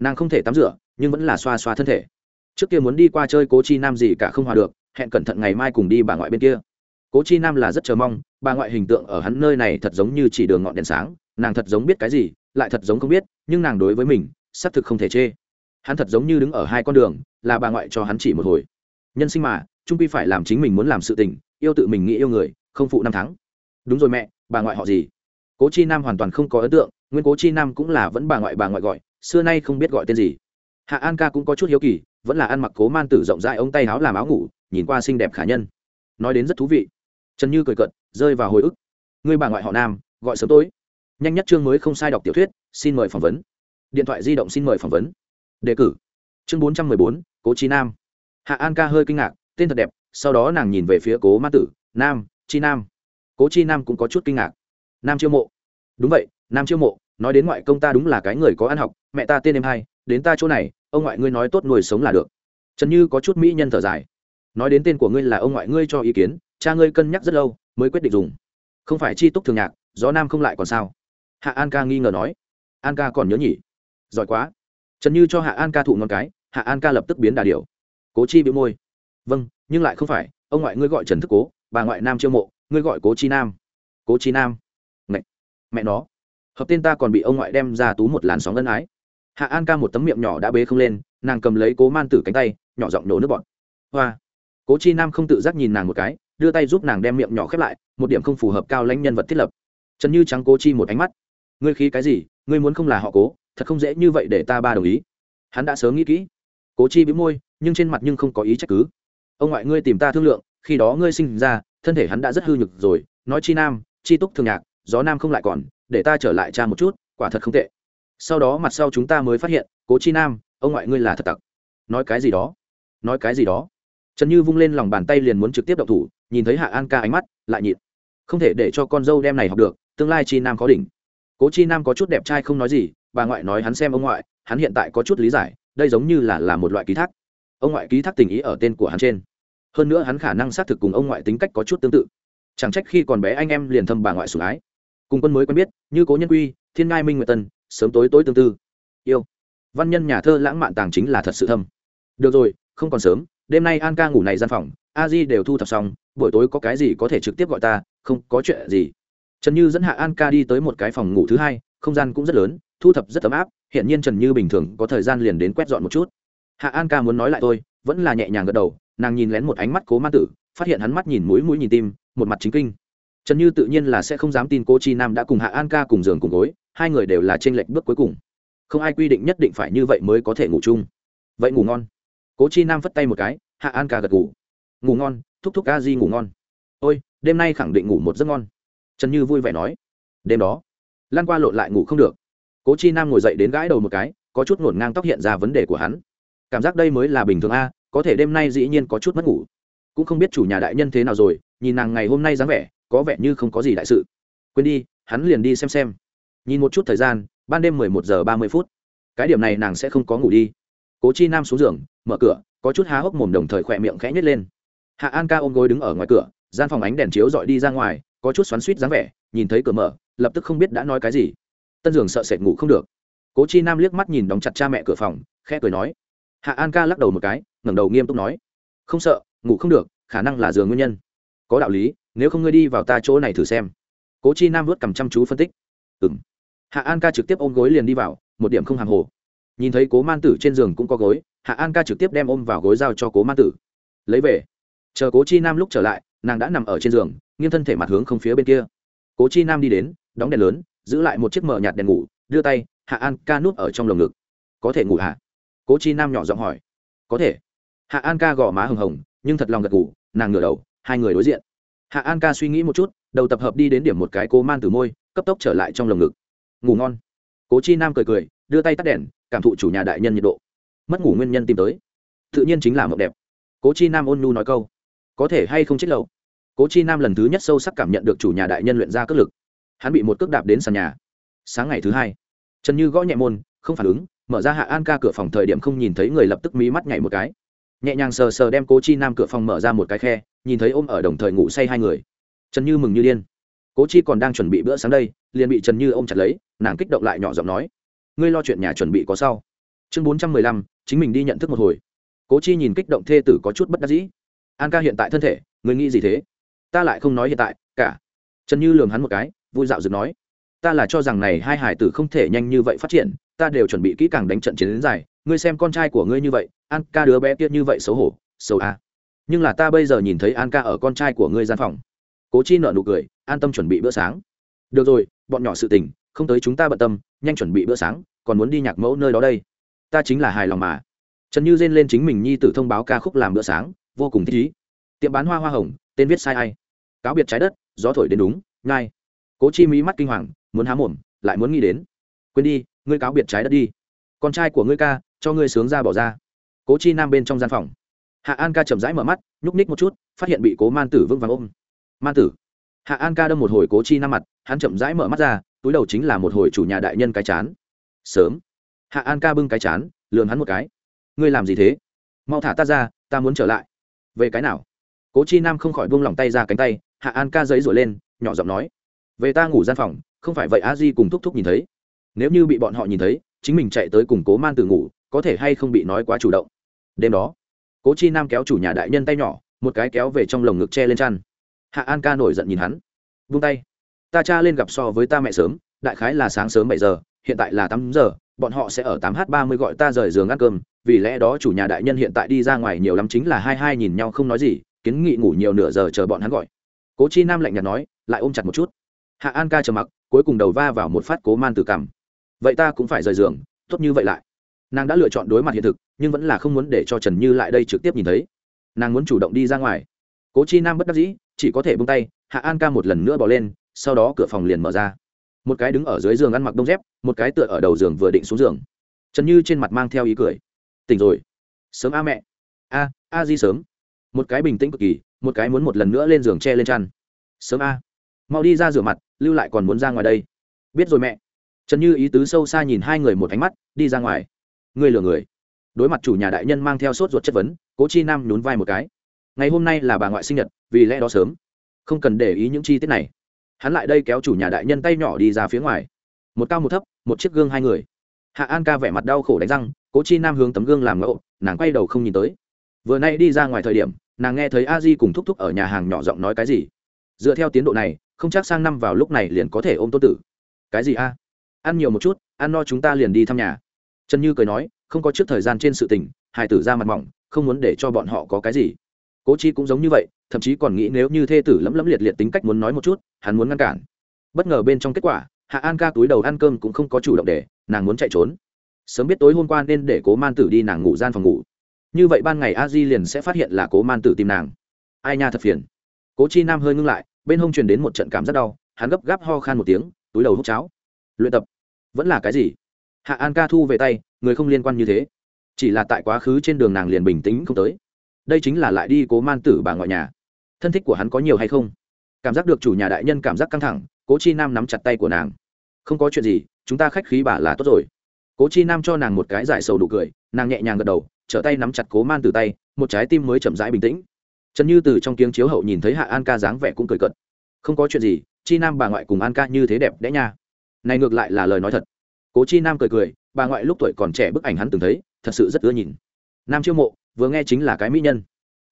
Nàng không thể tắm rửa, nhưng vẫn là xoa xoa thân thể. Trước kia muốn đi qua chơi cố chi nam gì cả không hòa được, hẹn cẩn thận ngày mai cùng đi bà ngoại bên kia. Cố chi nam là rất chờ mong, bà ngoại hình tượng ở hắn nơi này thật giống như chỉ đường ngọn đèn sáng, nàng thật giống biết cái gì, lại thật giống không biết, nhưng nàng đối với mình, xác thực không thể chê. Hắn thật giống như đứng ở hai con đường, là bà ngoại cho hắn chỉ một hồi nhân sinh mà, trung quy phải làm chính mình muốn làm sự tình, yêu tự mình nghĩ yêu người, không phụ năm tháng đúng rồi mẹ, bà ngoại họ gì? Cố chi nam hoàn toàn không có ấn tượng, nguyên cố chi nam cũng là vẫn bà ngoại bà ngoại gọi, xưa nay không biết gọi tên gì. Hạ an ca cũng có chút hiếu kỳ, vẫn là ăn mặc cố man tử rộng rãi ống tay áo làm áo ngủ, nhìn qua xinh đẹp khả nhân. Nói đến rất thú vị. Trần như cười cận rơi vào hồi ức. Người bà ngoại họ nam, gọi sớm tối. Nhanh nhất chương mới không sai đọc tiểu thuyết, xin mời phỏng vấn. Điện thoại di động xin mời phỏng vấn. Đề cử. Chương bốn trăm mười bốn, cố chi nam hạ an ca hơi kinh ngạc, tên thật đẹp, sau đó nàng nhìn về phía cố ma tử, nam, chi nam. Cố chi nam cũng có chút kinh ngạc. Nam chiêu mộ. Đúng vậy, nam chiêu mộ, nói đến ngoại công ta đúng là cái người có ăn học, mẹ ta tên em hai, đến ta chỗ này, ông ngoại ngươi nói tốt nuôi sống là được. Trần như có chút mỹ nhân thở dài. Nói đến tên của ngươi là ông ngoại ngươi cho ý kiến, cha ngươi cân nhắc rất lâu, mới quyết định dùng. Không phải chi túc thường nhạc, gió nam không lại còn sao? Hạ an ca nghi ngờ nói. An ca còn nhớ nhỉ? Giỏi quá. Trần như cho hạ an ca thụ ngon cái, hạ an ca lập tức biến đà điều cố chi bị môi. Vâng nhưng lại không phải, ông ngoại ngươi gọi trần thức cố, bà ngoại nam chiêu mộ, ngươi gọi cố chi nam. Cố chi nam. Ngậy! mẹ nó. Hợp tên ta còn bị ông ngoại đem ra tú một làn sóng ân ái. Hạ an ca một tấm miệng nhỏ đã bế không lên, nàng cầm lấy cố man tử cánh tay, nhỏ giọng nổ nước bọt. Hoa. Cố chi nam không tự giác nhìn nàng một cái, đưa tay giúp nàng đem miệng nhỏ khép lại, một điểm không phù hợp cao lãnh nhân vật thiết lập. Trần như trắng cố chi một ánh mắt. Ngươi khí cái gì, ngươi muốn không là họ cố, thật không dễ như vậy để ta ba đồng ý. Hắn đã sớm nghĩ kỹ. Cố chi bĩu môi nhưng trên mặt nhưng không có ý trách cứ. Ông ngoại ngươi tìm ta thương lượng, khi đó ngươi sinh ra, thân thể hắn đã rất hư nhược rồi, nói chi nam, chi túc thường nhạc, gió nam không lại còn, để ta trở lại cha một chút, quả thật không tệ. Sau đó mặt sau chúng ta mới phát hiện, cố chi nam, ông ngoại ngươi là thật tặc. Nói cái gì đó? Nói cái gì đó? Trần như vung lên lòng bàn tay liền muốn trực tiếp động thủ, nhìn thấy hạ an ca ánh mắt, lại nhịn. Không thể để cho con dâu đem này học được, tương lai chi nam có đỉnh. Cố chi nam có chút đẹp trai không nói gì, bà ngoại nói hắn xem ông ngoại, hắn hiện tại có chút lý giải, đây giống như là là một loại ký thác ông ngoại ký thác tình ý ở tên của hắn trên. Hơn nữa hắn khả năng xác thực cùng ông ngoại tính cách có chút tương tự. Chẳng trách khi còn bé anh em liền thâm bà ngoại sủng ái. Cùng quân mới quen biết, như cố nhân quy, thiên ngai minh nguyệt tân, sớm tối tối tương tư. Yêu. Văn nhân nhà thơ lãng mạn tàng chính là thật sự thâm. Được rồi, không còn sớm, đêm nay an ca ngủ này gian phòng, a di đều thu thập xong, buổi tối có cái gì có thể trực tiếp gọi ta, không có chuyện gì. Trần như dẫn hạ an ca đi tới một cái phòng ngủ thứ hai, không gian cũng rất lớn, thu thập rất ấm áp hiện nhiên trần như bình thường có thời gian liền đến quét dọn một chút hạ an ca muốn nói lại tôi, vẫn là nhẹ nhàng gật đầu, nàng nhìn lén một ánh mắt cố ma tử, phát hiện hắn mắt nhìn mũi mũi nhìn tim, một mặt chính kinh. Trần như tự nhiên là sẽ không dám tin cô chi nam đã cùng hạ an ca cùng giường cùng gối, hai người đều là trên lệch bước cuối cùng. Không ai quy định nhất định phải như vậy mới có thể ngủ chung. Vậy ngủ ngon. Cố chi nam phất tay một cái, hạ an ca gật ngủ ngủ ngon, thúc thúc ca di ngủ ngon. Ôi, đêm nay khẳng định ngủ một giấc ngon. Trần như vui vẻ nói. Đêm đó lan qua lộn lại ngủ không được. Cố chi nam ngồi dậy đến gãi đầu một cái, có chút ngổn ngang tóc hiện ra vấn đề của hắn cảm giác đây mới là bình thường a, có thể đêm nay dĩ nhiên có chút mất ngủ. Cũng không biết chủ nhà đại nhân thế nào rồi, nhìn nàng ngày hôm nay dáng vẻ, có vẻ như không có gì đại sự. Quên đi, hắn liền đi xem xem. Nhìn một chút thời gian, ban đêm mười một giờ ba mươi phút. Cái điểm này nàng sẽ không có ngủ đi. Cố chi nam xuống giường, mở cửa, có chút há hốc mồm đồng thời khỏe miệng khẽ nhét lên. Hạ an ca ôm gối đứng ở ngoài cửa, gian phòng ánh đèn chiếu dọi đi ra ngoài, có chút xoắn suýt dáng vẻ, nhìn thấy cửa mở, lập tức không biết đã nói cái gì. Tân giường sợ sệt ngủ không được. Cố chi nam liếc mắt nhìn đóng chặt cha mẹ cửa phòng, khẽ cười nói hạ an ca lắc đầu một cái, ngẩng đầu nghiêm túc nói, không sợ, ngủ không được, khả năng là giường nguyên nhân. Có đạo lý, nếu không ngươi đi vào ta chỗ này thử xem. Cố chi nam vớt cầm chăm chú phân tích ừ m hạ an ca trực tiếp ôm gối liền đi vào, một điểm không hàng hồ. Nhìn thấy cố man tử trên giường cũng có gối, hạ an ca trực tiếp đem ôm vào gối giao cho cố man tử. Lấy về. Chờ cố chi nam lúc trở lại, nàng đã nằm ở trên giường, nghiêng thân thể mặt hướng không phía bên kia. Cố chi nam đi đến, đóng đèn lớn, giữ lại một chiếc mở nhạt đèn ngủ, đưa tay, hạ an ca núp ở trong lồng ngực. Có thể ngủ hạ cố chi nam nhỏ giọng hỏi. Có thể. Hạ an ca gõ má hừng hồng, nhưng thật lòng gật ngủ nàng ngửa đầu, hai người đối diện. Hạ an ca suy nghĩ một chút, đầu tập hợp đi đến điểm một cái cố man từ môi, cấp tốc trở lại trong lồng ngực. Ngủ ngon. Cố chi nam cười cười, đưa tay tắt đèn, cảm thụ chủ nhà đại nhân nhiệt độ. Mất ngủ nguyên nhân tìm tới. Tự nhiên chính là mộng đẹp. Cố chi nam ôn nhu nói câu. Có thể hay không chết lậu cố chi nam lần thứ nhất sâu sắc cảm nhận được chủ nhà đại nhân luyện ra cất lực. Hắn bị một cước đạp đến sàn nhà. Sáng ngày thứ hai trần như gõ nhẹ môn, không phản ứng mở ra hạ an ca cửa phòng thời điểm không nhìn thấy người lập tức mí mắt nhảy một cái. Nhẹ nhàng sờ sờ đem cố chi nam cửa phòng mở ra một cái khe, nhìn thấy ôm ở đồng thời ngủ say hai người. Trần như mừng như điên. Cố chi còn đang chuẩn bị bữa sáng đây, liền bị trần như ôm chặt lấy, nàng kích động lại nhỏ giọng nói, ngươi lo chuyện nhà chuẩn bị có sau chương bốn trăm mười lăm, chính mình đi nhận thức một hồi. Cố chi nhìn kích động thê tử có chút bất đắc dĩ. An ca hiện tại thân thể, ngươi nghĩ gì thế? Ta lại không nói hiện tại, cả. Trần như lường hắn một cái, vui dạo dựng nói ta là cho rằng này hai hải tử không thể nhanh như vậy phát triển, ta đều chuẩn bị kỹ càng đánh trận chiến đến dài, ngươi xem con trai của ngươi như vậy, an ca đứa bé kia như vậy xấu hổ, xấu a nhưng là ta bây giờ nhìn thấy an ca ở con trai của ngươi gian phòng. Cố chi nợ nụ cười, an tâm chuẩn bị bữa sáng. Được rồi, bọn nhỏ sự tình, không tới chúng ta bận tâm, nhanh chuẩn bị bữa sáng, còn muốn đi nhạc mẫu nơi đó đây. Ta chính là hài lòng mà. Trần như rên lên chính mình nhi tử thông báo ca khúc làm bữa sáng, vô cùng thích ý. Tiệm bán hoa hoa hồng, tên viết sai ai? Cáo biệt trái đất, gió thổi đến đúng, ngay. Cố chi mỹ mắt kinh hoàng muốn há mồm, lại muốn nghĩ đến. Quên đi, ngươi cáo biệt trái đất đi. Con trai của ngươi ca, cho ngươi sướng ra bỏ ra. Cố chi nam bên trong gian phòng. Hạ an ca chậm rãi mở mắt, nhúc ních một chút, phát hiện bị cố man tử vững vàng ôm. Man tử. Hạ an ca đâm một hồi cố chi nam mặt, hắn chậm rãi mở mắt ra, túi đầu chính là một hồi chủ nhà đại nhân cái chán. Sớm. Hạ an ca bưng cái chán lườn hắn một cái. Ngươi làm gì thế? Mau thả ta ra, ta muốn trở lại. Về cái nào? Cố chi nam không khỏi buông lỏng tay ra cánh tay, hạ an ca giấy rồi lên, nhỏ giọng nói. Về ta ngủ gian phòng không phải vậy a di cùng thúc thúc nhìn thấy. Nếu như bị bọn họ nhìn thấy, chính mình chạy tới cùng cố man từ ngủ, có thể hay không bị nói quá chủ động. Đêm đó, cố chi nam kéo chủ nhà đại nhân tay nhỏ, một cái kéo về trong lồng ngực che lên chăn. Hạ an ca nổi giận nhìn hắn. Vung tay. Ta cha lên gặp so với ta mẹ sớm, đại khái là sáng sớm bảy giờ, hiện tại là tám giờ, bọn họ sẽ ở tám h ba mươi gọi ta rời giường ăn cơm, vì lẽ đó chủ nhà đại nhân hiện tại đi ra ngoài nhiều lắm chính là hai hai nhìn nhau không nói gì, kiến nghị ngủ nhiều nửa giờ chờ bọn hắn gọi. Cố chi nam lạnh nhạt nói, lại ôm chặt một chút. Hạ an ca chờ mặc cuối cùng đầu va vào một phát cố man từ cằm vậy ta cũng phải rời giường, tốt như vậy lại. Nàng đã lựa chọn đối mặt hiện thực, nhưng vẫn là không muốn để cho trần như lại đây trực tiếp nhìn thấy. Nàng muốn chủ động đi ra ngoài. Cố chi nam bất đắc dĩ, chỉ có thể bung tay, hạ an ca một lần nữa bỏ lên, sau đó cửa phòng liền mở ra. Một cái đứng ở dưới giường ăn mặc đông dép, một cái tựa ở đầu giường vừa định xuống giường. Trần như trên mặt mang theo ý cười. Tỉnh rồi. Sớm a mẹ. A a di sớm. Một cái bình tĩnh cực kỳ, một cái muốn một lần nữa lên giường che lên chăn. Sớm a mau đi ra rửa mặt, lưu lại còn muốn ra ngoài đây. Biết rồi mẹ. Trần như ý tứ sâu xa nhìn hai người một ánh mắt, đi ra ngoài. Người lừa người. Đối mặt chủ nhà đại nhân mang theo sốt ruột chất vấn, cố chi nam nhún vai một cái. Ngày hôm nay là bà ngoại sinh nhật, vì lẽ đó sớm. Không cần để ý những chi tiết này. Hắn lại đây kéo chủ nhà đại nhân tay nhỏ đi ra phía ngoài. Một cao một thấp, một chiếc gương hai người. Hạ an ca vẻ mặt đau khổ đánh răng, cố chi nam hướng tấm gương làm ngẫu, nàng quay đầu không nhìn tới. Vừa nay đi ra ngoài thời điểm, nàng nghe thấy a di cùng thúc thúc ở nhà hàng nhỏ giọng nói cái gì. Dựa theo tiến độ này không chắc sang năm vào lúc này liền có thể ôm tô tử. Cái gì a? Ăn nhiều một chút, ăn no chúng ta liền đi thăm nhà. Trần như cười nói, không có trước thời gian trên sự tình hải tử ra mặt mỏng, không muốn để cho bọn họ có cái gì. Cố chi cũng giống như vậy, thậm chí còn nghĩ nếu như thê tử lẫm lẫm liệt liệt tính cách muốn nói một chút, hắn muốn ngăn cản. Bất ngờ bên trong kết quả, hạ an ca túi đầu ăn cơm cũng không có chủ động để, nàng muốn chạy trốn. Sớm biết tối hôm qua nên để cố man tử đi nàng ngủ gian phòng ngủ. Như vậy ban ngày a di liền sẽ phát hiện là cố man tử tìm nàng. Ai nha thật phiền. Cố chi nam hơi ngưng lại bên hông truyền đến một trận cảm rất đau, hắn gấp gáp ho khan một tiếng, túi đầu hút cháo. Luyện tập. Vẫn là cái gì? Hạ an ca thu về tay, người không liên quan như thế. Chỉ là tại quá khứ trên đường nàng liền bình tĩnh không tới. Đây chính là lại đi cố man tử bà ngoại nhà. Thân thích của hắn có nhiều hay không? Cảm giác được chủ nhà đại nhân cảm giác căng thẳng, cố chi nam nắm chặt tay của nàng. Không có chuyện gì, chúng ta khách khí bà là tốt rồi. Cố chi nam cho nàng một cái giải sầu đủ cười, nàng nhẹ nhàng gật đầu, trở tay nắm chặt cố man từ tay, một trái tim mới chậm rãi bình tĩnh trần như từ trong tiếng chiếu hậu nhìn thấy hạ an ca dáng vẻ cũng cười cợt. Không có chuyện gì, chi nam bà ngoại cùng an ca như thế đẹp đẽ nha. Này ngược lại là lời nói thật. Cố chi nam cười cười, bà ngoại lúc tuổi còn trẻ bức ảnh hắn từng thấy, thật sự rất ưa nhìn. Nam chiêu mộ, vừa nghe chính là cái mỹ nhân.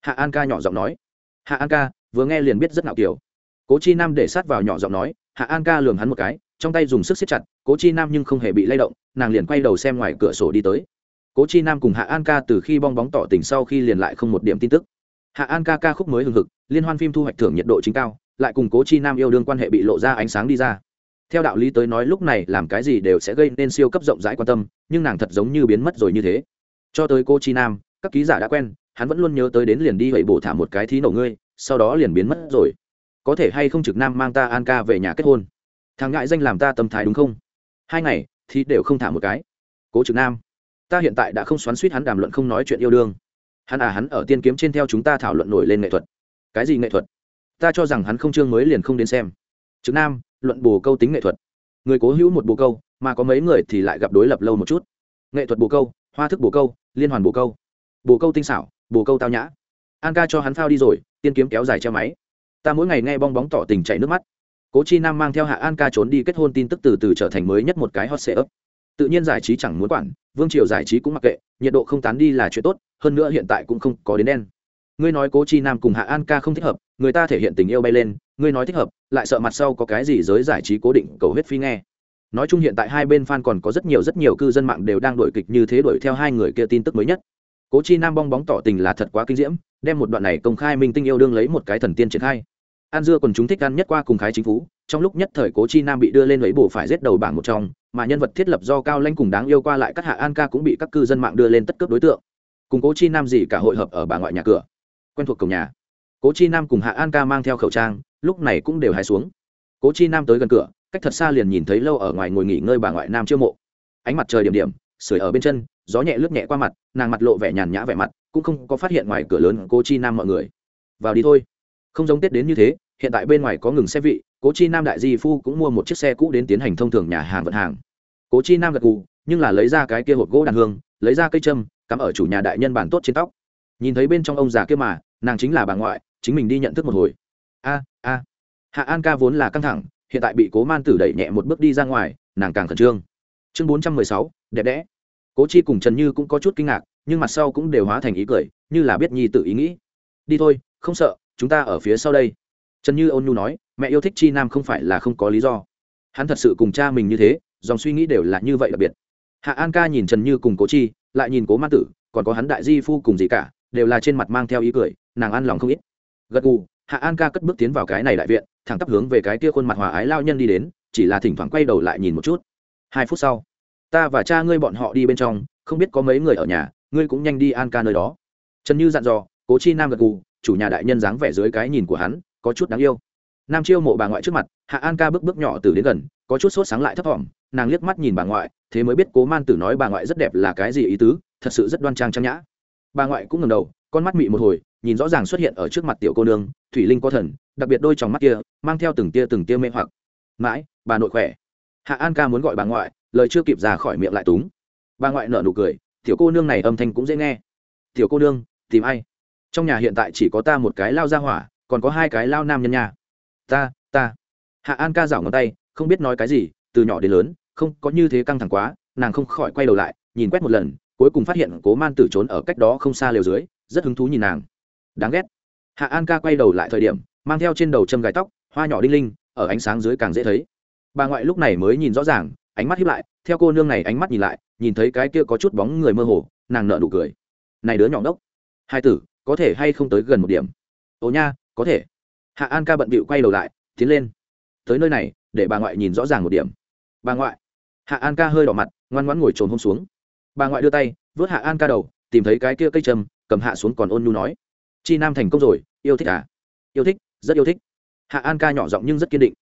Hạ an ca nhỏ giọng nói. Hạ an ca, vừa nghe liền biết rất ngạo kiểu. Cố chi nam để sát vào nhỏ giọng nói, hạ an ca lường hắn một cái, trong tay dùng sức siết chặt, cố chi nam nhưng không hề bị lay động, nàng liền quay đầu xem ngoài cửa sổ đi tới. Cố chi nam cùng hạ an ca từ khi bong bóng tỏ tình sau khi liền lại không một điểm tin tức hạ an ca ca khúc mới hừng hực, liên hoan phim thu hoạch thưởng nhiệt độ chính cao, lại cùng cố chi nam yêu đương quan hệ bị lộ ra ánh sáng đi ra. Theo đạo lý tới nói lúc này làm cái gì đều sẽ gây nên siêu cấp rộng rãi quan tâm, nhưng nàng thật giống như biến mất rồi như thế. Cho tới cô chi nam, các ký giả đã quen, hắn vẫn luôn nhớ tới đến liền đi vậy bổ thả một cái thí nổ ngươi, sau đó liền biến mất rồi. Có thể hay không trực nam mang ta an ca về nhà kết hôn? Thằng ngại danh làm ta tâm thái đúng không? Hai ngày, thì đều không thả một cái. Cố trực nam, ta hiện tại đã không xoắn suýt hắn đàm luận không nói chuyện yêu đương hắn à hắn ở tiên kiếm trên theo chúng ta thảo luận nổi lên nghệ thuật. Cái gì nghệ thuật? Ta cho rằng hắn không chương mới liền không đến xem. Trực nam, luận bồ câu tính nghệ thuật. Người cố hữu một bồ câu, mà có mấy người thì lại gặp đối lập lâu một chút. Nghệ thuật bồ câu, hoa thức bồ câu, liên hoàn bồ câu. Bồ câu tinh xảo bồ câu tao nhã. An ca cho hắn phao đi rồi, tiên kiếm kéo dài che máy. Ta mỗi ngày nghe bong bóng tỏ tình chảy nước mắt. Cố chi nam mang theo hạ an ca trốn đi kết hôn tin tức từ từ trở thành mới nhất một cái hot sệ ấp tự nhiên giải trí chẳng muốn quản, vương triều giải trí cũng mặc kệ, nhiệt độ không tán đi là chuyện tốt, hơn nữa hiện tại cũng không có đến đen. Ngươi nói cố chi nam cùng hạ an ca không thích hợp, người ta thể hiện tình yêu bay lên, ngươi nói thích hợp, lại sợ mặt sau có cái gì giới giải trí cố định, cầu hết phi nghe. Nói chung hiện tại hai bên fan còn có rất nhiều rất nhiều cư dân mạng đều đang đổi kịch như thế đuổi theo hai người kia tin tức mới nhất. Cố chi nam bong bóng tỏ tình là thật quá kinh diễm, đem một đoạn này công khai minh tinh yêu đương lấy một cái thần tiên triển khai. An dưa còn chúng thích ăn nhất qua cùng khái chính phủ trong lúc nhất thời cố chi nam bị đưa lên lấy bổ phải giết đầu bảng một trong mà nhân vật thiết lập do cao lanh cùng đáng yêu qua lại các hạ an ca cũng bị các cư dân mạng đưa lên tất cướp đối tượng. Cùng cố chi nam gì cả hội hợp ở bà ngoại nhà cửa, quen thuộc cổng nhà. Cố chi nam cùng hạ an ca mang theo khẩu trang, lúc này cũng đều hài xuống. Cố chi nam tới gần cửa, cách thật xa liền nhìn thấy lâu ở ngoài ngồi nghỉ ngơi bà ngoại nam chiêu mộ. Ánh mặt trời điểm điểm, sưởi ở bên chân, gió nhẹ lướt nhẹ qua mặt, nàng mặt lộ vẻ nhàn nhã vẻ mặt, cũng không có phát hiện ngoài cửa lớn cố chi nam mọi người. Vào đi thôi. Không giống tết đến như thế, hiện tại bên ngoài có ngừng xe vị cố chi nam đại di phu cũng mua một chiếc xe cũ đến tiến hành thông thường nhà hàng vận hàng. Cố chi nam gật gù, nhưng là lấy ra cái kia hộp gỗ đàn hương, lấy ra cây châm, cắm ở chủ nhà đại nhân bản tốt trên tóc. Nhìn thấy bên trong ông già kia mà, nàng chính là bà ngoại, chính mình đi nhận thức một hồi. A a. Hạ an ca vốn là căng thẳng, hiện tại bị cố man tử đẩy nhẹ một bước đi ra ngoài, nàng càng khẩn trương. Chương bốn trăm mười sáu, đẹp đẽ. Cố chi cùng trần như cũng có chút kinh ngạc, nhưng mặt sau cũng đều hóa thành ý cười, như là biết nhi tự ý nghĩ. Đi thôi, không sợ, chúng ta ở phía sau đây trần như ôn nhu nói, mẹ yêu thích chi nam không phải là không có lý do. Hắn thật sự cùng cha mình như thế, dòng suy nghĩ đều là như vậy đặc biệt. Hạ an ca nhìn trần như cùng cố chi, lại nhìn cố Ma tử, còn có hắn đại di phu cùng gì cả, đều là trên mặt mang theo ý cười, nàng ăn lòng không ít. Gật gù, hạ an ca cất bước tiến vào cái này đại viện, thẳng tắp hướng về cái kia khuôn mặt hòa ái lao nhân đi đến, chỉ là thỉnh thoảng quay đầu lại nhìn một chút. Hai phút sau, ta và cha ngươi bọn họ đi bên trong, không biết có mấy người ở nhà, ngươi cũng nhanh đi an ca nơi đó. Trần như dặn dò, cố chi nam gật gù, chủ nhà đại nhân dáng vẻ dưới cái nhìn của hắn có chút đáng yêu. Nam chiêu mộ bà ngoại trước mặt, hạ an ca bước bước nhỏ từ đến gần, có chút sốt sáng lại thấp thỏm, nàng liếc mắt nhìn bà ngoại, thế mới biết cố man tử nói bà ngoại rất đẹp là cái gì ý tứ, thật sự rất đoan trang trang nhã. Bà ngoại cũng ngầm đầu, con mắt mị một hồi, nhìn rõ ràng xuất hiện ở trước mặt tiểu cô nương, thủy linh có thần, đặc biệt đôi trong mắt kia, mang theo từng tia từng tia mê hoặc. Mãi, bà nội khỏe. Hạ an ca muốn gọi bà ngoại, lời chưa kịp ra khỏi miệng lại túng. Bà ngoại nở nụ cười, tiểu cô nương này âm thanh cũng dễ nghe. Tiểu cô nương, tìm ai? Trong nhà hiện tại chỉ có ta một cái lao ra hỏa còn có hai cái lao nam nhân nhà ta ta. Hạ an ca rảo ngón tay, không biết nói cái gì, từ nhỏ đến lớn, không có như thế căng thẳng quá, nàng không khỏi quay đầu lại, nhìn quét một lần, cuối cùng phát hiện cố man tử trốn ở cách đó không xa lều dưới, rất hứng thú nhìn nàng. Đáng ghét. Hạ an ca quay đầu lại thời điểm, mang theo trên đầu châm gài tóc, hoa nhỏ đinh linh, ở ánh sáng dưới càng dễ thấy. Bà ngoại lúc này mới nhìn rõ ràng, ánh mắt hiếp lại, theo cô nương này ánh mắt nhìn lại, nhìn thấy cái kia có chút bóng người mơ hồ, nàng nợ nụ cười. Này đứa nhỏ đốc hai tử, có thể hay không tới gần một điểm? Ồ nha có thể. Hạ an ca bận bịu quay đầu lại, tiến lên. Tới nơi này, để bà ngoại nhìn rõ ràng một điểm. Bà ngoại. Hạ an ca hơi đỏ mặt, ngoan ngoãn ngồi trồn hôm xuống. Bà ngoại đưa tay, vớt hạ an ca đầu, tìm thấy cái kia cây trầm, cầm hạ xuống còn ôn nhu nói. Chi nam thành công rồi, yêu thích à? Yêu thích, rất yêu thích. Hạ an ca nhỏ giọng nhưng rất kiên định.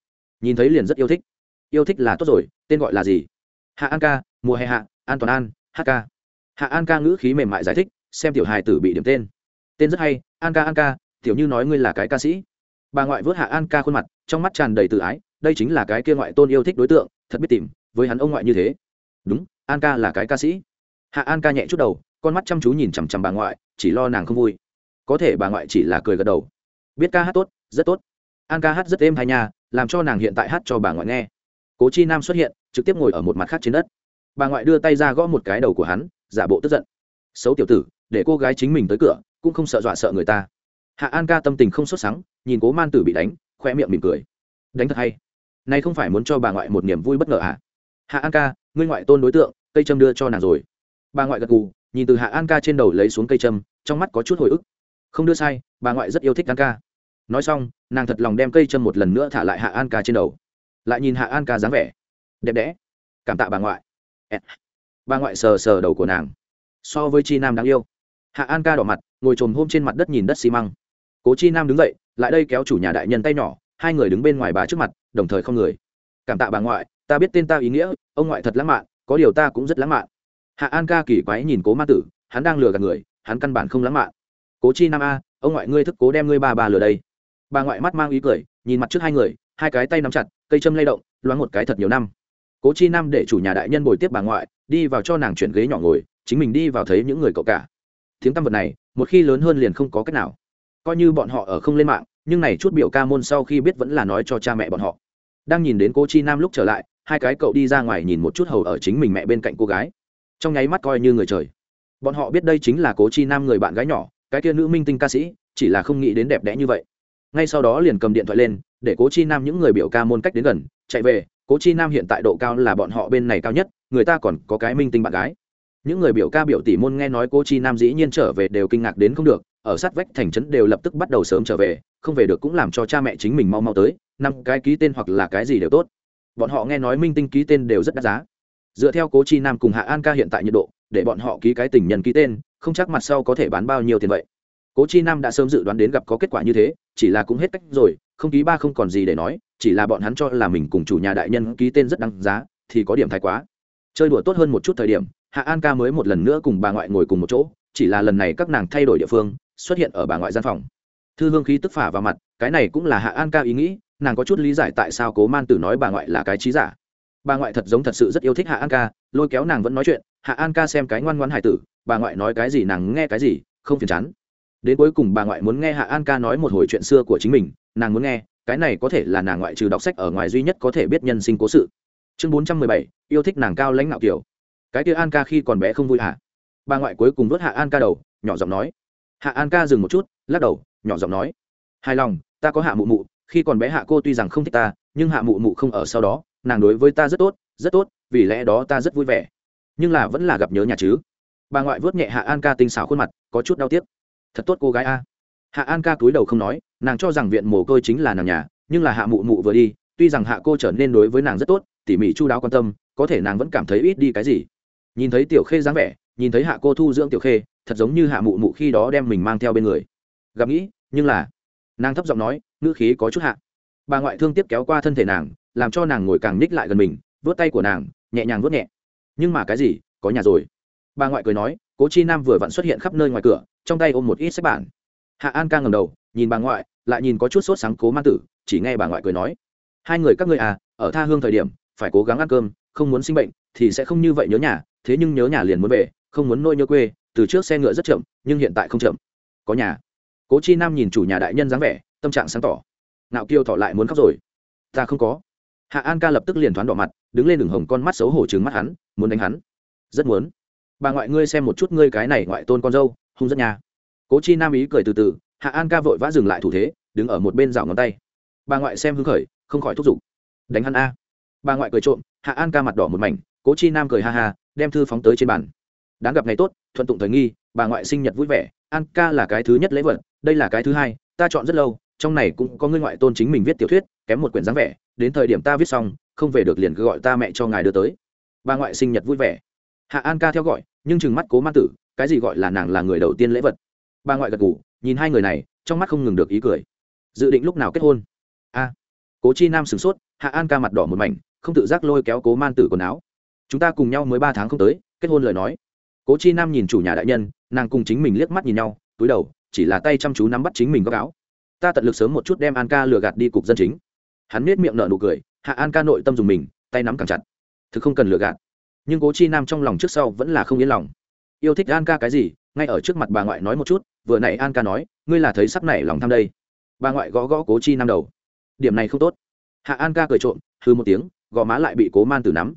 Nhìn thấy liền rất yêu thích. Yêu thích là tốt rồi, tên gọi là gì? Hạ an ca, mùa hè hạ, an toàn an, hát ca. Hạ an ca ngữ khí mềm mại giải thích, xem tiểu hài tử bị điểm tên. Tên rất hay, an ca an ca tiểu như nói ngươi là cái ca sĩ. Bà ngoại vớt hạ an ca khuôn mặt, trong mắt tràn đầy tự ái, đây chính là cái kia ngoại tôn yêu thích đối tượng, thật biết tìm, với hắn ông ngoại như thế. Đúng, an ca là cái ca sĩ. Hạ an ca nhẹ chút đầu, con mắt chăm chú nhìn chằm chằm bà ngoại, chỉ lo nàng không vui. Có thể bà ngoại chỉ là cười gật đầu. Biết ca hát tốt, rất tốt. An ca hát rất êm hay nha, làm cho nàng hiện tại hát cho bà ngoại nghe. Cố chi nam xuất hiện, trực tiếp ngồi ở một mặt khác trên đất. Bà ngoại đưa tay ra gõ một cái đầu của hắn, giả bộ tức giận. Xấu tiểu tử, để cô gái chính mình tới cửa, cũng không sợ dọa sợ người ta hạ an ca tâm tình không xuất sáng nhìn cố man tử bị đánh, khoe miệng mỉm cười. Đánh thật hay. Nay không phải muốn cho bà ngoại một niềm vui bất ngờ à? Hạ an ca, ngươi ngoại tôn đối tượng, cây châm đưa cho nàng rồi. Bà ngoại gật gù, nhìn từ hạ an ca trên đầu lấy xuống cây châm, trong mắt có chút hồi ức. Không đưa sai, bà ngoại rất yêu thích an ca. Nói xong, nàng thật lòng đem cây châm một lần nữa thả lại hạ an ca trên đầu. Lại nhìn hạ an ca dáng vẻ. Đẹp đẽ. Cảm tạ bà ngoại. Bà ngoại sờ sờ đầu của nàng. So với chi nam đáng yêu. Hạ an ca đỏ mặt, ngồi trồm hôm trên mặt đất nhìn đất xi măng cố chi nam đứng dậy, lại đây kéo chủ nhà đại nhân tay nhỏ, hai người đứng bên ngoài bà trước mặt, đồng thời không người. Cảm tạ bà ngoại, ta biết tên ta ý nghĩa, ông ngoại thật lãng mạn, có điều ta cũng rất lãng mạn. Hạ an ca kỳ quái nhìn cố ma tử, hắn đang lừa gạt người, hắn căn bản không lãng mạn. Cố chi nam a, ông ngoại ngươi thức cố đem ngươi ba ba lừa đây. Bà ngoại mắt mang ý cười, nhìn mặt trước hai người, hai cái tay nắm chặt, cây châm lay động, loáng một cái thật nhiều năm. Cố chi nam để chủ nhà đại nhân bồi tiếp bà ngoại, đi vào cho nàng chuyển ghế nhỏ ngồi, chính mình đi vào thấy những người cậu cả. Tiếng tăm vật này, một khi lớn hơn liền không có cách nào coi như bọn họ ở không lên mạng, nhưng này chút biểu ca môn sau khi biết vẫn là nói cho cha mẹ bọn họ. Đang nhìn đến cô chi nam lúc trở lại, hai cái cậu đi ra ngoài nhìn một chút hầu ở chính mình mẹ bên cạnh cô gái. Trong nháy mắt coi như người trời. Bọn họ biết đây chính là cố chi nam người bạn gái nhỏ, cái kia nữ minh tinh ca sĩ, chỉ là không nghĩ đến đẹp đẽ như vậy. Ngay sau đó liền cầm điện thoại lên, để cố chi nam những người biểu ca môn cách đến gần, chạy về cố chi nam hiện tại độ cao là bọn họ bên này cao nhất, người ta còn có cái minh tinh bạn gái. Những người biểu ca biểu tỷ môn nghe nói cố chi nam dĩ nhiên trở về đều kinh ngạc đến không được ở sát vách thành trấn đều lập tức bắt đầu sớm trở về, không về được cũng làm cho cha mẹ chính mình mau mau tới, năm cái ký tên hoặc là cái gì đều tốt. Bọn họ nghe nói minh tinh ký tên đều rất đắt giá. Dựa theo cố chi nam cùng hạ an ca hiện tại nhiệt độ, để bọn họ ký cái tình nhân ký tên, không chắc mặt sau có thể bán bao nhiêu tiền vậy. Cố chi nam đã sớm dự đoán đến gặp có kết quả như thế, chỉ là cũng hết cách rồi, không ký ba không còn gì để nói, chỉ là bọn hắn cho là mình cùng chủ nhà đại nhân ký tên rất đăng giá, thì có điểm thái quá. Chơi đùa tốt hơn một chút thời điểm, hạ an ca mới một lần nữa cùng bà ngoại ngồi cùng một chỗ chỉ là lần này các nàng thay đổi địa phương, xuất hiện ở bà ngoại gian phòng. Thư hương khí tức phả vào mặt, cái này cũng là hạ an ca ý nghĩ, nàng có chút lý giải tại sao cố man tử nói bà ngoại là cái trí giả. Bà ngoại thật giống thật sự rất yêu thích hạ an ca, lôi kéo nàng vẫn nói chuyện, hạ an ca xem cái ngoan ngoan hải tử, bà ngoại nói cái gì nàng nghe cái gì, không phiền chán. Đến cuối cùng bà ngoại muốn nghe hạ an ca nói một hồi chuyện xưa của chính mình, nàng muốn nghe, cái này có thể là nàng ngoại trừ đọc sách ở ngoài duy nhất có thể biết nhân sinh cố sự. Chương bốn trăm mười bảy, yêu thích nàng cao lãnh ngạo kiểu. Cái kia an ca khi còn bé không vui hả? Bà ngoại cuối cùng vớt hạ an ca đầu, nhỏ giọng nói. Hạ an ca dừng một chút, lắc đầu, nhỏ giọng nói. Hài lòng, ta có hạ mụ mụ, khi còn bé hạ cô tuy rằng không thích ta, nhưng hạ mụ mụ không ở sau đó, nàng đối với ta rất tốt rất tốt, vì lẽ đó ta rất vui vẻ. Nhưng là vẫn là gặp nhớ nhà chứ. Bà ngoại vớt nhẹ hạ an ca tinh xảo khuôn mặt, có chút đau tiếc. Thật tốt cô gái a. Hạ an ca cúi đầu không nói, nàng cho rằng viện mồ côi chính là nàng nhà, nhưng là hạ mụ mụ vừa đi, tuy rằng hạ cô trở nên đối với nàng rất tốt, tỉ mỉ chu đáo quan tâm, có thể nàng vẫn cảm thấy ít đi cái gì. Nhìn thấy tiểu khê dáng vẻ nhìn thấy hạ cô thu dưỡng tiểu khê, thật giống như hạ mụ mụ khi đó đem mình mang theo bên người. Gặp nghĩ, nhưng là, nàng thấp giọng nói, ngữ khí có chút hạ. Bà ngoại thương tiếp kéo qua thân thể nàng, làm cho nàng ngồi càng ních lại gần mình vớt tay của nàng, nhẹ nhàng vớt nhẹ. Nhưng mà cái gì, có nhà rồi. Bà ngoại cười nói, cố chi nam vừa vặn xuất hiện khắp nơi ngoài cửa, trong tay ôm một ít sách bản. Hạ an ca ngầm đầu, nhìn bà ngoại, lại nhìn có chút sốt sáng cố man tử, chỉ nghe bà ngoại cười nói, hai người các ngươi à ở tha hương thời điểm, phải cố gắng ăn cơm, không muốn sinh bệnh, thì sẽ không như vậy nhớ nhà, thế nhưng nhớ nhà liền muốn về không muốn nôi nhớ quê, từ trước xe ngựa rất chậm, nhưng hiện tại không chậm. Có nhà. Cố chi nam nhìn chủ nhà đại nhân dáng vẻ, tâm trạng sáng tỏ. Nạo kiêu thọ lại muốn khóc rồi. Ta không có. Hạ an ca lập tức liền thoáng đỏ mặt, đứng lên đường hồng con mắt xấu hổ trừng mắt hắn, muốn đánh hắn. Rất muốn. Bà ngoại ngươi xem một chút ngươi cái này ngoại tôn con dâu, hung rất nhà cố chi nam ý cười từ từ, hạ an ca vội vã dừng lại thủ thế, đứng ở một bên rào ngón tay. Bà ngoại xem hưng khởi, không khỏi thúc giục. Đánh hắn a. Bà ngoại cười trộm, hạ an ca mặt đỏ một mảnh, cố chi nam cười ha ha, đem thư phóng tới trên bàn đáng gặp ngày tốt, thuận tụng thời nghi, bà ngoại sinh nhật vui vẻ, an ca là cái thứ nhất lễ vật, đây là cái thứ hai, ta chọn rất lâu, trong này cũng có ngươi ngoại tôn chính mình viết tiểu thuyết, kém một quyển dáng vẻ, đến thời điểm ta viết xong, không về được liền cứ gọi ta mẹ cho ngài đưa tới. Bà ngoại sinh nhật vui vẻ. Hạ an ca theo gọi, nhưng chừng mắt cố man tử, cái gì gọi là nàng là người đầu tiên lễ vật? Bà ngoại gật ngủ nhìn hai người này, trong mắt không ngừng được ý cười. Dự định lúc nào kết hôn? A. Cố chi nam sửng sốt, hạ an ca mặt đỏ một mảnh, không tự giác lôi kéo cố man tử quần áo. Chúng ta cùng nhau mới ba tháng không tới, kết hôn lời nói cố chi nam nhìn chủ nhà đại nhân, nàng cùng chính mình liếc mắt nhìn nhau, túi đầu, chỉ là tay chăm chú nắm bắt chính mình góc áo. Ta tận lực sớm một chút đem an ca lừa gạt đi cục dân chính. Hắn nết miệng nở nụ cười, hạ an ca nội tâm dùng mình, tay nắm càng chặt. Thực không cần lừa gạt. Nhưng cố chi nam trong lòng trước sau vẫn là không yên lòng. Yêu thích an ca cái gì, ngay ở trước mặt bà ngoại nói một chút, vừa nãy an ca nói, ngươi là thấy sắp nảy lòng tham đây. Bà ngoại gõ gõ cố chi nam đầu. Điểm này không tốt. Hạ an ca cười trộm hư một tiếng, gò má lại bị cố man tử nắm.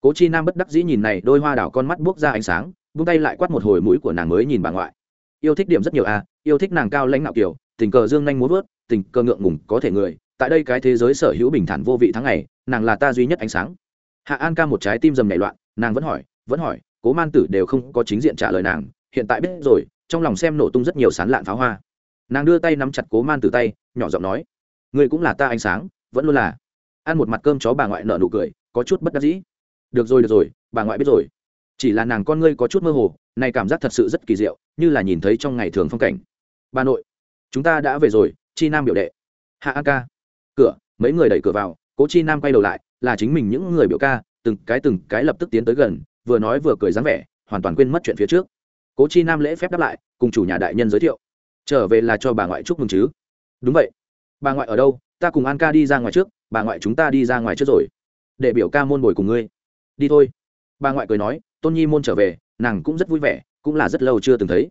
Cố chi nam bất đắc dĩ nhìn này đôi hoa đảo con mắt buốc ra ánh sáng vung tay lại quát một hồi mũi của nàng mới nhìn bà ngoại. Yêu thích điểm rất nhiều à yêu thích nàng cao lãnh nạo kiểu tình cờ dương nhanh muốn vớt, tình cờ ngượng ngùng có thể người, tại đây cái thế giới sở hữu bình thản vô vị tháng ngày, nàng là ta duy nhất ánh sáng. Hạ an ca một trái tim dầm nảy loạn, nàng vẫn hỏi vẫn hỏi, cố man tử đều không có chính diện trả lời nàng, hiện tại biết rồi, trong lòng xem nổ tung rất nhiều sán lạn pháo hoa. Nàng đưa tay nắm chặt cố man tử tay, nhỏ giọng nói, người cũng là ta ánh sáng, vẫn luôn là. Ăn một mặt cơm chó bà ngoại nợ nụ cười, có chút bất đắc dĩ. Được rồi được rồi, bà ngoại biết rồi chỉ là nàng con ngươi có chút mơ hồ, này cảm giác thật sự rất kỳ diệu, như là nhìn thấy trong ngày thường phong cảnh. Bà nội, chúng ta đã về rồi, chi nam biểu đệ. Hạ an ca. Cửa, mấy người đẩy cửa vào, cố chi nam quay đầu lại, là chính mình những người biểu ca, từng cái từng cái lập tức tiến tới gần, vừa nói vừa cười dáng vẻ, hoàn toàn quên mất chuyện phía trước. Cố chi nam lễ phép đáp lại, cùng chủ nhà đại nhân giới thiệu. Trở về là cho bà ngoại chúc mừng chứ. Đúng vậy. Bà ngoại ở đâu? Ta cùng an ca đi ra ngoài trước, bà ngoại chúng ta đi ra ngoài trước rồi. Để biểu ca môn bồi cùng ngươi. Đi thôi. Bà ngoại cười nói tôn nhi môn trở về, nàng cũng rất vui vẻ, cũng là rất lâu chưa từng thấy.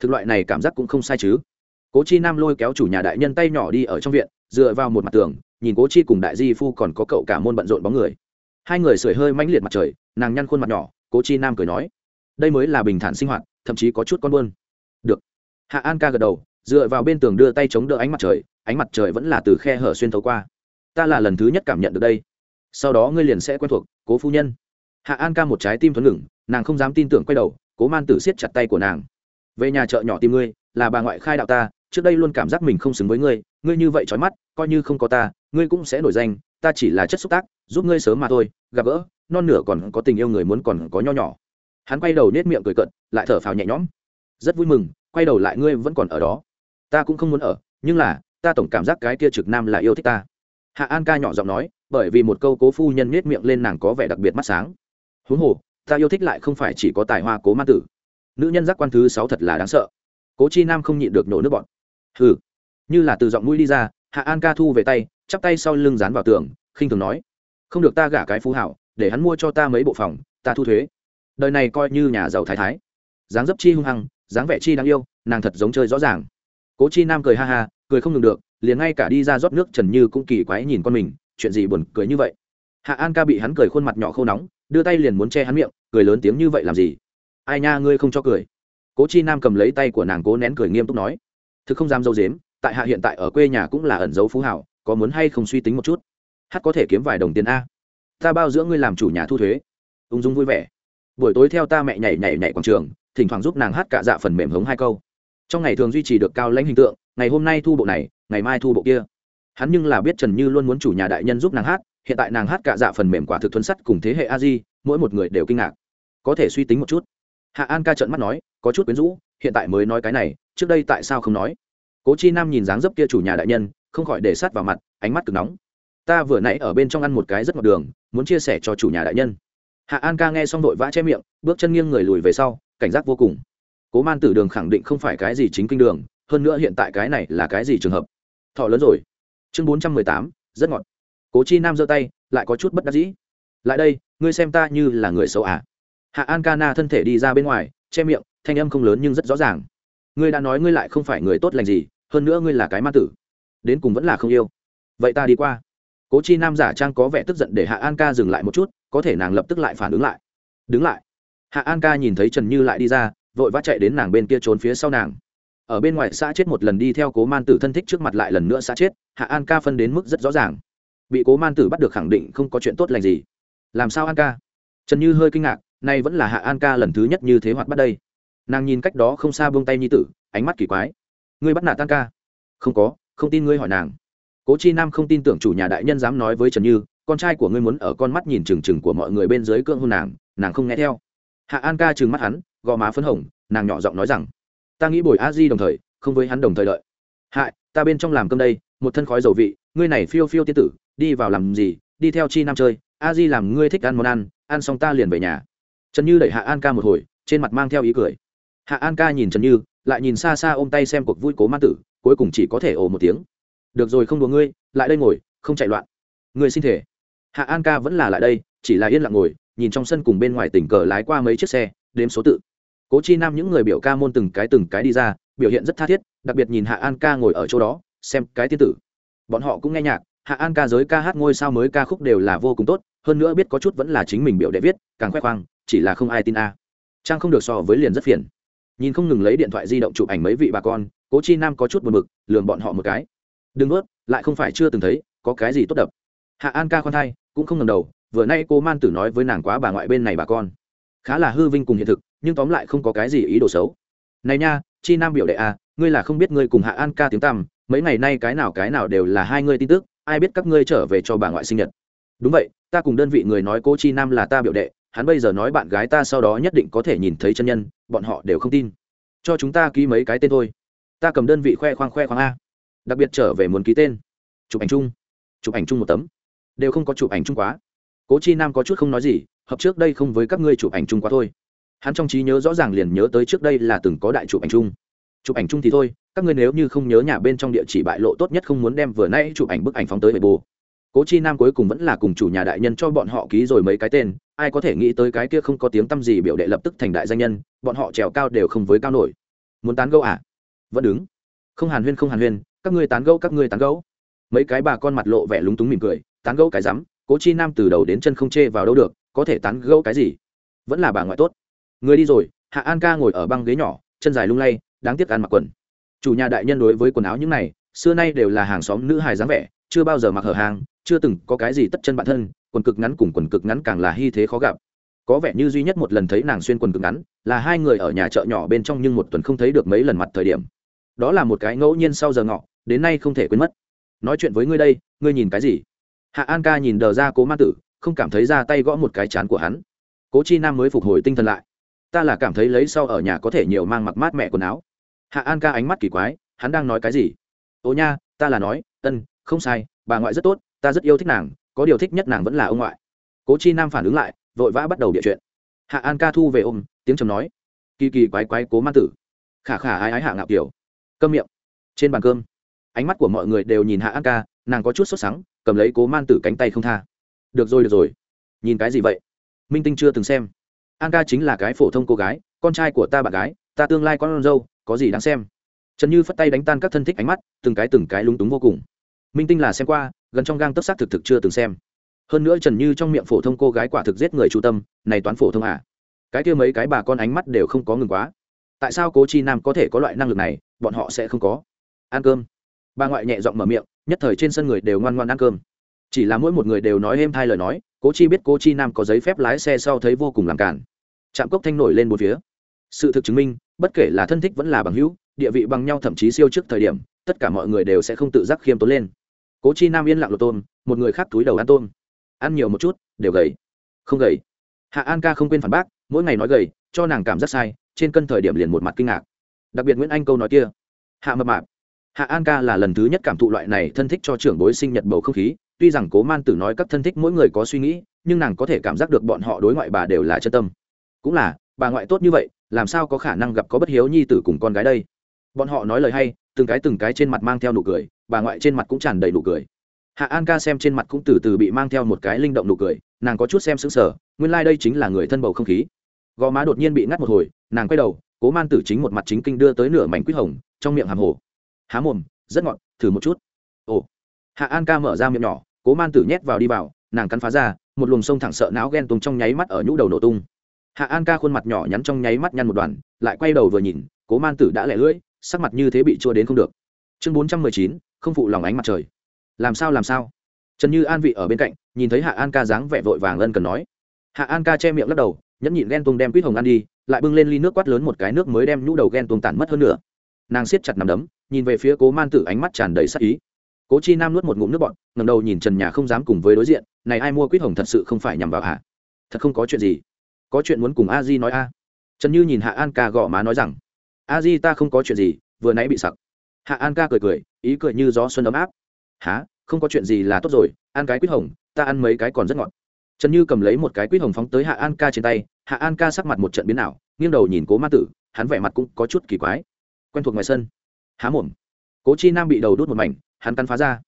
Thực loại này cảm giác cũng không sai chứ. Cố chi nam lôi kéo chủ nhà đại nhân tay nhỏ đi ở trong viện, dựa vào một mặt tường, nhìn cố chi cùng đại di phu còn có cậu cả môn bận rộn bóng người. Hai người sưởi hơi mãnh liệt mặt trời, nàng nhăn khuôn mặt nhỏ, cố chi nam cười nói, đây mới là bình thản sinh hoạt, thậm chí có chút con buôn. Được. Hạ an ca gật đầu, dựa vào bên tường đưa tay chống đỡ ánh mặt trời, ánh mặt trời vẫn là từ khe hở xuyên thấu qua. Ta là lần thứ nhất cảm nhận được đây. Sau đó ngươi liền sẽ quen thuộc, cố phu nhân. Hạ an ca một trái tim thuấn ngừng nàng không dám tin tưởng quay đầu, cố man tử siết chặt tay của nàng. Về nhà chợ nhỏ tìm ngươi, là bà ngoại khai đạo ta, trước đây luôn cảm giác mình không xứng với ngươi ngươi như vậy trói mắt, coi như không có ta, ngươi cũng sẽ nổi danh, ta chỉ là chất xúc tác, giúp ngươi sớm mà thôi, gặp gỡ, non nửa còn có tình yêu người muốn còn có nho nhỏ. Hắn quay đầu nết miệng cười cận lại thở phào nhẹ nhõm. Rất vui mừng, quay đầu lại ngươi vẫn còn ở đó. Ta cũng không muốn ở, nhưng là, ta tổng cảm giác cái kia trực nam là yêu thích ta. Hạ an ca nhỏ giọng nói, bởi vì một câu cố phu nhân nết miệng lên nàng có vẻ đặc biệt mắt sáng. Huống hồ ta yêu thích lại không phải chỉ có tài hoa cố ma tử. Nữ nhân giác quan thứ sáu thật là đáng sợ. Cố chi nam không nhịn được nổ nước bọn hừ. Như là từ giọng mũi đi ra, hạ an ca thu về tay, chắp tay sau lưng dán vào tường, khinh thường nói, không được ta gả cái phú hảo, để hắn mua cho ta mấy bộ phòng, ta thu thuế. Đời này coi như nhà giàu thái thái. Dáng dấp chi hung hăng, dáng vẻ chi đáng yêu, nàng thật giống chơi rõ ràng. Cố chi nam cười ha ha, cười không ngừng được, liền ngay cả đi ra rót nước trần như cũng kỳ quái nhìn con mình, chuyện gì buồn cười như vậy. Hạ an ca bị hắn cười khuôn mặt nhỏ khô nóng đưa tay liền muốn che hắn miệng, cười lớn tiếng như vậy làm gì? Ai nha, ngươi không cho cười. Cố chi nam cầm lấy tay của nàng cố nén cười nghiêm túc nói. Thực không dám dâu dếm, tại hạ hiện tại ở quê nhà cũng là ẩn dấu phú hảo, có muốn hay không suy tính một chút? Hát có thể kiếm vài đồng tiền a. Ta bao dưỡng ngươi làm chủ nhà thu thuế. Ung dung vui vẻ. Buổi tối theo ta mẹ nhảy nhảy nhảy quảng trường, thỉnh thoảng giúp nàng hát cả dạ phần mềm hống hai câu. Trong ngày thường duy trì được cao lãnh hình tượng, ngày hôm nay thu bộ này, ngày mai thu bộ kia. Hắn nhưng là biết trần như luôn muốn chủ nhà đại nhân giúp nàng hát hiện tại nàng hát cả dạ phần mềm quả thực thuấn sắt cùng thế hệ a di, mỗi một người đều kinh ngạc. Có thể suy tính một chút. Hạ an ca trợn mắt nói, có chút quyến rũ, hiện tại mới nói cái này, trước đây tại sao không nói? Cố chi nam nhìn dáng dấp kia chủ nhà đại nhân, không khỏi để sát vào mặt, ánh mắt cực nóng. Ta vừa nãy ở bên trong ăn một cái rất ngọt đường, muốn chia sẻ cho chủ nhà đại nhân. Hạ an ca nghe xong đội vã che miệng, bước chân nghiêng người lùi về sau, cảnh giác vô cùng. Cố man tử đường khẳng định không phải cái gì chính kinh đường, hơn nữa hiện tại cái này là cái gì trường hợp? Thọ lớn rồi. Chương bốn trăm mười tám, rất ngọt cố chi nam giơ tay, lại có chút bất đắc dĩ. Lại đây, ngươi xem ta như là người xấu à? Hạ an ca na thân thể đi ra bên ngoài, che miệng, thanh âm không lớn nhưng rất rõ ràng. Ngươi đã nói ngươi lại không phải người tốt lành gì, hơn nữa ngươi là cái ma tử. Đến cùng vẫn là không yêu. Vậy ta đi qua. Cố chi nam giả trang có vẻ tức giận để hạ an ca dừng lại một chút, có thể nàng lập tức lại phản ứng lại. Đứng lại. Hạ an ca nhìn thấy trần như lại đi ra, vội vã chạy đến nàng bên kia trốn phía sau nàng. Ở bên ngoài xã chết một lần đi theo cố man tử thân thích trước mặt lại lần nữa xã chết, hạ an ca phân đến mức rất rõ ràng bị cố man tử bắt được khẳng định không có chuyện tốt lành gì. Làm sao an ca? Trần như hơi kinh ngạc, nay vẫn là hạ an ca lần thứ nhất như thế hoạt bắt đây. Nàng nhìn cách đó không xa buông tay nhi tử, ánh mắt kỳ quái. Ngươi bắt nạt tan ca? Không có, không tin ngươi hỏi nàng. Cố chi nam không tin tưởng chủ nhà đại nhân dám nói với trần như, con trai của ngươi muốn ở con mắt nhìn trừng trừng của mọi người bên dưới cưỡng hôn nàng nàng không nghe theo. Hạ an ca trừng mắt hắn, gò má phấn hồng, nàng nhỏ giọng nói rằng, ta nghĩ bồi a di đồng thời, không với hắn đồng thời đợi. Hại, ta bên trong làm cơm đây, một thân khói dầu vị, ngươi này phiêu phiêu tiên tử đi vào làm gì, đi theo chi nam chơi, a di làm ngươi thích ăn món ăn ăn xong ta liền về nhà. Trần như đẩy hạ an ca một hồi, trên mặt mang theo ý cười. Hạ an ca nhìn trần như, lại nhìn xa xa ôm tay xem cuộc vui cố ma tử, cuối cùng chỉ có thể ồ một tiếng. Được rồi không đùa ngươi, lại đây ngồi, không chạy loạn. Ngươi xin thể hạ an ca vẫn là lại đây, chỉ là yên lặng ngồi, nhìn trong sân cùng bên ngoài tỉnh cờ lái qua mấy chiếc xe, đếm số tự. Cố chi nam những người biểu ca môn từng cái từng cái đi ra, biểu hiện rất tha thiết, đặc biệt nhìn hạ an ca ngồi ở chỗ đó, xem cái tiên tử. Bọn họ cũng nghe nhạc hạ an ca giới ca hát ngôi sao mới ca khúc đều là vô cùng tốt, hơn nữa biết có chút vẫn là chính mình biểu đệ viết, càng khoe khoang, chỉ là không ai tin a. Trang không được so với liền rất phiền. Nhìn không ngừng lấy điện thoại di động chụp ảnh mấy vị bà con, cố chi nam có chút buồn bực lường bọn họ một cái. Đừng ướt lại không phải chưa từng thấy, có cái gì tốt đập. Hạ an ca khoan thai, cũng không ngầm đầu, vừa nay cô man tử nói với nàng quá bà ngoại bên này bà con. Khá là hư vinh cùng hiện thực, nhưng tóm lại không có cái gì ý đồ xấu. Này nha, chi nam biểu đệ à ngươi là không biết ngươi cùng hạ an ca tiếng tăm, mấy ngày nay cái nào cái nào đều là hai ngươi tin tức ai biết các ngươi trở về cho bà ngoại sinh nhật. Đúng vậy, ta cùng đơn vị người nói cô chi nam là ta biểu đệ, hắn bây giờ nói bạn gái ta sau đó nhất định có thể nhìn thấy chân nhân, bọn họ đều không tin. Cho chúng ta ký mấy cái tên thôi. Ta cầm đơn vị khoe khoang khoe khoang a. Đặc biệt trở về muốn ký tên. Chụp ảnh chung. Chụp ảnh chung một tấm. Đều không có chụp ảnh chung quá. Cố chi nam có chút không nói gì, hợp trước đây không với các ngươi chụp ảnh chung quá thôi. Hắn trong trí nhớ rõ ràng liền nhớ tới trước đây là từng có đại chụp ảnh chung. Chụp ảnh chung thì thôi các ngươi nếu như không nhớ nhà bên trong địa chỉ bại lộ tốt nhất không muốn đem vừa nay chụp ảnh bức ảnh phóng tới bề cố chi nam cuối cùng vẫn là cùng chủ nhà đại nhân cho bọn họ ký rồi mấy cái tên, ai có thể nghĩ tới cái kia không có tiếng tăm gì biểu đệ lập tức thành đại danh nhân, bọn họ trèo cao đều không với cao nổi. Muốn tán gẫu à? Vẫn đứng. Không hàn huyên không hàn huyên, các ngươi tán gẫu, các ngươi tán gẫu. Mấy cái bà con mặt lộ vẻ lúng túng mỉm cười, tán gẫu cái rắm, cố chi nam từ đầu đến chân không chê vào đâu được, có thể tán gẫu cái gì? Vẫn là bà ngoại tốt. Người đi rồi, hạ an ca ngồi ở băng ghế nhỏ, chân dài lung lay, đáng tiếc ăn mặc quần chủ nhà đại nhân đối với quần áo những này, xưa nay đều là hàng xóm nữ hài dáng vẻ, chưa bao giờ mặc hở hàng, chưa từng có cái gì tất chân bản thân, quần cực ngắn cùng quần cực ngắn càng là hy thế khó gặp. Có vẻ như duy nhất một lần thấy nàng xuyên quần cực ngắn, là hai người ở nhà chợ nhỏ bên trong nhưng một tuần không thấy được mấy lần mặt thời điểm. Đó là một cái ngẫu nhiên sau giờ ngọ, đến nay không thể quên mất. Nói chuyện với ngươi đây, ngươi nhìn cái gì? Hạ an ca nhìn đờ ra cố ma tử, không cảm thấy ra tay gõ một cái chán của hắn. Cố chi nam mới phục hồi tinh thần lại. Ta là cảm thấy lấy sau ở nhà có thể nhiều mang mặc mát mẹ quần áo hạ an ca ánh mắt kỳ quái, hắn đang nói cái gì? Ô nha, ta là nói, ân, không sai, bà ngoại rất tốt, ta rất yêu thích nàng, có điều thích nhất nàng vẫn là ông ngoại. Cố chi nam phản ứng lại, vội vã bắt đầu địa chuyện. Hạ an ca thu về ôm, tiếng trầm nói, kỳ kỳ quái quái cố man tử. Khả khả ái ái hạ ngạo kiểu cơm miệng. Trên bàn cơm, ánh mắt của mọi người đều nhìn hạ an ca, nàng có chút sốt sắng, cầm lấy cố man tử cánh tay không tha. Được rồi được rồi. Nhìn cái gì vậy? Minh tinh chưa từng xem. An ca chính là cái phổ thông cô gái, con trai của ta bạn gái, ta tương lai con dâu có gì đáng xem? Trần như phất tay đánh tan các thân thích ánh mắt, từng cái từng cái lúng túng vô cùng. Minh tinh là xem qua, gần trong gang tất xác thực thực chưa từng xem. Hơn nữa trần như trong miệng phổ thông cô gái quả thực giết người chu tâm, này toán phổ thông à? Cái kia mấy cái bà con ánh mắt đều không có ngừng quá. Tại sao cố chi nam có thể có loại năng lực này, bọn họ sẽ không có? Ăn cơm. Bà ngoại nhẹ giọng mở miệng, nhất thời trên sân người đều ngoan ngoan ăn cơm. Chỉ là mỗi một người đều nói êm hai lời nói, cố chi biết cố chi nam có giấy phép lái xe sau thấy vô cùng làm cản trạm cốc thanh nổi lên một phía sự thực chứng minh, bất kể là thân thích vẫn là bằng hữu, địa vị bằng nhau thậm chí siêu trước thời điểm, tất cả mọi người đều sẽ không tự giác khiêm tốn lên. Cố chi nam yên lặng lột tôm, một người khác túi đầu ăn tôm. Ăn nhiều một chút, đều gầy. Không gầy. Hạ an ca không quên phản bác, mỗi ngày nói gầy, cho nàng cảm giác sai, trên cân thời điểm liền một mặt kinh ngạc. Đặc biệt nguyễn anh câu nói kia. Hạ mập mạp. Hạ an ca là lần thứ nhất cảm thụ loại này thân thích cho trưởng bối sinh nhật bầu không khí, tuy rằng cố man tử nói các thân thích mỗi người có suy nghĩ, nhưng nàng có thể cảm giác được bọn họ đối ngoại bà đều là chân tâm. Cũng là, bà ngoại tốt như vậy làm sao có khả năng gặp có bất hiếu nhi tử cùng con gái đây? Bọn họ nói lời hay, từng cái từng cái trên mặt mang theo nụ cười, bà ngoại trên mặt cũng tràn đầy nụ cười. Hạ an ca xem trên mặt cũng từ từ bị mang theo một cái linh động nụ cười, nàng có chút xem xứng sở nguyên lai、like、đây chính là người thân bầu không khí. Gò má đột nhiên bị ngắt một hồi, nàng quay đầu, cố man tử chính một mặt chính kinh đưa tới nửa mảnh quýt hồng, trong miệng hàm hồ. Há mồm, rất ngọt, thử một chút. Ồ. Hạ an ca mở ra miệng nhỏ, cố man tử nhét vào đi vào, nàng cắn phá ra, một luồng sông thẳng sợ não ghen tùng trong nháy mắt ở nhũ đầu nổ tung hạ an ca khuôn mặt nhỏ nhắn trong nháy mắt nhăn một đoàn, lại quay đầu vừa nhìn, cố man tử đã lẻ lưỡi, sắc mặt như thế bị chua đến không được. Chương bốn trăm mười chín, không phụ lòng ánh mặt trời. Làm sao làm sao? Trần như an vị ở bên cạnh, nhìn thấy hạ an ca dáng vẻ vội vàng ân cần nói. Hạ an ca che miệng lắc đầu, nhẫn nhịn ghen tuông đem quýt hồng ăn đi, lại bưng lên ly nước quát lớn một cái nước mới đem nhũ đầu ghen tuông tản mất hơn nữa. Nàng siết chặt nằm đấm, nhìn về phía cố man tử ánh mắt tràn đầy sắc ý. Cố chi nam nuốt một ngụm nước bọt ngầm đầu nhìn trần nhà không dám cùng với đối diện, này ai mua quýt hồng thật sự không phải nhằm vào hạ. Thật không có chuyện gì có chuyện muốn cùng a di nói a. Trần như nhìn hạ an ca gõ má nói rằng, a di ta không có chuyện gì, vừa nãy bị sặc. Hạ an ca cười cười, ý cười như gió xuân ấm áp. Há không có chuyện gì là tốt rồi, ăn cái quýt hồng, ta ăn mấy cái còn rất ngọt. Trần như cầm lấy một cái quýt hồng phóng tới hạ an ca trên tay, hạ an ca sắc mặt một trận biến ảo, nghiêng đầu nhìn cố ma tử, hắn vẻ mặt cũng có chút kỳ quái. Quen thuộc ngoài sân. Há mồm. Cố chi nam bị đầu đút một mảnh, hắn cắn phá ra.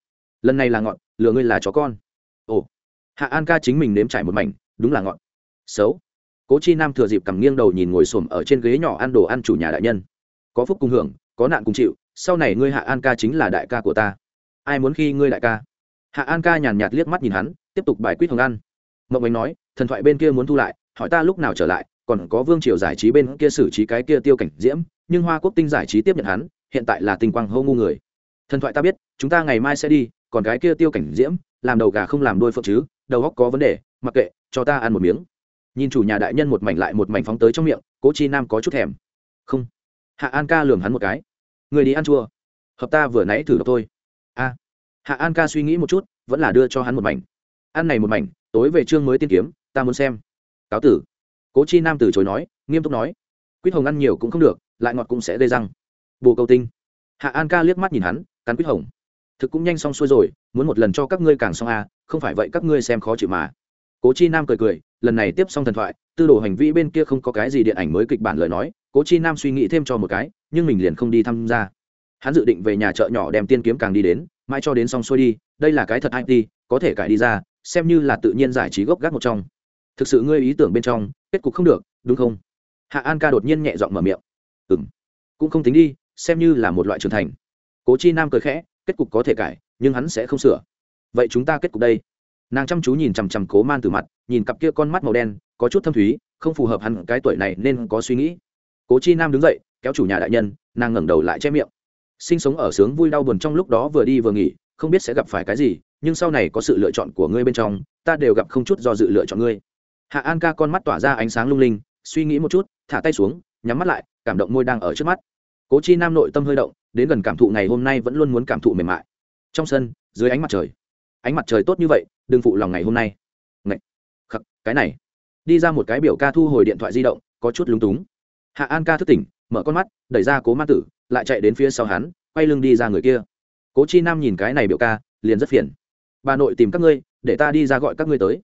Lần này là ngọn lừa ngươi là chó con. Ồ. Hạ an ca chính mình nếm trải một mảnh, đúng là ngọn xấu cố chi nam thừa dịp cầm nghiêng đầu nhìn ngồi xổm ở trên ghế nhỏ ăn đồ ăn chủ nhà đại nhân. Có phúc cùng hưởng, có nạn cùng chịu, sau này ngươi hạ an ca chính là đại ca của ta. Ai muốn khi ngươi đại ca? Hạ an ca nhàn nhạt liếc mắt nhìn hắn, tiếp tục bài quýt hồng ăn mộng ánh nói, thần thoại bên kia muốn thu lại, hỏi ta lúc nào trở lại, còn có vương triều giải trí bên kia xử trí cái kia tiêu cảnh diễm, nhưng hoa quốc tinh giải trí tiếp nhận hắn, hiện tại là tinh quang hô ngu người. Thần thoại ta biết, chúng ta ngày mai sẽ đi, còn cái kia tiêu cảnh diễm, làm đầu gà không làm đôi phượng chứ, đầu góc có vấn đề, mặc kệ, cho ta ăn một miếng nhìn chủ nhà đại nhân một mảnh lại một mảnh phóng tới trong miệng, cố chi nam có chút thèm. Không. Hạ an ca lường hắn một cái. Người đi ăn chua. Hợp ta vừa nãy thử đọc thôi. A. Hạ an ca suy nghĩ một chút, vẫn là đưa cho hắn một mảnh. Ăn này một mảnh, tối về chương mới tiên kiếm, ta muốn xem. Cáo tử. Cố chi nam từ chối nói, nghiêm túc nói. Quýt hồng ăn nhiều cũng không được, lại ngọt cũng sẽ gây răng. Bồ câu tinh. Hạ an ca liếc mắt nhìn hắn, cắn quýt hồng. Thực cũng nhanh xong xuôi rồi, muốn một lần cho các ngươi càng xong à không phải vậy các ngươi xem khó chịu mà. Cố chi nam cười cười lần này tiếp xong thần thoại, tư đồ hành vi bên kia không có cái gì điện ảnh mới kịch bản lời nói, cố chi nam suy nghĩ thêm cho một cái, nhưng mình liền không đi tham gia. Hắn dự định về nhà chợ nhỏ đem tiên kiếm càng đi đến, mãi cho đến xong xuôi đi, đây là cái thật it có thể cải đi ra, xem như là tự nhiên giải trí gốc gác một trong. Thực sự ngươi ý tưởng bên trong, kết cục không được, đúng không? Hạ an ca đột nhiên nhẹ giọng mở miệng. Ừ m cũng không tính đi, xem như là một loại trưởng thành. Cố chi nam cười khẽ, kết cục có thể cải, nhưng hắn sẽ không sửa. Vậy chúng ta kết cục đây? Nàng chăm chú nhìn chằm chằm cố man từ mặt, nhìn cặp kia con mắt màu đen, có chút thâm thúy, không phù hợp hẳn cái tuổi này nên có suy nghĩ. Cố chi nam đứng dậy, kéo chủ nhà đại nhân, nàng ngẩng đầu lại che miệng. Sinh sống ở sướng vui đau buồn trong lúc đó vừa đi vừa nghỉ, không biết sẽ gặp phải cái gì, nhưng sau này có sự lựa chọn của ngươi bên trong, ta đều gặp không chút do dự lựa chọn ngươi. Hạ an ca con mắt tỏa ra ánh sáng lung linh, suy nghĩ một chút, thả tay xuống, nhắm mắt lại, cảm động môi đang ở trước mắt. Cố chi nam nội tâm hơi động, đến gần cảm thụ ngày hôm nay vẫn luôn muốn cảm thụ mềm mại. Trong sân, dưới ánh mặt trời ánh mặt trời tốt như vậy, đừng phụ lòng ngày hôm nay. Ngậy! khắc, cái này. Đi ra một cái biểu ca thu hồi điện thoại di động, có chút lúng túng. Hạ an ca thức tỉnh, mở con mắt, đẩy ra cố ma tử, lại chạy đến phía sau hắn, quay lưng đi ra người kia. Cố chi nam nhìn cái này biểu ca, liền rất phiền. Bà nội tìm các ngươi, để ta đi ra gọi các ngươi tới.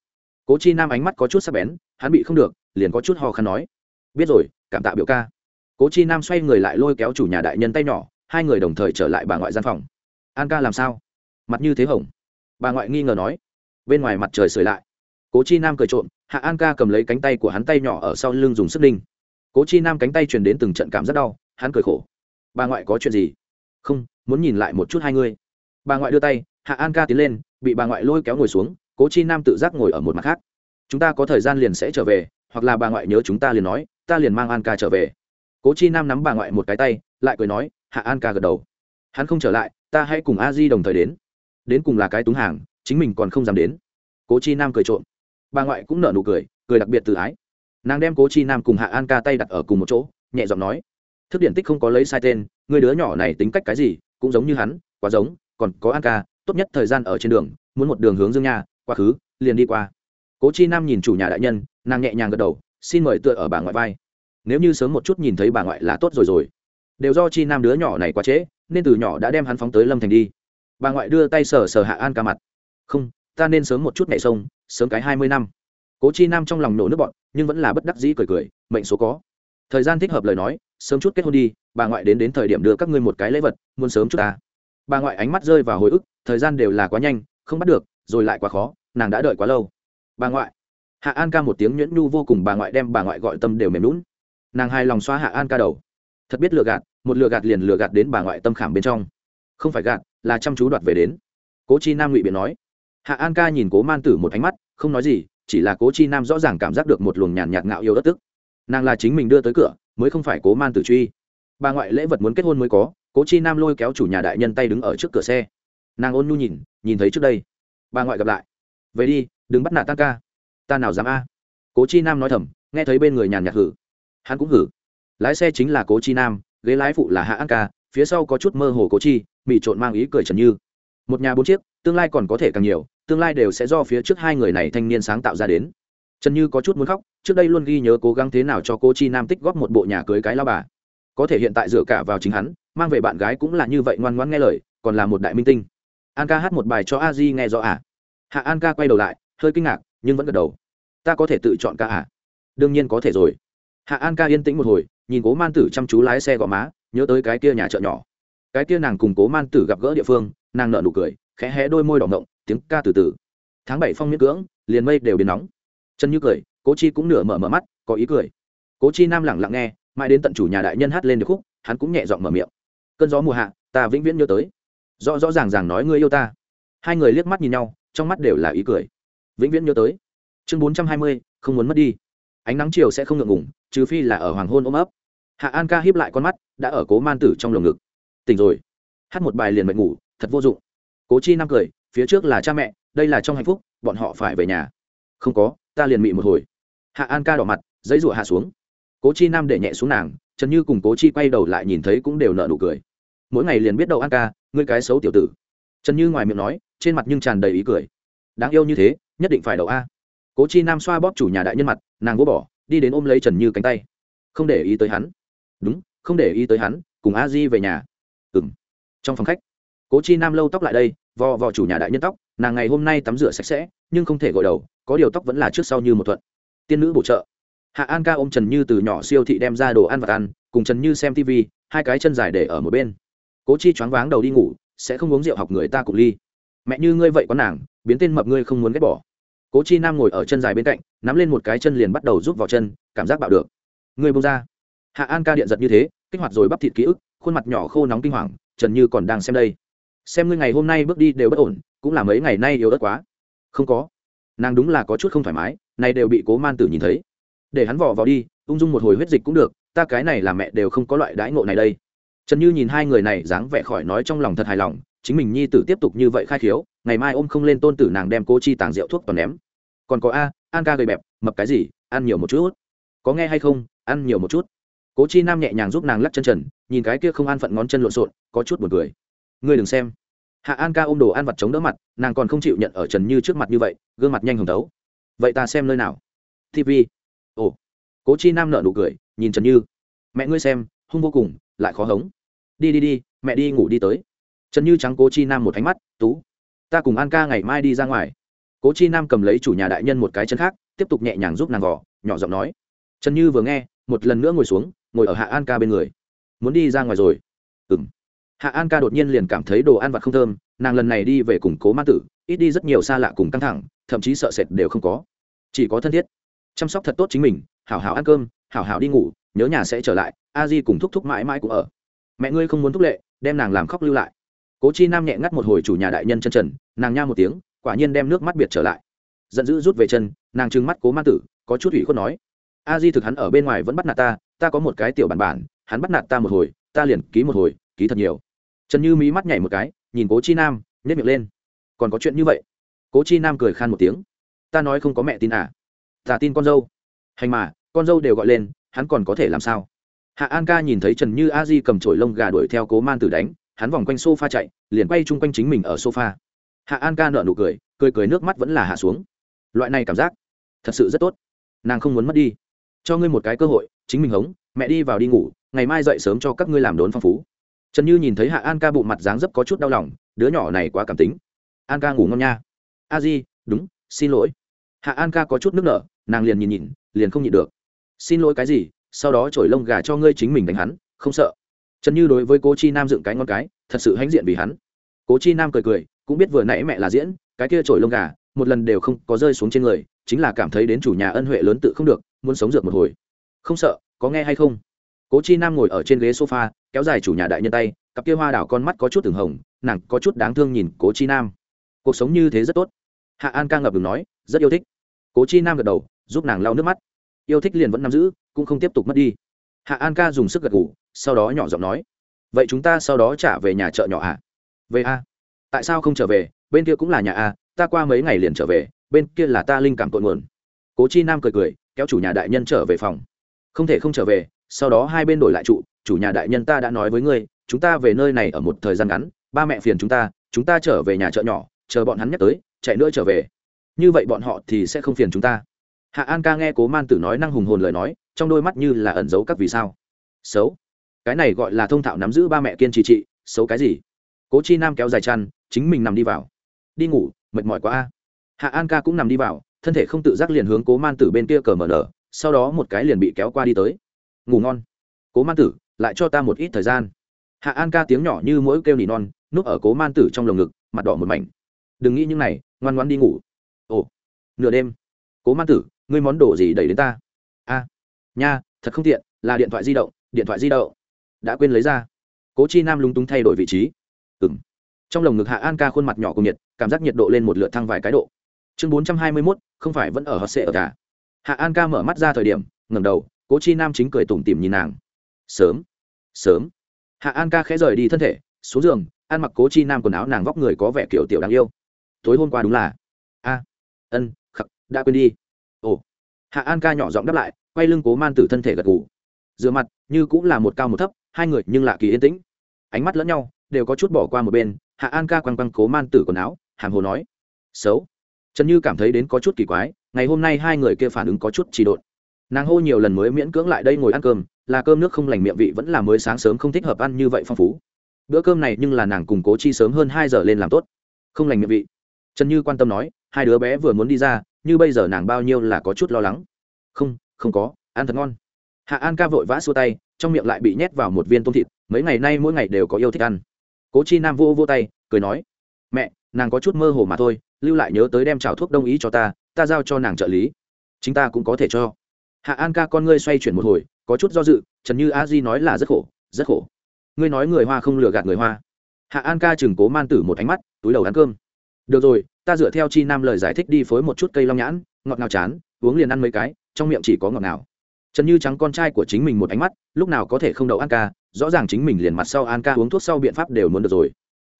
Cố chi nam ánh mắt có chút sắc bén, hắn bị không được, liền có chút ho khăn nói. Biết rồi, cảm tạ biểu ca. Cố chi nam xoay người lại lôi kéo chủ nhà đại nhân tay nhỏ, hai người đồng thời trở lại bà ngoại gian phòng. An ca làm sao? Mặt như thế hồng bà ngoại nghi ngờ nói. Bên ngoài mặt trời sưởi lại. Cố chi nam cười trộm, hạ an ca cầm lấy cánh tay của hắn tay nhỏ ở sau lưng dùng sức ninh cố chi nam cánh tay truyền đến từng trận cảm rất đau, hắn cười khổ. Bà ngoại có chuyện gì? Không, muốn nhìn lại một chút hai ngươi bà ngoại đưa tay, hạ an ca tiến lên, bị bà ngoại lôi kéo ngồi xuống, cố chi nam tự giác ngồi ở một mặt khác. Chúng ta có thời gian liền sẽ trở về, hoặc là bà ngoại nhớ chúng ta liền nói, ta liền mang an ca trở về. Cố chi nam nắm bà ngoại một cái tay, lại cười nói, hạ an ca gật đầu. Hắn không trở lại, ta hãy cùng a di đồng thời đến đến cùng là cái túng hàng, chính mình còn không dám đến. Cố chi nam cười trộm. Bà ngoại cũng nở nụ cười cười đặc biệt tự ái. Nàng đem cố chi nam cùng hạ an ca tay đặt ở cùng một chỗ, nhẹ giọng nói, thức điện tích không có lấy sai tên, người đứa nhỏ này tính cách cái gì, cũng giống như hắn, quá giống, còn có an ca, tốt nhất thời gian ở trên đường, muốn một đường hướng dương nha, quá khứ, liền đi qua. Cố chi nam nhìn chủ nhà đại nhân, nàng nhẹ nhàng gật đầu, xin mời tựa ở bà ngoại vai. Nếu như sớm một chút nhìn thấy bà ngoại là tốt rồi rồi. Đều do chi nam đứa nhỏ này quá trễ, nên từ nhỏ đã đem hắn phóng tới lâm thành đi bà ngoại đưa tay sờ sờ hạ an ca mặt. Không, ta nên sớm một chút nhảy sông, sớm cái hai mươi năm. Cố chi nam trong lòng nổ nước bọn nhưng vẫn là bất đắc dĩ cười cười, mệnh số có. Thời gian thích hợp lời nói, sớm chút kết hôn đi, bà ngoại đến đến thời điểm đưa các ngươi một cái lễ vật, muốn sớm chút ta. Bà ngoại ánh mắt rơi vào hồi ức, thời gian đều là quá nhanh, không bắt được, rồi lại quá khó, nàng đã đợi quá lâu. Bà ngoại. Hạ an ca một tiếng nhuyễn nhu vô cùng, bà ngoại đem bà ngoại gọi tâm đều mềm lún nàng hai lòng xoa hạ an ca đầu. Thật biết lừa gạt, một lừa gạt liền lừa gạt đến bà ngoại tâm khảm bên trong. Không phải gạt là chăm chú đoạt về đến. Cố chi nam ngụy biện nói. Hạ an ca nhìn cố man tử một ánh mắt, không nói gì, chỉ là cố chi nam rõ ràng cảm giác được một luồng nhàn nhạt ngạo yêu đất tức. Nàng là chính mình đưa tới cửa, mới không phải cố man tử truy. Bà ngoại lễ vật muốn kết hôn mới có, cố chi nam lôi kéo chủ nhà đại nhân tay đứng ở trước cửa xe. Nàng ôn nhu nhìn nhìn thấy trước đây. Bà ngoại gặp lại. Về đi, đừng bắt nạt tăng ca. Ta nào dám a? Cố chi nam nói thầm, nghe thấy bên người nhàn nhạt hử. Hắn cũng hử. Lái xe chính là cố chi nam, ghế lái phụ là hạ an ca, phía sau có chút mơ hồ cố chi bị trộn mang ý cười trần như. Một nhà bốn chiếc, tương lai còn có thể càng nhiều, tương lai đều sẽ do phía trước hai người này thanh niên sáng tạo ra đến. Trần như có chút muốn khóc, trước đây luôn ghi nhớ cố gắng thế nào cho cô chi nam tích góp một bộ nhà cưới cái lao bà. Có thể hiện tại dựa cả vào chính hắn, mang về bạn gái cũng là như vậy ngoan ngoãn nghe lời, còn là một đại minh tinh. An ca hát một bài cho a di nghe rõ à? Hạ an ca quay đầu lại, hơi kinh ngạc, nhưng vẫn gật đầu. Ta có thể tự chọn ca à? Đương nhiên có thể rồi. Hạ an ca yên tĩnh một hồi, nhìn cố man tử chăm chú lái xe gõ má, nhớ tới cái kia nhà chợ nhỏ cái kia nàng cùng cố man tử gặp gỡ địa phương, nàng nợ nụ cười, khẽ hé đôi môi đỏ ngộng, tiếng ca từ từ. Tháng bảy phong miễn cưỡng, liền mây đều biến nóng. Chân như cười, cố chi cũng nửa mở mở mắt, có ý cười. Cố chi nam lẳng lặng nghe, mãi đến tận chủ nhà đại nhân hát lên được khúc, hắn cũng nhẹ giọng mở miệng. Cơn gió mùa hạ, ta vĩnh viễn nhớ tới. Rõ rõ ràng ràng nói ngươi yêu ta. Hai người liếc mắt nhìn nhau, trong mắt đều là ý cười. Vĩnh viễn nhớ tới. Chương bốn trăm hai mươi, không muốn mất đi. Ánh nắng chiều sẽ không ngượng ngủng trừ phi là ở hoàng hôn ôm ấp. Hạ an ca hiếp lại con mắt, đã ở cố man tử trong lồng ngực tỉnh rồi. Hát một bài liền mệt ngủ, thật vô dụng. Cố chi nam cười, phía trước là cha mẹ, đây là trong hạnh phúc, bọn họ phải về nhà. Không có, ta liền mị một hồi. Hạ an ca đỏ mặt, giấy rụa hạ xuống. Cố chi nam để nhẹ xuống nàng, trần như cùng cố chi quay đầu lại nhìn thấy cũng đều nợ nụ cười. Mỗi ngày liền biết đầu an ca, ngươi cái xấu tiểu tử. Trần như ngoài miệng nói, trên mặt nhưng tràn đầy ý cười. Đáng yêu như thế, nhất định phải đầu a. Cố chi nam xoa bóp chủ nhà đại nhân mặt, nàng gỗ bỏ, đi đến ôm lấy trần như cánh tay. Không để ý tới hắn. Đúng, không để ý tới hắn, cùng a di về nhà ừng trong phòng khách, cố chi nam lâu tóc lại đây, vò vò chủ nhà đại nhân tóc, nàng ngày hôm nay tắm rửa sạch sẽ, nhưng không thể gội đầu, có điều tóc vẫn là trước sau như một thuận. Tiên nữ bổ trợ. Hạ an ca ôm trần như từ nhỏ siêu thị đem ra đồ ăn vật ăn, cùng trần như xem tv hai cái chân dài để ở một bên. Cố chi choáng váng đầu đi ngủ, sẽ không uống rượu học người ta cùng ly. Mẹ như ngươi vậy có nàng, biến tên mập ngươi không muốn ghét bỏ. Cố chi nam ngồi ở chân dài bên cạnh, nắm lên một cái chân liền bắt đầu rút vào chân, cảm giác bạo được. Ngươi bông ra. Hạ an ca điện giật như thế, kích hoạt rồi bắp thịt ký ức khuôn mặt nhỏ khô nóng kinh hoàng, trần như còn đang xem đây. Xem ngươi ngày hôm nay bước đi đều bất ổn, cũng là mấy ngày nay yếu ớt quá. Không có. Nàng đúng là có chút không thoải mái, này đều bị cố man tử nhìn thấy. Để hắn vỏ vào đi, ung dung một hồi huyết dịch cũng được, ta cái này là mẹ đều không có loại đãi ngộ này đây. Trần như nhìn hai người này dáng vẻ khỏi nói trong lòng thật hài lòng, chính mình nhi tử tiếp tục như vậy khai khiếu, ngày mai ôm không lên tôn tử nàng đem cô chi tàng rượu thuốc toàn ném. Còn có a, an ca gầy bẹp, mập cái gì, ăn nhiều một chút. Có nghe hay không, ăn nhiều một chút cố chi nam nhẹ nhàng giúp nàng lắc chân trần, nhìn cái kia không an phận ngón chân lộn xộn, có chút buồn cười. Ngươi đừng xem. Hạ an ca ôm đồ ăn vặt chống đỡ mặt, nàng còn không chịu nhận ở trần như trước mặt như vậy, gương mặt nhanh hồng tấu vậy ta xem nơi nào? Tv ồ. Cố chi nam nợ nụ cười, nhìn trần như. Mẹ ngươi xem, hung vô cùng, lại khó hống. Đi đi đi, mẹ đi ngủ đi tới. Trần như trắng cố chi nam một ánh mắt, tú, ta cùng an ca ngày mai đi ra ngoài. Cố chi nam cầm lấy chủ nhà đại nhân một cái chân khác, tiếp tục nhẹ nhàng giúp nàng vỏ nhỏ giọng nói. Trần như vừa nghe, một lần nữa ngồi xuống ngồi ở hạ an ca bên người. Muốn đi ra ngoài rồi. Ừng hạ an ca đột nhiên liền cảm thấy đồ ăn vặt không thơm, nàng lần này đi về củng cố ma tử, ít đi rất nhiều xa lạ cùng căng thẳng, thậm chí sợ sệt đều không có. Chỉ có thân thiết. Chăm sóc thật tốt chính mình, hảo hảo ăn cơm, hảo hảo đi ngủ, nhớ nhà sẽ trở lại, a di cùng thúc thúc mãi mãi cũng ở. Mẹ ngươi không muốn thúc lệ, đem nàng làm khóc lưu lại. Cố chi nam nhẹ ngắt một hồi chủ nhà đại nhân chân trần, nàng nha một tiếng, quả nhiên đem nước mắt biệt trở lại. Giận dữ rút về chân, nàng trừng mắt cố ma tử, có chút ủy khuất nói. A di thực hắn ở bên ngoài vẫn bắt nạt ta ta có một cái tiểu bản bản, hắn bắt nạt ta một hồi, ta liền ký một hồi, ký thật nhiều. Trần như mỹ mắt nhảy một cái, nhìn cố chi nam nhét miệng lên. Còn có chuyện như vậy? Cố chi nam cười khan một tiếng. Ta nói không có mẹ tin à? Ta tin con dâu. Hành mà, con dâu đều gọi lên, hắn còn có thể làm sao? Hạ an ca nhìn thấy trần như a di cầm trổi lông gà đuổi theo cố man tử đánh, hắn vòng quanh sofa chạy, liền quay chung quanh chính mình ở sofa. Hạ an ca nợ nụ cười cười cười nước mắt vẫn là hạ xuống. Loại này cảm giác, thật sự rất tốt. Nàng không muốn mất đi. Cho ngươi một cái cơ hội chính mình hống, mẹ đi vào đi ngủ, ngày mai dậy sớm cho các ngươi làm đốn phong phú. Trần như nhìn thấy hạ an ca bụng mặt dáng dấp có chút đau lòng, đứa nhỏ này quá cảm tính. An ca ngủ ngon nha. A di, đúng, xin lỗi. Hạ an ca có chút nước nở, nàng liền nhìn nhìn, liền không nhịn được. Xin lỗi cái gì, sau đó trổi lông gà cho ngươi chính mình đánh hắn, không sợ. Trần như đối với cố chi nam dựng cái ngon cái, thật sự hãnh diện vì hắn. Cố chi nam cười cười, cũng biết vừa nãy mẹ là diễn, cái kia trổi lông gà, một lần đều không có rơi xuống trên người, chính là cảm thấy đến chủ nhà ân huệ lớn tự không được, muốn sống dược một hồi không sợ, có nghe hay không? Cố chi nam ngồi ở trên ghế sofa, kéo dài chủ nhà đại nhân tay, cặp kia hoa đảo con mắt có chút từng hồng, nàng có chút đáng thương nhìn cố chi nam. Cuộc sống như thế rất tốt. Hạ an ca ngập ngừng nói, rất yêu thích. Cố chi nam gật đầu, giúp nàng lau nước mắt. Yêu thích liền vẫn nắm giữ, cũng không tiếp tục mất đi. Hạ an ca dùng sức gật ngủ sau đó nhỏ giọng nói, vậy chúng ta sau đó trả về nhà chợ nhỏ à? Về a. Tại sao không trở về? Bên kia cũng là nhà a, ta qua mấy ngày liền trở về, bên kia là ta linh cảm tội nguồn. Cố chi nam cười cười, kéo chủ nhà đại nhân trở về phòng không thể không trở về, sau đó hai bên đổi lại trụ, chủ nhà đại nhân ta đã nói với ngươi, chúng ta về nơi này ở một thời gian ngắn, ba mẹ phiền chúng ta chúng ta trở về nhà chợ nhỏ, chờ bọn hắn nhắc tới, chạy nữa trở về. Như vậy bọn họ thì sẽ không phiền chúng ta. Hạ an ca nghe cố man tử nói năng hùng hồn lời nói, trong đôi mắt như là ẩn giấu các vì sao. Xấu. Cái này gọi là thông thạo nắm giữ ba mẹ kiên trì trị, xấu cái gì? Cố chi nam kéo dài chăn, chính mình nằm đi vào. Đi ngủ, mệt mỏi quá a. Hạ an ca cũng nằm đi vào, thân thể không tự giác liền hướng cố man tử bên kia cờ mở nở sau đó một cái liền bị kéo qua đi tới. Ngủ ngon. Cố man tử, lại cho ta một ít thời gian. Hạ an ca tiếng nhỏ như mỗi kêu nỉ non, núp ở cố man tử trong lồng ngực, mặt đỏ một mảnh. Đừng nghĩ những này, ngoan ngoan đi ngủ. Ồ, nửa đêm. Cố man tử, ngươi món đồ gì đẩy đến ta? A, nha, thật không tiện, là điện thoại di động, điện thoại di động. Đã quên lấy ra. Cố chi nam lúng túng thay đổi vị trí. Ừng trong lồng ngực hạ an ca khuôn mặt nhỏ cùng nhiệt, cảm giác nhiệt độ lên một lượt thăng vài cái độ. Chương bốn trăm hai mươi mốt, không phải vẫn ở hot sệ ở cả hạ an ca mở mắt ra thời điểm, ngẩng đầu, cố chi nam chính cười tủm tỉm nhìn nàng. Sớm sớm. Hạ an ca khẽ rời đi thân thể, xuống giường, ăn mặc cố chi nam quần áo nàng vóc người có vẻ kiểu tiểu đáng yêu. Tối hôm qua đúng là. A, ân, khắc, đã quên đi. Ồ. Hạ an ca nhỏ giọng đáp lại, quay lưng cố man tử thân thể gật ngủ rửa mặt, như cũng là một cao một thấp, hai người nhưng lạ kỳ yên tĩnh. Ánh mắt lẫn nhau, đều có chút bỏ qua một bên, hạ an ca quăng quăng cố man tử quần áo, hàm hồ nói. Xấu. Trần như cảm thấy đến có chút kỳ quái ngày hôm nay hai người kia phản ứng có chút trì độn. Nàng hô nhiều lần mới miễn cưỡng lại đây ngồi ăn cơm, là cơm nước không lành miệng vị vẫn là mới sáng sớm không thích hợp ăn như vậy phong phú. Bữa cơm này nhưng là nàng cùng cố chi sớm hơn hai giờ lên làm tốt. Không lành miệng vị. Trần như quan tâm nói, hai đứa bé vừa muốn đi ra, như bây giờ nàng bao nhiêu là có chút lo lắng. Không không có, ăn thật ngon. Hạ an ca vội vã xua tay, trong miệng lại bị nhét vào một viên tôm thịt, mấy ngày nay mỗi ngày đều có yêu thích ăn. Cố chi nam vô vô tay, cười nói, mẹ, nàng có chút mơ hồ mà thôi, lưu lại nhớ tới đem trào thuốc đông ý cho ta ta giao cho nàng trợ lý. Chính ta cũng có thể cho. Hạ an ca con ngươi xoay chuyển một hồi, có chút do dự, trần như a di nói là rất khổ rất khổ. Ngươi nói người hoa không lừa gạt người hoa. Hạ an ca chừng cố man tử một ánh mắt, túi đầu ăn cơm. Được rồi, ta dựa theo chi nam lời giải thích đi phối một chút cây long nhãn, ngọt ngào chán, uống liền ăn mấy cái, trong miệng chỉ có ngọt ngào. Trần như trắng con trai của chính mình một ánh mắt, lúc nào có thể không đậu an ca, rõ ràng chính mình liền mặt sau an ca uống thuốc sau biện pháp đều muốn được rồi.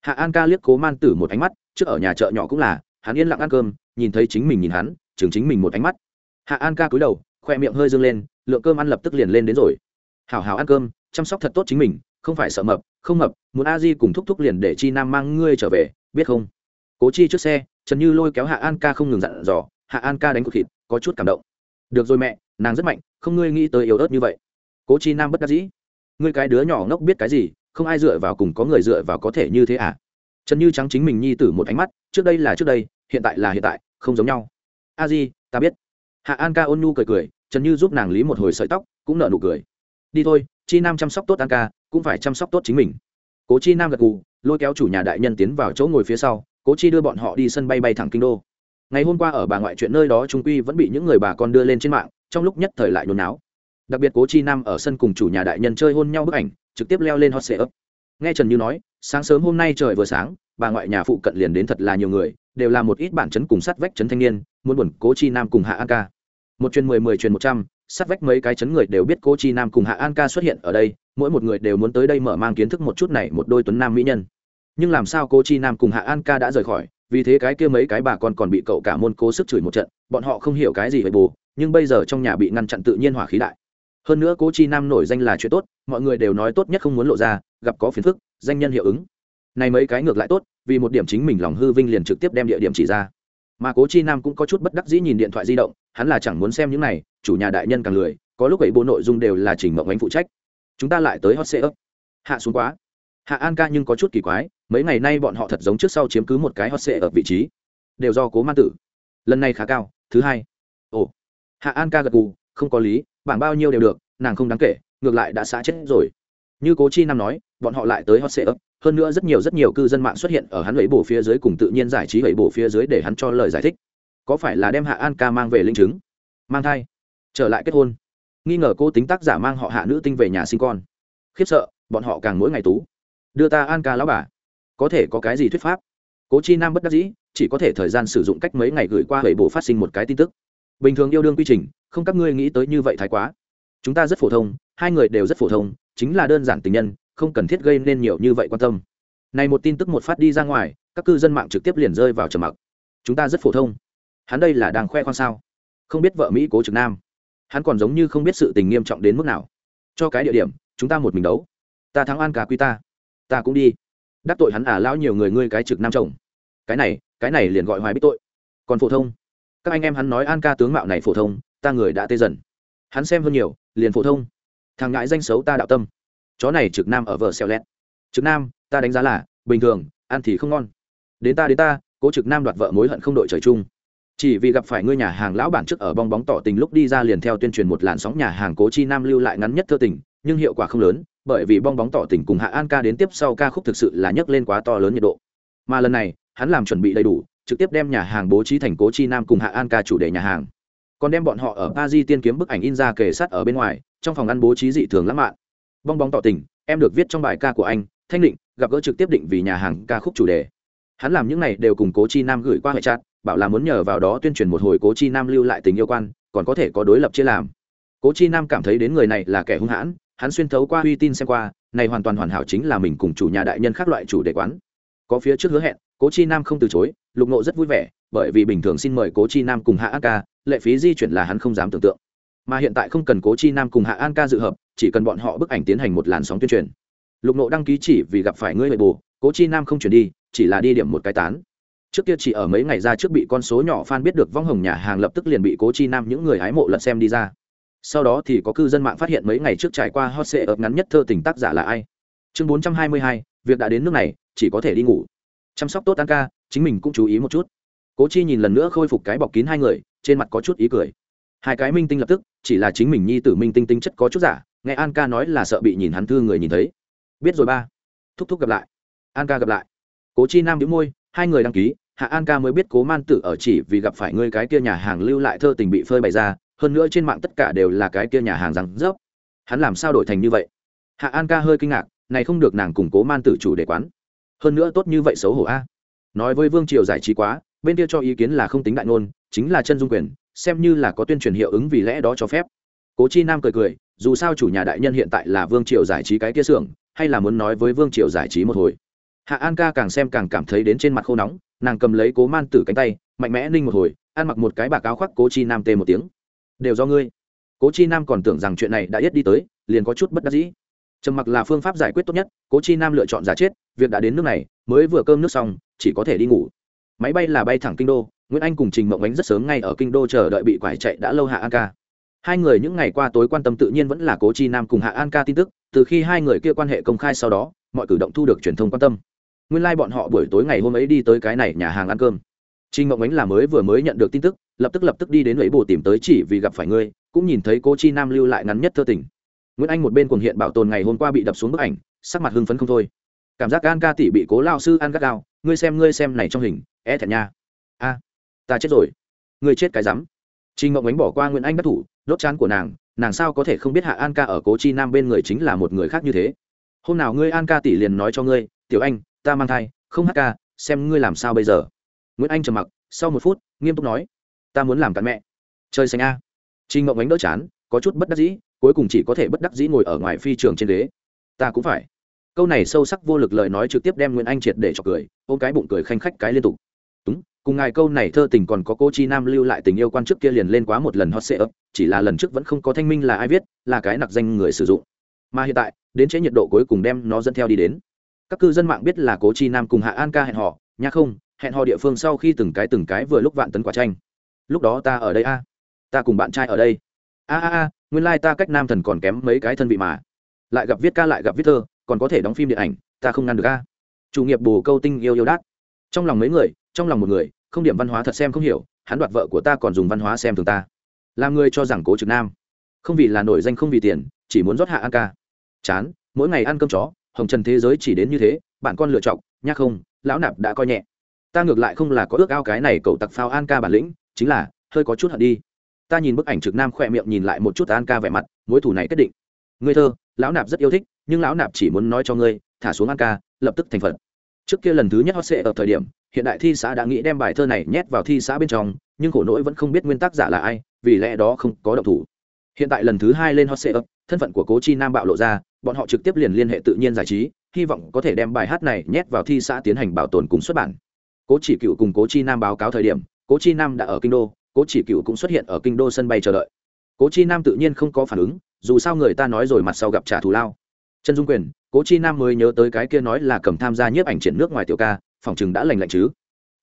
Hạ an ca liếc cố man tử một ánh mắt, trước ở nhà chợ nhỏ cũng là, hắn yên lặng ăn cơm nhìn thấy chính mình nhìn hắn, chừng chính mình một ánh mắt. Hạ an ca cúi đầu, khoe miệng hơi dâng lên, lượng cơm ăn lập tức liền lên đến rồi. Hảo hảo ăn cơm, chăm sóc thật tốt chính mình, không phải sợ mập, không mập, muốn a di cùng thúc thúc liền để chi nam mang ngươi trở về, biết không? Cố chi trước xe, trần như lôi kéo hạ an ca không ngừng dặn dò, hạ an ca đánh cột thịt, có chút cảm động. Được rồi mẹ, nàng rất mạnh, không ngươi nghĩ tới yếu ớt như vậy. Cố chi nam bất đắc dĩ. Ngươi cái đứa nhỏ ngốc biết cái gì, không ai dựa vào cùng có người dựa vào có thể như thế à? Trần như trắng chính mình nhi tử một ánh mắt, trước đây là trước đây hiện tại là hiện tại, không giống nhau. A di, ta biết. Hạ an ca ôn nhu cười cười, trần như giúp nàng lý một hồi sợi tóc, cũng nở nụ cười. Đi thôi, chi nam chăm sóc tốt an ca, cũng phải chăm sóc tốt chính mình. Cố chi nam gật cù lôi kéo chủ nhà đại nhân tiến vào chỗ ngồi phía sau, cố chi đưa bọn họ đi sân bay bay thẳng kinh đô. Ngày hôm qua ở bà ngoại chuyện nơi đó trung quy vẫn bị những người bà con đưa lên trên mạng, trong lúc nhất thời lại nôn náo. Đặc biệt cố chi nam ở sân cùng chủ nhà đại nhân chơi hôn nhau bức ảnh, trực tiếp leo lên hot sệ ấp nghe trần như nói, sáng sớm hôm nay trời vừa sáng, bà ngoại nhà phụ cận liền đến thật là nhiều người đều là một ít bản chấn cùng sát vách chấn thanh niên, muốn buồn cố chi nam cùng hạ an ca. Một chuyên mười mười chuyên một trăm, sát vách mấy cái chấn người đều biết cố chi nam cùng hạ an ca xuất hiện ở đây, mỗi một người đều muốn tới đây mở mang kiến thức một chút này một đôi tuấn nam mỹ nhân. Nhưng làm sao cố chi nam cùng hạ an ca đã rời khỏi, vì thế cái kia mấy cái bà con còn bị cậu cả môn cố sức chửi một trận, bọn họ không hiểu cái gì về bù, nhưng bây giờ trong nhà bị ngăn chặn tự nhiên hỏa khí đại. Hơn nữa cố chi nam nổi danh là chuyện tốt, mọi người đều nói tốt nhất không muốn lộ ra, gặp có phiền phức, danh nhân hiệu ứng này mấy cái ngược lại tốt, vì một điểm chính mình lòng hư vinh liền trực tiếp đem địa điểm chỉ ra. Mà cố chi nam cũng có chút bất đắc dĩ nhìn điện thoại di động, hắn là chẳng muốn xem những này, chủ nhà đại nhân càng lười, có lúc ấy bộ nội dung đều là chỉnh mộng ánh phụ trách. Chúng ta lại tới hot sê ấp hạ xuống quá. Hạ an ca nhưng có chút kỳ quái, mấy ngày nay bọn họ thật giống trước sau chiếm cứ một cái hot sệ ở vị trí. Đều do cố man tử. Lần này khá cao, thứ hai. Ồ. Hạ an ca gật gù, không có lý, bảng bao nhiêu đều được, nàng không đáng kể, ngược lại đã xã chết rồi. Như cố chi nam nói, bọn họ lại tới hot sệ ấp hơn nữa rất nhiều rất nhiều cư dân mạng xuất hiện ở hắn lấy bổ phía dưới cùng tự nhiên giải trí lấy bổ phía dưới để hắn cho lời giải thích. Có phải là đem hạ an ca mang về linh chứng? Mang thai. Trở lại kết hôn. Nghi ngờ cô tính tác giả mang họ hạ nữ tinh về nhà sinh con. Khiếp sợ, bọn họ càng mỗi ngày tú. Đưa ta an ca lão bà. Có thể có cái gì thuyết pháp? Cố chi nam bất đắc dĩ, chỉ có thể thời gian sử dụng cách mấy ngày gửi qua hệ bộ phát sinh một cái tin tức. Bình thường yêu đương quy trình, không các ngươi nghĩ tới như vậy thái quá. Chúng ta rất phổ thông, hai người đều rất phổ thông, chính là đơn giản tình nhân không cần thiết gây nên nhiều như vậy quan tâm. Này một tin tức một phát đi ra ngoài, các cư dân mạng trực tiếp liền rơi vào trầm mặc. Chúng ta rất phổ thông. Hắn đây là đang khoe khoang sao? Không biết vợ mỹ cố trực nam. Hắn còn giống như không biết sự tình nghiêm trọng đến mức nào. Cho cái địa điểm, chúng ta một mình đấu. Ta thắng an cả quy ta. Ta cũng đi. Đắc tội hắn à lão nhiều người ngươi cái trực nam chồng. Cái này cái này liền gọi hoài bích tội. Còn phổ thông. Các anh em hắn nói an ca tướng mạo này phổ thông, ta người đã tê dần. Hắn xem hơn nhiều, liền phổ thông. Thằng ngại danh xấu ta đạo tâm chó này trực nam ở vợ xeo lét. Trực nam, ta đánh giá là, bình thường, ăn thì không ngon. Đến ta đến ta, cố trực nam đoạt vợ mối hận không đội trời chung. Chỉ vì gặp phải ngươi nhà hàng lão bản trước ở bong bóng tỏ tình lúc đi ra liền theo tuyên truyền một làn sóng nhà hàng cố chi nam lưu lại ngắn nhất thơ tình, nhưng hiệu quả không lớn, bởi vì bong bóng tỏ tình cùng hạ an ca đến tiếp sau ca khúc thực sự là nhấc lên quá to lớn nhiệt độ. Mà lần này, hắn làm chuẩn bị đầy đủ, trực tiếp đem nhà hàng bố trí thành cố chi nam cùng hạ an ca chủ đề nhà hàng. Còn đem bọn họ ở pa di tiên kiếm bức ảnh in ra kề sát ở bên ngoài, trong phòng ăn bố trí dị thường lãng mạn bong bóng tỏ tình, em được viết trong bài ca của anh, thanh định, gặp gỡ trực tiếp định vì nhà hàng ca khúc chủ đề. Hắn làm những này đều cùng cố chi nam gửi qua hệ chat, bảo là muốn nhờ vào đó tuyên truyền một hồi cố chi nam lưu lại tình yêu quan, còn có thể có đối lập chia làm. Cố chi nam cảm thấy đến người này là kẻ hung hãn, hắn xuyên thấu qua uy tin xem qua, này hoàn toàn hoàn hảo chính là mình cùng chủ nhà đại nhân khác loại chủ đề quán. Có phía trước hứa hẹn, cố chi nam không từ chối, lục nộ rất vui vẻ, bởi vì bình thường xin mời cố chi nam cùng hạ ác ca, lệ phí di chuyển là hắn không dám tưởng tượng mà hiện tại không cần cố chi nam cùng hạ an ca dự hợp, chỉ cần bọn họ bức ảnh tiến hành một làn sóng tuyên truyền. Lục nộ đăng ký chỉ vì gặp phải ngươi bệ bù, cố chi nam không chuyển đi, chỉ là đi điểm một cái tán. Trước kia chỉ ở mấy ngày ra trước bị con số nhỏ fan biết được vong hồng nhà hàng lập tức liền bị cố chi nam những người hái mộ lật xem đi ra. Sau đó thì có cư dân mạng phát hiện mấy ngày trước trải qua hot sệ ập ngắn nhất thơ tình tác giả là ai. Chương bốn trăm hai mươi hai, việc đã đến nước này, chỉ có thể đi ngủ. Chăm sóc tốt an ca, chính mình cũng chú ý một chút. Cố chi nhìn lần nữa khôi phục cái bọc kín hai người, trên mặt có chút ý cười. Hai cái minh tinh lập tức chỉ là chính mình nhi tử minh tinh tinh chất có chút giả, nghe an ca nói là sợ bị nhìn hắn thư người nhìn thấy. Biết rồi ba. Thúc thúc gặp lại. An ca gặp lại. Cố chi nam đĩu môi, hai người đăng ký, hạ an ca mới biết cố man tử ở chỉ vì gặp phải ngươi cái kia nhà hàng lưu lại thơ tình bị phơi bày ra, hơn nữa trên mạng tất cả đều là cái kia nhà hàng rằng rớp. Hắn làm sao đổi thành như vậy? Hạ an ca hơi kinh ngạc, này không được nàng củng cố man tử chủ đề quán. Hơn nữa tốt như vậy xấu hổ a. Nói với vương triều giải trí quá, bên kia cho ý kiến là không tính đại ngôn, chính là chân dung quyền xem như là có tuyên truyền hiệu ứng vì lẽ đó cho phép. Cố chi nam cười cười, dù sao chủ nhà đại nhân hiện tại là vương triều giải trí cái kia xưởng, hay là muốn nói với vương triều giải trí một hồi. Hạ an ca càng xem càng cảm thấy đến trên mặt khô nóng, nàng cầm lấy cố man tử cánh tay, mạnh mẽ ninh một hồi, ăn mặc một cái bạc áo khoác cố chi nam tê một tiếng. Đều do ngươi. Cố chi nam còn tưởng rằng chuyện này đã yết đi tới, liền có chút bất đắc dĩ. Trầm mặc là phương pháp giải quyết tốt nhất, cố chi nam lựa chọn giả chết, việc đã đến nước này, mới vừa cơm nước xong, chỉ có thể đi ngủ. Máy bay là bay thẳng kinh đô nguyễn anh cùng trình mộng ánh rất sớm ngay ở kinh đô chờ đợi bị quải chạy đã lâu hạ an ca hai người những ngày qua tối quan tâm tự nhiên vẫn là cố chi nam cùng hạ an ca tin tức từ khi hai người kia quan hệ công khai sau đó mọi cử động thu được truyền thông quan tâm nguyên lai、like、bọn họ buổi tối ngày hôm ấy đi tới cái này nhà hàng ăn cơm Trình Mộng Ánh là mới vừa mới nhận được tin tức, lập tức lập tức đi đến lấy bồ tìm tới chỉ vì gặp phải ngươi, cũng nhìn thấy cố Chi Nam lưu lại ngắn nhất thơ tình. Nguyễn Anh một bên cuồng hiện bảo tồn ngày hôm qua bị đập xuống bức ảnh, sắc mặt hưng phấn không thôi. Cảm giác An ca tỷ bị Cố lão sư ăn gắt gao, ngươi xem ngươi xem này trong hình, é e thật nha. A, ta chết rồi. người chết cái rắm. Trình Mộng Ánh bỏ qua Nguyễn Anh đắc thủ, đốt chán của nàng, nàng sao có thể không biết Hạ An ca ở Cố Chi Nam bên người chính là một người khác như thế. Hôm nào ngươi An ca tỷ liền nói cho ngươi, "Tiểu Anh, ta mang thai, không hát ca, xem ngươi làm sao bây giờ." nguyễn anh trầm mặc sau một phút nghiêm túc nói ta muốn làm cặn mẹ chơi xanh a trinh mộng ánh đỡ chán có chút bất đắc dĩ cuối cùng chỉ có thể bất đắc dĩ ngồi ở ngoài phi trường trên ghế ta cũng phải câu này sâu sắc vô lực lời nói trực tiếp đem nguyễn anh triệt để cho cười ôm cái bụng cười khanh khách cái liên tục cùng ngài câu này thơ tình còn có cô chi nam lưu lại tình yêu quan trước kia liền lên quá một lần hot sệ ấp chỉ là lần trước vẫn không có thanh minh là ai viết, là cái nặc danh người sử dụng. Mà hiện tại, đến chế nhiệt độ cuối cùng đem nó dẫn theo đi đến. Các cư dân mạng biết là cố chi nam cùng hạ an ca hẹn họ nha không, hẹn họ địa phương sau khi từng cái từng cái vừa lúc vạn tấn quả tranh. Lúc đó ta ở đây a. Ta cùng bạn trai ở đây. A a a, nguyên lai、like、ta cách nam thần còn kém mấy cái thân vị mà. Lại gặp viết ca lại gặp viết thơ, còn có thể đóng phim điện ảnh, ta không ngăn được a. Chủ nghiệp bù câu tinh yêu yêu đát. Trong lòng mấy người trong lòng một người, không điểm văn hóa thật xem không hiểu, hắn đoạt vợ của ta còn dùng văn hóa xem thường ta. Làm người cho rằng cố trực nam. Không vì là nổi danh không vì tiền, chỉ muốn rót hạ ăn ca. Chán, mỗi ngày ăn cơm chó, hồng trần thế giới chỉ đến như thế, bạn con lựa chọn, nhắc không, lão nạp đã coi nhẹ. Ta ngược lại không là có ước ao cái này cậu tặc phao an ca bản lĩnh, chính là, hơi có chút hận đi. Ta nhìn bức ảnh trực nam khỏe miệng nhìn lại một chút an ca vẻ mặt, mối thủ này kết định. Ngươi thơ, lão nạp rất yêu thích, nhưng lão nạp chỉ muốn nói cho ngươi, thả xuống an ca, lập tức thành phật trước kia lần thứ nhất hot sệ ở thời điểm, hiện đại thi xã đã nghĩ đem bài thơ này nhét vào thi xã bên trong, nhưng khổ nỗi vẫn không biết nguyên tác giả là ai, vì lẽ đó không có động thủ. Hiện tại lần thứ hai lên hot sệ ấp thân phận của cố chi nam bạo lộ ra, bọn họ trực tiếp liền liên hệ tự nhiên giải trí, hy vọng có thể đem bài hát này nhét vào thi xã tiến hành bảo tồn cùng xuất bản. Cố chỉ cựu cùng cố chi nam báo cáo thời điểm, cố chi nam đã ở kinh đô, cố chỉ cựu cũng xuất hiện ở kinh đô sân bay chờ đợi. Cố chi nam tự nhiên không có phản ứng, dù sao người ta nói rồi mặt sau gặp trả thù lao. Trần dung quyền cố chi nam mới nhớ tới cái kia nói là cầm tham gia nhiếp ảnh triển nước ngoài tiểu ca, phòng chừng đã lành lạnh chứ.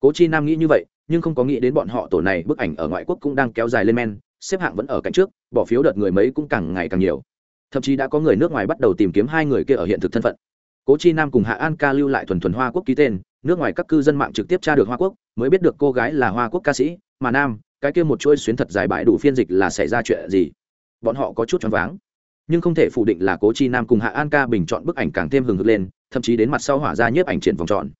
Cố chi nam nghĩ như vậy, nhưng không có nghĩ đến bọn họ tổ này bức ảnh ở ngoại quốc cũng đang kéo dài lên men, xếp hạng vẫn ở cạnh trước, bỏ phiếu đợt người mấy cũng càng ngày càng nhiều. Thậm chí đã có người nước ngoài bắt đầu tìm kiếm hai người kia ở hiện thực thân phận. Cố chi nam cùng hạ an ca lưu lại thuần thuần hoa quốc ký tên, nước ngoài các cư dân mạng trực tiếp tra được hoa quốc, mới biết được cô gái là hoa quốc ca sĩ, mà nam, cái kia một chuỗi xuyến thật dài bãi đủ phiên dịch là xảy ra chuyện gì. Bọn họ có chút choáng váng nhưng không thể phủ định là cố chi nam cùng hạ an ca bình chọn bức ảnh càng thêm hừng hực lên, thậm chí đến mặt sau hỏa ra nhiếp ảnh triển vòng tròn.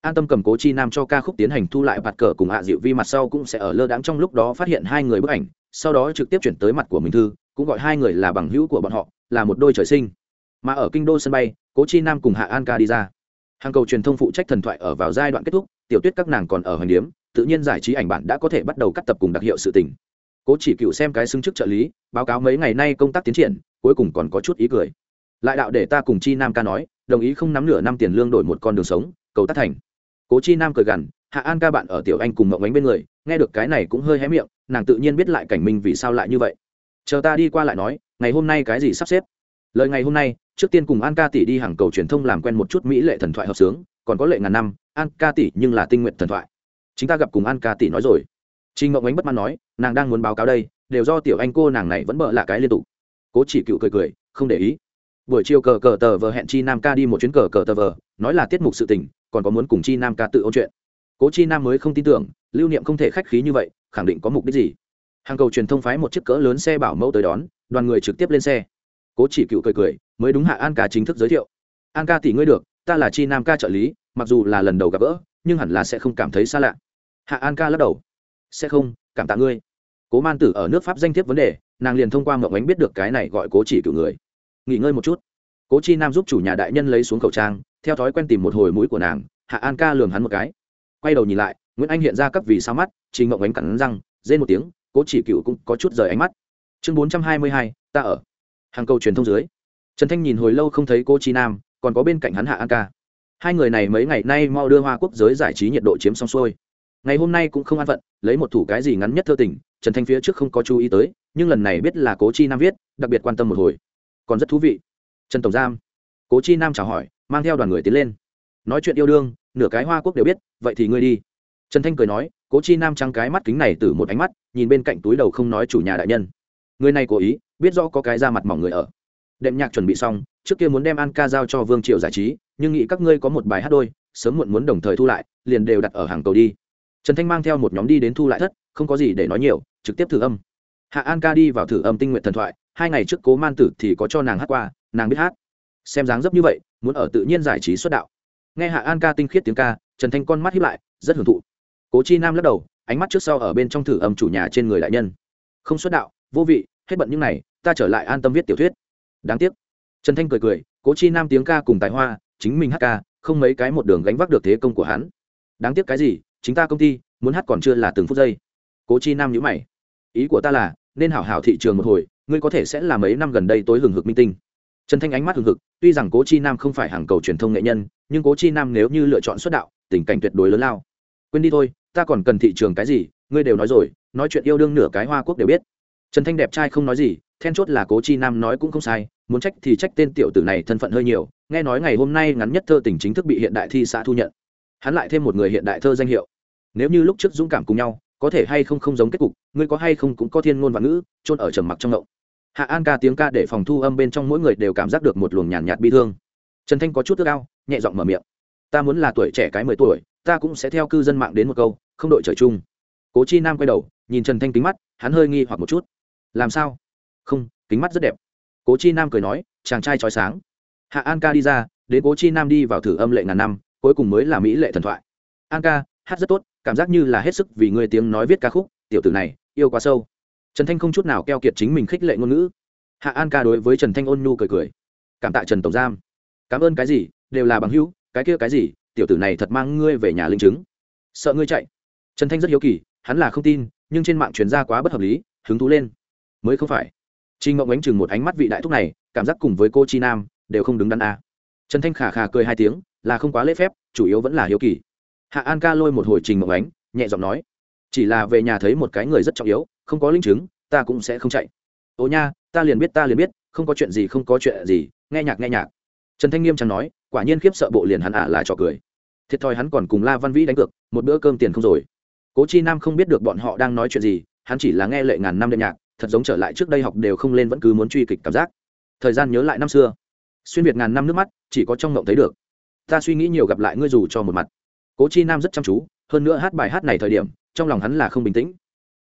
An tâm cầm cố chi nam cho ca khúc tiến hành thu lại bạt cờ cùng hạ dịu vi mặt sau cũng sẽ ở lơ đáng trong lúc đó phát hiện hai người bức ảnh, sau đó trực tiếp chuyển tới mặt của mình thư, cũng gọi hai người là bằng hữu của bọn họ, là một đôi trời sinh. Mà ở kinh đô sân bay, cố chi nam cùng hạ an ca đi ra. Hàng cầu truyền thông phụ trách thần thoại ở vào giai đoạn kết thúc, tiểu tuyết các nàng còn ở hoành điếm, tự nhiên giải trí ảnh bản đã có thể bắt đầu cắt tập cùng đặc hiệu sự tình. Cố chỉ cựu xem cái xứng chức trợ lý, báo cáo mấy ngày nay công tác tiến triển cuối cùng còn có chút ý cười. Lại đạo để ta cùng chi nam ca nói đồng ý không nắm nửa năm tiền lương đổi một con đường sống cầu tác thành. Cố chi nam cười gằn hạ an ca bạn ở tiểu anh cùng mộng ánh bên người nghe được cái này cũng hơi hé miệng nàng tự nhiên biết lại cảnh minh vì sao lại như vậy. Chờ ta đi qua lại nói ngày hôm nay cái gì sắp xếp? Lời ngày hôm nay trước tiên cùng an ca tỷ đi hàng cầu truyền thông làm quen một chút mỹ lệ thần thoại hợp sướng còn có lệ ngàn năm an ca tỷ nhưng là tinh nguyện thần thoại. Chúng ta gặp cùng an ca tỷ nói rồi. Trình Ngộng Ánh bất mãn nói, nàng đang muốn báo cáo đây, đều do tiểu anh cô nàng này vẫn bợ lạ cái liên tục. Cố Chỉ Cựu cười cười, không để ý. Buổi chiều cờ cờ tờ vờ hẹn Chi Nam ca đi một chuyến cờ cờ tờ vờ, nói là tiết mục sự tình, còn có muốn cùng Chi Nam ca tự ôn chuyện. Cố Chi Nam mới không tin tưởng, lưu niệm không thể khách khí như vậy, khẳng định có mục đích gì. Hàng cầu truyền thông phái một chiếc cỡ lớn xe bảo mẫu tới đón, đoàn người trực tiếp lên xe. Cố Chỉ Cựu cười cười, mới đúng hạ An ca chính thức giới thiệu. An ca tỷ ngươi được, ta là Chi Nam ca trợ lý, mặc dù là lần đầu gặp gỡ, nhưng hẳn là sẽ không cảm thấy xa lạ. Hạ An ca lắc đầu. Sẽ không, cảm tạ ngươi cố man tử ở nước pháp danh thiếp vấn đề, nàng liền thông qua mộng ánh biết được cái này gọi cố chỉ cựu người. Nghỉ ngơi một chút. Cố chi nam giúp chủ nhà đại nhân lấy xuống khẩu trang, theo thói quen tìm một hồi mũi của nàng, hạ an ca lường hắn một cái. Quay đầu nhìn lại, nguyễn anh hiện ra cấp vì sao mắt, trình mộng ánh cắn răng, rên một tiếng, cố chỉ cựu cũng có chút rời ánh mắt. Chương bốn trăm hai mươi hai, ta ở. Hàng cầu truyền thông dưới. Trần thanh nhìn hồi lâu không thấy cô chi nam, còn có bên cạnh hắn hạ an ca. Hai người này mấy ngày nay mau đưa hoa quốc giới giải trí nhiệt độ chiếm xong xuôi. Ngày hôm nay cũng không an phận, lấy một thủ cái gì ngắn nhất thơ tình trần thanh phía trước không có chú ý tới, nhưng lần này biết là cố chi nam viết, đặc biệt quan tâm một hồi. Còn rất thú vị. Trần tổng giam. Cố chi nam chào hỏi, mang theo đoàn người tiến lên. Nói chuyện yêu đương, nửa cái hoa quốc đều biết, vậy thì ngươi đi. Trần thanh cười nói, cố chi nam trăng cái mắt kính này từ một ánh mắt, nhìn bên cạnh túi đầu không nói chủ nhà đại nhân. Người này cố ý, biết rõ có cái ra mặt mỏng người ở. Đệm nhạc chuẩn bị xong, trước kia muốn đem an ca giao cho vương triệu giải trí, nhưng nghĩ các ngươi có một bài hát đôi, sớm muộn muốn đồng thời thu lại, liền đều đặt ở hàng cầu đi. Trần thanh mang theo một nhóm đi đến thu lại thất không có gì để nói nhiều, trực tiếp thử âm. Hạ an ca đi vào thử âm tinh nguyện thần thoại, hai ngày trước cố man tử thì có cho nàng hát qua, nàng biết hát. Xem dáng dấp như vậy, muốn ở tự nhiên giải trí xuất đạo. Nghe hạ an ca tinh khiết tiếng ca, trần thanh con mắt hiếp lại, rất hưởng thụ. Cố chi nam lắc đầu, ánh mắt trước sau ở bên trong thử âm chủ nhà trên người đại nhân. Không xuất đạo, vô vị, hết bận những này, ta trở lại an tâm viết tiểu thuyết. Đáng tiếc. Trần thanh cười cười, cố chi nam tiếng ca cùng tài hoa, chính mình hát ca, không mấy cái một đường gánh vác được thế công của hắn. Đáng tiếc cái gì, chính ta công ty, muốn hát còn chưa là từng phút giây cố chi nam nhữ mày. Ý của ta là, nên hảo hảo thị trường một hồi, ngươi có thể sẽ là mấy năm gần đây tối hừng hực minh tinh. Trần thanh ánh mắt hừng hực, tuy rằng cố chi nam không phải hàng cầu truyền thông nghệ nhân, nhưng cố chi nam nếu như lựa chọn xuất đạo, tình cảnh tuyệt đối lớn lao. Quên đi thôi, ta còn cần thị trường cái gì, ngươi đều nói rồi, nói chuyện yêu đương nửa cái hoa quốc đều biết. Trần thanh đẹp trai không nói gì, then chốt là cố chi nam nói cũng không sai, muốn trách thì trách tên tiểu tử này thân phận hơi nhiều, nghe nói ngày hôm nay ngắn nhất thơ tình chính thức bị hiện đại thi xã thu nhận. Hắn lại thêm một người hiện đại thơ danh hiệu. Nếu như lúc trước dũng cảm cùng nhau có thể hay không không giống kết cục ngươi có hay không cũng có thiên ngôn và ngữ trôn ở trầm mặc trong ngộng. Hạ an ca tiếng ca để phòng thu âm bên trong mỗi người đều cảm giác được một luồng nhàn nhạt, nhạt bi thương. Trần thanh có chút ước ao nhẹ giọng mở miệng. Ta muốn là tuổi trẻ cái mười tuổi ta cũng sẽ theo cư dân mạng đến một câu không đội trời chung. Cố chi nam quay đầu nhìn trần thanh kính mắt hắn hơi nghi hoặc một chút. Làm sao? Không kính mắt rất đẹp. Cố chi nam cười nói chàng trai trói sáng. Hạ an ca đi ra đến cố chi nam đi vào thử âm lệ ngàn năm cuối cùng mới là mỹ lệ thần thoại. An ca hát rất tốt cảm giác như là hết sức vì người tiếng nói viết ca khúc, tiểu tử này, yêu quá sâu. Trần thanh không chút nào keo kiệt chính mình khích lệ ngôn ngữ. Hạ an ca đối với trần thanh ôn nhu cười cười. Cảm tạ trần tổng giam. Cảm ơn cái gì, đều là bằng hữu, cái kia cái gì, tiểu tử này thật mang ngươi về nhà linh chứng. Sợ ngươi chạy. Trần thanh rất hiếu kỳ, hắn là không tin, nhưng trên mạng truyền ra quá bất hợp lý, hứng thú lên. Mới không phải. Trinh ngộng ánh chừng một ánh mắt vị đại thúc này, cảm giác cùng với cô chi nam, đều không đứng đắn a à. trần thanh khả khả cười hai tiếng, là không quá lễ phép, chủ yếu vẫn là hiếu kỳ hạ an ca lôi một hồi trình mộng ánh, nhẹ giọng nói, chỉ là về nhà thấy một cái người rất trọng yếu, không có linh chứng, ta cũng sẽ không chạy. Ồ nha, ta liền biết, ta liền biết, không có chuyện gì, không có chuyện gì, nghe nhạc nghe nhạc. Trần thanh nghiêm chẳng nói, quả nhiên khiếp sợ bộ liền hắn ả là trò cười. Thiệt thòi hắn còn cùng la văn vĩ đánh cược, một bữa cơm tiền không rồi. Cố chi nam không biết được bọn họ đang nói chuyện gì, hắn chỉ là nghe lệ ngàn năm đêm nhạc, thật giống trở lại trước đây học đều không lên vẫn cứ muốn truy kịch cảm giác. Thời gian nhớ lại năm xưa. Xuyên việt ngàn năm nước mắt, chỉ có trong ngộng thấy được. Ta suy nghĩ nhiều gặp lại ngươi dù cho một mặt cố chi nam rất chăm chú, hơn nữa hát bài hát này thời điểm, trong lòng hắn là không bình tĩnh.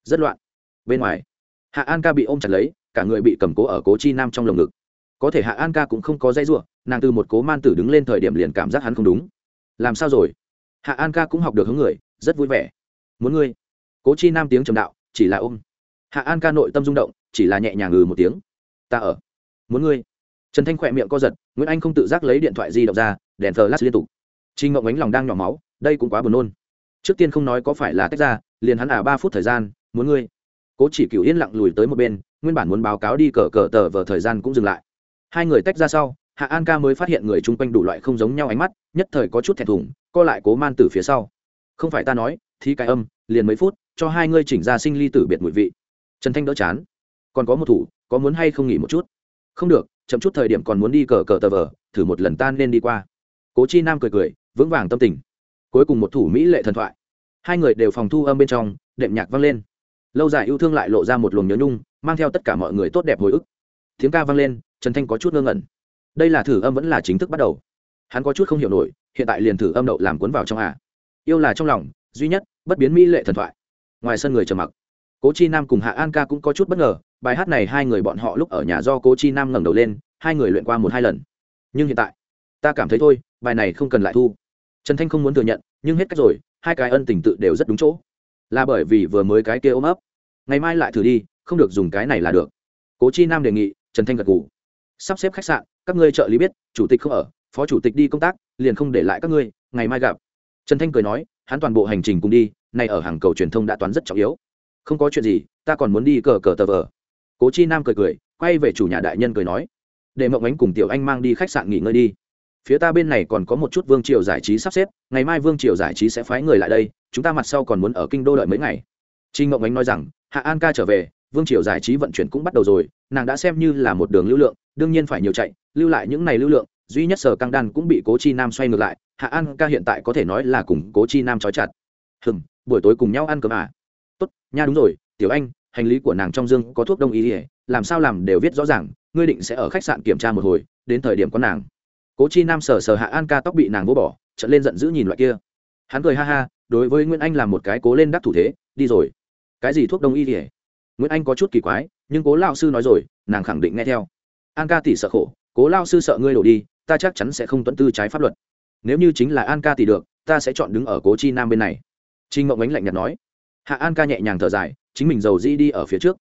Rất loạn. Bên ngoài, hạ an ca bị ôm chặt lấy, cả người bị cầm cố ở cố chi nam trong lồng ngực. Có thể hạ an ca cũng không có dây ruộng nàng từ một cố man tử đứng lên thời điểm liền cảm giác hắn không đúng. Làm sao rồi? Hạ an ca cũng học được hướng người, rất vui vẻ. Muốn ngươi? Cố chi nam tiếng trầm đạo, chỉ là ôm. Hạ an ca nội tâm rung động, chỉ là nhẹ nhàng ngừ một tiếng. Ta ở. Muốn ngươi? Trần thanh khỏe miệng co giật, nguyễn anh không tự giác lấy điện thoại di động ra, đèn thờ lát liên tục. Trinh ngộng ánh lòng đang nhỏ máu đây cũng quá buồn nôn. Trước tiên không nói có phải là tách ra, liền hắn à ba phút thời gian, muốn ngươi. Cố chỉ cựu yên lặng lùi tới một bên, nguyên bản muốn báo cáo đi cờ cờ tờ vờ thời gian cũng dừng lại. Hai người tách ra sau, hạ an ca mới phát hiện người chung quanh đủ loại không giống nhau ánh mắt, nhất thời có chút thẹn thùng, co lại cố man từ phía sau. Không phải ta nói thì cái âm, liền mấy phút, cho hai ngươi chỉnh ra sinh ly tử biệt mùi vị. Trần thanh đỡ chán. Còn có một thủ, có muốn hay không nghỉ một chút? Không được, chậm chút thời điểm còn muốn đi cờ cờ tờ vờ, thử một lần tan nên đi qua. Cố chi nam cười cười, vững vàng tâm tình cuối cùng một thủ mỹ lệ thần thoại. Hai người đều phòng thu âm bên trong, đệm nhạc vang lên. Lâu dài yêu thương lại lộ ra một luồng nhớ nhung, mang theo tất cả mọi người tốt đẹp hồi ức. Tiếng ca vang lên, trần thanh có chút ngơ ngẩn. Đây là thử âm vẫn là chính thức bắt đầu. Hắn có chút không hiểu nổi, hiện tại liền thử âm đậu làm cuốn vào trong à. yêu là trong lòng, duy nhất, bất biến mỹ lệ thần thoại. Ngoài sân người trầm mặc. Cố chi nam cùng hạ an ca cũng có chút bất ngờ, bài hát này hai người bọn họ lúc ở nhà do cố chi nam ngẩng đầu lên, hai người luyện qua một hai lần. Nhưng hiện tại, ta cảm thấy thôi, bài này không cần lại thu trần thanh không muốn thừa nhận, nhưng hết cách rồi, hai cái ân tình tự đều rất đúng chỗ. Là bởi vì vừa mới cái kia ôm ấp. Ngày mai lại thử đi, không được dùng cái này là được. Cố chi nam đề nghị, trần thanh gật g ủ sắp xếp khách sạn, các ngươi trợ lý biết, chủ tịch không ở, phó chủ tịch đi công tác, liền không để lại các ngươi, ngày mai gặp. Trần thanh cười nói, hắn toàn bộ hành trình cùng đi, nay ở hàng cầu truyền thông đã toán rất trọng yếu. Không có chuyện gì, ta còn muốn đi cờ cờ tờ vờ. Cố chi nam cười cười, quay về chủ nhà đại nhân cười nói, để mộng ánh cùng tiểu anh mang đi khách sạn nghỉ ngơi đi phía ta bên này còn có một chút vương triều giải trí sắp xếp, ngày mai vương triều giải trí sẽ phái người lại đây, chúng ta mặt sau còn muốn ở kinh đô đợi mấy ngày. Trinh ngộng ánh nói rằng, hạ an ca trở về, vương triều giải trí vận chuyển cũng bắt đầu rồi, nàng đã xem như là một đường lưu lượng, đương nhiên phải nhiều chạy, lưu lại những này lưu lượng, duy nhất sở căng đan cũng bị cố chi nam xoay ngược lại, hạ an ca hiện tại có thể nói là cùng cố chi nam trói chặt. Hừng buổi tối cùng nhau ăn cơm à? Tốt, nha đúng rồi, tiểu anh, hành lý của nàng trong dương có thuốc đông y ỉa làm sao làm đều viết rõ ràng, ngươi định sẽ ở khách sạn kiểm tra một hồi, đến thời điểm có nàng cố chi nam sờ sờ hạ an ca tóc bị nàng vô bỏ trận lên giận dữ nhìn loại kia. Hắn cười ha ha, đối với nguyễn anh làm một cái cố lên đắc thủ thế, đi rồi. Cái gì thuốc đông y ỉa nguyễn anh có chút kỳ quái, nhưng cố lao sư nói rồi, nàng khẳng định nghe theo. An ca tỷ sợ khổ, cố lao sư sợ ngươi đổ đi, ta chắc chắn sẽ không tuân tư trái pháp luật. Nếu như chính là an ca tỷ được, ta sẽ chọn đứng ở cố chi nam bên này. Trinh mộng ánh lạnh nhạt nói. Hạ an ca nhẹ nhàng thở dài, chính mình giàu di đi ở phía trước.